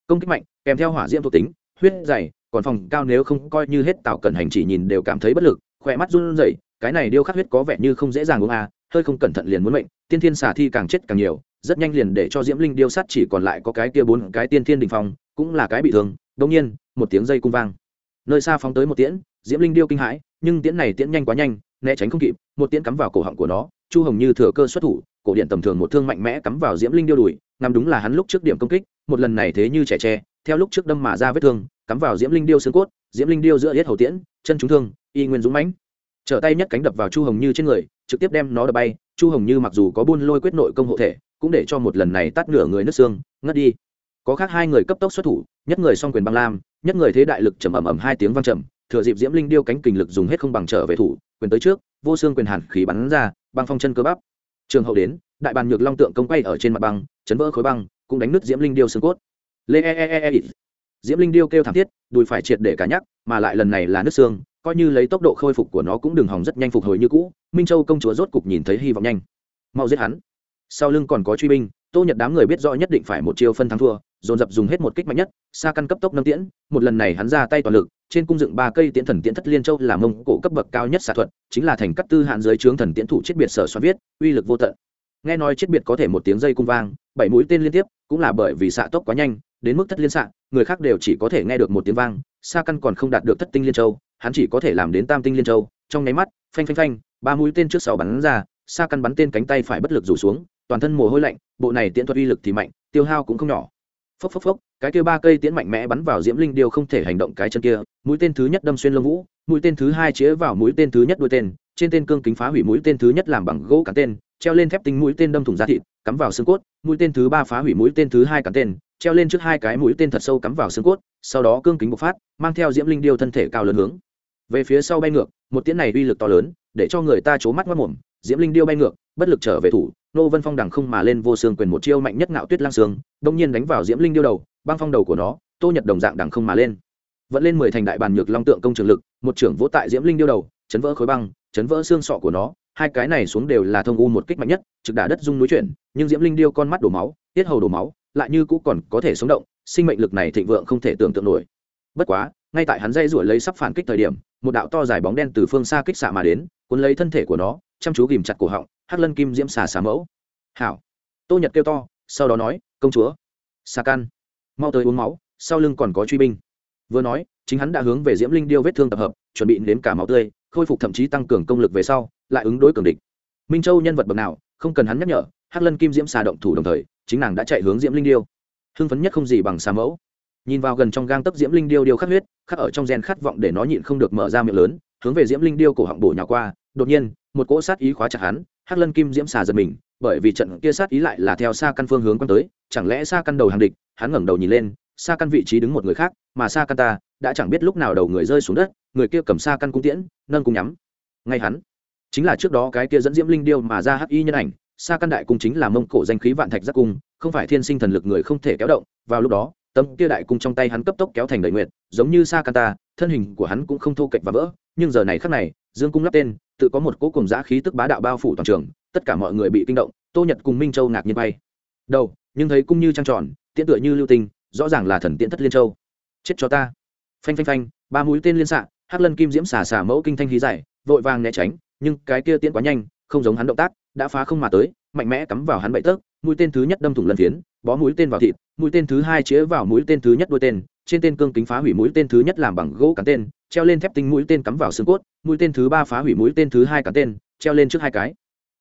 Speaker 1: công kích mạnh, kèm theo hỏa diễm thuộc tính, huyết dày, còn phòng cao nếu không coi như hết tạo cẩn hành chỉ nhìn đều cảm thấy bất lực, khỏe mắt run rẩy, cái này điêu khắc huyết có vẻ như không dễ dàng uống à hơi không cẩn thận liền muốn mệnh, tiên thiên xà thi càng chết càng nhiều, rất nhanh liền để cho diễm linh điêu sắt chỉ còn lại có cái kia bốn cái tiên thiên đình phong, cũng là cái bị thương đông nhiên, một tiếng dây cung vang. Nơi xa phóng tới một tiễn, diễm linh điêu kinh hãi, nhưng tiễn này tiễn nhanh quá nhanh, né tránh không kịp, một tiễn cắm vào cổ họng của nó, chu hồng như thừa cơ xuất thủ, cổ điện tầm thường một thương mạnh mẽ cắm vào diễm linh điêu đùi, ngắm đúng là hắn lúc trước điểm công kích, một lần này thế như trẻ tre, theo lúc trước đâm mà ra vết thương, cắm vào diễm linh điêu xương cốt, diễm linh điêu giữa yết hầu tiễn, chân trúng thương, y nguyên dũng mãnh. Trở tay nhất cánh đập vào chu hồng như trên người trực tiếp đem nó đập bay, chu hồng như mặc dù có buôn lôi quyết nội công hộ thể, cũng để cho một lần này tắt nửa người nước xương, ngất đi. Có khác hai người cấp tốc xuất thủ, nhất người song quyền băng lam, nhất người thế đại lực trầm ầm ầm hai tiếng vang trầm, thừa dịp diễm linh điêu cánh kình lực dùng hết không bằng trở về thủ, quyền tới trước, vô xương quyền hàn khí bắn ra, băng phong chân cơ bắp. Trường hậu đến, đại bàn nhược long tượng công quay ở trên mặt băng, chấn vỡ khối băng, cũng đánh nứt diễm linh điêu xương cốt. Lê e e e e. e. Diễm linh điêu kêu thảm thiết, đùi phải triệt để cả nhắc, mà lại lần này là nứt xương coi như lấy tốc độ khôi phục của nó cũng đừng hỏng rất nhanh phục hồi như cũ, minh châu công chúa rốt cục nhìn thấy hy vọng nhanh. Mau giết hắn. Sau lưng còn có truy binh, tô nhật đám người biết rõ nhất định phải một chiêu phân thắng thua, dồn dập dùng hết một kích mạnh nhất xa căn cấp tốc nâng tiễn, một lần này hắn ra tay toàn lực, trên cung dựng ba cây tiễn thần tiễn thất liên châu là mông cổ cấp bậc cao nhất xạ thuật, chính là thành cắt tư hạn dưới trướng thần tiễn thủ chết biệt sở xoắn viết, uy lực vô tận. Nghe nói chết biệt có thể một tiếng dây cung vang, bảy mũi tên liên tiếp, cũng là bởi vì xạ tốc quá nhanh, đến mức thất liên xạ, người khác đều chỉ có thể nghe được một tiếng vang xa căn còn không đạt được thất tinh liên châu hắn chỉ có thể làm đến tam tinh liên châu, trong nháy mắt, phanh phanh phanh, ba mũi tên trước sau bắn ra xa căn bắn tên cánh tay phải bất lực rủ xuống, toàn thân mồ hôi lạnh, bộ này tiễn thuật uy lực thì mạnh, tiêu hao cũng không nhỏ. Phốc phốc phốc, cái kia ba cây tiễn mạnh mẽ bắn vào diễm linh điều không thể hành động cái chân kia, mũi tên thứ nhất đâm xuyên lông vũ, mũi tên thứ hai chĩa vào mũi tên thứ nhất đuôi tên, trên tên cương kính phá hủy mũi tên thứ nhất làm bằng gỗ cả tên, treo lên thép tinh mũi tên đâm thủng da thịt, cắm vào xương cốt, mũi tên thứ ba phá hủy mũi tên thứ hai cả tên, treo lên trước hai cái mũi tên thật sâu cắm vào xương cốt, sau đó cương kính bộc phát, mang theo diễm linh điêu thân thể cao lớn hướng về phía sau bay ngược, một tiễn này uy lực to lớn, để cho người ta c mắt mất mồm, diễm linh điêu bay ngược, bất lực trở về thủ, nô vân phong đằng không mà lên vô xương quyền một chiêu mạnh nhất ngạo tuyết lang xương đông nhiên đánh vào diễm linh điêu đầu, băng phong đầu của nó, tô nhật đồng dạng đằng không mà lên. Vẫn lên mười thành đại bàn nhược long tượng công trường lực, một trưởng vỗ tại diễm linh điêu đầu, chấn vỡ khối băng, chấn vỡ xương sọ của nó, hai cái này xuống đều là thông u một kích mạnh nhất, trực đả đất dung núi chuyển, nhưng diễm linh điêu con mắt đổ máu, tiết hầu đổ máu, lại như cũ còn có thể sống động, sinh mệnh lực này thịnh vượng không thể tưởng tượng nổi. Bất quá ngay tại hắn dây rủi lấy sắp phản kích thời điểm, một đạo to dài bóng đen từ phương xa kích xạ mà đến, cuốn lấy thân thể của nó, chăm chú ghìm chặt cổ họng, hắc lân kim diễm xà xà mẫu. Hảo. Tô nhật kêu to, sau đó nói, công chúa. Xà can. Mau tới uống máu, sau lưng còn có truy binh. Vừa nói, chính hắn đã hướng về diễm linh điêu vết thương tập hợp, chuẩn bị nếm cả máu tươi, khôi phục thậm chí tăng cường công lực về sau, lại ứng đối cường địch. Minh châu nhân vật bậc nào, không cần hắn nhắc nhở, hắc lân kim diễm xà động thủ đồng thời, chính nàng đã chạy hướng diễm linh điêu. Hưng phấn nhất không gì bằng xà mẫu nhìn vào gần trong gang tấc diễm linh điêu điêu khắc huyết, khắc ở trong gen khát vọng để nó nhịn không được mở ra miệng lớn, hướng về diễm linh điêu cổ họng bổ nhỏ qua. Đột nhiên, một cỗ sát ý khóa chặt hắn, hắc lân kim diễm xà giật mình, bởi vì trận kia sát ý lại là theo xa căn phương hướng quan tới, chẳng lẽ xa căn đầu hàng địch? Hắn ngẩng đầu nhìn lên xa căn vị trí đứng một người khác, mà xa căn ta đã chẳng biết lúc nào đầu người rơi xuống đất, người kia cầm xa căn cung tiễn, nâng cung nhắm. Ngay hắn, chính là trước đó cái kia dẫn diễm linh điêu mà ra hắc y nhân ảnh xa căn đại cung chính là mông cổ danh khí vạn thạch giác cung, không phải thiên sinh thần lực người không thể kéo động, vào lúc đó tấm kia đại cung trong tay hắn cấp tốc kéo thành đầy nguyện, giống như sa canta thân hình của hắn cũng không thô kệch và vỡ, nhưng giờ này khắc này, dương cung lắp tên, tự có một cỗ cùng giã khí tức bá đạo bao phủ toàn trường, tất cả mọi người bị kinh động, tô nhật cùng minh châu ngạc nhiên bay đầu, nhưng thấy cung như trăng tròn, tiễn tựa như lưu tinh, rõ ràng là thần tiễn thất liên châu. Chết cho ta. Phanh phanh phanh, ba mũi tên liên xạ, hắc lân kim diễm xả xả mẫu kinh thanh khí giải vội vàng né tránh, nhưng cái kia tiễn quá nhanh, không giống hắn động tác, đã phá không mà tới, mạnh mẽ cắm vào hắn bậy tấc, mũi tên thứ nhất đâm thủng lân phiến bó mũi tên vào thịt, mũi tên thứ hai chĩa vào mũi tên thứ nhất đôi tên, trên tên cương kính phá hủy mũi tên thứ nhất làm bằng gỗ cắn tên, treo lên thép tinh mũi tên cắm vào xương cốt, mũi tên thứ ba phá hủy mũi tên thứ hai cắn tên, treo lên trước hai cái.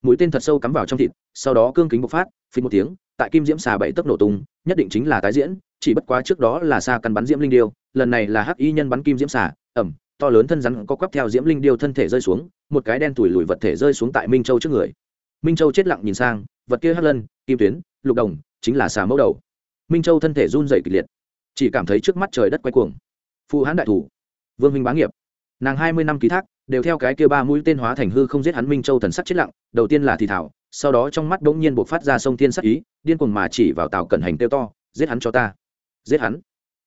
Speaker 1: Mũi tên thật sâu cắm vào trong thịt, sau đó cương kính bộc phát, phình một tiếng, tại kim diễm xà bảy tấc nổ tung, nhất định chính là tái diễn, chỉ bất quá trước đó là xa căn bắn diễm linh điêu, lần này là hắc y nhân bắn kim diễm xà, ẩm, to lớn thân rắn có quắp theo diễm linh điêu thân thể rơi xuống, một cái đen tủi lùi vật thể rơi xuống tại minh châu trước người. Minh châu chết lặng nhìn sang, vật kia hắc lân, kim tuyến, lục đồng chính là xà mẫu đầu. Minh châu thân thể run dày kịch liệt, chỉ cảm thấy trước mắt trời đất quay cuồng. Phụ hãn đại thủ, vương minh bá nghiệp. Nàng hai mươi năm ký thác, đều theo cái kia ba mũi tên hóa thành hư không giết hắn minh châu thần sắc chết lặng, đầu tiên là thì thảo, sau đó trong mắt bỗng nhiên buộc phát ra sông thiên sắc ý, điên cuồng mà chỉ vào tàu cẩn hành tiêu to, giết hắn cho ta, giết hắn.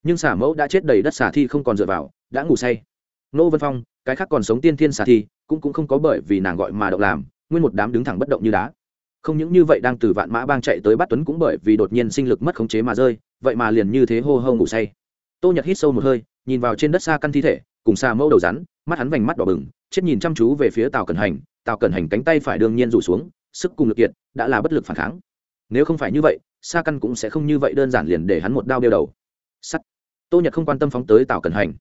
Speaker 1: Nhưng xả mẫu đã chết đầy đất xả thi không còn dựa vào, đã ngủ say. Nô vân phong, cái khác còn sống tiên thiên xả thi, cũng cũng không có bởi vì nàng gọi mà động làm, nguyên một đám đứng thẳng bất động như đá không những như vậy đang từ vạn mã bang chạy tới bắt tuấn cũng bởi vì đột nhiên sinh lực mất khống chế mà rơi, vậy mà liền như thế hô hô ngủ say. Tô nhật hít sâu một hơi, nhìn vào trên đất xa căn thi thể, cùng xa mẫu đầu rắn, mắt hắn vành mắt đỏ bừng, chết nhìn chăm chú về phía tàu cẩn hành tàu cẩn hành cánh tay phải đương nhiên rủ xuống, sức cùng lực kiệt, đã là bất lực phản kháng. Nếu không phải như vậy, xa căn cũng sẽ không như vậy đơn giản liền để hắn một đao đeo đầu. Sắt. Tô nhật không quan tâm phóng tới tàu cẩn hành.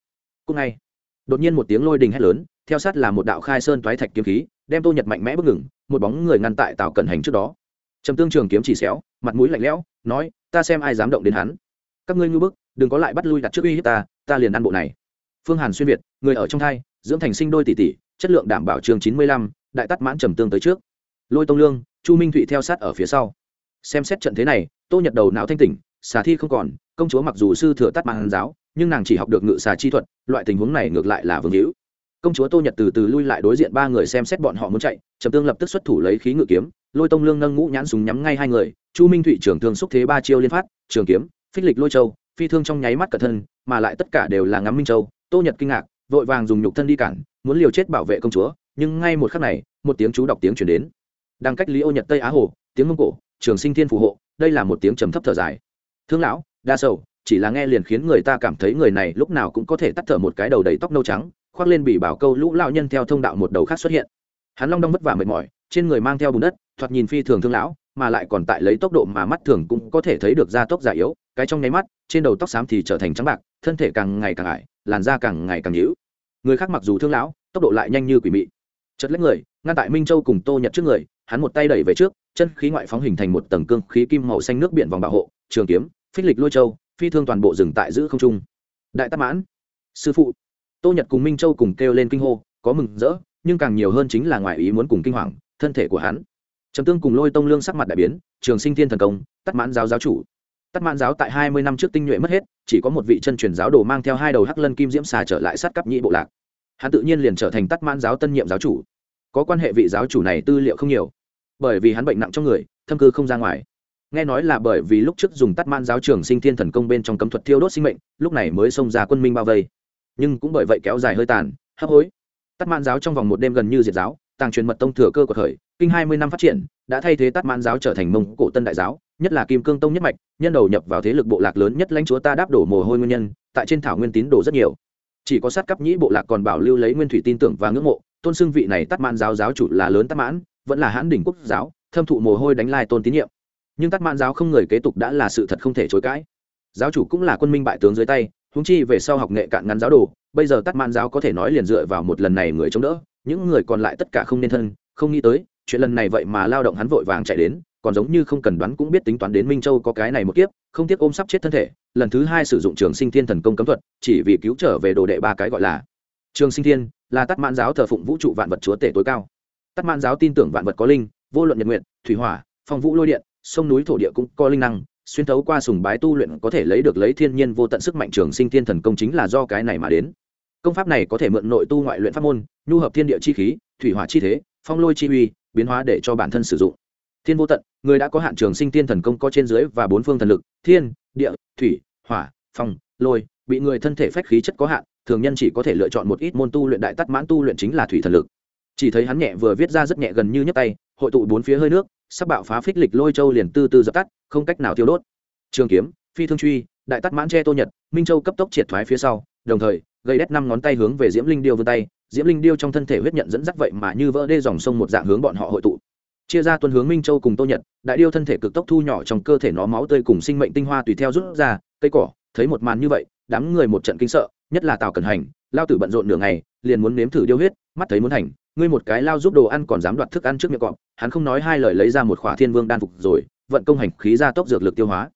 Speaker 1: Cũng ngay đột nhiên một tiếng lôi đình hét lớn, theo sát là một đạo khai sơn toái thạch kiếm khí, đem tô nhật mạnh mẽ bước ngừng, một bóng người ngăn tại tào cẩn hành trước đó. Trầm tương trường kiếm chỉ xéo, mặt mũi lạnh lẽo, nói, ta xem ai dám động đến hắn. Các ngươi ngư bức, đừng có lại bắt lui đặt trước uy hiếp ta ta liền ăn bộ này. Phương hàn xuyên việt, người ở trong thai, dưỡng thành sinh đôi tỷ tỷ, chất lượng đảm bảo trường chín mươi lăm, đại tắt mãn trầm tương tới trước. Lôi tông lương, chu minh thụy theo sát ở phía sau. Xem xét trận thế này, tô nhật đầu não thanh tỉnh xà thi không còn, công chúa mặc dù sư thừa tắt mạng giáo, nhưng nàng chỉ học được ngự xà chi thuật, loại tình huống này ngược lại là vương hữu. Công chúa tô nhật từ từ lui lại đối diện ba người xem xét bọn họ muốn chạy, trầm tương lập tức xuất thủ lấy khí ngự kiếm, lôi tông lương nâng ngũ nhãn súng nhắm ngay hai người, chu minh thụy trưởng thương xúc thế ba chiêu liên phát, trường kiếm, phích lịch lôi châu, phi thương trong nháy mắt cẩn thân, mà lại tất cả đều là ngắm minh châu. Tô nhật kinh ngạc, vội vàng dùng nhục thân đi cản, muốn liều chết bảo vệ công chúa, nhưng ngay một khắc này, một tiếng chú đọc tiếng chuyển đến. Đang cách lý ô nhật tây á hồ, tiếng mông cổ, trường sinh thiên phù hộ, đây là một tiếng trầm thấp thở dài thương lão, đa sầu, chỉ là nghe liền khiến người ta cảm thấy người này lúc nào cũng có thể tắt thở một cái đầu đầy tóc nâu trắng, khoác lên bị bảo câu lũ lão nhân theo thông đạo một đầu khác xuất hiện. Hắn long đong vất vả mệt mỏi, trên người mang theo bùn đất, thoạt nhìn phi thường thương lão, mà lại còn tại lấy tốc độ mà mắt thường cũng có thể thấy được da tốc già yếu, cái trong nháy mắt, trên đầu tóc xám thì trở thành trắng bạc, thân thể càng ngày càng ải, làn da càng ngày càng nhữ người khác mặc dù thương lão, tốc độ lại nhanh như quỷ mị. Chật lấy người, ngăn tại minh châu cùng tô nhật trước người, hắn một tay đẩy về trước, chân khí ngoại phóng hình thành một tầng cương khí kim màu xanh nước biển vòng bảo hộ, trường kiếm phích lịch lôi châu, phi thương toàn bộ rừng tại giữ không trung. Đại tắc mãn, sư phụ, tô nhật cùng minh châu cùng kêu lên kinh hô, có mừng rỡ, nhưng càng nhiều hơn chính là ngoại ý muốn cùng kinh hoàng, thân thể của hắn. Trầm tương cùng lôi tông lương sắc mặt đại biến, trường sinh thiên thần công tắc mãn giáo giáo chủ. Tắc mãn giáo tại hai mươi năm trước tinh nhuệ mất hết, chỉ có một vị chân truyền giáo đồ mang theo hai đầu hắc lân kim diễm xà trở lại sát cấp nhị bộ lạc. Hắn tự nhiên liền trở thành tắc mãn giáo tân nhiệm giáo chủ. Có quan hệ vị giáo chủ này tư liệu không nhiều, bởi vì hắn bệnh nặng trong người, thâm cư không ra ngoài nghe nói là bởi vì lúc trước dùng tắt man giáo trường sinh thiên thần công bên trong cấm thuật thiêu đốt sinh mệnh, lúc này mới xông ra quân minh bao vây. Nhưng cũng bởi vậy kéo dài hơi tàn, hấp hối. Tắt man giáo trong vòng một đêm gần như diệt giáo, tàng truyền mật tông thừa cơ của thời, kinh hai mươi năm phát triển, đã thay thế tắt man giáo trở thành mông cổ tân đại giáo, nhất là kim cương tông nhất mạch, nhân đầu nhập vào thế lực bộ lạc lớn nhất lãnh chúa ta đáp đổ mồ hôi nguyên nhân, tại trên thảo nguyên tín đồ rất nhiều. Chỉ có sát cấp nhĩ bộ lạc còn bảo lưu lấy nguyên thủy tin tưởng và ngưỡng mộ, tôn xưng vị này tắt man giáo giáo chủ là lớn tắt mãn, vẫn là hãn đỉnh quốc giáo, thâm thụ mồ hôi đánh lai tôn tín nhiệm nhưng tắt mãn giáo không người kế tục đã là sự thật không thể chối cãi. Giáo chủ cũng là quân minh bại tướng dưới tay húng chi về sau học nghệ cạn ngắn giáo đồ, bây giờ tắt mãn giáo có thể nói liền dựa vào một lần này người chống đỡ, những người còn lại tất cả không nên thân, không nghĩ tới, chuyện lần này vậy mà lao động hắn vội vàng chạy đến, còn giống như không cần đoán cũng biết tính toán đến minh châu có cái này một kiếp, không tiếc ôm sắp chết thân thể, lần thứ hai sử dụng trường sinh thiên thần công cấm thuật, chỉ vì cứu trở về đồ đệ ba cái gọi là trường sinh thiên, là tắt mãn giáo thờ phụng vũ trụ vạn vật chúa tể tối cao. Tắt mãn giáo tin tưởng vạn vật có linh, vô luận nhật nguyện thủy hỏa, phong vũ lôi điện sông núi thổ địa cũng có linh năng, xuyên thấu qua sùng bái tu luyện có thể lấy được lấy thiên nhiên vô tận sức mạnh trường sinh thiên thần công chính là do cái này mà đến. Công pháp này có thể mượn nội tu ngoại luyện pháp môn, nhu hợp thiên địa chi khí, thủy hỏa chi thế, phong lôi chi uy, biến hóa để cho bản thân sử dụng. Thiên vô tận, người đã có hạn trường sinh thiên thần công có trên dưới và bốn phương thần lực, thiên, địa, thủy, hỏa, phong, lôi, bị người thân thể phách khí chất có hạn, thường nhân chỉ có thể lựa chọn một ít môn tu luyện đại tắt mãn tu luyện chính là thủy thần lực. Chỉ thấy hắn nhẹ vừa viết ra rất nhẹ gần như nhấc tay, hội tụ bốn phía hơi nước sắp bạo phá phích lịch lôi châu liền tư tư dập tắt, không cách nào tiêu đốt. Trường kiếm, phi thương truy, đại tắt mãn tre tô nhật, minh châu cấp tốc triệt thoái phía sau, đồng thời, gây đét năm ngón tay hướng về diễm linh điêu vươn tay, diễm linh điêu trong thân thể huyết nhận dẫn dắt vậy mà như vỡ đê dòng sông một dạng hướng bọn họ hội tụ. Chia ra tuân hướng minh châu cùng tô nhật, đại điêu thân thể cực tốc thu nhỏ trong cơ thể nó máu tươi cùng sinh mệnh tinh hoa tùy theo rút ra, cây cỏ, thấy một màn như vậy, đám người một trận kinh sợ, nhất là tào cẩn hành, lao tử bận rộn nửa ngày, liền muốn nếm thử điêu huyết, mắt thấy muốn hành ngươi một cái lao giúp đồ ăn còn dám đoạt thức ăn trước miệng cọp, hắn không nói hai lời lấy ra một khỏa thiên vương đan phục rồi, vận công hành khí ra tốc dược lực tiêu hóa.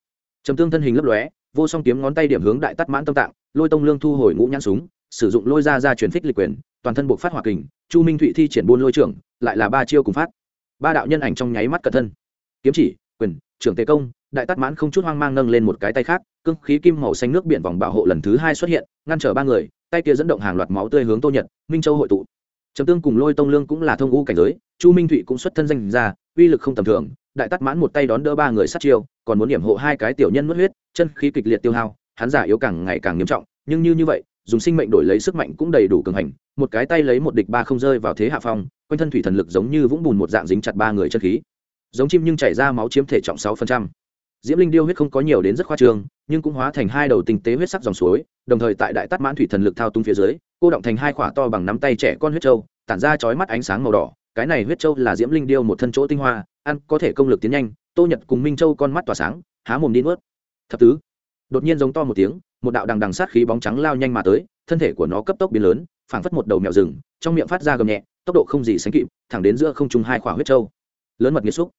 Speaker 1: Trầm tương thân hình lấp lóe, vô song kiếm ngón tay điểm hướng đại tắt mãn tâm tạng, lôi tông lương thu hồi ngũ nhãn súng, sử dụng lôi ra ra chuyển phích lịch quyền, toàn thân buộc phát hỏa kình, chu minh thụy thi triển buôn lôi trưởng, lại là ba chiêu cùng phát. Ba đạo nhân ảnh trong nháy mắt cẩn thân. Kiếm chỉ, quyền, trưởng tề công, đại tắt mãn không chút hoang mang nâng lên một cái tay khác, cương khí kim màu xanh nước biển vòng bảo hộ lần thứ hai xuất hiện, ngăn trở ba người, tay kia dẫn động hàng loạt máu tươi hướng tô nhật, minh châu hội tụ trầm tương cùng lôi tông lương cũng là thông u cảnh giới, chu minh thụy cũng xuất thân danh ra uy lực không tầm thường, đại tắt mãn một tay đón đỡ ba người sát chiêu, còn muốn điểm hộ hai cái tiểu nhân mất huyết, chân khí kịch liệt tiêu hao, hắn giả yếu càng ngày càng nghiêm trọng, nhưng như như vậy, dùng sinh mệnh đổi lấy sức mạnh cũng đầy đủ cường hành, một cái tay lấy một địch ba không rơi vào thế hạ phong, quanh thân thủy thần lực giống như vũng bùn một dạng dính chặt ba người chân khí. Giống chim nhưng chảy ra máu chiếm thể trọng sáu phần trăm diễm linh điêu huyết không có nhiều đến rất khoa trương, nhưng cũng hóa thành hai đầu tinh tế huyết sắc dòng suối, đồng thời tại đại tát mãn thủy thần lực thao tung phía dưới, cô động thành hai khỏa to bằng nắm tay trẻ con huyết trâu tản ra chói mắt ánh sáng màu đỏ. Cái này huyết trâu là diễm linh điêu một thân chỗ tinh hoa, ăn có thể công lực tiến nhanh, tô nhật cùng minh châu con mắt tỏa sáng, há mồm đi nuốt. Thập tứ, đột nhiên giống to một tiếng, một đạo đằng đằng sát khí bóng trắng lao nhanh mà tới, thân thể của nó cấp tốc biến lớn, phảng phất một đầu mèo rừng, trong miệng phát ra gầm nhẹ, tốc độ không gì sánh kịp, thẳng đến giữa không trung hai khỏa huyết trâu lớn mật nghiệt xúc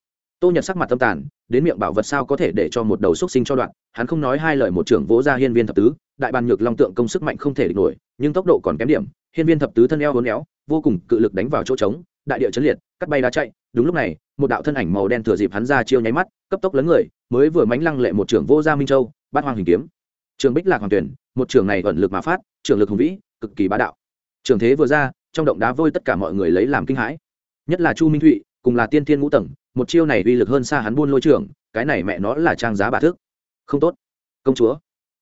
Speaker 1: tô nhật sắc mặt tâm tàn, đến miệng bảo vật sao có thể để cho một đầu xúc sinh cho đoạn, hắn không nói hai lời một trưởng vỗ ra hiên viên thập tứ, đại bàn nhược long tượng công sức mạnh không thể địch nổi, nhưng tốc độ còn kém điểm, hiên viên thập tứ thân eo hốn éo, vô cùng cự lực đánh vào chỗ trống, đại địa chấn liệt, cắt bay đá chạy, đúng lúc này, một đạo thân ảnh màu đen thừa dịp hắn ra chiêu nháy mắt, cấp tốc lớn người, mới vừa mánh lăng lệ một trưởng vô gia minh châu, bát hoang hình kiếm. Trường bích lạc hoàng tuyển, một trưởng này ẩn lực mà phát, trường lực hùng vĩ, cực kỳ bá đạo. Trường thế vừa ra, trong động đá vôi tất cả mọi người lấy làm kinh hãi. Nhất là chu minh thụy, cùng là tiên thiên ngũ tầng một chiêu này uy lực hơn xa hắn buôn lôi trưởng, cái này mẹ nó là trang giá bà thước. Không tốt. Công chúa.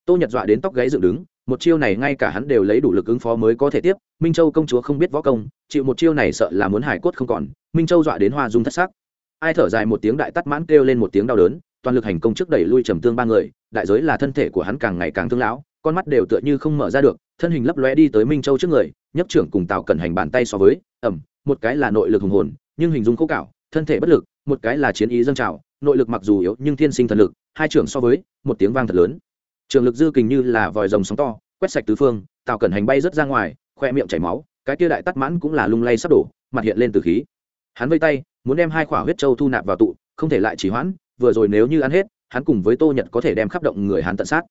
Speaker 1: Tô nhật dọa đến tóc gáy dựng đứng, một chiêu này ngay cả hắn đều lấy đủ lực ứng phó mới có thể tiếp. Minh châu công chúa không biết võ công, chịu một chiêu này sợ là muốn hải cốt không còn. Minh châu dọa đến hoa dung thất sắc. Ai thở dài một tiếng đại tắt mãn kêu lên một tiếng đau đớn, toàn lực hành công trước đẩy lui trầm tương ba người, đại giới là thân thể của hắn càng ngày càng thương lão, con mắt đều tựa như không mở ra được, thân hình lấp lóe đi tới minh châu trước người nhấp trưởng cùng tào cẩn hành bàn tay so với ẩm một cái là nội lực hùng hồn, nhưng hình dung khô cạo thân thể bất lực, một cái là chiến ý dâng trào, nội lực mặc dù yếu nhưng thiên sinh thần lực, hai trưởng so với, một tiếng vang thật lớn. Trường lực dư kình như là vòi rồng sóng to, quét sạch tứ phương, tào cẩn hành bay rớt ra ngoài, khoe miệng chảy máu, cái kia đại tắt mãn cũng là lung lay sắp đổ, mặt hiện lên từ khí. Hắn vây tay, muốn đem hai khỏa huyết châu thu nạp vào tụ, không thể lại chỉ hoãn, vừa rồi nếu như ăn hết, hắn cùng với tô nhật có thể đem khắp động người hắn tận sát.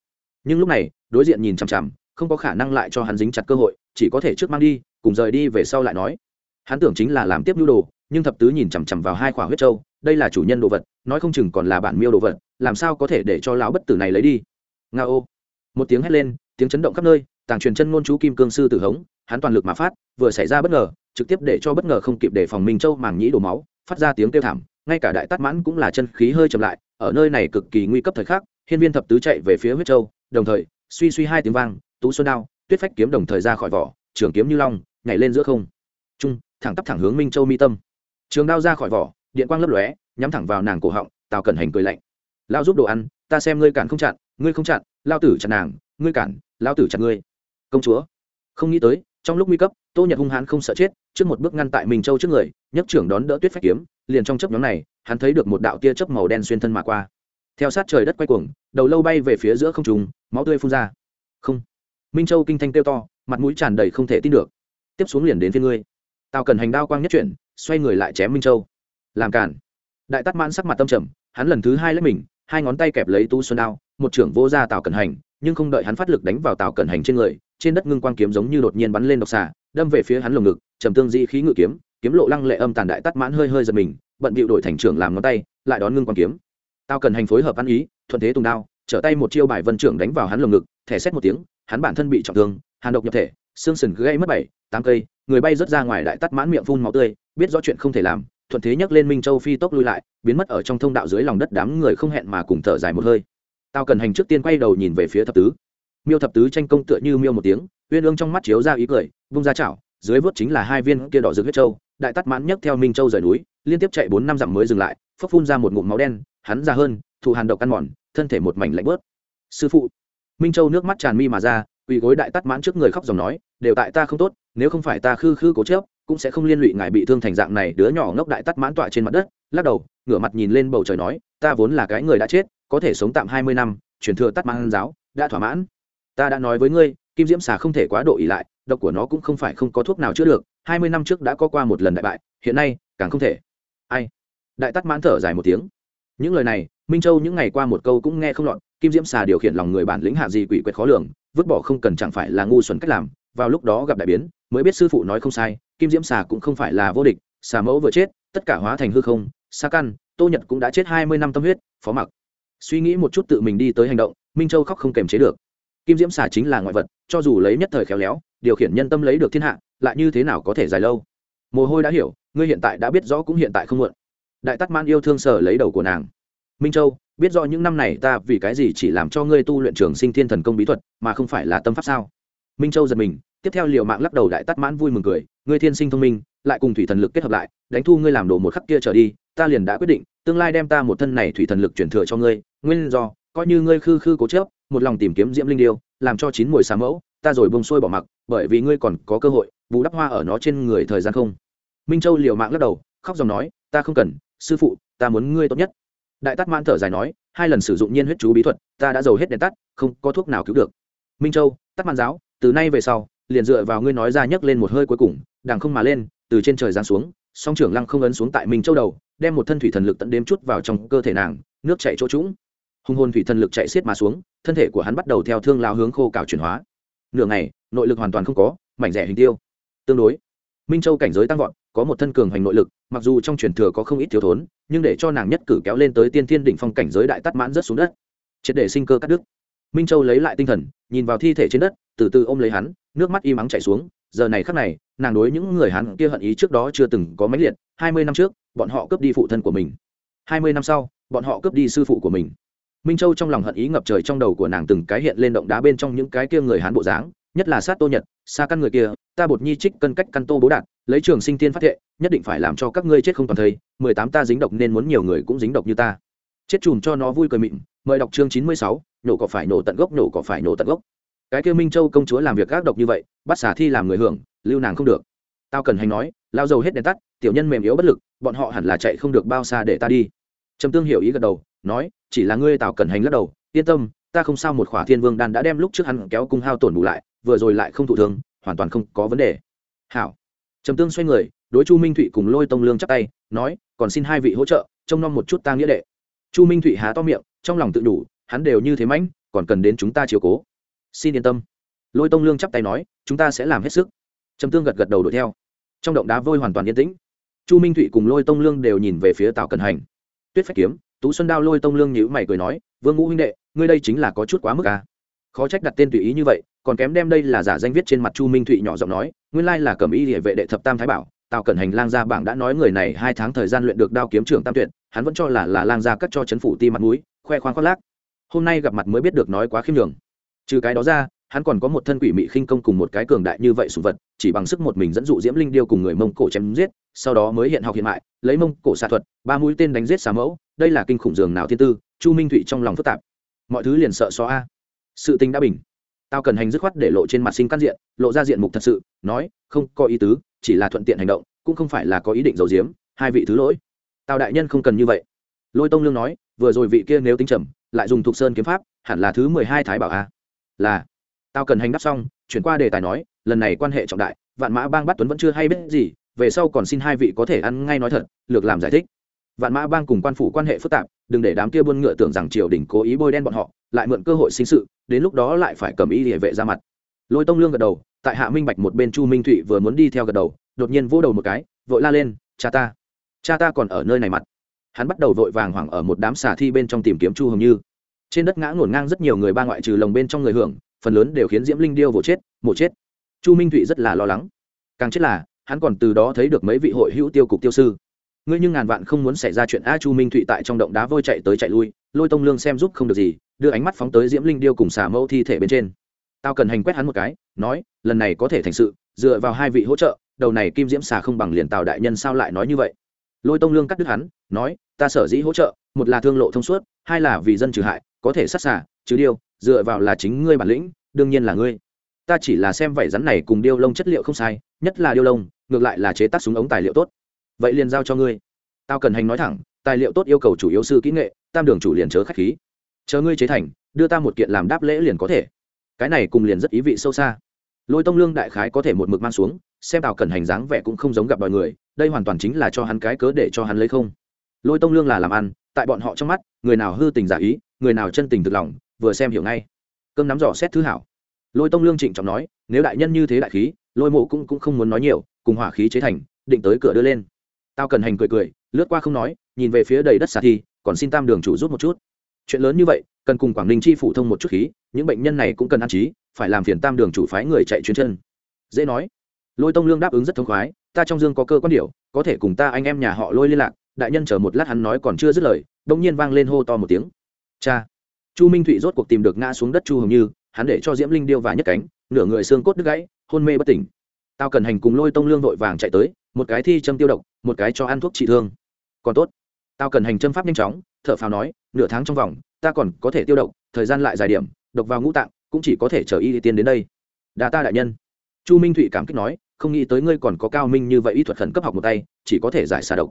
Speaker 1: Nhưng lúc này, đối diện nhìn chằm chằm, không có khả năng lại cho hắn dính chặt cơ hội, chỉ có thể trước mang đi, cùng rời đi về sau lại nói. Hắn tưởng chính là làm tiếp nhu đồ nhưng thập tứ nhìn chằm chằm vào hai khỏa huyết châu đây là chủ nhân đồ vật, nói không chừng còn là bản miêu đồ vật, làm sao có thể để cho lão bất tử này lấy đi? Nga ô. Một tiếng hét lên, tiếng chấn động khắp nơi, tàng truyền chân ngôn chú kim cương sư tử hống, hắn toàn lực mà phát, vừa xảy ra bất ngờ, trực tiếp để cho bất ngờ không kịp để phòng minh châu màng nhĩ đổ máu, phát ra tiếng kêu thảm, ngay cả đại tát mãn cũng là chân khí hơi chậm lại, ở nơi này cực kỳ nguy cấp thời khắc, hiên viên thập tứ chạy về phía huyết châu, đồng thời, suy suy hai tiếng vang, tú xuân đao, tuyết phách kiếm đồng thời ra khỏi vỏ, trường kiếm như long, nhảy lên giữa không. Trung, thẳng tắp thẳng hướng minh châu mi tâm trường đao ra khỏi vỏ, điện quang lấp lóe, nhắm thẳng vào nàng cổ họng, tào cẩn hành cười lạnh. Lao giúp đồ ăn, ta xem ngươi cản không chặn, ngươi không chặn lao tử chặn nàng, ngươi cản lao tử chặn ngươi. Công chúa. Không nghĩ tới, trong lúc nguy cấp, tô nhật hung hãn không sợ chết, trước một bước ngăn tại minh châu trước người, nhấc trưởng đón đỡ tuyết phách kiếm, liền trong chấp nhóm này, hắn thấy được một đạo tia chớp màu đen xuyên thân mà qua. Theo sát trời đất quay cuồng, đầu lâu bay về phía giữa không trùng máu tươi phun ra. Không. Minh châu kinh thanh kêu to, mặt mũi tràn đầy không thể tin được. Tiếp xuống liền đến phía ngươi. Tào cần hành đao quang nhất chuyển xoay người lại chém minh châu. Làm cản đại Tát mãn sắc mặt tâm trầm, hắn lần thứ hai lấy mình, hai ngón tay kẹp lấy tu xuân đao, một trưởng vô ra tào cẩn hành, nhưng không đợi hắn phát lực đánh vào tào cẩn hành trên người, trên đất ngưng quang kiếm giống như đột nhiên bắn lên độc xà đâm về phía hắn lồng ngực, trầm tương di khí ngự kiếm kiếm lộ lăng lệ âm tàn đại Tát mãn hơi hơi giật mình, bận bịu đổi thành trưởng làm ngón tay, lại đón ngưng quang kiếm. Tào cần hành phối hợp ăn ý, thuận thế tùng đao, trở tay một chiêu bài vân trưởng đánh vào hắn lồng ngực, thẻ xét một tiếng, hắn bản thân bị trọng thương, hàn độc nhập thể, xương sườn gãy mất bảy tám cây, người bay rớt ra ngoài đại tắt mãn miệng phun máu tươi, biết rõ chuyện không thể làm, thuận thế nhấc lên minh châu phi tốc lui lại, biến mất ở trong thông đạo dưới lòng đất đám người không hẹn mà cùng thở dài một hơi. Tao cần hành trước tiên quay đầu nhìn về phía thập tứ. Miêu thập tứ tranh công tựa như miêu một tiếng, uyên ương trong mắt chiếu ra ý cười, vung ra chảo, dưới vớt chính là hai viên kia đỏ rực huyết châu, đại tắt mãn nhấc theo minh châu rời núi, liên tiếp chạy bốn năm dặm mới dừng lại phấp phun ra một ngụm máu đen, hắn ra hơn, thụ hàn độc ăn mòn, thân thể một mảnh lạnh bớt. Sư phụ. Minh châu nước mắt tràn mi mà ra, quỳ gối đại tắt mãn trước người khóc dòng nói, đều tại ta không tốt nếu không phải ta khư khư cố chớp cũng sẽ không liên lụy ngài bị thương thành dạng này, đứa nhỏ ngốc đại tắt mãn tọa trên mặt đất, lắc đầu, ngửa mặt nhìn lên bầu trời nói, ta vốn là cái người đã chết, có thể sống tạm hai mươi năm, truyền thừa tắt mãn giáo, đã thỏa mãn. Ta đã nói với ngươi, kim diễm xà không thể quá độ ỉ lại, độc của nó cũng không phải không có thuốc nào chữa được, hai mươi năm trước đã có qua một lần đại bại, hiện nay, càng không thể. Ai? Đại tắt mãn thở dài một tiếng. Những lời này, minh châu những ngày qua một câu cũng nghe không lọt, kim diễm xà điều khiển lòng người bản lĩnh hạ gì quỷ quyệt khó lường, vứt bỏ không cần chẳng phải là ngu xuẩn cách làm vào lúc đó gặp đại biến, mới biết sư phụ nói không sai, kim diễm xà cũng không phải là vô địch, xà mẫu vừa chết, tất cả hóa thành hư không xa căn, tô nhật cũng đã chết hai mươi năm tâm huyết, phó mặc. Suy nghĩ một chút tự mình đi tới hành động, minh châu khóc không kềm chế được. Kim diễm xà chính là ngoại vật, cho dù lấy nhất thời khéo léo, điều khiển nhân tâm lấy được thiên hạ, lại như thế nào có thể dài lâu? Mồ hôi đã hiểu, ngươi hiện tại đã biết rõ cũng hiện tại không muộn. Đại tắc man yêu thương sở lấy đầu của nàng. Minh châu, biết rõ những năm này ta vì cái gì chỉ làm cho ngươi tu luyện trường sinh thiên thần công bí thuật, mà không phải là tâm pháp sao? Minh châu giật mình, tiếp theo liệu mạng lắc đầu đại tắt mãn vui mừng cười, ngươi thiên sinh thông minh, lại cùng thủy thần lực kết hợp lại, đánh thu ngươi làm đồ một khắc kia trở đi, ta liền đã quyết định, tương lai đem ta một thân này thủy thần lực chuyển thừa cho ngươi, nguyên do, coi như ngươi khư khư cố chớp một lòng tìm kiếm diễm linh điêu, làm cho chín mùi xà mẫu, ta rồi bông xuôi bỏ mặc, bởi vì ngươi còn có cơ hội, bù đắp hoa ở nó trên người thời gian không. Minh châu liều mạng lắc đầu, khóc dòng nói, ta không cần, sư phụ, ta muốn ngươi tốt nhất. Đại tát mãn thở dài nói, hai lần sử dụng nhiên huyết chú bí thuật, ta đã giàu hết đèn tắt, không có thuốc nào cứu được. Minh châu, tắt mãn giáo từ nay về sau, liền dựa vào ngươi nói ra nhấc lên một hơi cuối cùng, đằng không mà lên, từ trên trời giáng xuống, song trưởng lăng không ấn xuống tại minh châu đầu, đem một thân thủy thần lực tận đếm chút vào trong cơ thể nàng, nước chạy chỗ trũng. Hùng hồn thủy thần lực chạy xiết mà xuống, thân thể của hắn bắt đầu theo thương lao hướng khô cào chuyển hóa. Nửa ngày, nội lực hoàn toàn không có, mảnh rẻ hình tiêu. Tương đối, minh châu cảnh giới tăng vọt, có một thân cường hành nội lực, mặc dù trong truyền thừa có không ít thiếu thốn, nhưng để cho nàng nhất cử kéo lên tới tiên thiên đỉnh phong cảnh giới đại tắt mãn rất xuống đất. Triệt để sinh cơ cắt đứt minh châu lấy lại tinh thần, nhìn vào thi thể trên đất, từ từ ôm lấy hắn, nước mắt im ắng chảy xuống. Giờ này khắc này, nàng đối những người hắn kia hận ý trước đó chưa từng có mãnh liệt. Hai mươi năm trước, bọn họ cướp đi phụ thân của mình. Hai mươi năm sau, bọn họ cướp đi sư phụ của mình. Minh châu trong lòng hận ý ngập trời trong đầu của nàng từng cái hiện lên động đá bên trong những cái kia người hán bộ dáng, nhất là sát tô nhật, xa căn người kia, ta bột nhi trích cân cách căn tô bố đạt, lấy trường sinh tiên phát thệ, nhất định phải làm cho các ngươi chết không toàn thây, mười tám ta dính độc nên muốn nhiều người cũng dính độc như ta. Chết chùm cho nó vui cười mịn, mời đọc chương chín mươi sáu nổ có phải nổ tận gốc nổ có phải nổ tận gốc. Cái kia minh châu công chúa làm việc gác độc như vậy, bắt xả thi làm người hưởng, lưu nàng không được. Tao cần hành nói, lao dầu hết đèn tắt, tiểu nhân mềm yếu bất lực, bọn họ hẳn là chạy không được bao xa để ta đi. Trầm tương hiểu ý gật đầu, nói, chỉ là ngươi tào cần hành lắc đầu, yên tâm, ta không sao một khỏa thiên vương đan đã đem lúc trước hắn kéo cung hao tổn bù lại, vừa rồi lại không thụ thương, hoàn toàn không có vấn đề. Hảo. Trầm tương xoay người, đối chu minh thụy cùng lôi tông lương chắp tay, nói, còn xin hai vị hỗ trợ, trông nom một chút ta nghĩa đệ. Chu minh thụy há to miệng, trong lòng tự đủ hắn đều như thế mãnh, còn cần đến chúng ta chiều cố. Xin yên tâm. Lôi tông lương chắp tay nói, chúng ta sẽ làm hết sức. Trầm tương gật gật đầu đuổi theo. Trong động đá vôi hoàn toàn yên tĩnh. Chu minh thụy cùng lôi tông lương đều nhìn về phía tào cần hành. Tuyết phách kiếm, tú xuân đao lôi tông lương nhữ mày cười nói, vương ngũ huynh đệ, ngươi đây chính là có chút quá mức à. khó trách đặt tên tùy ý như vậy, còn kém đem đây là giả danh viết trên mặt chu minh thụy nhỏ giọng nói, nguyên lai là cẩm y địa vệ đệ thập tam thái bảo, tào cẩn hành lang gia bảng đã nói người này hai tháng thời gian luyện được đao kiếm trưởng tam tuyệt, hắn vẫn cho là là lang gia cắt cho chấn phủ ti mặt mũi, khoe khoang khoác lác hôm nay gặp mặt mới biết được nói quá khiêm đường trừ cái đó ra, hắn còn có một thân quỷ mị khinh công cùng một cái cường đại như vậy sùng vật, chỉ bằng sức một mình dẫn dụ diễm linh điêu cùng người mông cổ chém giết, sau đó mới hiện học hiện mại, lấy mông cổ xạ thuật, ba mũi tên đánh giết xà mẫu, đây là kinh khủng dường nào thiên tư, chu minh thụy trong lòng phức tạp. Mọi thứ liền sợ xó a. Sự tình đã bình. Tao cần hành dứt khoát để lộ trên mặt sinh căn diện, lộ ra diện mục thật sự, nói, không có ý tứ, chỉ là thuận tiện hành động, cũng không phải là có ý định giấu diếm hai vị thứ lỗi. Tào đại nhân không cần như vậy. Lôi tông lương nói, vừa rồi vị kia nếu tính trầm lại dùng thục sơn kiếm pháp, hẳn là thứ mười hai thái bảo a. Là. Tao cần hành đáp xong, chuyển qua đề tài nói, lần này quan hệ trọng đại, vạn mã bang bắt tuấn vẫn chưa hay biết gì, về sau còn xin hai vị có thể ăn ngay nói thật, lược làm giải thích. Vạn mã bang cùng quan phủ quan hệ phức tạp, đừng để đám kia buôn ngựa tưởng rằng triều đình cố ý bôi đen bọn họ, lại mượn cơ hội sinh sự, đến lúc đó lại phải cầm ý địa vệ ra mặt. Lôi tông lương gật đầu, tại hạ minh bạch một bên chu minh thụy vừa muốn đi theo gật đầu, đột nhiên vỗ đầu một cái, vội la lên, cha ta cha ta còn ở nơi này mặt hắn bắt đầu vội vàng hoảng ở một đám xà thi bên trong tìm kiếm chu hồng như. Trên đất ngã ngổn ngang rất nhiều người ba ngoại trừ lồng bên trong người hưởng, phần lớn đều khiến diễm linh điêu vỗ chết, mổ chết. Chu minh thụy rất là lo lắng. Càng chết là, hắn còn từ đó thấy được mấy vị hội hữu tiêu cục tiêu sư. Ngươi nhưng ngàn vạn không muốn xảy ra chuyện a chu minh thụy tại trong động đá vôi chạy tới chạy lui, lôi tông lương xem giúp không được gì, đưa ánh mắt phóng tới diễm linh điêu cùng xả mẫu thi thể bên trên. Tao cần hành quét hắn một cái, nói, lần này có thể thành sự, dựa vào hai vị hỗ trợ, đầu này kim diễm xà không bằng liền tào đại nhân sao lại nói như vậy? Lôi tông lương cắt đứt hắn nói, ta sở dĩ hỗ trợ, một là thương lộ thông suốt, hai là vì dân trừ hại, có thể sát xả, chứ điêu dựa vào là chính ngươi bản lĩnh, đương nhiên là ngươi. Ta chỉ là xem vảy rắn này cùng điêu lông chất liệu không sai, nhất là điêu lông, ngược lại là chế tác súng ống tài liệu tốt. Vậy liền giao cho ngươi. Tao cần hành nói thẳng, tài liệu tốt yêu cầu chủ yếu sư kỹ nghệ, tam đường chủ liền chớ khách khí. Chờ ngươi chế thành, đưa ta một kiện làm đáp lễ liền có thể. Cái này cùng liền rất ý vị sâu xa. Lôi tông lương đại khái có thể một mực mang xuống, xem tào cần hành dáng vẻ cũng không giống gặp đòi người, đây hoàn toàn chính là cho hắn cái cớ để cho hắn lấy không lôi tông lương là làm ăn tại bọn họ trong mắt người nào hư tình giả ý người nào chân tình thực lòng vừa xem hiểu ngay. Cơm nắm giỏ xét thứ hảo. Lôi tông lương trịnh trọng nói nếu đại nhân như thế đại khí lôi mộ cũng cũng không muốn nói nhiều cùng hỏa khí chế thành định tới cửa đưa lên. Tao cần hành cười cười lướt qua không nói nhìn về phía đầy đất xà thi còn xin tam đường chủ rút một chút. Chuyện lớn như vậy cần cùng quảng ninh chi phủ thông một chút khí những bệnh nhân này cũng cần an trí phải làm phiền tam đường chủ phái người chạy chuyến chân. Dễ nói. Lôi tông lương đáp ứng rất thông khoái ta trong dương có cơ quan điều, có thể cùng ta anh em nhà họ lôi liên lạc đại nhân chờ một lát hắn nói còn chưa dứt lời đông nhiên vang lên hô to một tiếng. Cha! Chu minh thụy rốt cuộc tìm được ngã xuống đất chu hồng như, hắn để cho diễm linh điêu và nhất cánh, nửa người xương cốt đứt gãy, hôn mê bất tỉnh. Tao cần hành cùng lôi tông lương vội vàng chạy tới, một cái thi châm tiêu độc, một cái cho ăn thuốc trị thương. Còn tốt. Tao cần hành châm pháp nhanh chóng thợ phào nói, nửa tháng trong vòng, ta còn có thể tiêu độc, thời gian lại dài điểm, độc vào ngũ tạng, cũng chỉ có thể chờ y tiên đến đây. Đà ta đại nhân. Chu minh thụy cảm kích nói, không nghĩ tới ngươi còn có cao minh như vậy y thuật khẩn cấp học một tay, chỉ có thể giải xà độc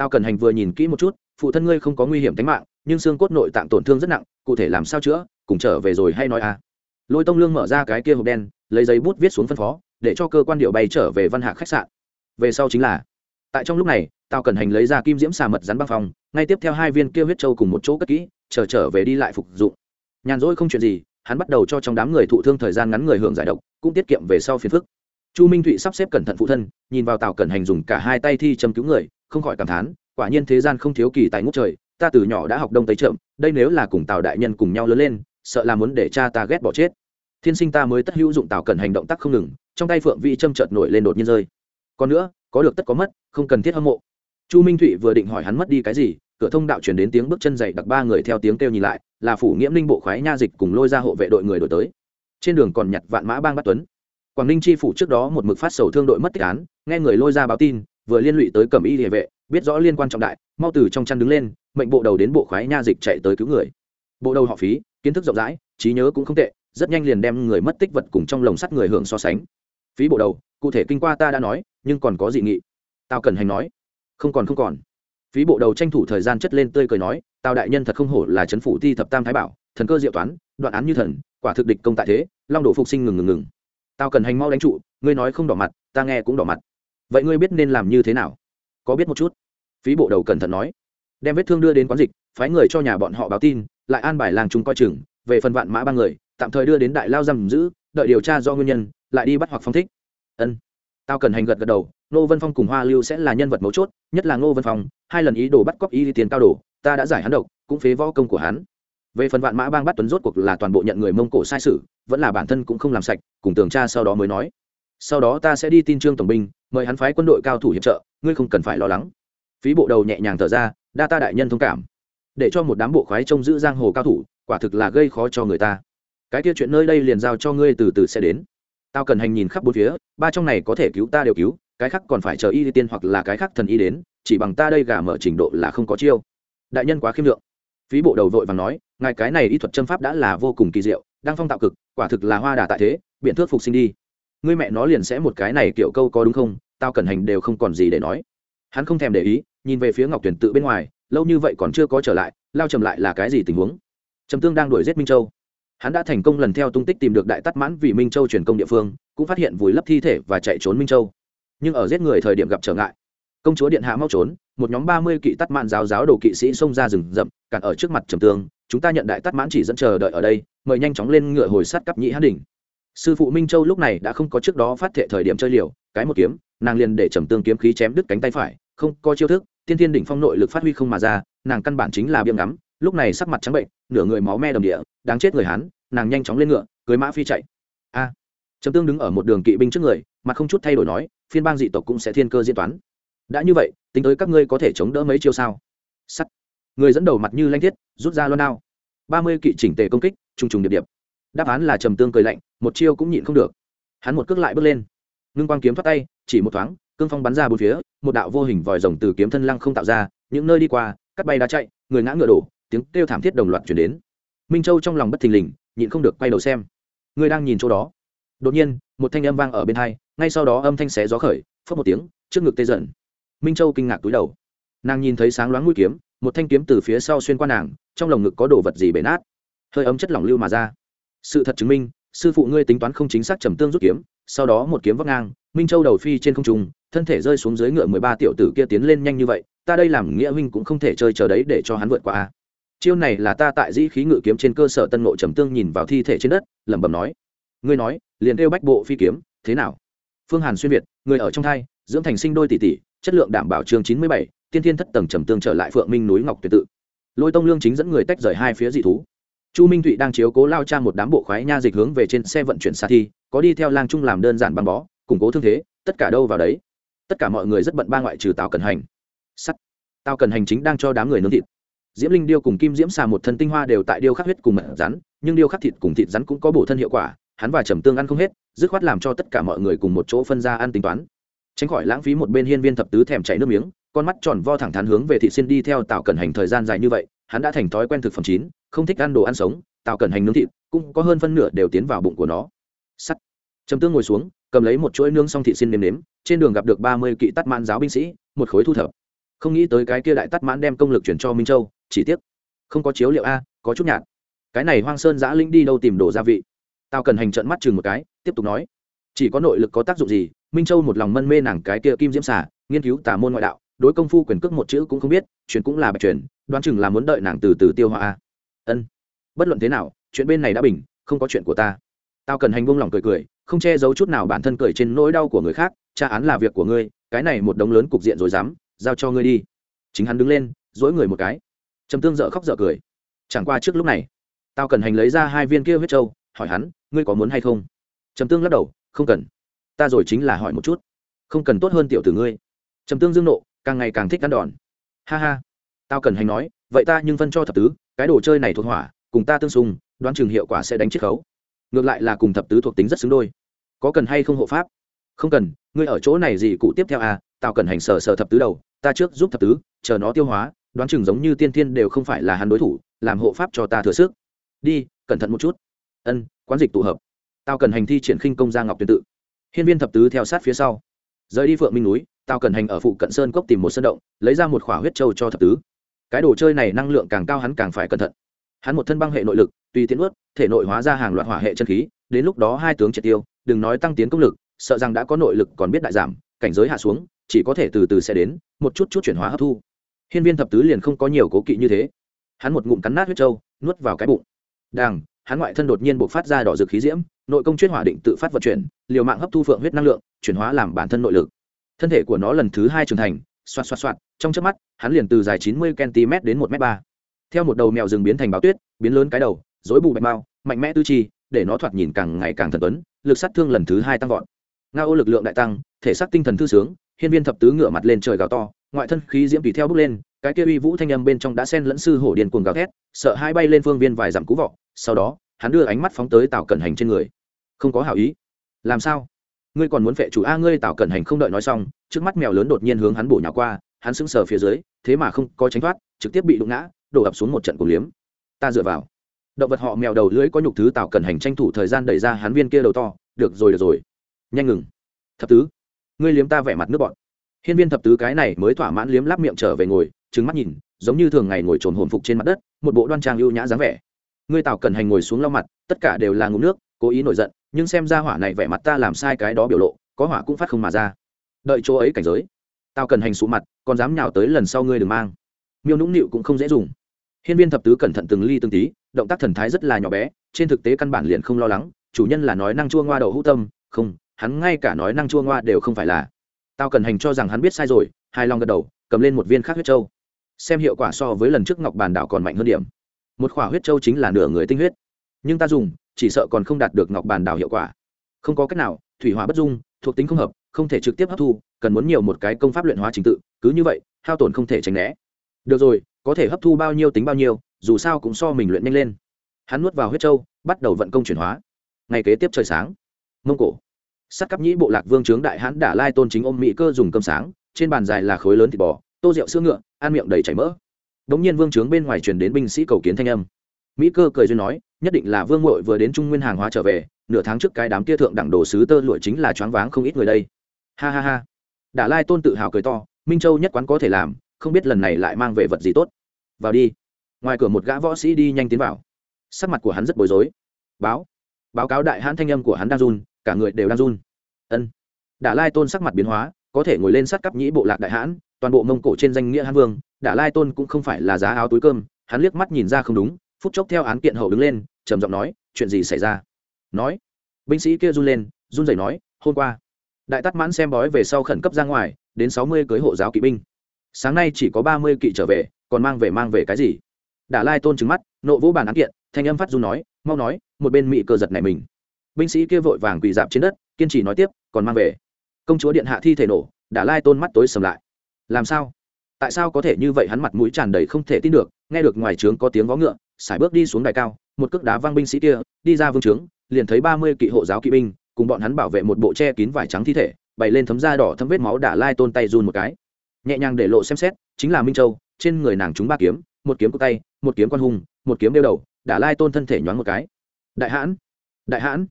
Speaker 1: tao cần hành vừa nhìn kỹ một chút phụ thân ngươi không có nguy hiểm tính mạng nhưng xương cốt nội tạng tổn thương rất nặng cụ thể làm sao chữa cùng trở về rồi hay nói à? Lôi tông lương mở ra cái kia hộp đen lấy giấy bút viết xuống phân phó để cho cơ quan điệu bay trở về văn hạc khách sạn. Về sau chính là tại trong lúc này tao cần hành lấy ra kim diễm xà mật rắn băng phòng ngay tiếp theo hai viên kia huyết trâu cùng một chỗ cất kỹ chờ trở, trở về đi lại phục dụng. Nhàn rỗi không chuyện gì hắn bắt đầu cho trong đám người thụ thương thời gian ngắn người hưởng giải độc cũng tiết kiệm về sau phiền phức. Chu minh thụy sắp xếp cẩn thận phụ thân nhìn vào tào cẩn hành dùng cả hai tay thi châm cứu người không khỏi cảm thán, quả nhiên thế gian không thiếu kỳ tài ngút trời, ta từ nhỏ đã học đông tây trộm đây nếu là cùng tào đại nhân cùng nhau lớn lên, sợ là muốn để cha ta ghét bỏ chết. Thiên sinh ta mới tất hữu dụng tào cần hành động tác không ngừng, trong tay phượng vị châm chợt nổi lên đột nhiên rơi. Còn nữa, có được tất có mất, không cần thiết hâm mộ. Chu minh thụy vừa định hỏi hắn mất đi cái gì, cửa thông đạo chuyển đến tiếng bước chân dày đặc ba người theo tiếng kêu nhìn lại, là phủ nghiễm linh bộ khoái nha dịch cùng lôi ra hộ vệ đội người đổi tới. Trên đường còn nhặt vạn mã bang bắt tuấn. Quảng ninh chi phủ trước đó một mực phát sầu thương đội mất tích án, nghe người lôi ra báo tin vừa liên lụy tới cẩm y địa vệ, biết rõ liên quan trọng đại, mau từ trong chăn đứng lên, mệnh bộ đầu đến bộ khoái nha dịch chạy tới cứu người. Bộ đầu họ phí, kiến thức rộng rãi, trí nhớ cũng không tệ, rất nhanh liền đem người mất tích vật cùng trong lồng sắt người hưởng so sánh. Phí bộ đầu, cụ thể kinh qua ta đã nói, nhưng còn có dị nghị. Tao cần hành nói, không còn không còn. Phí bộ đầu tranh thủ thời gian chất lên tươi cười nói tao đại nhân thật không hổ là c phủ thi thập tam thái bảo, thần cơ diệu toán, đoạn án như thần, quả thực địch công tại thế, long đổ phục sinh ngừng ngừng ngừng. Tao cần hành mau đánh trụ, ngươi nói không đỏ mặt, ta nghe cũng đỏ mặt vậy ngươi biết nên làm như thế nào? Có biết một chút? Phí bộ đầu cẩn thận nói. Đem vết thương đưa đến quán dịch, phái người cho nhà bọn họ báo tin, lại an bài làng chúng coi chừng, về phần vạn mã ba người, tạm thời đưa đến đại lao giam giữ, đợi điều tra do nguyên nhân, lại đi bắt hoặc phong thích. Ân. Tao cần hành gật gật đầu, ngô vân phong cùng hoa lưu sẽ là nhân vật mấu chốt, nhất là ngô vân phong, hai lần ý đồ bắt cóc y tiền cao đồ, ta đã giải hắn độc, cũng phế võ công của hắn. Về phần vạn mã bang bắt tuấn rốt cuộc là toàn bộ nhận người mông cổ sai sự, vẫn là bản thân cũng không làm sạch, cùng tường tra sau đó mới nói. Sau đó ta sẽ đi tin trương tổng binh mời hắn phái quân đội cao thủ hiệp trợ, ngươi không cần phải lo lắng. Phí bộ đầu nhẹ nhàng thở ra, đa ta đại nhân thông cảm. Để cho một đám bộ khoái trông giữ giang hồ cao thủ, quả thực là gây khó cho người ta. Cái kia chuyện nơi đây liền giao cho ngươi từ từ sẽ đến. Tao cần hành nhìn khắp bốn phía, ba trong này có thể cứu ta đều cứu, cái khác còn phải chờ y tiên hoặc là cái khác thần y đến, chỉ bằng ta đây gà mở trình độ là không có chiêu. Đại nhân quá khiêm lượng. Phí bộ đầu vội và nói, ngài cái này y thuật châm pháp đã là vô cùng kỳ diệu, đang phong tạo cực, quả thực là hoa đà tại thế, biện thước phục sinh đi ngươi mẹ nó liền sẽ một cái này kiểu câu có đúng không, tao cần hành đều không còn gì để nói. Hắn không thèm để ý, nhìn về phía ngọc tuyển tự bên ngoài, lâu như vậy còn chưa có trở lại, lao trầm lại là cái gì tình huống? Trầm tương đang đuổi giết minh châu. Hắn đã thành công lần theo tung tích tìm được đại tắt mãn vì minh châu truyền công địa phương, cũng phát hiện vùi lấp thi thể và chạy trốn minh châu. Nhưng ở giết người thời điểm gặp trở ngại. Công chúa điện hạ mau trốn, một nhóm ba mươi kỵ tắt mãn giáo giáo đồ kỵ sĩ xông ra rừng rậm, cản ở trước mặt trầm tương, chúng ta nhận đại tắt mãn chỉ dẫn chờ đợi ở đây, mời nhanh chóng lên ngựa hồi sát cắp nhĩ hát đỉnh sư phụ minh châu lúc này đã không có trước đó phát thệ thời điểm chơi liều, cái một kiếm, nàng liền để trầm tương kiếm khí chém đứt cánh tay phải, không có chiêu thức, tiên thiên đỉnh phong nội lực phát huy không mà ra, nàng căn bản chính là biêm ngắm, lúc này sắc mặt trắng bệnh, nửa người máu me đồng địa, đáng chết người hán, nàng nhanh chóng lên ngựa, cưới mã phi chạy. A, trầm tương đứng ở một đường kỵ binh trước người, mặt không chút thay đổi nói, phiên bang dị tộc cũng sẽ thiên cơ diễn toán. Đã như vậy, tính tới các ngươi có thể chống đỡ mấy chiêu sao? Sắt. Người dẫn đầu mặt như lanh thiết, rút ra loan đao. Ba mươi kỵ chỉnh tề công kích, trùng trùng điệp điệp đáp án là trầm tương cười lạnh, một chiêu cũng nhịn không được. Hắn một cước lại bước lên. Ngưng quang kiếm thoát tay, chỉ một thoáng, cương phong bắn ra bốn phía, một đạo vô hình vòi rồng từ kiếm thân lăng không tạo ra, những nơi đi qua, cắt bay đá chạy, người ngã ngựa đổ, tiếng kêu thảm thiết đồng loạt chuyển đến. Minh châu trong lòng bất thình lình, nhịn không được quay đầu xem. Người đang nhìn chỗ đó. Đột nhiên, một thanh âm vang ở bên hai, ngay sau đó âm thanh xé gió khởi phớt một tiếng, trước ngực tê dần. Minh châu kinh ngạc túi đầu. Nàng nhìn thấy sáng loáng mũi kiếm, một thanh kiếm từ phía sau xuyên qua nàng, trong lồng ngực có đồ vật gì bể nát. Hơi ấm chất lỏng lưu mà ra sự thật chứng minh, sư phụ ngươi tính toán không chính xác trầm tương rút kiếm, sau đó một kiếm vấp ngang, minh châu đầu phi trên không trung, thân thể rơi xuống dưới ngựa mười ba tiểu tử kia tiến lên nhanh như vậy, ta đây làm nghĩa huynh cũng không thể chơi chờ đấy để cho hắn vượt qua chiêu này là ta tại dĩ khí ngự kiếm trên cơ sở tân ngộ trầm tương nhìn vào thi thể trên đất, lẩm bẩm nói. Ngươi nói, liền kêu bách bộ phi kiếm, thế nào? Phương hàn xuyên việt, người ở trong thai, dưỡng thành sinh đôi tỷ tỷ, chất lượng đảm bảo chương chín mươi bảy, tiên thiên thất tầng trầm tương trở lại phượng minh núi ngọc tuyệt tự. Lôi tông lương chính dẫn người tách rời hai phía dị thú chu minh thụy đang chiếu cố lao cha một đám bộ khoái nha dịch hướng về trên xe vận chuyển xa thi, có đi theo lang trung làm đơn giản băng bó, củng cố thương thế, tất cả đâu vào đấy. Tất cả mọi người rất bận ba ngoại trừ tào cần hành. Sắt. Tào cần hành chính đang cho đám người nướng thịt. Diễm linh điêu cùng kim diễm xà một thân tinh hoa đều tại điêu khắc huyết cùng mật rắn, nhưng điêu khắc thịt cùng thịt rắn cũng có bổ thân hiệu quả, hắn và trầm tương ăn không hết, dứt khoát làm cho tất cả mọi người cùng một chỗ phân ra ăn tính toán tránh khỏi lãng phí một bên hiên viên thập tứ thèm chảy nước miếng, con mắt tròn vo thẳng thắn hướng về thị xin đi theo tào cẩn hành thời gian dài như vậy, hắn đã thành thói quen thực phẩm chín, không thích ăn đồ ăn sống, tào cẩn hành nướng thịt, cũng có hơn phân nửa đều tiến vào bụng của nó. Sắt. Trầm tương ngồi xuống, cầm lấy một chuỗi nướng xong thị xin nếm nếm, trên đường gặp được ba mươi kỵ tắt mãn giáo binh sĩ, một khối thu thập. Không nghĩ tới cái kia đại tắt mãn đem công lực chuyển cho minh châu, chỉ tiếc, không có chiếu liệu a, có chút nhạt. Cái này hoang sơn giã linh đi đâu tìm đồ gia vị? Tao cần hành trận mắt chừng một cái, tiếp tục nói, chỉ có nội lực có tác dụng gì minh châu một lòng mân mê nàng cái kia kim diễm xả nghiên cứu tả môn ngoại đạo, đối công phu quyền cước một chữ cũng không biết, chuyện cũng là bạch chuyển đoán chừng là muốn đợi nàng từ từ tiêu hoa ân. Bất luận thế nào, chuyện bên này đã bình, không có chuyện của ta. Tao cần hành vung lòng cười cười, không che giấu chút nào bản thân cười trên nỗi đau của người khác, tra án là việc của ngươi, cái này một đống lớn cục diện rồi dám, giao cho ngươi đi. Chính hắn đứng lên, dỗi người một cái. Trầm tương dợ khóc dợ cười. Chẳng qua trước lúc này, tao cần hành lấy ra hai viên kia huyết trâu hỏi hắn, ngươi có muốn hay không? Trầm tương lắc đầu, không cần ta rồi chính là hỏi một chút. Không cần tốt hơn tiểu tử ngươi. Trầm tương dương nộ, càng ngày càng thích ăn đòn. Ha ha. Tao cần hành nói, vậy ta nhưng phân cho thập tứ, cái đồ chơi này thuộc hỏa, cùng ta tương xung, đoán chừng hiệu quả sẽ đánh chiết khấu. Ngược lại là cùng thập tứ thuộc tính rất xứng đôi. Có cần hay không hộ pháp? Không cần, ngươi ở chỗ này gì cụ tiếp theo à tao cần hành sở sở thập tứ đầu, ta trước giúp thập tứ, chờ nó tiêu hóa, đoán chừng giống như tiên tiên đều không phải là hắn đối thủ, làm hộ pháp cho ta thừa sức. Đi, cẩn thận một chút. Ân, quán dịch tụ hợp. Tao cần hành thi triển khinh công gia ngọc tuyên tự hiên viên thập tứ theo sát phía sau. Rời đi phượng minh núi tao cần hành ở phụ cận sơn cốc tìm một sân động, lấy ra một khỏa huyết trâu cho thập tứ. Cái đồ chơi này năng lượng càng cao hắn càng phải cẩn thận. Hắn một thân băng hệ nội lực, tùy tiến ướt thể nội hóa ra hàng loạt hỏa hệ chân khí, đến lúc đó hai tướng triệt tiêu, đừng nói tăng tiến công lực, sợ rằng đã có nội lực còn biết đại giảm, cảnh giới hạ xuống, chỉ có thể từ từ sẽ đến, một chút chút chuyển hóa hấp thu. Hiên viên thập tứ liền không có nhiều cố kỵ như thế. Hắn một ngụm cắn nát huyết trâu nuốt vào cái bụng. Đàng hắn ngoại thân đột nhiên bộc phát ra đỏ dược khí diễm nội công chuyên hỏa định tự phát vận chuyển liều mạng hấp thu phượng huyết năng lượng chuyển hóa làm bản thân nội lực. Thân thể của nó lần thứ hai trưởng thành xoạt xoạt xoạt trong chớp mắt hắn liền từ dài chín mươi cm đến một m ba. Theo một đầu mèo rừng biến thành báo tuyết biến lớn cái đầu rối bù bạch mao, mạnh mẽ tư chi để nó thoạt nhìn càng ngày càng thần tuấn lực sát thương lần thứ hai tăng vọt. Ngao lực lượng đại tăng thể xác tinh thần thư sướng hiên viên thập tứ ngửa mặt lên trời gào to ngoại thân khí diễm tùy theo bước lên cái kia uy vũ thanh âm bên trong đã xen lẫn sư hổ điền cuồng gào thét sợ hai bay lên phương viên vài dặm cú vọ sau đó, hắn đưa ánh mắt phóng tới tào cẩn hành trên người. Không có hảo ý. Làm sao? Ngươi còn muốn vệ chủ a, ngươi tào cẩn hành không đợi nói xong, trước mắt mèo lớn đột nhiên hướng hắn bổ nhào qua, hắn sững sờ phía dưới, thế mà không có tránh thoát, trực tiếp bị đụng ngã, đổ ập xuống một trận cổ liếm. Ta dựa vào. Động vật họ mèo đầu lưỡi có nhục thứ tào cẩn hành tranh thủ thời gian đẩy ra hắn viên kia đầu to. Được rồi được rồi. Nhanh ngừng. Thập tứ, ngươi liếm ta vẻ mặt nước bọn hiên viên thập tứ cái này mới thỏa mãn liếm láp miệng trở về ngồi trứng mắt nhìn, giống như thường ngày ngồi trồn hồn phục trên mặt đất, một bộ đoan trang ưu nhã dáng vẻ ngươi tào cần hành ngồi xuống lau mặt, tất cả đều là ngụm nước, cố ý nổi giận, nhưng xem ra hỏa này vẻ mặt ta làm sai cái đó biểu lộ, có hỏa cũng phát không mà ra. Đợi chỗ ấy cảnh giới. Tao cần hành sụ mặt, còn dám nhào tới lần sau ngươi đừng mang. Miêu nũng nịu cũng không dễ dùng. Hiên viên thập tứ cẩn thận từng ly từng tí, động tác thần thái rất là nhỏ bé, trên thực tế căn bản liền không lo lắng, chủ nhân là nói năng chua ngoa đậu hữu tâm, không, hắn ngay cả nói năng chua ngoa đều không phải là. Tao cần hành cho rằng hắn biết sai rồi hai lòng gật đầu, cầm lên một viên khác huyết trâu xem hiệu quả so với lần trước ngọc bàn đảo còn mạnh hơn điểm một khỏa huyết châu chính là nửa người tinh huyết. Nhưng ta dùng chỉ sợ còn không đạt được ngọc bàn đào hiệu quả. Không có cách nào thủy hỏa bất dung thuộc tính không hợp không thể trực tiếp hấp thu cần muốn nhiều một cái công pháp luyện hóa trình tự cứ như vậy hao tổn không thể tránh né. Được rồi có thể hấp thu bao nhiêu tính bao nhiêu dù sao cũng so mình luyện nhanh lên. Hắn nuốt vào huyết châu, bắt đầu vận công chuyển hóa. Ngày kế tiếp trời sáng mông cổ. Sắt cắp nhĩ bộ lạc vương trướng đại hãn đả lai tôn chính ôm mỹ cơ dùng cơm sáng trên bàn dài là khối lớn thịt bò tô rượu sữa ngựa ăn miệng đầy chảy mỡ đ nhiên vương trướng bên ngoài truyền đến binh sĩ cầu kiến thanh âm. Mỹ cơ cười duyên nói, nhất định là vương mội vừa đến trung nguyên hàng hóa trở về, nửa tháng trước cái đám kia thượng đẳng đồ sứ tơ lụa chính là choáng váng không ít người đây. Ha ha ha. Đả lai tôn tự hào cười to, minh châu nhất quán có thể làm, không biết lần này lại mang về vật gì tốt. Vào đi. Ngoài cửa một gã võ sĩ đi nhanh tiến vào. Sắc mặt của hắn rất bối rối. Báo. Báo cáo đại hãn thanh âm của hắn đang run, cả người đều đang run. Ân. Đả lai tôn sắc mặt biến hóa, có thể ngồi lên sát cấp nhĩ bộ lạc đại hãn, toàn bộ mông cổ trên danh nghĩa hãn vương đả lai tôn cũng không phải là giá áo túi cơm, hắn liếc mắt nhìn ra không đúng, phút chốc theo án kiện hậu đứng lên, trầm giọng nói, chuyện gì xảy ra? Nói. Binh sĩ kia run lên, run rẩy nói, hôm qua, đại tắt mãn xem bói về sau khẩn cấp ra ngoài, đến sáu mươi cưới hộ giáo kỵ binh. Sáng nay chỉ có ba mươi kỵ trở về, còn mang về mang về cái gì? Đả lai tôn trứng mắt, nộ vũ bàn án kiện, thanh âm phát run nói, mau nói, một bên mị cơ giật này mình. Binh sĩ kia vội vàng quỳ dạp trên đất, kiên trì nói tiếp, còn mang về. Công chúa điện hạ thi thể nổ, đả lai tôn mắt tối sầm lại. Làm sao? Tại sao có thể như vậy hắn mặt mũi tràn đầy không thể tin được, nghe được ngoài trướng có tiếng vó ngựa sải bước đi xuống đài cao, một cước đá văng binh sĩ kia, đi ra vương trướng, liền thấy ba mươi kỵ hộ giáo kỵ binh, cùng bọn hắn bảo vệ một bộ che kín vải trắng thi thể, bày lên thấm da đỏ thấm vết máu đả lai tôn tay run một cái. Nhẹ nhàng để lộ xem xét, chính là minh châu, trên người nàng chúng ba kiếm, một kiếm của tay, một kiếm con hùng, một kiếm đeo đầu, đả lai tôn thân thể nhoáng một cái. Đại hãn đại hãn.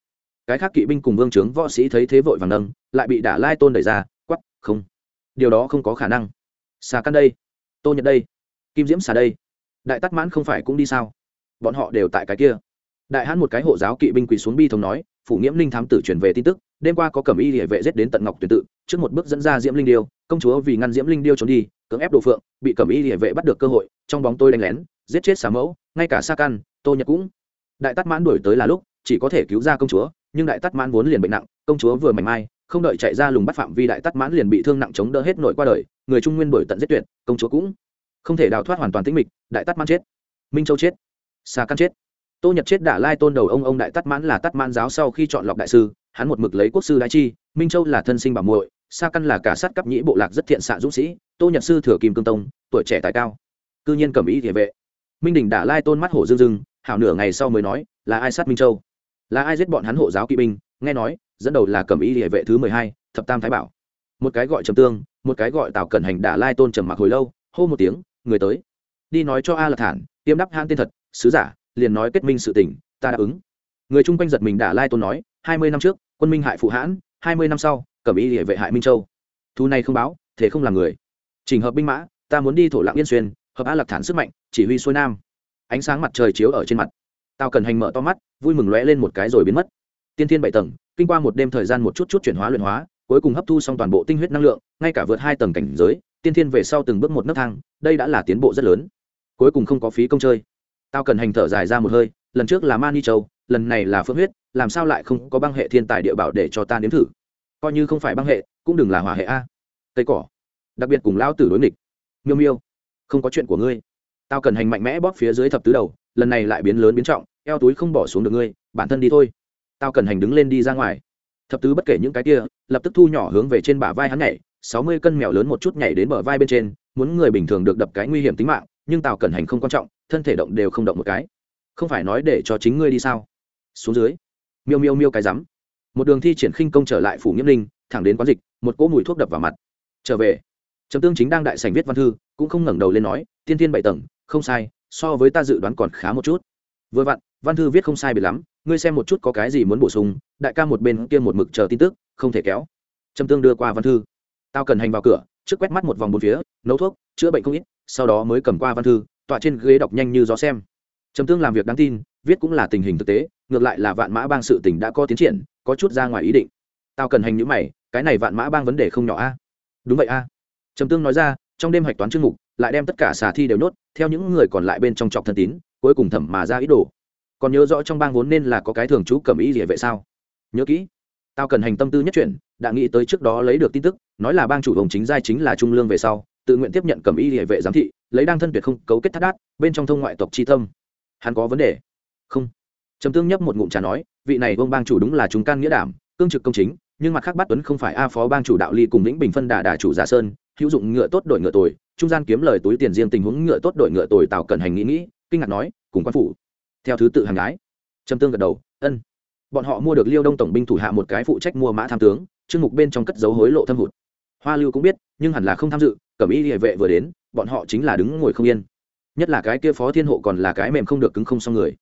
Speaker 1: Cái khác kỵ binh cùng vương trướng võ sĩ thấy thế vội vàng nâng, lại bị đả lai tôn đẩy ra quắp không. Điều đó không có khả năng xà căn đây, tô nhật đây, kim diễm xà đây, đại Tắc mãn không phải cũng đi sao? Bọn họ đều tại cái kia. Đại hãn một cái hộ giáo kỵ binh quỳ xuống bi thống nói, phủ nghiễm linh thám tử truyền về tin tức, đêm qua có cẩm y địa vệ giết đến tận ngọc tuyển tự, trước một bước dẫn ra diễm linh điêu, công chúa vì ngăn diễm linh điêu trốn đi, cưỡng ép đồ phượng, bị cẩm y địa vệ bắt được cơ hội, trong bóng tôi đánh lén, giết chết xà mẫu, ngay cả sa căn, tô nhật cũng. Đại Tắc mãn đuổi tới là lúc, chỉ có thể cứu ra công chúa, nhưng đại Tắc mãn vốn liền bệnh nặng, công chúa vừa mảnh mai, không đợi chạy ra lùng bắt phạm vi đại Tắc mãn liền bị thương nặng chống đỡ hết nội qua đời người trung nguyên đổi tận giết tuyệt, công chúa cũng không thể đào thoát hoàn toàn tĩnh mịch, đại tắt mãn chết. Minh châu chết. Sa căn chết. Tô nhật chết đả lai tôn đầu ông ông đại tắt mãn là tắt mãn giáo sau khi chọn lọc đại sư, hắn một mực lấy quốc sư đại chi, minh châu là thân sinh bảo muội, sa căn là cả sát cấp nhĩ bộ lạc rất thiện xạ dũng sĩ, tô nhật sư thừa kim cương tông, tuổi trẻ tài cao, cư nhiên cầm ý địa vệ. Minh đình đả lai tôn mắt hổ dương dưng hảo nửa ngày sau mới nói, là ai sát minh châu? Là ai giết bọn hắn hộ giáo kỵ binh? Nghe nói, dẫn đầu là cầm ý địa vệ thứ mười hai, thập tam thái bảo một cái gọi trầm tương, một cái gọi tào cẩn hành đả lai tôn trầm mặc hồi lâu, hô một tiếng, người tới. Đi nói cho a là thản, tiêm đắp hãn tên thật, sứ giả, liền nói kết minh sự tình, ta đáp ứng. Người chung quanh giật mình đả lai tôn nói, hai mươi năm trước, quân minh hại phụ hãn, hai mươi năm sau, cẩm y địa vệ hại minh châu. Thu này không báo, thế không làm người. Trình hợp binh mã, ta muốn đi thổ lạng yên xuyên, hợp a lạc thản sức mạnh, chỉ huy xuôi nam. Ánh sáng mặt trời chiếu ở trên mặt. Tao cần hành mở to mắt, vui mừng lóe lên một cái rồi biến mất. Tiên thiên bảy tầng, kinh qua một đêm thời gian một chút chút chuyển hóa luyện hóa cuối cùng hấp thu xong toàn bộ tinh huyết năng lượng, ngay cả vượt hai tầng cảnh giới, tiên thiên về sau từng bước một nấc thang, đây đã là tiến bộ rất lớn. Cuối cùng không có phí công chơi. Tao cần hành thở dài ra một hơi, lần trước là mani châu, lần này là phượng huyết, làm sao lại không có băng hệ thiên tài địa bảo để cho ta nếm thử? Coi như không phải băng hệ, cũng đừng là hỏa hệ a. Cây cỏ. Đặc biệt cùng lao tử đối nghịch. Miêu miêu, không có chuyện của ngươi. Tao cần hành mạnh mẽ bóp phía dưới thập tứ đầu, lần này lại biến lớn biến trọng, eo túi không bỏ xuống được ngươi, bản thân đi thôi. Tao cần hành đứng lên đi ra ngoài thập tứ bất kể những cái kia, lập tức thu nhỏ hướng về trên bả vai hắn nhảy, sáu mươi cân mèo lớn một chút nhảy đến bờ vai bên trên, muốn người bình thường được đập cái nguy hiểm tính mạng, nhưng tào cẩn hành không quan trọng, thân thể động đều không động một cái. Không phải nói để cho chính ngươi đi sao? Xuống dưới. Miêu miêu miêu cái rắm. Một đường thi triển khinh công trở lại phủ nghiêm linh, thẳng đến quán dịch, một cỗ mùi thuốc đập vào mặt. Trở về. Trầm tương chính đang đại sành viết văn thư, cũng không ngẩng đầu lên nói, tiên tiên bảy tầng, không sai, so với ta dự đoán còn khá một chút. Vừa vặn, văn thư viết không sai biệt lắm ngươi xem một chút có cái gì muốn bổ sung, đại ca một bên kia một mực chờ tin tức, không thể kéo. Trầm tương đưa qua văn thư. Tao cần hành vào cửa, trước quét mắt một vòng bốn phía, nấu thuốc, chữa bệnh không ít, sau đó mới cầm qua văn thư, tọa trên ghế đọc nhanh như gió xem. Trầm tương làm việc đáng tin, viết cũng là tình hình thực tế, ngược lại là vạn mã bang sự tình đã có tiến triển, có chút ra ngoài ý định. Tao cần hành những mày, cái này vạn mã bang vấn đề không nhỏ a. Đúng vậy a. Trầm tương nói ra, trong đêm hạch toán chương mục, lại đem tất cả xà thi đều nhốt, theo những người còn lại bên trong trọc thân tín, cuối cùng thẩm mà ra ý đồ còn nhớ rõ trong bang vốn nên là có cái thường chú cầm ý địa vệ sao? Nhớ kỹ. Tao cần hành tâm tư nhất chuyển, đã nghĩ tới trước đó lấy được tin tức, nói là bang chủ hồng chính giai chính là trung lương về sau, tự nguyện tiếp nhận cầm y địa vệ giám thị, lấy đang thân tuyệt không cấu kết thắt đát, bên trong thông ngoại tộc tri tâm. Hắn có vấn đề? Không. Trầm tương nhấp một ngụm trà nói, vị này vương bang chủ đúng là chúng can nghĩa đảm, cương trực công chính, nhưng mặt khác bắt tuấn không phải a phó bang chủ đạo ly cùng lĩnh bình phân đà đà chủ giả sơn, hữu dụng ngựa tốt đổi ngựa tồi, trung gian kiếm lời túi tiền riêng tình huống ngựa tốt đổi ngựa tồi tạo cần hành nghĩ nghĩ, kinh ngạc nói, cùng quan phủ theo thứ tự hàng gái. Trầm tương gật đầu, ân. Bọn họ mua được liêu đông tổng binh thủ hạ một cái phụ trách mua mã tham tướng, chương mục bên trong cất dấu hối lộ thâm hụt. Hoa lưu cũng biết, nhưng hẳn là không tham dự, cẩm y địa vệ vừa đến, bọn họ chính là đứng ngồi không yên. Nhất là cái kia phó thiên hộ còn là cái mềm không được cứng không xong người.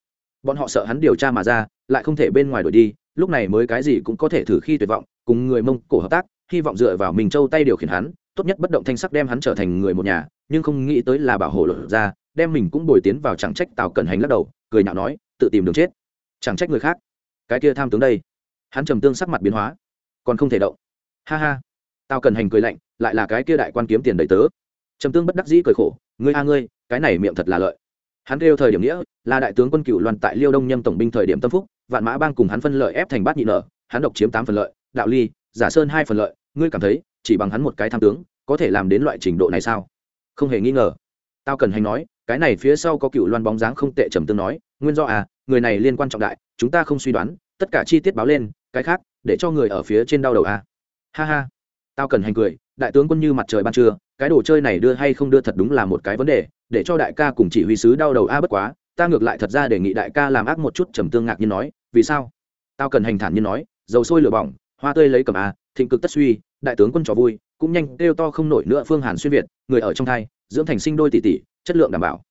Speaker 1: Bọn họ sợ hắn điều tra mà ra, lại không thể bên ngoài đổi đi, lúc này mới cái gì cũng có thể thử khi tuyệt vọng, cùng người mông cổ hợp tác, hy vọng dựa vào mình châu tay điều khiển hắn tốt nhất bất động thanh sắc đem hắn trở thành người một nhà, nhưng không nghĩ tới là bảo hộ lộ ra, đem mình cũng bồi tiến vào chẳng trách tào cẩn hành lắc đầu, cười nhạo nói, tự tìm đường chết. Chẳng trách người khác. Cái kia tham tướng đây. Hắn trầm tương sắc mặt biến hóa, còn không thể động. Ha ha. Tào cần hành cười lạnh, lại là cái kia đại quan kiếm tiền đầy tớ. Trầm tương bất đắc dĩ cười khổ, ngươi a ngươi, cái này miệng thật là lợi. Hắn kêu thời điểm nghĩa, là đại tướng quân cựu loan tại liêu đông nhâm tổng binh thời điểm tâm phúc, vạn mã bang cùng hắn phân lợi ép thành bát nhị nở hắn độc chiếm tám phần lợi, đạo ly, giả sơn hai phần lợi, ngươi cảm thấy chỉ bằng hắn một cái tham tướng, có thể làm đến loại trình độ này sao? Không hề nghi ngờ. Tao cần hành nói, cái này phía sau có cựu loan bóng dáng không tệ trầm tương nói, nguyên do à người này liên quan trọng đại, chúng ta không suy đoán, tất cả chi tiết báo lên, cái khác, để cho người ở phía trên đau đầu à. Ha ha. Tao cần hành cười, đại tướng quân như mặt trời ban trưa, cái đồ chơi này đưa hay không đưa thật đúng là một cái vấn đề, để cho đại ca cùng chỉ huy sứ đau đầu a bất quá, ta ngược lại thật ra đề nghị đại ca làm ác một chút, trầm tương ngạc nhiên nói, vì sao? Tao cần hành thản như nói, dầu sôi lửa bỏng, hoa tươi lấy cầm a thịnh cực tất suy đại tướng quân trò vui, cũng nhanh kêu to không nổi nữa phương hàn xuyên việt, người ở trong thai, dưỡng thành sinh đôi tỷ tỷ, chất lượng đảm bảo.